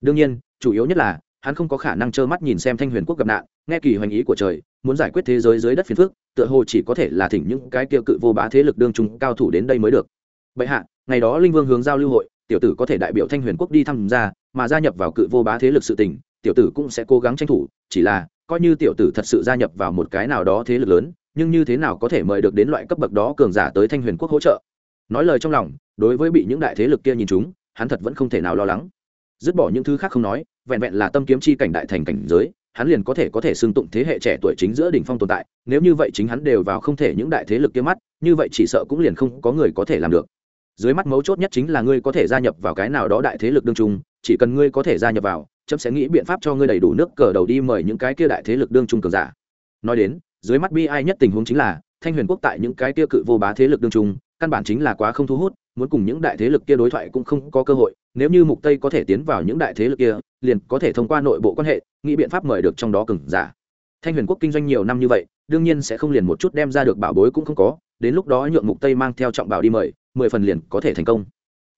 Đương nhiên, chủ yếu nhất là, hắn không có khả năng trơ mắt nhìn xem thanh huyền quốc gặp nạn, nghe kỳ hoành ý của trời, muốn giải quyết thế giới dưới đất phiền phước tựa hồ chỉ có thể là thỉnh những cái kia cự vô bá thế lực đương trung cao thủ đến đây mới được. Vậy hạ, ngày đó linh vương hướng giao lưu hội, tiểu tử có thể đại biểu thanh huyền quốc đi tham gia, mà gia nhập vào cự vô bá thế lực sự tình tiểu tử cũng sẽ cố gắng tranh thủ, chỉ là, coi như tiểu tử thật sự gia nhập vào một cái nào đó thế lực lớn, nhưng như thế nào có thể mời được đến loại cấp bậc đó cường giả tới thanh huyền quốc hỗ trợ? Nói lời trong lòng, đối với bị những đại thế lực kia nhìn chúng, hắn thật vẫn không thể nào lo lắng. Dứt bỏ những thứ khác không nói, vẹn vẹn là tâm kiếm chi cảnh đại thành cảnh giới, hắn liền có thể có thể xưng tụng thế hệ trẻ tuổi chính giữa đỉnh phong tồn tại, nếu như vậy chính hắn đều vào không thể những đại thế lực kia mắt, như vậy chỉ sợ cũng liền không có người có thể làm được. Dưới mắt mấu chốt nhất chính là ngươi có thể gia nhập vào cái nào đó đại thế lực đương trung, chỉ cần ngươi có thể gia nhập vào chấm sẽ nghĩ biện pháp cho ngươi đầy đủ nước cờ đầu đi mời những cái kia đại thế lực đương trung cường giả. Nói đến, dưới mắt bi ai nhất tình huống chính là, thanh huyền quốc tại những cái kia cự vô bá thế lực đương trung, căn bản chính là quá không thu hút, muốn cùng những đại thế lực kia đối thoại cũng không có cơ hội, nếu như mục tây có thể tiến vào những đại thế lực kia, liền có thể thông qua nội bộ quan hệ, nghĩ biện pháp mời được trong đó cường giả. Thanh huyền quốc kinh doanh nhiều năm như vậy, đương nhiên sẽ không liền một chút đem ra được bảo bối cũng không có, đến lúc đó nhượng mục tây mang theo trọng bảo đi mời, mười phần liền có thể thành công.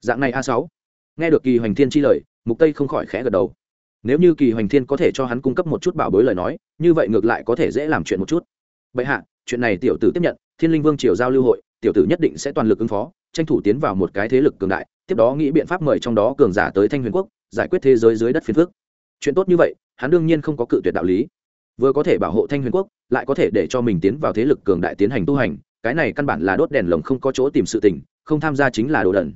Dạng này a 6 nghe được kỳ hoành thiên chi lời, mục tây không khỏi khẽ gật đầu nếu như kỳ hoành thiên có thể cho hắn cung cấp một chút bảo bối lời nói, như vậy ngược lại có thể dễ làm chuyện một chút. Bệ hạ, chuyện này tiểu tử tiếp nhận, thiên linh vương triều giao lưu hội, tiểu tử nhất định sẽ toàn lực ứng phó, tranh thủ tiến vào một cái thế lực cường đại, tiếp đó nghĩ biện pháp mời trong đó cường giả tới thanh huyền quốc, giải quyết thế giới dưới đất phiền phước chuyện tốt như vậy, hắn đương nhiên không có cự tuyệt đạo lý. Vừa có thể bảo hộ thanh huyền quốc, lại có thể để cho mình tiến vào thế lực cường đại tiến hành tu hành, cái này căn bản là đốt đèn lồng không có chỗ tìm sự tình, không tham gia chính là đồ đần.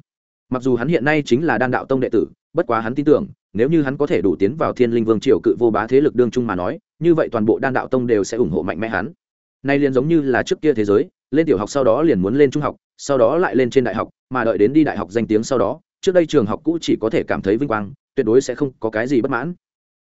Mặc dù hắn hiện nay chính là đan đạo tông đệ tử bất quá hắn tin tưởng, nếu như hắn có thể đủ tiến vào thiên linh vương triều cự vô bá thế lực đương trung mà nói, như vậy toàn bộ đan đạo tông đều sẽ ủng hộ mạnh mẽ hắn. Nay liền giống như là trước kia thế giới, lên tiểu học sau đó liền muốn lên trung học, sau đó lại lên trên đại học, mà đợi đến đi đại học danh tiếng sau đó, trước đây trường học cũ chỉ có thể cảm thấy vinh quang, tuyệt đối sẽ không có cái gì bất mãn.